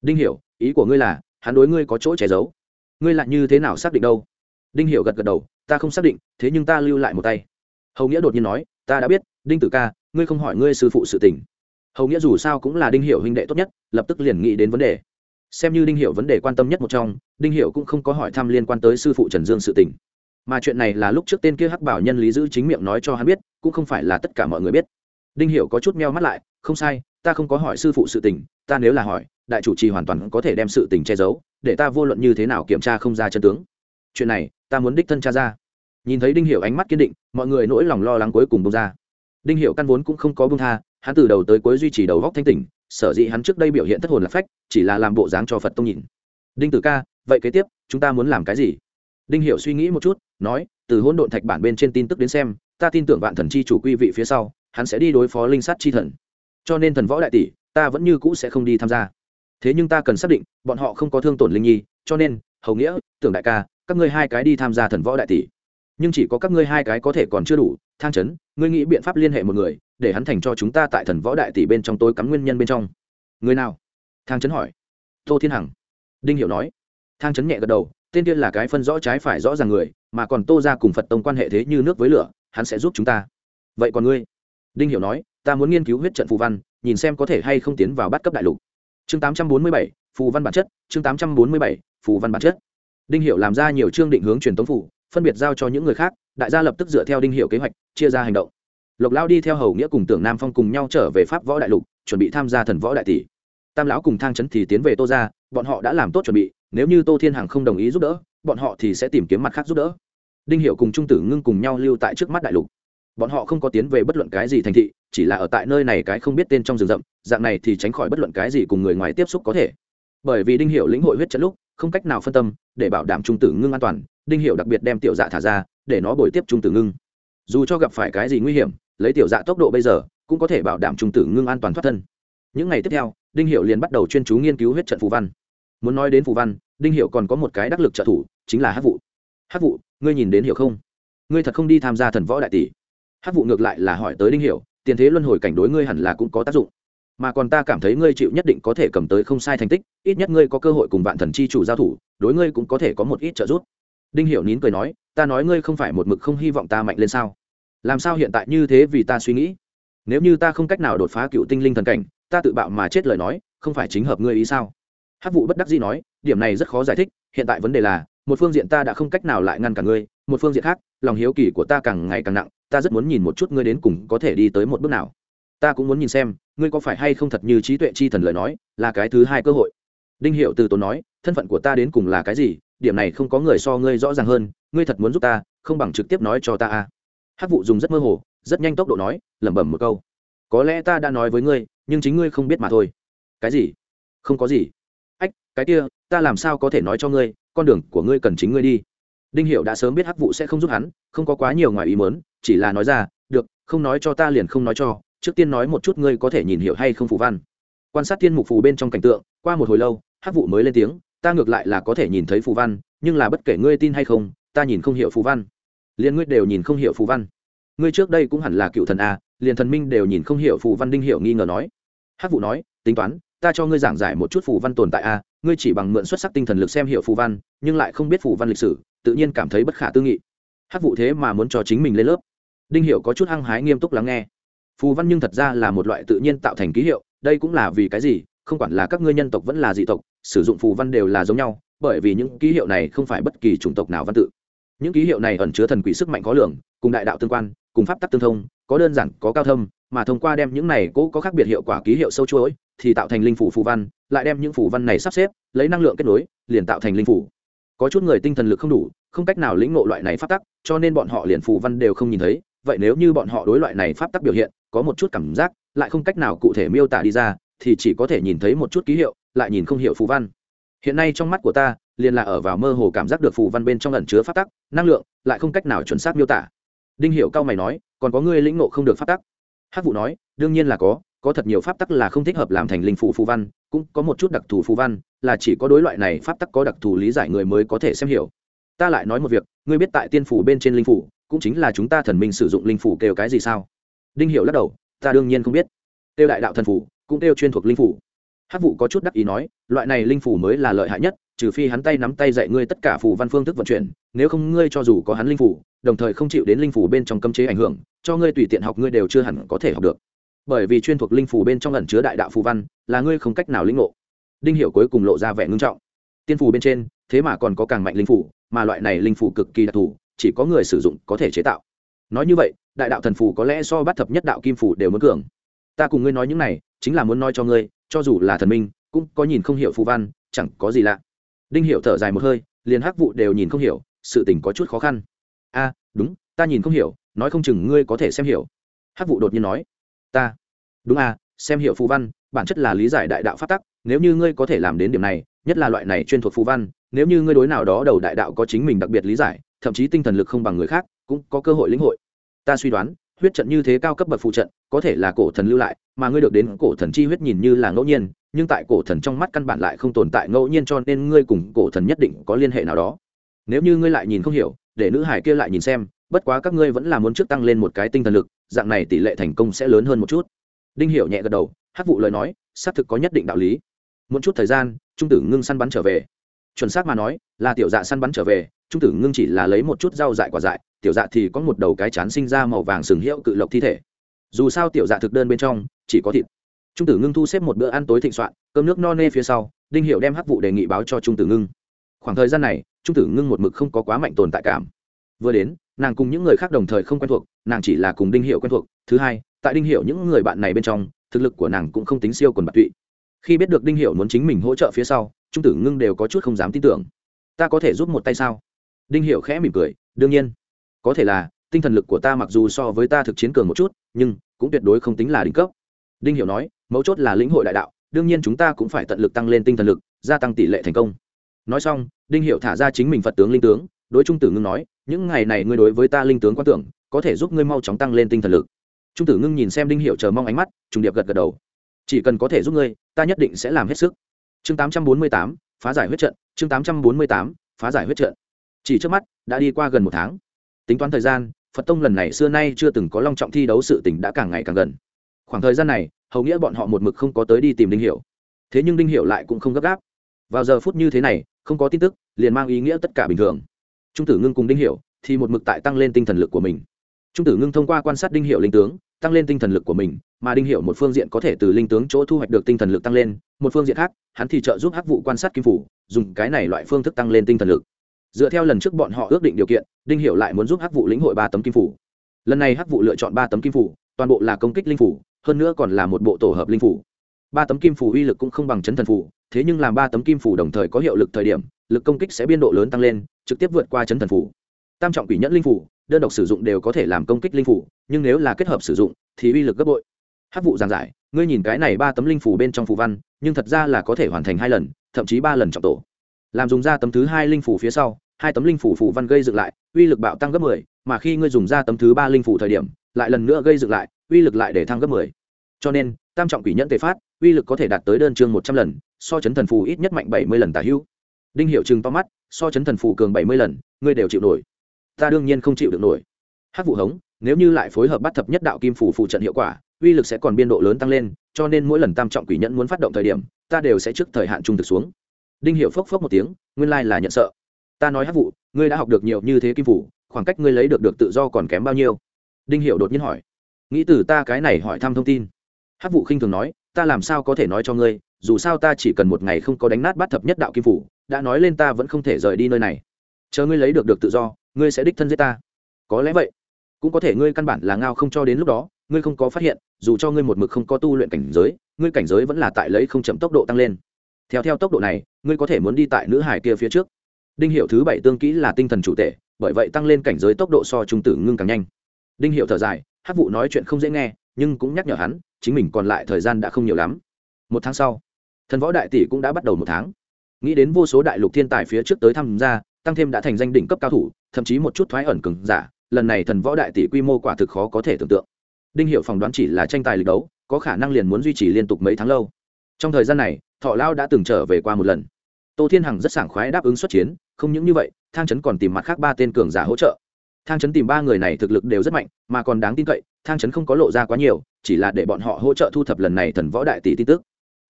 Đinh hiệu ý của ngươi là, hắn đối ngươi có chỗ che giấu. Ngươi lại như thế nào xác định đâu? Đinh hiệu gật gật đầu, ta không xác định, thế nhưng ta lưu lại một tay. Hầu nghĩa đột nhiên nói, ta đã biết, đinh tử ca ngươi không hỏi ngươi sư phụ sự tình. Hầu nghĩa dù sao cũng là đinh hiểu huynh đệ tốt nhất, lập tức liền nghĩ đến vấn đề. Xem như đinh hiểu vấn đề quan tâm nhất một trong, đinh hiểu cũng không có hỏi thăm liên quan tới sư phụ trần dương sự tình. Mà chuyện này là lúc trước tên kia hắc bảo nhân lý giữ chính miệng nói cho hắn biết, cũng không phải là tất cả mọi người biết. Đinh hiểu có chút meo mắt lại, không sai, ta không có hỏi sư phụ sự tình, ta nếu là hỏi, đại chủ trì hoàn toàn có thể đem sự tình che giấu, để ta vô luận như thế nào kiểm tra không ra chân tướng. Chuyện này, ta muốn đích thân tra ra. Nhìn thấy đinh hiểu ánh mắt kiên định, mọi người nỗi lòng lo lắng cuối cùng bông ra đinh hiểu căn vốn cũng không có bưng tha, hắn từ đầu tới cuối duy trì đầu góc thanh tỉnh, sở dĩ hắn trước đây biểu hiện thất hồn lạc phách, chỉ là làm bộ dáng cho phật tông nhìn. Đinh tử ca, vậy kế tiếp, chúng ta muốn làm cái gì? Đinh hiểu suy nghĩ một chút, nói, từ hỗn độn thạch bản bên trên tin tức đến xem, ta tin tưởng vạn thần chi chủ quy vị phía sau, hắn sẽ đi đối phó linh sát chi thần. Cho nên thần võ đại tỷ, ta vẫn như cũ sẽ không đi tham gia. Thế nhưng ta cần xác định, bọn họ không có thương tổn linh nhi, cho nên, hầu nghĩa, tưởng đại ca, các ngươi hai cái đi tham gia thần võ đại tỷ. Nhưng chỉ có các ngươi hai cái có thể còn chưa đủ thang chấn ngươi nghĩ biện pháp liên hệ một người để hắn thành cho chúng ta tại thần võ đại tỷ bên trong tối cắm nguyên nhân bên trong. Người nào? Thang chấn hỏi. Tô thiên hằng. Đinh hiểu nói. Thang chấn nhẹ gật đầu tên tiên là cái phân rõ trái phải rõ ràng người mà còn tô ra cùng phật tông quan hệ thế như nước với lửa hắn sẽ giúp chúng ta. Vậy còn ngươi? Đinh hiểu nói ta muốn nghiên cứu huyết trận phù văn nhìn xem có thể hay không tiến vào bắt cấp đại lục. Chương 847, phù văn bản chất. Chương 847, phù văn bản chất. Đinh hiểu làm ra nhiều chương định hướng truyền tống phủ phân biệt giao cho những người khác, đại gia lập tức dựa theo đinh hiệu kế hoạch, chia ra hành động. Lộc lao đi theo hầu nghĩa cùng tưởng nam phong cùng nhau trở về pháp võ đại lục, chuẩn bị tham gia thần võ đại tỷ. Tam lão cùng thang chấn thì tiến về tô ra bọn họ đã làm tốt chuẩn bị, nếu như tô thiên hằng không đồng ý giúp đỡ, bọn họ thì sẽ tìm kiếm mặt khác giúp đỡ. Đinh hiệu cùng trung tử ngưng cùng nhau lưu tại trước mắt đại lục. Bọn họ không có tiến về bất luận cái gì thành thị, chỉ là ở tại nơi này cái không biết tên trong rừng rậm, dạng này thì tránh khỏi bất luận cái gì cùng người ngoài tiếp xúc có thể. Bởi vì đinh hiệu lĩnh hội huyết trận lúc không cách nào phân tâm, để bảo đảm trung tử ngưng an toàn, đinh hiệu đặc biệt đem tiểu dạ thả ra, để nó bồi tiếp trung tử ngưng. Dù cho gặp phải cái gì nguy hiểm, lấy tiểu dạ tốc độ bây giờ, cũng có thể bảo đảm trung tử ngưng an toàn thoát thân. Những ngày tiếp theo, đinh hiệu liền bắt đầu chuyên chú nghiên cứu huyết trận phù văn. Muốn nói đến phù văn, đinh hiệu còn có một cái đắc lực trợ thủ, chính là hát vụ. Hát vụ, ngươi nhìn đến hiểu không? Ngươi thật không đi tham gia thần võ đại tỷ. Hát vụ ngược lại là hỏi tới đinh hiệu tiền thế luân hồi cảnh đối ngươi hẳn là cũng có tác dụng. Mà còn ta cảm thấy ngươi chịu nhất định có thể cầm tới không sai thành tích ít nhất ngươi có cơ hội cùng vạn thần chi chủ giao thủ, đối ngươi cũng có thể có một ít trợ giúp. Đinh hiểu nín cười nói, ta nói ngươi không phải một mực không hy vọng ta mạnh lên sao? Làm sao hiện tại như thế vì ta suy nghĩ? Nếu như ta không cách nào đột phá cựu tinh linh thần cảnh, ta tự bạo mà chết lời nói, không phải chính hợp ngươi ý sao? Hát vụ bất đắc dĩ nói, điểm này rất khó giải thích, hiện tại vấn đề là, một phương diện ta đã không cách nào lại ngăn cả ngươi, một phương diện khác, lòng hiếu kỳ của ta càng ngày càng nặng, ta rất muốn nhìn một chút ngươi đến cùng có thể đi tới một bước nào. Ta cũng muốn nhìn xem, ngươi có phải hay không thật như trí tuệ chi thần lời nói, là cái thứ hai cơ hội đinh hiệu từ tốn nói, thân phận của ta đến cùng là cái gì? Điểm này không có người so ngươi rõ ràng hơn, ngươi thật muốn giúp ta, không bằng trực tiếp nói cho ta a. Hát vụ dùng rất mơ hồ, rất nhanh tốc độ nói, lẩm bẩm một câu, có lẽ ta đã nói với ngươi, nhưng chính ngươi không biết mà thôi. Cái gì? Không có gì. Ách, cái kia, ta làm sao có thể nói cho ngươi, con đường của ngươi cần chính ngươi đi. Đinh hiệu đã sớm biết hắc vụ sẽ không giúp hắn, không có quá nhiều ngoài ý mớn chỉ là nói ra, được, không nói cho ta liền không nói cho, trước tiên nói một chút ngươi có thể nhìn hiểu hay không phù văn. Quan sát thiên mục phù bên trong cảnh tượng, qua một hồi lâu hắc vụ mới lên tiếng, ta ngược lại là có thể nhìn thấy phù văn, nhưng là bất kể ngươi tin hay không, ta nhìn không hiểu phù văn. Liền ngươi đều nhìn không hiểu phù văn. Ngươi trước đây cũng hẳn là cựu thần a, liền thần minh đều nhìn không hiểu phù văn đinh hiểu nghi ngờ nói. Hắc vụ nói, tính toán, ta cho ngươi giảng giải một chút phù văn tồn tại a, ngươi chỉ bằng mượn xuất sắc tinh thần lực xem hiểu phù văn, nhưng lại không biết phù văn lịch sử, tự nhiên cảm thấy bất khả tư nghị. Hắc vụ thế mà muốn cho chính mình lên lớp. Đinh hiểu có chút hăng hái nghiêm túc lắng nghe. Phù văn nhưng thật ra là một loại tự nhiên tạo thành ký hiệu, đây cũng là vì cái gì, không quản là các ngươi nhân tộc vẫn là dị tộc sử dụng phù văn đều là giống nhau, bởi vì những ký hiệu này không phải bất kỳ chủng tộc nào văn tự. Những ký hiệu này ẩn chứa thần quỷ sức mạnh khó lường, cùng đại đạo tương quan, cùng pháp tắc tương thông, có đơn giản, có cao thâm, mà thông qua đem những này cố có khác biệt hiệu quả ký hiệu sâu chuỗi, thì tạo thành linh phủ phù văn, lại đem những phù văn này sắp xếp, lấy năng lượng kết nối, liền tạo thành linh phủ. Có chút người tinh thần lực không đủ, không cách nào lĩnh ngộ loại này pháp tắc, cho nên bọn họ liền phù văn đều không nhìn thấy. Vậy nếu như bọn họ đối loại này pháp tắc biểu hiện, có một chút cảm giác, lại không cách nào cụ thể miêu tả đi ra, thì chỉ có thể nhìn thấy một chút ký hiệu lại nhìn không hiểu phù văn. Hiện nay trong mắt của ta, liền là ở vào mơ hồ cảm giác được phù văn bên trong ẩn chứa pháp tắc, năng lượng, lại không cách nào chuẩn xác miêu tả. Đinh hiểu cao mày nói, còn có người lĩnh ngộ không được pháp tắc. Hát vụ nói, đương nhiên là có có thật nhiều pháp tắc là không thích hợp làm thành linh phụ phù văn, cũng có một chút đặc thù phù văn, là chỉ có đối loại này pháp tắc có đặc thù lý giải người mới có thể xem hiểu. Ta lại nói một việc, ngươi biết tại tiên phủ bên trên linh phủ, cũng chính là chúng ta thần minh sử dụng linh phủ kêu cái gì sao? Đinh hiểu lắc đầu, ta đương nhiên không biết. Kêu đại đạo thần phủ, cũng kêu chuyên thuộc linh phủ hát vụ có chút đắc ý nói, loại này linh phủ mới là lợi hại nhất, trừ phi hắn tay nắm tay dạy ngươi tất cả phù văn phương thức vận chuyển, nếu không ngươi cho dù có hắn linh phủ đồng thời không chịu đến linh phủ bên trong cấm chế ảnh hưởng, cho ngươi tùy tiện học ngươi đều chưa hẳn có thể học được. Bởi vì chuyên thuộc linh phủ bên trong ẩn chứa đại đạo phù văn, là ngươi không cách nào lĩnh ngộ. Đinh Hiểu cuối cùng lộ ra vẻ ngưng trọng. Tiên phủ bên trên, thế mà còn có càng mạnh linh phủ mà loại này linh phủ cực kỳ đặc thù, chỉ có người sử dụng có thể chế tạo. Nói như vậy, đại đạo thần phủ có lẽ so bắt thập nhất đạo kim phủ đều muốn cường. Ta cùng ngươi nói những này, chính là muốn nói cho ngươi cho dù là thần minh, cũng có nhìn không hiểu phù văn, chẳng có gì lạ. Đinh Hiểu thở dài một hơi, liền hắc vụ đều nhìn không hiểu, sự tình có chút khó khăn. A, đúng, ta nhìn không hiểu, nói không chừng ngươi có thể xem hiểu. Hắc vụ đột nhiên nói. Ta. Đúng a xem hiểu phù văn, bản chất là lý giải đại đạo phát tắc, nếu như ngươi có thể làm đến điểm này, nhất là loại này chuyên thuộc phù văn, nếu như ngươi đối nào đó đầu đại đạo có chính mình đặc biệt lý giải, thậm chí tinh thần lực không bằng người khác, cũng có cơ hội lĩnh hội. Ta suy đoán huyết trận như thế cao cấp bậc phụ trận, có thể là cổ thần lưu lại, mà ngươi được đến cổ thần chi huyết nhìn như là ngẫu nhiên, nhưng tại cổ thần trong mắt căn bản lại không tồn tại ngẫu nhiên cho nên ngươi cùng cổ thần nhất định có liên hệ nào đó. Nếu như ngươi lại nhìn không hiểu, để nữ hải kia lại nhìn xem, bất quá các ngươi vẫn là muốn trước tăng lên một cái tinh thần lực, dạng này tỷ lệ thành công sẽ lớn hơn một chút. Đinh hiểu nhẹ gật đầu hát vụ lời nói, xác thực có nhất định đạo lý. Một chút thời gian, trung tử ngưng săn bắn trở về chuẩn xác mà nói, là tiểu dạ săn bắn trở về, trung tử ngưng chỉ là lấy một chút rau dại quả dại, tiểu dạ thì có một đầu cái chán sinh ra màu vàng sừng hiệu cự lộc thi thể. Dù sao tiểu dạ thực đơn bên trong, chỉ có thịt. Trung tử ngưng thu xếp một bữa ăn tối thịnh soạn, cơm nước no nê phía sau, đinh hiệu đem hắc vụ đề nghị báo cho trung tử ngưng. Khoảng thời gian này, trung tử ngưng một mực không có quá mạnh tồn tại cảm. Vừa đến, nàng cùng những người khác đồng thời không quen thuộc, nàng chỉ là cùng đinh hiệu quen thuộc. Thứ hai, tại đinh hiệu những người bạn này bên trong, thực lực của nàng cũng không tính siêu quần bạc tụy khi biết được đinh hiểu muốn chính mình hỗ trợ phía sau, trung tử ngưng đều có chút không dám tin tưởng. Ta có thể giúp một tay sao? Đinh hiểu khẽ mỉm cười, đương nhiên. Có thể là, tinh thần lực của ta mặc dù so với ta thực chiến cường một chút, nhưng cũng tuyệt đối không tính là đỉnh cấp. Đinh hiểu nói, mấu chốt là lĩnh hội đại đạo, đương nhiên chúng ta cũng phải tận lực tăng lên tinh thần lực, gia tăng tỷ lệ thành công. Nói xong, đinh hiểu thả ra chính mình phật tướng linh tướng, đối trung tử ngưng nói, những ngày này ngươi đối với ta linh tướng quan tưởng, có thể giúp ngươi mau chóng tăng lên tinh thần lực. Trung tử ngưng nhìn xem đinh hiểu chờ mong ánh mắt, trùng điệp gật gật đầu chỉ cần có thể giúp ngươi ta nhất định sẽ làm hết sức. Chương 848, phá giải huyết trận. Chương 848, phá giải huyết trận. Chỉ trước mắt đã đi qua gần một tháng. Tính toán thời gian phật tông lần này xưa nay chưa từng có long trọng thi đấu sự tình đã càng ngày càng gần. Khoảng thời gian này hầu nghĩa bọn họ một mực không có tới đi tìm đinh hiểu. Thế nhưng đinh hiểu lại cũng không gấp gáp. Vào giờ phút như thế này không có tin tức liền mang ý nghĩa tất cả bình thường. Trung tử ngưng cùng đinh hiểu thì một mực tại tăng lên tinh thần lực của mình. Trung tử ngưng thông qua quan sát đinh hiệu linh tướng tăng lên tinh thần lực của mình mà đinh hiệu một phương diện có thể từ linh tướng chỗ thu hoạch được tinh thần lực tăng lên, một phương diện khác, hắn thì trợ giúp hắc vụ quan sát kim phủ, dùng cái này loại phương thức tăng lên tinh thần lực. Dựa theo lần trước bọn họ ước định điều kiện, đinh hiệu lại muốn giúp hắc vụ lĩnh hội ba tấm kim phủ. Lần này hắc vụ lựa chọn ba tấm kim phủ, toàn bộ là công kích linh phủ, hơn nữa còn là một bộ tổ hợp linh phủ. Ba tấm kim phủ uy lực cũng không bằng chấn thần phủ, thế nhưng làm ba tấm kim phủ đồng thời có hiệu lực thời điểm, lực công kích sẽ biên độ lớn tăng lên, trực tiếp vượt qua chấn thần phủ. Tam trọng quỷ nhẫn linh phủ, đơn độc sử dụng đều có thể làm công kích linh phủ, nhưng nếu là kết hợp sử dụng, thì uy lực gấp bội hát vụ giảng giải, ngươi nhìn cái này ba tấm linh phủ bên trong phù văn, nhưng thật ra là có thể hoàn thành hai lần, thậm chí ba lần trọng tổ. Làm dùng ra tấm thứ hai linh phủ phía sau, hai tấm linh phủ phù văn gây dựng lại, uy lực bạo tăng gấp mười, mà khi ngươi dùng ra tấm thứ ba linh phủ thời điểm, lại lần nữa gây dựng lại, uy lực lại để thăng gấp mười. Cho nên, tam trọng quỷ nhẫn tề phát, uy lực có thể đạt tới đơn chương một trăm lần, so chấn thần phù ít nhất mạnh bảy mươi lần tả hữu. Đinh hiệu chừng to mắt, so chấn thần phù cường bảy mươi lần, ngươi đều chịu nổi. Ta đương nhiên không chịu được nổi. Hát vụ hống, nếu như lại phối hợp bắt thập nhất đạo kim phủ phụ trận hiệu quả uy lực sẽ còn biên độ lớn tăng lên, cho nên mỗi lần tam trọng quỷ nhẫn muốn phát động thời điểm, ta đều sẽ trước thời hạn trung thực xuống. Đinh hiệu phốc phốc một tiếng, nguyên lai là nhận sợ. Ta nói hát vụ ngươi đã học được nhiều như thế kim phủ, khoảng cách ngươi lấy được được tự do còn kém bao nhiêu? Đinh hiệu đột nhiên hỏi. Nghĩ từ ta cái này hỏi thăm thông tin. Hát vụ khinh thường nói, ta làm sao có thể nói cho ngươi, dù sao ta chỉ cần một ngày không có đánh nát bắt thập nhất đạo kim phủ, đã nói lên ta vẫn không thể rời đi nơi này. Chờ ngươi lấy được được tự do, ngươi sẽ đích thân giết ta. Có lẽ vậy, cũng có thể ngươi căn bản là ngao không cho đến lúc đó ngươi không có phát hiện, dù cho ngươi một mực không có tu luyện cảnh giới, ngươi cảnh giới vẫn là tại lấy không chậm tốc độ tăng lên. Theo theo tốc độ này, ngươi có thể muốn đi tại nữ hải kia phía trước. Đinh hiệu thứ bảy tương kỹ là tinh thần chủ tể bởi vậy tăng lên cảnh giới tốc độ so trung tử ngưng càng nhanh. Đinh hiệu thở dài hát vụ nói chuyện không dễ nghe, nhưng cũng nhắc nhở hắn, chính mình còn lại thời gian đã không nhiều lắm. Một tháng sau, thần võ đại tỷ cũng đã bắt đầu một tháng. Nghĩ đến vô số đại lục thiên tài phía trước tới tham gia, tăng thêm đã thành danh đỉnh cấp cao thủ, thậm chí một chút thoái ẩn cứng giả, lần này thần võ đại tỷ quy mô quả thực khó có thể tưởng tượng đinh hiệu phỏng đoán chỉ là tranh tài lịch đấu, có khả năng liền muốn duy trì liên tục mấy tháng lâu. Trong thời gian này, thọ lao đã từng trở về qua một lần. Tô thiên hằng rất sảng khoái đáp ứng xuất chiến, không những như vậy, thang trấn còn tìm mặt khác ba tên cường giả hỗ trợ. Thang trấn tìm ba người này thực lực đều rất mạnh, mà còn đáng tin cậy, thang trấn không có lộ ra quá nhiều, chỉ là để bọn họ hỗ trợ thu thập lần này thần võ đại tỷ tin tức.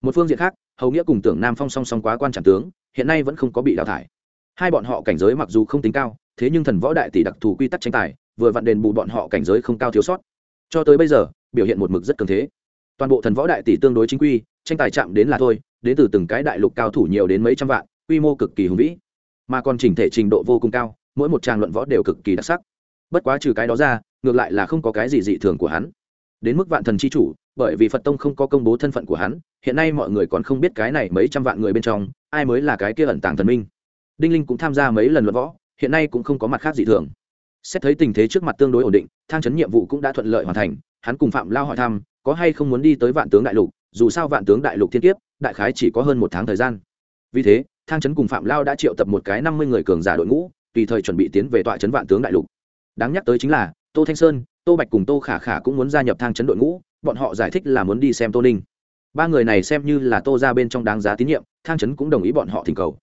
Một phương diện khác, hầu nghĩa cùng tưởng nam phong song song quá quan trọng tướng, hiện nay vẫn không có bị đào thải. Hai bọn họ cảnh giới mặc dù không tính cao, thế nhưng thần võ đại tỷ đặc thù quy tắc tranh tài, vừa vặn đền bù bọn họ cảnh giới không cao thiếu sót cho tới bây giờ, biểu hiện một mực rất cường thế. Toàn bộ thần võ đại tỷ tương đối chính quy, tranh tài chạm đến là thôi, đến từ từng cái đại lục cao thủ nhiều đến mấy trăm vạn, quy mô cực kỳ hùng vĩ. Mà còn chỉnh thể trình độ vô cùng cao, mỗi một tràng luận võ đều cực kỳ đặc sắc. Bất quá trừ cái đó ra, ngược lại là không có cái gì dị thường của hắn. Đến mức vạn thần c h i chủ, bởi vì phật tông không có công bố thân phận của hắn, hiện nay mọi người còn không biết cái này mấy trăm vạn người bên trong, ai mới là cái kia ẩn tàng thần minh. Đinh linh cũng tham gia mấy lần luận võ, hiện nay cũng không có mặt khác dị thường xét thấy tình thế trước mặt tương đối ổn định, thang chấn nhiệm vụ cũng đã thuận lợi hoàn thành, hắn cùng phạm lao hỏi thăm, có hay không muốn đi tới vạn tướng đại lục, dù sao vạn tướng đại lục thiên kiếp, đại khái chỉ có hơn một tháng thời gian. Vì thế, thang chấn cùng phạm lao đã triệu tập một cái năm mươi người cường giả đội ngũ, tùy thời chuẩn bị tiến về tọa chấn vạn tướng đại lục. Đáng nhắc tới chính là, tô thanh sơn, tô bạch cùng tô khả khả cũng muốn gia nhập thang chấn đội ngũ, bọn họ giải thích là muốn đi xem tô ninh. Ba người này xem như là tô ra bên trong đáng giá tín nhiệm, thang chấn cũng đồng ý bọn họ thỉnh cầu.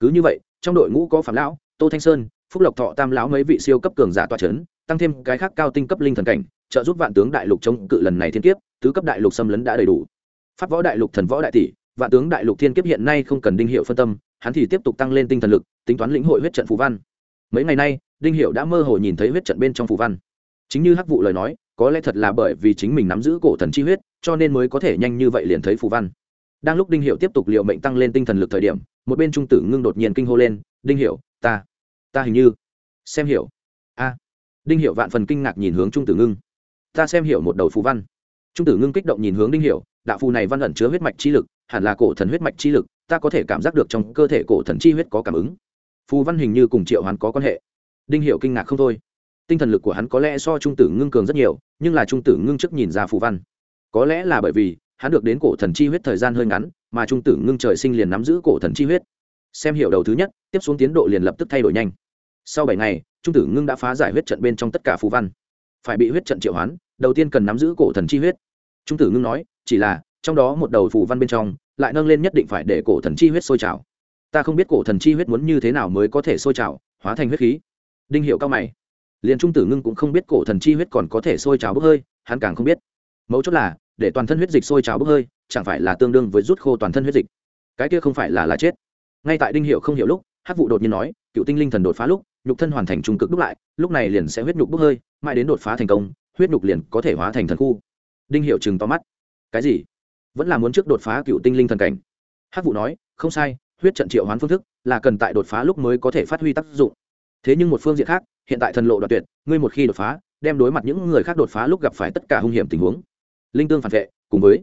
Cứ như vậy, trong đội ngũ có phạm lão, tô thanh sơn phúc lộc thọ tam lão mấy vị siêu cấp cường giả toa trấn tăng thêm cái khác cao tinh cấp linh thần cảnh, trợ giúp vạn tướng đại lục chống cự lần này thiên kiếp, tứ cấp đại lục xâm lấn đã đầy đủ. Pháp võ đại lục thần võ đại tỷ, vạn tướng đại lục thiên kiếp hiện nay không cần đinh hiệu phân tâm, hắn thì tiếp tục tăng lên tinh thần lực, tính toán lĩnh hội huyết trận phù văn. Mấy ngày nay, đinh hiệu đã mơ hồ nhìn thấy huyết trận bên trong phù văn. Chính như hắc vụ lời nói, có lẽ thật là bởi vì chính mình nắm giữ cổ thần chi huyết, cho nên mới có thể nhanh như vậy liền thấy phù văn. Đang lúc đinh hiệu tiếp tục liệu mệnh tăng lên tinh thần lực thời điểm, một bên trung tử ngưng đột nhiên kinh hô lên, đinh hiệu, ta ta hình như xem hiểu. A. Đinh hiểu vạn phần kinh ngạc nhìn hướng trung tử ngưng. Ta xem hiểu một đầu phù văn. Trung tử ngưng kích động nhìn hướng đinh hiểu, đạo phù này văn ẩn chứa huyết mạch chi lực, hẳn là cổ thần huyết mạch chi lực, ta có thể cảm giác được trong cơ thể cổ thần chi huyết có cảm ứng. Phù văn hình như cùng triệu hoán có quan hệ. Đinh hiểu kinh ngạc không thôi. Tinh thần lực của hắn có lẽ so trung tử ngưng cường rất nhiều, nhưng là trung tử ngưng trước nhìn ra phù văn. Có lẽ là bởi vì hắn được đến cổ thần chi huyết thời gian hơi ngắn, mà trung tử ngưng trời sinh liền nắm giữ cổ thần chi huyết. Xem hiểu đầu thứ nhất, tiếp xuống tiến độ liền lập tức thay đổi nhanh sau bảy ngày, trung tử ngưng đã phá giải huyết trận bên trong tất cả phù văn. Phải bị huyết trận triệu hoán, đầu tiên cần nắm giữ cổ thần chi huyết. Trung tử ngưng nói, chỉ là, trong đó một đầu phù văn bên trong, lại nâng lên nhất định phải để cổ thần chi huyết sôi trào. Ta không biết cổ thần chi huyết muốn như thế nào mới có thể sôi trào, hóa thành huyết khí. Đinh hiệu cao mày. Liền trung tử ngưng cũng không biết cổ thần chi huyết còn có thể sôi trào bốc hơi, hắn càng không biết. Mấu chốt là, để toàn thân huyết dịch sôi trào bốc hơi, chẳng phải là tương đương với rút khô toàn thân huyết dịch. Cái kia không phải là là chết. Ngay tại đinh hiệu không hiểu lúc hát vụ đột nhiên nói, cựu tinh linh thần đột phá lúc nhục thân hoàn thành trung cực đúc lại, lúc này liền sẽ huyết nhục bốc hơi, mãi đến đột phá thành công, huyết nhục liền có thể hóa thành thần khu. Đinh hiệu chừng to mắt. Cái gì? Vẫn là muốn trước đột phá cựu tinh linh thần cảnh. Hát vụ nói, không sai, huyết trận triệu hoán phương thức là cần tại đột phá lúc mới có thể phát huy tác dụng. Thế nhưng một phương diện khác, hiện tại thần lộ đoạn tuyệt, ngươi một khi đột phá, đem đối mặt những người khác đột phá lúc gặp phải tất cả hung hiểm tình huống. Linh tương phản vệ, cùng với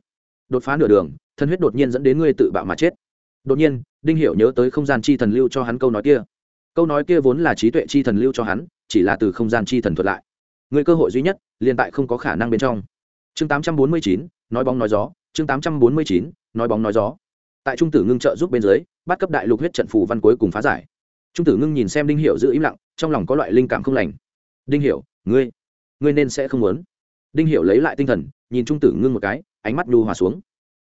đột phá nửa đường, thân huyết đột nhiên dẫn đến ngươi tự bạo mà chết. Đột nhiên, đinh hiểu nhớ tới không gian chi thần lưu cho hắn câu nói kia câu nói kia vốn là trí tuệ chi thần lưu cho hắn chỉ là từ không gian chi thần thuật lại. Người cơ hội duy nhất liền tại không có khả năng bên trong. Chương 849, nói bóng nói gió chương 849, nói bóng nói gió. Tại trung tử ngưng trợ giúp bên dưới bắt cấp đại lục huyết trận phù văn cuối cùng phá giải. Trung tử ngưng nhìn xem đinh hiểu giữ im lặng trong lòng có loại linh cảm không lành. Đinh hiểu ngươi ngươi nên sẽ không muốn. Đinh hiểu lấy lại tinh thần nhìn trung tử ngưng một cái ánh mắt nhu hòa xuống.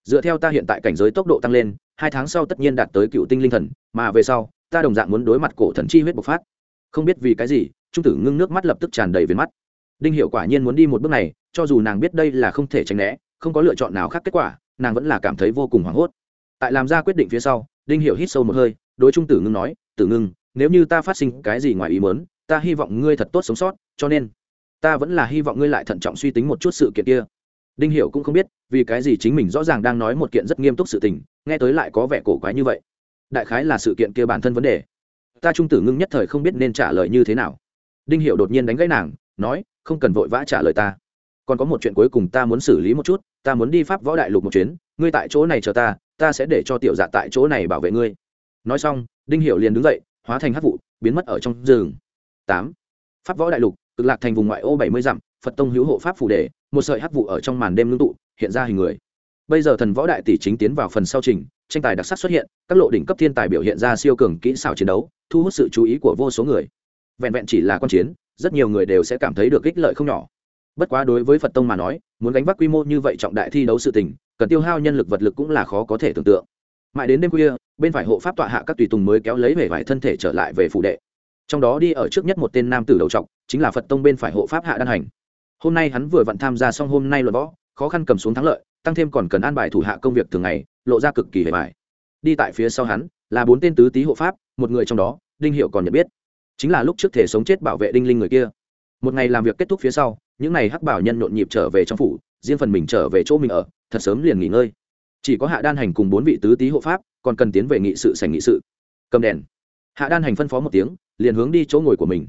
Dựa theo ta hiện tại cảnh giới tốc độ tăng lên hai tháng sau tất nhiên đạt tới cựu tinh linh thần mà về sau ta đồng dạng muốn đối mặt cổ thần chi huyết bộc phát. Không biết vì cái gì, trung tử ngưng nước mắt lập tức tràn đầy viền mắt. Đinh hiệu quả nhiên muốn đi một bước này, cho dù nàng biết đây là không thể tránh né, không có lựa chọn nào khác kết quả, nàng vẫn là cảm thấy vô cùng hoảng hốt. Tại làm ra quyết định phía sau, đinh hiệu hít sâu một hơi, đối trung tử ngưng nói, tử ngưng, nếu như ta phát sinh cái gì ngoài ý mớn ta hy vọng ngươi thật tốt sống sót, cho nên ta vẫn là hy vọng ngươi lại thận trọng suy tính một chút sự kiện kia. Đinh hiểu cũng không biết vì cái gì chính mình rõ ràng đang nói một kiện rất nghiêm túc sự tình, nghe tới lại có vẻ cổ quái như vậy đại khái là sự kiện kia bản thân vấn đề. Ta trung tử ngưng nhất thời không biết nên trả lời như thế nào. Đinh hiểu đột nhiên đánh gãy nàng, nói, không cần vội vã trả lời ta. Còn có một chuyện cuối cùng ta muốn xử lý một chút, ta muốn đi pháp võ đại lục một chuyến, ngươi tại chỗ này chờ ta ta sẽ để cho tiểu dạ tại chỗ này bảo vệ ngươi. Nói xong, đinh hiểu liền đứng dậy, hóa thành hắc vụ, biến mất ở trong rừng. Tám. Pháp võ đại lục, cực lạc thành vùng ngoại ô bảy mươi dặm, phật tông hữu hộ pháp phủ đề, một sợi hắc vụ ở trong màn đêm ngưng tụ, hiện ra hình người. Bây giờ thần võ đại tỷ chính tiến vào phần sau trình tranh tài đặc sắc xuất hiện, các lộ đỉnh cấp thiên tài biểu hiện ra siêu cường kỹ xảo chiến đấu, thu hút sự chú ý của vô số người. Vẹn vẹn chỉ là quan chiến, rất nhiều người đều sẽ cảm thấy được ích lợi không nhỏ. Bất quá đối với phật tông mà nói, muốn gánh vác quy mô như vậy trọng đại thi đấu sự tình, cần tiêu hao nhân lực vật lực cũng là khó có thể tưởng tượng. Mãi đến đêm khuya, bên phải hộ pháp tọa hạ các tùy tùng mới kéo lấy về vải thân thể trở lại về phủ đệ. Trong đó đi ở trước nhất một tên nam tử đầu trọc, chính là phật tông bên phải hộ pháp hạ đan hành. Hôm nay hắn vừa vặn tham gia xong hôm nay luận võ, khó khăn cầm xuống thắng lợi, tăng thêm còn cần an bài thủ hạ công việc thường ngày lộ ra cực kỳ hề mải. đi tại phía sau hắn, là bốn tên tứ tý hộ pháp, một người trong đó, đinh hiệu còn nhận biết. Chính là lúc trước thể sống chết bảo vệ đinh linh người kia. Một ngày làm việc kết thúc phía sau, những n à y hắc bảo nhân nhộn nhịp trở về trong phủ, riêng phần mình trở về chỗ mình ở, thật sớm liền nghỉ ngơi. Chỉ có hạ đan hành cùng bốn vị tứ tý hộ pháp, còn cần tiến về nghị sự sành nghị sự. Cầm đèn. Hạ đan hành phân phó một tiếng, liền hướng đi chỗ ngồi của mình.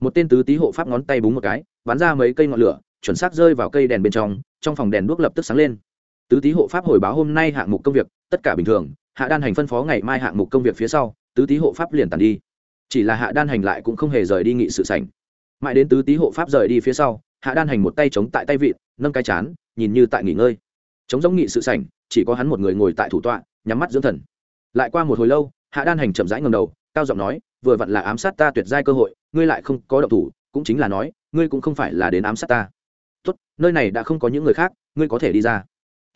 Một tên tứ tý hộ pháp ngón tay búng một cái, bắn ra mấy cây ngọn lửa, chuẩn xác rơi vào cây đèn bên trong trong phòng đèn đuốc lập tức sáng lên tứ tý hộ pháp hồi báo hôm nay hạng mục công việc, tất cả bình thường, hạ đan hành phân phó ngày mai hạng mục công việc phía sau, tứ tý hộ pháp liền tàn đi. Chỉ là hạ đan hành lại cũng không hề rời đi nghị sự sảnh. Mãi đến tứ tý hộ pháp rời đi phía sau, hạ đan hành một tay chống tại tay vịt, nâng cái chán, nhìn như tại nghỉ ngơi. Chống giống nghị sự sảnh, chỉ có hắn một người ngồi tại thủ tọa, nhắm mắt dưỡng thần. Lại qua một hồi lâu, hạ đan hành chậm rãi ngầm đầu, cao giọng nói, vừa vặn là ám sát ta tuyệt giai cơ hội, ngươi lại không có động thủ, cũng chính là nói, ngươi cũng không phải là đến ám sát ta. Tốt, nơi này đã không có những người khác, ngươi có thể đi ra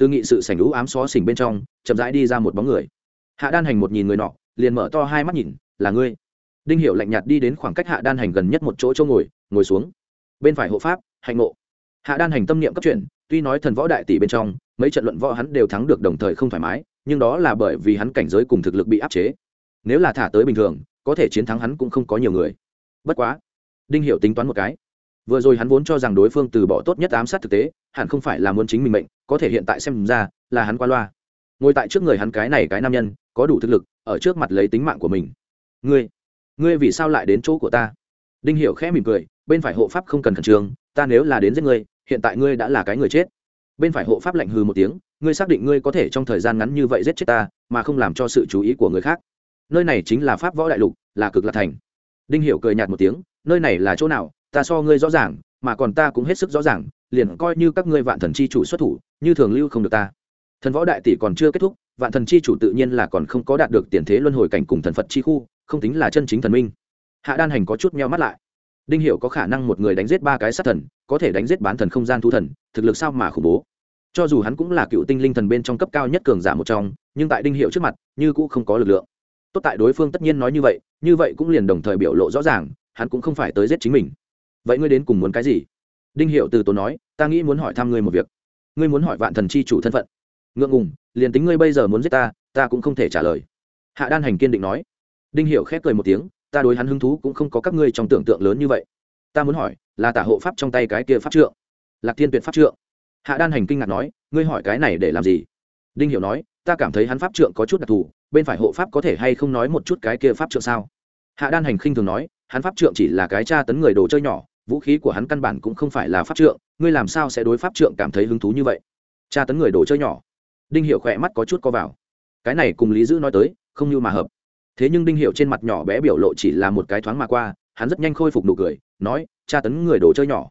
từ nghị sự sảnh lũ ám xó xỉnh bên trong, chậm rãi đi ra một bóng người. Hạ đan hành một nhìn người nọ, liền mở to hai mắt nhìn, là ngươi? Đinh hiệu lạnh nhạt đi đến khoảng cách hạ đan hành gần nhất một chỗ chỗ ngồi ngồi xuống. Bên phải hộ pháp, hạnh ngộ. Hạ đan hành tâm niệm cấp chuyện tuy nói thần võ đại tỷ bên trong, mấy trận luận võ hắn đều thắng được đồng thời không thoải mái, nhưng đó là bởi vì hắn cảnh giới cùng thực lực bị áp chế. Nếu là thả tới bình thường, có thể chiến thắng hắn cũng không có nhiều người. Bất quá, đinh hiệu tính toán một cái vừa rồi hắn vốn cho rằng đối phương từ bỏ tốt nhất ám sát thực tế, hẳn không phải là muốn chính mình mệnh, có thể hiện tại xem ra là hắn qua loa. Ngồi tại trước người hắn cái này cái nam nhân, có đủ thực lực, ở trước mặt lấy tính mạng của mình. Ngươi ngươi vì sao lại đến chỗ của ta? Đinh hiểu khẽ mỉm cười, bên phải hộ pháp không cần khẩn trương, ta nếu là đến giết ngươi, hiện tại ngươi đã là cái người chết. Bên phải hộ pháp lạnh hừ một tiếng, ngươi xác định ngươi có thể trong thời gian ngắn như vậy giết chết ta, mà không làm cho sự chú ý của người khác. Nơi này chính là pháp võ đại lục, là cực lạc thành. Đinh hiểu cười nhạt một tiếng, nơi này là chỗ nào? Ta so ngươi rõ ràng, mà còn ta cũng hết sức rõ ràng, liền coi như các ngươi vạn thần chi chủ xuất thủ, như thường lưu không được ta. Thần võ đại tỷ còn chưa kết thúc, vạn thần chi chủ tự nhiên là còn không có đạt được tiền thế luân hồi cảnh cùng thần phật chi khu, không tính là chân chính thần minh. Hạ đan hành có chút meo mắt lại. Đinh hiểu có khả năng một người đánh giết ba cái sát thần, có thể đánh giết bán thần không gian thu thần, thực lực sao mà khủng bố. Cho dù hắn cũng là cựu tinh linh thần bên trong cấp cao nhất cường giả một trong, nhưng tại đinh hiệu trước mặt, như cũng không có lực lượng. Tốt tại đối phương tất nhiên nói như vậy như vậy cũng liền đồng thời biểu lộ rõ ràng, hắn cũng không phải tới giết chính mình vậy ngươi đến cùng muốn cái gì? Đinh hiệu từ tốn nói, ta nghĩ muốn hỏi thăm ngươi một việc. Ngươi muốn hỏi vạn thần chi chủ thân phận. Ngượng ngùng, liền tính ngươi bây giờ muốn giết ta ta cũng không thể trả lời. Hạ đan hành kiên định nói. Đinh hiệu khép cười một tiếng, ta đối hắn hứng thú cũng không có các ngươi trong tưởng tượng lớn như vậy. Ta muốn hỏi, là tả hộ pháp trong tay cái kia pháp trượng? Lạc thiên tuyệt pháp trượng? Hạ đan hành kinh ngạc nói, ngươi hỏi cái này để làm gì? Đinh Hiệu nói, ta cảm thấy hắn pháp trượng có chút đặc thù, bên phải hộ pháp có thể hay không nói một chút cái kia pháp trượng sao? Hạ đan hành khinh thường nói, hắn pháp trượng chỉ là cái tra tấn người đồ chơi nhỏ vũ khí của hắn căn bản cũng không phải là pháp trượng, ngươi làm sao sẽ đối pháp trượng cảm thấy hứng thú như vậy? Tra tấn người đồ chơi nhỏ. Đinh hiệu khỏe mắt có chút co vào. Cái này cùng lý dữ nói tới, không như mà hợp. Thế nhưng đinh hiệu trên mặt nhỏ bé biểu lộ chỉ là một cái thoáng mà qua, hắn rất nhanh khôi phục nụ cười, nói, tra tấn người đồ chơi nhỏ.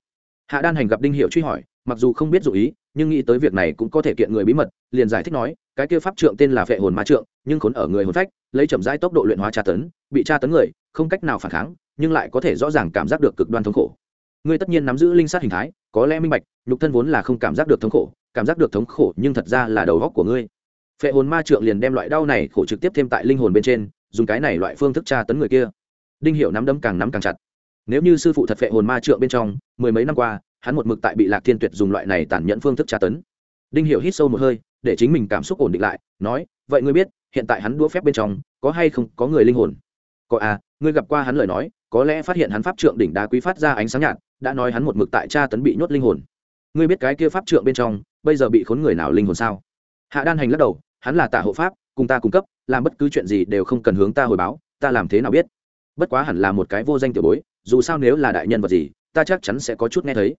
Hạ đan hành gặp đinh hiệu truy hỏi, mặc dù không biết dụ ý, nhưng nghĩ tới việc này cũng có thể kiện người bí mật, liền giải thích nói, cái kia pháp trượng tên là vệ hồn ma trượng, nhưng khốn ở người hồn phách, lấy chậm rãi tốc độ luyện hóa tra tấn, bị tra tấn người, không cách nào phản kháng, nhưng lại có thể rõ ràng cảm giác được cực đoan thống khổ ngươi tất nhiên nắm giữ linh sát hình thái, có lẽ minh bạch, nhục thân vốn là không cảm giác được thống khổ, cảm giác được thống khổ nhưng thật ra là đầu góc của ngươi. Phệ hồn ma trượng liền đem loại đau này khổ trực tiếp thêm tại linh hồn bên trên, dùng cái này loại phương thức tra tấn người kia. Đinh hiệu nắm đấm càng nắm càng chặt. Nếu như sư phụ thật phệ hồn ma trượng bên trong, mười mấy năm qua, hắn một mực tại bị lạc thiên tuyệt dùng loại này tàn nhẫn phương thức tra tấn. Đinh hiểu hít sâu một hơi, để chính mình cảm xúc ổn định lại, nói, vậy ngươi biết, hiện tại hắn đũa phép bên trong, có hay không có người linh hồn? Có à ngươi gặp qua hắn lời nói, có lẽ phát hiện hắn pháp trượng đỉnh đá quý phát ra ánh sáng nhạt đã nói hắn một mực tại tra tấn bị nhốt linh hồn. Ngươi biết cái kia pháp trượng bên trong, bây giờ bị khốn người nào linh hồn sao? Hạ đan hành lắc đầu, hắn là tả hộ pháp, cùng ta cung cấp, làm bất cứ chuyện gì đều không cần hướng ta hồi báo, ta làm thế nào biết? Bất quá hẳn là một cái vô danh tiểu bối, dù sao nếu là đại nhân vật gì, ta chắc chắn sẽ có chút nghe thấy.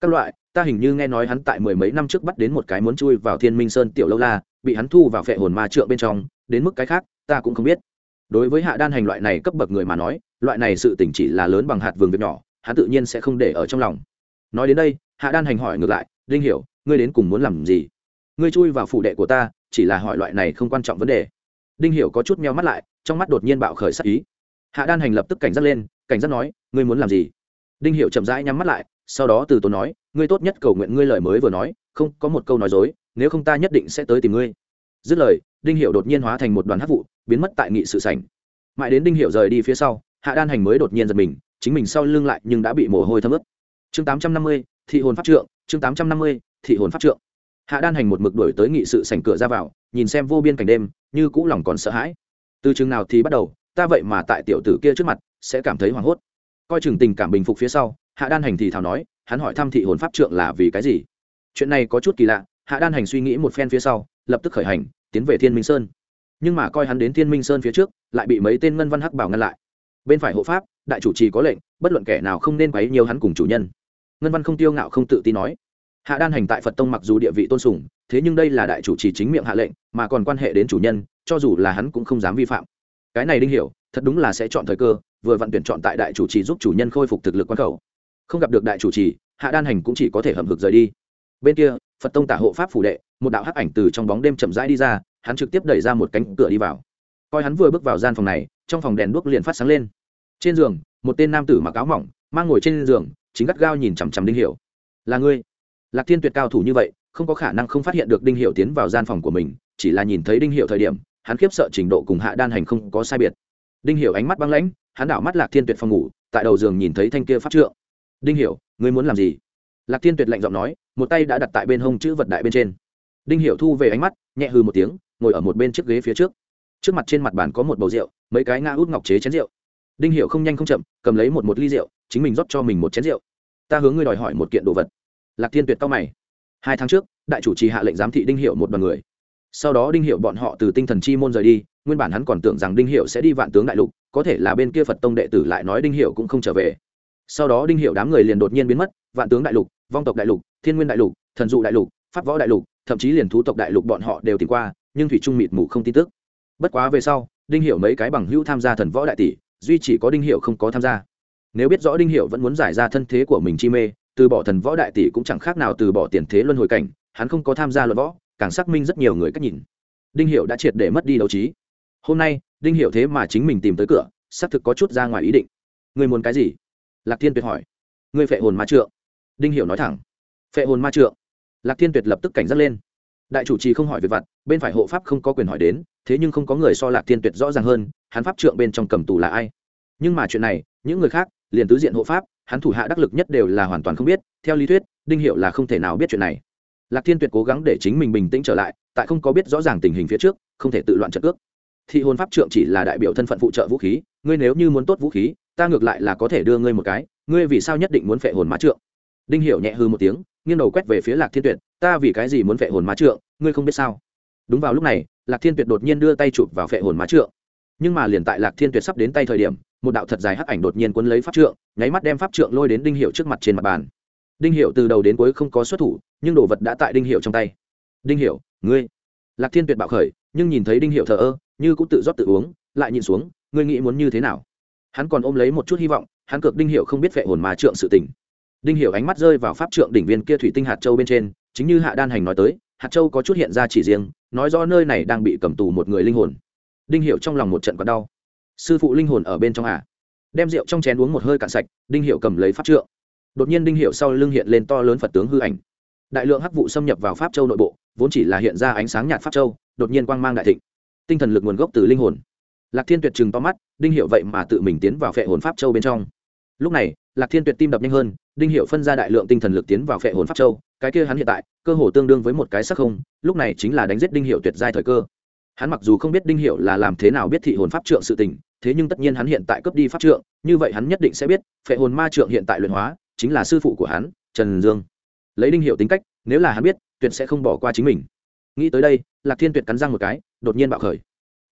Các loại, ta hình như nghe nói hắn tại mười mấy năm trước bắt đến một cái muốn chui vào thiên minh sơn tiểu lâu la, bị hắn thu vào phệ hồn ma trượng bên trong, đến mức cái khác, ta cũng không biết. Đối với hạ đan hành loại này cấp bậc người mà nói, loại này sự tỉnh chỉ là lớn bằng hạt vườn việc nhỏ hắn tự nhiên sẽ không để ở trong lòng. Nói đến đây, hạ đan hành hỏi ngược lại linh hiểu, ngươi đến cùng muốn làm gì? Ngươi chui vào phụ đệ của ta, chỉ là hỏi loại này không quan trọng vấn đề. Đinh hiểu có chút meo mắt lại, trong mắt đột nhiên bạo khởi sắc ý. Hạ đan hành lập tức cảnh giác lên, cảnh giác nói, ngươi muốn làm gì? Đinh hiểu chậm rãi nhắm mắt lại, sau đó từ tốn nói, ngươi tốt nhất cầu nguyện ngươi lời mới vừa nói, không, có một câu nói dối, nếu không ta nhất định sẽ tới tìm ngươi. Dứt lời, đinh hiểu đột nhiên hóa thành một đoàn hắc vụ, biến mất tại nghị sự sảnh. Mãi đến đinh hiểu rời đi phía sau, hạ đan hành mới đột nhiên giật mình chính mình sau lưng lại nhưng đã bị mồ hôi thấm ướt. Chương tám trăm năm mươi, thị hồn pháp trượng, chương tám trăm năm mươi, thị hồn pháp trượng. Hạ đan hành một mực đổi tới nghị sự sảnh cửa ra vào, nhìn xem vô biên cảnh đêm, như cũ lòng còn sợ hãi. Từ chừng nào thì bắt đầu, ta vậy mà tại tiểu tử kia trước mặt, sẽ cảm thấy hoảng hốt. Coi chừng tình cảm bình phục phía sau, hạ đan hành thì thào nói, hắn hỏi thăm thị hồn pháp trượng là vì cái gì? Chuyện này có chút kỳ lạ, hạ đan hành suy nghĩ một phen phía sau, lập tức khởi hành, tiến về thiên minh sơn. Nhưng mà coi hắn đến thiên minh sơn phía trước, lại bị mấy tên ngân văn hắc bảo ngăn lại bên phải hộ pháp, đại chủ trì có lệnh, bất luận kẻ nào không nên quấy nhiều hắn cùng chủ nhân. Ngân văn không tiêu ngạo không tự tin nói. Hạ đan hành tại phật tông mặc dù địa vị tôn sùng, thế nhưng đây là đại chủ trì chính miệng hạ lệnh, mà còn quan hệ đến chủ nhân, cho dù là hắn cũng không dám vi phạm. Cái này đinh hiểu, thật đúng là sẽ chọn thời cơ, vừa vặn tuyển chọn tại đại chủ trì giúp chủ nhân khôi phục thực lực quan khẩu. Không gặp được đại chủ trì, hạ đan hành cũng chỉ có thể hầm hực rời đi. Bên kia, phật tông tả hộ pháp phủ đệ, một đạo hắc ảnh từ trong bóng đêm chậm rãi đi ra, hắn trực tiếp đẩy ra một cánh cửa đi vào. Coi hắn vừa bước vào gian phòng này trong phòng đèn đuốc liền phát sáng lên. Trên giường, một tên nam tử mặc áo mỏng, mang ngồi trên giường, chính gắt gao nhìn chằm chằm đinh hiểu. Là ngươi? Lạc thiên tuyệt cao thủ như vậy, không có khả năng không phát hiện được đinh hiểu tiến vào gian phòng của mình, chỉ là nhìn thấy đinh hiểu thời điểm, hắn khiếp sợ trình độ cùng hạ đan hành không có sai biệt. Đinh hiểu ánh mắt băng lãnh, hắn đảo mắt lạc thiên tuyệt phòng ngủ, tại đầu giường nhìn thấy thanh kia pháp trượng. Đinh hiểu, ngươi muốn làm gì? Lạc thiên tuyệt lạnh giọng nói, một tay đã đặt tại bên hông chữ vật đại bên trên. Đinh hiểu thu về ánh mắt, nhẹ hư một tiếng, ngồi ở một bên chiếc ghế phía trước trước mặt trên mặt bàn có một bầu rượu, mấy cái ngã út ngọc chế chén rượu. Đinh hiểu không nhanh không chậm, cầm lấy một một ly rượu, chính mình rót cho mình một chén rượu. Ta hướng ngươi đòi hỏi một kiện đồ vật. Lạc thiên tuyệt cao mày. Hai tháng trước, đại chủ trì hạ lệnh giám thị đinh hiệu một đoàn người. Sau đó đinh hiệu bọn họ từ tinh thần chi môn rời đi, nguyên bản hắn còn tưởng rằng đinh hiệu sẽ đi vạn tướng đại lục, có thể là bên kia phật tông đệ tử lại nói đinh hiệu cũng không trở về. Sau đó đinh hiệu đám người liền đột nhiên biến mất, vạn tướng đại lục, vong tộc đại lục, thiên nguyên đại lục, thần dụ đại lục, pháp võ đại lục, thậm chí liền thú tộc đại lục bọn họ đều tìm qua, nhưng thủy trung mịt mù không tin tức bất quá về sau, đinh Hiệu mấy cái bằng hữu tham gia thần võ đại tỷ, duy chỉ có đinh Hiệu không có tham gia. Nếu biết rõ đinh Hiệu vẫn muốn giải ra thân thế của mình chi mê, từ bỏ thần võ đại tỷ cũng chẳng khác nào từ bỏ tiền thế luân hồi cảnh, hắn không có tham gia luận võ, càng xác minh rất nhiều người cách nhìn. Đinh Hiệu đã triệt để mất đi đấu trí. Hôm nay, đinh Hiệu thế mà chính mình tìm tới cửa, xác thực có chút ra ngoài ý định. Ngươi muốn cái gì? Lạc thiên tuyệt hỏi. Ngươi phệ hồn ma trượng. Đinh Hiệu nói thẳng. Phệ hồn ma trượng. Lạc thiên tuyệt lập tức cảnh giác lên. Đại chủ trì không hỏi về vặt, bên phải hộ pháp không có quyền hỏi đến thế nhưng không có người so lạc thiên tuyệt rõ ràng hơn, hắn pháp trượng bên trong cầm tù là ai. Nhưng mà chuyện này, những người khác, liền tứ diện hộ pháp, hắn thủ hạ đắc lực nhất đều là hoàn toàn không biết, theo lý thuyết, đinh hiệu là không thể nào biết chuyện này. Lạc thiên tuyệt cố gắng để chính mình bình tĩnh trở lại, tại không có biết rõ ràng tình hình phía trước, không thể tự loạn trận cước. Thị hồn pháp trượng chỉ là đại biểu thân phận phụ trợ vũ khí, ngươi nếu như muốn tốt vũ khí, ta ngược lại là có thể đưa ngươi một cái, ngươi vì sao nhất định muốn phệ hồn má trượng? Đinh hiểu nhẹ hư một tiếng, nghiêng đầu quét về phía lạc thiên tuyệt, ta vì cái gì muốn phệ hồn má trượng, ngươi không biết sao? Đúng vào lúc này lạc thiên tuyệt đột nhiên đưa tay chụp vào phệ hồn má trượng. Nhưng mà liền tại lạc thiên tuyệt sắp đến tay thời điểm, một đạo thật dài hắc ảnh đột nhiên quấn lấy pháp trượng, nháy mắt đem pháp trượng lôi đến đinh hiệu trước mặt trên mặt bàn. Đinh hiệu từ đầu đến cuối không có xuất thủ, nhưng đồ vật đã tại đinh hiệu trong tay. Đinh hiệu ngươi. Lạc thiên tuyệt bạo khởi, nhưng nhìn thấy đinh hiệu thờ ơ, như cũng tự rót tự uống, lại nhìn xuống, ngươi nghĩ muốn như thế nào? Hắn còn ôm lấy một chút hy vọng, hắn cược đinh hiệu không biết phệ hồn mà trượng sự tình. Đinh hiệu ánh mắt rơi vào pháp trượng đỉnh viên kia thủy tinh hạt châu bên trên, chính như hạ đan hành nói tới, hạt châu có chút hiện ra chỉ riêng nói rõ nơi này đang bị cầm tù một người linh hồn. Đinh hiệu trong lòng một trận còn đau. Sư phụ linh hồn ở bên trong à? Đem rượu trong chén uống một hơi cạn sạch, đinh hiệu cầm lấy pháp trượng. Đột nhiên đinh hiệu sau lưng hiện lên to lớn phật tướng hư ảnh. Đại lượng hắc vụ xâm nhập vào pháp châu nội bộ, vốn chỉ là hiện ra ánh sáng nhạt pháp châu, đột nhiên quang mang đại thịnh. Tinh thần lực nguồn gốc từ linh hồn. Lạc thiên tuyệt chừng to mắt, đinh hiệu vậy mà tự mình tiến vào phệ hồn pháp châu bên trong. Lúc này, lạc thiên tuyệt tim đập nhanh hơn, đinh hiệu phân ra đại lượng tinh thần lực tiến vào phệ hồn pháp châu cái kia hắn hiện tại, cơ hồ tương đương với một cái sắc không, lúc này chính là đánh giết đinh hiệu tuyệt giai thời cơ. Hắn mặc dù không biết đinh hiệu là làm thế nào biết thị hồn pháp trượng sự tình, thế nhưng tất nhiên hắn hiện tại cướp đi pháp trượng, như vậy hắn nhất định sẽ biết, phệ hồn ma trượng hiện tại luyện hóa, chính là sư phụ của hắn, trần dương. Lấy đinh hiệu tính cách, nếu là hắn biết, tuyệt sẽ không bỏ qua chính mình. Nghĩ tới đây, lạc thiên tuyệt cắn răng một cái, đột nhiên bạo khởi.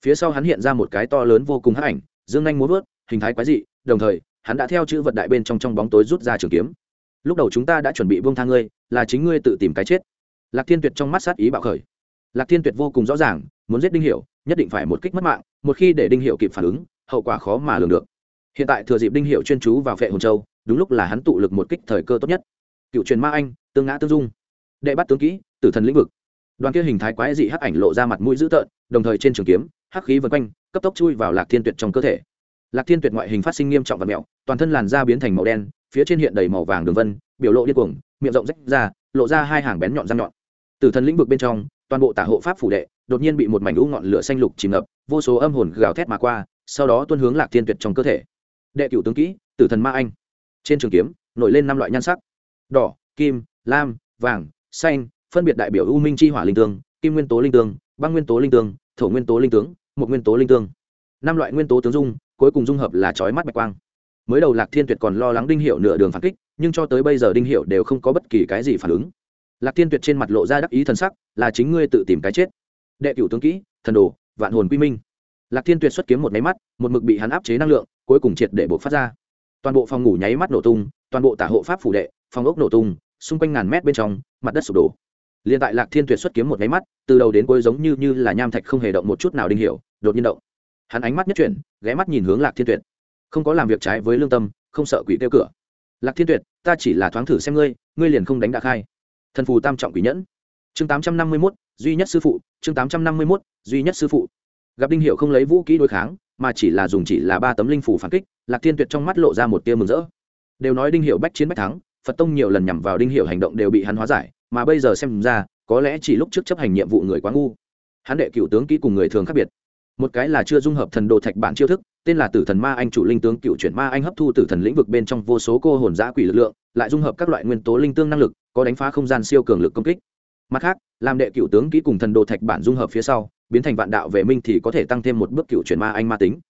Phía sau hắn hiện ra một cái to lớn vô cùng hắc ảnh, dương nhanh muốn vớt, hình thái quái dị, đồng thời, hắn đã theo chữ vật đại bên trong trong bóng tối rút ra trường kiếm lúc đầu chúng ta đã chuẩn bị buông thang ngươi, là chính ngươi tự tìm cái chết. Lạc thiên tuyệt trong mắt sát ý bạo khởi. Lạc thiên tuyệt vô cùng rõ ràng, muốn giết đinh hiểu, nhất định phải một kích mất mạng, một khi để đinh hiểu kịp phản ứng, hậu quả khó mà lường được. Hiện tại thừa dịp đinh hiểu chuyên chú vào phệ hồn châu, đúng lúc là hắn tụ lực một kích thời cơ tốt nhất. Cựu truyền ma anh, tương ngã tương dung. Đệ bắt tướng kỹ, tử thần lĩnh vực. Đoàn kia hình thái quái dị hắc ảnh lộ ra mặt mũi dữ tợn, đồng thời trên trường kiếm, hắc khí vần quanh, cấp tốc chui vào lạc thiên tuyệt trong cơ thể lạc thiên tuyệt ngoại hình phát sinh nghiêm trọng và mẹo, toàn thân làn da biến thành màu đen, phía trên hiện đầy màu vàng đường vân, biểu lộ điên cuồng, miệng rộng rách ra, lộ ra hai hàng bén nhọn răng nhọn. Tử thần lĩnh vực bên trong, toàn bộ tả hộ pháp phủ đệ đột nhiên bị một mảnh lũ ngọn lửa xanh lục chìm ngập, vô số âm hồn gào thét mà qua, sau đó tuân hướng lạc thiên tuyệt trong cơ thể. Đệ cửu tướng kỹ, tử thần ma anh. Trên trường kiếm, nổi lên năm loại nhan sắc. Đỏ, kim, lam, vàng, xanh, phân biệt đại biểu u minh chi hỏa linh tương, kim nguyên tố linh tương, băng nguyên tố linh tương, thổ nguyên tố linh tướng một nguyên tố linh tương. Năm loại nguyên tố tướng dung cuối cùng dung hợp là chói mắt bạch quang. Mới đầu lạc thiên tuyệt còn lo lắng đinh hiệu nửa đường phản kích, nhưng cho tới bây giờ đinh hiệu đều không có bất kỳ cái gì phản ứng. Lạc thiên tuyệt trên mặt lộ ra đắc ý thần sắc, là chính ngươi tự tìm cái chết. Đệ cửu tướng kỹ, thần đồ, vạn hồn quy minh. Lạc thiên tuyệt xuất kiếm một máy mắt, một mực bị hắn áp chế năng lượng, cuối cùng triệt để buộc phát ra. Toàn bộ phòng ngủ nháy mắt nổ tung, toàn bộ tả hộ pháp phủ đệ, phòng ốc nổ tung, xung quanh ngàn mét bên trong, mặt đất sụp đổ. Liền tại lạc thiên tuyệt xuất kiếm một máy mắt, từ đầu đến cuối giống như như là nham thạch không hề động một chút nào đinh hiểu, đột nhiên động hắn ánh mắt nhất chuyển, ghé mắt nhìn hướng lạc thiên tuyệt. Không có làm việc trái với lương tâm, không sợ quỷ tiêu cửa. Lạc thiên tuyệt, ta chỉ là thoáng thử xem ngươi ngươi liền không đánh đã khai. Thần phù tam trọng quỷ nhẫn. Chương tám trăm năm mươi mốt, duy nhất sư phụ, chương tám trăm năm mươi mốt, duy nhất sư phụ. Gặp đinh hiệu không lấy vũ kỹ đối kháng, mà chỉ là dùng chỉ là ba tấm linh phủ phản kích, lạc thiên tuyệt trong mắt lộ ra một tia mừng rỡ. Đều nói đinh hiệu bách chiến bách thắng, phật tông nhiều lần nhằm vào đinh hiệu hành động đều bị hắn hóa giải, mà bây giờ xem ra, có lẽ chỉ lúc trước chấp hành nhiệm vụ người quá ngu. Hắn đệ cựu tướng kỹ cùng người thường khác biệt một cái là chưa dung hợp thần đồ thạch bản chiêu thức, tên là tử thần ma anh chủ linh tướng cựu chuyển ma anh hấp thu tử thần lĩnh vực bên trong vô số cô hồn giã quỷ lực lượng, lại dung hợp các loại nguyên tố linh tương năng lực, có đánh phá không gian siêu cường lực công kích. Mặt khác, làm đệ cựu tướng kỹ cùng thần đồ thạch bản dung hợp phía sau, biến thành vạn đạo về minh thì có thể tăng thêm một bước cựu chuyển ma anh ma tính.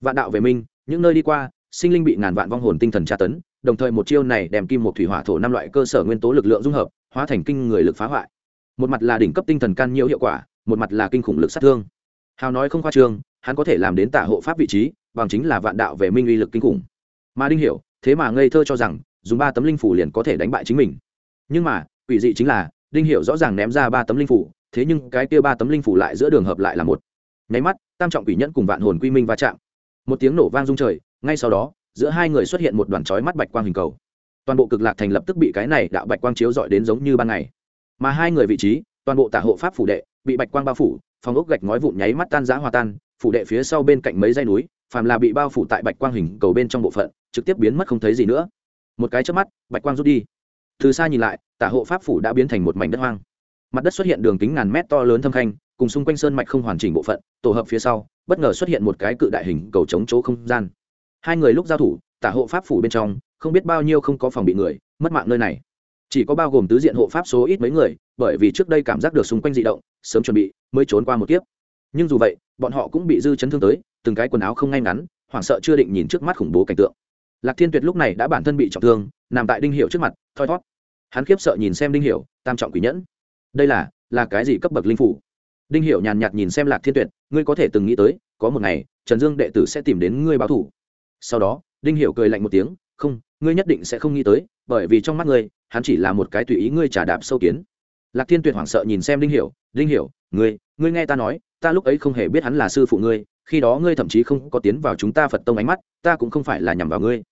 Vạn đạo về minh, những nơi đi qua, sinh linh bị ngàn vạn vong hồn tinh thần tra tấn, đồng thời một chiêu này đem kim một thủy hỏa thổ năm loại cơ sở nguyên tố lực lượng dung hợp, hóa thành kinh người lực phá hoại. Một mặt là đỉnh cấp tinh thần can nhiễu hiệu quả, một mặt là kinh khủng lực sát thương hào nói không khoa trương, hắn có thể làm đến tả hộ pháp vị trí, bằng chính là vạn đạo về minh uy lực kinh khủng. Mà đinh hiểu, thế mà ngây thơ cho rằng, dùng ba tấm linh phủ liền có thể đánh bại chính mình. Nhưng mà, quỷ dị chính là, đinh hiểu rõ ràng ném ra ba tấm linh phủ, thế nhưng cái kia ba tấm linh phủ lại giữa đường hợp lại là một. Nháy mắt, tam trọng quỷ nhẫn cùng vạn hồn quy minh va chạm. Một tiếng nổ vang rung trời, ngay sau đó, giữa hai người xuất hiện một đoàn chói mắt bạch quang hình cầu. Toàn bộ cực lạc thành lập tức bị cái này đạo bạch quang chiếu dọi đến giống như ban ngày. Mà hai người vị trí, toàn bộ tả hộ pháp phủ đệ, bị bạch quang bao phủ phòng ốc gạch ngói vụn nháy mắt tan rã hòa tan, phủ đệ phía sau bên cạnh mấy dây núi, phàm là bị bao phủ tại bạch quang hình cầu bên trong bộ phận, trực tiếp biến mất không thấy gì nữa. Một cái chớp mắt, bạch quang rút đi. Từ xa nhìn lại, tả hộ pháp phủ đã biến thành một mảnh đất hoang. Mặt đất xuất hiện đường kính ngàn mét to lớn thâm khanh, cùng xung quanh sơn mạch không hoàn chỉnh bộ phận, tổ hợp phía sau, bất ngờ xuất hiện một cái cự đại hình cầu chống chỗ không gian. Hai người lúc giao thủ, tả hộ pháp phủ bên trong, không biết bao nhiêu không có phòng bị người, mất mạng nơi này chỉ có bao gồm tứ diện hộ pháp số ít mấy người, bởi vì trước đây cảm giác được xung quanh dị động, sớm chuẩn bị mới trốn qua một kiếp. Nhưng dù vậy, bọn họ cũng bị dư chấn thương tới, từng cái quần áo không ngay ngắn, hoảng sợ chưa định nhìn trước mắt khủng bố cảnh tượng. Lạc thiên tuyệt lúc này đã bản thân bị trọng thương, nằm tại đinh hiệu trước mặt, thoi thót. Hắn khiếp sợ nhìn xem đinh hiệu tam trọng quỷ nhẫn. Đây là là cái gì cấp bậc linh phủ? Đinh hiệu nhàn nhạt nhìn xem lạc thiên tuyệt, ngươi có thể từng nghĩ tới, có một ngày, trần dương đệ tử sẽ tìm đến ngươi báo thủ. Sau đó, đinh hiệu cười lạnh một tiếng, không, ngươi nhất định sẽ không nghĩ tới, bởi vì trong mắt ngươi hắn chỉ là một cái tùy ý ngươi trả đạp sâu kiến. Lạc thiên tuyệt hoảng sợ nhìn xem đinh hiểu đinh hiểu, ngươi ngươi nghe ta nói, ta lúc ấy không hề biết hắn là sư phụ ngươi, khi đó ngươi thậm chí không có tiến vào chúng ta phật tông ánh mắt, ta cũng không phải là nhằm vào ngươi.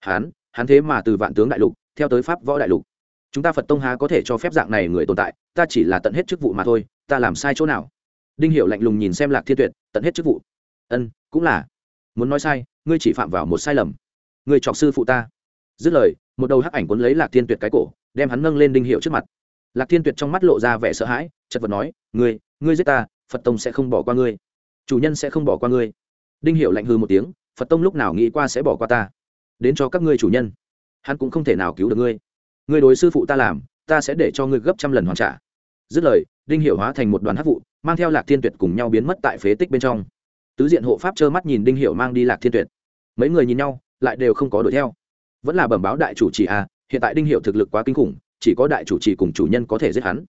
Hắn hắn thế mà từ vạn tướng đại lục, theo tới pháp võ đại lục. Chúng ta phật tông há có thể cho phép dạng này người tồn tại, ta chỉ là tận hết chức vụ mà thôi, ta làm sai chỗ nào? Đinh hiểu lạnh lùng nhìn xem lạc thiên tuyệt, tận hết chức vụ? Ân, cũng là. Muốn nói sai, ngươi chỉ phạm vào một sai lầm. Ngươi chọc sư phụ ta. Dứt lời một đầu hắc ảnh cuốn lấy lạc thiên tuyệt cái cổ, đem hắn nâng lên đinh hiệu trước mặt. Lạc thiên tuyệt trong mắt lộ ra vẻ sợ hãi, chật vật nói, ngươi ngươi giết ta, phật tông sẽ không bỏ qua ngươi. Chủ nhân sẽ không bỏ qua ngươi. Đinh hiệu lạnh hư một tiếng, phật tông lúc nào nghĩ qua sẽ bỏ qua ta? Đến cho các ngươi chủ nhân. Hắn cũng không thể nào cứu được ngươi. Ngươi đối sư phụ ta làm, ta sẽ để cho ngươi gấp trăm lần hoàn trả. Dứt lời, đinh hiệu hóa thành một đoàn hắc vụ, mang theo lạc thiên tuyệt cùng nhau biến mất tại phế tích bên trong. Tứ diện hộ pháp trơ mắt nhìn đinh hiệu mang đi lạc thiên tuyệt. Mấy người nhìn nhau, lại đều không có đuổi theo vẫn là bẩm báo đại chủ trì à hiện tại đinh hiệu thực lực quá kinh khủng, chỉ có đại chủ trì cùng chủ nhân có thể giết hắn.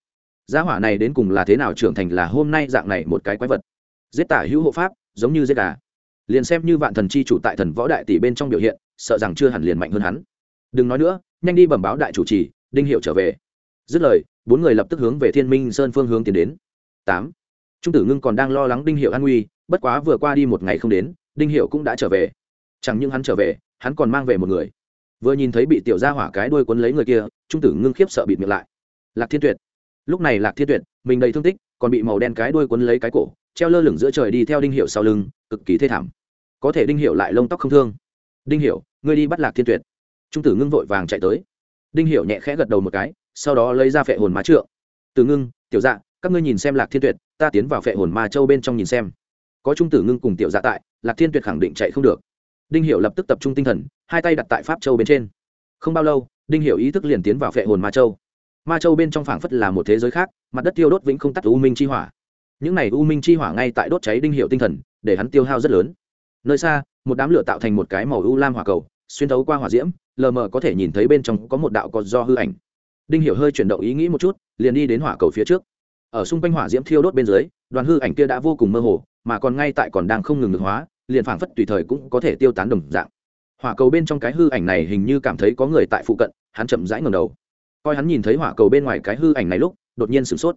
Gia hỏa này đến cùng là thế nào trưởng thành là hôm nay dạng này một cái quái vật. Giết tả hữu hộ pháp, giống như giết gà. Liền xem như vạn thần chi chủ tại thần võ đại tỷ bên trong biểu hiện, sợ rằng chưa hẳn liền mạnh hơn hắn. Đừng nói nữa, nhanh đi bẩm báo đại chủ trì đinh hiệu trở về. Dứt lời, bốn người lập tức hướng về thiên minh sơn phương hướng tiến đến. Tám. Trung tử ngưng còn đang lo lắng đinh hiệu an nguy, bất quá vừa qua đi một ngày không đến, đinh hiệu cũng đã trở về. Chẳng những hắn trở về, hắn còn mang về một người vừa nhìn thấy bị tiểu gia hỏa cái đuôi quấn lấy người kia, trung tử ngưng khiếp sợ bịt miệng lại. Lạc thiên tuyệt. Lúc này lạc thiên tuyệt, mình đầy thương tích, còn bị màu đen cái đuôi quấn lấy cái cổ, treo lơ lửng giữa trời đi theo đinh hiệu sau lưng, cực kỳ thê thảm. Có thể đinh hiệu lại lông tóc không thương. Đinh hiệu ngươi đi bắt lạc thiên tuyệt. Trung tử ngưng vội vàng chạy tới. Đinh hiệu nhẹ khẽ gật đầu một cái, sau đó lấy ra phệ hồn má trượng. Từ ngưng, tiểu dạ các ngươi nhìn xem lạc thiên tuyệt, ta tiến vào phệ hồn ma châu bên trong nhìn xem. Có trung tử ngưng cùng tiểu dạ tại, lạc thiên tuyệt khẳng định chạy không được đinh hiệu lập tức tập trung tinh thần, hai tay đặt tại pháp châu bên trên. Không bao lâu, đinh hiệu ý thức liền tiến vào phệ hồn ma châu. Ma châu bên trong phảng phất là một thế giới khác, mặt đất tiêu đốt vĩnh không tắt u minh chi hỏa. Những này u minh chi hỏa ngay tại đốt cháy đinh hiệu tinh thần, để hắn tiêu hao rất lớn. Nơi xa, một đám lửa tạo thành một cái màu u lam hỏa cầu, xuyên thấu qua hỏa diễm, lờ mờ có thể nhìn thấy bên trong có một đạo cột do hư ảnh. Đinh hiểu hơi chuyển động ý nghĩ một chút, liền đi đến hỏa cầu phía trước. Ở xung quanh hỏa diễm thiêu đốt bên dưới, đoàn hư ảnh kia đã vô cùng mơ hồ, mà còn ngay tại còn đang không ngừng ngược hóa liền phảng phất tùy thời cũng có thể tiêu tán đồng dạng. Hỏa cầu bên trong cái hư ảnh này hình như cảm thấy có người tại phụ cận, hắn chậm rãi ngẩng đầu. Coi hắn nhìn thấy hỏa cầu bên ngoài cái hư ảnh này lúc, đột nhiên sửng sốt.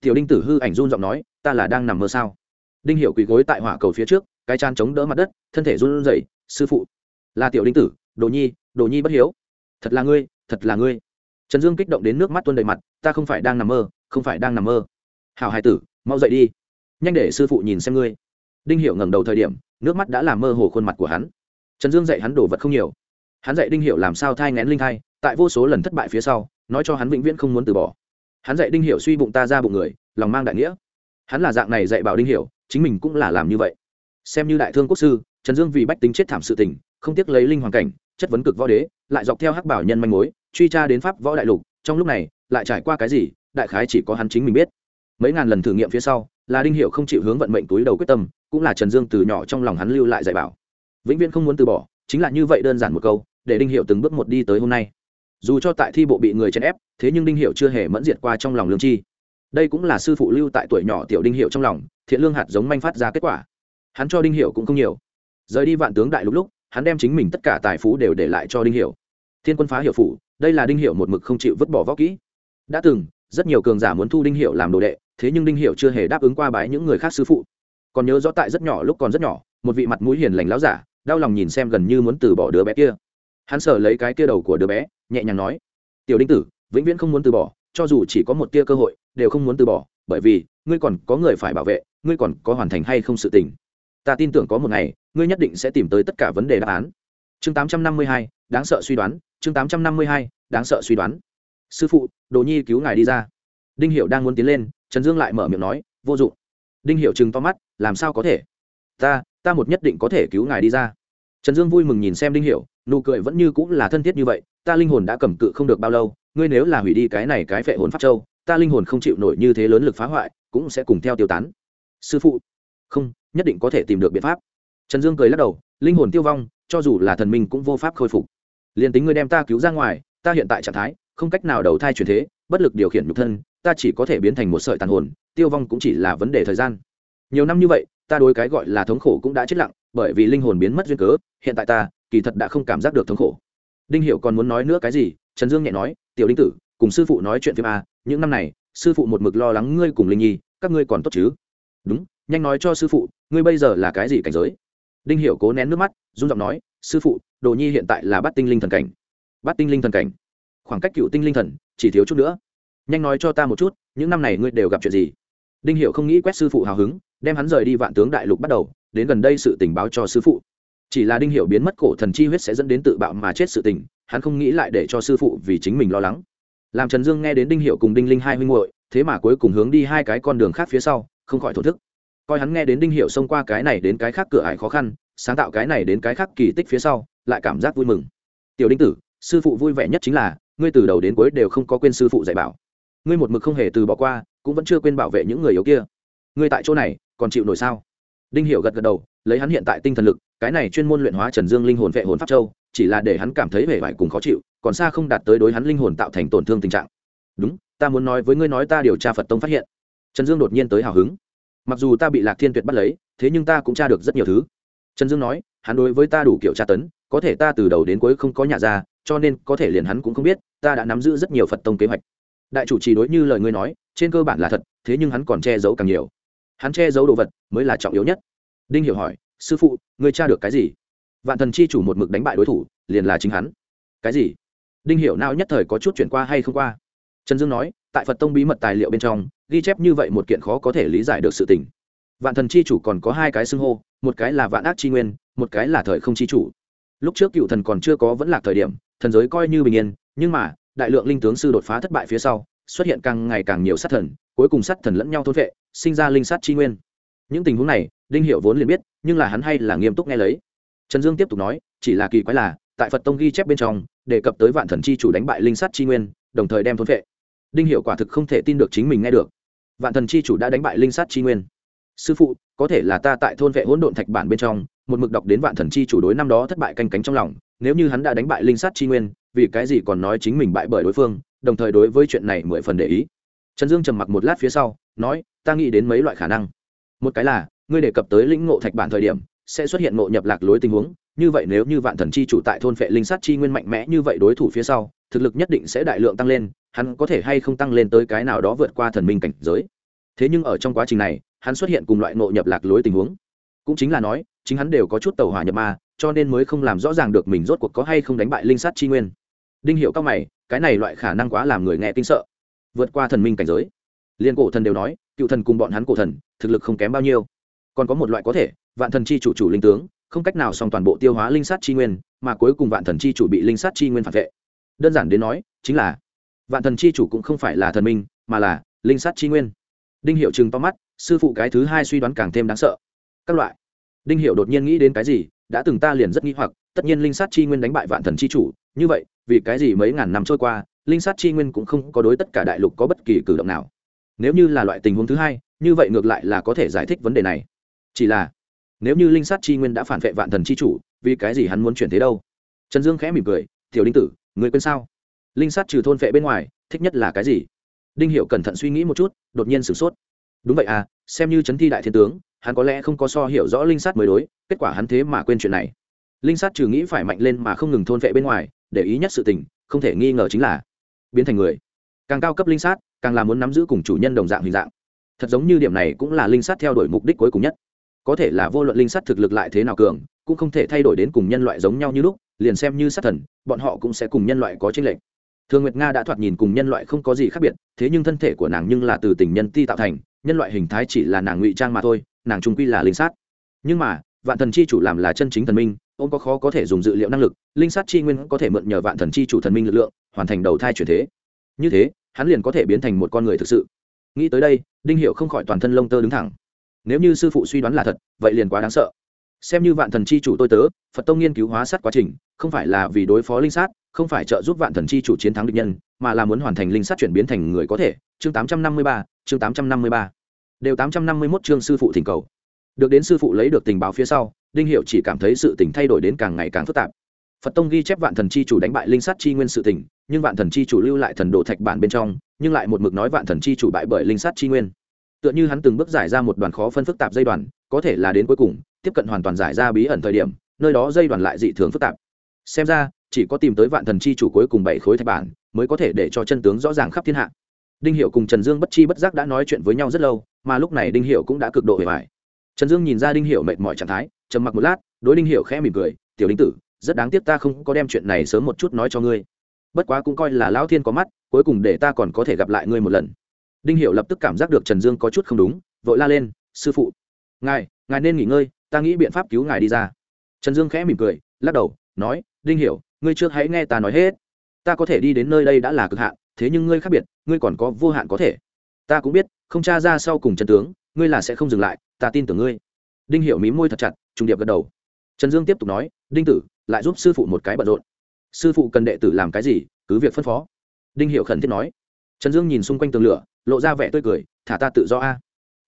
Tiểu đinh tử hư ảnh run giọng nói, ta là đang nằm mơ sao? Đinh hiểu quỳ gối tại hỏa cầu phía trước, cái chan chống đỡ mặt đất, thân thể run rẩy, sư phụ, là tiểu đinh tử, đồ nhi đồ nhi bất hiếu. Thật là ngươi, thật là ngươi. Trần dương kích động đến nước mắt tuôn đầy mặt, ta không phải đang nằm mơ, không phải đang nằm mơ. Hảo hải tử, mau dậy đi. Nhanh để sư phụ nhìn xem ngươi đinh hiểu ngẩng đầu thời điểm, nước mắt đã làm mơ hồ khuôn mặt của hắn. Trần dương dạy hắn đổ vật không nhiều. Hắn dạy đinh hiểu làm sao thai ngén linh thai, tại vô số lần thất bại phía sau, nói cho hắn vĩnh viễn không muốn từ bỏ. Hắn dạy đinh hiểu suy bụng ta ra bụng người, lòng mang đại nghĩa. Hắn là dạng này dạy bảo đinh hiểu, chính mình cũng là làm như vậy. Xem như đại thương quốc sư, trần dương vì bách tính chết thảm sự tình, không tiếc lấy linh hoàn cảnh, chất vấn cực võ đế, lại dọc theo hắc bảo nhân manh mối, truy tra đến pháp võ đại lục, trong lúc này, lại trải qua cái gì, đại khái chỉ có hắn chính mình biết. Mấy ngàn lần thử nghiệm phía sau, là đinh hiệu không chịu hướng vận mệnh túi đầu quyết tâm cũng là trần dương từ nhỏ trong lòng hắn lưu lại dạy bảo. Vĩnh viễn không muốn từ bỏ, chính là như vậy đơn giản một câu, để đinh hiệu từng bước một đi tới hôm nay. Dù cho tại thi bộ bị người chèn ép, thế nhưng đinh hiệu chưa hề mẫn diệt qua trong lòng lương chi. Đây cũng là sư phụ lưu tại tuổi nhỏ tiểu đinh hiệu trong lòng, thiện lương hạt giống manh phát ra kết quả. Hắn cho đinh hiệu cũng không nhiều. Rời đi vạn tướng đại lúc lúc, hắn đem chính mình tất cả tài phú đều để lại cho đinh hiệu. Thiên quân phá hiệu phủ, đây là đinh hiệu một mực không chịu vứt bỏ võ kỹ. Đã từng, rất nhiều cường giả muốn thu đinh hiệu làm đồ đệ, thế nhưng đinh hiệu chưa hề đáp ứng qua bái những người khác sư phụ còn nhớ rõ tại rất nhỏ lúc còn rất nhỏ một vị mặt mũi hiền lành láo giả đau lòng nhìn xem gần như muốn từ bỏ đứa bé kia. Hắn sờ lấy cái kia đầu của đứa bé nhẹ nhàng nói tiểu đinh tử vĩnh viễn không muốn từ bỏ cho dù chỉ có một tia cơ hội đều không muốn từ bỏ bởi vì ngươi còn có người phải bảo vệ ngươi còn có hoàn thành hay không sự tình. Ta tin tưởng có một ngày ngươi nhất định sẽ tìm tới tất cả vấn đề đáp án. Chương 852, đáng sợ suy đoán chương 852, đáng sợ suy đoán. Sư phụ đồ nhi cứu ngài đi ra. Đinh hiệu đang muốn tiến lên trần dương lại mở miệng nói vô dụng. Đinh hiệu chừng to mắt làm sao có thể? Ta ta một nhất định có thể cứu ngài đi ra. Trần dương vui mừng nhìn xem đinh Hiểu, nụ cười vẫn như cũng là thân thiết như vậy ta linh hồn đã cầm cự không được bao lâu ngươi nếu là hủy đi cái này cái phệ hồn pháp châu ta linh hồn không chịu nổi như thế lớn lực phá hoại cũng sẽ cùng theo tiêu tán. Sư phụ. Không nhất định có thể tìm được biện pháp. Trần dương cười lắc đầu linh hồn tiêu vong cho dù là thần minh cũng vô pháp khôi phục. Liền tính ngươi đem ta cứu ra ngoài ta hiện tại trạng thái không cách nào đầu thai chuyển thế bất lực điều khiển nhục thân ta chỉ có thể biến thành một sợi tàn hồn tiêu vong cũng chỉ là vấn đề thời gian nhiều năm như vậy, ta đối cái gọi là thống khổ cũng đã chết lặng, bởi vì linh hồn biến mất duyên cớ, hiện tại ta, kỳ thật đã không cảm giác được thống khổ. Đinh hiệu còn muốn nói nữa cái gì? Trần dương nhẹ nói, tiểu đinh tử, cùng sư phụ nói chuyện phim a những năm này, sư phụ một mực lo lắng ngươi cùng linh nhi, các ngươi còn tốt chứ? Đúng, nhanh nói cho sư phụ, ngươi bây giờ là cái gì cảnh giới? Đinh hiểu cố nén nước mắt, run giọng nói, sư phụ, đồ nhi hiện tại là bát tinh linh thần cảnh. Bát tinh linh thần cảnh? Khoảng cách cựu tinh linh thần, chỉ thiếu chút nữa. Nhanh nói cho ta một chút, những năm này ngươi đều gặp chuyện gì? Đinh hiểu không nghĩ quét sư phụ hào hứng đem hắn rời đi vạn tướng đại lục bắt đầu, đến gần đây sự tình báo cho sư phụ. Chỉ là đinh hiểu biến mất, cổ thần chi huyết sẽ dẫn đến tự bạo mà chết sự tình, hắn không nghĩ lại để cho sư phụ vì chính mình lo lắng. Làm trần dương nghe đến đinh hiệu cùng đinh linh hai huynh nguội thế mà cuối cùng hướng đi hai cái con đường khác phía sau, không khỏi thổ thức. Coi hắn nghe đến đinh hiệu xông qua cái này đến cái khác cửa ải khó khăn, sáng tạo cái này đến cái khác kỳ tích phía sau, lại cảm giác vui mừng. Tiểu đinh tử, sư phụ vui vẻ nhất chính là, ngươi từ đầu đến cuối đều không có quên sư phụ dạy bảo. Ngươi một mực không hề từ bỏ qua, cũng vẫn chưa quên bảo vệ những người yếu kia. Ngươi tại chỗ này còn chịu nổi sao? Đinh Hiểu gật gật đầu, lấy hắn hiện tại tinh thần lực, cái này chuyên môn luyện hóa trần dương linh hồn vệ hồn pháp châu, chỉ là để hắn cảm thấy vẻ vải cùng khó chịu, còn xa không đạt tới đối hắn linh hồn tạo thành tổn thương tình trạng. Đúng, ta muốn nói với ngươi nói ta điều tra phật tông phát hiện. Trần dương đột nhiên tới hào hứng. Mặc dù ta bị lạc thiên tuyệt bắt lấy, thế nhưng ta cũng tra được rất nhiều thứ. Trần dương nói, hắn đối với ta đủ kiểu tra tấn, có thể ta từ đầu đến cuối không có nhà ra, cho nên có thể liền hắn cũng không biết, ta đã nắm giữ rất nhiều phật tông kế hoạch. Đại chủ trì đối như lời ngươi nói, trên cơ bản là thật, thế nhưng hắn còn che giấu càng nhiều hắn che giấu đồ vật mới là trọng yếu nhất. Đinh hiểu hỏi, sư phụ, ngươi tra được cái gì? Vạn thần chi chủ một mực đánh bại đối thủ, liền là chính hắn. Cái gì? Đinh hiểu nào nhất thời có chút chuyển qua hay không qua. Trần dương nói, tại phật tông bí mật tài liệu bên trong, ghi chép như vậy một kiện khó có thể lý giải được sự tình. Vạn thần chi chủ còn có hai cái xưng hô, một cái là vạn ác chi nguyên, một cái là thời không chi chủ. Lúc trước cựu thần còn chưa có vẫn là thời điểm, thần giới coi như bình yên, nhưng mà, đại lượng linh tướng sư đột phá thất bại phía sau xuất hiện càng ngày càng nhiều sát thần, cuối cùng sát thần lẫn nhau thôn vệ, sinh ra linh sát chi nguyên. Những tình huống này, đinh hiệu vốn liền biết, nhưng là hắn hay là nghiêm túc nghe lấy. Trần dương tiếp tục nói, chỉ là kỳ quái là, tại phật tông ghi chép bên trong, đề cập tới vạn thần chi chủ đánh bại linh sát chi nguyên, đồng thời đem thôn vệ. Đinh hiệu quả thực không thể tin được chính mình nghe được. Vạn thần chi chủ đã đánh bại linh sát chi nguyên. Sư phụ, có thể là ta tại thôn vệ hỗn độn thạch bản bên trong, một mực đọc đến vạn thần chi chủ đối năm đó thất bại canh cánh trong lòng, nếu như hắn đã đánh bại linh sát chi nguyên, vì cái gì còn nói chính mình bại bởi đối phương đồng thời đối với chuyện này mười phần để ý. Trần dương trầm mặc một lát phía sau, nói, ta nghĩ đến mấy loại khả năng. Một cái là, ngươi đề cập tới lĩnh ngộ thạch bản thời điểm, sẽ xuất hiện ngộ nhập lạc lối tình huống, như vậy nếu như vạn thần chi chủ tại thôn phệ linh sát chi nguyên mạnh mẽ như vậy đối thủ phía sau, thực lực nhất định sẽ đại lượng tăng lên, hắn có thể hay không tăng lên tới cái nào đó vượt qua thần minh cảnh giới. Thế nhưng ở trong quá trình này, hắn xuất hiện cùng loại ngộ nhập lạc lối tình huống. Cũng chính là nói, chính hắn đều có chút tàu hỏa nhập ma, cho nên mới không làm rõ ràng được mình rốt cuộc có hay không đánh bại linh sát chi nguyên đinh hiệu cao mày, cái này loại khả năng quá làm người nghe kinh sợ. Vượt qua thần minh cảnh giới. Liên cổ thần đều nói, cựu thần cùng bọn hắn cổ thần, thực lực không kém bao nhiêu. Còn có một loại có thể, vạn thần chi chủ chủ linh tướng, không cách nào xong toàn bộ tiêu hóa linh sát chi nguyên, mà cuối cùng vạn thần chi chủ bị linh sát chi nguyên phản vệ. Đơn giản đến nói, chính là vạn thần chi chủ cũng không phải là thần minh, mà là linh sát chi nguyên. Đinh hiệu chừng to mắt, sư phụ cái thứ hai suy đoán càng thêm đáng sợ. Các loại. Đinh hiệu đột nhiên nghĩ đến cái gì, đã từng ta liền rất nghĩ hoặc, tất nhiên linh sát chi nguyên đánh bại vạn thần chi chủ, như vậy vì cái gì mấy ngàn năm trôi qua, linh sát chi nguyên cũng không có đối tất cả đại lục có bất kỳ cử động nào. Nếu như là loại tình huống thứ hai, như vậy ngược lại là có thể giải thích vấn đề này. Chỉ là, nếu như linh sát chi nguyên đã phản vệ vạn thần chi chủ, vì cái gì hắn muốn chuyển thế đâu? Trần dương khẽ mỉm cười, tiểu đinh tử người quên sao? Linh sát trừ thôn vệ bên ngoài, thích nhất là cái gì? Đinh hiệu cẩn thận suy nghĩ một chút, đột nhiên sửng sốt. Đúng vậy à xem như chấn thi đại thiên tướng, hắn có lẽ không có so hiểu rõ linh sát mới đối, kết quả hắn thế mà quên chuyện này. Linh sát trừ nghĩ phải mạnh lên mà không ngừng thôn vệ bên ngoài để ý nhất sự tình, không thể nghi ngờ chính là biến thành người. Càng cao cấp linh sát, càng là muốn nắm giữ cùng chủ nhân đồng dạng hình dạng. Thật giống như điểm này cũng là linh sát theo đuổi mục đích cuối cùng nhất. Có thể là vô luận linh sát thực lực lại thế nào cường, cũng không thể thay đổi đến cùng nhân loại giống nhau như lúc, liền xem như sát thần, bọn họ cũng sẽ cùng nhân loại có tranh lệch. Thường nguyệt nga đã thoạt nhìn cùng nhân loại không có gì khác biệt, thế nhưng thân thể của nàng nhưng là từ tình nhân ti tạo thành, nhân loại hình thái chỉ là nàng ngụy trang mà thôi, nàng trung quy là linh sát. Nhưng mà, vạn thần chi chủ làm là chân chính thần minh ông có khó có thể dùng dự liệu năng lực, linh sát chi nguyên có thể mượn nhờ vạn thần chi chủ thần minh lực lượng, hoàn thành đầu thai chuyển thế. Như thế, hắn liền có thể biến thành một con người thực sự. Nghĩ tới đây, đinh hiệu không khỏi toàn thân lông tơ đứng thẳng. Nếu như sư phụ suy đoán là thật, vậy liền quá đáng sợ. Xem như vạn thần chi chủ tôi tớ, phật tông nghiên cứu hóa sát quá trình, không phải là vì đối phó linh sát, không phải trợ giúp vạn thần chi chủ chiến thắng địch nhân, mà là muốn hoàn thành linh sát chuyển biến thành người có thể. Chương tám trăm năm mươi ba, chương tám trăm năm mươi ba. Đều tám trăm năm mươi mốt chương sư phụ thỉnh cầu. Được đến sư phụ lấy được tình báo phía sau đinh hiệu chỉ cảm thấy sự tình thay đổi đến càng ngày càng phức tạp. Phật tông ghi chép vạn thần chi chủ đánh bại linh sát chi nguyên sự tình, nhưng vạn thần chi chủ lưu lại thần đồ thạch bản bên trong, nhưng lại một mực nói vạn thần chi chủ bại bởi linh sát chi nguyên. Tựa như hắn từng bước giải ra một đoàn khó phân phức tạp dây đoàn, có thể là đến cuối cùng, tiếp cận hoàn toàn giải ra bí ẩn thời điểm, nơi đó dây đoàn lại dị thường phức tạp. Xem ra, chỉ có tìm tới vạn thần chi chủ cuối cùng bảy khối thạch bản, mới có thể để cho chân tướng rõ ràng khắp thiên hạ. Đinh hiệu cùng trần dương bất chi bất giác đã nói chuyện với nhau rất lâu, mà lúc này đinh hiệu cũng đã cực độ hề vải trần dương nhìn ra đinh hiệu mệt mỏi trạng thái, trầm mặc một lát, đối đinh hiệu khẽ mỉm cười, tiểu đinh tử, rất đáng tiếc ta không có đem chuyện này sớm một chút nói cho ngươi. Bất quá cũng coi là lão thiên có mắt, cuối cùng để ta còn có thể gặp lại ngươi một lần. Đinh hiệu lập tức cảm giác được trần dương có chút không đúng, vội la lên, sư phụ, ngài ngài nên nghỉ ngơi, ta nghĩ biện pháp cứu ngài đi ra. Trần dương khẽ mỉm cười, lắc đầu, nói, đinh hiểu, ngươi trước hãy nghe ta nói hết. Ta có thể đi đến nơi đây đã là cực hạn, thế nhưng ngươi khác biệt, ngươi còn có vô hạn có thể. Ta cũng biết, không tra ra sau cùng trần tướng, ngươi là sẽ không dừng lại ta tin tưởng ngươi. Đinh hiểu mí môi thật chặt trung điệp gật đầu. Trần dương tiếp tục nói, đinh tử, lại giúp sư phụ một cái bận rộn. Sư phụ cần đệ tử làm cái gì, cứ việc phân phó. Đinh hiểu khẩn thiết nói. Trần dương nhìn xung quanh tường lửa, lộ ra vẻ tươi cười, thả ta tự do a.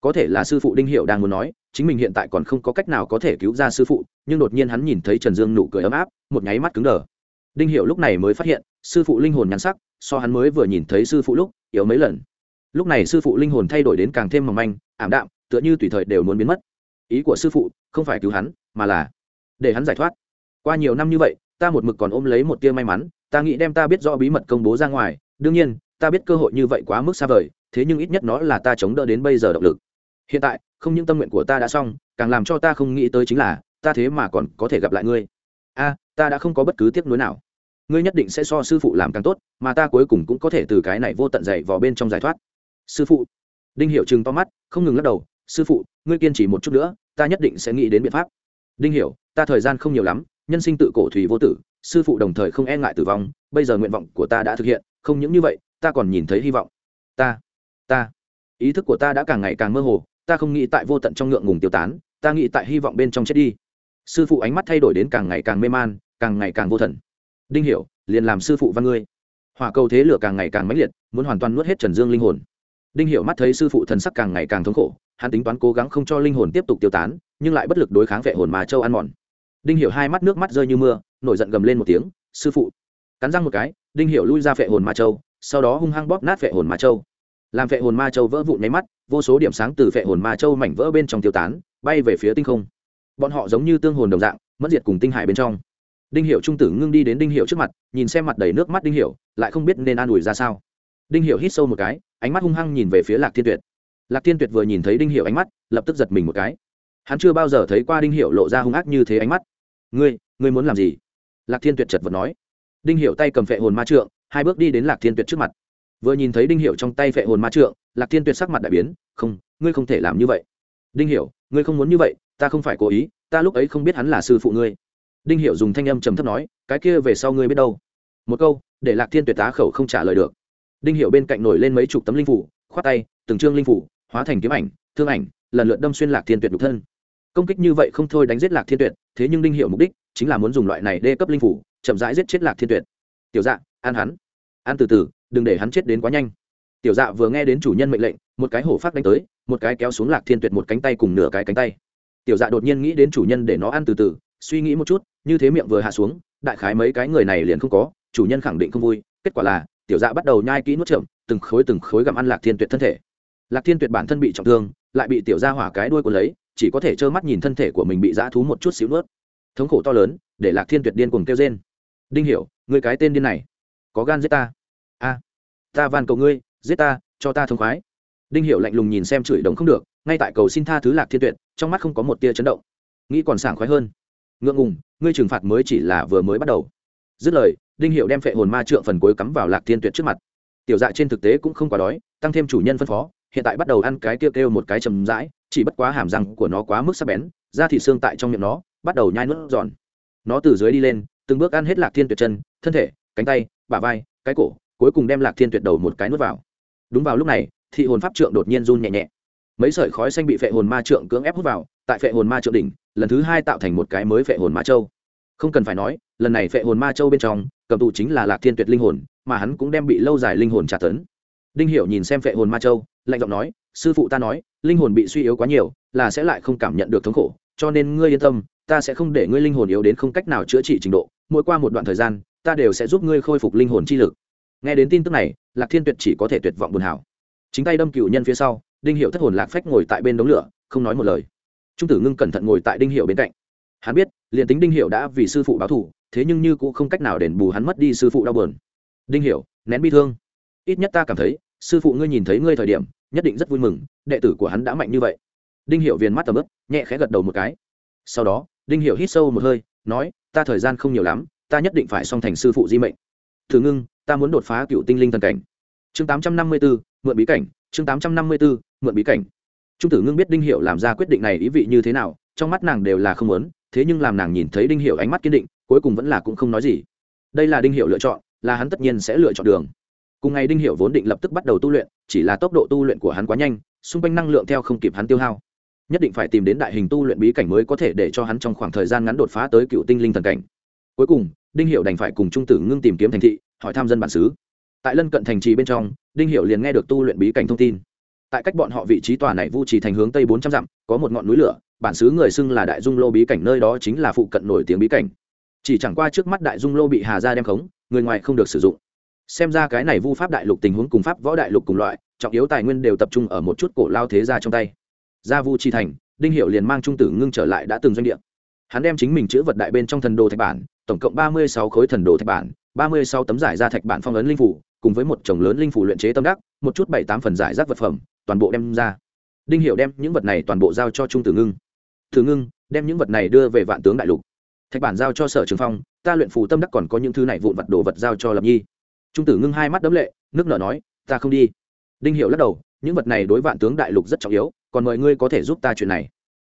Có thể là sư phụ đinh Hiểu đang muốn nói, chính mình hiện tại còn không có cách nào có thể cứu ra sư phụ, nhưng đột nhiên hắn nhìn thấy trần dương nụ cười ấm áp, một nháy mắt cứng đờ. Đinh Hiểu lúc này mới phát hiện, sư phụ linh hồn nhắn sắc, so hắn mới vừa nhìn thấy sư phụ lúc, yếu mấy lần. Lúc này sư phụ linh hồn thay đổi đến càng thêm mỏng manh, ảm đạm tựa như tùy thời đều muốn biến mất. Ý của sư phụ không phải cứu hắn, mà là để hắn giải thoát. Qua nhiều năm như vậy, ta một mực còn ôm lấy một tia may mắn, ta nghĩ đem ta biết rõ bí mật công bố ra ngoài. Đương nhiên, ta biết cơ hội như vậy quá mức xa vời, thế nhưng ít nhất nó là ta chống đỡ đến bây giờ động lực. Hiện tại, không những tâm nguyện của ta đã xong, càng làm cho ta không nghĩ tới chính là, ta thế mà còn có thể gặp lại ngươi. A, ta đã không có bất cứ tiếc nuối nào. Ngươi nhất định sẽ so sư phụ làm càng tốt, mà ta cuối cùng cũng có thể từ cái này vô tận dày vào bên trong giải thoát. Sư phụ, đinh hiệu chừng to mắt, không ngừng lắc đầu sư phụ, ngươi kiên trì một chút nữa, ta nhất định sẽ nghĩ đến biện pháp. Đinh hiểu, ta thời gian không nhiều lắm, nhân sinh tự cổ thủy vô tử, sư phụ đồng thời không e ngại tử vong, bây giờ nguyện vọng của ta đã thực hiện, không những như vậy, ta còn nhìn thấy hy vọng. Ta ta, ý thức của ta đã càng ngày càng mơ hồ, ta không nghĩ tại vô tận trong ngượng ngùng tiêu tán, ta nghĩ tại hy vọng bên trong chết đi. Sư phụ ánh mắt thay đổi đến càng ngày càng mê man, càng ngày càng vô thần. Đinh hiểu, liền làm sư phụ văn ngươi. Hỏa cầu thế lửa càng ngày càng mãnh liệt, muốn hoàn toàn nuốt hết trần dương linh hồn đinh hiểu mắt thấy sư phụ thần sắc càng ngày càng thống khổ, hắn tính toán cố gắng không cho linh hồn tiếp tục tiêu tán, nhưng lại bất lực đối kháng vệ hồn mà châu ăn mòn. Đinh hiểu hai mắt nước mắt rơi như mưa, nổi giận gầm lên một tiếng, sư phụ! Cắn răng một cái, đinh hiểu lui ra vệ hồn ma châu, sau đó hung hăng bóp nát vệ hồn ma châu. Làm vệ hồn ma châu vỡ vụn nháy mắt, vô số điểm sáng từ vệ hồn ma châu mảnh vỡ bên trong tiêu tán, bay về phía tinh không. Bọn họ giống như tương hồn đồng dạng, mất diệt cùng tinh hải bên trong. Đinh hiệu trung tử ngưng đi đến đinh hiệu trước mặt, nhìn xem mặt đầy nước mắt đinh hiệu lại không biết nên an ủi ra sao đinh hiệu hít sâu một cái, ánh mắt hung hăng nhìn về phía lạc thiên tuyệt. Lạc thiên tuyệt vừa nhìn thấy đinh hiệu ánh mắt, lập tức giật mình một cái. Hắn chưa bao giờ thấy qua đinh hiệu lộ ra hung ác như thế ánh mắt. Ngươi ngươi muốn làm gì? Lạc thiên tuyệt chật vật nói. Đinh hiệu tay cầm phệ hồn ma trượng, hai bước đi đến lạc thiên tuyệt trước mặt. Vừa nhìn thấy đinh hiệu trong tay phệ hồn ma trượng, lạc thiên tuyệt sắc mặt đại biến, không, ngươi không thể làm như vậy. Đinh hiệu ngươi không muốn như vậy, ta không phải cố ý, ta lúc ấy không biết hắn là sư phụ ngươi. Đinh hiệu dùng thanh âm trầm thấp nói, cái kia về sau ngươi biết đâu. Một câu, để lạc thiên tuyệt tá khẩu không trả lời được đinh hiệu bên cạnh nổi lên mấy chục tấm linh phủ, khoát tay, từng trương linh phủ, hóa thành kiếm ảnh, thương ảnh, lần lượt đâm xuyên lạc thiên tuyệt đục thân. Công kích như vậy không thôi đánh giết lạc thiên tuyệt, thế nhưng đinh hiệu mục đích chính là muốn dùng loại này đê cấp linh phủ, chậm rãi giết chết lạc thiên tuyệt. Tiểu dạ an hắn. An từ từ, đừng để hắn chết đến quá nhanh. Tiểu dạ vừa nghe đến chủ nhân mệnh lệnh, một cái hổ phát đánh tới, một cái kéo xuống lạc thiên tuyệt một cánh tay cùng nửa cái cánh tay. Tiểu dạ đột nhiên nghĩ đến chủ nhân để nó ăn từ từ, suy nghĩ một chút, như thế miệng vừa hạ xuống, đại khái mấy cái người này liền không có, chủ nhân khẳng định không vui, kết quả là tiểu dạ bắt đầu nhai kỹ nuốt chậm từng khối từng khối gặm ăn lạc thiên tuyệt thân thể. Lạc thiên tuyệt bản thân bị trọng thương, lại bị tiểu ra hỏa cái đuôi của lấy, chỉ có thể trơ mắt nhìn thân thể của mình bị dã thú một chút xíu nuốt. Thống khổ to lớn, để lạc thiên tuyệt điên cùng kêu trên đinh hiểu người cái tên điên này, có gan giết ta? A, ta van cầu ngươi, giết ta, cho ta thông khoái. Đinh Hiểu lạnh lùng nhìn xem chửi đồng không được, ngay tại cầu xin tha thứ lạc thiên tuyệt, trong mắt không có một tia chấn động. Nghĩ còn sảng khoái hơn. Ngượng ngùng, ngươi trừng phạt mới chỉ là vừa mới bắt đầu dứt lời, đinh hiệu đem phệ hồn ma trượng phần cuối cắm vào lạc thiên tuyệt trước mặt. Tiểu dạ trên thực tế cũng không quá đói, tăng thêm chủ nhân phân phó, hiện tại bắt đầu ăn cái kêu kêu một cái chầm rãi chỉ bất quá hàm răng của nó quá mức sắc bén, da thị xương tại trong miệng nó, bắt đầu nhai nuốt giòn. Nó từ dưới đi lên, từng bước ăn hết lạc thiên tuyệt chân, thân thể, cánh tay, bả vai, cái cổ, cuối cùng đem lạc thiên tuyệt đầu một cái nuốt vào. Đúng vào lúc này, thị hồn pháp trượng đột nhiên run nhẹ nhẹ. Mấy sợi khói xanh bị phệ hồn ma trượng cưỡng ép hút vào, tại phệ hồn ma trượng đỉnh, lần thứ hai tạo thành một cái mới phệ hồn ma châu không cần phải nói, lần này phệ hồn ma châu bên trong, cầm tù chính là lạc thiên tuyệt linh hồn, mà hắn cũng đem bị lâu dài linh hồn trả tấn. Đinh hiểu nhìn xem phệ hồn ma châu, lạnh giọng nói, sư phụ ta nói, linh hồn bị suy yếu quá nhiều, là sẽ lại không cảm nhận được thống khổ, cho nên ngươi yên tâm, ta sẽ không để ngươi linh hồn yếu đến không cách nào chữa trị trình độ, mỗi qua một đoạn thời gian, ta đều sẽ giúp ngươi khôi phục linh hồn chi lực. Nghe đến tin tức này, lạc thiên tuyệt chỉ có thể tuyệt vọng buồn hảo. Chính tay đâm cựu nhân phía sau, đinh hiệu thất hồn lạc phách ngồi tại bên đống lửa, không nói một lời. Trung tử ngưng cẩn thận ngồi tại đinh hiệu bên cạnh. Hắn biết liền tính đinh hiệu đã vì sư phụ báo thù, thế nhưng như cũng không cách nào đền bù hắn mất đi sư phụ đau buồn. Đinh hiệu nén bi thương. Ít nhất ta cảm thấy, sư phụ ngươi nhìn thấy ngươi thời điểm, nhất định rất vui mừng, đệ tử của hắn đã mạnh như vậy. Đinh hiệu viền mắt tầm ướp nhẹ khẽ gật đầu một cái. Sau đó, đinh hiệu hít sâu một hơi, nói, ta thời gian không nhiều lắm, ta nhất định phải song thành sư phụ di mệnh. Thử ngưng, ta muốn đột phá cựu tinh linh thần cảnh. Chương tám trăm năm mươi bốn mượn bí cảnh. Chương tám trăm năm mươi bốn mượn bí cảnh. Trung tử ngưng biết đinh hiệu làm ra quyết định này ý vị như thế nào, trong mắt nàng đều là không muốn thế nhưng làm nàng nhìn thấy đinh hiệu ánh mắt kiên định, cuối cùng vẫn là cũng không nói gì. Đây là đinh hiệu lựa chọn, là hắn tất nhiên sẽ lựa chọn đường. Cùng ngày đinh hiệu vốn định lập tức bắt đầu tu luyện, chỉ là tốc độ tu luyện của hắn quá nhanh, xung quanh năng lượng theo không kịp hắn tiêu hao. Nhất định phải tìm đến đại hình tu luyện bí cảnh mới có thể để cho hắn trong khoảng thời gian ngắn đột phá tới cựu tinh linh thần cảnh. Cuối cùng, đinh hiệu đành phải cùng trung tử ngưng tìm kiếm thành thị, hỏi tham dân bản xứ. Tại lân cận thành trì bên trong, đinh hiệu liền nghe được tu luyện bí cảnh thông tin tại cách bọn họ vị trí tòa này vu trì thành hướng tây bốn trăm dặm, có một ngọn núi lửa, bản xứ người xưng là đại dung lô bí cảnh nơi đó chính là phụ cận nổi tiếng bí cảnh. Chỉ chẳng qua trước mắt đại dung lô bị hà ra đem khống, người ngoài không được sử dụng. Xem ra cái này vu pháp đại lục tình huống cùng pháp võ đại lục cùng loại, trọng yếu tài nguyên đều tập trung ở một chút cổ lao thế gia trong tay. Gia vu chi thành, đinh hiệu liền mang trung tử ngưng trở lại đã từng doanh địa. Hắn đem chính mình chữ vật đại bên trong thần đồ thạch bản, tổng cộng ba mươi sáu khối thần đồ thạch bản, ba mươi sáu tấm giải ra thạch bản phong ấn linh phủ, cùng với một chồng lớn linh phủ luyện chế tâm đắc một chút bảy tám phần giải rác vật phẩm, toàn bộ đem ra. Đinh hiệu đem những vật này toàn bộ giao cho trung tử ngưng. Tử ngưng, đem những vật này đưa về vạn tướng đại lục. Thạch bản giao cho sở trường phong, ta luyện phù tâm đắc còn có những thứ này vụn vật đồ vật giao cho lập nhi. Trung tử ngưng hai mắt đấm lệ, nước nở nói, ta không đi. Đinh hiệu lắc đầu, những vật này đối vạn tướng đại lục rất trọng yếu, còn mọi ngươi có thể giúp ta chuyện này.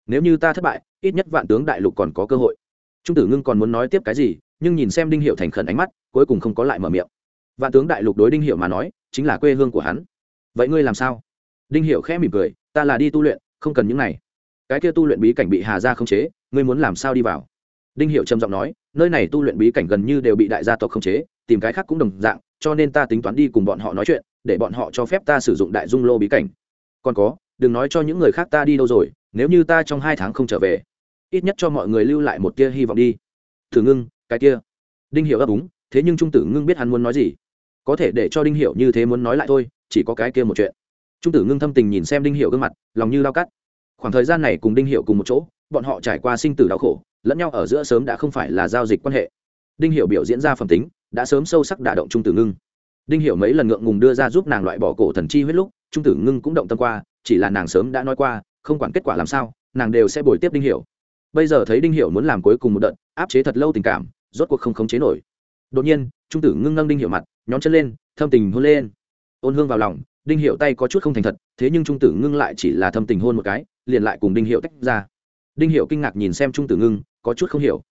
Nếu như ta thất bại, ít nhất vạn tướng đại lục còn có cơ hội. Trung tử ngưng còn muốn nói tiếp cái gì, nhưng nhìn xem đinh hiệu thành khẩn ánh mắt, cuối cùng không có lại mở miệng vạn tướng đại lục đối đinh hiệu mà nói, chính là quê hương của hắn. Vậy ngươi làm sao? Đinh hiệu khẽ mỉm cười, ta là đi tu luyện, không cần những này. Cái kia tu luyện bí cảnh bị hà gia không chế, ngươi muốn làm sao đi vào? Đinh hiệu trầm giọng nói, nơi này tu luyện bí cảnh gần như đều bị đại gia tộc không chế, tìm cái khác cũng đồng dạng, cho nên ta tính toán đi cùng bọn họ nói chuyện, để bọn họ cho phép ta sử dụng đại dung lô bí cảnh. Còn có, đừng nói cho những người khác ta đi đâu rồi, nếu như ta trong hai tháng không trở về, ít nhất cho mọi người lưu lại một tia hy vọng đi. Thử ngưng, cái kia. Đinh hiểu ấp úng, thế nhưng trung tử ngưng biết hắn muốn nói gì có thể để cho đinh hiểu như thế muốn nói lại thôi, chỉ có cái kia một chuyện. Trung tử ngưng thâm tình nhìn xem đinh hiểu gương mặt, lòng như lao cắt. Khoảng thời gian này cùng đinh hiểu cùng một chỗ, bọn họ trải qua sinh tử đau khổ, lẫn nhau ở giữa sớm đã không phải là giao dịch quan hệ. Đinh hiểu biểu diễn ra phẩm tính, đã sớm sâu sắc đả động trung tử ngưng. Đinh hiểu mấy lần ngượng ngùng đưa ra giúp nàng loại bỏ cổ thần chi huyết lúc, trung tử ngưng cũng động tâm qua, chỉ là nàng sớm đã nói qua, không quản kết quả làm sao, nàng đều sẽ bồi tiếp đinh hiểu. Bây giờ thấy đinh hiểu muốn làm cuối cùng một đợt, áp chế thật lâu tình cảm, rốt cuộc không khống chế nổi. Đột nhiên, trung tử ngưng nâng đinh hiểu mặt nhón chân lên, thâm tình hôn lên. Ôn hương vào lòng, đinh hiệu tay có chút không thành thật, thế nhưng trung tử ngưng lại chỉ là thâm tình hôn một cái, liền lại cùng đinh hiệu tách ra. Đinh hiệu kinh ngạc nhìn xem trung tử ngưng, có chút không hiểu.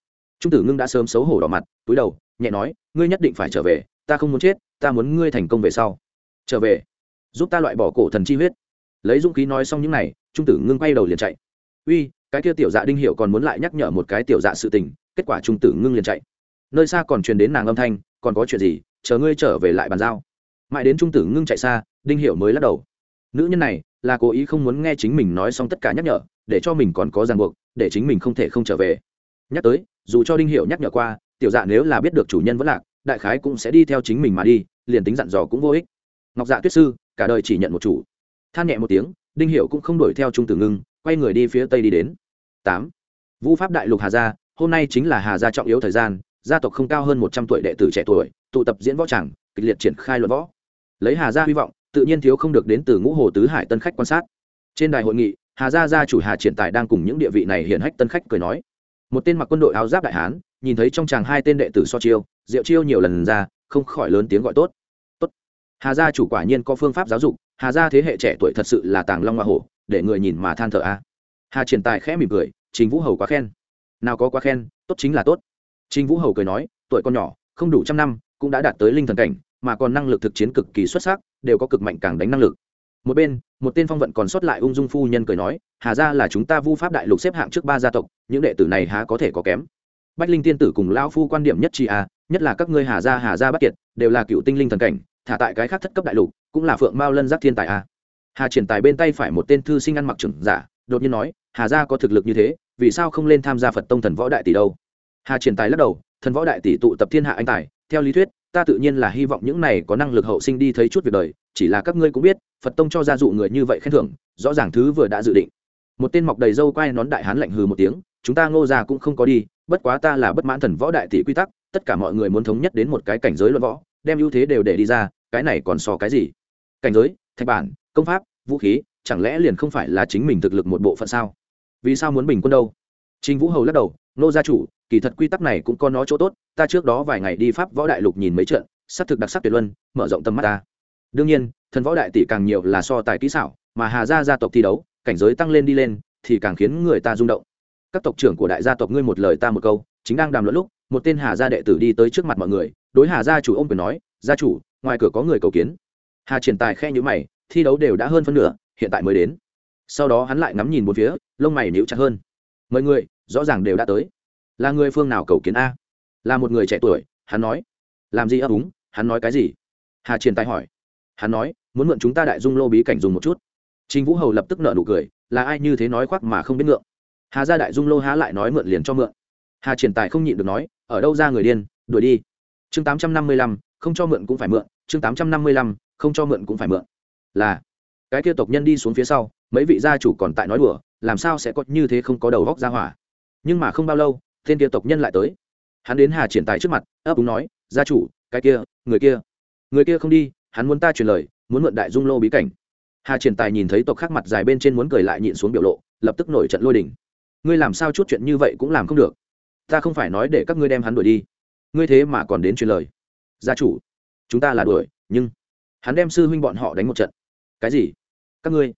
Trung tử ngưng đã sớm xấu hổ đỏ mặt, túi đầu, nhẹ nói, ngươi nhất định phải trở về, ta không muốn chết, ta muốn ngươi thành công về sau. Trở về? Giúp ta loại bỏ cổ thần chi huyết. Lấy dũng khí nói xong những này, trung tử ngưng quay đầu liền chạy. Uy, cái kia tiểu dạ đinh hiệu còn muốn lại nhắc nhở một cái tiểu dạ sự tình. Kết quả trung tử ngưng liền chạy. Nơi xa còn truyền đến nàng âm thanh, còn có chuyện gì? Chờ ngươi trở về lại bàn giao. Mãi đến trung tử ngưng chạy xa, đinh hiệu mới lắc đầu. Nữ nhân này là cố ý không muốn nghe chính mình nói xong tất cả nhắc nhở, để cho mình còn có ràng buộc, để chính mình không thể không trở về. Nhắc tới, dù cho đinh hiệu nhắc nhở qua, tiểu dạ nếu là biết được chủ nhân vẫn lạc, đại khái cũng sẽ đi theo chính mình mà đi, liền tính dặn dò cũng vô ích. Ngọc dạ tuyết sư, cả đời chỉ nhận một chủ. Than nhẹ một tiếng, đinh hiệu cũng không đuổi theo trung tử ngưng, quay người đi phía tây đi đến. Tám. Vũ pháp đại lục hà gia, hôm nay chính là hà gia trọng yếu thời gian, gia tộc không cao hơn một trăm tuổi đệ tử trẻ tuổi tụ tập diễn võ tràng, kịch liệt triển khai luận võ. Lấy hà gia hy vọng, tự nhiên thiếu không được đến từ ngũ hồ tứ hải tân khách quan sát. Trên đài hội nghị, hà gia gia chủ hà triển tài đang cùng những địa vị này hiện hách tân khách cười nói. Một tên mặc quân đội áo giáp đại hán, nhìn thấy trong chàng hai tên đệ tử so chiêu diệu chiêu nhiều lần ra, không khỏi lớn tiếng gọi tốt. Tốt. Hà gia chủ quả nhiên có phương pháp giáo dục, hà gia thế hệ trẻ tuổi thật sự là tàng long hoa hổ, để người nhìn mà than thở a. Hà triển tài khẽ mỉm cười, trình vũ hầu quá khen. Nào có quá khen, tốt chính là tốt. Trình vũ hầu cười nói, tuổi con nhỏ, không đủ trăm năm cũng đã đạt tới linh thần cảnh, mà còn năng lực thực chiến cực kỳ xuất sắc, đều có cực mạnh càng đánh năng lực. Một bên, một tên phong vận còn sót lại ung dung phu nhân cười nói, hà gia là chúng ta vu pháp đại lục xếp hạng trước ba gia tộc, những đệ tử này há có thể có kém. Bách linh tiên tử cùng lão phu quan điểm nhất chi a à, nhất là các ngươi hà gia hà gia bắc kiệt, đều là cựu tinh linh thần cảnh, thả tại cái khác thất cấp đại lục, cũng là phượng mao lân giác thiên tài a hà triển tài bên tay phải một tên thư sinh ăn mặc trưởng giả, đột nhiên nói, hà gia có thực lực như thế, vì sao không lên tham gia phật tông thần võ đại tỷ đâu? Hà triển tài lắc đầu, thần võ đại tỷ tụ tập thiên hạ anh tài theo lý thuyết, ta tự nhiên là hy vọng những này có năng lực hậu sinh đi thấy chút việc đời, chỉ là các ngươi cũng biết, phật tông cho gia dụ người như vậy khen thưởng, rõ ràng thứ vừa đã dự định. Một tên mọc đầy râu quai nón đại hán lạnh hừ một tiếng, chúng ta ngô gia cũng không có đi, bất quá ta là bất mãn thần võ đại tỷ quy tắc, tất cả mọi người muốn thống nhất đến một cái cảnh giới luận võ, đem ưu thế đều để đi ra, cái này còn so cái gì? Cảnh giới, thạch bản, công pháp, vũ khí, chẳng lẽ liền không phải là chính mình thực lực một bộ phận sao? Vì sao muốn bình quân đâu? Trình vũ hầu lắc đầu nô gia chủ, kỳ thật quy tắc này cũng có nó chỗ tốt, ta trước đó vài ngày đi pháp võ đại lục nhìn mấy trận, xác thực đặc sắc tuyệt luân, mở rộng tầm mắt ta. Đương nhiên, thần võ đại tỷ càng nhiều là so tài kỹ xảo, mà hà gia gia tộc thi đấu, cảnh giới tăng lên đi lên, thì càng khiến người ta rung động. Các tộc trưởng của đại gia tộc ngươi một lời ta một câu, chính đang đàm luận lúc, một tên hà gia đệ tử đi tới trước mặt mọi người, đối hà gia chủ ông quyền nói, gia chủ, ngoài cửa có người cầu kiến. Hà triển tài khe nhữ mày, thi đấu đều đã hơn phân nửa, hiện tại mới đến. Sau đó hắn lại ngắm nhìn một phía, lông mày níu chặt hơn. Mời người rõ ràng đều đã tới. Là người phương nào cầu kiến a? Là một người trẻ tuổi, hắn nói. Làm gì ấp úng? Hắn nói cái gì? Hà triển tài hỏi. Hắn nói, muốn mượn chúng ta đại dung lô bí cảnh dùng một chút. Trình vũ hầu lập tức nợ nụ cười, là ai như thế nói khoác mà không biết ngượng. Hà gia đại dung lô há lại nói mượn liền cho mượn. Hà triển tài không nhịn được nói, ở đâu ra người điên, đuổi đi. Chương tám trăm năm mươi lăm, không cho mượn cũng phải mượn. Chương tám trăm năm mươi lăm, không cho mượn cũng phải mượn. Là, cái kia tộc nhân đi xuống phía sau, mấy vị gia chủ còn tại nói đùa, làm sao sẽ có như thế không có đầu góc ra hỏa? Nhưng mà không bao lâu, tên kia tộc nhân lại tới. Hắn đến hà triển tài trước mặt, ấp úng nói, gia chủ, cái kia, người kia. Người kia không đi, hắn muốn ta truyền lời, muốn mượn đại dung lô bí cảnh. Hà triển tài nhìn thấy tộc khác mặt dài bên trên muốn cười lại nhịn xuống biểu lộ, lập tức nổi trận lôi đình. Ngươi làm sao chút chuyện như vậy cũng làm không được. Ta không phải nói để các ngươi đem hắn đuổi đi. Ngươi thế mà còn đến truyền lời. Gia chủ, chúng ta là đuổi, nhưng hắn đem sư huynh bọn họ đánh một trận. Cái gì? Các ngươi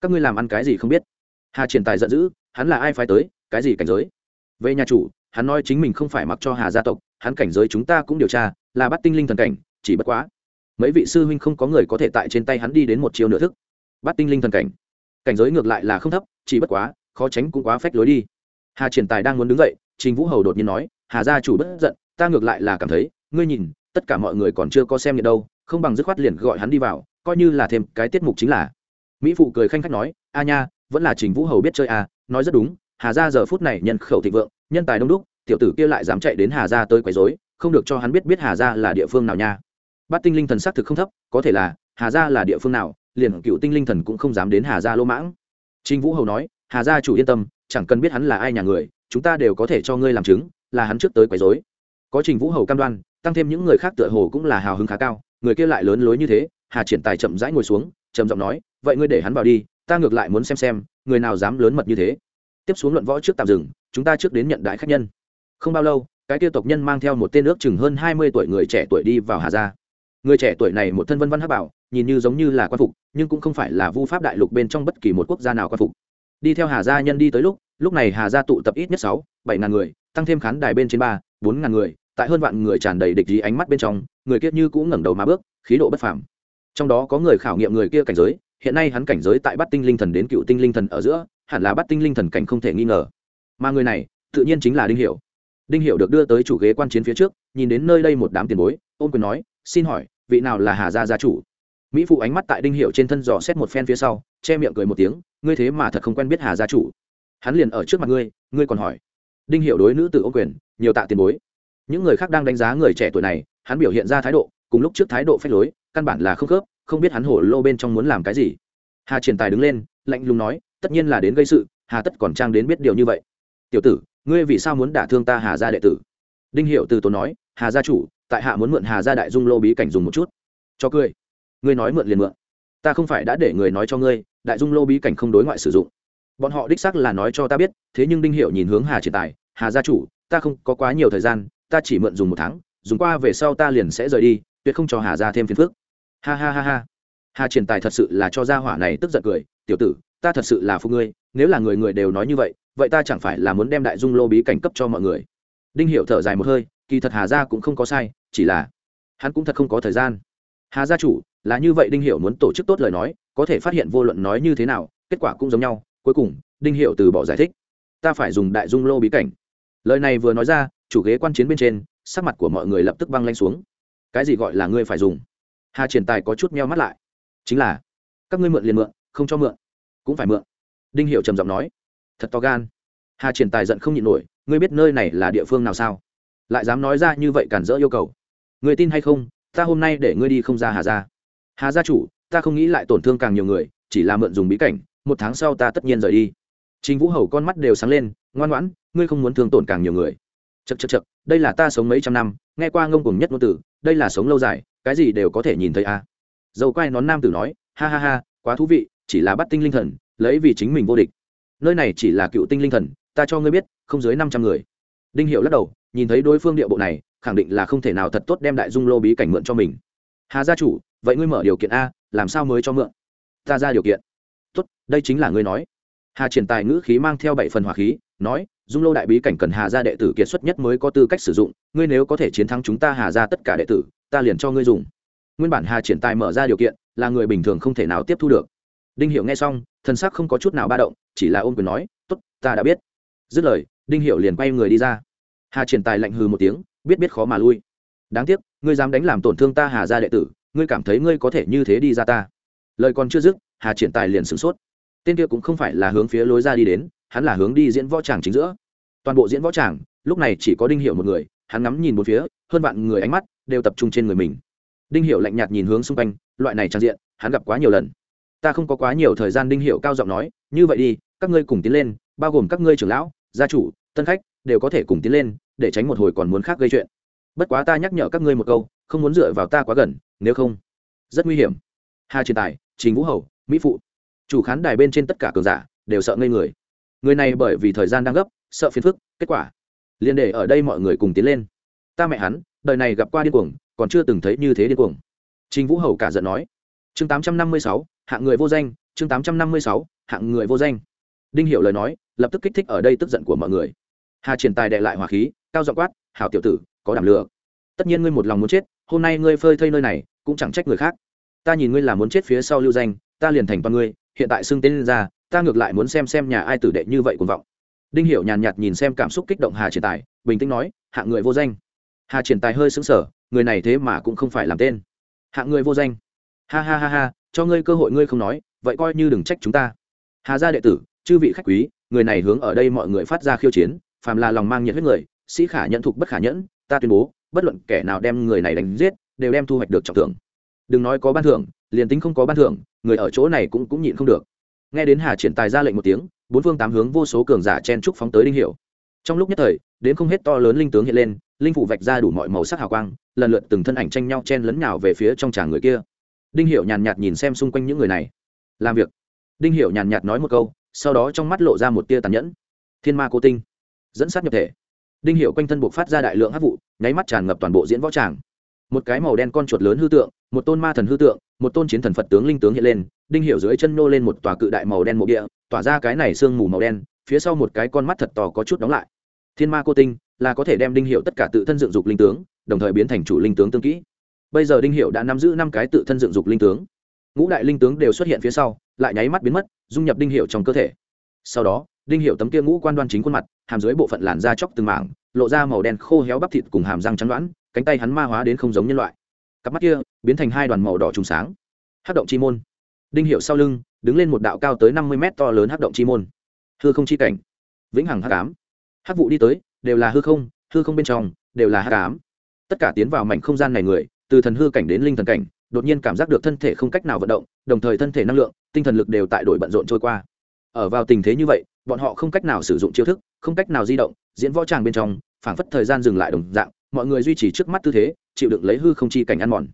các ngươi làm ăn cái gì không biết? Hà triển tài giận dữ, hắn là ai phải tới cái gì cảnh giới? Về nhà chủ, hắn nói chính mình không phải mặc cho hà gia tộc, hắn cảnh giới chúng ta cũng điều tra, là bắt tinh linh thần cảnh, chỉ bất quá, mấy vị sư huynh không có người có thể tại trên tay hắn đi đến một chiều nửa thức. Bắt tinh linh thần cảnh. Cảnh giới ngược lại là không thấp, chỉ bất quá, khó tránh cũng quá phách lối đi. Hà triển tài đang muốn đứng dậy, trình vũ hầu đột nhiên nói, hà gia chủ bất giận, ta ngược lại là cảm thấy, ngươi nhìn, tất cả mọi người còn chưa có xem nhận đâu, không bằng dứt khoát liền gọi hắn đi vào, coi như là thêm cái tiết mục chính là. Mỹ phụ cười khanh khách nói, a nha, vẫn là trình vũ hầu biết chơi à nói rất đúng hà gia giờ phút này nhân khẩu thịnh vượng, nhân tài đông đúc, tiểu tử kia lại dám chạy đến hà gia tới quấy rối, không được cho hắn biết biết hà gia là địa phương nào nha. Bát tinh linh thần xác thực không thấp, có thể là, hà gia là địa phương nào, liền cựu tinh linh thần cũng không dám đến hà gia lỗ mãng. Trình vũ hầu nói, hà gia chủ yên tâm, chẳng cần biết hắn là ai nhà người, chúng ta đều có thể cho ngươi làm chứng, là hắn trước tới quấy rối. Có trình vũ hầu cam đoan, tăng thêm những người khác tựa hồ cũng là hào hứng khá cao, người kia lại lớn lối như thế, hà triển tài chậm rãi ngồi xuống, trầm giọng nói, vậy ngươi để hắn vào đi, ta ngược lại muốn xem xem, người nào dám lớn mật như thế tiếp xuống luận võ trước tạm dừng, chúng ta trước đến nhận đại khách nhân. Không bao lâu, cái tiêu tộc nhân mang theo một tên ước chừng hơn hai mươi tuổi người trẻ tuổi đi vào hà gia. Người trẻ tuổi này một thân vân văn hắc bảo, nhìn như giống như là quan phục, nhưng cũng không phải là vu pháp đại lục bên trong bất kỳ một quốc gia nào quan phục. Đi theo hà gia nhân đi tới lúc lúc này hà gia tụ tập ít nhất sáu, bảy ngàn người, tăng thêm khán đài bên trên ba, bốn ngàn người, tại hơn vạn người tràn đầy địch ý ánh mắt bên trong, người kia như cũng ngẩng đầu mà bước, khí độ bất phàm. Trong đó có người khảo nghiệm người kia cảnh giới, hiện nay hắn cảnh giới tại bắt tinh linh thần đến cựu tinh linh thần ở giữa hẳn là bắt tinh linh thần cảnh không thể nghi ngờ. Mà người này, tự nhiên chính là đinh hiểu. Đinh hiểu được đưa tới chủ ghế quan chiến phía trước, nhìn đến nơi đây một đám tiền bối, ôn quyền nói, xin hỏi, vị nào là hà gia gia chủ? Mỹ phụ ánh mắt tại đinh hiệu trên thân dò xét một phen phía sau, che miệng cười một tiếng, ngươi thế mà thật không quen biết hà gia chủ. Hắn liền ở trước mặt ngươi ngươi còn hỏi. Đinh hiệu đối nữ tử ô quyền, nhiều tạ tiền bối. Những người khác đang đánh giá người trẻ tuổi này, hắn biểu hiện ra thái độ, cùng lúc trước thái độ phách lối, căn bản là không khớp, không biết hắn hổ lô bên trong muốn làm cái gì. Hà triển tài đứng lên, lạnh lùng nói tất nhiên là đến gây sự, hà tất còn trang đến biết điều như vậy. Tiểu tử, ngươi vì sao muốn đả thương ta hà gia đệ tử? Đinh hiệu từ tốn nói, hà gia chủ, tại hạ muốn mượn hà gia đại dung lô bí cảnh dùng một chút. Cho cười. Ngươi nói mượn liền mượn. Ta không phải đã để người nói cho ngươi, đại dung lô bí cảnh không đối ngoại sử dụng. Bọn họ đích xác là nói cho ta biết, thế nhưng đinh hiệu nhìn hướng hà triển tài, hà gia chủ, ta không có quá nhiều thời gian, ta chỉ mượn dùng một tháng, dùng qua về sau ta liền sẽ rời đi, tuyệt không cho hà gia thêm phiền phức. Ha ha ha ha. Hà triển tài thật sự là cho gia hỏa này tức giận cười, tiểu tử ta thật sự là phụ ngươi, nếu là người người đều nói như vậy vậy ta chẳng phải là muốn đem đại dung lô bí cảnh cấp cho mọi người? Đinh hiệu thở dài một hơi, kỳ thật hà gia cũng không có sai, chỉ là hắn cũng thật không có thời gian. Hà gia chủ, là như vậy đinh hiệu muốn tổ chức tốt lời nói, có thể phát hiện vô luận nói như thế nào, kết quả cũng giống nhau. Cuối cùng, đinh hiệu từ bỏ giải thích. Ta phải dùng đại dung lô bí cảnh. Lời này vừa nói ra, chủ ghế quan chiến bên trên, sắc mặt của mọi người lập tức băng lanh xuống. Cái gì gọi là ngươi phải dùng? Hà triển tài có chút meo mắt lại. Chính là, các ngươi mượn liền mượn, không cho mượn cũng phải mượn. Đinh hiệu trầm giọng nói, thật to gan. Hà triển tài giận không nhịn nổi, ngươi biết nơi này là địa phương nào sao? Lại dám nói ra như vậy cản rỡ yêu cầu. Người tin hay không, ta hôm nay để ngươi đi không ra hà ra hà gia chủ, ta không nghĩ lại tổn thương càng nhiều người, chỉ là mượn dùng bí cảnh, một tháng sau ta tất nhiên rời đi. Chính vũ hầu con mắt đều sáng lên, ngoan ngoãn, ngươi không muốn thương tổn càng nhiều người. Chật chật chật đây là ta sống mấy trăm năm, nghe qua ngông cùng nhất ngôn tử đây là sống lâu dài, cái gì đều có thể nhìn thấy a à. dầu quay nón nam tử nói, ha ha ha, quá thú vị chỉ là bắt tinh linh thần, lấy vì chính mình vô địch. Nơi này chỉ là cựu tinh linh thần, ta cho ngươi biết, không dưới năm trăm người. Đinh hiệu lắc đầu, nhìn thấy đối phương địa bộ này, khẳng định là không thể nào thật tốt đem đại dung lô bí cảnh mượn cho mình. Hà gia chủ, vậy ngươi mở điều kiện a, làm sao mới cho mượn? Ta ra điều kiện. Tốt, đây chính là ngươi nói. Hà triển tài ngữ khí mang theo bảy phần hỏa khí, nói, dung lô đại bí cảnh cần hà gia đệ tử kiệt xuất nhất mới có tư cách sử dụng, ngươi nếu có thể chiến thắng chúng ta hà gia tất cả đệ tử, ta liền cho ngươi dùng. Nguyên bản hà triển tài mở ra điều kiện, là người bình thường không thể nào tiếp thu được đinh hiệu nghe xong thân xác không có chút nào ba động, chỉ là ôm quyền nói t ố t ta đã biết. Dứt lời, đinh hiệu liền quay người đi ra. Hà triển tài lạnh hừ một tiếng, biết biết khó mà lui. Đáng tiếc, ngươi dám đánh làm tổn thương ta hà gia đệ tử, ngươi cảm thấy ngươi có thể như thế đi ra ta. Lời còn chưa dứt, hà triển tài liền sửng sốt. Tên kia cũng không phải là hướng phía lối ra đi đến, hắn là hướng đi diễn võ tràng chính giữa. Toàn bộ diễn võ tràng, lúc này chỉ có đinh hiệu một người, hắn ngắm nhìn một phía, hơn vạn người ánh mắt đều tập trung trên người mình. Đinh hiệu lạnh nhạt nhìn hướng xung quanh, loại này trang diện, hắn gặp quá nhiều lần ta không có quá nhiều thời gian đinh hiệu cao giọng nói, như vậy đi, các ngươi cùng tiến lên, bao gồm các ngươi trưởng lão, gia chủ, tân khách, đều có thể cùng tiến lên, để tránh một hồi còn muốn khác gây chuyện. Bất quá ta nhắc nhở các ngươi một câu, không muốn dựa vào ta quá gần, nếu không, rất nguy hiểm. Hà truyền tài, trình vũ hầu, mỹ phụ. Chủ khán đài bên trên tất cả cường giả, đều sợ ngây người. Người này bởi vì thời gian đang gấp, sợ phiền phức, kết quả, liền để ở đây mọi người cùng tiến lên. Ta mẹ hắn, đời này gặp qua điên cuồng, còn chưa từng thấy như thế điên cuồng. Trình vũ hầu cả giận nói. Chương tám trăm năm mươi sáu hạng người vô danh, chương tám trăm năm mươi sáu, hạng người vô danh. Đinh hiểu lời nói, lập tức kích thích ở đây tức giận của mọi người. Hà triển tài đệ lại hỏa khí, cao giọng quát, hảo tiểu tử, có đảm lừa tất nhiên ngươi một lòng muốn chết, hôm nay ngươi phơi thây nơi này, cũng chẳng trách người khác. Ta nhìn ngươi là muốn chết phía sau lưu danh, ta liền thành toàn ngươi, hiện tại xưng tên lên ra, ta ngược lại muốn xem xem nhà ai tử đệ như vậy cuồng vọng. Đinh hiểu nhàn nhạt nhìn xem cảm xúc kích động hà triển tài, bình tĩnh nói, hạng người vô danh. Hà triển tài hơi sững sờ, người này thế mà cũng không phải làm tên. Hạng người vô danh. Ha ha ha ha cho ngươi cơ hội ngươi không nói, vậy coi như đừng trách chúng ta. Hà gia đệ tử, chư vị khách quý, người này hướng ở đây mọi người phát ra khiêu chiến, phàm là lòng mang nhiệt huyết người, sĩ khả nhận thục bất khả nhẫn, ta tuyên bố, bất luận kẻ nào đem người này đánh giết, đều đem thu hoạch được trọng thưởng. Đừng nói có ban thưởng, liền tính không có ban thưởng, người ở chỗ này cũng cũng nhịn không được. Nghe đến hà triển tài ra lệnh một tiếng, bốn phương tám hướng vô số cường giả chen trúc phóng tới đinh hiểu trong lúc nhất thời, đến không hết to lớn linh tướng hiện lên, linh phủ vạch ra đủ mọi màu sắc hào quang, lần lượt từng thân ảnh tranh nhau chen lấn nhào về phía trong tràng người kia đinh hiểu nhàn nhạt nhìn xem xung quanh những người này. Làm việc. Đinh hiểu nhàn nhạt nói một câu, sau đó trong mắt lộ ra một tia tàn nhẫn. Thiên ma cô tinh. Dẫn sát nhập thể. Đinh hiểu quanh thân buộc phát ra đại lượng hắc vụ, nháy mắt tràn ngập toàn bộ diễn võ tràng. Một cái màu đen con chuột lớn hư tượng, một tôn ma thần hư tượng, một tôn chiến thần phật tướng linh tướng hiện lên, đinh hiểu dưới chân nô lên một tòa cự đại màu đen mộ địa, tỏa ra cái này sương mù màu đen, phía sau một cái con mắt thật to có chút đóng lại. Thiên ma cô tinh là có thể đem đinh hiệu tất cả tự thân dựng dục linh tướng, đồng thời biến thành chủ linh tướng tương kỹ bây giờ đinh hiệu đã nắm giữ năm cái tự thân dựng dục linh tướng. Ngũ đại linh tướng đều xuất hiện phía sau, lại nháy mắt biến mất, dung nhập đinh hiệu trong cơ thể. Sau đó, đinh hiệu tấm kia ngũ quan đoan chính khuôn mặt, hàm dưới bộ phận làn da chóc từng mảng, lộ ra màu đen khô héo bắp thịt cùng hàm răng trắng đoán cánh tay hắn ma hóa đến không giống nhân loại. Cặp mắt kia biến thành hai đoàn màu đỏ trùng sáng. Hát động chi môn. Đinh hiệu sau lưng, đứng lên một đạo cao tới năm mươi mét to lớn hát động chi môn. Hư không chi cảnh. Vĩnh hằng hát cám hát vụ đi tới, đều là hư không hư không bên trong, đều là hát cám tất cả tiến vào mảnh không gian này người từ thần hư cảnh đến linh thần cảnh, đột nhiên cảm giác được thân thể không cách nào vận động, đồng thời thân thể năng lượng, tinh thần lực đều tại đổi bận rộn trôi qua. Ở vào tình thế như vậy, bọn họ không cách nào sử dụng chiêu thức, không cách nào di động, diễn võ tràng bên trong, phảng phất thời gian dừng lại đồng dạng, mọi người duy trì trước mắt tư thế, chịu đựng lấy hư không chi cảnh ăn mòn.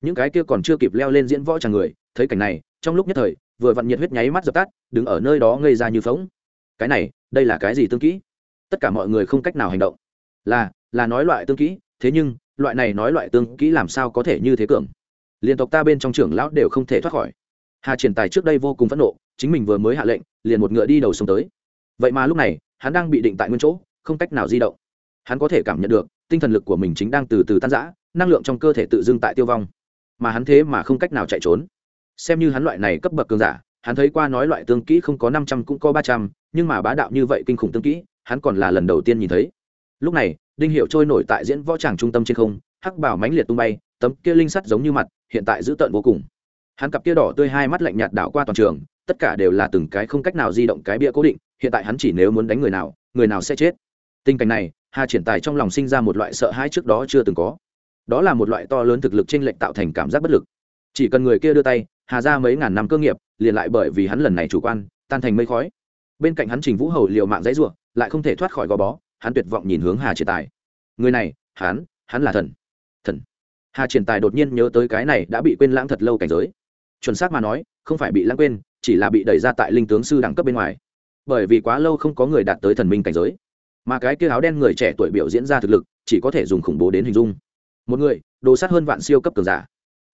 Những cái kia còn chưa kịp leo lên diễn võ tràng người, thấy cảnh này, trong lúc nhất thời, vừa vặn nhiệt huyết nháy mắt dập tắt, đứng ở nơi đó ngây ra như phóng cái này, đây là cái gì tương kỹ? Tất cả mọi người không cách nào hành động. Là là nói loại tương kỹ, thế nhưng loại này nói loại tương kỹ làm sao có thể như thế cường? Liền tộc ta bên trong trưởng lão đều không thể thoát khỏi. Hà triển tài trước đây vô cùng phẫn nộ, chính mình vừa mới hạ lệnh, liền một ngựa đi đầu sông tới. Vậy mà lúc này, hắn đang bị định tại nguyên chỗ, không cách nào di động. Hắn có thể cảm nhận được, tinh thần lực của mình chính đang từ từ tan rã, năng lượng trong cơ thể tự dưng tại tiêu vong. Mà hắn thế mà không cách nào chạy trốn. Xem như hắn loại này cấp bậc cường giả, hắn thấy qua nói loại tương kỹ không có năm trăm cũng có ba trăm, nhưng mà bá đạo như vậy kinh khủng tương kỹ, hắn còn là lần đầu tiên nhìn thấy. Lúc này đinh hiệu trôi nổi tại diễn võ tràng trung tâm trên không, hắc bảo mãnh liệt tung bay, tấm kia linh sắt giống như mặt, hiện tại dữ tợn vô cùng. Hắn cặp kia đỏ tươi hai mắt lạnh nhạt đảo qua toàn trường, tất cả đều là từng cái không cách nào di động cái bia cố định, hiện tại hắn chỉ nếu muốn đánh người nào người nào sẽ chết. Tình cảnh này, hà triển tài trong lòng sinh ra một loại sợ hãi trước đó chưa từng có. Đó là một loại to lớn thực lực t r ê n lệch tạo thành cảm giác bất lực. Chỉ cần người kia đưa tay, hà ra mấy ngàn năm cơ nghiệp, liền lại bởi vì hắn lần này chủ quan, tan thành mây khói. Bên cạnh hắn trình vũ hầu liều mạng dãy ruộng lại không thể thoát khỏi gò bó hắn tuyệt vọng nhìn hướng hà triển tài. Người này, hắn hắn là thần. Thần. Hà triển tài đột nhiên nhớ tới cái này đã bị quên lãng thật lâu cảnh giới. Chuẩn xác mà nói, không phải bị lãng quên, chỉ là bị đẩy ra tại linh tướng sư đẳng cấp bên ngoài. Bởi vì quá lâu không có người đạt tới thần minh cảnh giới. Mà cái kia áo đen người trẻ tuổi biểu diễn ra thực lực, chỉ có thể dùng khủng bố đến hình dung. Một người, đồ sát hơn vạn siêu cấp cường giả.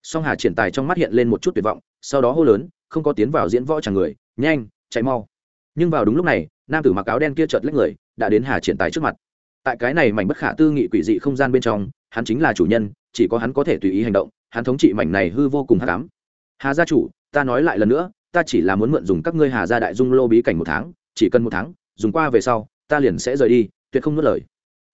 Song hà triển tài trong mắt hiện lên một chút tuyệt vọng, sau đó hô lớn, không có tiến vào diễn võ chẳng người, nhanh, chạy mau. Nhưng vào đúng lúc này, nam tử mặc áo đen kia chợt lách người đã đến hà triển tài trước mặt. Tại cái này mảnh bất khả tư nghị quỷ dị không gian bên trong, hắn chính là chủ nhân, chỉ có hắn có thể tùy ý hành động, hắn thống trị mảnh này hư vô cùng hắc ám. Hà gia chủ, ta nói lại lần nữa, ta chỉ là muốn mượn dùng các ngươi hà gia đại dung lô bí cảnh một tháng, chỉ cần một tháng, dùng qua về sau, ta liền sẽ rời đi, tuyệt không nuốt lời.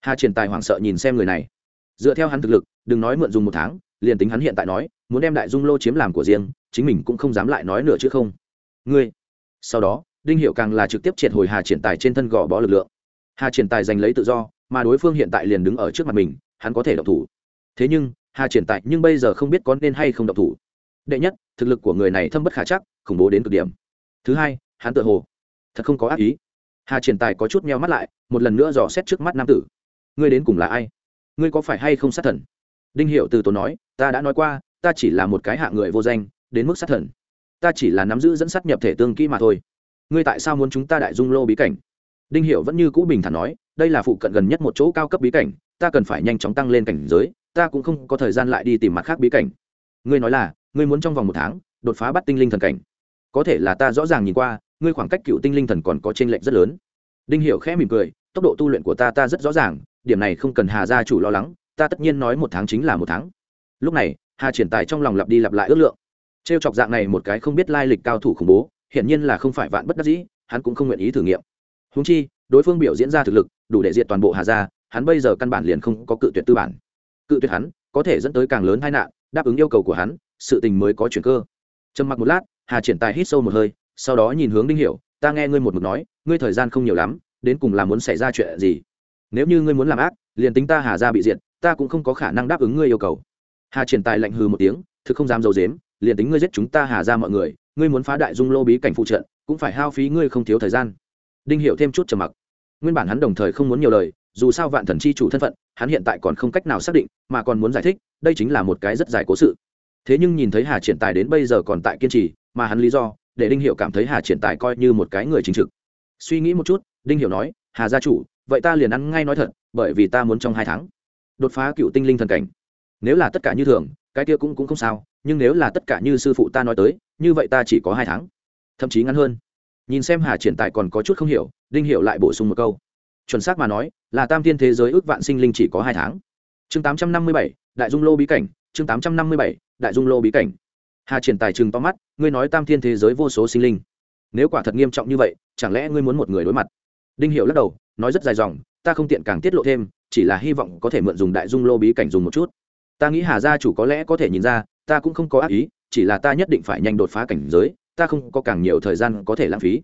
Hà triển tài hoảng sợ nhìn xem người này. Dựa theo hắn thực lực, đừng nói mượn dùng một tháng, liền tính hắn hiện tại nói, muốn đem đại dung lô chiếm làm của riêng, chính mình cũng không dám lại nói nữa chứ không. Ngươi, sau đó, đinh hiệu càng là trực tiếp triệt hồi hà triển tài trên thân gò bó lực lượng hà triển tài giành lấy tự do, mà đối phương hiện tại liền đứng ở trước mặt mình, hắn có thể động thủ. Thế nhưng, hà triển tài nhưng bây giờ không biết có nên hay không động thủ. Đệ nhất, thực lực của người này thâm bất khả chắc, khủng bố đến cực điểm. Thứ hai, hắn tự hồ thật không có ác ý. Hà triển tài có chút meo mắt lại, một lần nữa dò xét trước mắt nam tử. Ngươi đến cùng là ai? Ngươi có phải hay không sát thần? Đinh hiệu từ tốn nói, ta đã nói qua, ta chỉ là một cái hạ người vô danh, đến mức sát thần. Ta chỉ là nắm giữ dẫn sát nhập thể tương kỹ mà thôi. Ngươi tại sao muốn chúng ta đại dung lô bí cảnh? Đinh hiệu vẫn như cũ bình thản nói, đây là phụ cận gần nhất một chỗ cao cấp bí cảnh, ta cần phải nhanh chóng tăng lên cảnh giới, ta cũng không có thời gian lại đi tìm mặt khác bí cảnh. Ngươi nói là, ngươi muốn trong vòng một tháng, đột phá bắt tinh linh thần cảnh. Có thể là ta rõ ràng nhìn qua, ngươi khoảng cách cựu tinh linh thần còn có t r ê n lệch rất lớn. Đinh hiểu khẽ mỉm cười, tốc độ tu luyện của ta ta rất rõ ràng, điểm này không cần hà gia chủ lo lắng, ta tất nhiên nói một tháng chính là một tháng. Lúc này, hà triển tài trong lòng lặp đi lặp lại ước lượng. T r e o chọc dạng này một cái không biết lai lịch cao thủ khủng bố, hiển nhiên là không phải vạn bất đắc dĩ, hắn cũng không nguyện ý thử nghiệm húng chi, đối phương biểu diễn ra thực lực, đủ để diệt toàn bộ hà gia, hắn bây giờ căn bản liền không có cự tuyệt tư bản. Cự tuyệt hắn, có thể dẫn tới càng lớn tai nạn, đáp ứng yêu cầu của hắn, sự tình mới có chuyển cơ. Trầm mặc một lát, hà triển tài hít sâu một hơi, sau đó nhìn hướng đinh hiểu, ta nghe ngươi một mực nói, ngươi thời gian không nhiều lắm, đến cùng là muốn xảy ra chuyện gì? Nếu như ngươi muốn làm ác, liền tính ta hà ra bị diệt, ta cũng không có khả năng đáp ứng ngươi yêu cầu. Hà triển tài lạnh hừ một tiếng, thực không dám dầu dếm liền tính ngươi giết chúng ta hà ra mọi người, ngươi muốn phá đại dung lô bí cảnh phụ trận, cũng phải hao phí ngươi không thiếu thời gian đinh hiểu thêm chút trầm mặc. Nguyên bản hắn đồng thời không muốn nhiều lời, dù sao vạn thần chi chủ thân phận, hắn hiện tại còn không cách nào xác định, mà còn muốn giải thích, đây chính là một cái rất dài cố sự. Thế nhưng nhìn thấy hà triển tài đến bây giờ còn tại kiên trì, mà hắn lý do, để đinh hiệu cảm thấy hà triển tài coi như một cái người chính trực. Suy nghĩ một chút, đinh hiệu nói, hà gia chủ, vậy ta liền ăn ngay nói thật, bởi vì ta muốn trong hai tháng đột phá cựu tinh linh thần cảnh. Nếu là tất cả như thường, cái kia cũng cũng không sao, nhưng nếu là tất cả như sư phụ ta nói tới, như vậy ta chỉ có hai tháng, thậm chí ngắn hơn nhìn xem hà triển tài còn có chút không hiểu, đinh Hiểu lại bổ sung một câu. Chuẩn xác mà nói, là tam thiên thế giới ước vạn sinh linh chỉ có hai tháng. Chương tám trăm năm mươi bảy, đại dung lô bí cảnh, chương tám trăm năm mươi bảy, đại dung lô bí cảnh. Hà triển tài chừng to mắt, ngươi nói tam thiên thế giới vô số sinh linh. Nếu quả thật nghiêm trọng như vậy, chẳng lẽ ngươi muốn một người đối mặt? Đinh hiệu lắc đầu, nói rất dài dòng, ta không tiện càng tiết lộ thêm, chỉ là hy vọng có thể mượn dùng đại dung lô bí cảnh dùng một chút. Ta nghĩ hà gia chủ có lẽ có thể nhìn ra, ta cũng không có ác ý, chỉ là ta nhất định phải nhanh đột phá cảnh giới ta không có càng nhiều thời gian có thể lãng phí.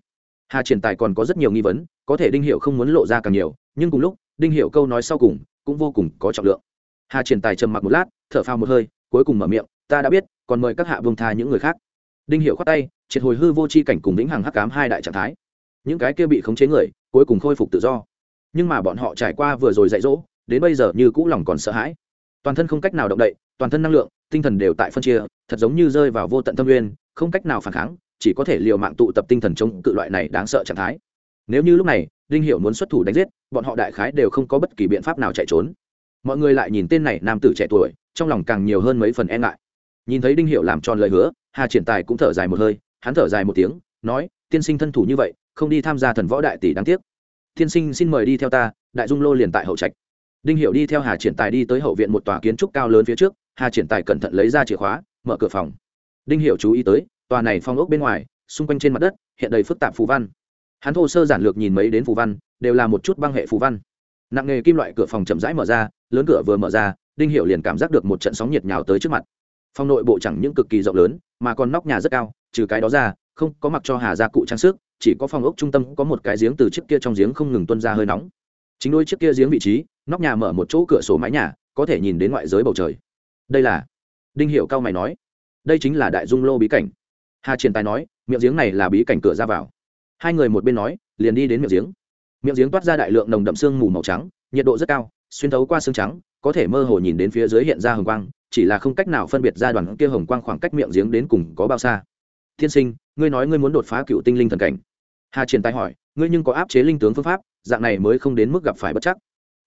Hà triển tài còn có rất nhiều nghi vấn, có thể đinh hiệu không muốn lộ ra càng nhiều, nhưng cùng lúc, đinh hiệu câu nói sau cùng cũng vô cùng có trọng lượng. Hà triển tài trầm mặc một lát, thở phao một hơi, cuối cùng mở miệng, ta đã biết, còn mời các hạ vương tha những người khác. Đinh hiệu khoát tay, triệt hồi hư vô c h i cảnh cùng vĩnh hằng hắc cám hai đại trạng thái. Những cái kia bị khống chế người, cuối cùng khôi phục tự do. Nhưng mà bọn họ trải qua vừa rồi dạy dỗ, đến bây giờ như cũ lòng còn sợ hãi. Toàn thân không cách nào động đậy, toàn thân năng lượng, tinh thần đều tại phân chia, thật giống như rơi vào vô tận tâm nguyên, không cách nào phản kháng chỉ có thể l i ề u mạng tụ tập tinh thần chống cự loại này đáng sợ trạng thái. Nếu như lúc này, đinh hiểu muốn xuất thủ đánh giết, bọn họ đại khái đều không có bất kỳ biện pháp nào chạy trốn. Mọi người lại nhìn tên này nam tử trẻ tuổi, trong lòng càng nhiều hơn mấy phần e ngại. Nhìn thấy đinh hiểu làm tròn lời hứa, hà triển tài cũng thở dài một hơi, hắn thở dài một tiếng, nói, tiên sinh thân thủ như vậy, không đi tham gia thần võ đại tỷ đáng tiếc. Tiên sinh xin mời đi theo ta, đại dung lô liền tại hậu trạch. Đinh hiệu đi theo hà triển tài đi tới hậu viện một tòa kiến trúc cao lớn phía trước, hà triển tài cẩn thận lấy ra chìa khóa, mở cửa phòng. Đinh hiệu chú ý tới tòa này phong ốc bên ngoài, xung quanh trên mặt đất, hiện đầy phức tạp phù văn. Hắn thô sơ giản lược nhìn mấy đến phù văn, đều là một chút băng hệ phù văn. Nặng nghề kim loại cửa phòng chậm rãi mở ra, lớn cửa vừa mở ra, đinh hiệu liền cảm giác được một trận sóng nhiệt nhào tới trước mặt. Phòng nội bộ chẳng những cực kỳ rộng lớn, mà còn nóc nhà rất cao, trừ cái đó ra, không có mặc cho hà gia cụ trang sức, chỉ có phòng ốc trung tâm có một cái giếng từ chiếc kia trong giếng không ngừng tuân ra hơi nóng. Chính đôi chiếc kia giếng vị trí, nóc nhà mở một chỗ cửa sổ mái nhà, có thể nhìn đến ngoại giới bầu trời. Đây là đinh hiệu cao mày nói. Đây chính là đại dung lô bí cảnh hà triển tài nói, miệng giếng này là bí cảnh cửa ra vào. Hai người một bên nói, liền đi đến miệng giếng. Miệng giếng toát ra đại lượng nồng đậm sương mù màu trắng, nhiệt độ rất cao, xuyên thấu qua xương trắng, có thể mơ hồ nhìn đến phía dưới hiện ra hồng quang, chỉ là không cách nào phân biệt ra đoàn kia hồng quang khoảng cách miệng giếng đến cùng có bao xa. Thiên sinh, ngươi nói ngươi muốn đột phá cựu tinh linh thần cảnh? Hà triển tài hỏi, ngươi nhưng có áp chế linh tướng phương pháp, dạng này mới không đến mức gặp phải bất chắc.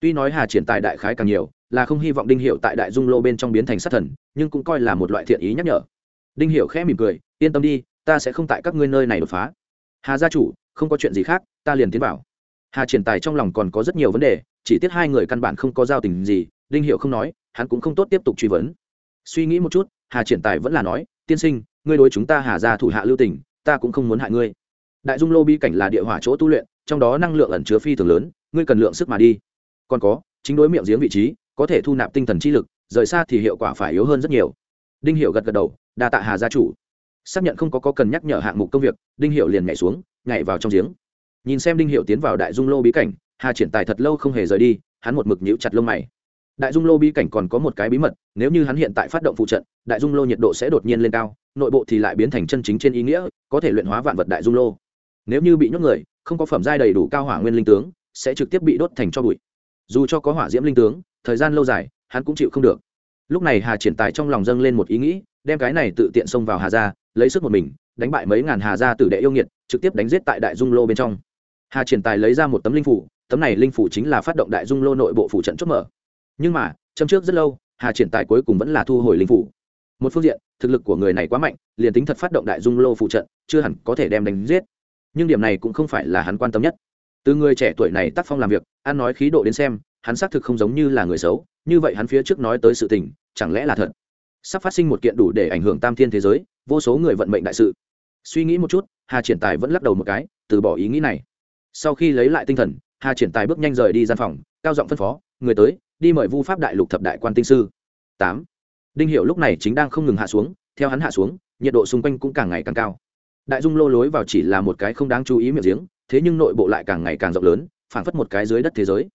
Tuy nói hà triển tài đại khái càng nhiều, là không hy vọng đinh hiệu tại đại dung lô bên trong biến thành sát thần, nhưng cũng coi là một loại thiện ý nhắc nhở đinh Hiểu khẽ mỉm cười, yên tâm đi, ta sẽ không tại các ngươi nơi này đột phá. Hà gia chủ, không có chuyện gì khác, ta liền tiến vào. Hà triển tài trong lòng còn có rất nhiều vấn đề, chỉ tiếc hai người căn bản không có giao tình gì, đinh Hiểu không nói, hắn cũng không tốt tiếp tục truy vấn. Suy nghĩ một chút, hà triển tài vẫn là nói, tiên sinh, ngươi đối chúng ta hà gia thủ hạ lưu tình, ta cũng không muốn hại ngươi. Đại dung lô bi cảnh là địa hỏa chỗ tu luyện, trong đó năng lượng ẩn chứa phi thường lớn, ngươi cần lượng sức mà đi. Còn có, chính đối miệng giếng vị trí, có thể thu nạp tinh thần chi lực, rời xa thì hiệu quả phải yếu hơn rất nhiều đinh hiệu gật gật đầu đa tạ hà gia chủ. Xác nhận không có, có cần nhắc nhở hạng mục công việc đinh hiệu liền nhảy xuống nhảy vào trong giếng. Nhìn xem đinh hiệu tiến vào đại dung lô bí cảnh hà triển tài thật lâu không hề rời đi hắn một mực nhíu chặt lông mày. Đại dung lô bí cảnh còn có một cái bí mật nếu như hắn hiện tại phát động phụ trận đại dung lô nhiệt độ sẽ đột nhiên lên cao nội bộ thì lại biến thành chân chính trên ý nghĩa có thể luyện hóa vạn vật đại dung lô. Nếu như bị nhốt người không có phẩm giai đầy đủ cao hỏa nguyên linh tướng sẽ trực tiếp bị đốt thành cho bụi. Dù cho có hỏa diễm linh tướng thời gian lâu dài hắn cũng chịu không được lúc này hà triển tài trong lòng dâng lên một ý nghĩ, đem cái này tự tiện xông vào hà gia, lấy sức một mình, đánh bại mấy ngàn hà gia tử đệ yêu nghiệt, trực tiếp đánh giết tại đại dung lô bên trong. Hà triển tài lấy ra một tấm linh phủ, tấm này linh phủ chính là phát động đại dung lô nội bộ phủ trận chốt mở. Nhưng mà châm trước rất lâu, hà triển tài cuối cùng vẫn là thu hồi linh phủ. Một phương diện, thực lực của người này quá mạnh, liền tính thật phát động đại dung lô phụ trận, chưa hẳn có thể đem đánh giết. Nhưng điểm này cũng không phải là hắn quan tâm nhất. Từ người trẻ tuổi này tác phong làm việc, ăn nói khí độ đến xem, hắn xác thực không giống như là người xấu, như vậy hắn phía trước nói tới sự tình chẳng lẽ là thật? Sắp phát sinh một kiện đủ để ảnh hưởng tam thiên thế giới, vô số người vận mệnh đại sự. Suy nghĩ một chút, hà triển tài vẫn lắc đầu một cái, từ bỏ ý nghĩ này. Sau khi lấy lại tinh thần, hà triển tài bước nhanh rời đi gian phòng, cao giọng phân phó, người tới, đi mời vu pháp đại lục thập đại quan tinh sư. Tám. Đinh hiệu lúc này chính đang không ngừng hạ xuống, theo hắn hạ xuống, nhiệt độ xung quanh cũng càng ngày càng cao. Đại dung lô lối vào chỉ là một cái không đáng chú ý miệng giếng, thế nhưng nội bộ lại càng ngày càng rộng lớn, phảng phất một cái dưới đất thế giới.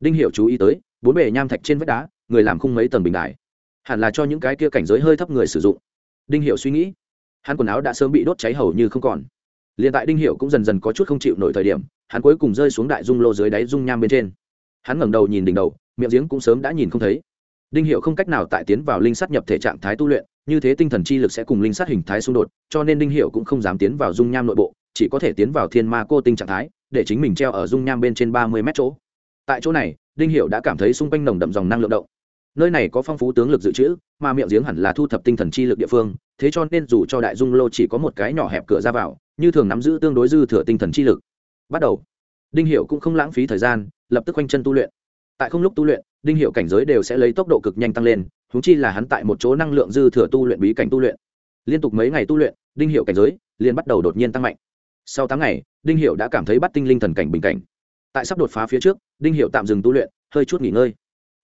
Đinh hiệu chú ý tới, bốn bề nham thạch trên vách đá, người làm khung mấy tầng bình đài hẳn là cho những cái kia cảnh giới hơi thấp người sử dụng. Đinh hiệu suy nghĩ. Hắn quần áo đã sớm bị đốt cháy hầu như không còn. Liền tại đinh hiệu cũng dần dần có chút không chịu nổi thời điểm, hắn cuối cùng rơi xuống đại dung lô dưới đáy dung nham bên trên. Hắn ngẩng đầu nhìn đỉnh đầu, miệng giếng cũng sớm đã nhìn không thấy. Đinh hiệu không cách nào tại tiến vào linh sắt nhập thể trạng thái tu luyện, như thế tinh thần chi lực sẽ cùng linh sắt hình thái xung đột, cho nên đinh hiệu cũng không dám tiến vào dung nham nội bộ, chỉ có thể tiến vào thiên ma cô tinh trạng thái, để chính mình treo ở dung nham bên trên ba mươi mét chỗ. Tại chỗ này, đinh hiệu đã cảm thấy xung quanh nồng đậm dòng năng lượng động nơi này có phong phú tướng lực dự trữ, mà miệng giếng hẳn là thu thập tinh thần chi lực địa phương, thế cho nên dù cho đại dung lô chỉ có một cái nhỏ hẹp cửa ra vào, như thường nắm giữ tương đối dư thừa tinh thần chi lực. Bắt đầu. Đinh hiệu cũng không lãng phí thời gian, lập tức quanh chân tu luyện. Tại không lúc tu luyện, đinh hiệu cảnh giới đều sẽ lấy tốc độ cực nhanh tăng lên húng chi là hắn tại một chỗ năng lượng dư thừa tu luyện bí cảnh tu luyện. Liên tục mấy ngày tu luyện, đinh hiệu cảnh giới liền bắt đầu đột nhiên tăng mạnh. Sau tám ngày, đinh hiệu đã cảm thấy bắt tinh linh thần cảnh bình cảnh. Tại sắp đột phá phía trước, đinh hiệu tạm dừng tu luyện, hơi chút nghỉ ngơi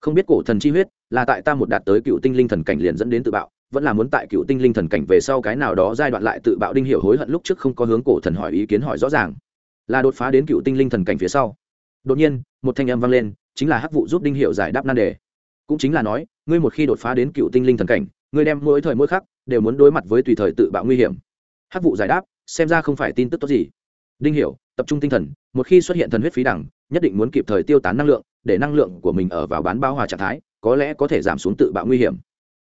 không biết cổ thần chi huyết là tại ta một đạt tới cựu tinh linh thần cảnh liền dẫn đến tự bạo, vẫn là muốn tại cựu tinh linh thần cảnh về sau cái nào đó giai đoạn lại tự bạo đinh hiệu hối hận lúc trước không có hướng cổ thần hỏi ý kiến hỏi rõ ràng. Là đột phá đến cựu tinh linh thần cảnh phía sau. Đột nhiên, một thanh âm vang lên, chính là hắc vụ giúp đinh Hiểu giải đáp nan đề. Cũng chính là nói, ngươi một khi đột phá đến cựu tinh linh thần cảnh, ngươi đem mỗi thời mỗi khắc đều muốn đối mặt với tùy thời tự bạo nguy hiểm. Hắc vụ giải đáp, xem ra không phải tin tức tốt gì. Đinh hiểu, tập trung tinh thần một khi xuất hiện thần huyết phí đẳng, nhất định muốn kịp thời tiêu tán năng lượng, để năng lượng của mình ở vào bán bao hòa trạng thái, có lẽ có thể giảm xuống tự bạo nguy hiểm.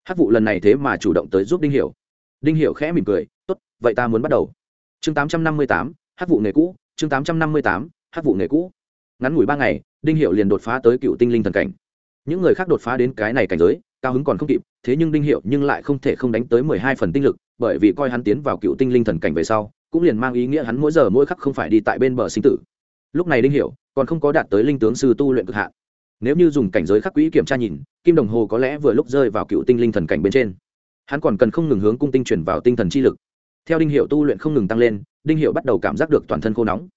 Hát vụ lần này thế mà chủ động tới giúp đinh hiểu. Đinh hiểu khẽ mỉm cười, tốt, vậy ta muốn bắt đầu. Chương tám trăm năm mươi tám hát vụ nghề cũ, chương tám trăm năm mươi tám hát vụ nghề cũ. Ngắn ngủi ba ngày, đinh hiệu liền đột phá tới cựu tinh linh thần cảnh. Những người khác đột phá đến cái này cảnh giới, cao hứng còn không kịp, thế nhưng đinh hiệu nhưng lại không thể không đánh tới mười hai phần tinh lực, bởi vì coi hắn tiến vào cựu tinh linh thần cảnh về sau, cũng liền mang ý nghĩa hắn mỗi giờ mỗi khắc không phải đi tại bên bờ sinh tử lúc này đinh hiểu còn không có đạt tới linh tướng sư tu luyện cực hạn. Nếu như dùng cảnh giới khắc quỹ kiểm tra nhìn, kim đồng hồ có lẽ vừa lúc rơi vào cựu tinh linh thần cảnh bên trên. Hắn còn cần không ngừng hướng cung tinh chuyển vào tinh thần chi lực. Theo đinh hiệu tu luyện không ngừng tăng lên, đinh hiệu bắt đầu cảm giác được toàn thân khô nóng.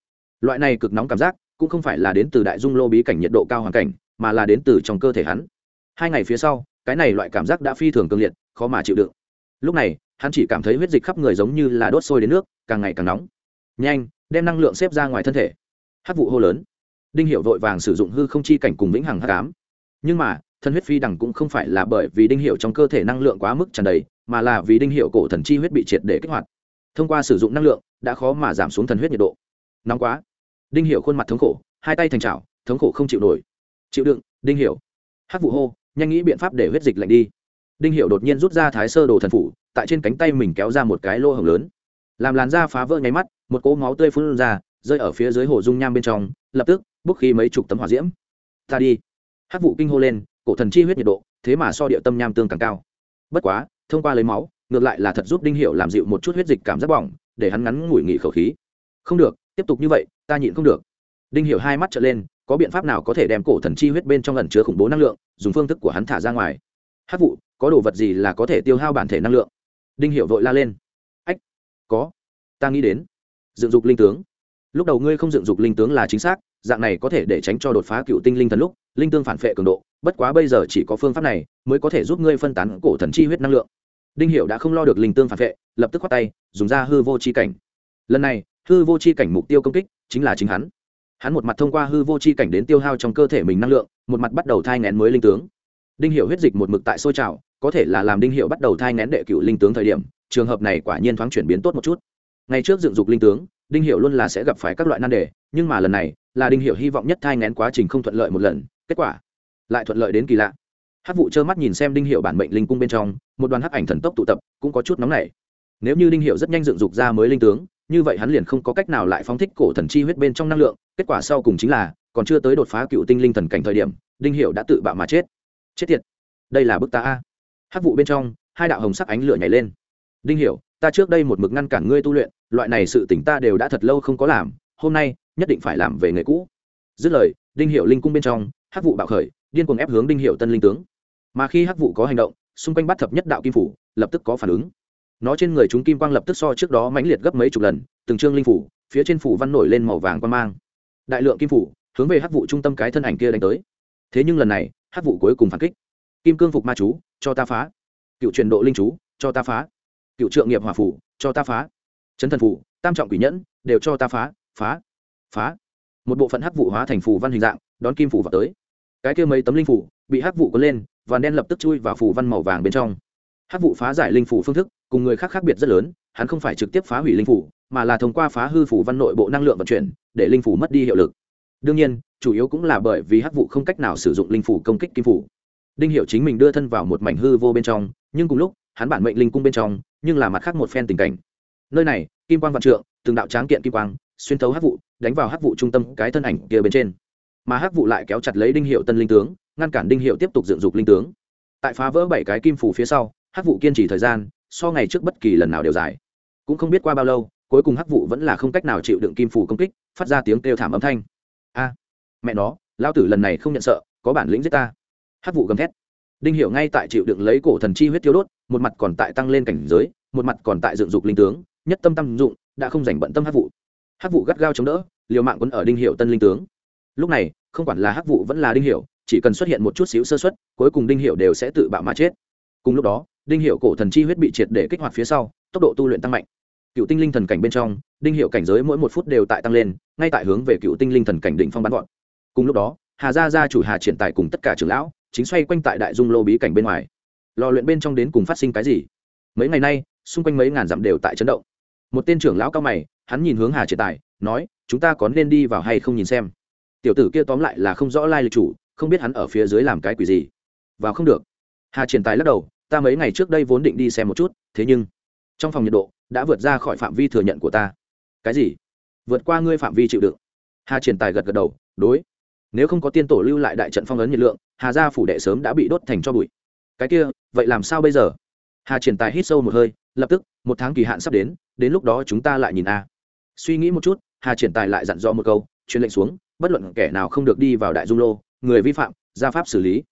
Loại này cực nóng cảm giác cũng không phải là đến từ đại dung lô bí cảnh nhiệt độ cao hoàn cảnh, mà là đến từ trong cơ thể hắn. Hai ngày phía sau, cái này loại cảm giác đã phi thường cương liệt, khó mà chịu đựng. Lúc này, hắn chỉ cảm thấy huyết dịch khắp người giống như là đốt sôi đến nước, càng ngày càng nóng. Nhanh, đem năng lượng xếp ra ngoài thân thể hát vụ hô lớn. Đinh hiệu vội vàng sử dụng hư không chi cảnh cùng vĩnh hằng hát cám nhưng mà thân huyết phi đằng cũng không phải là bởi vì đinh hiệu trong cơ thể năng lượng quá mức tràn đầy, mà là vì đinh hiệu cổ thần chi huyết bị triệt để kích hoạt. Thông qua sử dụng năng lượng, đã khó mà giảm xuống thần huyết nhiệt độ. Nóng quá. Đinh hiểu khuôn mặt thống khổ, hai tay thành chảo thống khổ không chịu nổi. Chịu đựng, đinh hiểu. Hát vụ hô, nhanh nghĩ biện pháp để huyết dịch lạnh đi. Đinh hiểu đột nhiên rút ra thái sơ đồ thần phủ, tại trên cánh tay mình kéo ra một cái lô hồng lớn. Làm làn da phá vỡ nháy mắt, một cỗ máu tươi phun ra rơi ở phía dưới hồ dung nham bên trong, lập tức bốc khí mấy chục tấm hỏa diễm. Ta đi. Hát vụ kinh hô lên, cổ thần chi huyết nhiệt độ, thế mà so địa tâm nham tương càng cao. Bất quá, thông qua lấy máu, ngược lại là thật giúp đinh hiệu làm dịu một chút huyết dịch cảm giác bỏng, để hắn ngắn ngủi nghỉ khẩu khí. Không được, tiếp tục như vậy, ta nhịn không được. Đinh hiệu hai mắt trở lên, có biện pháp nào có thể đem cổ thần chi huyết bên trong lần chứa khủng bố năng lượng, dùng phương thức của hắn thả ra ngoài? Hát vụ, có đồ vật gì là có thể tiêu hao bản thể năng lượng? Đinh hiệu vội la lên. Ách, có. Ta nghĩ đến. Dựng dục linh tướng lúc đầu ngươi không dựng dục linh tướng là chính xác, dạng này có thể để tránh cho đột phá cựu tinh linh thần lúc, linh tương phản phệ cường độ, bất quá bây giờ chỉ có phương pháp này mới có thể giúp ngươi phân tán cổ thần chi huyết năng lượng. Đinh hiệu đã không lo được linh tương phản vệ lập tức khoát tay, dùng ra hư vô c h i cảnh. Lần này, hư vô c h i cảnh mục tiêu công kích chính là chính hắn. Hắn một mặt thông qua hư vô c h i cảnh đến tiêu hao trong cơ thể mình năng lượng, một mặt bắt đầu thai ngén mới linh tướng. Đinh hiệu huyết dịch một mực tại sôi trào, có thể là làm đinh hiệu bắt đầu thai ngén đệ cựu linh tướng thời điểm, trường hợp này quả nhiên thoáng chuyển biến tốt một chút. Ngày trước dựng dục linh tướng đinh hiệu luôn là sẽ gặp phải các loại nan đề, nhưng mà lần này, là đinh hiệu hy vọng nhất thai ngén quá trình không thuận lợi một lần, kết quả lại thuận lợi đến kỳ lạ. Hát vụ trơ mắt nhìn xem đinh hiệu bản mệnh linh cung bên trong, một đoàn hắc ảnh thần tốc tụ tập, cũng có chút nóng nảy. Nếu như đinh hiệu rất nhanh dựng dục ra mới linh tướng, như vậy hắn liền không có cách nào lại phóng thích cổ thần chi huyết bên trong năng lượng, kết quả sau cùng chính là, còn chưa tới đột phá cựu tinh linh thần cảnh thời điểm, đinh hiệu đã tự bạo mà chết. Chết tiệt. Đây là bức ta a. Hát vụ bên trong, hai đạo hồng sắc ánh lửa nhảy lên. Đinh hiệu ta trước đây một mực ngăn cản ngươi tu luyện, loại này sự tỉnh ta đều đã thật lâu không có làm, hôm nay, nhất định phải làm về nghề cũ. Dứt lời, đinh hiệu linh cung bên trong, hắc vụ bạo khởi, điên cuồng ép hướng đinh hiệu tân linh tướng. Mà khi hắc vụ có hành động, xung quanh bắt thập nhất đạo kim phủ, lập tức có phản ứng. Nó trên người chúng kim quang lập tức so trước đó mãnh liệt gấp mấy chục lần, từng trương linh phủ, phía trên phủ văn nổi lên màu vàng quan mang. Đại lượng kim phủ, hướng về hắc vụ trung tâm cái thân ảnh kia đánh tới. Thế nhưng lần này, hắc vụ cuối cùng phản kích. Kim cương phục ma chú, cho ta phá. Cựu truyền độ linh chú, cho ta phá cựu trượng nghiệp hòa phủ, cho ta phá. Chấn thần phủ, tam trọng quỷ nhẫn, đều cho ta phá phá phá. Một bộ phận hắc vụ hóa thành phủ văn hình dạng, đón kim phủ vào tới. Cái kia mấy tấm linh phủ, bị hắc vụ có lên và đen lập tức chui vào phủ văn màu vàng bên trong. Hắc vụ phá giải linh phủ phương thức, cùng người khác khác biệt rất lớn, hắn không phải trực tiếp phá hủy linh phủ, mà là thông qua phá hư phủ văn nội bộ năng lượng vận chuyển, để linh phủ mất đi hiệu lực. Đương nhiên, chủ yếu cũng là bởi vì hắc vụ không cách nào sử dụng linh phủ công kích kim phủ. Đinh hiệu chính mình đưa thân vào một mảnh hư vô bên trong, nhưng cùng lúc, hắn bản mệnh linh cung bên trong nhưng là mặt khác một phen tình cảnh. Nơi này, kim quang vạn trượng, từng đạo tráng kiện kim quang, xuyên thấu hắc vụ, đánh vào hắc vụ trung tâm cái thân ảnh kia bên trên. Mà hắc vụ lại kéo chặt lấy đinh hiệu tân linh tướng, ngăn cản đinh hiệu tiếp tục dựng dục linh tướng. Tại phá vỡ bảy cái kim phủ phía sau, hắc vụ kiên trì thời gian, so ngày trước bất kỳ lần nào đều dài. Cũng không biết qua bao lâu, cuối cùng hắc vụ vẫn là không cách nào chịu đựng kim phủ công kích, phát ra tiếng kêu thảm âm thanh. A, mẹ nó lao tử lần này không nhận sợ, có bản lĩnh giết ta. Hắc vụ gầm thét đinh Hiểu ngay tại chịu đựng lấy cổ thần chi huyết tiêu đốt, một mặt còn tại tăng lên cảnh giới, một mặt còn tại dựng dục linh tướng, nhất tâm tâm dụng, đã không dành bận tâm hắc vụ hắc vụ gắt gao chống đỡ, liều mạng quấn ở đinh hiệu tân linh tướng. Lúc này, không quản là hắc vụ vẫn là đinh hiệu chỉ cần xuất hiện một chút xíu sơ xuất cuối cùng đinh hiệu đều sẽ tự bạo mà chết. Cùng lúc đó, đinh hiệu cổ thần chi huyết bị triệt để kích hoạt phía sau, tốc độ tu luyện tăng mạnh. Cựu tinh linh thần cảnh bên trong, đinh hiệu cảnh giới mỗi một phút đều tại tăng lên, ngay tại hướng về cựu tinh linh thần cảnh đỉnh phong bắn gọn. Cùng lúc đó, hà gia gia chủ hà triển tài cùng tất cả trưởng lão chính xoay quanh tại đại dung lô bí cảnh bên ngoài. Lò luyện bên trong đến cùng phát sinh cái gì? Mấy ngày nay, xung quanh mấy ngàn dặm đều tại chấn động. Một tên trưởng lão cao mày, hắn nhìn hướng hà triển tài, nói, chúng ta có nên đi vào hay không nhìn xem? Tiểu tử kia tóm lại là không rõ lai lịch chủ, không biết hắn ở phía dưới làm cái quỷ gì. Vào không được. Hà triển tài lắc đầu, ta mấy ngày trước đây vốn định đi xem một chút, thế nhưng trong phòng nhiệt độ đã vượt ra khỏi phạm vi thừa nhận của ta. Cái gì? Vượt qua ngươi phạm vi chịu đựng. Hà triển tài gật gật đầu, đối. Nếu không có tiên tổ lưu lại đại trận phong ấn nhiệt lượng hà gia phủ đệ sớm đã bị đốt thành cho bụi. Cái kia, vậy làm sao bây giờ? Hà triển tài hít sâu một hơi, lập tức, một tháng kỳ hạn sắp đến đến lúc đó chúng ta lại nhìn a. Suy nghĩ một chút, hà triển tài lại dặn dò một câu, truyền lệnh xuống, bất luận kẻ nào không được đi vào đại dung lô, người vi phạm, ra pháp xử lý.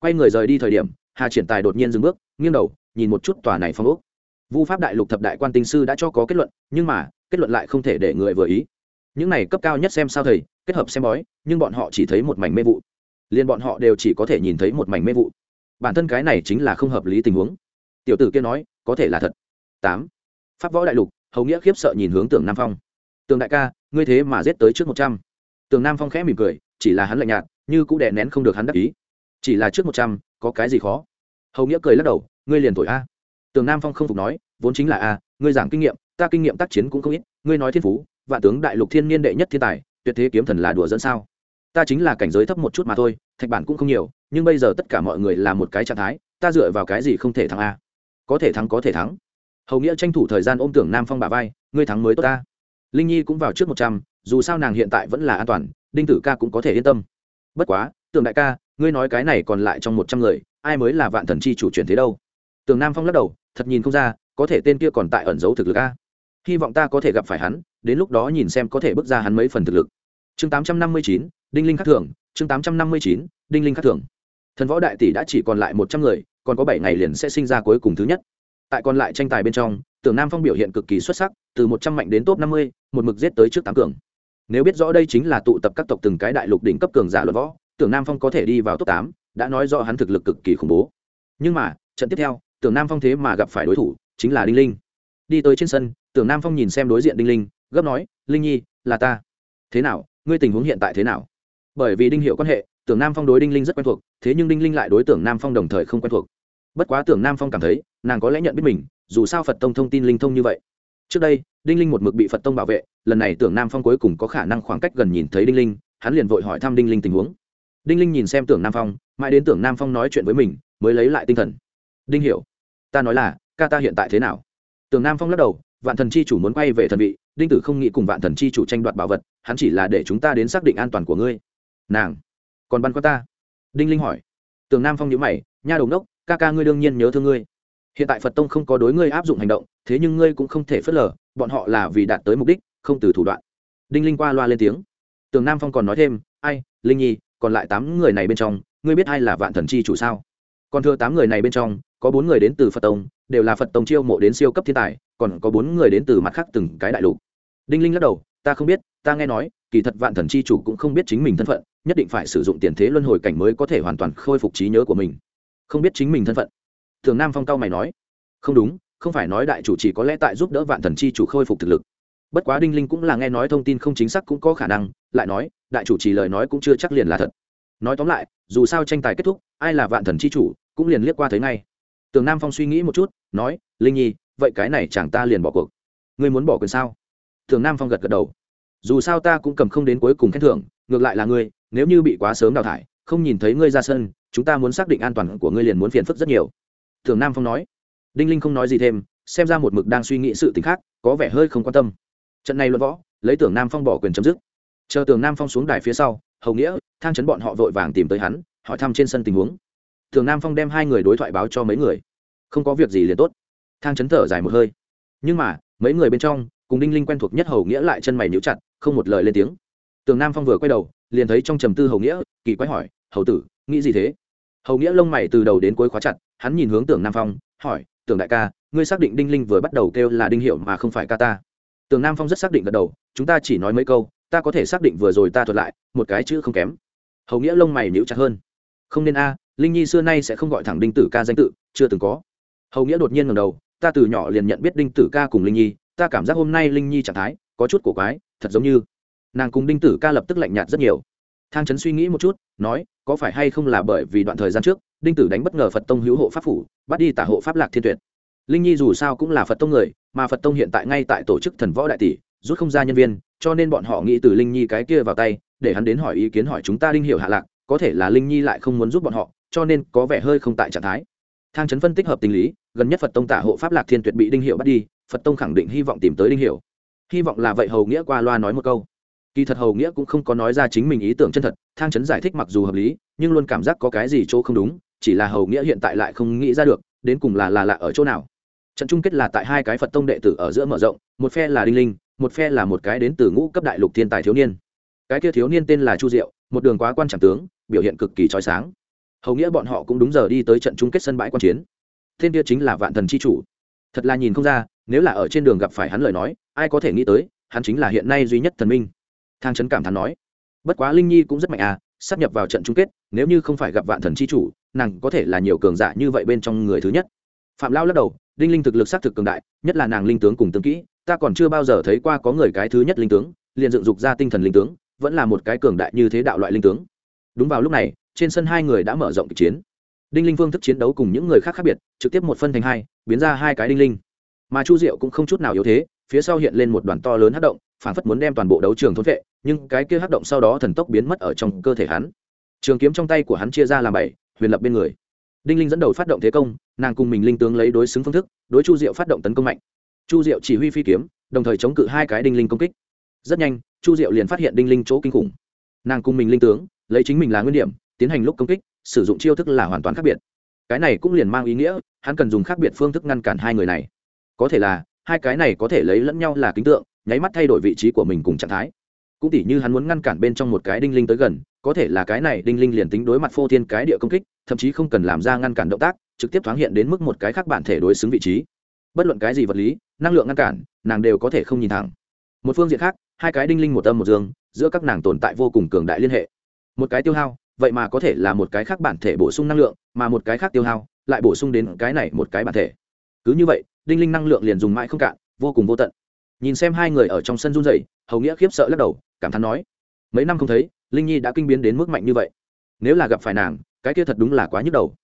Quay người rời đi thời điểm, hà triển tài đột nhiên dừng bước, nghiêng đầu, nhìn một chút tòa này phong ốc. Vu pháp đại lục thập đại quan tinh sư đã cho có kết luận, nhưng mà, kết luận lại không thể để người vừa ý. Những này cấp cao nhất xem sao thầy, kết hợp xem bói, nhưng bọn họ chỉ thấy một mảnh mê vụ liền bọn họ đều chỉ có thể nhìn thấy một mảnh mê vụ. Bản thân cái này chính là không hợp lý tình huống. Tiểu tử kia nói, có thể là thật. Tám. Pháp võ đại lục, hầu nghĩa khiếp sợ nhìn hướng tưởng nam phong. Tường đại ca, ngươi thế mà giết tới trước một trăm. Tường nam phong khẽ mỉm cười, chỉ là hắn lạnh nhạt, như cũng đè nén không được hắn đắc ý. Chỉ là trước một trăm, có cái gì khó? Hầu nghĩa cười lắc đầu, ngươi liền thổi a. Tường nam phong không phục nói, vốn chính là a, ngươi giảng kinh nghiệm, ta kinh nghiệm tác chiến cũng không ít, ngươi nói thiên phú, vạn tướng đại lục thiên niên đệ nhất thiên tài, tuyệt thế kiếm thần là đùa dẫn sao? Ta chính là cảnh giới thấp một chút mà thôi, thạch bản cũng không nhiều, nhưng bây giờ tất cả mọi người là một cái trạng thái, ta dựa vào cái gì không thể thắng a? Có thể thắng có thể thắng. Hầu nghĩa tranh thủ thời gian ôm tưởng nam phong bà vai, ngươi thắng mới tốt ta. Linh nhi cũng vào trước một trăm, dù sao nàng hiện tại vẫn là an toàn, đinh tử ca cũng có thể yên tâm. Bất quá, tưởng đại ca, ngươi nói cái này còn lại trong một trăm người, ai mới là vạn thần chi chủ truyền thế đâu? Tưởng nam phong lắc đầu, thật nhìn không ra, có thể tên kia còn tại ẩn giấu thực lực a. Hy vọng ta có thể gặp phải hắn, đến lúc đó nhìn xem có thể bước ra hắn mấy phần thực lực. Chương tám trăm năm mươi chín đinh linh khắc thưởng chương tám trăm năm mươi chín, đinh linh khắc thưởng thần võ đại tỷ đã chỉ còn lại một trăm người, còn có bảy ngày liền sẽ sinh ra cuối cùng thứ nhất. Tại còn lại tranh tài bên trong, tưởng nam phong biểu hiện cực kỳ xuất sắc, từ một trăm mạnh đến top năm mươi, một mực giết tới trước tám cường. Nếu biết rõ đây chính là tụ tập các tộc từng cái đại lục đỉnh cấp cường giả luận võ, tưởng nam phong có thể đi vào top tám, đã nói rõ hắn thực lực cực kỳ khủng bố. Nhưng mà, trận tiếp theo, tưởng nam phong thế mà gặp phải đối thủ, chính là đinh linh. Đi tới trên sân, tưởng nam phong nhìn xem đối diện đinh linh, gấp nói, linh nhi, là ta. Thế nào? Ngươi tình huống hiện tại thế nào? Bởi vì đinh hiệu quan hệ, tưởng nam phong đối đinh linh rất quen thuộc, thế nhưng đinh linh lại đối tưởng nam phong đồng thời không quen thuộc. Bất quá tưởng nam phong cảm thấy, nàng có lẽ nhận biết mình, dù sao phật tông thông tin linh thông như vậy. Trước đây, đinh linh một mực bị phật tông bảo vệ, lần này tưởng nam phong cuối cùng có khả năng khoảng cách gần nhìn thấy đinh linh, hắn liền vội hỏi thăm đinh linh tình huống. Đinh linh nhìn xem tưởng nam phong, mãi đến tưởng nam phong nói chuyện với mình, mới lấy lại tinh thần. Đinh hiểu ta nói là, ca ta hiện tại thế nào? Tưởng nam phong lắc đầu, vạn thần chi chủ muốn quay về thần vị, đinh tử không nghĩ cùng vạn thần chi chủ tranh đoạt bảo vật, hắn chỉ là để chúng ta đến xác định an toàn của ngươi nàng, còn băn khoăn ta? Đinh linh hỏi. Tường nam phong nhớ mày, nha đồng đốc ca ca ngươi đương nhiên nhớ thương ngươi. Hiện tại phật tông không có đối ngươi áp dụng hành động, thế nhưng ngươi cũng không thể phớt lờ, bọn họ là vì đạt tới mục đích, không từ thủ đoạn. Đinh linh qua loa lên tiếng. Tường nam phong còn nói thêm, ai, linh nhi, còn lại tám người này bên trong, ngươi biết ai là vạn thần chi chủ sao? Còn thưa tám người này bên trong, có bốn người đến từ phật tông, đều là phật tông chiêu mộ đến siêu cấp thiên tài, còn có bốn người đến từ mặt khác từng cái đại lục. Đinh linh lắc đầu ta không biết, ta nghe nói, kỳ thật vạn thần chi chủ cũng không biết chính mình thân phận, nhất định phải sử dụng tiền thế luân hồi cảnh mới có thể hoàn toàn khôi phục trí nhớ của mình. Không biết chính mình thân phận. Thường nam phong cao mày nói, không đúng, không phải nói đại chủ chỉ có lẽ tại giúp đỡ vạn thần chi chủ khôi phục thực lực. Bất quá đinh linh cũng là nghe nói thông tin không chính xác cũng có khả năng, lại nói, đại chủ chỉ lời nói cũng chưa chắc liền là thật. Nói tóm lại, dù sao tranh tài kết thúc, ai là vạn thần chi chủ, cũng liền liếc qua thấy ngay. Tường nam phong suy nghĩ một chút, nói, linh nhi, vậy cái này chẳng ta liền bỏ cuộc. Ngươi muốn bỏ quyền sao? Thường nam phong gật gật đầu dù sao ta cũng cầm không đến cuối cùng khen thưởng ngược lại là ngươi nếu như bị quá sớm đào thải không nhìn thấy ngươi ra sân chúng ta muốn xác định an toàn của ngươi liền muốn phiền phức rất nhiều thường nam phong nói đinh linh không nói gì thêm xem ra một mực đang suy nghĩ sự t ì n h khác có vẻ hơi không quan tâm trận này luận võ lấy tưởng nam phong bỏ quyền chấm dứt chờ tưởng nam phong xuống đài phía sau hầu nghĩa thang chấn bọn họ vội vàng tìm tới hắn hỏi thăm trên sân tình huống tưởng nam phong đem hai người đối thoại báo cho mấy người không có việc gì liền tốt thang chấn thở dài một hơi nhưng mà mấy người bên trong cùng đinh linh quen thuộc nhất hầu nghĩa lại chân mày níu chặt, không một lời lên tiếng. Tường nam phong vừa quay đầu, liền thấy trong trầm tư hầu nghĩa, kỳ quái hỏi, hầu tử, nghĩ gì thế? Hầu nghĩa lông mày từ đầu đến cuối khóa chặt, hắn nhìn hướng tưởng nam phong, hỏi tưởng đại ca, ngươi xác định đinh linh vừa bắt đầu kêu là đinh hiệu mà không phải ca ta? Tưởng nam phong rất xác định gật đầu, chúng ta chỉ nói mấy câu, ta có thể xác định vừa rồi ta thuật lại, một cái chữ không kém. Hầu nghĩa lông mày nhíu chặt hơn, không nên a, linh nhi xưa nay sẽ không gọi thẳng đinh tử ca danh tự, chưa từng có. Hầu nghĩa đột nhiên ngầm đầu, ta từ nhỏ liền nhận biết đinh tử ca cùng linh nhi ta cảm giác hôm nay linh nhi trạng thái có chút cổ quái, thật giống như nàng cùng đinh tử ca lập tức lạnh nhạt rất nhiều. Thang trấn suy nghĩ một chút, nói, có phải hay không là bởi vì đoạn thời gian trước, đinh tử đánh bất ngờ phật tông hữu hộ pháp phủ, bắt đi tả hộ pháp lạc thiên tuyệt. Linh nhi dù sao cũng là phật tông người, mà phật tông hiện tại ngay tại tổ chức thần võ đại tỷ, rút không ra nhân viên, cho nên bọn họ nghĩ từ linh nhi cái kia vào tay, để hắn đến hỏi ý kiến hỏi chúng ta đinh hiểu hạ lạc, có thể là linh nhi lại không muốn giúp bọn họ, cho nên có vẻ hơi không tại trạng thái. Thang chấn phân tích hợp tình lý, gần nhất phật tông tả hộ pháp lạc thiên tuyệt bị đinh hiệu bắt đi phật tông khẳng định hy vọng tìm tới đinh Hiểu. hy vọng là vậy hầu nghĩa qua loa nói một câu. Kỳ thật hầu nghĩa cũng không có nói ra chính mình ý tưởng chân thật, thang chấn giải thích mặc dù hợp lý, nhưng luôn cảm giác có cái gì chỗ không đúng, chỉ là hầu nghĩa hiện tại lại không nghĩ ra được, đến cùng là là lạ ở chỗ nào. Trận chung kết là tại hai cái phật tông đệ tử ở giữa mở rộng, một phe là đinh linh, một phe là một cái đến từ ngũ cấp đại lục thiên tài thiếu niên. Cái kia thiếu niên tên là chu diệu, một đường quá quan trọng tướng, biểu hiện cực kỳ trói sáng. Hầu nghĩa bọn họ cũng đúng giờ đi tới trận chung kết sân bãi quan chiến. Tên kia chính là vạn thần Chi chủ. Thật là nhìn không ra nếu là ở trên đường gặp phải hắn lời nói, ai có thể nghĩ tới, hắn chính là hiện nay duy nhất thần minh. Thang trấn cảm thán nói, bất quá linh nhi cũng rất mạnh à sắp nhập vào trận chung kết, nếu như không phải gặp vạn thần c h i chủ, nàng có thể là nhiều cường giả như vậy bên trong người thứ nhất. Phạm lao lắc đầu, đinh linh thực lực xác thực cường đại, nhất là nàng linh tướng cùng tướng kỹ, ta còn chưa bao giờ thấy qua có người cái thứ nhất linh tướng, liền dựng dục ra tinh thần linh tướng, vẫn là một cái cường đại như thế đạo loại linh tướng. Đúng vào lúc này, trên sân hai người đã mở rộng kịch chiến. Đinh linh phương thức chiến đấu cùng những người khác khác biệt, trực tiếp một phân thành hai, biến ra hai cái đinh linh mà chu diệu cũng không chút nào yếu thế, phía sau hiện lên một đoàn to lớn hát động phản phất muốn đem toàn bộ đấu trường thốn vệ, nhưng cái kia hát động sau đó thần tốc biến mất ở trong cơ thể hắn. Trường kiếm trong tay của hắn chia ra làm bảy, huyền lập bên người. Đinh linh dẫn đầu phát động thế công, nàng cùng mình linh tướng lấy đối xứng phương thức, đối chu diệu phát động tấn công mạnh. Chu diệu chỉ huy phi kiếm, đồng thời chống cự hai cái đinh linh công kích. Rất nhanh, chu diệu liền phát hiện đinh linh chỗ kinh khủng. Nàng cùng mình linh tướng, lấy chính mình là nguyên điểm, tiến hành lúc công kích, sử dụng chiêu thức là hoàn toàn khác biệt. Cái này cũng liền mang ý nghĩa, hắn cần dùng khác biệt phương thức ngăn cản hai người này có thể là, hai cái này có thể lấy lẫn nhau là kính tượng, nháy mắt thay đổi vị trí của mình cùng trạng thái. Cũng tỉ như hắn muốn ngăn cản bên trong một cái đinh linh tới gần, có thể là cái này đinh linh liền tính đối mặt phô thiên cái địa công kích, thậm chí không cần làm ra ngăn cản động tác, trực tiếp thoáng hiện đến mức một cái khác bản thể đối xứng vị trí. Bất luận cái gì vật lý, năng lượng ngăn cản, nàng đều có thể không nhìn thẳng. Một phương diện khác, hai cái đinh linh một âm một dương, giữa các nàng tồn tại vô cùng cường đại liên hệ. Một cái tiêu hao, vậy mà có thể là một cái khác bản thể bổ sung năng lượng, mà một cái khác tiêu hao, lại bổ sung đến cái này một cái bản thể. Cứ như vậy đinh linh năng lượng liền dùng mãi không cạn, vô cùng vô tận. Nhìn xem hai người ở trong sân run rẩy, hầu nghĩa khiếp sợ lắc đầu, cảm thán nói, mấy năm không thấy, linh nhi đã kinh biến đến mức mạnh như vậy. Nếu là gặp phải nàng, cái kia thật đúng là quá nhức đầu.